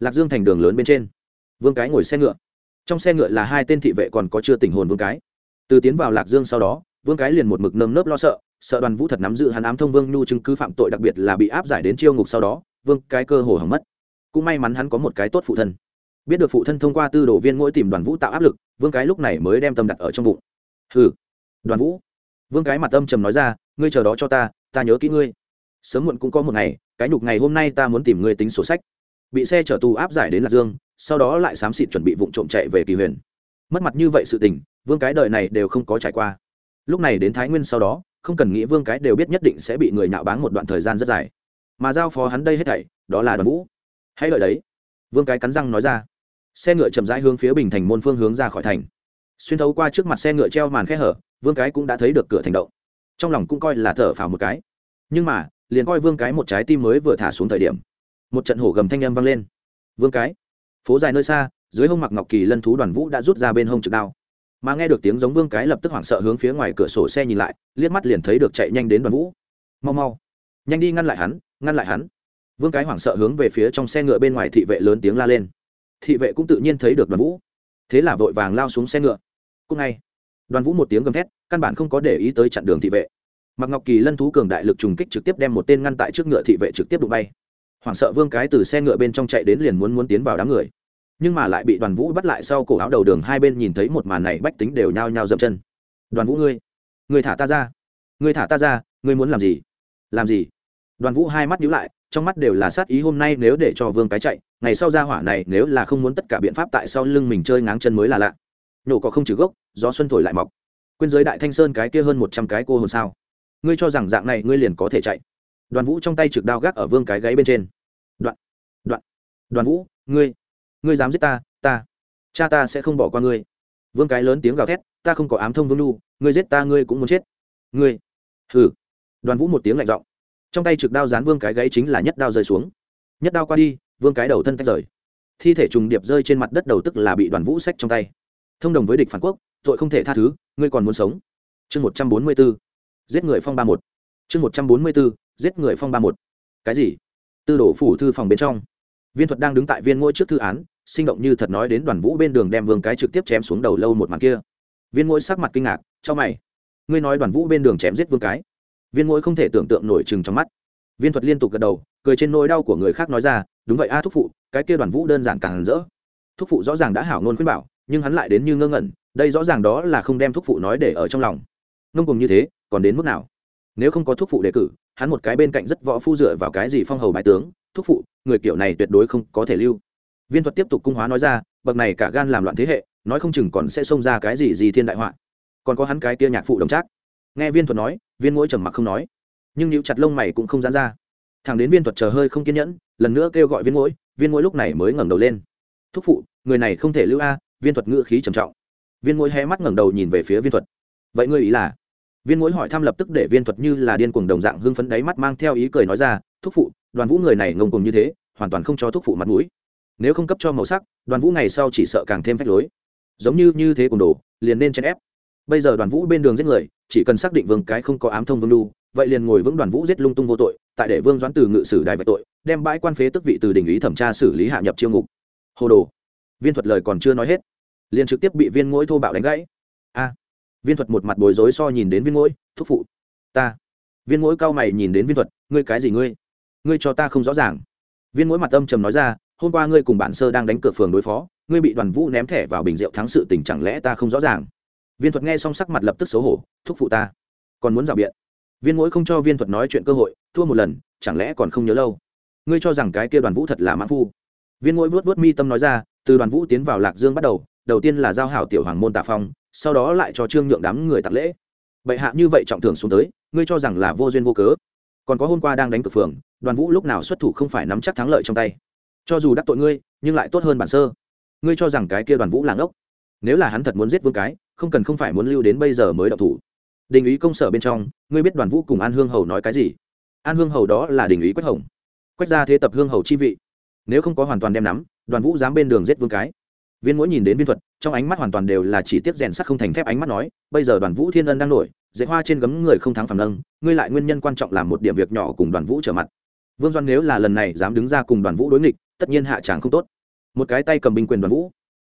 Lạc dương thành đường lớn bên trên. Vương cái ngồi xe ngựa. Trong xe ngựa là hai tên thị vệ còn có chưa tình hồn vương cái. Từ tiến vào lạc dương sau đó vương cái liền một mực nơm nớp lo sợ sợ đoàn vũ thật nắm giữ hắn ám thông vương nhu chứng cứ phạm tội đặc biệt là bị áp giải đến chiêu ngục sau đó, vương cái cơ hồ hỏng mất. Cũng may mắn hắn có một cái tốt phụ thân. Biết được phụ thân thông qua tư đồ viên mỗi tìm đoàn vũ tạo áp lực, vương cái lúc này mới đem tâm đặt ở trong bụng. Hừ, đoàn vũ. Vương cái mặt âm trầm nói ra, ngươi chờ đó cho ta ta nhớ kỹ ngươi. Sớm muộn cũng có một ngày, cái nhục ngày hôm nay ta muốn tìm ngươi tính sổ sách. Bị xe chở tù áp giải đến lạc dương, sau đó lại xám xịt chuẩn bị vụ trộm chạy về kỳ huyền. Mất mặt như vậy sự tình, vương cái đời này đều không có trải qua lúc này đến thái nguyên sau đó, không cần nghĩ vương cái đều biết nhất định sẽ bị người nạo báng một đoạn thời gian rất dài. Mà giao phó hắn đây hết thảy, đó là đoàn vũ. Hãy lợi đấy. Vương cái cắn răng nói ra. Xe ngựa chậm rãi hướng phía bình thành môn phương hướng ra khỏi thành. Xuyên thấu qua trước mặt xe ngựa treo màn khe hở, vương cái cũng đã thấy được cửa thành động. Trong lòng cũng coi là thở phào một cái. Nhưng mà, liền coi vương cái một trái tim mới vừa thả xuống thời điểm, một trận hổ gầm thanh â m vang lên. Vương cái, phố dài nơi xa, dưới hông mặc ngọc kỳ lân thú đoàn vũ đã rút ra bên hông trực đao mà nghe được tiếng giống vương cái lập tức hoảng sợ hướng phía ngoài cửa sổ xe nhìn lại, liếc mắt liền thấy được chạy nhanh đến đoàn vũ. Mau mau, nhanh đi ngăn lại hắn, ngăn lại hắn. Vương cái hoảng sợ hướng về phía trong xe ngựa bên ngoài thị vệ lớn tiếng la lên. Thị vệ cũng tự nhiên thấy được đoàn vũ. Thế là vội vàng lao xuống xe ngựa. Cũng ngay, đoàn vũ một tiếng gầm thét, căn bản không có để ý tới chặn đường thị vệ. Mặc ngọc kỳ lân thú cường đại lực trùng kích trực tiếp đem một tên ngăn tại trước ngựa thị vệ trực tiếp đụng bay. Hoảng sợ vương cái từ xe ngựa bên trong chạy đến liền muốn muốn tiến vào đám người nhưng mà lại bị đoàn vũ bắt lại sau cổ áo đầu đường hai bên nhìn thấy một màn này bách tính đều nhao nhao dậm chân. Đoàn vũ ngươi ngươi thả ta ra, ngươi thả ta ra, ngươi muốn làm gì? Làm gì? Đoàn vũ hai mắt nhíu lại, trong mắt đều là sát ý hôm nay nếu để cho vương cái chạy, ngày sau ra hỏa này nếu là không muốn tất cả biện pháp tại sau lưng mình chơi ngáng chân mới là lạ. Nhổ có không trừ gốc, gió xuân thổi lại mọc. Quên giới đại thanh sơn cái kia hơn một trăm cái cô hồn sao? Ngươi cho rằng dạng này ngươi liền có thể chạy? Đoàn vũ trong tay trực đao gác ở vương cái gáy bên trên. Đoạn đoạn, đoàn vũ, ngươi ngươi dám giết ta ta, cha ta sẽ không bỏ qua ngươi. Vương cái lớn tiếng gào thét, ta không có ám thông vương lu ngươi giết ta ngươi cũng muốn chết. Ngươi, hừ. Đoàn vũ một tiếng lạnh giọng. Trong tay trực đao dán vương cái gáy chính là nhất đao rơi xuống. Nhất đao qua đi, vương cái đầu thân tách rời. Thi thể trùng điệp rơi trên mặt đất đầu tức là bị đoàn vũ sách trong tay. Thông đồng với địch phản quốc, tội không thể tha thứ, ngươi còn muốn sống. Chương một trăm bốn mươi b ố giết người phong ba một. Chương một trăm bốn mươi b ố giết người phong ba một. Cái gì? Tư đổ phủ thư phòng bên trong. Viên thuật đang đứng tại viên ngôi trước thư án sinh động như thật nói đến đoàn vũ bên đường đem vương cái trực tiếp chém xuống đầu lâu một màn kia. Viên mỗi sắc mặt kinh ngạc cho mày, ngươi nói đoàn vũ bên đường chém giết vương cái? Viên mỗi không thể tưởng tượng nổi chừng trong mắt. Viên thuật liên tục gật đầu, cười trên nỗi đau của người khác nói ra, đúng vậy a, thúc phụ, cái kia đoàn vũ đơn giản càng rỡ. Thúc phụ rõ ràng đã hảo ngôn khuyên bảo, nhưng hắn lại đến như ngơ ngẩn, đây rõ ràng đó là không đem thúc phụ nói để ở trong lòng. Ngông cùng như thế, còn đến mức nào? Nếu không có thúc phụ đề cử, hắn một cái bên cạnh rất võ phu dựa vào cái gì phong hầu bài tướng, thúc phụ, người kiểu này tuyệt đối không có thể lưu viên thuật tiếp tục cung hóa nói ra, bậc này cả gan làm loạn thế hệ, nói không chừng còn sẽ xông ra cái gì gì thiên đại họa. Còn có hắn cái kia nhạc phụ đồng trác. Nghe viên thuật nói, viên mỗi trầm mặc không nói. Nhưng níu chặt lông mày cũng không dán ra. Thằng đến viên thuật chờ hơi không kiên nhẫn, lần nữa kêu gọi viên mỗi viên mỗi lúc này mới ngẩng đầu lên. Thúc phụ, người này không thể lưu a, viên thuật ngữ khí trầm trọng. Viên mỗi hé mắt ngẩng đầu nhìn về phía viên thuật. Vậy ngươi ý là? Viên mỗi hỏi thăm lập tức để viên thuật như là điên cuồng đồng dạng hưng phấn đáy mắt mang theo ý cười nói ra, thúc phụ, đoàn vũ người này ngông cuồng như thế, hoàn toàn không cho thúc phụ mặt mũi nếu không cấp cho màu sắc, đoàn vũ ngày sau chỉ sợ càng thêm phách lối. Giống như như thế cùng đồ, liền nên chèn ép. Bây giờ đoàn vũ bên đường giết người, chỉ cần xác định vương cái không có ám thông vương lu vậy liền ngồi vững đoàn vũ giết lung tung vô tội, tại để vương doãn từ ngự sử đài vạch tội, đem bãi quan phế tức vị từ đình ý thẩm tra xử lý hạ nhập chiêu ngục. Hồ đồ. Viên thuật lời còn chưa nói hết, liền trực tiếp bị viên mũi thô bạo đánh gãy. A. À. Viên thuật một mặt bối rối so nhìn đến viên mũi thúc phụ. Ta. Viên mũi cao mày nhìn đến viên thuật, ngươi cái gì ngươi? Ngươi cho ta không rõ ràng. Viên mũi mặt âm trầm nói ra hôm qua ngươi cùng bản sơ đang đánh cược phường đối phó, ngươi bị đoàn vũ ném thẻ vào bình rượu thắng sự tình chẳng lẽ ta không rõ ràng? Viên thuật nghe xong sắc mặt lập tức xấu hổ, thúc phụ ta. Còn muốn rào biện. Viên mỗi không cho viên thuật nói chuyện cơ hội, thua một lần, chẳng lẽ còn không nhớ lâu? Ngươi cho rằng cái kia đoàn vũ thật là mãn phu? Viên mỗi vuốt vuốt mi tâm nói ra, từ đoàn vũ tiến vào lạc dương bắt đầu đầu tiên là giao hảo tiểu hoàng môn tạ phong, sau đó lại cho trương nhượng đám người tạc lễ. Bệ hạ như vậy trọng thưởng xuống tới, ngươi cho rằng là vô duyên vô cớ. Còn có hôm qua đang đánh cược phường, đoàn vũ lúc nào xuất thủ không phải nắm chắc thắng lợi trong tay cho dù đắc tội ngươi, nhưng lại tốt hơn bản sơ. Ngươi cho rằng cái kia đoàn vũ làng ốc nếu là hắn thật muốn giết vương cái, không cần không phải muốn lưu đến bây giờ mới đậu thủ. Đình ý công sở bên trong, ngươi biết đoàn vũ cùng an hương hầu nói cái gì? An hương hầu đó là đình ý quách hồng. Quách ra thế tập hương hầu chi vị. Nếu không có hoàn toàn đem nắm, đoàn vũ dám bên đường giết vương cái. Viên mỗi nhìn đến viên thuật, trong ánh mắt hoàn toàn đều là chỉ tiếp rèn sắt không thành thép ánh mắt nói, bây giờ đoàn vũ thiên ân đang nổi dạy hoa trên gấm người không thắng phản lâng ngươi lại nguyên nhân quan trọng làm một điểm việc nhỏ cùng đoàn vũ trở mặt vương doan nếu là lần này dám đứng ra cùng đoàn vũ đối nghịch, tất nhiên hạ tràng không tốt. Một cái tay cầm binh quyền đoàn vũ,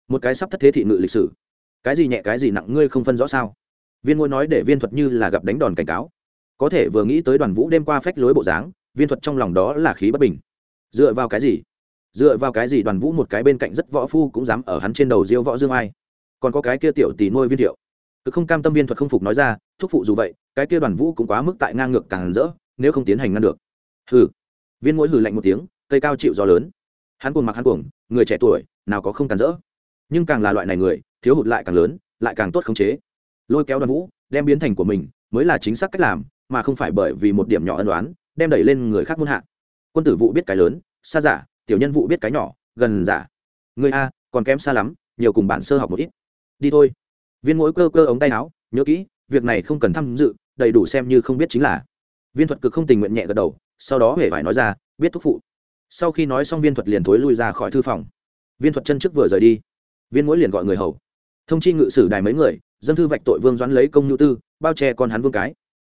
một cái sắp thất thế thị ngự lịch sử. Cái gì nhẹ, cái gì nặng, ngươi không phân rõ sao? Viên ngôi nói để viên thuật như là gặp đánh đòn cảnh cáo. Có thể vừa nghĩ tới đoàn vũ đêm qua phách lối bộ dáng, viên thuật trong lòng đó là khí bất bình. Dựa vào cái gì? Dựa vào cái gì đoàn vũ một cái bên cạnh rất võ phu cũng dám ở hắn trên đầu diêu võ dương ai? Còn có cái kia tiểu tỷ nuôi viên thiệu. Cứ không cam tâm viên thuật không phục nói ra, thúc phụ dù vậy, cái kia đoàn vũ cũng quá mức tại ngang ngược càng rỡ, nếu không tiến hành ngăn được. Hừ viên mỗi hừ lạnh một tiếng, cây cao chịu gió lớn. Hắn cuồng mặc hắn cuồng, người trẻ tuổi, nào có không cản rỡ. Nhưng càng là loại này người, thiếu hụt lại càng lớn, lại càng tốt khống chế. Lôi kéo đoàn vũ, đem biến thành của mình, mới là chính xác cách làm, mà không phải bởi vì một điểm nhỏ ân đoán đem đẩy lên người khác muôn hạ. Quân tử vụ biết cái lớn, xa giả, tiểu nhân vụ biết cái nhỏ, gần giả. Người a, còn kém xa lắm, nhiều cùng bạn sơ học một ít. Đi thôi. Viên mỗi cơ cơ ống tay áo, nhớ kỹ, việc này không cần tham dự, đầy đủ xem như không biết chính là. Viên thuật cực không tình nguyện nhẹ gật đầu sau đó hề phải nói ra, biết thúc phụ. Sau khi nói xong viên thuật liền thối lui ra khỏi thư phòng. Viên thuật chân trước vừa rời đi, viên mỗi liền gọi người hầu. Thông chi ngự sử đài mấy người dân thư vạch tội vương doãn lấy công nhu tư, bao che con hắn vương cái.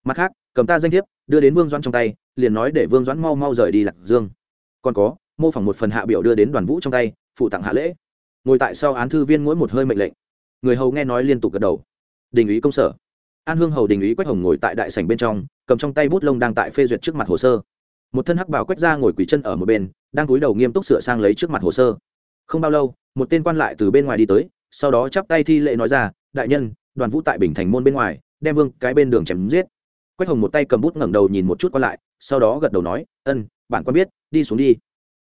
Mặt khác, cầm ta danh thiếp, đưa đến vương doãn trong tay, liền nói để vương doãn mau mau rời đi lạc dương. Còn có, mô phỏng một phần hạ biểu đưa đến đoàn vũ trong tay, phụ tặng hạ lễ. Ngồi tại sau án thư viên mỗi một hơi mệnh lệnh. Người hầu nghe nói liên tục gật đầu. Đình ý công sở. An hương hầu đình ý quách hồng ngồi tại đại sảnh bên trong, cầm trong tay bút lông đang tại phê duyệt trước mặt hồ sơ một thân hắc bảo quách ra ngồi quỳ chân ở một bên, đang cúi đầu nghiêm túc sửa sang lấy trước mặt hồ sơ. Không bao lâu, một tên quan lại từ bên ngoài đi tới, sau đó chắp tay thi lễ nói ra, đại nhân, đoàn vũ tại bình thành môn bên ngoài, đem vương cái bên đường chém giết. Quách hồng một tay cầm bút ngẩng đầu nhìn một chút quan lại, sau đó gật đầu nói, ân bạn quan biết, đi xuống đi.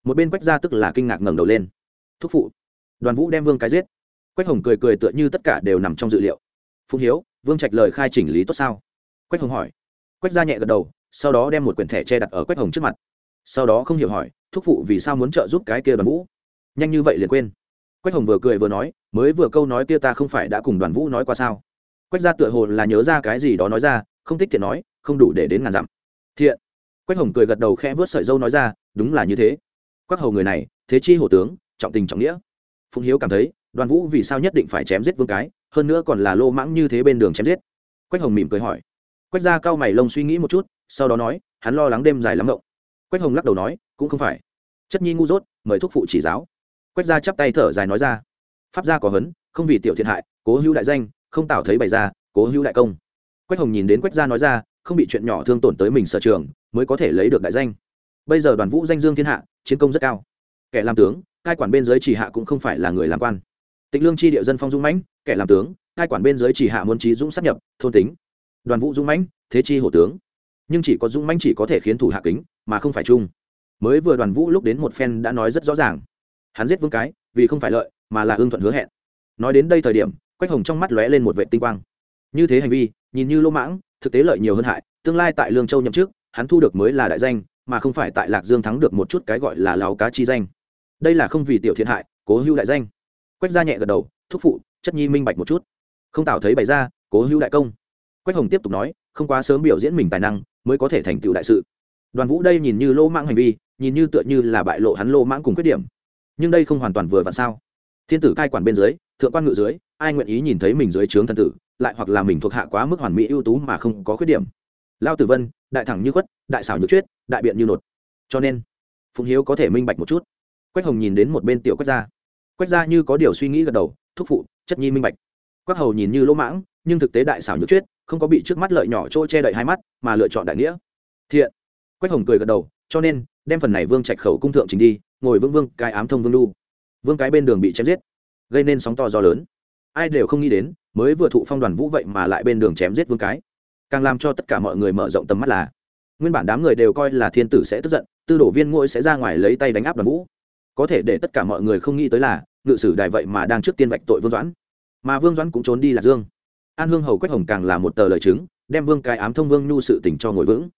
Một bên quách ra tức là kinh ngạc ngẩng đầu lên. Thúc phụ, đoàn vũ đem vương cái giết. Quách hồng cười cười tựa như tất cả đều nằm trong dự liệu. Phụng hiếu, vương trạch lời khai chỉnh lý tốt sao? Quách hồng hỏi. Quách ra nhẹ gật đầu sau đó đem một quyển thẻ che đặt ở quách hồng trước mặt. Sau đó không hiểu hỏi, thúc phụ vì sao muốn trợ giúp cái kia đoàn vũ? Nhanh như vậy liền quên. Quách hồng vừa cười vừa nói, mới vừa câu nói kia ta không phải đã cùng đoàn vũ nói qua sao? Quách ra tựa hồ là nhớ ra cái gì đó nói ra, không thích thiện nói, không đủ để đến ngàn dặm. Thiện? Quách hồng cười gật đầu khẽ vớt sợi dâu nói ra, đúng là như thế. Quách hầu người này, thế chi hổ tướng, trọng tình trọng nghĩa. Phụng hiếu cảm thấy, đoàn vũ vì sao nhất định phải chém giết vương cái, hơn nữa còn là lô mãng như thế bên đường chém giết. Quách hồng mỉm cười hỏi. Quách ra cao mày lông suy nghĩ một chút sau đó nói, hắn lo lắng đêm dài lắm ngộng. Quách hồng lắc đầu nói, cũng không phải. Chất nhi ngu dốt, mời thúc phụ chỉ giáo. Quách ra chắp tay thở dài nói ra, pháp gia có hấn, không vì tiểu thiện hại, cố hữu đại danh, không tạo thấy bày ra, cố hữu đại công. Quách hồng nhìn đến quách gia nói ra, không bị chuyện nhỏ thương tổn tới mình sở trường, mới có thể lấy được đại danh. Bây giờ đoàn vũ danh dương thiên hạ, chiến công rất cao. Kẻ làm tướng, cai quản bên dưới chỉ hạ cũng không phải là người làm quan. Tịnh lương chi địa dân phong dung mãnh, kẻ làm tướng, cai quản bên dưới chỉ hạ muốn trí dũng sát nhập, thôn tính. Đoàn vũ dung mãnh, thế chi hổ tướng nhưng chỉ có dũng mãnh chỉ có thể khiến thủ hạ kính, mà không phải chung. Mới vừa đoàn vũ lúc đến một phen đã nói rất rõ ràng. Hắn giết vương cái, vì không phải lợi, mà là hương thuận hứa hẹn. Nói đến đây thời điểm, quách hồng trong mắt lóe lên một vệ tinh quang. Như thế hành vi, nhìn như lỗ mãng, thực tế lợi nhiều hơn hại, tương lai tại lương châu nhậm chức, hắn thu được mới là đại danh, mà không phải tại lạc dương thắng được một chút cái gọi là láo cá chi danh. Đây là không vì tiểu thiện hại, cố hữu đại danh. Quách ra nhẹ gật đầu, thúc phụ, chất nhi minh bạch một chút. Không tạo thấy bày ra, cố hữu đại công. Quách hồng tiếp tục nói không quá sớm biểu diễn mình tài năng, mới có thể thành tựu đại sự. Đoàn vũ đây nhìn như lô mãng hành vi, nhìn như tựa như là bại lộ hắn lô mãng cùng khuyết điểm. Nhưng đây không hoàn toàn vừa vặn sao? Thiên tử cai quản bên dưới, thượng quan ngự dưới, ai nguyện ý nhìn thấy mình dưới trướng thân tử, lại hoặc là mình thuộc hạ quá mức hoàn mỹ ưu tú mà không có khuyết điểm? Lao tử vân, đại thẳng như khuất, đại xảo như chuyết đại biện như nột. Cho nên, phụng hiếu có thể minh bạch một chút. Quách hồng nhìn đến một bên tiểu quách gia. Quách gia như có điều suy nghĩ gật đầu, thúc phụ, chất nhi minh bạch. Quách hầu nhìn như lỗ mãng, nhưng thực tế đại xảo như chuyết không có bị trước mắt lợi nhỏ trôi che đậy hai mắt, mà lựa chọn đại nghĩa. Thiện. Quách hồng cười gật đầu, cho nên, đem phần này vương trạch khẩu cung thượng trình đi, ngồi vương vương cái ám thông vương lu vương cái bên đường bị chém giết, gây nên sóng to gió lớn. Ai đều không nghĩ đến, mới vừa thụ phong đoàn vũ vậy mà lại bên đường chém giết vương cái. Càng làm cho tất cả mọi người mở rộng tầm mắt là, nguyên bản đám người đều coi là thiên tử sẽ tức giận, tư đổ viên ngôi sẽ ra ngoài lấy tay đánh áp đoàn vũ. Có thể để tất cả mọi người không nghĩ tới là, ngự sử đài vậy mà đang trước tiên vạch tội vương doãn. Mà vương doãn cũng trốn đi lạc dương an hương hầu quách hồng càng là một tờ lời chứng, đem vương cái ám thông vương nhu sự tình cho ngồi vững.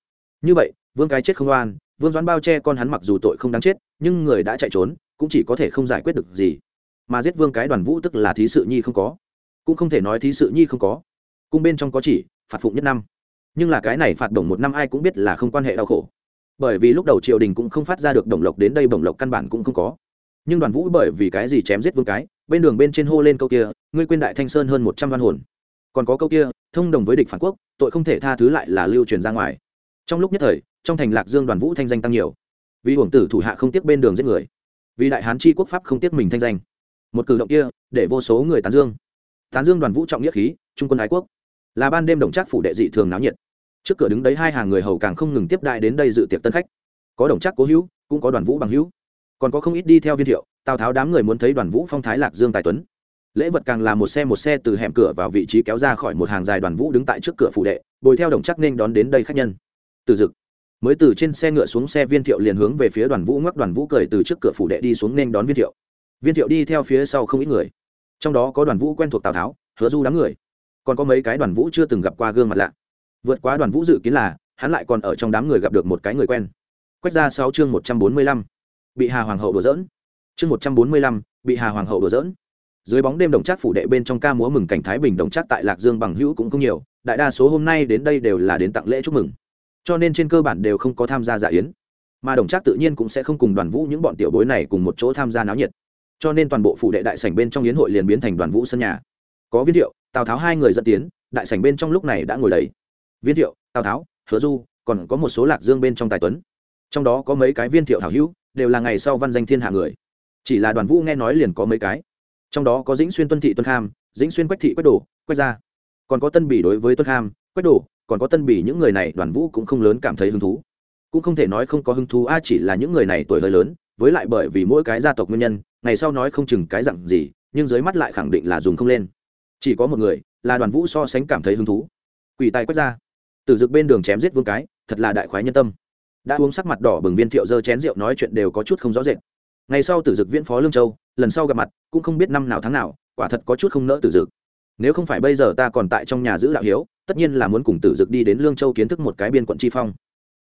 Như vậy, vương cái chết không oan, vương doãn bao che con hắn mặc dù tội không đáng chết, nhưng người đã chạy trốn, cũng chỉ có thể không giải quyết được gì. Mà giết vương cái đoàn vũ tức là thí sự nhi không có. Cũng không thể nói thí sự nhi không có. Cung bên trong có chỉ, phạt phụng nhất năm. Nhưng là cái này phạt đồng một năm ai cũng biết là không quan hệ đau khổ. Bởi vì lúc đầu triều đình cũng không phát ra được đồng lộc đến đây bổng lộc căn bản cũng không có. Nhưng đoàn vũ bởi vì cái gì chém giết vương cái, bên đường bên trên hô lên câu kia, ngươi quên đại thanh sơn hơn một trăm văn hồn còn có câu kia, thông đồng với địch phản quốc, tội không thể tha thứ lại là lưu truyền ra ngoài. Trong lúc nhất thời, trong thành lạc dương đoàn vũ thanh danh tăng nhiều. Vì hưởng tử thủ hạ không tiếc bên đường giết người. Vì đại hán chi quốc pháp không tiếc mình thanh danh. Một cử động kia, để vô số người tán dương. Tán dương đoàn vũ trọng nghĩa khí, trung quân ái quốc. Là ban đêm đồng trác phủ đệ dị thường náo nhiệt. Trước cửa đứng đấy hai hàng người hầu càng không ngừng tiếp đại đến đây dự tiệc tân khách. Có đồng trác cố hữu, cũng có đoàn vũ bằng hữu. Còn có không ít đi theo viên thiệu, tào tháo đám người muốn thấy đoàn vũ phong thái lạc dương tài tuấn lễ vật càng là một xe một xe từ hẻm cửa vào vị trí kéo ra khỏi một hàng dài đoàn vũ đứng tại trước cửa phủ đệ, bồi theo đồng chắc nên đón đến đây khách nhân. Từ dực, mới từ trên xe ngựa xuống xe viên thiệu liền hướng về phía đoàn vũ ngoắc đoàn vũ cười từ trước cửa phủ đệ đi xuống nên đón viên thiệu. Viên thiệu đi theo phía sau không ít người. Trong đó có đoàn vũ quen thuộc tào tháo, hứa du đám người. Còn có mấy cái đoàn vũ chưa từng gặp qua gương mặt lạ. Vượt quá đoàn vũ dự kiến là, hắn lại còn ở trong đám người gặp được một cái người quen. Quét ra sáu chương một trăm bốn mươi lăm. Bị hà hoàng hậu đùa dỡn chương một trăm bốn mươi lăm, bị hà hoàng hậu đùa dỡn dưới bóng đêm đồng trác phủ đệ bên trong ca múa mừng cảnh thái bình đồng trác tại lạc dương bằng hữu cũng không nhiều, đại đa số hôm nay đến đây đều là đến tặng lễ chúc mừng. Cho nên trên cơ bản đều không có tham gia dạ yến. Mà đồng trác tự nhiên cũng sẽ không cùng đoàn vũ những bọn tiểu bối này cùng một chỗ tham gia náo nhiệt. Cho nên toàn bộ phủ đệ đại sảnh bên trong yến hội liền biến thành đoàn vũ sân nhà. Có viên thiệu, tào tháo hai người dẫn tiến, đại sảnh bên trong lúc này đã ngồi đầy. Viên thiệu, tào tháo, hứa du, còn có một số lạc dương bên trong tài tuấn. Trong đó có mấy cái viên thiệu hảo hữu, đều là ngày sau văn danh thiên hạ người. Chỉ là đoàn vũ nghe nói liền có mấy cái trong đó có dĩnh xuyên tuân thị tuân kham, dĩnh xuyên quách thị quách đồ, quách gia. Còn có tân bỉ đối với tuân kham, quách đồ, còn có tân bỉ những người này, đoàn vũ cũng không lớn cảm thấy hứng thú. Cũng không thể nói không có hứng thú, a, chỉ là những người này tuổi hơi lớn, với lại bởi vì mỗi cái gia tộc nguyên nhân, ngày sau nói không chừng cái dặn gì, nhưng dưới mắt lại khẳng định là dùng không lên. Chỉ có một người, là đoàn vũ so sánh cảm thấy hứng thú. Quỷ tài quách gia. Từ dực bên đường chém giết vương cái, thật là đại khoái nhân tâm. Đã uống sắc mặt đỏ bừng viên thiệu dơ chén rượu nói chuyện đều có chút không rõ rệt. Ngày sau tử dực viễn phó lương châu lần sau gặp mặt, cũng không biết năm nào tháng nào, quả thật có chút không nỡ tử dực. Nếu không phải bây giờ ta còn tại trong nhà giữ đạo hiếu, tất nhiên là muốn cùng tử dực đi đến lương châu kiến thức một cái biên quận chi phong.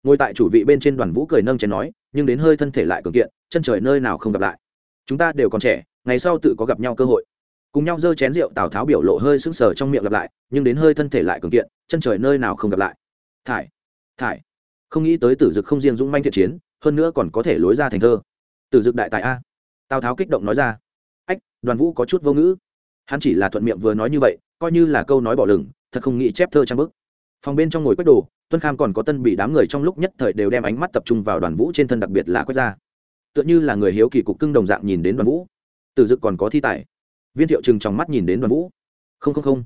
Ngồi tại chủ vị bên trên đoàn vũ cười nâng chén nói, nhưng đến hơi thân thể lại cường kiện, chân trời nơi nào không gặp lại. Chúng ta đều còn trẻ, ngày sau tự có gặp nhau cơ hội. Cùng nhau giơ chén rượu tào tháo biểu lộ hơi sững sờ trong miệng gặp lại, nhưng đến hơi thân thể lại cường kiện, chân trời nơi nào không gặp lại. Thải thải. Không nghĩ tới tử dực không riêng dũng manh thiện chiến, hơn nữa còn có thể lối ra thành thơ. Tử dực đại tài a tào tháo kích động nói ra. Ách, đoàn vũ có chút vô ngữ. Hắn chỉ là thuận miệng vừa nói như vậy, coi như là câu nói bỏ lửng, thật không nghĩ chép thơ trang bức. Phòng bên trong ngồi quách đồ, tuân kham còn có tân bị đám người trong lúc nhất thời đều đem ánh mắt tập trung vào đoàn vũ trên thân đặc biệt là quách gia. Tựa như là người hiếu kỳ cục cưng đồng dạng nhìn đến đoàn vũ. Tử dực còn có thi tài. Viên thiệu trừng trong mắt nhìn đến đoàn vũ. Không không không.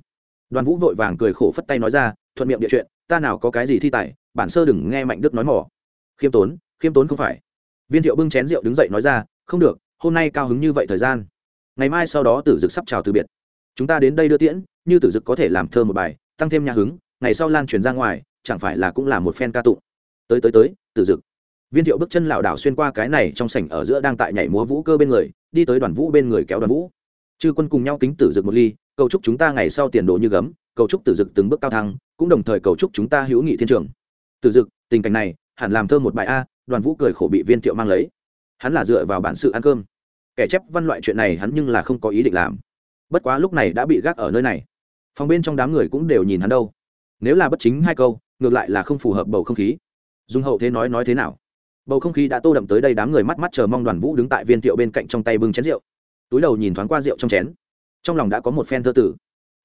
Đoàn vũ vội vàng cười khổ phất tay nói ra, thuận miệng địa chuyện, ta nào có cái gì thi tài, bản sơ đừng nghe mạnh đức nói mỏ. Khiêm tốn khiêm tốn không phải. Viên thiệu bưng chén rượu đứng dậy nói ra, không được hôm nay cao hứng như vậy thời gian. Ngày mai sau đó tử dực sắp chào từ biệt. Chúng ta đến đây đưa tiễn, như tử dực có thể làm thơ một bài, tăng thêm nhà hứng, ngày sau lan truyền ra ngoài, chẳng phải là cũng là một phen ca tụng. Tới tới tới, tử dực. Viên thiệu bước chân lảo đảo xuyên qua cái này trong sảnh ở giữa đang tại nhảy múa vũ cơ bên người, đi tới đoàn vũ bên người kéo đoàn vũ. Chư quân cùng nhau kính tử dực một ly, cầu chúc chúng ta ngày sau tiền đồ như gấm, cầu chúc tử dực từng bước cao thăng, cũng đồng thời cầu chúc chúng ta hữu nghị thiên trường. Tử dực, tình cảnh này, hẳn làm thơ một bài a, đoàn vũ cười khổ bị viên thiệu mang lấy hắn là dựa vào bản sự ăn cơm. Kẻ chép văn loại chuyện này hắn nhưng là không có ý định làm. Bất quá lúc này đã bị gác ở nơi này. Phòng bên trong đám người cũng đều nhìn hắn đâu. Nếu là bất chính hai câu, ngược lại là không phù hợp bầu không khí. Dung hậu thế nói nói thế nào? Bầu không khí đã tô đậm tới đây đám người mắt mắt chờ mong đoàn vũ đứng tại viên tiệu bên cạnh trong tay bưng chén rượu. Túi đầu nhìn thoáng qua rượu trong chén. Trong lòng đã có một phen thơ tử.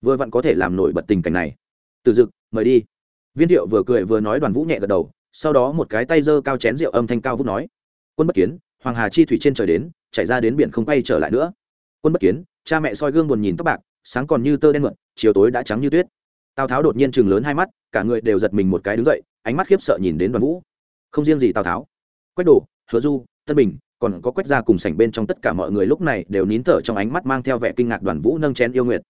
Vừa vặn có thể làm nổi bật tình cảnh này. Từ dực, mời đi. Viên thiệu vừa cười vừa nói đoàn vũ nhẹ gật đầu, sau đó một cái tay giơ cao chén rượu âm thanh cao vút nói. Quân bất kiến hoàng hà chi thủy trên trời đến chạy ra đến biển không quay trở lại nữa. Quân bất kiến, cha mẹ soi gương buồn nhìn tóc bạc, sáng còn như tơ đen mượn chiều tối đã trắng như tuyết. Tào tháo đột nhiên chừng lớn hai mắt, cả người đều giật mình một cái đứng dậy, ánh mắt khiếp sợ nhìn đến đoàn vũ. Không riêng gì tào tháo, quách đồ, hứa du, tân bình, còn có quách ra cùng sảnh bên trong tất cả mọi người lúc này đều nín thở trong ánh mắt mang theo vẻ kinh ngạc đoàn vũ nâng chén yêu nguyệt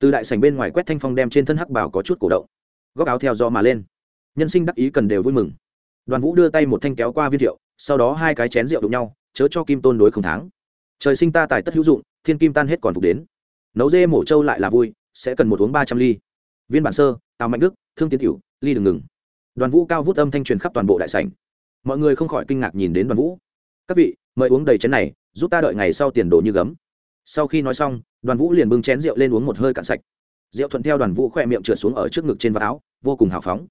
từ đại sảnh bên ngoài quét thanh phong đem trên thân hắc bảo có chút cổ động, góc áo theo do mà lên. Nhân sinh đắc ý cần đều vui mừng. Đoàn vũ đưa tay một thanh kéo qua viên thiệu sau đó hai cái chén rượu đụng nhau, chớ cho kim tôn đối không tháng trời sinh ta tài tất hữu dụng, thiên kim tan hết còn phục đến. Nấu dê mổ trâu lại là vui, sẽ cần một uống ba trăm ly. Viên bản sơ, tào mạnh đức, thương tiến tiểu ly đừng ngừng. Đoàn vũ cao vút âm thanh truyền khắp toàn bộ đại sảnh. Mọi người không khỏi kinh ngạc nhìn đến đoàn vũ. Các vị, mời uống đầy chén này, giúp ta đợi ngày sau tiền đồ như gấm. Sau khi nói xong, đoàn vũ liền bưng chén rượu lên uống một hơi cạn sạch. Rượu thuận theo đoàn vũ khỏe miệng trượt xuống ở trước ngực trên vạt áo, vô cùng hào phóng.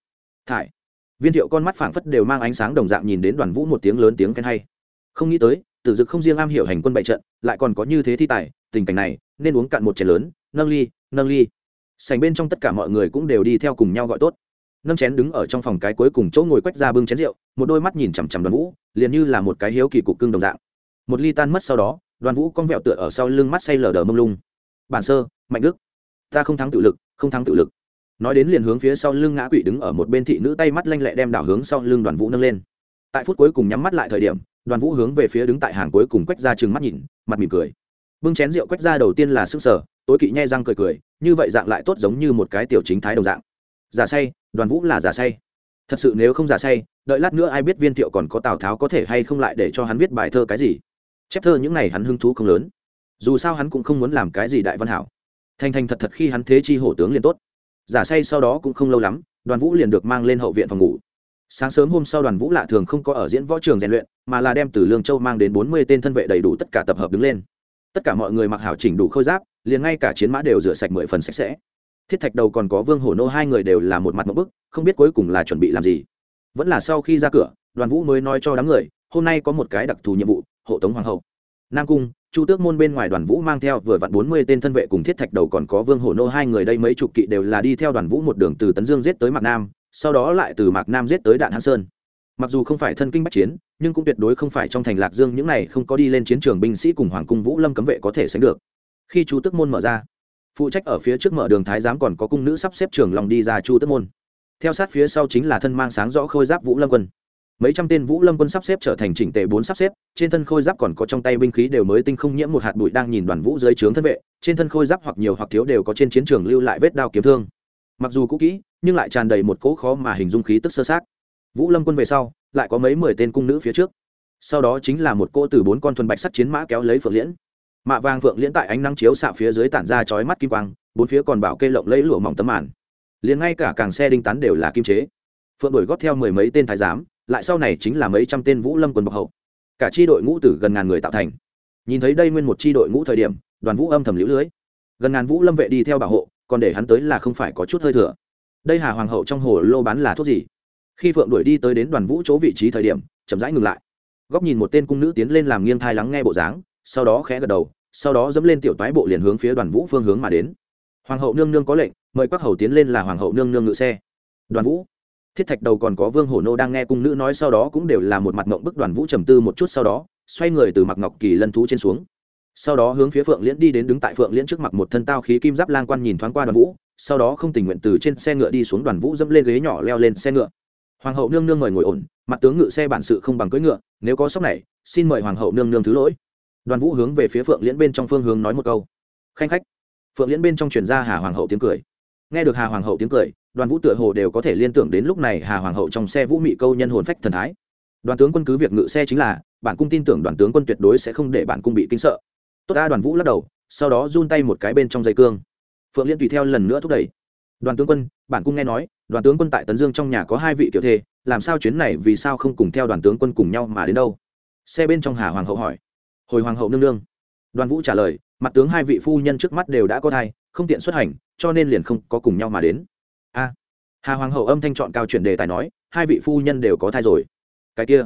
Thải viên thiệu con mắt phảng phất đều mang ánh sáng đồng dạng nhìn đến đoàn vũ một tiếng lớn tiếng khen hay. Không nghĩ tới, tử dực không riêng am hiểu hành quân bại trận, lại còn có như thế thi tài, tình cảnh này, nên uống cạn một chén lớn, nâng ly nâng ly. Sành bên trong tất cả mọi người cũng đều đi theo cùng nhau gọi tốt. Nâng chén đứng ở trong phòng cái cuối cùng chỗ ngồi quách ra bưng chén rượu, một đôi mắt nhìn chằm chằm đoàn vũ, liền như là một cái hiếu kỳ cục cưng đồng dạng. Một ly tan mất sau đó, đoàn vũ con vẹo tựa ở sau lưng mắt say lờ đờ mông lung. Bản sơ, mạnh đức, ta không thắng tự lực, không thắng tự lực nói đến liền hướng phía sau lưng ngã quỵ đứng ở một bên thị nữ tay mắt lanh lẹ đem đảo hướng sau lưng đoàn vũ nâng lên. Tại phút cuối cùng nhắm mắt lại thời điểm, đoàn vũ hướng về phía đứng tại hàng cuối cùng quách ra chừng mắt nhìn, mặt mỉm cười. Bưng chén rượu quách ra đầu tiên là sức sở, tối kỵ nhai răng cười cười, như vậy dạng lại tốt giống như một cái tiểu chính thái đồng dạng. Giả say, đoàn vũ là giả say. Thật sự nếu không giả say, đợi lát nữa ai biết viên thiệu còn có tào tháo có thể hay không lại để cho hắn viết bài thơ cái gì. Chép thơ những này hắn hứng thú không lớn. Dù sao hắn cũng không muốn làm cái gì đại văn hảo. Thành thành thật thật khi hắn thế chi hổ tướng liền tốt giả say sau đó cũng không lâu lắm, đoàn vũ liền được mang lên hậu viện phòng ngủ. Sáng sớm hôm sau đoàn vũ lạ thường không có ở diễn võ trường rèn luyện, mà là đem từ lương châu mang đến bốn mươi tên thân vệ đầy đủ tất cả tập hợp đứng lên. Tất cả mọi người mặc hảo chỉnh đủ khôi giáp, liền ngay cả chiến mã đều rửa sạch mười phần sạch sẽ. Thiết thạch đầu còn có vương hổ nô hai người đều là một mặt một bức, không biết cuối cùng là chuẩn bị làm gì. Vẫn là sau khi ra cửa, đoàn vũ mới nói cho đám người, hôm nay có một cái đặc thù nhiệm vụ, hộ tống hoàng hậu. Nam cung chu tước môn bên ngoài đoàn vũ mang theo vừa vặn bốn mươi tên thân vệ cùng thiết thạch đầu còn có vương hổ nô, hai người đây mấy chục kỵ đều là đi theo đoàn vũ một đường từ tấn dương giết tới mạc nam, sau đó lại từ mạc nam giết tới đạn hãn sơn. Mặc dù không phải thân kinh bắc chiến, nhưng cũng tuyệt đối không phải trong thành lạc dương những này không có đi lên chiến trường binh sĩ cùng hoàng cung vũ lâm cấm vệ có thể sánh được. Khi chu tước môn mở ra, phụ trách ở phía trước mở đường thái giám còn có cung nữ sắp xếp trường lòng đi ra chu tước môn. Theo sát phía sau chính là thân mang sáng rõ khôi giáp vũ lâm quân mấy trăm tên vũ lâm quân sắp xếp trở thành chỉnh tề bốn sắp xếp, trên thân khôi giáp còn có trong tay binh khí đều mới tinh không nhiễm một hạt bụi đang nhìn đoàn vũ dưới trướng thân vệ, trên thân khôi giáp hoặc nhiều hoặc thiếu đều có trên chiến trường lưu lại vết đao kiếm thương. Mặc dù cũ kỹ, nhưng lại tràn đầy một cỗ khó mà hình dung khí tức sơ sát vũ lâm quân về sau, lại có mấy mười tên cung nữ phía trước. Sau đó chính là một cô từ bốn con thuần bạch sắt chiến mã kéo lấy phượng liễn. Mạ vàng phượng liễn tại ánh nắng chiếu xạ phía dưới tản ra chói mắt kim quang, bốn phía còn bảo kê lộng lấy lụa mỏng tấm màn. Liền ngay cả càng xe đinh tán đều là kim chế. Phượng đổi góp theo mười mấy tên thái giám lại sau này chính là mấy trăm tên vũ lâm quân bọc hậu. Cả tri đội ngũ từ gần ngàn người tạo thành. Nhìn thấy đây nguyên một tri đội ngũ thời điểm, đoàn vũ âm thầm lũ lưới. Gần ngàn vũ lâm vệ đi theo bảo hộ, còn để hắn tới là không phải có chút hơi thừa đây hà hoàng hậu trong hồ lô bán là thuốc gì? Khi phượng đuổi đi tới đến đoàn vũ chỗ vị trí thời điểm, chậm rãi ngừng lại. Góc nhìn một tên cung nữ tiến lên làm nghiêng thai lắng nghe bộ dáng, sau đó khẽ gật đầu, sau đó dẫm lên tiểu toái bộ liền hướng phía đoàn vũ phương hướng mà đến. Hoàng hậu nương nương có lệnh, mời quắc hầu tiến lên là hoàng hậu nương nương ngự xe. Đoàn vũ thiết thạch đầu còn có vương hổ nô đang nghe cung nữ nói sau đó cũng đều là một mặt mộng bức đoàn vũ trầm tư một chút sau đó, xoay người từ mặc ngọc kỳ lân thú trên xuống. Sau đó hướng phía phượng liễn đi đến đứng tại phượng liễn trước mặt một thân tao khí kim giáp lang quan nhìn thoáng qua đoàn vũ, sau đó không tình nguyện từ trên xe ngựa đi xuống đoàn vũ dẫm lên ghế nhỏ leo lên xe ngựa. Hoàng hậu nương nương mời ngồi ổn, mặt tướng ngự xe bản sự không bằng cưỡi ngựa, nếu có sốc này, xin mời hoàng hậu nương nương thứ lỗi. Đoàn vũ hướng về phía phượng liễn bên trong phương hướng nói một câu. Khanh khách. Phượng liễn bên trong truyền ra hà hoàng hậu tiếng cười nghe được hà hoàng hậu tiếng cười, đoàn vũ tựa hồ đều có thể liên tưởng đến lúc này hà hoàng hậu trong xe vũ mị câu nhân hồn phách thần thái. Đoàn tướng quân cứ việc ngự xe chính là, bản cung tin tưởng đoàn tướng quân tuyệt đối sẽ không để bản cung bị kinh sợ. Tốt ta, đoàn vũ lắc đầu, sau đó run tay một cái bên trong dây cương. Phượng liên tùy theo lần nữa thúc đẩy. Đoàn tướng quân, bản cung nghe nói, đoàn tướng quân tại tấn dương trong nhà có hai vị kiểu thê, làm sao chuyến này vì sao không cùng theo đoàn tướng quân cùng nhau mà đến đâu? Xe bên trong hà hoàng hậu hỏi. Hồi hoàng hậu nương nương. Đoàn vũ trả lời, mặt tướng hai vị phu nhân trước mắt đều đã có thai, không tiện xuất hành cho nên liền không có cùng nhau mà đến. A, hà hoàng hậu âm thanh chọn cao chuyển đề tài nói, hai vị phu nhân đều có thai rồi. Cái kia,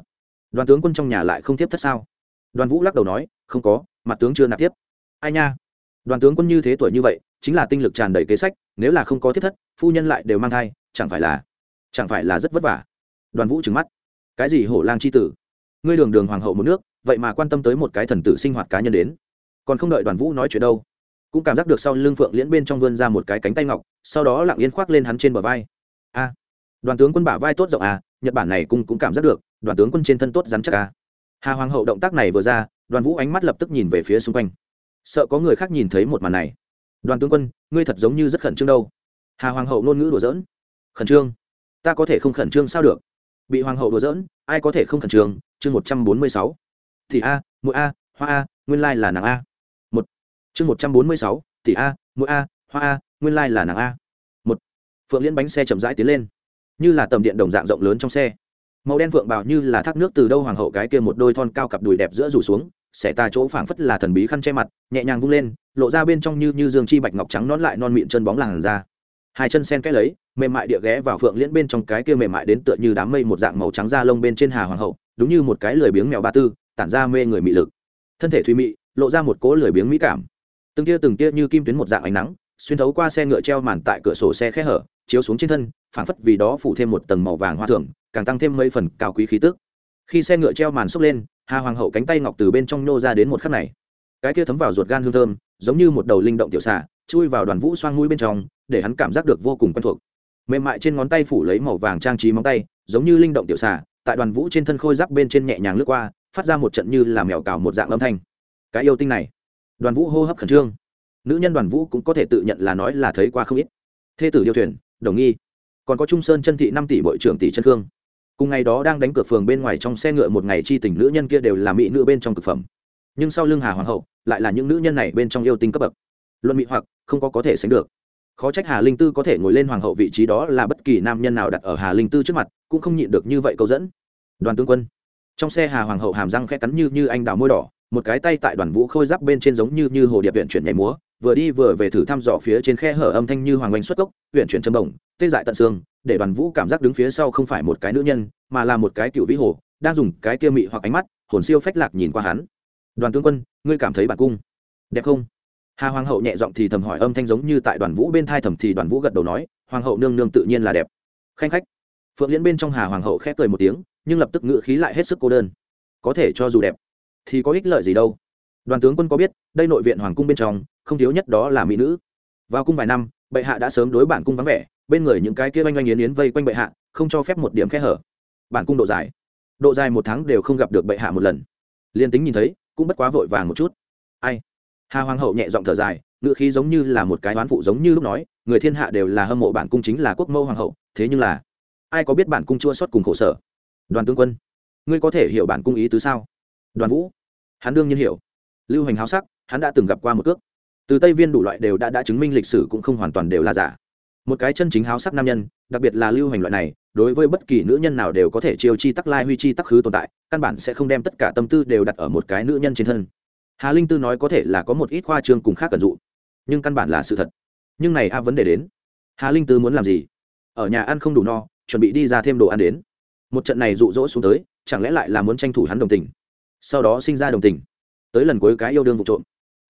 đoàn tướng quân trong nhà lại không tiếp thất sao? Đoàn vũ lắc đầu nói, không có, mặt tướng chưa nạp tiếp. Ai nha? Đoàn tướng quân như thế tuổi như vậy, chính là tinh lực tràn đầy kế sách, nếu là không có thiết thất, phu nhân lại đều mang thai, chẳng phải là, chẳng phải là rất vất vả? Đoàn vũ trừng mắt. Cái gì hổ lang c h i tử? Ngươi đường đường hoàng hậu một nước, vậy mà quan tâm tới một cái thần tử sinh hoạt cá nhân đến. Còn không đợi đoàn vũ nói chuyện đâu cũng cảm giác được sau lưng phượng liễn bên trong vươn ra một cái cánh tay ngọc, sau đó lặng yên khoác lên hắn trên bờ vai. A, đoàn tướng quân bả vai tốt rộng à nhật bản này cũng cũng cảm giác được, đoàn tướng quân trên thân tốt rắn chắc à. Hà hoàng hậu động tác này vừa ra, đoàn vũ ánh mắt lập tức nhìn về phía xung quanh. Sợ có người khác nhìn thấy một màn này. Đoàn tướng quân, ngươi thật giống như rất khẩn trương đâu. Hà hoàng hậu ngôn ngữ đùa giỡn. Khẩn trương? Ta có thể không khẩn trương sao được? Bị hoàng hậu đùa giỡn, ai có thể không khẩn trương? Chương một trăm bốn mươi sáu. Thì a mũi a, hoa a, nguyên lai là nàng a chương một trăm bốn mươi sáu tỷ a mũi a, hoa a, nguyên lai là nàng a. Một, phượng liên bánh xe chậm rãi tiến lên. Như là tầm điện đồng dạng rộng lớn trong xe. Màu đen phượng bào như là thác nước từ đâu hoàng hậu cái kia một đôi thon cao cặp đùi đẹp giữa rủ xuống, xẻ tà chỗ phảng phất là thần bí khăn che mặt, nhẹ nhàng vung lên, lộ ra bên trong như như dương chi bạch ngọc trắng nón lại non mịn chân bóng làn ra hai chân sen cái lấy, mềm mại địa ghé vào phượng liễn bên trong cái kia mềm mại đến tựa như đám mây một dạng màu trắng da lông bên trên hà hoàng hậu, đúng như một cái lười biếng mèo ba tư, tản ra mê người mị lực. Thân thể thùy mị, lộ ra một cỗ lười biếng mỹ cảm từng tia từng tia như kim tuyến một dạng ánh nắng, xuyên thấu qua xe ngựa treo màn tại cửa sổ xe khe hở, chiếu xuống trên thân, phảng phất vì đó phủ thêm một tầng màu vàng hoa thường càng tăng thêm mấy phần cao quý khí tức. Khi xe ngựa treo màn xốc lên, hà hoàng hậu cánh tay ngọc từ bên trong nô ra đến một khắc này. Cái kia thấm vào ruột gan hương thơm, giống như một đầu linh động tiểu xạ chui vào đoàn vũ xoang mũi bên trong, để hắn cảm giác được vô cùng quen thuộc. Mềm mại trên ngón tay phủ lấy màu vàng trang trí móng tay, giống như linh động tiểu xà, tại đoàn vũ trên thân khôi giáp bên trên nhẹ nhàng lướt qua, phát ra một trận như là mèo cào một dạng âm thanh. Cái yêu tinh này đoàn vũ hô hấp khẩn trương. Nữ nhân đoàn vũ cũng có thể tự nhận là nói là thấy qua không ít. Thê tử điêu thuyền, đồng nghi. Còn có trung sơn chân thị năm tỷ bội trưởng tỷ chân khương. Cùng ngày đó đang đánh cửa phường bên ngoài trong xe ngựa một ngày chi tình nữ nhân kia đều là mỹ nữ bên trong cực phẩm. Nhưng sau lưng hà hoàng hậu, lại là những nữ nhân này bên trong yêu tinh cấp bậc. Luận mỹ hoặc, không có có thể sánh được. Khó trách hà linh tư có thể ngồi lên hoàng hậu vị trí đó là bất kỳ nam nhân nào đặt ở hà linh tư trước mặt, cũng không nhịn được như vậy câu dẫn. Đoàn tướng quân. Trong xe hà hoàng hậu hàm răng khẽ cắn như như anh đào môi đỏ một cái tay tại đoàn vũ khôi giáp bên trên giống như như hồ điệp viện chuyển nhảy múa, vừa đi vừa về thử thăm dò phía trên khe hở âm thanh như hoàng oanh xuất gốc huyện chuyển châm bổng, tê dại tận xương, để đoàn vũ cảm giác đứng phía sau không phải một cái nữ nhân, mà là một cái cựu vĩ hồ, đang dùng cái kia mị hoặc ánh mắt, hồn siêu phách lạc nhìn qua hắn. Đoàn tướng quân, ngươi cảm thấy bản cung đẹp không? Hà hoàng hậu nhẹ giọng thì thầm hỏi âm thanh giống như tại đoàn vũ bên thai thầm thì đoàn vũ gật đầu nói, hoàng hậu nương nương tự nhiên là đẹp. Khanh khách. Phượng liễn bên trong hà hoàng hậu khẽ cười một tiếng, nhưng lập tức ngự khí lại hết sức cô đơn. Có thể cho dù đẹp thì có ích lợi gì đâu. Đoàn tướng quân có biết, đây nội viện hoàng cung bên trong, không thiếu nhất đó là mỹ nữ. Vào cung vài năm, bệ hạ đã sớm đối bản cung vắng vẻ, bên người những cái kia oanh oanh yến yến vây quanh bệ hạ, không cho phép một điểm khe hở. Bản cung độ dài. Độ dài một tháng đều không gặp được bệ hạ một lần. Liên tính nhìn thấy, cũng bất quá vội vàng một chút. Ai? Hà hoàng hậu nhẹ giọng thở dài ngự khí giống như là một cái oán phụ giống như lúc nói, người thiên hạ đều là hâm mộ bản cung chính là quốc mẫu hoàng hậu, thế nhưng là, ai có biết bản cung chua xót cùng khổ sở? Đoàn tướng quân, ngươi có thể hiểu bản cung ý tứ sao? Đoàn vũ. Hắn đương nhiên hiểu. Lưu hành háo sắc, hắn đã từng gặp qua một cước. Từ tây viên đủ loại đều đã đã chứng minh lịch sử cũng không hoàn toàn đều là giả. Một cái chân chính háo sắc nam nhân, đặc biệt là lưu hành loại này, đối với bất kỳ nữ nhân nào đều có thể chiêu chi tắc lai huy chi tắc khứ tồn tại, căn bản sẽ không đem tất cả tâm tư đều đặt ở một cái nữ nhân trên thân. Hà linh tư nói có thể là có một ít khoa trương cùng khác cần dụ, nhưng căn bản là sự thật. Nhưng này a vấn đề đến. Hà linh tư muốn làm gì? Ở nhà ăn không đủ no, chuẩn bị đi ra thêm đồ ăn đến. Một trận này rụ rỗ xuống tới, chẳng lẽ lại là muốn tranh thủ hắn đồng tình? Sau đó sinh ra đồng tình. Tới lần cuối cái yêu đương vụ trộm.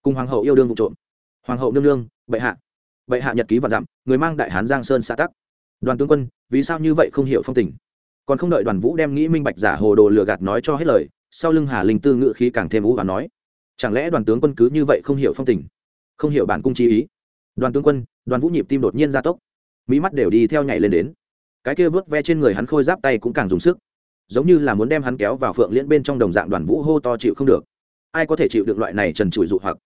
Cùng hoàng hậu yêu đương vụ trộm. Hoàng hậu nương nương, bệ hạ. Bệ hạ nhật ký và dặm, người mang đại hán giang sơn xã tắc. Đoàn tướng quân, vì sao như vậy không hiểu phong tình? Còn không đợi đoàn vũ đem nghĩ minh bạch giả hồ đồ lừa gạt nói cho hết lời, sau lưng hà linh tư ngự khí càng thêm vũ và nói, chẳng lẽ đoàn tướng quân cứ như vậy không hiểu phong tình? Không hiểu bản cung chi ý? Đoàn tướng quân, đoàn vũ nhịp tim đột nhiên gia tốc. Mỹ mắt đều đi theo nhảy lên đến. Cái kia vớt ve trên người hắn khôi giáp tay cũng càng dùng sức giống như là muốn đem hắn kéo vào phượng liễn bên trong đồng dạng đoàn vũ hô to chịu không được. Ai có thể chịu được loại này trần trụi dụ hoặc?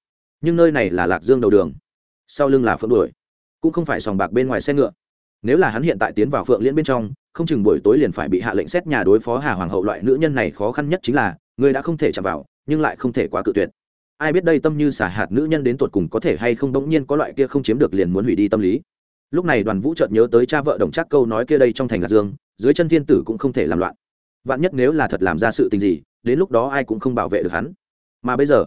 Nhưng nơi này là lạc dương đầu đường. Sau lưng là phượng đuổi. Cũng không phải sòng bạc bên ngoài xe ngựa. Nếu là hắn hiện tại tiến vào phượng liễn bên trong, không chừng buổi tối liền phải bị hạ lệnh xét nhà đối phó hà hoàng hậu loại nữ nhân này khó khăn nhất chính là, người đã không thể chạm vào, nhưng lại không thể quá cự tuyệt. Ai biết đây tâm như xả hạt nữ nhân đến tột cùng có thể hay không bỗng nhiên có loại kia không chiếm được liền muốn hủy đi tâm lý. Lúc này đoàn vũ chợt nhớ tới cha vợ đồng trác câu nói kia đây trong thành lạc dương, dưới chân thiên tử cũng không thể làm loạn vạn nhất nếu là thật làm ra sự tình gì, đến lúc đó ai cũng không bảo vệ được hắn. Mà bây giờ,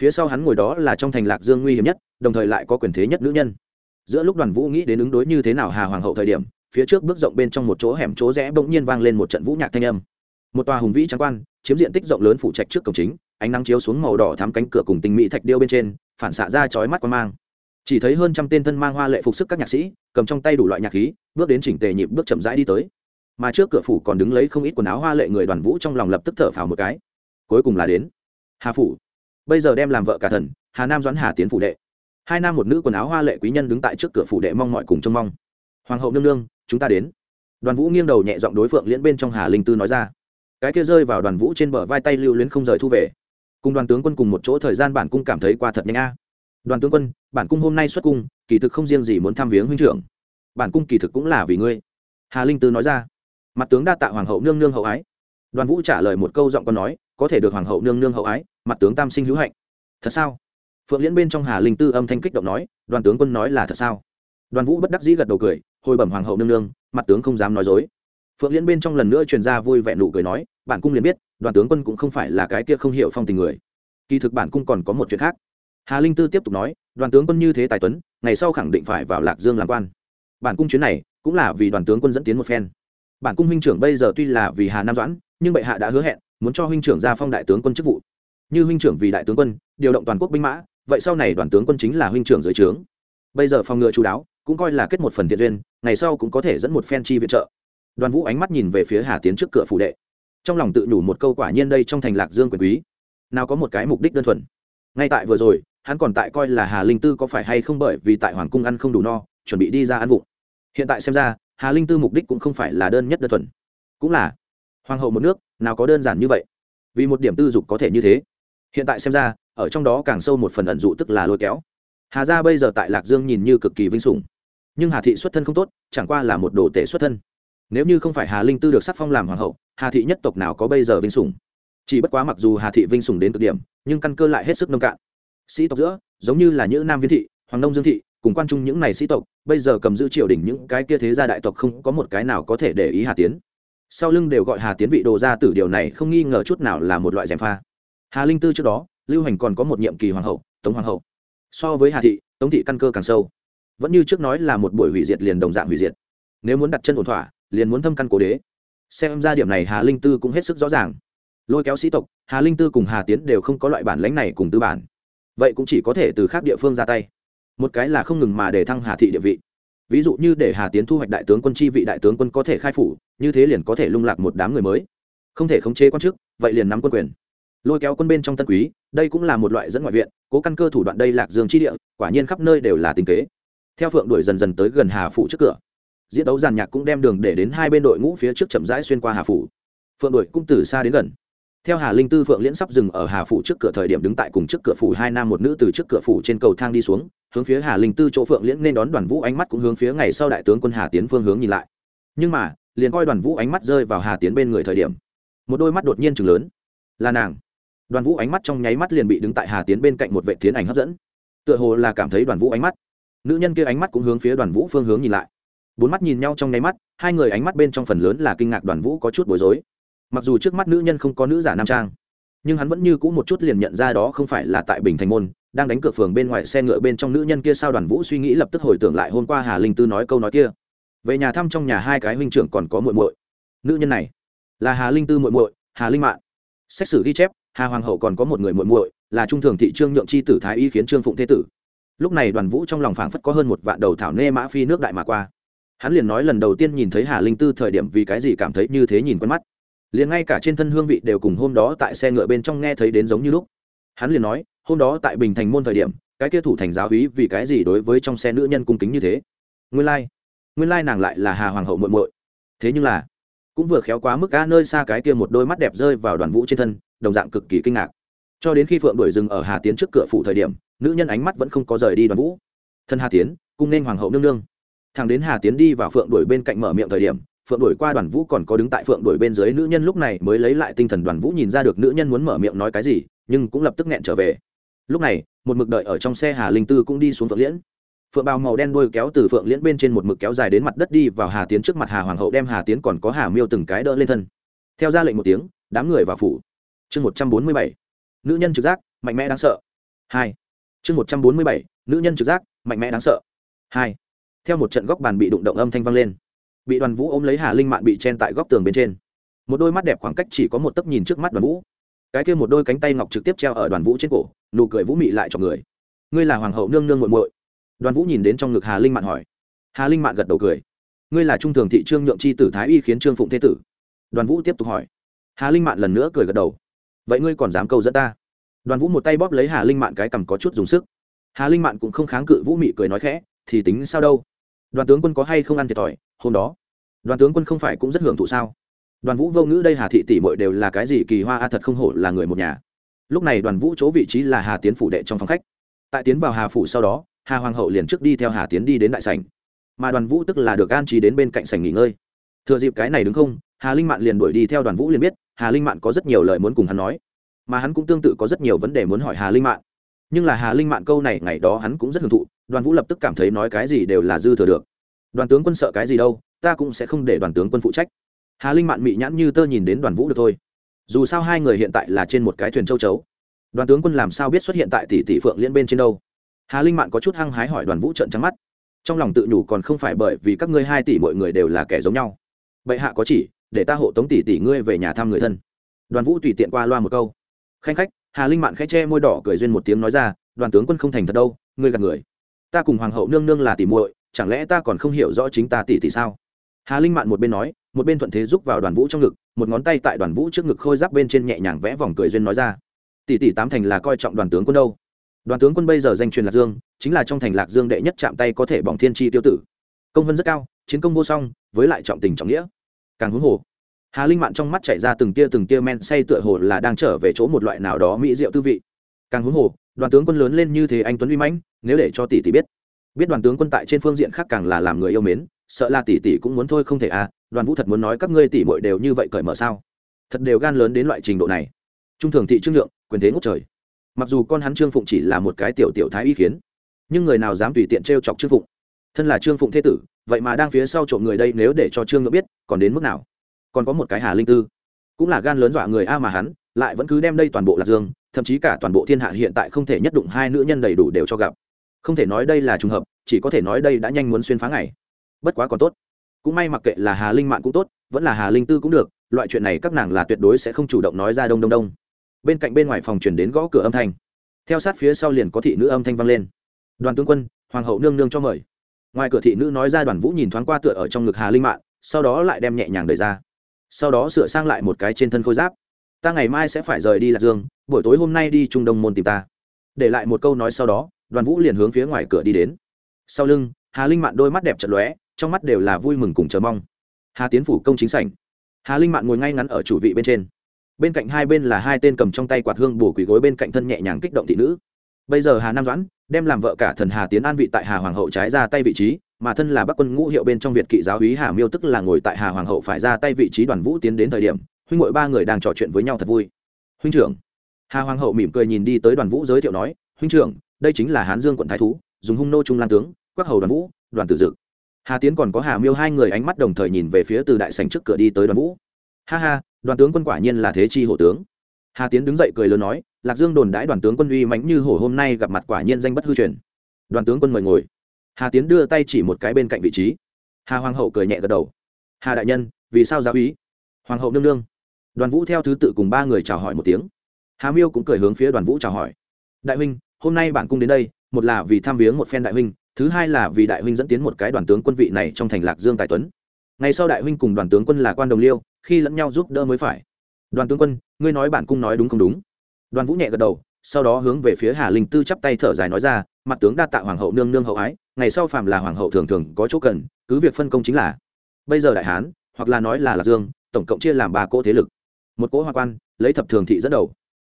phía sau hắn ngồi đó là trong thành lạc dương nguy hiểm nhất, đồng thời lại có quyền thế nhất nữ nhân. Giữa lúc đoàn vũ nghĩ đến ứng đối như thế nào hà hoàng hậu thời điểm, phía trước bước rộng bên trong một chỗ hẻm chỗ rẽ bỗng nhiên vang lên một trận vũ nhạc thanh âm. Một tòa hùng vĩ trắng quan, chiếm diện tích rộng lớn phủ trạch trước cổng chính, ánh nắng chiếu xuống màu đỏ thắm cánh cửa cùng tinh mỹ thạch điêu bên trên, phản xạ ra chói mắt quan mang. Chỉ thấy hơn trăm tên thân mang hoa lệ phục sức các nhạc sĩ, cầm trong tay đủ loại nhạc khí, bước đến chỉnh tề nhịp bước chậm rãi đi tới mà trước cửa phủ còn đứng lấy không ít quần áo hoa lệ người đoàn vũ trong lòng lập tức thở phào một cái. Cuối cùng là đến. Hà phủ. Bây giờ đem làm vợ cả thần, hà nam doãn hà tiến phủ đệ. Hai nam một nữ quần áo hoa lệ quý nhân đứng tại trước cửa phủ đệ mong mọi cùng trông mong. Hoàng hậu nương nương, chúng ta đến. Đoàn vũ nghiêng đầu nhẹ giọng đối phượng liễn bên trong hà linh tư nói ra. Cái kia rơi vào đoàn vũ trên bờ vai tay lưu luyến không rời thu về. Cùng đoàn tướng quân cùng một chỗ thời gian bản cung cảm thấy qua thật nhanh a. Đoàn tướng quân, bản cung hôm nay xuất cung, kỳ thực không riêng gì muốn thăm viếng huynh trưởng. Bản cung kỳ thực cũng là vì ngươi. Hà linh tư nói ra mặt tướng đa tạ hoàng hậu nương nương hậu ái. Đoàn vũ trả lời một câu giọng con nói, có thể được hoàng hậu nương nương hậu ái, mặt tướng tam sinh hữu hạnh. Thật sao? Phượng liễn bên trong hà linh tư âm thanh kích động nói, đoàn tướng quân nói là thật sao? Đoàn vũ bất đắc dĩ gật đầu cười, hồi bẩm hoàng hậu nương nương, mặt tướng không dám nói dối. Phượng liễn bên trong lần nữa truyền ra vui vẻ nụ cười nói, bản cung liền biết, đoàn tướng quân cũng không phải là cái kia không hiểu phong tình người. Kỳ thực bản cung còn có một chuyện khác. Hà linh tư tiếp tục nói, đoàn tướng quân như thế tài tuấn, ngày sau khẳng định phải vào lạc dương làm quan. Bản cung chuyến này, cũng là vì đoàn tướng quân dẫn tiến một phen bản cung huynh trưởng bây giờ tuy là vì hà nam doãn, nhưng bệ hạ đã hứa hẹn muốn cho huynh trưởng ra phong đại tướng quân chức vụ. Như huynh trưởng vì đại tướng quân, điều động toàn quốc binh mã, vậy sau này đoàn tướng quân chính là huynh trưởng dưới trướng. Bây giờ phòng ngựa chú đáo, cũng coi là kết một phần thiện duyên, ngày sau cũng có thể dẫn một phen chi viện trợ. Đoàn vũ ánh mắt nhìn về phía hà tiến trước cửa phủ đệ. Trong lòng tự nhủ một câu quả nhiên đây trong thành lạc dương quyền quý. Nào có một cái mục đích đơn thuần. Ngay tại vừa rồi, hắn còn tại coi là hà linh tư có phải hay không bởi vì tại hoàng cung ăn không đủ no, chuẩn bị đi ra ăn vụng. Hiện tại xem ra hà linh tư mục đích cũng không phải là đơn nhất đơn thuần. Cũng là, hoàng hậu một nước, nào có đơn giản như vậy? Vì một điểm tư dục có thể như thế. Hiện tại xem ra, ở trong đó càng sâu một phần ẩn dụ tức là lôi kéo. Hà gia bây giờ tại lạc dương nhìn như cực kỳ vinh sủng. Nhưng hà thị xuất thân không tốt, chẳng qua là một đồ tể xuất thân. Nếu như không phải hà linh tư được sắc phong làm hoàng hậu, hà thị nhất tộc nào có bây giờ vinh sủng? Chỉ bất quá mặc dù hà thị vinh sủng đến cực điểm, nhưng căn cơ lại hết sức nông cạn. Sĩ tộc giữa, giống như là những nam viên thị, hoàng nông dương thị cùng quan trung những này sĩ tộc, bây giờ cầm giữ triều đình những cái kia thế gia đại tộc không có một cái nào có thể để ý hà tiến. Sau lưng đều gọi hà tiến vị đồ ra tử, điều này không nghi ngờ chút nào là một loại gièm pha. Hà linh tư trước đó, lưu hành còn có một nhiệm kỳ hoàng hậu, tống hoàng hậu. So với hà thị, tống thị căn cơ càng sâu. Vẫn như trước nói là một buổi hủy diệt liền đồng dạng hủy diệt. Nếu muốn đặt chân ổn thỏa, liền muốn thâm căn cố đế. Xem ra điểm này hà linh tư cũng hết sức rõ ràng. Lôi kéo sĩ tộc, hà linh tư cùng hà tiến đều không có loại bản lãnh này cùng tư bản. Vậy cũng chỉ có thể từ khác địa phương ra tay một cái là không ngừng mà để thăng hà thị địa vị. Ví dụ như để hà tiến thu hoạch đại tướng quân chi vị đại tướng quân có thể khai phủ, như thế liền có thể lung lạc một đám người mới. Không thể khống chế quan chức, vậy liền nắm quân quyền. Lôi kéo quân bên trong tân quý, đây cũng là một loại dẫn ngoại viện, cố căn cơ thủ đoạn đây lạc dương chi địa, quả nhiên khắp nơi đều là tình kế. Theo phượng đuổi dần dần tới gần hà phủ trước cửa. Diễn đấu giàn nhạc cũng đem đường để đến hai bên đội ngũ phía trước chậm rãi xuyên qua hà phủ. Phượng đuổi cũng từ xa đến gần theo hà linh tư phượng liễn sắp dừng ở hà phủ trước cửa thời điểm đứng tại cùng trước cửa phủ hai nam một nữ từ trước cửa phủ trên cầu thang đi xuống, hướng phía hà linh tư chỗ phượng liễn nên đón đoàn vũ ánh mắt cũng hướng phía ngày sau đại tướng quân hà tiến phương hướng nhìn lại. Nhưng mà, liền coi đoàn vũ ánh mắt rơi vào hà tiến bên người thời điểm, một đôi mắt đột nhiên chừng lớn. Là nàng. Đoàn vũ ánh mắt trong nháy mắt liền bị đứng tại hà tiến bên cạnh một vệ tiến ảnh hấp dẫn. Tựa hồ là cảm thấy đoàn vũ ánh mắt. Nữ nhân kia ánh mắt cũng hướng phía đoàn vũ phương hướng nhìn lại. Bốn mắt nhìn nhau trong nháy mắt, hai người ánh mắt bên trong phần lớn là kinh ngạc đoàn vũ có chút bối rối mặc dù trước mắt nữ nhân không có nữ giả nam trang, nhưng hắn vẫn như cũ một chút liền nhận ra đó không phải là tại bình thành môn, đang đánh cược phường bên ngoài xe ngựa bên trong nữ nhân kia sao đoàn vũ suy nghĩ lập tức hồi tưởng lại hôm qua hà linh tư nói câu nói kia. Về nhà thăm trong nhà hai cái huynh trưởng còn có muội muội. Nữ nhân này là hà linh tư muội muội, hà linh mạng xét xử ghi chép, hà hoàng hậu còn có một người muội muội, là trung thường thị trương nhượng chi tử thái y khiến trương phụng thế tử. Lúc này đoàn vũ trong lòng phảng phất có hơn một vạn đầu thảo nê mã phi nước đại mà qua. Hắn liền nói lần đầu tiên nhìn thấy hà linh tư thời điểm vì cái gì cảm thấy như thế nhìn quen mắt liền ngay cả trên thân hương vị đều cùng hôm đó tại xe ngựa bên trong nghe thấy đến giống như lúc. Hắn liền nói, hôm đó tại bình thành môn thời điểm, cái kia thủ thành giáo hí vì cái gì đối với trong xe nữ nhân cung kính như thế? Nguyên lai、like. nguyên lai、like、nàng lại là hà hoàng hậu muội muội. Thế nhưng là, cũng vừa khéo quá mức ca nơi xa cái kia một đôi mắt đẹp rơi vào đoàn vũ trên thân, đồng dạng cực kỳ kinh ngạc. Cho đến khi phượng đuổi dừng ở hà tiến trước cửa phủ thời điểm, nữ nhân ánh mắt vẫn không có rời đi đoàn vũ. Thân hà tiến, cung nên hoàng hậu nương nương. Thằng đến hà tiến đi vào phượng đuổi bên cạnh mở miệng thời điểm phượng đuổi qua đoàn vũ còn có đứng tại phượng đuổi bên dưới nữ nhân lúc này mới lấy lại tinh thần đoàn vũ nhìn ra được nữ nhân muốn mở miệng nói cái gì, nhưng cũng lập tức nghẹn trở về. Lúc này, một mực đợi ở trong xe hà linh tư cũng đi xuống phượng liễn. Phượng bào màu đen đuôi kéo từ phượng liễn bên trên một mực kéo dài đến mặt đất đi vào hà tiến trước mặt hà hoàng hậu đem hà tiến còn có hà miêu từng cái đỡ lên thân. Theo ra lệnh một tiếng, đám người vào phủ. Chương một trăm bốn mươi bảy, nữ nhân trực giác, mạnh mẽ đáng sợ. Hai. Chương một trăm bốn mươi bảy, nữ nhân trực giác, mạnh mẽ đáng sợ. Hai. Theo một trận góc bàn bị đụng động âm thanh vang lên bị đoàn vũ ôm lấy hà linh mạn bị chen tại góc tường bên trên một đôi mắt đẹp khoảng cách chỉ có một tấc nhìn trước mắt đoàn vũ cái kia một đôi cánh tay ngọc trực tiếp treo ở đoàn vũ trên cổ nụ cười vũ mị lại cho người ngươi là hoàng hậu nương nương muội muội đoàn vũ nhìn đến trong ngực hà linh mạn hỏi hà linh mạn gật đầu cười ngươi là trung thường thị trương nhượng chi tử thái y khiến trương phụng thế tử đoàn vũ tiếp tục hỏi hà linh mạn lần nữa cười gật đầu vậy ngươi còn dám câu dẫn ta đoàn vũ một tay bóp lấy hà linh mạn cái cằm có chút dùng sức hà linh mạn cũng không kháng cự vũ mị cười nói khẽ thì tính sao đâu đoàn tướng quân có hay không ăn thiệt thòi, hôm đó. Đoàn tướng quân không phải cũng rất hưởng thụ sao? Đoàn vũ vô ngữ đây hà thị tỷ mội đều là cái gì kỳ hoa a, thật không hổ là người một nhà. Lúc này đoàn vũ chỗ vị trí là hà tiến phủ đệ trong phòng khách. Tại tiến vào hà phủ sau đó, hà hoàng hậu liền trước đi theo hà tiến đi đến đại sảnh. Mà đoàn vũ tức là được an trí đến bên cạnh sảnh nghỉ ngơi. Thừa dịp cái này đứng không, hà linh mạn liền đuổi đi theo đoàn vũ liền biết, hà linh mạn có rất nhiều lời muốn cùng hắn nói. Mà hắn cũng tương tự có rất nhiều vấn đề muốn hỏi hà linh mạn nhưng là hà linh mạn câu này ngày đó hắn cũng rất hưởng thụ, đoàn vũ lập tức cảm thấy nói cái gì đều là dư thừa được. Đoàn tướng quân sợ cái gì đâu, ta cũng sẽ không để đoàn tướng quân phụ trách. Hà linh mạn mị nhãn như tơ nhìn đến đoàn vũ được thôi. Dù sao hai người hiện tại là trên một cái thuyền châu chấu. Đoàn tướng quân làm sao biết xuất hiện tại tỷ tỷ phượng liên bên trên đâu? Hà linh mạn có chút hăng hái hỏi đoàn vũ trận trắng mắt. Trong lòng tự nhủ còn không phải bởi vì các ngươi hai tỷ mọi người đều là kẻ giống nhau. Bệ hạ có chỉ, để ta hộ tống tỷ tỷ ngươi về nhà thăm người thân. Đoàn vũ tùy tiện qua loa một câu. Khanh khách hà linh mạn khẽ che môi đỏ cười duyên một tiếng nói ra, đoàn tướng quân không thành thật đâu, ngươi gạt người. Ta cùng hoàng hậu nương nương là tỉ muội, chẳng lẽ ta còn không hiểu rõ chính ta tỷ tỷ sao? Hà linh mạn một bên nói, một bên thuận thế giúp vào đoàn vũ trong ngực, một ngón tay tại đoàn vũ trước ngực khôi giáp bên trên nhẹ nhàng vẽ vòng cười duyên nói ra tỷ tỷ tám thành là coi trọng đoàn tướng quân đâu. Đoàn tướng quân bây giờ danh truyền lạc dương, chính là trong thành lạc dương đệ nhất chạm tay có thể bỏng thiên tri tiêu tử. Công vân rất cao, chiến công vô song, với lại trọng tình trọng nghĩa. Càng huống hồ hà linh mạn trong mắt chảy ra từng tia từng tia men say tựa hồ là đang trở về chỗ một loại nào đó mỹ diệu tư vị. Càng huống hồ, đoàn tướng quân lớn lên như thế anh tuấn uy mãnh, nếu để cho tỷ tỷ biết biết đoàn tướng quân tại trên phương diện khác càng là làm người yêu mến, sợ là tỷ tỷ cũng muốn thôi không thể à đoàn vũ thật muốn nói các ngươi tỷ muội đều như vậy cởi mở sao? Thật đều gan lớn đến loại trình độ này. Trung thường thị trương lượng, quyền thế ngút trời. Mặc dù con hắn trương phụng chỉ là một cái tiểu tiểu thái ý kiến nhưng người nào dám tùy tiện t chọc trương phụng? Thân là trương phụng thế tử, vậy mà đang phía sau trộm người đây nếu để cho trương ngựa biết, còn đến mức nào? Còn có một cái hà linh tư. Cũng là gan lớn dọa người a mà hắn, lại vẫn cứ đem đây toàn bộ lạc dương, thậm chí cả toàn bộ thiên hạ hiện tại không thể nhất đụng hai nữ nhân đầy đủ đều cho gặp. Không thể nói đây là trùng hợp, chỉ có thể nói đây đã nhanh muốn xuyên phá ngày. Bất quá còn tốt. Cũng may mặc kệ là hà linh mạng cũng tốt, vẫn là hà linh tư cũng được, loại chuyện này các nàng là tuyệt đối sẽ không chủ động nói ra đông đông đông. Bên cạnh bên ngoài phòng chuyển đến gõ cửa âm thanh. Theo sát phía sau liền có thị nữ âm thanh vang lên. Đoàn tướng quân, hoàng hậu nương nương cho mời. Ngoài cửa thị nữ nói ra đoàn vũ nhìn thoáng qua tựa ở trong ngực hà linh mạng, sau đó lại đem nhẹ nhàng đẩy ra sau đó sửa sang lại một cái trên thân khôi giáp. Ta ngày mai sẽ phải rời đi lạc dương, buổi tối hôm nay đi trung đông môn tìm ta. Để lại một câu nói sau đó, đoàn vũ liền hướng phía ngoài cửa đi đến. Sau lưng, hà linh mạn đôi mắt đẹp chật lóe, trong mắt đều là vui mừng cùng chờ mong. Hà tiến phủ công chính sảnh. Hà linh mạn ngồi ngay ngắn ở chủ vị bên trên. Bên cạnh hai bên là hai tên cầm trong tay quạt hương bổ quỳ gối bên cạnh thân nhẹ nhàng kích động thị nữ. Bây giờ hà nam doãn đem làm vợ cả thần hà tiến an vị tại hà hoàng hậu trái ra tay vị trí mà thân là bắc quân ngũ hiệu bên trong việt kỵ giáo úy hà miêu tức là ngồi tại hà hoàng hậu phải ra tay vị trí đoàn vũ tiến đến thời điểm, huynh ngội ba người đang trò chuyện với nhau thật vui. Huynh trưởng. Hà hoàng hậu mỉm cười nhìn đi tới đoàn vũ giới thiệu nói, huynh trưởng, đây chính là hán dương quận thái thú, dùng hung nô trung lan tướng, quắc hầu đoàn vũ, đoàn tử dực. Hà tiến còn có hà miêu hai người ánh mắt đồng thời nhìn về phía từ đại sành trước cửa đi tới đoàn vũ. Ha ha, đoàn tướng quân quả nhiên là thế chi hổ tướng. Hà tiến đứng dậy cười lớn nói, lạc dương đồn đãi đoàn tướng quân uy mãnh như hổ hôm nay gặp mặt quả nhiên danh bất hư truyền. Đoàn tướng quân mời ngồi hà tiến đưa tay chỉ một cái bên cạnh vị trí hà hoàng hậu cười nhẹ gật đầu hà đại nhân vì sao giáo ý? hoàng hậu nương nương đoàn vũ theo thứ tự cùng ba người chào hỏi một tiếng hà miêu cũng cười hướng phía đoàn vũ chào hỏi đại huynh hôm nay bản cung đến đây một là vì tham viếng một phen đại huynh thứ hai là vì đại huynh dẫn tiến một cái đoàn tướng quân vị này trong thành lạc dương tài tuấn ngày sau đại huynh cùng đoàn tướng quân là quan đồng liêu khi lẫn nhau giúp đỡ mới phải đoàn tướng quân ngươi nói bản cung nói đúng không đúng đoàn vũ nhẹ gật đầu sau đó hướng về phía hà linh tư chắp tay thở dài nói ra mặt tướng đa tạ hoàng hậu nương nương hậu ái, ngày sau phàm là hoàng hậu thường thường có chỗ cần, cứ việc phân công chính là. Bây giờ đại hán, hoặc là nói là lạc dương, tổng cộng chia làm ba cỗ thế lực. Một cỗ hoa quan, lấy thập thường thị dẫn đầu.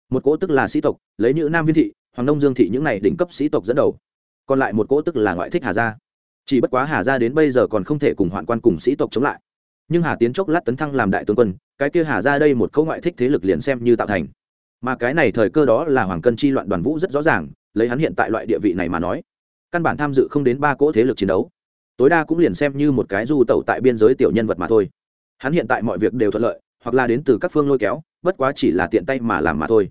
Một cỗ tức là sĩ tộc, lấy nữ nam viên thị, hoàng nông dương thị những này đỉnh cấp sĩ tộc dẫn đầu. Còn lại một cỗ tức là ngoại thích hà gia. Chỉ bất quá hà gia đến bây giờ còn không thể cùng hoạn quan cùng sĩ tộc chống lại. Nhưng hà tiến chốc lát tấn thăng làm đại tướng quân, cái kia hà ra đây một câu ngoại thích thế lực liền xem như tạo thành. Mà cái này thời cơ đó là hoàng cân chi loạn đoàn vũ rất rõ ràng lấy hắn hiện tại loại địa vị này mà nói, căn bản tham dự không đến ba cỗ thế lực chiến đấu. Tối đa cũng liền xem như một cái du tẩu tại biên giới tiểu nhân vật mà thôi. Hắn hiện tại mọi việc đều thuận lợi, hoặc là đến từ các phương lôi kéo, bất quá chỉ là tiện tay mà làm mà thôi.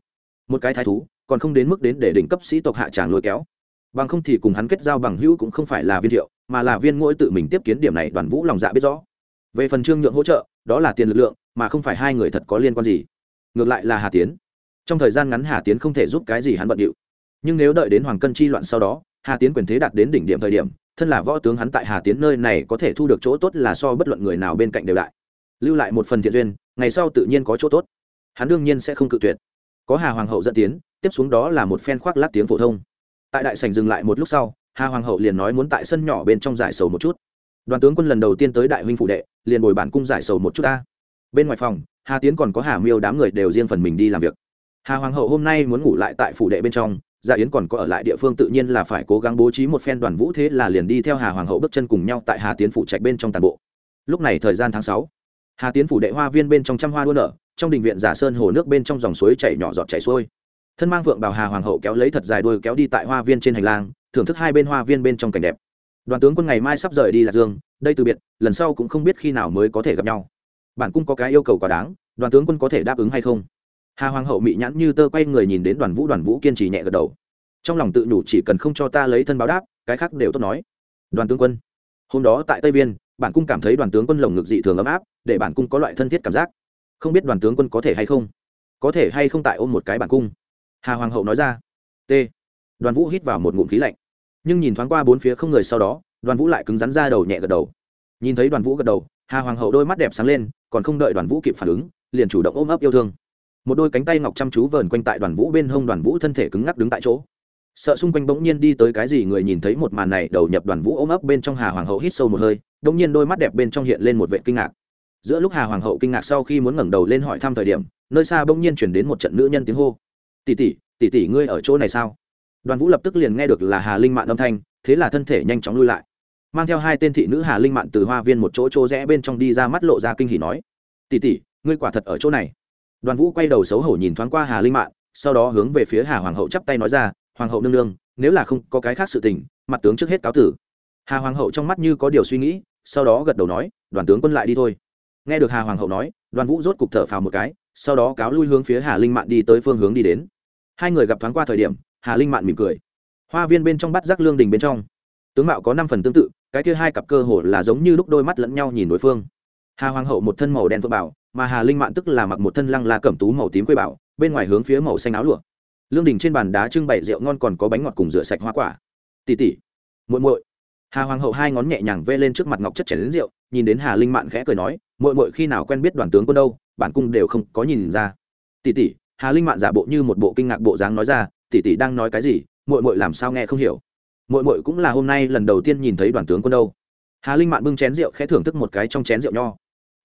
Một cái thái thú, còn không đến mức đến để đỉnh cấp sĩ tộc hạ tràng lôi kéo. Bằng không thì cùng hắn kết giao bằng hữu cũng không phải là viên thiệu, mà là viên ngỗi tự mình tiếp kiến điểm này đoàn vũ lòng dạ biết rõ. Về phần trương nhượng hỗ trợ, đó là tiền lực lượng, mà không phải hai người thật có liên quan gì. Ngược lại là hà tiến. Trong thời gian ngắn hà tiến không thể giúp cái gì hắn bận điệu nhưng nếu đợi đến hoàng cân chi loạn sau đó, hà tiến quyền thế đạt đến đỉnh điểm thời điểm, thân là võ tướng hắn tại hà tiến nơi này có thể thu được chỗ tốt là so bất luận người nào bên cạnh đều đại. Lưu lại một phần thiện duyên, ngày sau tự nhiên có chỗ tốt. Hắn đương nhiên sẽ không cự tuyệt. Có hà hoàng hậu dẫn tiến, tiếp xuống đó là một phen khoác lát tiếng phổ thông. Tại đại sảnh dừng lại một lúc sau, hà hoàng hậu liền nói muốn tại sân nhỏ bên trong giải sầu một chút. Đoàn tướng quân lần đầu tiên tới đại huynh phụ đệ, liền bồi bản cung giải sầu một chút ta. Bên ngoài phòng, hà tiến còn có hà miêu đám người đều riêng phần mình đi làm việc. Hà hoàng hậu hôm nay muốn ngủ lại tại phủ đệ bên trong dạ yến còn có ở lại địa phương tự nhiên là phải cố gắng bố trí một phen đoàn vũ thế là liền đi theo hà hoàng hậu bước chân cùng nhau tại hà tiến phủ trạch bên trong tàn bộ. Lúc này thời gian tháng sáu, hà tiến phủ đệ hoa viên bên trong trăm hoa đua nở, trong đình viện giả sơn hồ nước bên trong dòng suối chảy nhỏ giọt chảy xuôi. Thân mang vượng bảo hà hoàng hậu kéo lấy thật dài đuôi kéo đi tại hoa viên trên hành lang, thưởng thức hai bên hoa viên bên trong cảnh đẹp. Đoàn tướng quân ngày mai sắp rời đi lạc dương, đây từ biệt, lần sau cũng không biết khi nào mới có thể gặp nhau. Bản cung có cái yêu cầu quá đáng, đoàn tướng quân có thể đáp ứng hay không? Hà hoàng hậu mị nhãn như tơ quay người nhìn đến đoàn vũ đoàn vũ kiên trì nhẹ gật đầu. Trong lòng tự nhủ chỉ cần không cho ta lấy thân báo đáp, cái khác đều tốt nói. Đoàn tướng quân, hôm đó tại tây viên, bản cung cảm thấy đoàn tướng quân lồng ngực dị thường ấm áp, để bản cung có loại thân thiết cảm giác. Không biết đoàn tướng quân có thể hay không? Có thể hay không tại ôm một cái bản cung? Hà hoàng hậu nói ra. T. Đoàn vũ hít vào một ngụm khí lạnh. Nhưng nhìn thoáng qua bốn phía không người sau đó, đoàn vũ lại cứng rắn ra đầu nhẹ gật đầu. Nhìn thấy đoàn vũ gật đầu, hà hoàng hậu đôi mắt đẹp sáng lên, còn không đợi đoàn vũ kịp phản ứng, liền chủ động ôm ấp yêu thương một đôi cánh tay ngọc chăm chú vờn quanh tại đoàn vũ bên hông, đoàn vũ thân thể cứng ngắc đứng tại chỗ. Sợ xung quanh bỗng nhiên đi tới cái gì, người nhìn thấy một màn này, đầu nhập đoàn vũ ôm ấp bên trong hà hoàng hậu hít sâu một hơi, bỗng nhiên đôi mắt đẹp bên trong hiện lên một vệ kinh ngạc. Giữa lúc hà hoàng hậu kinh ngạc sau khi muốn ngẩng đầu lên hỏi thăm thời điểm, nơi xa bỗng nhiên chuyển đến một trận nữ nhân tiếng hô. Tỷ tỷ tỷ tỷ ngươi ở chỗ này sao? Đoàn vũ lập tức liền nghe được là hà linh mạn âm thanh, thế là thân thể nhanh chóng lui lại. Mang theo hai tên thị nữ hà linh mạn từ hoa viên một chỗ chỗ rẽ bên trong đi ra mắt lộ ra kinh hỉ nói, tỷ tỷ, ngươi quả thật ở chỗ này? Đoàn vũ quay đầu xấu hổ nhìn thoáng qua hà linh mạn, sau đó hướng về phía hà hoàng hậu chắp tay nói ra, hoàng hậu nương nương, nếu là không có cái khác sự tình, mặt tướng trước hết cáo tử. Hà hoàng hậu trong mắt như có điều suy nghĩ, sau đó gật đầu nói, đoàn tướng quân lại đi thôi. Nghe được hà hoàng hậu nói, đoàn vũ rốt cục thở phào một cái, sau đó cáo lui hướng phía hà linh mạn đi tới phương hướng đi đến. Hai người gặp thoáng qua thời điểm, hà linh mạn mỉm cười. Hoa viên bên trong bắt giác lương đình bên trong. Tướng mạo có năm phần tương tự, cái kia hai cặp cơ hồ là giống như lúc đôi mắt lẫn nhau nhìn đối phương hà hoàng hậu một thân màu đen phượng bảo, mà hà linh mạn tức là mặc một thân lăng la cẩm tú màu tím quê bảo, bên ngoài hướng phía màu xanh áo lụa. Lương đình trên bàn đá trưng bày rượu ngon còn có bánh ngọt cùng rửa sạch hoa quả. Tỉ tỉ muội muội. Hà hoàng hậu hai ngón nhẹ nhàng vê lên trước mặt ngọc chất chảy đến rượu, nhìn đến hà linh mạn khẽ cười nói, muội muội khi nào quen biết đoàn tướng quân đâu, bản cung đều không có nhìn ra. Tỉ tỉ hà linh mạn giả bộ như một bộ kinh ngạc bộ dáng nói ra tỉ tỉ đang nói cái gì, muội muội làm sao nghe không hiểu? Muội muội cũng là hôm nay lần đầu tiên nhìn thấy đoàn tướng quân đâu. Hà linh mạn bưng chén rượu khẽ thưởng thức một cái trong chén rượu nho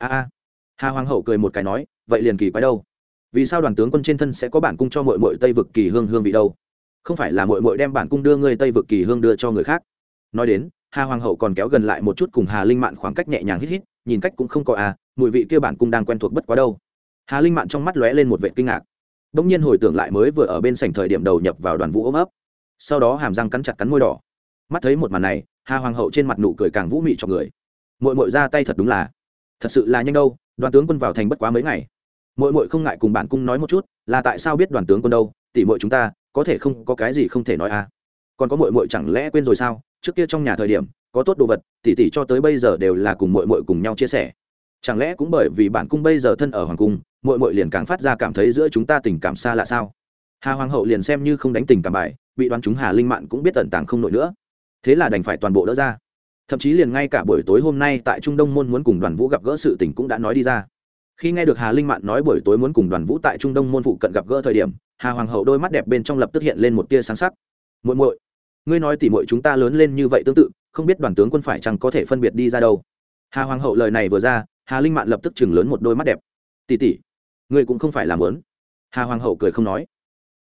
a a hà hoàng hậu cười một cái nói vậy liền kỳ quái đâu vì sao đoàn tướng quân trên thân sẽ có bản cung cho muội muội tây vực kỳ hương hương vị đâu không phải là muội muội đem bản cung đưa ngươi tây vực kỳ hương đưa cho người khác nói đến hà hoàng hậu còn kéo gần lại một chút cùng hà linh mạn khoảng cách nhẹ nhàng hít hít nhìn cách cũng không có à mùi vị kia bản cung đang quen thuộc bất quá đâu hà linh mạn trong mắt lóe lên một vệ kinh ngạc bỗng nhiên hồi tưởng lại mới vừa ở bên sảnh thời điểm đầu nhập vào đoàn vũ ôm ấp sau đó hàm răng cắn chặt cắn môi đỏ mắt thấy một màn này hà hoàng hậu trên mặt nụ cười càng vũ mị cho người mội mội ra tay thật đúng là thật sự là nhanh đâu, đoàn tướng quân vào thành bất quá mấy ngày. Mội mội không ngại cùng bản cung nói một chút, là tại sao biết đoàn tướng quân đâu tỉ mội chúng ta, có thể không, có cái gì không thể nói à? Còn có mội mội chẳng lẽ quên rồi sao? Trước kia trong nhà thời điểm, có tốt đồ vật tỉ tỉ cho tới bây giờ đều là cùng mội mội cùng nhau chia sẻ. Chẳng lẽ cũng bởi vì bản cung bây giờ thân ở hoàng cung mội mội liền càng phát ra cảm thấy giữa chúng ta tình cảm xa lạ sao? Hà hoàng hậu liền xem như không đánh tình cảm bài, bị đoán chúng hà linh mạn cũng biết tận tàng không nổi nữa. Thế là đành phải toàn bộ đỡ ra thậm chí liền ngay cả buổi tối hôm nay tại trung đông môn muốn cùng đoàn vũ gặp gỡ sự tình cũng đã nói đi ra. Khi nghe được hà linh mạn nói buổi tối muốn cùng đoàn vũ tại trung đông môn phụ cận gặp gỡ thời điểm, hà hoàng hậu đôi mắt đẹp bên trong lập tức hiện lên một tia sáng sắc. Muội muội, ngươi nói tỉ muội chúng ta lớn lên như vậy tương tự, không biết đoàn tướng quân phải chăng có thể phân biệt đi ra đâu? Hà hoàng hậu lời này vừa ra, hà linh mạn lập tức chừng lớn một đôi mắt đẹp. Tỉ tỉ ngươi cũng không phải làm lớn hà hoàng hậu cười không nói.